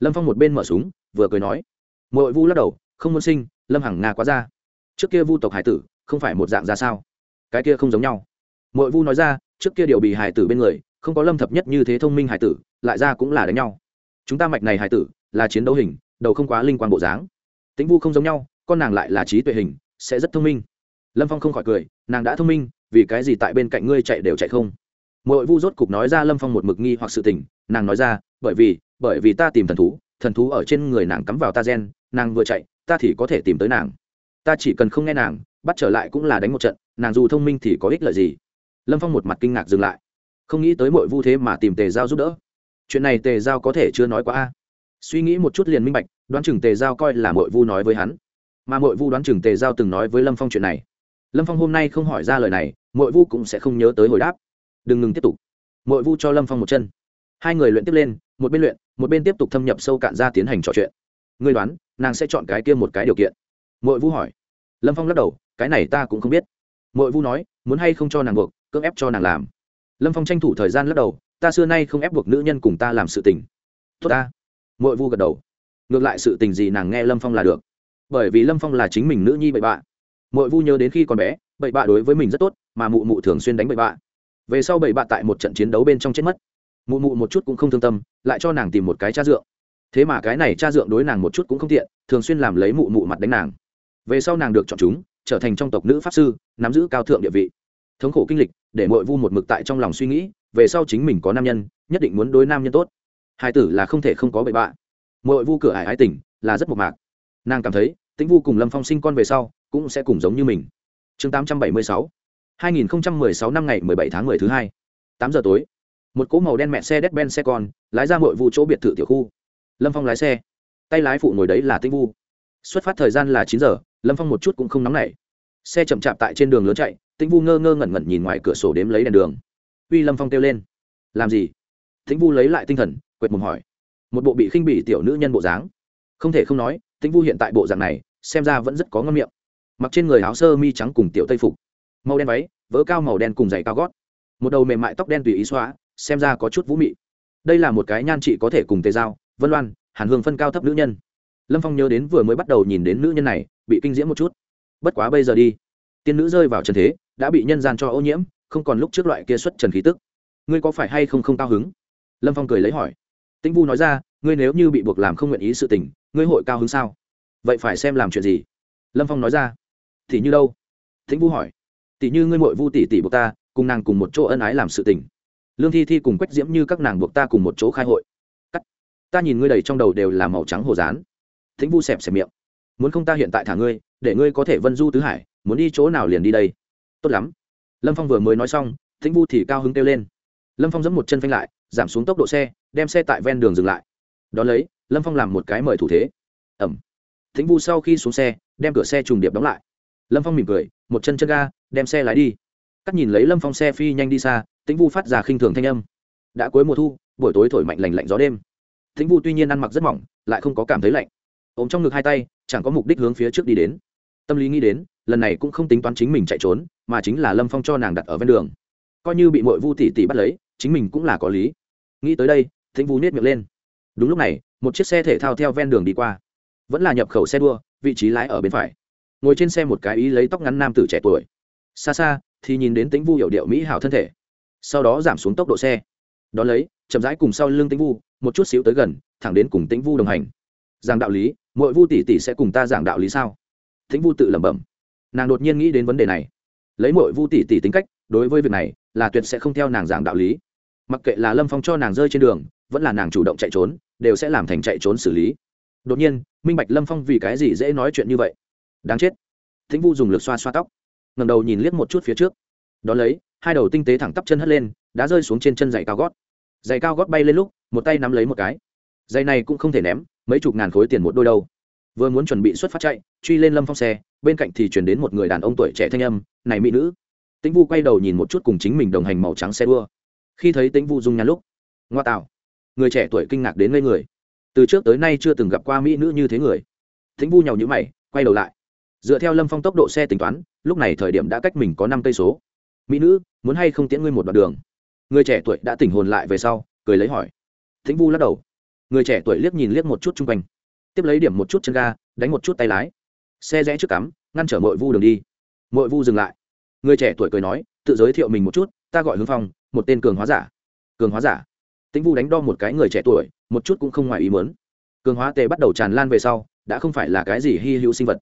Lâm phong một bên mở súng, vừa cười nói. Mội vu lắc đầu, không muốn sinh, lâm hằng nga quá ra. Trước kia vu tộc hải tử, không phải một dạng ra sao? Cái kia không giống nhau. Mội vu nói ra, trước kia điều bị hải tử bên người, không có lâm thập nhất như thế thông minh hải tử, lại ra cũng là đánh nhau. Chúng ta mạch này hải tử, là chiến đấu hình, đầu không quá linh quan bộ dáng. Tính vu không giống nhau, con nàng lại là trí tuệ hình, sẽ rất thông minh. Lâm phong không khỏi cười, nàng đã thông minh, vì cái gì tại bên cạnh ngươi chạy đều chạy không? Mội vu rốt cục nói ra lâm phong một mực nghi hoặc sự tình, nàng nói ra, bởi vì bởi vì ta tìm thần thú thần thú ở trên người nàng cắm vào ta gen, nàng vừa chạy, ta thì có thể tìm tới nàng. Ta chỉ cần không nghe nàng, bắt trở lại cũng là đánh một trận, nàng dù thông minh thì có ích lợi gì? Lâm phong một mặt kinh ngạc dừng lại. Không nghĩ tới mội vu thế mà tìm tề giao giúp đỡ. Chuyện này tề giao có thể chưa nói quá a. Suy nghĩ một chút liền minh bạch, đoán chừng tề giao coi là mội vu nói với hắn. Mà mội vu đoán chừng tề giao từng nói với lâm phong chuyện này. Lâm phong hôm nay không hỏi ra lời này, mội vu cũng sẽ không nhớ tới hồi đáp đừng ngừng tiếp tục. Mội vu cho lâm phong một chân. Hai người luyện tiếp lên, một bên luyện, một bên tiếp tục thâm nhập sâu cạn ra tiến hành trò chuyện. Ngươi đoán, nàng sẽ chọn cái kia một cái điều kiện? Mội vu hỏi. Lâm phong lắc đầu, cái này ta cũng không biết. Mội vu nói, muốn hay không cho nàng buộc, cưỡng ép cho nàng làm. Lâm phong tranh thủ thời gian lắc đầu, ta xưa nay không ép buộc nữ nhân cùng ta làm sự tình. Tốt ta. Mội vu gật đầu. Ngược lại sự tình gì nàng nghe lâm phong là được. Bởi vì lâm phong là chính mình nữ nhi bậy bạ. Mội vu nhớ đến khi còn bé, bậy bạ đối với mình rất tốt, mà mụ mụ thường xuyên đánh bậy bạ về sau bảy bạn tại một trận chiến đấu bên trong chết mất. Mụ mụ một chút cũng không thương tâm, lại cho nàng tìm một cái cha dượng. Thế mà cái này cha dượng đối nàng một chút cũng không tiện, thường xuyên làm lấy mụ mụ mặt đánh nàng. Về sau nàng được chọn chúng, trở thành trong tộc nữ pháp sư, nắm giữ cao thượng địa vị. Thống khổ kinh lịch, để mội vu một mực tại trong lòng suy nghĩ, về sau chính mình có nam nhân, nhất định muốn đối nam nhân tốt. Hai tử là không thể không có bậy bạ. Mội vu cửa hải ái tỉnh là rất mộc mạc. Nàng cảm thấy, tĩnh vu cùng lâm phong sinh con về sau, cũng sẽ cùng giống như mình. Chương tám trăm bảy mươi sáu hai nghìn sáu năm ngày 17 tháng 10 thứ hai 8 giờ tối, một cỗ màu đen mẹ xe đét ben xe con lái ra mọi vụ chỗ biệt thự tiểu khu. Lâm phong lái xe. Tay lái phụ ngồi đấy là tĩnh vu. Xuất phát thời gian là 9 giờ, lâm phong một chút cũng không nóng nảy. Xe chậm chạp tại trên đường lớn chạy tĩnh vu ngơ ngơ ngẩn ngẩn nhìn ngoài cửa sổ đếm lấy đèn đường. Uy lâm phong kêu lên. Làm gì? Tĩnh vu lấy lại tinh thần, quệt mồm hỏi. Một bộ bị khinh bỉ tiểu nữ nhân bộ dáng. Không thể không nói tĩnh vu hiện tại bộ dạng này, xem ra vẫn rất có ngon miệng. Mặc trên người áo sơ mi trắng cùng tiểu tây phục màu đen váy vỡ cao màu đen cùng giày cao gót. Một đầu mềm mại tóc đen tùy ý xóa, xem ra có chút vũ mị. Đây là một cái nhan chị có thể cùng tề giao, vân loan, hàn hương phân cao thấp nữ nhân. Lâm phong nhớ đến vừa mới bắt đầu nhìn đến nữ nhân này, bị kinh diễm một chút. Bất quá bây giờ đi. Tiên nữ rơi vào trần thế, đã bị nhân gian cho ô nhiễm, không còn lúc trước loại kia xuất trần khí tức. Ngươi có phải hay không không cao hứng? Lâm phong cười lấy hỏi. Tĩnh vu nói ra, ngươi nếu như bị buộc làm không nguyện ý sự tình, ngươi hội cao hứng sao? Vậy phải xem làm chuyện gì? Lâm phong nói ra. Thì như đâu? Tĩnh vu hỏi tỷ như ngươi mội vu tỷ tỷ buộc ta, cùng nàng cùng một chỗ ân ái làm sự tình. Lương thi thi cùng quách diễm như các nàng buộc ta cùng một chỗ khai hội. Cắt. Ta nhìn ngươi đầy trong đầu đều là màu trắng hồ dán. Thính vu xẹp xẹp miệng. Muốn không ta hiện tại thả ngươi, để ngươi có thể vân du tứ hải, muốn đi chỗ nào liền đi đây. Tốt lắm. Lâm phong vừa mới nói xong, thính vu thì cao hứng kêu lên. Lâm phong giẫm một chân phanh lại, giảm xuống tốc độ xe, đem xe tại ven đường dừng lại. Đón lấy, lâm phong làm một cái mời thủ thế. Ẩm. Thính vu sau khi xuống xe, đem cửa xe trùng điệp đóng lại. Lâm phong mỉm cười một chân chân ga, đem xe lái đi. Cắt nhìn lấy lâm phong xe phi nhanh đi xa, tĩnh vu phát ra khinh thường thanh âm. Đã cuối mùa thu, buổi tối thổi mạnh lành lạnh gió đêm. Tĩnh vu tuy nhiên ăn mặc rất mỏng, lại không có cảm thấy lạnh. Ôm trong ngực hai tay, chẳng có mục đích hướng phía trước đi đến. Tâm lý nghĩ đến, lần này cũng không tính toán chính mình chạy trốn, mà chính là lâm phong cho nàng đặt ở ven đường. Coi như bị mội vu tỷ tỷ bắt lấy, chính mình cũng là có lý. Nghĩ tới đây, tĩnh vu nết miệng lên. Đúng lúc này, một chiếc xe thể thao theo ven đường đi qua. Vẫn là nhập khẩu xe đua, vị trí lái ở bên phải ngồi trên xe một cái ý lấy tóc ngắn nam tử trẻ tuổi. Xa xa, thì nhìn đến tính vu hiệu điệu mỹ hảo thân thể. Sau đó giảm xuống tốc độ xe. Đón lấy, chậm rãi cùng sau lưng tính vu, một chút xíu tới gần, thẳng đến cùng tính vu đồng hành. Giảng đạo lý mỗi vu tỷ tỷ sẽ cùng ta giảng đạo lý sao? Tính vu tự lẩm bẩm. Nàng đột nhiên nghĩ đến vấn đề này. Lấy mỗi vu tỷ tỷ tính cách, đối với việc này, là tuyệt sẽ không theo nàng giảng đạo lý. Mặc kệ là lâm phong cho nàng rơi trên đường, vẫn là nàng chủ động chạy trốn, đều sẽ làm thành chạy trốn xử lý. Đột nhiên, minh bạch lâm phong vì cái gì dễ nói chuyện như vậy đáng chết. Thính vu dùng lực xoa xoa tóc ngầm đầu nhìn liếc một chút phía trước. Đ ó lấy, hai đầu tinh tế thẳng tắp chân hất lên, đã rơi xuống trên chân giày cao gót. Giày cao gót bay lên lúc, một tay nắm lấy một cái. Giày này cũng không thể ném, mấy chục ngàn khối tiền một đôi đâu. Vừa muốn chuẩn bị xuất phát chạy, truy lên lâm phong xe, bên cạnh thì chuyển đến một người đàn ông tuổi trẻ thanh âm, này mỹ nữ. Tĩnh vu quay đầu nhìn một chút cùng chính mình đồng hành màu trắng xe đua. Khi thấy tĩnh vu dung nhắn lúc, ngoa tạo. Người trẻ tuổi kinh ngạc đến ngây người. Từ trước tới nay chưa từng gặp qua mỹ nữ như thế người. Tĩnh vu nhàu nhữ mày, quay đầu lại dựa theo lâm phong tốc độ xe tính toán, lúc này thời điểm đã cách mình có năm cây số. Mỹ nữ, muốn hay không tiễn ngươi một đoạn đường? Người trẻ tuổi đã tỉnh hồn lại về sau, cười lấy hỏi. Thính vu lắc đầu. Người trẻ tuổi liếc nhìn liếc một chút chung quanh. Tiếp lấy điểm một chút chân ga, đánh một chút tay lái. Xe rẽ trước cắm, ngăn trở mội vu đường đi. Mội vu dừng lại. Người trẻ tuổi cười nói, tự giới thiệu mình một chút, ta gọi hướng phong, một tên cường hóa giả. Cường hóa giả. Tĩnh vu đánh đo một cái người trẻ tuổi, một chút cũng không ngoài ý mớn cường hóa tề bắt đầu tràn lan về sau, đã không phải là cái gì hy hữu sinh vật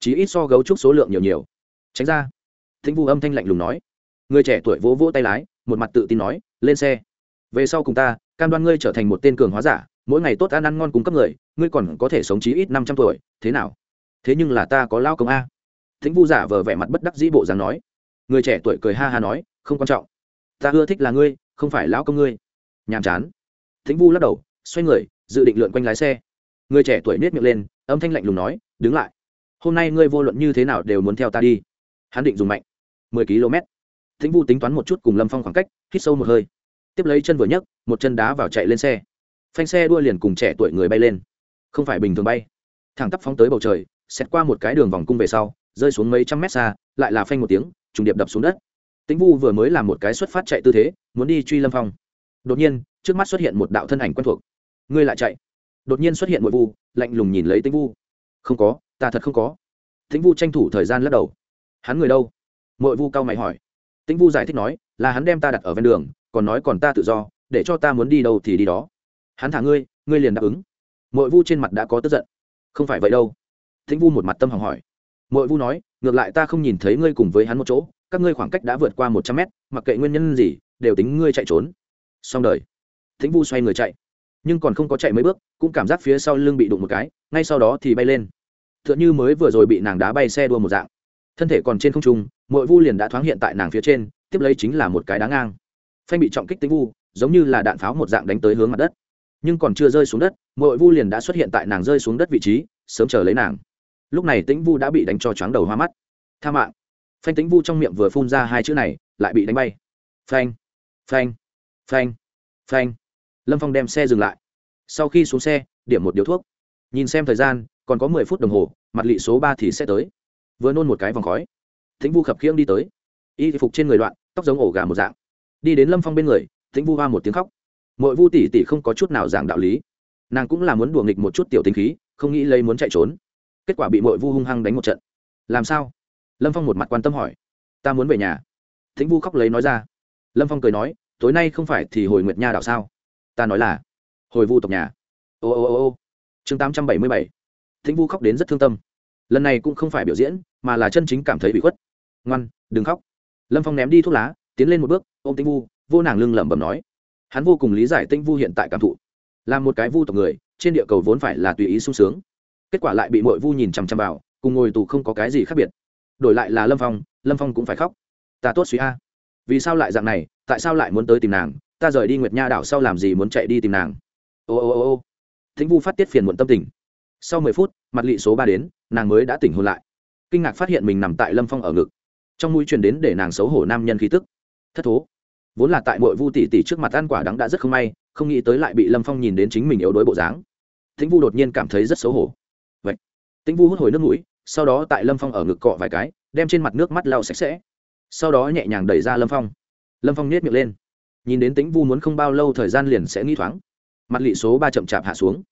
chí ít so gấu trúc số lượng nhiều nhiều. Tránh ra. Thính vu âm thanh lạnh lùng nói. Người trẻ tuổi vỗ vỗ tay lái, một mặt tự tin nói, lên xe. Về sau cùng ta, cam đoan ngươi trở thành một tên cường hóa giả, mỗi ngày tốt ăn ăn ngon cung cấp người, ngươi còn có thể sống chí ít năm trăm tuổi, thế nào? Thế nhưng là ta có lao công a. Thính vu giả vờ vẻ mặt bất đắc dĩ bộ dáng nói. Người trẻ tuổi cười ha ha nói, không quan trọng. Ta ưa thích là ngươi, không phải lão công ngươi. Nhàm chán. Thính vu lắc đầu, xoay người, dự định lượn quanh lái xe. Người trẻ tuổi nết miệng lên, âm thanh lạnh lùng nói, đứng lại hôm nay ngươi vô luận như thế nào đều muốn theo ta đi. Hắn định dùng mạnh. Mười km. Thính vu tính toán một chút cùng lâm phong khoảng cách, hít sâu một hơi. Tiếp lấy chân vừa nhấc, một chân đá vào chạy lên xe. Phanh xe đua liền cùng trẻ tuổi người bay lên. Không phải bình thường bay. Thẳng tắp phóng tới bầu trời xét qua một cái đường vòng cung về sau, rơi xuống mấy trăm mét xa, lại là phanh một tiếng, trùng điệp đập xuống đất. Tĩnh vu vừa mới làm một cái xuất phát chạy tư thế, muốn đi truy lâm phong. Đột nhiên, trước mắt xuất hiện một đạo thân ảnh quen thuộc. Ngươi lại chạy. Đột nhiên xuất hiện một vu lạnh lùng nhìn lấy tĩnh vu. Không có ta thật không có. Tĩnh vu tranh thủ thời gian lắc đầu. Hắn người đâu? Mội vu cao mày hỏi. Tĩnh vu giải thích nói, là hắn đem ta đặt ở ven đường, còn nói còn ta tự do, để cho ta muốn đi đâu thì đi đó. Hắn thả ngươi ngươi liền đáp ứng. Mội vu trên mặt đã có tức giận. Không phải vậy đâu. Tĩnh vu một mặt tâm hỏng hỏi. Mội vu nói, ngược lại ta không nhìn thấy ngươi cùng với hắn một chỗ, các ngươi khoảng cách đã vượt qua một trăm mét, mặc kệ nguyên nhân gì, đều tính ngươi chạy trốn. Xong đời. Tĩnh vu xoay người chạy. Nhưng còn không có chạy mấy bước, cũng cảm giác phía sau lưng bị đụng một cái, ngay sau đó thì bay lên. Tựa như mới vừa rồi bị nàng đá bay xe đua một dạng. Thân thể còn trên không trung, mội vu liền đã thoáng hiện tại nàng phía trên, tiếp lấy chính là một cái đá ngang. Phanh bị trọng kích tính vu, giống như là đạn pháo một dạng đánh tới hướng mặt đất. Nhưng còn chưa rơi xuống đất, mội vu liền đã xuất hiện tại nàng rơi xuống đất vị trí, sớm chờ lấy nàng. Lúc này tĩnh vu đã bị đánh cho chóng đầu hoa mắt. Tha mạng. Phanh tĩnh vu trong miệng vừa phun ra hai chữ này, lại bị đánh bay. Phanh phanh phanh phanh. Lâm phong đem xe dừng lại. Sau khi xuống xe, điểm một điếu thuốc. Nhìn xem thời gian còn có mười phút đồng hồ, mặt lị số ba thì sẽ tới. Vừa nôn một cái vòng khói, thính vu khập khiễng đi tới. Y phục trên người loạn, tóc giống ổ gà một dạng. Đi đến lâm phong bên người, thính vu hoa một tiếng khóc. Mỗi vu tỷ tỷ không có chút nào giảng đạo lý. Nàng cũng là muốn đùa nghịch một chút tiểu tính khí, không nghĩ lấy muốn chạy trốn. Kết quả bị mội vu hung hăng đánh một trận. Làm sao? Lâm phong một mặt quan tâm hỏi. Ta muốn về nhà. Thính vu khóc lấy nói ra. Lâm phong cười nói, tối nay không phải thì hồi nguyệt nha đạo sao? Ta nói là, hồi vu tộc nhà. Ô ô ô ô. Chương tám trăm bảy mươi bảy thính vu khóc đến rất thương tâm. Lần này cũng không phải biểu diễn, mà là chân chính cảm thấy bị khuất. Ngoan, đừng khóc. Lâm phong ném đi thuốc lá, tiến lên một bước ô m tĩnh vu, vô nàng lưng lẩm bẩm nói. Hắn vô cùng lý giải tĩnh vu hiện tại cảm thụ. Là một cái vu tộc người, trên địa cầu vốn phải là tùy ý sung sướng. Kết quả lại bị mội vu nhìn chằm chằm vào, cùng ngồi tù không có cái gì khác biệt. Đổi lại là lâm phong lâm phong cũng phải khóc. Ta tốt suy a. Vì sao lại dạng này, tại sao lại muốn tới tìm nàng? Ta rời đi nguyệt nha đảo sau làm gì muốn chạy đi tìm nàng? Ô ô ô ô. Thính vu phát tiết phiền muộn tâm tình sau mười phút, mặt lị số ba đến, nàng mới đã tỉnh hôn lại. Kinh ngạc phát hiện mình nằm tại lâm phong ở ngực. Trong mũi truyền đến để nàng xấu hổ nam nhân khí tức. Thất thố. Vốn là tại mội vu tỷ tỷ trước mặt ăn quả đắng đã rất không may, không nghĩ tới lại bị lâm phong nhìn đến chính mình yếu đuối bộ dáng. Tĩnh vu đột nhiên cảm thấy rất xấu hổ. Vậy, tĩnh vu hút hồi nước mũi, sau đó tại lâm phong ở ngực cọ vài cái, đem trên mặt nước mắt lau sạch sẽ. Sau đó nhẹ nhàng đẩy ra lâm phong. Lâm phong nhét miệng lên. Nhìn đến tĩnh vu muốn không bao lâu thời gian liền sẽ nghĩ thoáng. Mặt lị số ba chậm chạp hạ xuống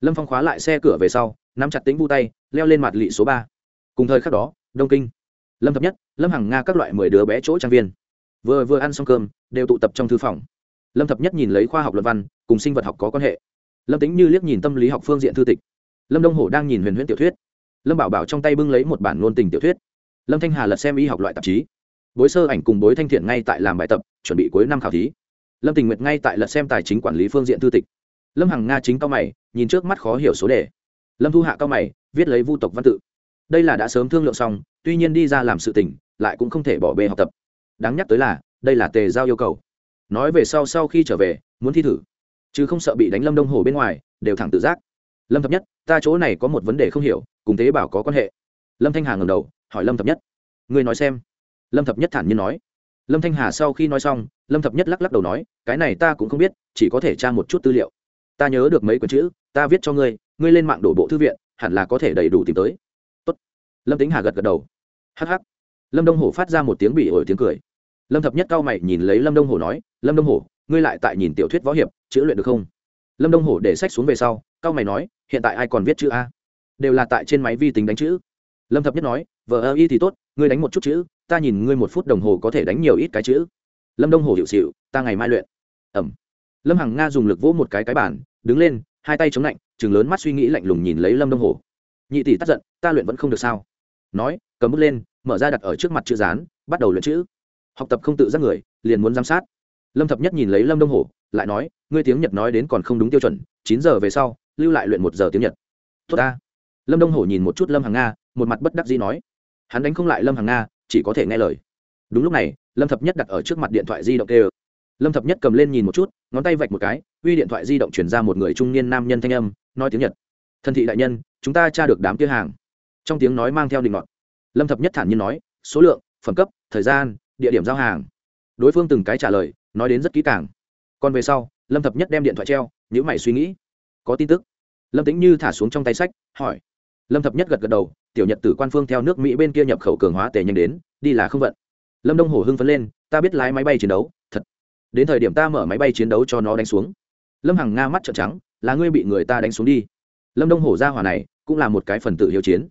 lâm phong khóa lại xe cửa về sau, nắm chặt tĩnh vu tay, leo lên mặt lị số ba. Cùng thời khắc đó, đông kinh, lâm thập nhất, lâm hằng nga các loại mười đứa bé chỗ trang viên, vừa vừa ăn xong cơm, đều tụ tập trong thư phòng. Lâm thập nhất nhìn lấy khoa học luận văn, cùng sinh vật học có quan hệ. Lâm tính như liếc nhìn tâm lý học phương diện thư tịch. Lâm đông hổ đang nhìn huyền huyễn tiểu thuyết. Lâm bảo bảo trong tay bưng lấy một bản ngôn tình tiểu thuyết. Lâm thanh hà lật xem y học loại tạp chí. Bối sơ ảnh cùng bối thanh thiện ngay tại làm bài tập, chuẩn bị cuối năm khảo thí. Lâm tình nguyệt ngay tại lật xem tài chính quản lý phương diện thư tịch. Lâm hằng nga chính cao mày nhìn trước mắt khó hiểu số đề. Lâm thu hạ cao mày, viết lấy vu tộc văn tự. Đây là đã sớm thương lượng xong, tuy nhiên đi ra làm sự tỉnh lại cũng không thể bỏ bê học tập. Đáng nhắc tới là, đây là tề giao yêu cầu. Nói về sau sau khi trở về, muốn thi thử. Chứ không sợ bị đánh lâm đông hồ bên ngoài, đều thẳng tự giác. Lâm thập nhất, ta chỗ này có một vấn đề không hiểu, cùng tế bảo có quan hệ. Lâm thanh hà ngầm đầu, hỏi lâm thập nhất. Người nói xem. Lâm thập nhất thản nhiên nói. Lâm thanh hà sau khi nói xong, lâm thập nhất lắc lắc đầu nói, cái này ta cũng không biết, chỉ có thể tra một chút tư liệu ta nhớ được mấy quyển chữ, ta viết cho ngươi ngươi lên mạng đổ bộ thư viện, hẳn là có thể đầy đủ tìm tới. Tốt. lâm tính hà gật gật đầu. Hh lâm đông hổ phát ra một tiếng bị ổi tiếng cười. Lâm thập nhất cao mày nhìn lấy lâm đông hổ nói, lâm đông hổ, ngươi lại tại nhìn tiểu thuyết võ hiệp, chữ luyện được không? Lâm đông hổ để sách xuống về sau cao mày nói, hiện tại ai còn viết chữ a? Đều là tại trên máy vi tính đánh chữ. Lâm thập nhất nói, vờ ơ y thì tốt, ngươi đánh một chút chữ, ta nhìn ngươi một phút đồng hồ có thể đánh nhiều ít cái chữ. Lâm đông hồ hiệu xịu ta ngày mai luyện. Ẩm lâm hằng nga dùng lực vỗ một cái cái bản đứng lên, hai tay chống lạnh chừng lớn mắt suy nghĩ lạnh lùng nhìn lấy lâm đông hồ. Nhị tỷ tắt giận, ta luyện vẫn không được sao? Nói, cầm bút lên, mở ra đặt ở trước mặt chữ dán, bắt đầu luyện chữ. Học tập không tự giác người, liền muốn giám sát. Lâm thập nhất nhìn lấy lâm đông hồ, lại nói, ngươi tiếng nhật nói đến còn không đúng tiêu chuẩn, chín giờ về sau, lưu lại luyện một giờ tiếng nhật. Tốt ta. Lâm đông hổ nhìn một chút lâm hằng nga, một mặt bất đắc dĩ nói. Hắn đánh không lại lâm hằng nga, chỉ có thể nghe lời. Đúng lúc này, lâm thập nhất đặt ở trước mặt điện thoại di động kêu lâm thập nhất cầm lên nhìn một chút, ngón tay vạch một cái, uy điện thoại di động chuyển ra một người trung niên nam nhân thanh âm, nói tiếng nhật. Thân thị đại nhân, chúng ta tra được đám kia hàng. Trong tiếng nói mang theo định ngọt lâm thập nhất thản nhiên nói, số lượng, phẩm cấp, thời gian, địa điểm giao hàng. Đối phương từng cái trả lời, nói đến rất kỹ càng. Còn về sau, lâm thập nhất đem điện thoại treo nhữ mày suy nghĩ. Có tin tức. Lâm tính như thả xuống trong tay sách, hỏi. Lâm thập nhất gật gật đầu, tiểu nhật tử quan phương theo nước mỹ bên kia nhập khẩu cường hóa tề nhanh đến, đi là không vận. Lâm đông hổ hưng phấn lên, ta biết lái máy bay chiến đấu đến thời điểm ta mở máy bay chiến đấu cho nó đánh xuống. Lâm hằng nga mắt trợn trắng, là ngươi bị người ta đánh xuống đi. Lâm đông hổ ra hỏa này, cũng là một cái phần tử hiếu chiến.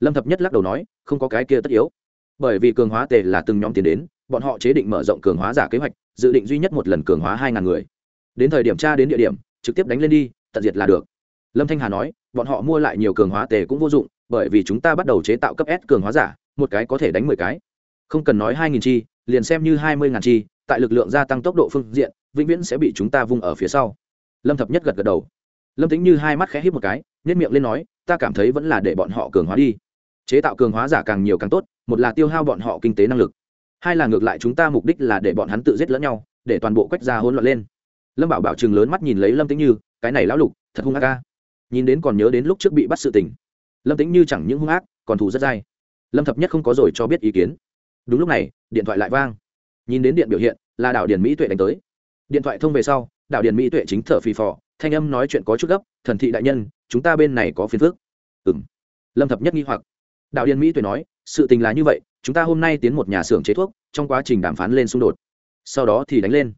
Lâm thập nhất lắc đầu nói, không có cái kia tất yếu. Bởi vì cường hóa tề là từng nhóm tiền đến, bọn họ chế định mở rộng cường hóa giả kế hoạch, dự định duy nhất một lần cường hóa hai ngàn người. Đến thời điểm tra đến địa điểm, trực tiếp đánh lên đi, tận diệt là được. Lâm thanh hà nói, bọn họ mua lại nhiều cường hóa tề cũng vô dụng, bởi vì chúng ta bắt đầu chế tạo cấp s cường hóa giả, một cái có thể đánh mười cái. Không cần nói hai nghìn chi, liền xem như hai mươi ngàn chi tại lực lượng gia tăng tốc độ phương diện, vĩnh viễn sẽ bị chúng ta vung ở phía sau. Lâm thập nhất gật gật đầu. Lâm tính như hai mắt khẽ hít một cái nhất miệng lên nói, ta cảm thấy vẫn là để bọn họ cường hóa đi. Chế tạo cường hóa giả càng nhiều càng tốt, một là tiêu hao bọn họ kinh tế năng lực, hai là ngược lại chúng ta mục đích là để bọn hắn tự giết lẫn nhau, để toàn bộ quách ra hỗn loạn lên. Lâm bảo bảo chừng lớn mắt nhìn lấy lâm tính như, cái này lão lục, thật hung ác ca nhìn đến còn nhớ đến lúc trước bị bắt sự tình, lâm tính như chẳng những hung ác, còn thù rất dai. Lâm thập nhất không có rồi cho biết ý kiến. Đúng lúc này, điện thoại lại vang nhìn đến điện biểu hiện, là đảo điền mỹ tuệ đánh tới. Điện thoại thông về sau, đảo điền mỹ tuệ chính thở phì phò, thanh âm nói chuyện có chút gấp, thần thị đại nhân, chúng ta bên này có phiền phước ừ m lâm thập nhất nghi hoặc. Đạo điền mỹ tuệ nói, sự tình là như vậy, chúng ta hôm nay tiến một nhà xưởng chế thuốc, trong quá trình đàm phán lên xung đột. Sau đó thì đánh lên.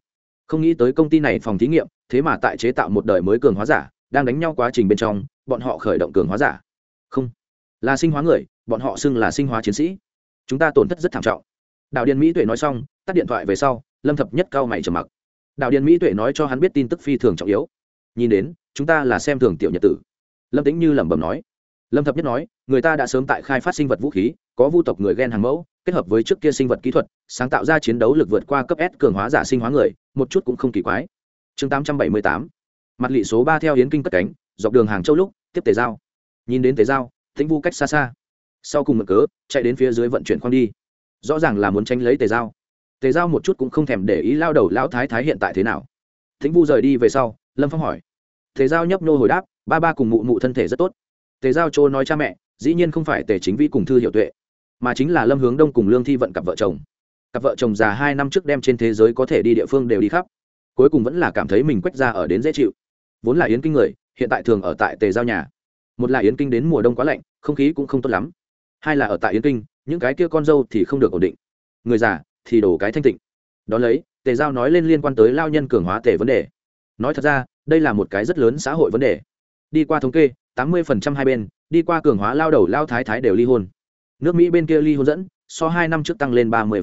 Không nghĩ tới công ty này phòng thí nghiệm, thế mà tại chế tạo một đời mới cường hóa giả, đang đánh nhau quá trình bên trong, bọn họ khởi động cường hóa giả. Không, là sinh hóa người, bọn họ xưng là sinh hóa chiến sĩ. Chúng ta tổn thất rất thảm trọng đào điền mỹ tuệ nói xong, tắt điện thoại về sau, lâm thập nhất cao mày trầm mặc. Đào điền mỹ tuệ nói cho hắn biết tin tức phi thường trọng yếu. Nhìn đến, chúng ta là xem thường tiểu nhật tử. Lâm tính như lẩm bẩm nói. Lâm thập nhất nói, người ta đã sớm tại khai phát sinh vật vũ khí, có vu tộc người ghen hàng mẫu, kết hợp với trước kia sinh vật kỹ thuật, sáng tạo ra chiến đấu lực vượt qua cấp s cường hóa giả sinh hóa người, một chút cũng không kỳ quái. Chương tám trăm bảy mươi tám. Mặt lị số ba theo hiến kinh cất cánh, dọc đường hàng châu lúc, tiếp tế giao. Nhìn đến tế giao, tĩnh vu cách xa xa. Sau cùng mực cớ, chạy đến phía dưới vận chuyển khoang đi rõ ràng là muốn tranh lấy tề giao. Tề giao một chút cũng không thèm để ý lao đầu lão thái thái hiện tại thế nào. Thính vu rời đi về sau, lâm phong hỏi. Tề giao nhấp nô hồi đáp, ba ba cùng mụ mụ thân thể rất tốt. Tề giao châu nói cha mẹ, dĩ nhiên không phải tề chính vĩ cùng thư hiệu tuệ, mà chính là lâm hướng đông cùng lương thi vận cặp vợ chồng. Cặp vợ chồng già hai năm trước đem trên thế giới có thể đi địa phương đều đi khắp, cuối cùng vẫn là cảm thấy mình quách ra ở đến dễ chịu. Vốn là yến kinh người, hiện tại thường ở tại tề giao nhà. Một là yến kinh đến mùa đông quá lạnh, không khí cũng không tốt lắm. Hai là ở tại yến kinh những cái kia con dâu thì không được ổn định. Người già thì đổ cái thanh tịnh. Đón lấy, tề giao nói lên liên quan tới lao nhân cường hóa tề vấn đề. Nói thật ra, đây là một cái rất lớn xã hội vấn đề. Đi qua thống kê, tám mươi hai bên, đi qua cường hóa lao đầu lao thái thái đều ly hôn. Nước mỹ bên kia ly hôn dẫn, so hai năm trước tăng lên ba mươi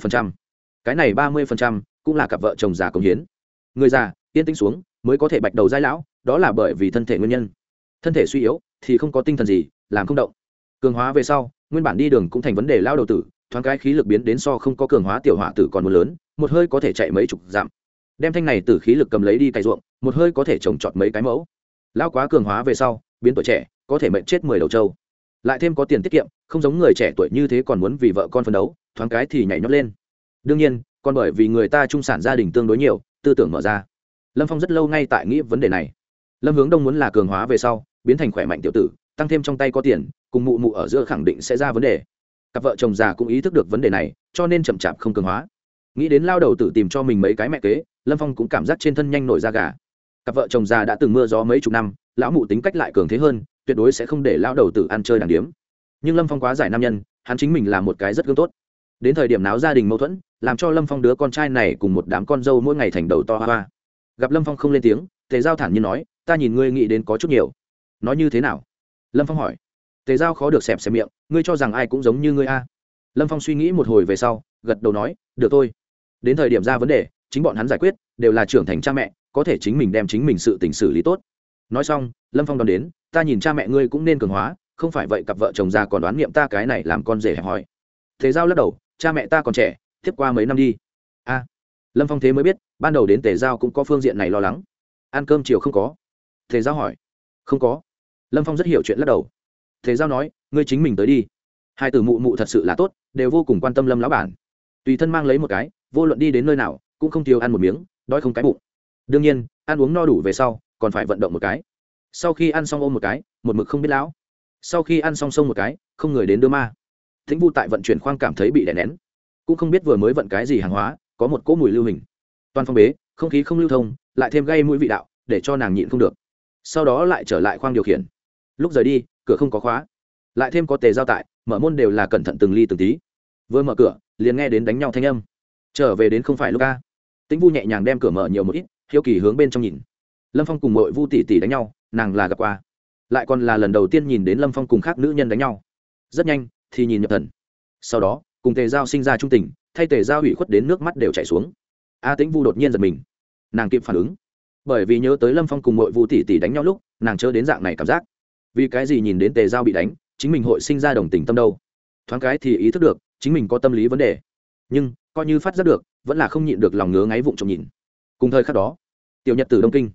cái này ba mươi cũng là cặp vợ chồng già công hiến. Người già, yên tĩnh xuống, mới có thể bạch đầu giai lão, đó là bởi vì thân thể nguyên nhân. Thân thể suy yếu thì không có tinh thần gì, làm không động. Cường hóa về sau nguyên bản đi đường cũng thành vấn đề lao đầu tử, thoáng cái khí lực biến đến so không có cường hóa tiểu hỏa tử còn một lớn, một hơi có thể chạy mấy chục dặm. Đem thanh này từ khí lực cầm lấy đi cày ruộng, một hơi có thể trồng trọt mấy cái mẫu. Lao quá cường hóa về sau, biến tuổi trẻ, có thể mệnh chết mười đầu trâu. Lại thêm có tiền tiết kiệm, không giống người trẻ tuổi như thế còn muốn vì vợ con phấn đấu, thoáng cái thì nhảy nhót lên. Đương nhiên, còn bởi vì người ta trung sản gia đình tương đối nhiều, tư tưởng mở ra. Lâm phong rất lâu ngay tại nghĩ vấn đề này. Lâm hướng đông muốn là cường hóa về sau, biến thành khỏe mạnh tiểu tử tăng thêm trong tay có tiền, cùng mụ mụ ở giữa khẳng định sẽ ra vấn đề. Cặp vợ chồng già cũng ý thức được vấn đề này, cho nên chậm chạp không cường hóa. Nghĩ đến lao đầu tử tìm cho mình mấy cái mẹ kế, lâm phong cũng cảm giác trên thân nhanh nổi da gà. Cặp vợ chồng già đã từng mưa gió mấy chục năm, lão mụ tính cách lại cường thế hơn, tuyệt đối sẽ không để lao đầu tử ăn chơi đàn điếm. Nhưng lâm phong quá giải nam nhân, hắn chính mình là một cái rất gương tốt. Đến thời điểm náo gia đình mâu thuẫn, làm cho lâm phong đứa con trai này cùng một đám con dâu mỗi ngày thành đầu to hoa hoa. Gặp lâm phong không lên tiếng, tề giao thản nhiên nói, ta nhìn ngươi nghĩ đến có chút nhiều. Nói như thế nào? Lâm phong hỏi. Tề giao khó được xẹp xẹp miệng, ngươi cho rằng ai cũng giống như ngươi a? Lâm phong suy nghĩ một hồi về sau, gật đầu nói, được thôi. Đến thời điểm ra vấn đề, chính bọn hắn giải quyết, đều là trưởng thành cha mẹ, có thể chính mình đem chính mình sự tình xử lý tốt. Nói xong, lâm phong đón đến, ta nhìn cha mẹ ngươi cũng nên cường hóa, không phải vậy cặp vợ chồng già còn đoán nghiệm ta cái này làm con rể hẹp hòi. Thế giao lắc đầu, cha mẹ ta còn trẻ, tiếp qua mấy năm đi. A. Lâm phong thế mới biết, ban đầu đến tề giao cũng có phương diện này lo lắng. Ăn cơm chiều không có. Tề giao hỏi. Không có lâm phong rất hiểu chuyện lắc đầu. Thế giao nói, ngươi chính mình tới đi. Hai từ mụ mụ thật sự là tốt, đều vô cùng quan tâm lâm lão bản. Tùy thân mang lấy một cái, vô luận đi đến nơi nào, cũng không thiếu ăn một miếng, đói không cái bụng. Đương nhiên, ăn uống no đủ về sau, còn phải vận động một cái. Sau khi ăn xong ôm một cái, một mực không biết lão. Sau khi ăn xong sông một cái, không người đến đưa ma. Thính vu tại vận chuyển khoang cảm thấy bị đè nén. Cũng không biết vừa mới vận cái gì hàng hóa, có một cỗ mùi lưu hình. Toàn phong bế, không khí không lưu thông, lại thêm gây mũi vị đạo, để cho nàng nhịn không được. Sau đó lại trở lại khoang điều khiển lúc rời đi, cửa không có khóa. Lại thêm có tề giao tại, mở môn đều là cẩn thận từng ly từng tí. Vừa mở cửa, liền nghe đến đánh nhau thanh âm. Trở về đến không phải lúc ca tĩnh vu nhẹ nhàng đem cửa mở nhiều một ít, hiếu kỳ hướng bên trong nhìn. Lâm phong cùng mội vu tỷ tỷ đánh nhau, nàng là gặp qua. Lại còn là lần đầu tiên nhìn đến lâm phong cùng khác nữ nhân đánh nhau. Rất nhanh, thì nhìn nhập thần. Sau đó, cùng tề giao sinh ra trung tình, thay tề giao hủy khuất đến nước mắt đều chảy xuống. A tĩnh vu đột nhiên giật mình. Nàng kịp phản ứng. Bởi vì nhớ tới lâm phong cùng mội vu tỷ tỷ đánh nhau lúc, nàng chớ đến dạng này cảm giác vì cái gì nhìn đến tề giao bị đánh, chính mình hội sinh ra đồng tình tâm đâu? Thoáng cái thì ý thức được, chính mình có tâm lý vấn đề. Nhưng, coi như phát giác được, vẫn là không nhịn được lòng ngứa ngáy vụng trộm nhìn. Cùng thời khắc đó, tiểu nhật từ đông kinh.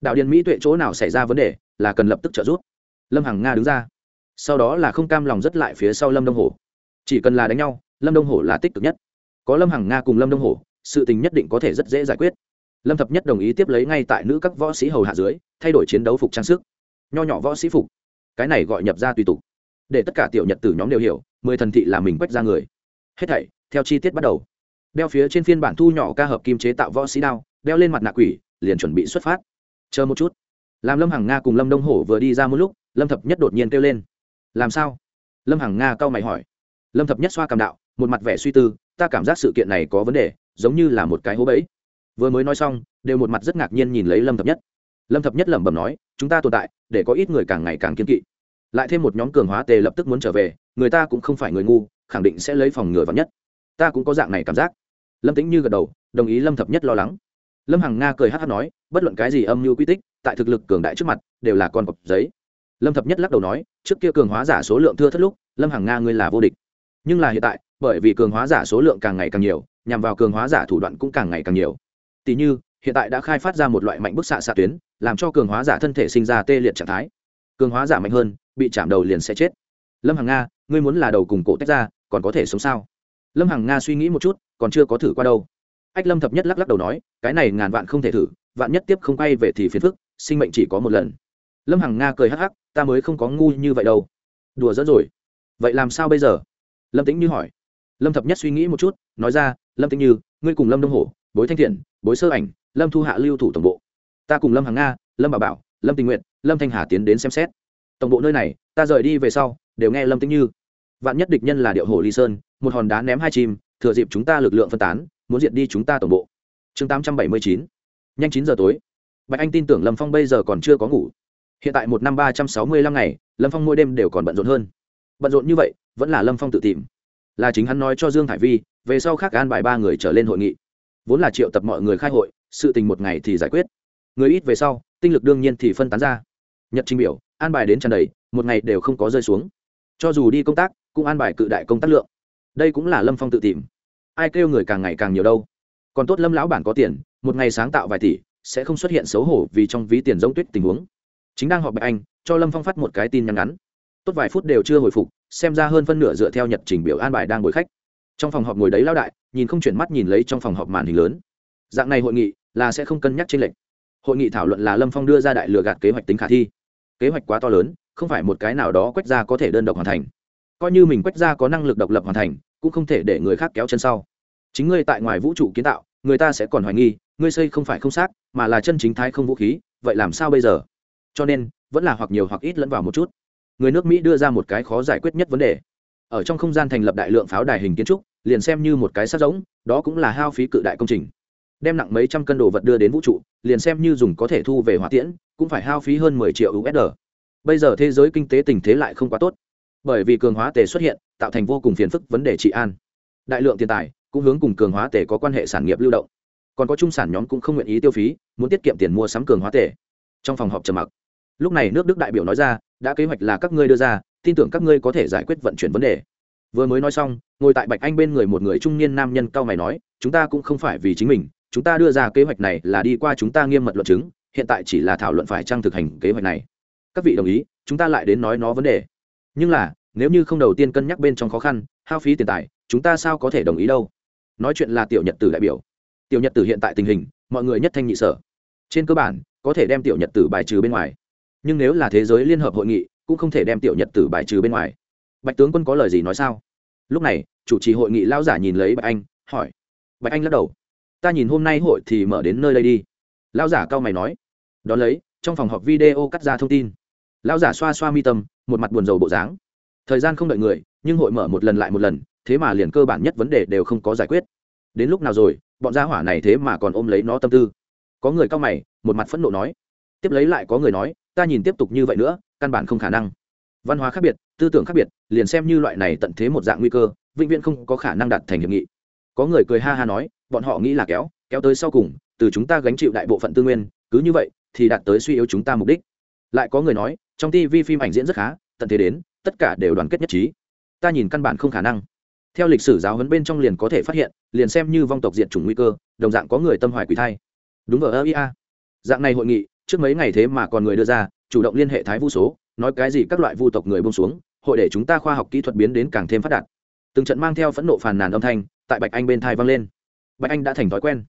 Đạo điện mỹ tuệ chỗ nào xảy ra vấn đề, là cần lập tức trợ giúp. Lâm hằng nga đứng ra. Sau đó là không cam lòng rất lại phía sau lâm đông hồ chỉ cần là đánh nhau, lâm đông hồ là tích cực nhất. Có lâm hằng nga cùng lâm đông hồ sự tình nhất định có thể rất dễ giải quyết. Lâm thập nhất đồng ý tiếp lấy ngay tại nữ các võ sĩ hầu hạ dưới, thay đổi chiến đấu phục trang sức. Nho nhỏ võ sĩ phục cái này gọi nhập ra tùy tục. Để tất cả tiểu nhật tử nhóm đều hiểu, mười thần thị là mình quách ra người. Hết thảy, theo chi tiết bắt đầu. Đeo phía trên phiên bản thu nhỏ ca hợp kim chế tạo võ sĩ đao, đeo lên mặt nạ quỷ, liền chuẩn bị xuất phát. Chờ một chút. Làm lâm hằng nga cùng lâm đông hổ vừa đi ra một lúc, lâm thập nhất đột nhiên kêu lên. Làm sao? Lâm hằng nga cau mày hỏi. Lâm thập nhất xoa cảm đạo, một mặt vẻ suy tư, ta cảm giác sự kiện này có vấn đề, giống như là một cái hố bẫy. Vừa mới nói xong, đều một mặt rất ngạc nhiên nhìn lấy lâm thập nhất lâm thập nhất lẩm bẩm nói chúng ta tồn tại để có ít người càng ngày càng kiên kỵ lại thêm một nhóm cường hóa tề lập tức muốn trở về người ta cũng không phải người ngu khẳng định sẽ lấy phòng ngừa vắn nhất ta cũng có dạng này cảm giác lâm tĩnh như gật đầu đồng ý lâm thập nhất lo lắng lâm hằng nga cười hát hát nói bất luận cái gì âm mưu quy tích tại thực lực cường đại trước mặt đều là con cọc giấy lâm thập nhất lắc đầu nói trước kia cường hóa giả số lượng thưa thất lúc lâm hằng nga ngươi là vô địch nhưng là hiện tại bởi vì cường hóa giả số lượng càng ngày càng nhiều nhằm vào cường hóa giả thủ đoạn cũng càng ngày càng nhiều tỷ như hiện tại đã khai phát ra một loại mạnh bức xạ xạ tuyến làm cho cường hóa giả thân thể sinh ra tê liệt trạng thái. Cường hóa giả mạnh hơn, bị chạm đầu liền sẽ chết. Lâm hằng nga, ngươi muốn là đầu cùng cổ tách ra, còn có thể sống sao? Lâm hằng nga suy nghĩ một chút, còn chưa có thử qua đâu. Ách lâm thập nhất lắc lắc đầu nói, cái này ngàn vạn không thể thử, vạn nhất tiếp không quay về thì phiền phức, sinh mệnh chỉ có một lần. Lâm hằng nga cười hắc hắc, ta mới không có ngu như vậy đâu. Đùa dẫn rồi. Vậy làm sao bây giờ? Lâm tĩnh như hỏi. Lâm thập nhất suy nghĩ một chút, nói ra, lâm tĩnh như, ngươi cùng lâm đông hổ, bối thanh thiện, bối sơ ảnh, lâm thu hạ lưu thủ tổng bộ ta cùng lâm hằng nga lâm bảo bảo lâm tình nguyện lâm thanh hà tiến đến xem xét tổng bộ nơi này ta rời đi về sau đều nghe lâm tĩnh như vạn nhất địch nhân là điệu hồ ly sơn một hòn đá ném hai chim thừa dịp chúng ta lực lượng phân tán muốn diệt đi chúng ta tổng bộ chương tám trăm bảy mươi chín nhanh chín giờ tối bạch anh tin tưởng lâm phong bây giờ còn chưa có ngủ hiện tại một năm ba trăm sáu mươi lăm ngày lâm phong mỗi đêm đều còn bận rộn hơn bận rộn như vậy vẫn là lâm phong tự tìm là chính hắn nói cho dương thải vi về sau khác an bài ba người trở lên hội nghị vốn là triệu tập mọi người khai hội sự tình một ngày thì giải quyết người ít về sau, tinh lực đương nhiên thì phân tán ra. Nhật trình biểu, an bài đến tràn đầy, một ngày đều không có rơi xuống. Cho dù đi công tác, cũng an bài cự đại công tác lượng. Đây cũng là lâm phong tự tìm. Ai kêu người càng ngày càng nhiều đâu. Còn tốt lâm lão bản có tiền, một ngày sáng tạo vài tỷ, sẽ không xuất hiện xấu hổ vì trong ví tiền giống tuyết tình huống. Chính đang họp bạch anh, cho lâm phong phát một cái tin nhắn ngắn. Tốt vài phút đều chưa hồi phục, xem ra hơn phân nửa dựa theo nhật trình biểu an bài đang ngồi khách. Trong phòng họp ngồi đấy lao đại, nhìn không chuyển mắt nhìn lấy trong phòng họp màn hình lớn. Dạng này hội nghị là sẽ không cân nhắc trên lệnh hội nghị thảo luận là lâm phong đưa ra đại lừa gạt kế hoạch tính khả thi. Kế hoạch quá to lớn, không phải một cái nào đó quách ra có thể đơn độc hoàn thành. Coi như mình quách ra có năng lực độc lập hoàn thành, cũng không thể để người khác kéo chân sau. Chính ngươi tại ngoài vũ trụ kiến tạo, người ta sẽ còn hoài nghi, ngươi xây không phải không xác, mà là chân chính thái không vũ khí, vậy làm sao bây giờ? Cho nên, vẫn là hoặc nhiều hoặc ít lẫn vào một chút. Người nước mỹ đưa ra một cái khó giải quyết nhất vấn đề. Ở trong không gian thành lập đại lượng pháo đài hình kiến trúc, liền xem như một cái sát giống, đó cũng là hao phí cự đại công trình đem nặng mấy trăm cân đồ vật đưa đến vũ trụ, liền xem như dùng có thể thu về hỏa tiễn, cũng phải hao phí hơn mười triệu usd bây giờ thế giới kinh tế tình thế lại không quá tốt. Bởi vì cường hóa tề xuất hiện, tạo thành vô cùng phiền phức vấn đề trị an. Đại lượng tiền tài, cũng hướng cùng cường hóa tề có quan hệ sản nghiệp lưu động. Còn có trung sản nhóm cũng không nguyện ý tiêu phí, muốn tiết kiệm tiền mua sắm cường hóa tề. Trong phòng họp trầm mặc. Lúc này nước đức đại biểu nói ra, đã kế hoạch là các ngươi đưa ra, tin tưởng các ngươi có thể giải quyết vận chuyển vấn đề. Vừa mới nói xong, ngồi tại bạch anh bên người một người trung niên nam nhân cao mày nói, chúng ta cũng không phải vì chính mình chúng ta đưa ra kế hoạch này là đi qua chúng ta nghiêm mật luận chứng, hiện tại chỉ là thảo luận phải trang thực hành kế hoạch này. Các vị đồng ý, chúng ta lại đến nói nó vấn đề. Nhưng là, nếu như không đầu tiên cân nhắc bên trong khó khăn, hao phí tiền tài, chúng ta sao có thể đồng ý đâu? Nói chuyện là tiểu nhật tử đại biểu. Tiểu nhật tử hiện tại tình hình, mọi người nhất thanh nhị sở. Trên cơ bản, có thể đem tiểu nhật tử bài trừ bên ngoài. Nhưng nếu là thế giới liên hợp hội nghị, cũng không thể đem tiểu nhật tử bài trừ bên ngoài. Bạch tướng quân có lời gì nói sao? Lúc này, chủ trì hội nghị lao giả nhìn lấy bạch anh, hỏi. Bạch anh lắc đầu ta nhìn hôm nay hội thì mở đến nơi đây đi. Lao giả cao mày nói. Đón lấy, trong phòng họp video cắt ra thông tin. Lao giả xoa xoa mi tâm, một mặt buồn rầu bộ dáng. Thời gian không đợi người, nhưng hội mở một lần lại một lần, thế mà liền cơ bản nhất vấn đề đều không có giải quyết. Đến lúc nào rồi, bọn gia hỏa này thế mà còn ôm lấy nó tâm tư. Có người cao mày, một mặt phẫn nộ nói. Tiếp lấy lại có người nói, ta nhìn tiếp tục như vậy nữa, căn bản không khả năng. Văn hóa khác biệt, tư tưởng khác biệt, liền xem như loại này tận thế một dạng nguy cơ, vĩnh viễn không có khả năng đạt thành hiệp nghị có người cười ha ha nói, bọn họ nghĩ là kéo kéo tới sau cùng, từ chúng ta gánh chịu đại bộ phận tư nguyên, cứ như vậy, thì đạt tới suy yếu chúng ta mục đích. Lại có người nói, trong tv phim ảnh diễn rất khá, tận thế đến, tất cả đều đoàn kết nhất trí. Ta nhìn căn bản không khả năng. Theo lịch sử giáo huấn bên trong liền có thể phát hiện, liền xem như vong tộc diện chủng nguy cơ, đồng dạng có người tâm hoài quỷ thai. Đúng ở ia dạng này hội nghị, trước mấy ngày thế mà còn người đưa ra, chủ động liên hệ thái vu số, nói cái gì các loại vu tộc người bông xuống, hội để chúng ta khoa học kỹ thuật biến đến càng thêm phát đạt. Từng trận mang theo phẫn nộ phàn nàn âm thanh tại bạch anh bên thai vang lên. Bạch anh đã thành thói quen.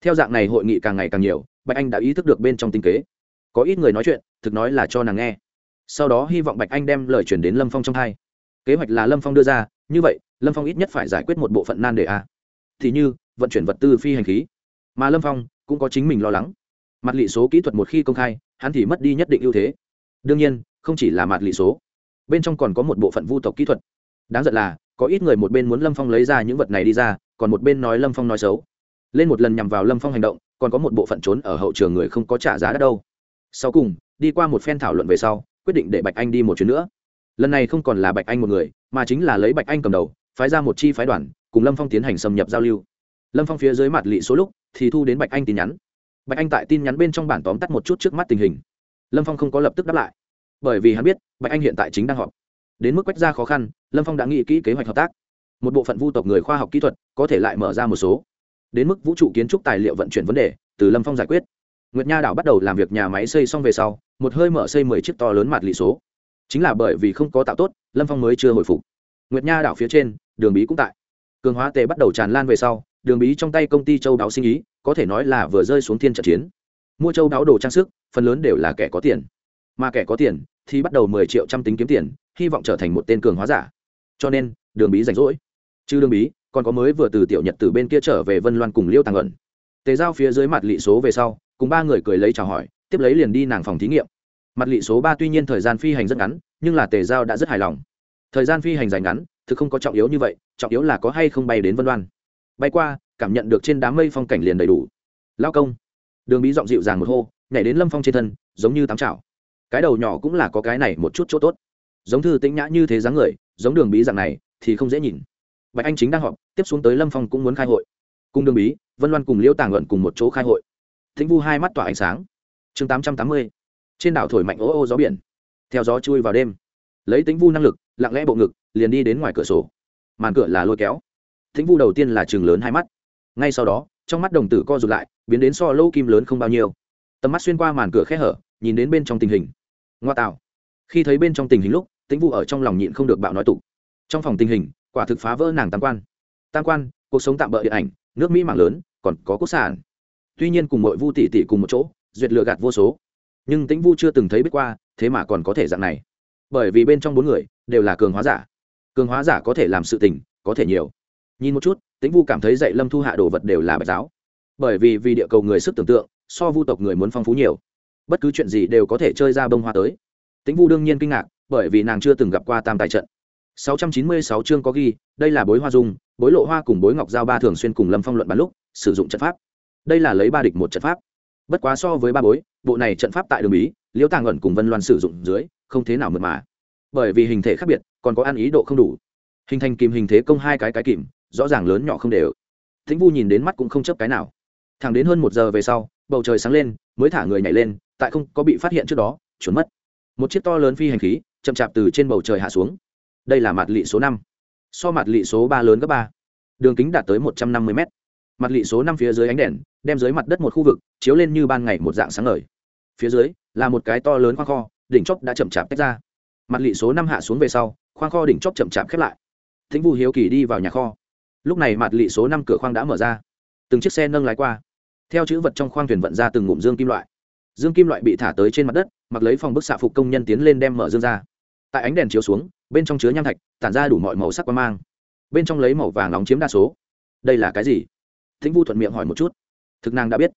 Theo dạng này hội nghị càng ngày càng nhiều, bạch anh đã ý thức được bên trong tinh kế. Có ít người nói chuyện, thực nói là cho nàng nghe. Sau đó hy vọng bạch anh đem lời chuyển đến lâm phong trong hai. Kế hoạch là lâm phong đưa ra, như vậy, lâm phong ít nhất phải giải quyết một bộ phận nan đề a. Thì như, vận chuyển vật tư phi hành khí. Mà lâm phong cũng có chính mình lo lắng. Mặt lị số kỹ thuật một khi công khai, hắn thì mất đi nhất định ưu thế. Đương nhiên, không chỉ là mặt lị số. Bên trong còn có một bộ phận vu tộc kỹ thuật. Đáng giận là có ít người một bên muốn lâm phong lấy ra những vật này đi ra, còn một bên nói lâm phong nói xấu. Lên một lần nhằm vào lâm phong hành động, còn có một bộ phận trốn ở hậu trường người không có trả giá đất đâu. Sau cùng, đi qua một phen thảo luận về sau, quyết định để bạch anh đi một chuyến nữa. Lần này không còn là bạch anh một người, mà chính là lấy bạch anh cầm đầu, phái ra một chi phái đoàn, cùng lâm phong tiến hành xâm nhập giao lưu. Lâm phong phía dưới mặt lị số lúc, thì thu đến bạch anh tin nhắn. Bạch anh tại tin nhắn bên trong bản tóm tắt một chút trước mắt tình hình. Lâm phong không có lập tức đáp lại. Bởi vì hắn biết, bạch anh hiện tại chính đang họp đến mức quách ra khó khăn, lâm phong đã nghĩ kỹ kế hoạch hợp tác. Một bộ phận vu tộc người khoa học kỹ thuật có thể lại mở ra một số. Đến mức vũ trụ kiến trúc tài liệu vận chuyển vấn đề, từ lâm phong giải quyết. Nguyệt nha đảo bắt đầu làm việc nhà máy xây xong về sau, một hơi mở xây mười chiếc to lớn mặt lị số. Chính là bởi vì không có tạo tốt, lâm phong mới chưa hồi phục. Nguyệt nha đảo phía trên, đường bí cũng tại. Cường hóa tề bắt đầu tràn lan về sau, đường bí trong tay công ty châu đáo sinh ý, có thể nói là vừa rơi xuống thiên trận chiến. Mua châu đáo đồ trang sức, phần lớn đều là kẻ có tiền mà kẻ có tiền thì bắt đầu mười triệu trăm tính kiếm tiền, hy vọng trở thành một tên cường hóa giả. Cho nên, đường bí rảnh rỗi. Chứ đường bí, còn có mới vừa từ tiểu nhật từ bên kia trở về vân loan cùng liêu tàng ẩn. Tề giao phía dưới mặt lị số về sau, cùng ba người cười lấy chào hỏi, tiếp lấy liền đi nàng phòng thí nghiệm. Mặt lị số ba tuy nhiên thời gian phi hành rất ngắn, nhưng là tề giao đã rất hài lòng. Thời gian phi hành dài ngắn, thực không có trọng yếu như vậy, trọng yếu là có hay không bay đến vân loan. Bay qua, cảm nhận được trên đám mây phong cảnh liền đầy đủ. Lao công. Đường bí giọng dịu dàng một hô, nhảy đến lâm phong trên thân, giống như tám chảo cái đầu nhỏ cũng là có cái này một chút chỗ tốt. Giống thư tĩnh nhã như thế dáng người, giống đường bí dạng này, thì không dễ nhìn. Bạch anh chính đang họp, tiếp xuống tới lâm phong cũng muốn khai hội. Cùng đường bí, vân loan cùng liễu tàng luận cùng một chỗ khai hội. Thính vu hai mắt tỏa ánh sáng. Chương tám trăm tám mươi, trên đảo thổi mạnh ô ô gió biển. Theo gió chui vào đêm. Lấy tính vu năng lực, lặng lẽ bộ ngực, liền đi đến ngoài cửa sổ. Màn cửa là lôi kéo. Thính vu đầu tiên là chừng lớn hai mắt. Ngay sau đó, trong mắt đồng tử co rụt lại, biến đến so lâu kim lớn không bao nhiêu. Tầm mắt xuyên qua màn cửa khe hở, nhìn đến bên trong tình hình ngoa tạo khi thấy bên trong tình hình lúc, tĩnh vu ở trong lòng nhịn không được bạo nói tục. Trong phòng tình hình, quả thực phá vỡ nàng tam quan. Tam quan, cuộc sống tạm bỡ điện ảnh, nước mỹ mạng lớn, còn có quốc sản. Tuy nhiên cùng mọi vu tỷ tỷ cùng một chỗ, duyệt lừa gạt vô số. Nhưng tĩnh vu chưa từng thấy biết qua, thế mà còn có thể dạng này. Bởi vì bên trong bốn người, đều là cường hóa giả. Cường hóa giả có thể làm sự tình, có thể nhiều. Nhìn một chút, tĩnh vu cảm thấy dạy lâm thu hạ đồ vật đều là bạch giáo. Bởi vì vì địa cầu người sức tưởng tượng, so vu tộc người muốn phong phú nhiều bất cứ chuyện gì đều có thể chơi ra bông hoa tới. Tĩnh vu đương nhiên kinh ngạc, bởi vì nàng chưa từng gặp qua tam tài trận. 696 chương có ghi, đây là bối hoa dung, bối lộ hoa cùng bối ngọc giao ba thường xuyên cùng lâm phong luận bàn lúc, sử dụng trận pháp. Đây là lấy ba địch một trận pháp. Bất quá so với ba bối, bộ này trận pháp tại đường bí, liễu tàng ẩn cùng vân loan sử dụng dưới, không thế nào mượt mà. Bởi vì hình thể khác biệt, còn có ăn ý độ không đủ. Hình thành kìm hình thế công hai cái cái kìm, rõ ràng lớn nhỏ không đều. Thính vu nhìn đến mắt cũng không chấp cái nào. Thẳng đến hơn một giờ về sau, bầu trời sáng lên, mới thả người nhảy lên tại không có bị phát hiện trước đó trốn mất. Một chiếc to lớn phi hành khí, chậm chạp từ trên bầu trời hạ xuống. Đây là mặt lị số năm. So mặt lị số ba lớn gấp ba. Đường kính đạt tới một trăm năm mươi m mặt lị số năm phía dưới ánh đèn, đem dưới mặt đất một khu vực, chiếu lên như ban ngày một dạng sáng ngời. Phía dưới, là một cái to lớn khoang kho, đỉnh chóp đã chậm chạp tách ra. Mặt lị số năm hạ xuống về sau, khoang kho đỉnh chóp chậm chạp khép lại. Thính vu hiếu kỳ đi vào nhà kho. Lúc này mặt lị số năm cửa khoang đã mở ra. Từng chiếc xe nâng lái qua. Theo chữ vật trong khoang thuyền vận ra từng ngụm dương kim loại dương kim loại bị thả tới trên mặt đất, mặc lấy phòng bức xạ phục công nhân tiến lên đem mở dương ra. Tại ánh đèn chiếu xuống, bên trong chứa nham thạch, tản ra đủ mọi màu sắc quan mang. Bên trong lấy màu vàng nóng chiếm đa số. Đây là cái gì? Thính vu thuận miệng hỏi một chút. Thực nàng đã biết.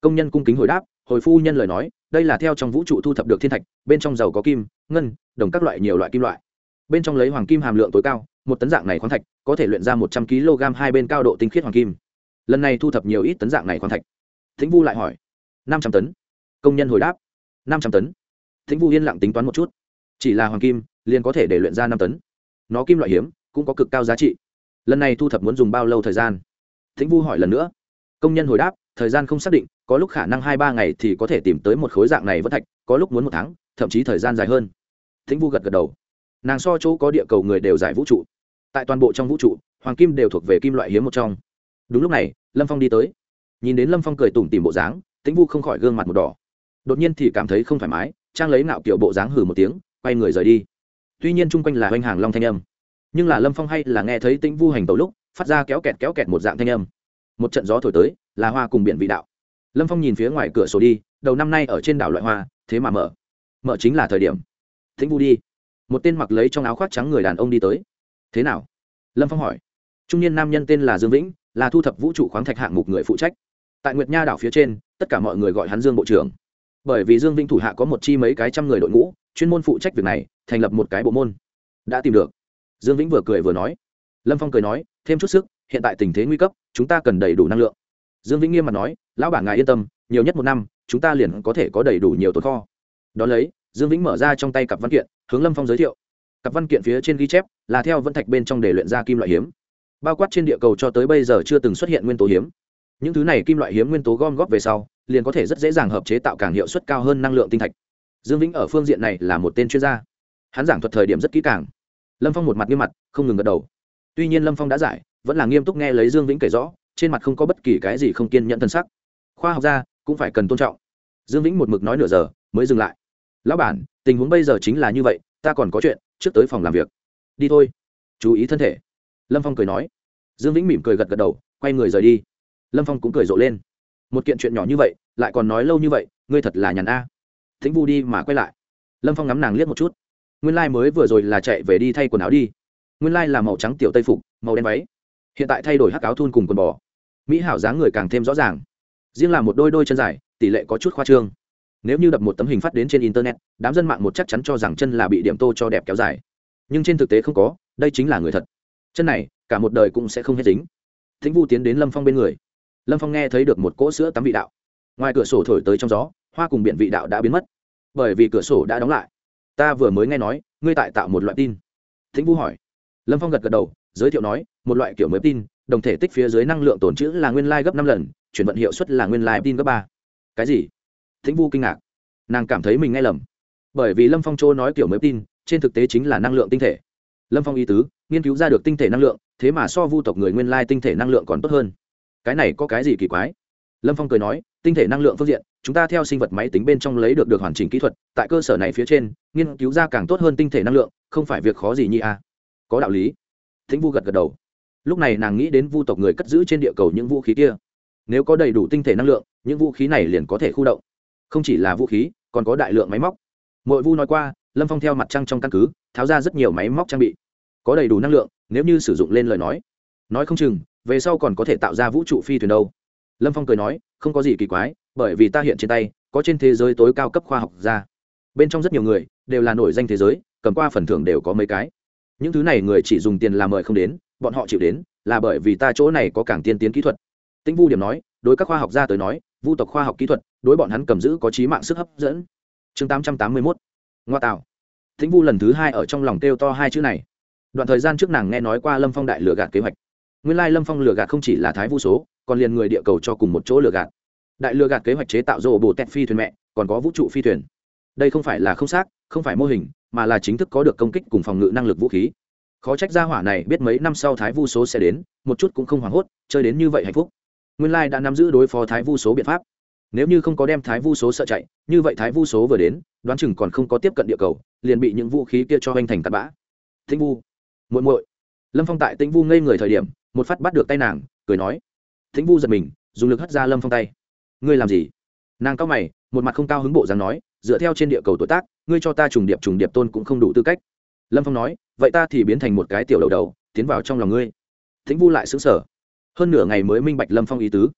Công nhân cung kính hồi đáp, hồi phu nhân lời nói, đây là theo trong vũ trụ thu thập được thiên thạch, bên trong dầu có kim, ngân, đồng các loại nhiều loại kim loại. Bên trong lấy hoàng kim hàm lượng tối cao, một tấn dạng này khoáng thạch, có thể luyện ra một trăm kg hai bên cao độ tinh khiết hoàng kim. Lần này thu thập nhiều ít tấn dạng này khoáng thạch. Thính vu lại hỏi. Năm trăm tấn công nhân hồi đáp, năm trăm tấn. Thính vu yên lặng tính toán một chút. Chỉ là hoàng kim, liền có thể để luyện ra năm tấn. Nó kim loại hiếm, cũng có cực cao giá trị. Lần này thu thập muốn dùng bao lâu thời gian? Thính vu hỏi lần nữa. Công nhân hồi đáp, thời gian không xác định, có lúc khả năng hai ba ngày thì có thể tìm tới một khối dạng này vẫn thạch, có lúc muốn một tháng, thậm chí thời gian dài hơn. Thính vu gật gật đầu. Nàng so chỗ có địa cầu người đều giải vũ trụ. Tại toàn bộ trong vũ trụ, hoàng kim đều thuộc về kim loại hiếm một trong. Đúng lúc này, lâm phong đi tới. Nhìn đến lâm phong cười tủm tìm bộ dáng tĩnh vu không khỏi gương mặt một đỏ đột nhiên thì cảm thấy không thoải mái, trang lấy nạo kiểu bộ dáng hử một tiếng, quay người rời đi. Tuy nhiên chung quanh là oanh hàng long thanh âm, nhưng là lâm phong hay là nghe thấy tĩnh vu hành tàu lúc, phát ra kéo kẹt kéo kẹt một dạng thanh âm. Một trận gió thổi tới, là hoa cùng biển vị đạo. Lâm phong nhìn phía ngoài cửa sổ đi, đầu năm nay ở trên đảo loại hoa, thế mà mở. Mở chính là thời điểm. Tĩnh vu đi. Một tên mặc lấy trong áo khoác trắng người đàn ông đi tới. Thế nào? Lâm phong hỏi. Trung niên nam nhân tên là dương vĩnh, là thu thập vũ trụ khoáng thạch hạng mục người phụ trách. Tại nguyệt nha đảo phía trên, tất cả mọi người gọi hắn dương bộ trưởng bởi vì dương vĩnh thủ hạ có một chi mấy cái trăm người đội ngũ, chuyên môn phụ trách việc này, thành lập một cái bộ môn. Đã tìm được. Dương vĩnh vừa cười vừa nói. Lâm phong cười nói, thêm chút sức, hiện tại tình thế nguy cấp, chúng ta cần đầy đủ năng lượng. Dương vĩnh nghiêm mặt nói, lão bản ngài yên tâm, nhiều nhất một năm, chúng ta liền có thể có đầy đủ nhiều tồn kho. Đón lấy, dương vĩnh mở ra trong tay cặp văn kiện, hướng lâm phong giới thiệu. Cặp văn kiện phía trên ghi chép là theo vân thạch bên trong để luyện ra kim loại hiếm. Bao quát trên địa cầu cho tới bây giờ chưa từng xuất hiện nguyên tố hiếm. Những thứ này kim loại hiếm nguyên tố gom góp về sau liền có thể rất dễ dàng hợp chế tạo càng hiệu suất cao hơn năng lượng tinh thạch. Dương vĩnh ở phương diện này là một tên chuyên gia. Hắn giảng thuật thời điểm rất kỹ càng. Lâm phong một mặt nghiêm mặt, không ngừng gật đầu. Tuy nhiên lâm phong đã giải, vẫn là nghiêm túc nghe lấy dương vĩnh kể rõ, trên mặt không có bất kỳ cái gì không kiên nhẫn thân sắc. Khoa học gia cũng phải cần tôn trọng. Dương vĩnh một mực nói nửa giờ, mới dừng lại. Lão bản, tình huống bây giờ chính là như vậy, ta còn có chuyện, trước tới phòng làm việc. Đi thôi. Chú ý thân thể. Lâm phong cười nói. Dương vĩnh mỉm cười gật gật đầu, quay người rời đi. Lâm phong cũng cười rộ lên một kiện chuyện nhỏ như vậy, lại còn nói lâu như vậy, ngươi thật là nhàn a. Thính vu đi mà quay lại. Lâm phong ngắm nàng liếc một chút. Nguyên lai、like、mới vừa rồi là chạy về đi thay quần áo đi. Nguyên lai、like、là màu trắng tiểu tây phục, màu đen váy. Hiện tại thay đổi hắc áo thun cùng quần bò. Mỹ hảo dáng người càng thêm rõ ràng. Riêng là một đôi đôi chân dài, tỷ lệ có chút khoa trương. Nếu như đập một tấm hình phát đến trên internet, đám dân mạng một chắc chắn cho rằng chân là bị điểm tô cho đẹp kéo dài. Nhưng trên thực tế không có, đây chính là người thật. Chân này, cả một đời cũng sẽ không hết dính. Thính vu tiến đến lâm phong bên người lâm phong nghe thấy được một cỗ sữa tắm vị đạo. Ngoài cửa sổ thổi tới trong gió, hoa cùng biển vị đạo đã biến mất. Bởi vì cửa sổ đã đóng lại. Ta vừa mới nghe nói, ngươi tại tạo một loại tin. Thính vu hỏi. Lâm phong gật gật đầu, giới thiệu nói, một loại kiểu mới tin, đồng thể tích phía dưới năng lượng tồn trữ là nguyên lai gấp năm lần, chuyển vận hiệu suất là nguyên lai tin gấp ba. Cái gì? Thính vu kinh ngạc. Nàng cảm thấy mình nghe lầm. Bởi vì lâm phong châu nói kiểu mới tin, trên thực tế chính là năng lượng tinh thể. Lâm phong ý tứ, nghiên cứu ra được tinh thể năng lượng, thế mà so vu tộc người nguyên lai tinh thể năng lượng còn tốt hơn cái này có cái gì kỳ quái? Lâm phong cười nói, tinh thể năng lượng phương diện, chúng ta theo sinh vật máy tính bên trong lấy được được hoàn chỉnh kỹ thuật, tại cơ sở này phía trên, nghiên cứu ra càng tốt hơn tinh thể năng lượng, không phải việc khó gì nhi à. có đạo lý. Thính vu gật gật đầu. Lúc này nàng nghĩ đến vu tộc người cất giữ trên địa cầu những vũ khí kia. Nếu có đầy đủ tinh thể năng lượng, những vũ khí này liền có thể khu động. Không chỉ là vũ khí, còn có đại lượng máy móc. Mỗi vu nói qua, lâm phong theo mặt trăng trong căn cứ, tháo ra rất nhiều máy móc trang bị. Có đầy đủ năng lượng, nếu như sử dụng lên lời nói. Nói không chừng về sau còn có thể tạo ra vũ trụ phi thuyền đâu? Lâm phong cười nói, không có gì kỳ quái, bởi vì ta hiện trên tay, có trên thế giới tối cao cấp khoa học ra bên trong rất nhiều người, đều là nổi danh thế giới, cầm qua phần thưởng đều có mấy cái. Những thứ này người chỉ dùng tiền làm mời không đến, bọn họ chịu đến, là bởi vì ta chỗ này có cảng tiên tiến kỹ thuật. Tĩnh vu điểm nói, đối các khoa học gia tới nói, vu tộc khoa học kỹ thuật, đối bọn hắn cầm giữ có trí mạng sức hấp dẫn. Chương tám trăm tám mươi mốt. Ngoa tạo. Tĩnh vu lần thứ hai ở trong lòng kêu to hai chữ này. Đoạn thời gian trước nàng nghe nói qua lâm phong đại lừa gạt kế hoạch nguyên lai lâm phong lừa gạt không chỉ là thái vu số, còn liền người địa cầu cho cùng một chỗ lừa gạt. Đại lừa gạt kế hoạch chế tạo rộ bộ tẹt phi thuyền mẹ, còn có vũ trụ phi thuyền. Đây không phải là không xác, không phải mô hình, mà là chính thức có được công kích cùng phòng ngự năng lực vũ khí. Khó trách gia hỏa này biết mấy năm sau thái vu số sẽ đến, một chút cũng không hoảng hốt, chơi đến như vậy hạnh phúc. Nguyên lai đã nắm giữ đối phó thái vu số biện pháp. Nếu như không có đem thái vu số sợ chạy, như vậy thái vu số vừa đến, đoán chừng còn không có tiếp cận địa cầu, liền bị những vũ khí kia cho hoành thành tạt bã. Tĩnh vu, muội muội. Lâm phong tại tĩnh vu ngây người thời điểm một phát bắt được tay nàng, cười nói. Thính vu giật mình, dùng lực hất ra lâm phong tay. Ngươi làm gì? Nàng cao mày, một mặt không cao hứng bộ dáng nói, dựa theo trên địa cầu tuổi tác, ngươi cho ta trùng điệp trùng điệp tôn cũng không đủ tư cách. Lâm phong nói, vậy ta thì biến thành một cái tiểu đầu đầu, tiến vào trong lòng ngươi. Thính vu lại xứng sở hơn nửa ngày mới minh bạch lâm phong ý tứ.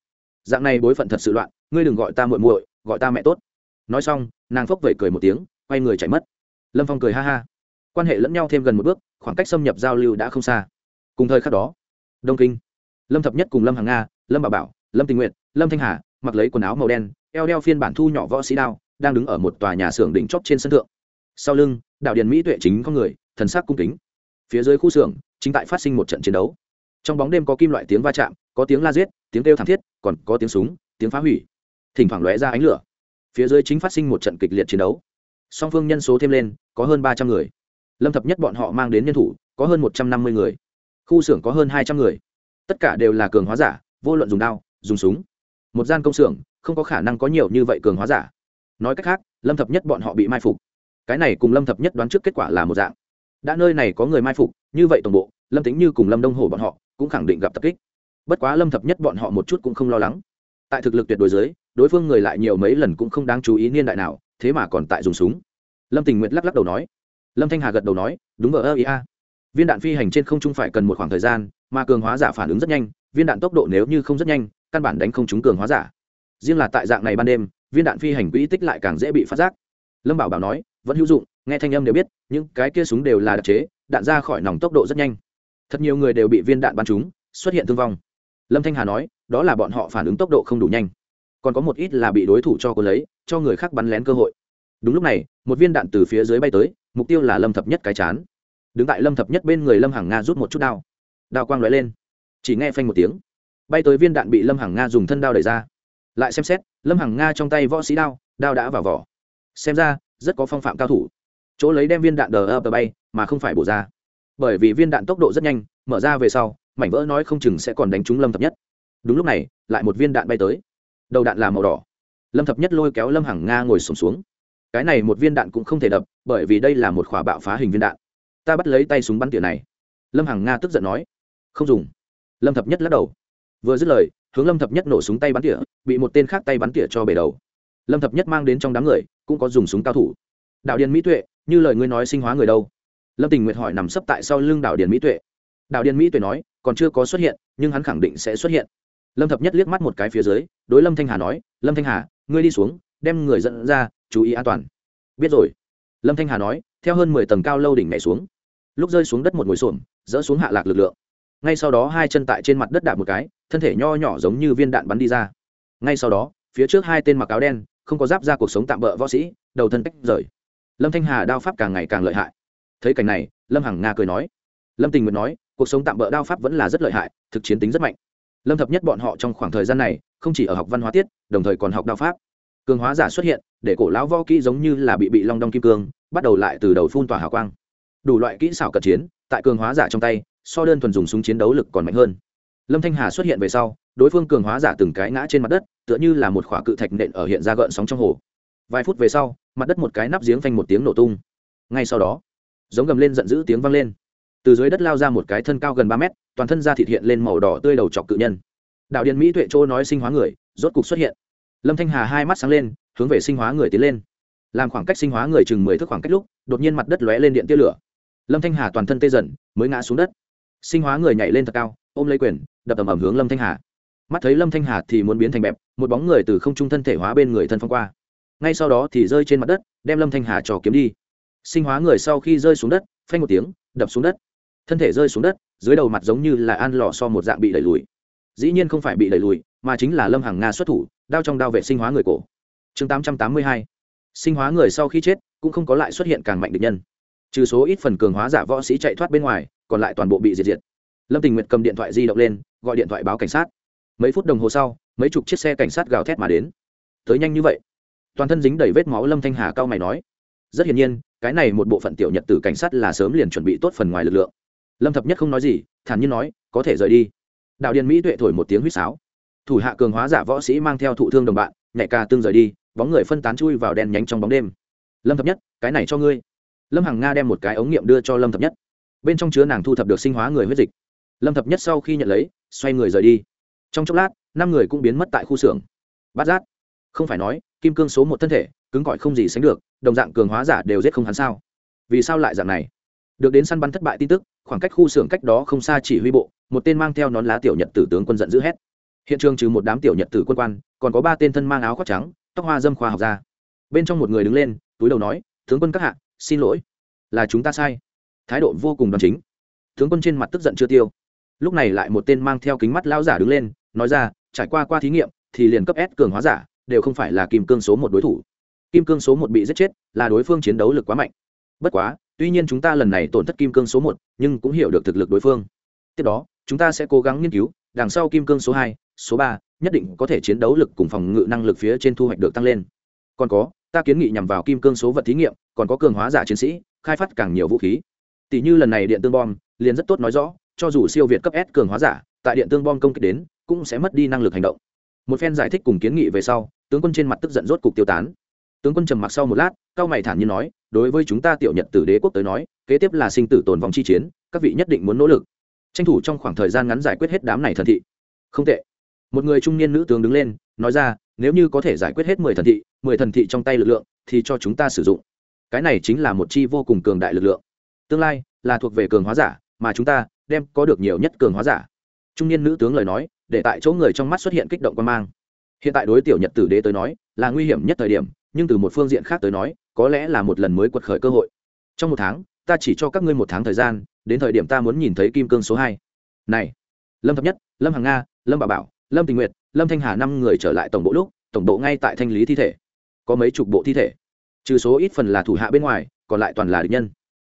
Dạng này bối phận thật sự loạn, ngươi đừng gọi ta muội muội, gọi ta mẹ tốt. Nói xong, nàng phốc vẩy cười một tiếng, quay người chạy mất. Lâm phong cười ha ha. Quan hệ lẫn nhau thêm gần một bước, khoảng cách xâm nhập giao lưu đã không xa. Cùng thời khắc đó đông kinh. Lâm thập nhất cùng lâm hàng nga, lâm bà bảo, lâm tình nguyện lâm thanh hà, mặc lấy quần áo màu đen, eo đeo phiên bản thu nhỏ võ sĩ đao, đang đứng ở một tòa nhà xưởng đỉnh chóp trên sân thượng. Sau lưng, đạo điền mỹ tuệ chính có người, thần sắc cung kính. Phía dưới khu xưởng, chính tại phát sinh một trận chiến đấu. Trong bóng đêm có kim loại tiếng va chạm, có tiếng la giết, tiếng kêu thảm thiết, còn có tiếng súng, tiếng phá hủy. Thỉnh thoảng lóe ra ánh lửa. Phía dưới chính phát sinh một trận kịch liệt chiến đấu. Song phương nhân số thêm lên, có hơn ba trăm người. Lâm thập nhất bọn họ mang đến nhân thủ, có hơn một trăm năm mươi người khu xưởng có hơn hai trăm người. Tất cả đều là cường hóa giả, vô luận dùng đao, dùng súng. Một gian công xưởng, không có khả năng có nhiều như vậy cường hóa giả. Nói cách khác, lâm thập nhất bọn họ bị mai phục. Cái này cùng lâm thập nhất đoán trước kết quả là một dạng. Đã nơi này có người mai phục, như vậy tổng bộ, lâm tính như cùng lâm đông hồ bọn họ cũng khẳng định gặp tập kích. Bất quá lâm thập nhất bọn họ một chút cũng không lo lắng. Tại thực lực tuyệt đối dưới, đối phương người lại nhiều mấy lần cũng không đáng chú ý niên đại nào, thế mà còn tại dùng súng. Lâm tình nguyện lắc lắc đầu nói. Lâm thanh hà gật đầu nói, đúng vờ ơ, ý a viên đạn phi hành trên không trung phải cần một khoảng thời gian, mà cường hóa giả phản ứng rất nhanh, viên đạn tốc độ nếu như không rất nhanh, căn bản đánh không trúng cường hóa giả. Riêng là tại dạng này ban đêm, viên đạn phi hành quỹ tích lại càng dễ bị phát giác. Lâm bảo bảo nói, vẫn hữu dụng, nghe thanh âm đều biết, những cái kia súng đều là đặc chế, đạn ra khỏi nòng tốc độ rất nhanh. Thật nhiều người đều bị viên đạn bắn trúng, xuất hiện thương vong. Lâm thanh hà nói, đó là bọn họ phản ứng tốc độ không đủ nhanh. Còn có một ít là bị đối thủ cho cô lấy, cho người khác bắn lén cơ hội. Đúng lúc này, một viên đạn từ phía dưới bay tới, mục tiêu là lâm thập nhất cái chán đứng tại lâm thập nhất bên người lâm hàng nga rút một chút đao đao quang lóe lên chỉ nghe phanh một tiếng bay tới viên đạn bị lâm hàng nga dùng thân đao đẩy ra lại xem xét lâm hàng nga trong tay võ sĩ đao đao đã vào vỏ xem ra rất có phong phạm cao thủ chỗ lấy đem viên đạn đờ ập bay mà không phải bổ ra bởi vì viên đạn tốc độ rất nhanh mở ra về sau mảnh vỡ nói không chừng sẽ còn đánh trúng lâm thập nhất đúng lúc này lại một viên đạn bay tới đầu đạn là màu đỏ lâm thập nhất lôi kéo lâm hàng nga ngồi sùng xuống, xuống cái này một viên đạn cũng không thể đập bởi vì đây là một khỏa bạo phá hình viên đạn ta bắt lấy tay súng bắn tỉa này. Lâm hằng nga tức giận nói. Không dùng. Lâm thập nhất lắc đầu. Vừa dứt lời, hướng lâm thập nhất nổ súng tay bắn tỉa, bị một tên khác tay bắn tỉa cho bể đầu. Lâm thập nhất mang đến trong đám người, cũng có dùng súng cao thủ. Đạo điền mỹ tuệ, như lời ngươi nói sinh hóa người đâu? Lâm tình nguyện hỏi nằm sấp tại sau lưng đạo điền mỹ tuệ. Đạo điền mỹ tuệ nói, còn chưa có xuất hiện, nhưng hắn khẳng định sẽ xuất hiện. Lâm thập nhất liếc mắt một cái phía dưới, đối lâm thanh hà nói, lâm thanh hà, ngươi đi xuống, đem người dẫn ra, chú ý an toàn. Biết rồi. Lâm thanh hà nói, theo hơn mười tầng cao lâu đỉnh nhảy xuống lúc rơi xuống đất một ngồi xổm, dỡ xuống hạ lạc lực lượng. Ngay sau đó hai chân tại trên mặt đất đạp một cái, thân thể nho nhỏ giống như viên đạn bắn đi ra. Ngay sau đó, phía trước hai tên mặc áo đen, không có giáp ra cuộc sống tạm bỡ võ sĩ, đầu thân tách rời. Lâm thanh hà đao pháp càng ngày càng lợi hại. Thấy cảnh này, lâm hằng nga cười nói. Lâm tình nguyện nói, cuộc sống tạm bỡ đao pháp vẫn là rất lợi hại, thực chiến tính rất mạnh. Lâm thập nhất bọn họ trong khoảng thời gian này, không chỉ ở học văn hóa tiết, đồng thời còn học đao pháp. Cường hóa giả xuất hiện, để cổ lão võ kỹ giống như là bị bị long đong kim cương, bắt đầu lại từ đầu phun tỏa hào quang đủ loại kỹ xảo cận chiến, tại cường hóa giả trong tay, so đơn thuần dùng súng chiến đấu lực còn mạnh hơn. Lâm thanh hà xuất hiện về sau, đối phương cường hóa giả từng cái ngã trên mặt đất, tựa như là một khỏa cự thạch nện ở hiện ra gợn sóng trong hồ. Vài phút về sau, mặt đất một cái nắp giếng phanh một tiếng nổ tung. Ngay sau đó, giống gầm lên giận dữ tiếng vang lên. Từ dưới đất lao ra một cái thân cao gần ba mét, toàn thân da thịt hiện lên màu đỏ tươi đầu chọc cự nhân. Đạo điện mỹ tuệ Châu nói sinh hóa người, rốt cục xuất hiện. Lâm thanh hà hai mắt sáng lên, hướng về sinh hóa người tiến lên. Làm khoảng cách sinh hóa người chừng mười thước khoảng cách lúc, đột nhiên mặt đất lóe lên điện tia lửa lâm thanh hà toàn thân tê dần, mới ngã xuống đất. Sinh hóa người nhảy lên thật cao, ôm lấy quyền, đập ầm ầm hướng lâm thanh hà. Mắt thấy lâm thanh hà thì muốn biến thành bẹp, một bóng người từ không trung thân thể hóa bên người thân phong qua. Ngay sau đó thì rơi trên mặt đất, đem lâm thanh hà trò kiếm đi. Sinh hóa người sau khi rơi xuống đất, phanh một tiếng, đập xuống đất. Thân thể rơi xuống đất, dưới đầu mặt giống như là an lò so một dạng bị đẩy lùi. Dĩ nhiên không phải bị đẩy lùi, mà chính là lâm hàng nga xuất thủ, đao trong đao vệ sinh hóa người cổ. Chương tám trăm tám mươi hai. Sinh hóa người sau khi chết, cũng không có lại xuất hiện càng mạnh được nhân trừ số ít phần cường hóa giả võ sĩ chạy thoát bên ngoài, còn lại toàn bộ bị diệt diệt. Lâm tình nguyện cầm điện thoại di động lên, gọi điện thoại báo cảnh sát. Mấy phút đồng hồ sau, mấy chục chiếc xe cảnh sát gào thét mà đến. Tới nhanh như vậy. Toàn thân dính đầy vết máu lâm thanh hà cao mày nói. Rất hiển nhiên, cái này một bộ phận tiểu nhật tử cảnh sát là sớm liền chuẩn bị tốt phần ngoài lực lượng. Lâm thập nhất không nói gì, thản nhiên nói, có thể rời đi. Đạo điền mỹ tuệ thổi một tiếng huýt sáo. Thủ hạ cường hóa giả võ sĩ mang theo thụ thương đồng bạn nhẹ ca tương rời đi, bóng người phân tán chui vào đen nhánh trong bóng đêm. Lâm thập nhất, cái này cho ngươi lâm hằng nga đem một cái ống nghiệm đưa cho lâm thập nhất. Bên trong chứa nàng thu thập được sinh hóa người huyết dịch. Lâm thập nhất sau khi nhận lấy, xoay người rời đi. Trong chốc lát, năm người cũng biến mất tại khu xưởng. Bát giác. Không phải nói, kim cương số một thân thể, cứng cỏi không gì sánh được, đồng dạng cường hóa giả đều giết không hắn sao? Vì sao lại dạng này? Được đến săn bắn thất bại tin tức, khoảng cách khu xưởng cách đó không xa chỉ huy bộ, một tên mang theo nón lá tiểu nhật tử tướng quân giận dữ hét. Hiện trường trừ một đám tiểu nhật tử quân quan, còn có ba tên thân mang áo khoác trắng, tóc hoa dâm khoa học ra. Bên trong một người đứng lên, túi đầu nói, tướng quân các hạ xin lỗi. Là chúng ta sai. Thái độ vô cùng đoàn chính. Tướng quân trên mặt tức giận chưa tiêu. Lúc này lại một tên mang theo kính mắt lão giả đứng lên, nói ra, trải qua qua thí nghiệm, thì liền cấp s cường hóa giả, đều không phải là kim cương số một đối thủ. Kim cương số một bị giết chết, là đối phương chiến đấu lực quá mạnh. Bất quá, tuy nhiên chúng ta lần này tổn thất kim cương số một, nhưng cũng hiểu được thực lực đối phương. Tiếp đó, chúng ta sẽ cố gắng nghiên cứu, đằng sau kim cương số hai, số ba, nhất định có thể chiến đấu lực cùng phòng ngự năng lực phía trên thu hoạch được tăng lên. Còn có ta kiến nghị nhằm vào kim cương số vật thí nghiệm, còn có cường hóa giả chiến sĩ, khai phát càng nhiều vũ khí. Tỷ như lần này điện tương bom, liền rất tốt nói rõ, cho dù siêu việt cấp s cường hóa giả, tại điện tương bom công kích đến, cũng sẽ mất đi năng lực hành động. Một phen giải thích cùng kiến nghị về sau, tướng quân trên mặt tức giận rốt cục tiêu tán. Tướng quân trầm mặc sau một lát, cao mày thản nhiên nói, đối với chúng ta tiểu nhật tử đế quốc tới nói, kế tiếp là sinh tử tồn vong chi chiến, các vị nhất định muốn nỗ lực. Tranh thủ trong khoảng thời gian ngắn giải quyết hết đám này thần thị. Không tệ. Một người trung niên nữ tướng đứng lên, nói ra nếu như có thể giải quyết hết mười thần thị, mười thần thị trong tay lực lượng, thì cho chúng ta sử dụng. Cái này chính là một chi vô cùng cường đại lực lượng. Tương lai, là thuộc về cường hóa giả, mà chúng ta đem có được nhiều nhất cường hóa giả. Trung niên nữ tướng lời nói, để tại chỗ người trong mắt xuất hiện kích động quan mang. Hiện tại đối tiểu nhật tử đế tới nói, là nguy hiểm nhất thời điểm, nhưng từ một phương diện khác tới nói, có lẽ là một lần mới quật khởi cơ hội. Trong một tháng, ta chỉ cho các ngươi một tháng thời gian, đến thời điểm ta muốn nhìn thấy kim cương số hai. Này, lâm thập nhất, lâm hằng nga, lâm bà bảo, lâm tình nguyệt lâm thanh hà năm người trở lại tổng bộ lúc, tổng bộ ngay tại thanh lý thi thể. Có mấy chục bộ thi thể. Trừ số ít phần là thủ hạ bên ngoài, còn lại toàn là địch nhân.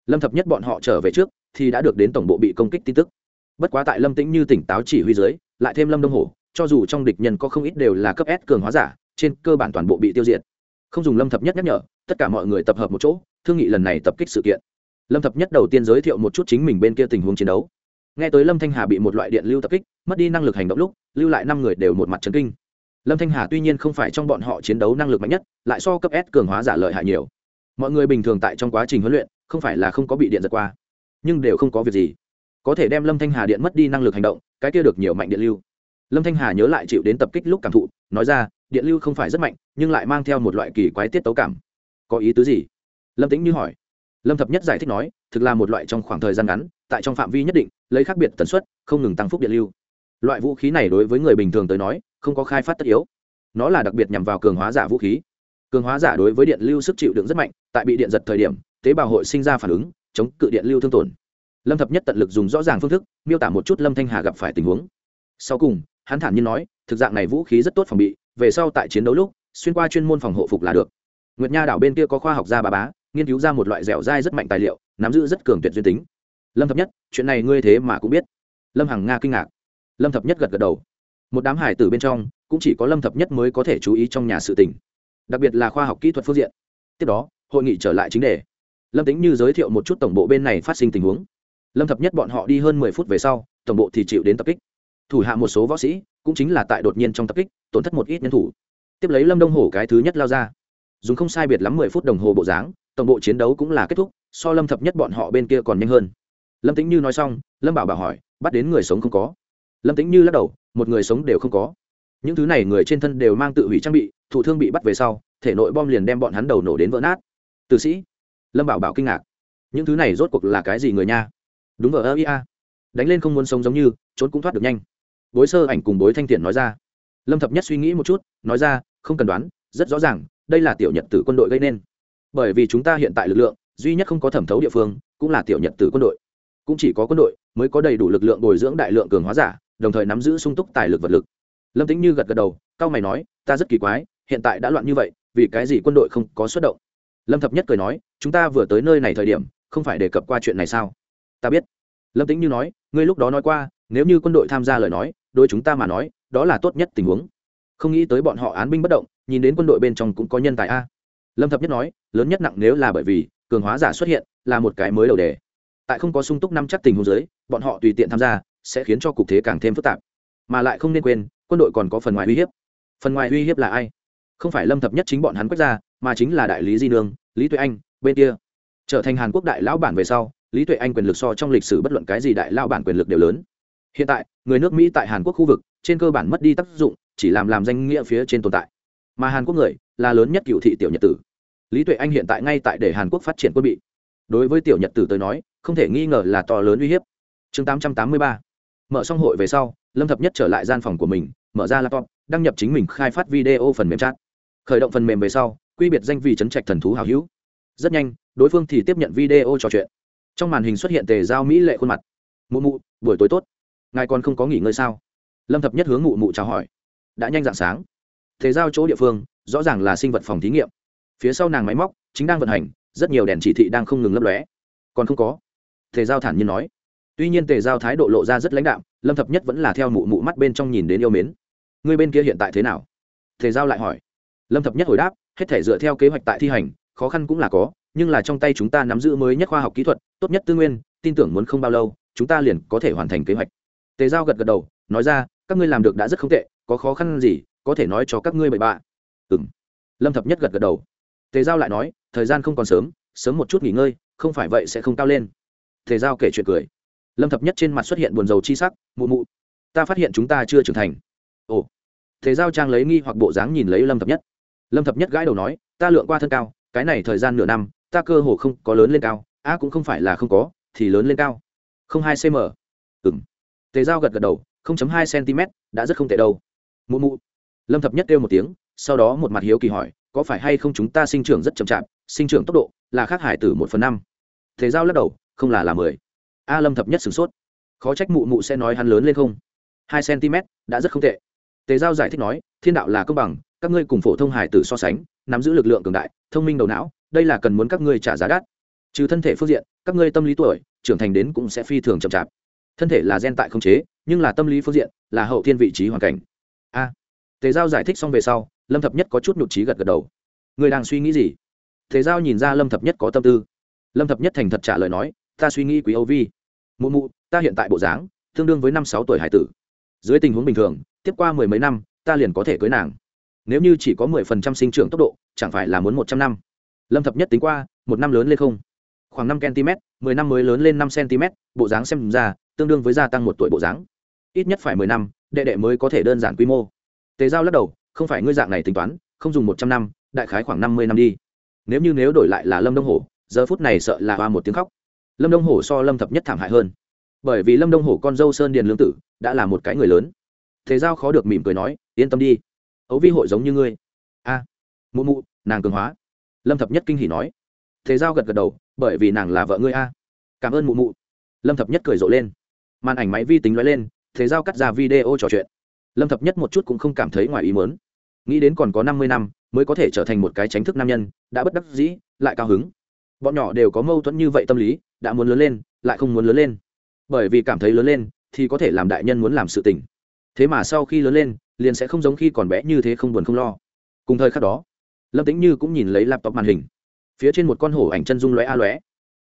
Lâm thập nhất bọn họ trở về trước, thì đã được đến tổng bộ bị công kích tin tức. Bất quá tại lâm tĩnh như tỉnh táo chỉ huy dưới, lại thêm lâm đông hổ, cho dù trong địch nhân có không ít đều là cấp s cường hóa giả, trên cơ bản toàn bộ bị tiêu diệt. Không dùng lâm thập nhất nhắc nhở, tất cả mọi người tập hợp một chỗ, thương nghị lần này tập kích sự kiện. Lâm thập nhất đầu tiên giới thiệu một chút chính mình bên kia tình huống chiến đấu nghe tới lâm thanh hà bị một loại điện lưu tập kích, mất đi năng lực hành động lúc, lưu lại năm người đều một mặt trấn kinh. Lâm thanh hà tuy nhiên không phải trong bọn họ chiến đấu năng lực mạnh nhất, lại so cấp s cường hóa giả lợi hại nhiều. Mọi người bình thường tại trong quá trình huấn luyện, không phải là không có bị điện giật qua, nhưng đều không có việc gì. Có thể đem lâm thanh hà điện mất đi năng lực hành động, cái kia được nhiều mạnh điện lưu. Lâm thanh hà nhớ lại chịu đến tập kích lúc cảm thụ, nói ra, điện lưu không phải rất mạnh, nhưng lại mang theo một loại kỳ quái tiết tấu cảm. Có ý tứ gì? Lâm tĩnh như hỏi. Lâm thập nhất giải thích nói, thực là một loại trong khoảng thời gian ngắn tại trong phạm vi nhất định, lấy khác biệt tần suất, không ngừng tăng phúc điện lưu. Loại vũ khí này đối với người bình thường tới nói, không có khai phát tất yếu. Nó là đặc biệt nhằm vào cường hóa giả vũ khí. Cường hóa giả đối với điện lưu sức chịu đựng rất mạnh, tại bị điện giật thời điểm, tế bào hội sinh ra phản ứng, chống cự điện lưu thương tổn. Lâm thập nhất tận lực dùng rõ ràng phương thức, miêu tả một chút lâm thanh hà gặp phải tình huống. Sau cùng, hắn thản nhiên nói, thực dạng này vũ khí rất tốt phòng bị, về sau tại chiến đấu lúc, xuyên qua chuyên môn phòng hộ phục là được. Nguyệt nha đảo bên kia có khoa học gia bà bá, nghiên cứu ra một loại dẻo dai rất mạnh tài liệu, nắm giữ rất cường tuyệt duyên tính lâm thập nhất, chuyện này ngươi thế mà cũng biết. Lâm hằng nga kinh ngạc. Lâm thập nhất gật gật đầu. Một đám hải tử bên trong, cũng chỉ có lâm thập nhất mới có thể chú ý trong nhà sự tình, đặc biệt là khoa học kỹ thuật phương diện. Tiếp đó, hội nghị trở lại chính đề. Lâm tính như giới thiệu một chút tổng bộ bên này phát sinh tình huống. Lâm thập nhất bọn họ đi hơn mười phút về sau, tổng bộ thì chịu đến tập kích. Thủ hạ một số võ sĩ, cũng chính là tại đột nhiên trong tập kích, tổn thất một ít nhân thủ. Tiếp lấy lâm đông hổ cái thứ nhất lao ra. Dùng không sai biệt lắm mười phút đồng hồ bộ dáng, tổng bộ chiến đấu cũng là kết thúc, so lâm thập nhất bọn họ bên kia còn nhanh hơn lâm tĩnh như nói xong, lâm bảo bảo hỏi, bắt đến người sống không có? Lâm tĩnh như lắc đầu, một người sống đều không có. Những thứ này người trên thân đều mang tự hủy trang bị, thụ thương bị bắt về sau, thể nội bom liền đem bọn hắn đầu nổ đến vỡ nát. Tử sĩ? Lâm bảo bảo kinh ngạc. Những thứ này rốt cuộc là cái gì người nha? Đúng ở ơ ia đánh lên không muốn sống giống như, trốn cũng thoát được nhanh. Bối sơ ảnh cùng bối thanh tiện nói ra. Lâm thập nhất suy nghĩ một chút, nói ra, không cần đoán, rất rõ ràng, đây là tiểu nhật tử quân đội gây nên. Bởi vì chúng ta hiện tại lực lượng, duy nhất không có thẩm thấu địa phương, cũng là tiểu nhật tử quân đội cũng chỉ có quân đội mới có đầy đủ lực lượng bồi dưỡng đại lượng cường hóa giả, đồng thời nắm giữ sung túc tài lực vật lực. Lâm tính như gật gật đầu, cao mày nói, ta rất kỳ quái, hiện tại đã loạn như vậy, vì cái gì quân đội không có xuất động? Lâm thập nhất cười nói, chúng ta vừa tới nơi này thời điểm, không phải đề cập qua chuyện này sao? Ta biết. Lâm tính như nói, ngươi lúc đó nói qua, nếu như quân đội tham gia lời nói, đối chúng ta mà nói, đó là tốt nhất tình huống. Không nghĩ tới bọn họ án binh bất động, nhìn đến quân đội bên trong cũng có nhân tài a. Lâm thập nhất nói, lớn nhất nặng nếu là bởi vì cường hóa giả xuất hiện, là một cái mới đầu đề tại không có sung túc năm chắc tình huống giới bọn họ tùy tiện tham gia, sẽ khiến cho cục thế càng thêm phức tạp. Mà lại không nên quên, quân đội còn có phần ngoài uy hiếp. Phần ngoài uy hiếp là ai? Không phải lâm thập nhất chính bọn hắn quét ra, mà chính là đại lý di nương, lý tuệ anh, bên kia. Trở thành hàn quốc đại lão bản về sau, lý tuệ anh quyền lực so trong lịch sử bất luận cái gì đại lão bản quyền lực đều lớn. Hiện tại, người nước mỹ tại hàn quốc khu vực, trên cơ bản mất đi tác dụng, chỉ làm làm danh nghĩa phía trên tồn tại. Mà hàn quốc người, là lớn nhất cựu thị tiểu nhật tử. Lý tuệ anh hiện tại ngay tại để hàn quốc phát triển quân bị đối với tiểu nhật tử tới nói, không thể nghi ngờ là to lớn uy hiếp. Chương tám trăm tám mươi ba. Mở xong hội về sau, lâm thập nhất trở lại gian phòng của mình, mở ra laptop, đăng nhập chính mình khai phát video phần mềm chat. Khởi động phần mềm về sau, quy biệt danh vì chấn trạch thần thú hào hữu. Rất nhanh, đối phương thì tiếp nhận video trò chuyện. Trong màn hình xuất hiện tề giao mỹ lệ khuôn mặt. Mụ mụ, buổi tối tốt. Ngài còn không có nghỉ ngơi sao? Lâm thập nhất hướng mụ mụ chào hỏi. Đã nhanh dạng sáng. Tề giao chỗ địa phương, rõ ràng là sinh vật phòng thí nghiệm. Phía sau nàng máy móc, chính đang vận hành rất nhiều đèn chỉ thị đang không ngừng lấp lóe. Còn không có. Tề giao thản nhiên nói. Tuy nhiên tề giao thái độ lộ ra rất lãnh đạm, lâm thập nhất vẫn là theo mụ mụ mắt bên trong nhìn đến yêu mến. Người bên kia hiện tại thế nào? Tề giao lại hỏi. Lâm thập nhất hồi đáp, hết thể dựa theo kế hoạch tại thi hành, khó khăn cũng là có, nhưng là trong tay chúng ta nắm giữ mới nhất khoa học kỹ thuật, tốt nhất tư nguyên, tin tưởng muốn không bao lâu, chúng ta liền có thể hoàn thành kế hoạch. Tề giao gật gật đầu, nói ra, các ngươi làm được đã rất không tệ, có khó khăn gì, có thể nói cho các ngươi bậy bạ. Ừ m lâm thập nhất gật gật đầu tề giao lại nói, thời gian không còn sớm sớm một chút nghỉ ngơi, không phải vậy sẽ không cao lên. Tề giao kể chuyện cười. Lâm thập nhất trên mặt xuất hiện buồn rầu chi sắc, mụ mụ, ta phát hiện chúng ta chưa trưởng thành. Ồ. Tề giao trang lấy nghi hoặc bộ dáng nhìn lấy lâm thập nhất. Lâm thập nhất gãi đầu nói, ta lượng qua thân cao, cái này thời gian nửa năm, ta cơ hồ không có lớn lên cao a cũng không phải là không có, thì lớn lên cao. Không hai cm ừng tề giao gật gật đầu, không chấm hai cm đã rất không tệ đâu. Mụ mụ. Lâm thập nhất kêu một tiếng, sau đó một mặt hiếu kỳ hỏi có phải hay không chúng ta sinh trưởng rất chậm chạp, sinh trưởng tốc độ là khác hải tử một phần năm. Tề giao lắc đầu, không là là mười. A lâm thập nhất sửng sốt. Khó trách mụ mụ sẽ nói hắn lớn lên không? Hai cm đã rất không tệ. Tề giao giải thích nói, thiên đạo là công bằng, các ngươi cùng phổ thông hải tử so sánh, nắm giữ lực lượng cường đại, thông minh đầu não, đây là cần muốn các ngươi trả giá đắt. Trừ thân thể phương diện, các ngươi tâm lý tuổi, trưởng thành đến cũng sẽ phi thường chậm chạp. Thân thể là gen tại không chế, nhưng là tâm lý phương diện, là hậu thiên vị trí hoàn cảnh. A. Tề giao giải thích xong về sau lâm thập nhất có chút nhụt trí gật gật đầu. Người đang suy nghĩ gì? Thế giao nhìn ra lâm thập nhất có tâm tư. Lâm thập nhất thành thật trả lời nói, ta suy nghĩ quý âu vi. Mụ mụ, ta hiện tại bộ dáng tương đương với năm sáu tuổi hải tử. Dưới tình huống bình thường, tiếp qua mười mấy năm, ta liền có thể cưới nàng. Nếu như chỉ có mười phần trăm sinh trưởng tốc độ, chẳng phải là muốn một trăm năm? Lâm thập nhất tính qua, một năm lớn lên không? Khoảng năm cm, mười năm mới lớn lên năm cm, bộ dáng xem ra tương đương với gia tăng một tuổi bộ dáng. Ít nhất phải mười năm, đệ đệ mới có thể đơn giản quy mô. Tề giao lắc đầu không phải ngươi dạng này tính toán, không dùng một trăm năm, đại khái khoảng năm mươi năm đi. Nếu như nếu đổi lại là lâm đông hổ, giờ phút này sợ là hoa một tiếng khóc. Lâm đông hổ so lâm thập nhất thảm hại hơn. Bởi vì lâm đông hổ con dâu sơn điền lương tử đã là một cái người lớn. Thế giao khó được mỉm cười nói, yên tâm đi. Ấu vi hội giống như ngươi. A, mụ mụ, nàng cường hóa. Lâm thập nhất kinh hỉ nói. Thế giao gật gật đầu, bởi vì nàng là vợ ngươi a. Cảm ơn mụ mụ. Lâm thập nhất cười rộ lên. Màn ảnh máy vi tính nói lên, thế giao cắt ra video trò chuyện lâm thập nhất một chút cũng không cảm thấy ngoài ý mớn nghĩ đến còn có năm mươi năm, mới có thể trở thành một cái tránh thức nam nhân, đã bất đắc dĩ, lại cao hứng. Bọn nhỏ đều có mâu thuẫn như vậy tâm lý, đã muốn lớn lên, lại không muốn lớn lên. Bởi vì cảm thấy lớn lên, thì có thể làm đại nhân muốn làm sự tình. Thế mà sau khi lớn lên, liền sẽ không giống khi còn bé như thế không buồn không lo. Cùng thời khắc đó, lâm tĩnh như cũng nhìn lấy laptop màn hình. Phía trên một con hổ ảnh chân dung lóe a lóe.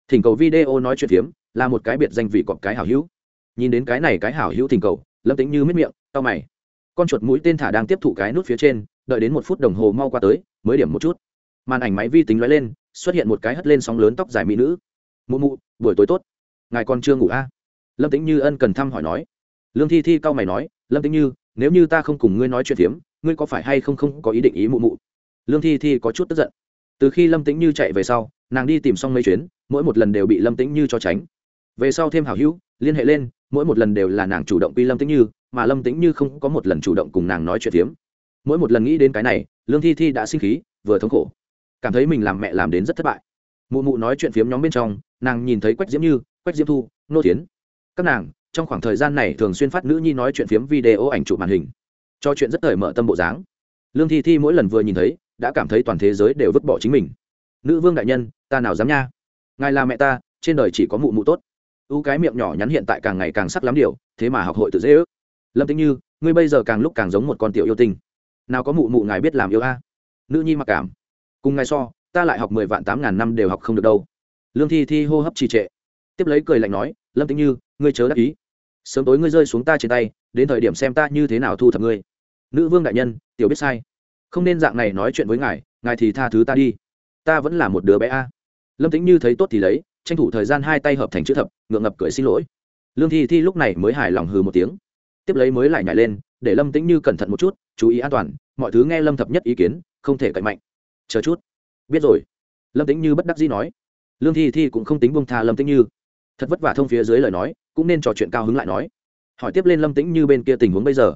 Thỉnh cầu video nói chuyện phiếm, là một cái biệt danh vị cọp cái hảo hữu. Nhìn đến cái này cái hảo hữu thỉnh cầu, lâm tĩnh như miết miệng tao mày con chuột mũi tên thả đang tiếp thụ cái nút phía trên, đợi đến một phút đồng hồ mau qua tới, mới điểm một chút. Màn ảnh máy vi tính lóe lên, xuất hiện một cái hất lên sóng lớn tóc dài mỹ nữ. Mụ mụ, buổi tối tốt. Ngài còn chưa ngủ a à? lâm tĩnh như ân cần thăm hỏi nói. Lương thi thi cau mày nói, lâm tĩnh như, nếu như ta không cùng ngươi nói chuyện phiếm, ngươi có phải hay không không có ý định ý mụ mụ? Lương thi thi có chút tức giận. Từ khi lâm tĩnh như chạy về sau, nàng đi tìm xong mấy chuyến, mỗi một lần đều bị lâm tĩnh như cho tránh. Về sau thêm hảo hữu, liên hệ lên, mỗi một lần đều là nàng chủ động quy lâm tĩnh như mà lâm tĩnh như không có một lần chủ động cùng nàng nói chuyện phiếm. Mỗi một lần nghĩ đến cái này, lương thi thi đã sinh khí, vừa thống khổ. Cảm thấy mình làm mẹ làm đến rất thất bại. Mụ mụ nói chuyện phiếm nhóm bên trong, nàng nhìn thấy quách diễm như, quách diễm thu, nô tiến các nàng, trong khoảng thời gian này thường xuyên phát nữ nhi nói chuyện phiếm video ảnh chụp màn hình. Cho chuyện rất thời mở tâm bộ dáng. Lương thi thi mỗi lần vừa nhìn thấy, đã cảm thấy toàn thế giới đều vứt bỏ chính mình. Nữ vương đại nhân, ta nào dám nha? Ngài là mẹ ta, trên đời chỉ có mụ mụ tốt. U cái miệng nhỏ nhắn hiện tại càng ngày càng sắc lắm điều, thế mà học hội tự dễ ước lâm tính như, ngươi bây giờ càng lúc càng giống một con tiểu yêu tinh. Nào có mụ mụ ngài biết làm yêu a? Nữ nhi mặc cảm. Cùng ngài so, ta lại học mười vạn tám ngàn năm đều học không được đâu. Lương thi thi hô hấp trì trệ. Tiếp lấy cười lạnh nói, lâm tính như, ngươi chớ đắc ý. Sớm tối ngươi rơi xuống ta trên tay, đến thời điểm xem ta như thế nào thu thập ngươi. Nữ vương đại nhân, tiểu biết sai. Không nên dạng này nói chuyện với ngài ngài thì tha thứ ta đi. Ta vẫn là một đứa bé a. Lâm tính như thấy tốt thì lấy, tranh thủ thời gian hai tay hợp thành chữ thập, ngượng ngập cười xin lỗi. Lương thi thi lúc này mới hài lòng hừ một tiếng tiếp lấy mới lại nhảy lên, để lâm tĩnh như cẩn thận một chút, chú ý an toàn, mọi thứ nghe lâm thập nhất ý kiến, không thể cậy mạnh. Chờ chút. Biết rồi. Lâm tĩnh như bất đắc dĩ nói. Lương thi thi cũng không tính bông tha lâm tĩnh như. Thật vất vả thông phía dưới lời nói, cũng nên trò chuyện cao hứng lại nói. Hỏi tiếp lên lâm tĩnh như bên kia tình huống bây giờ.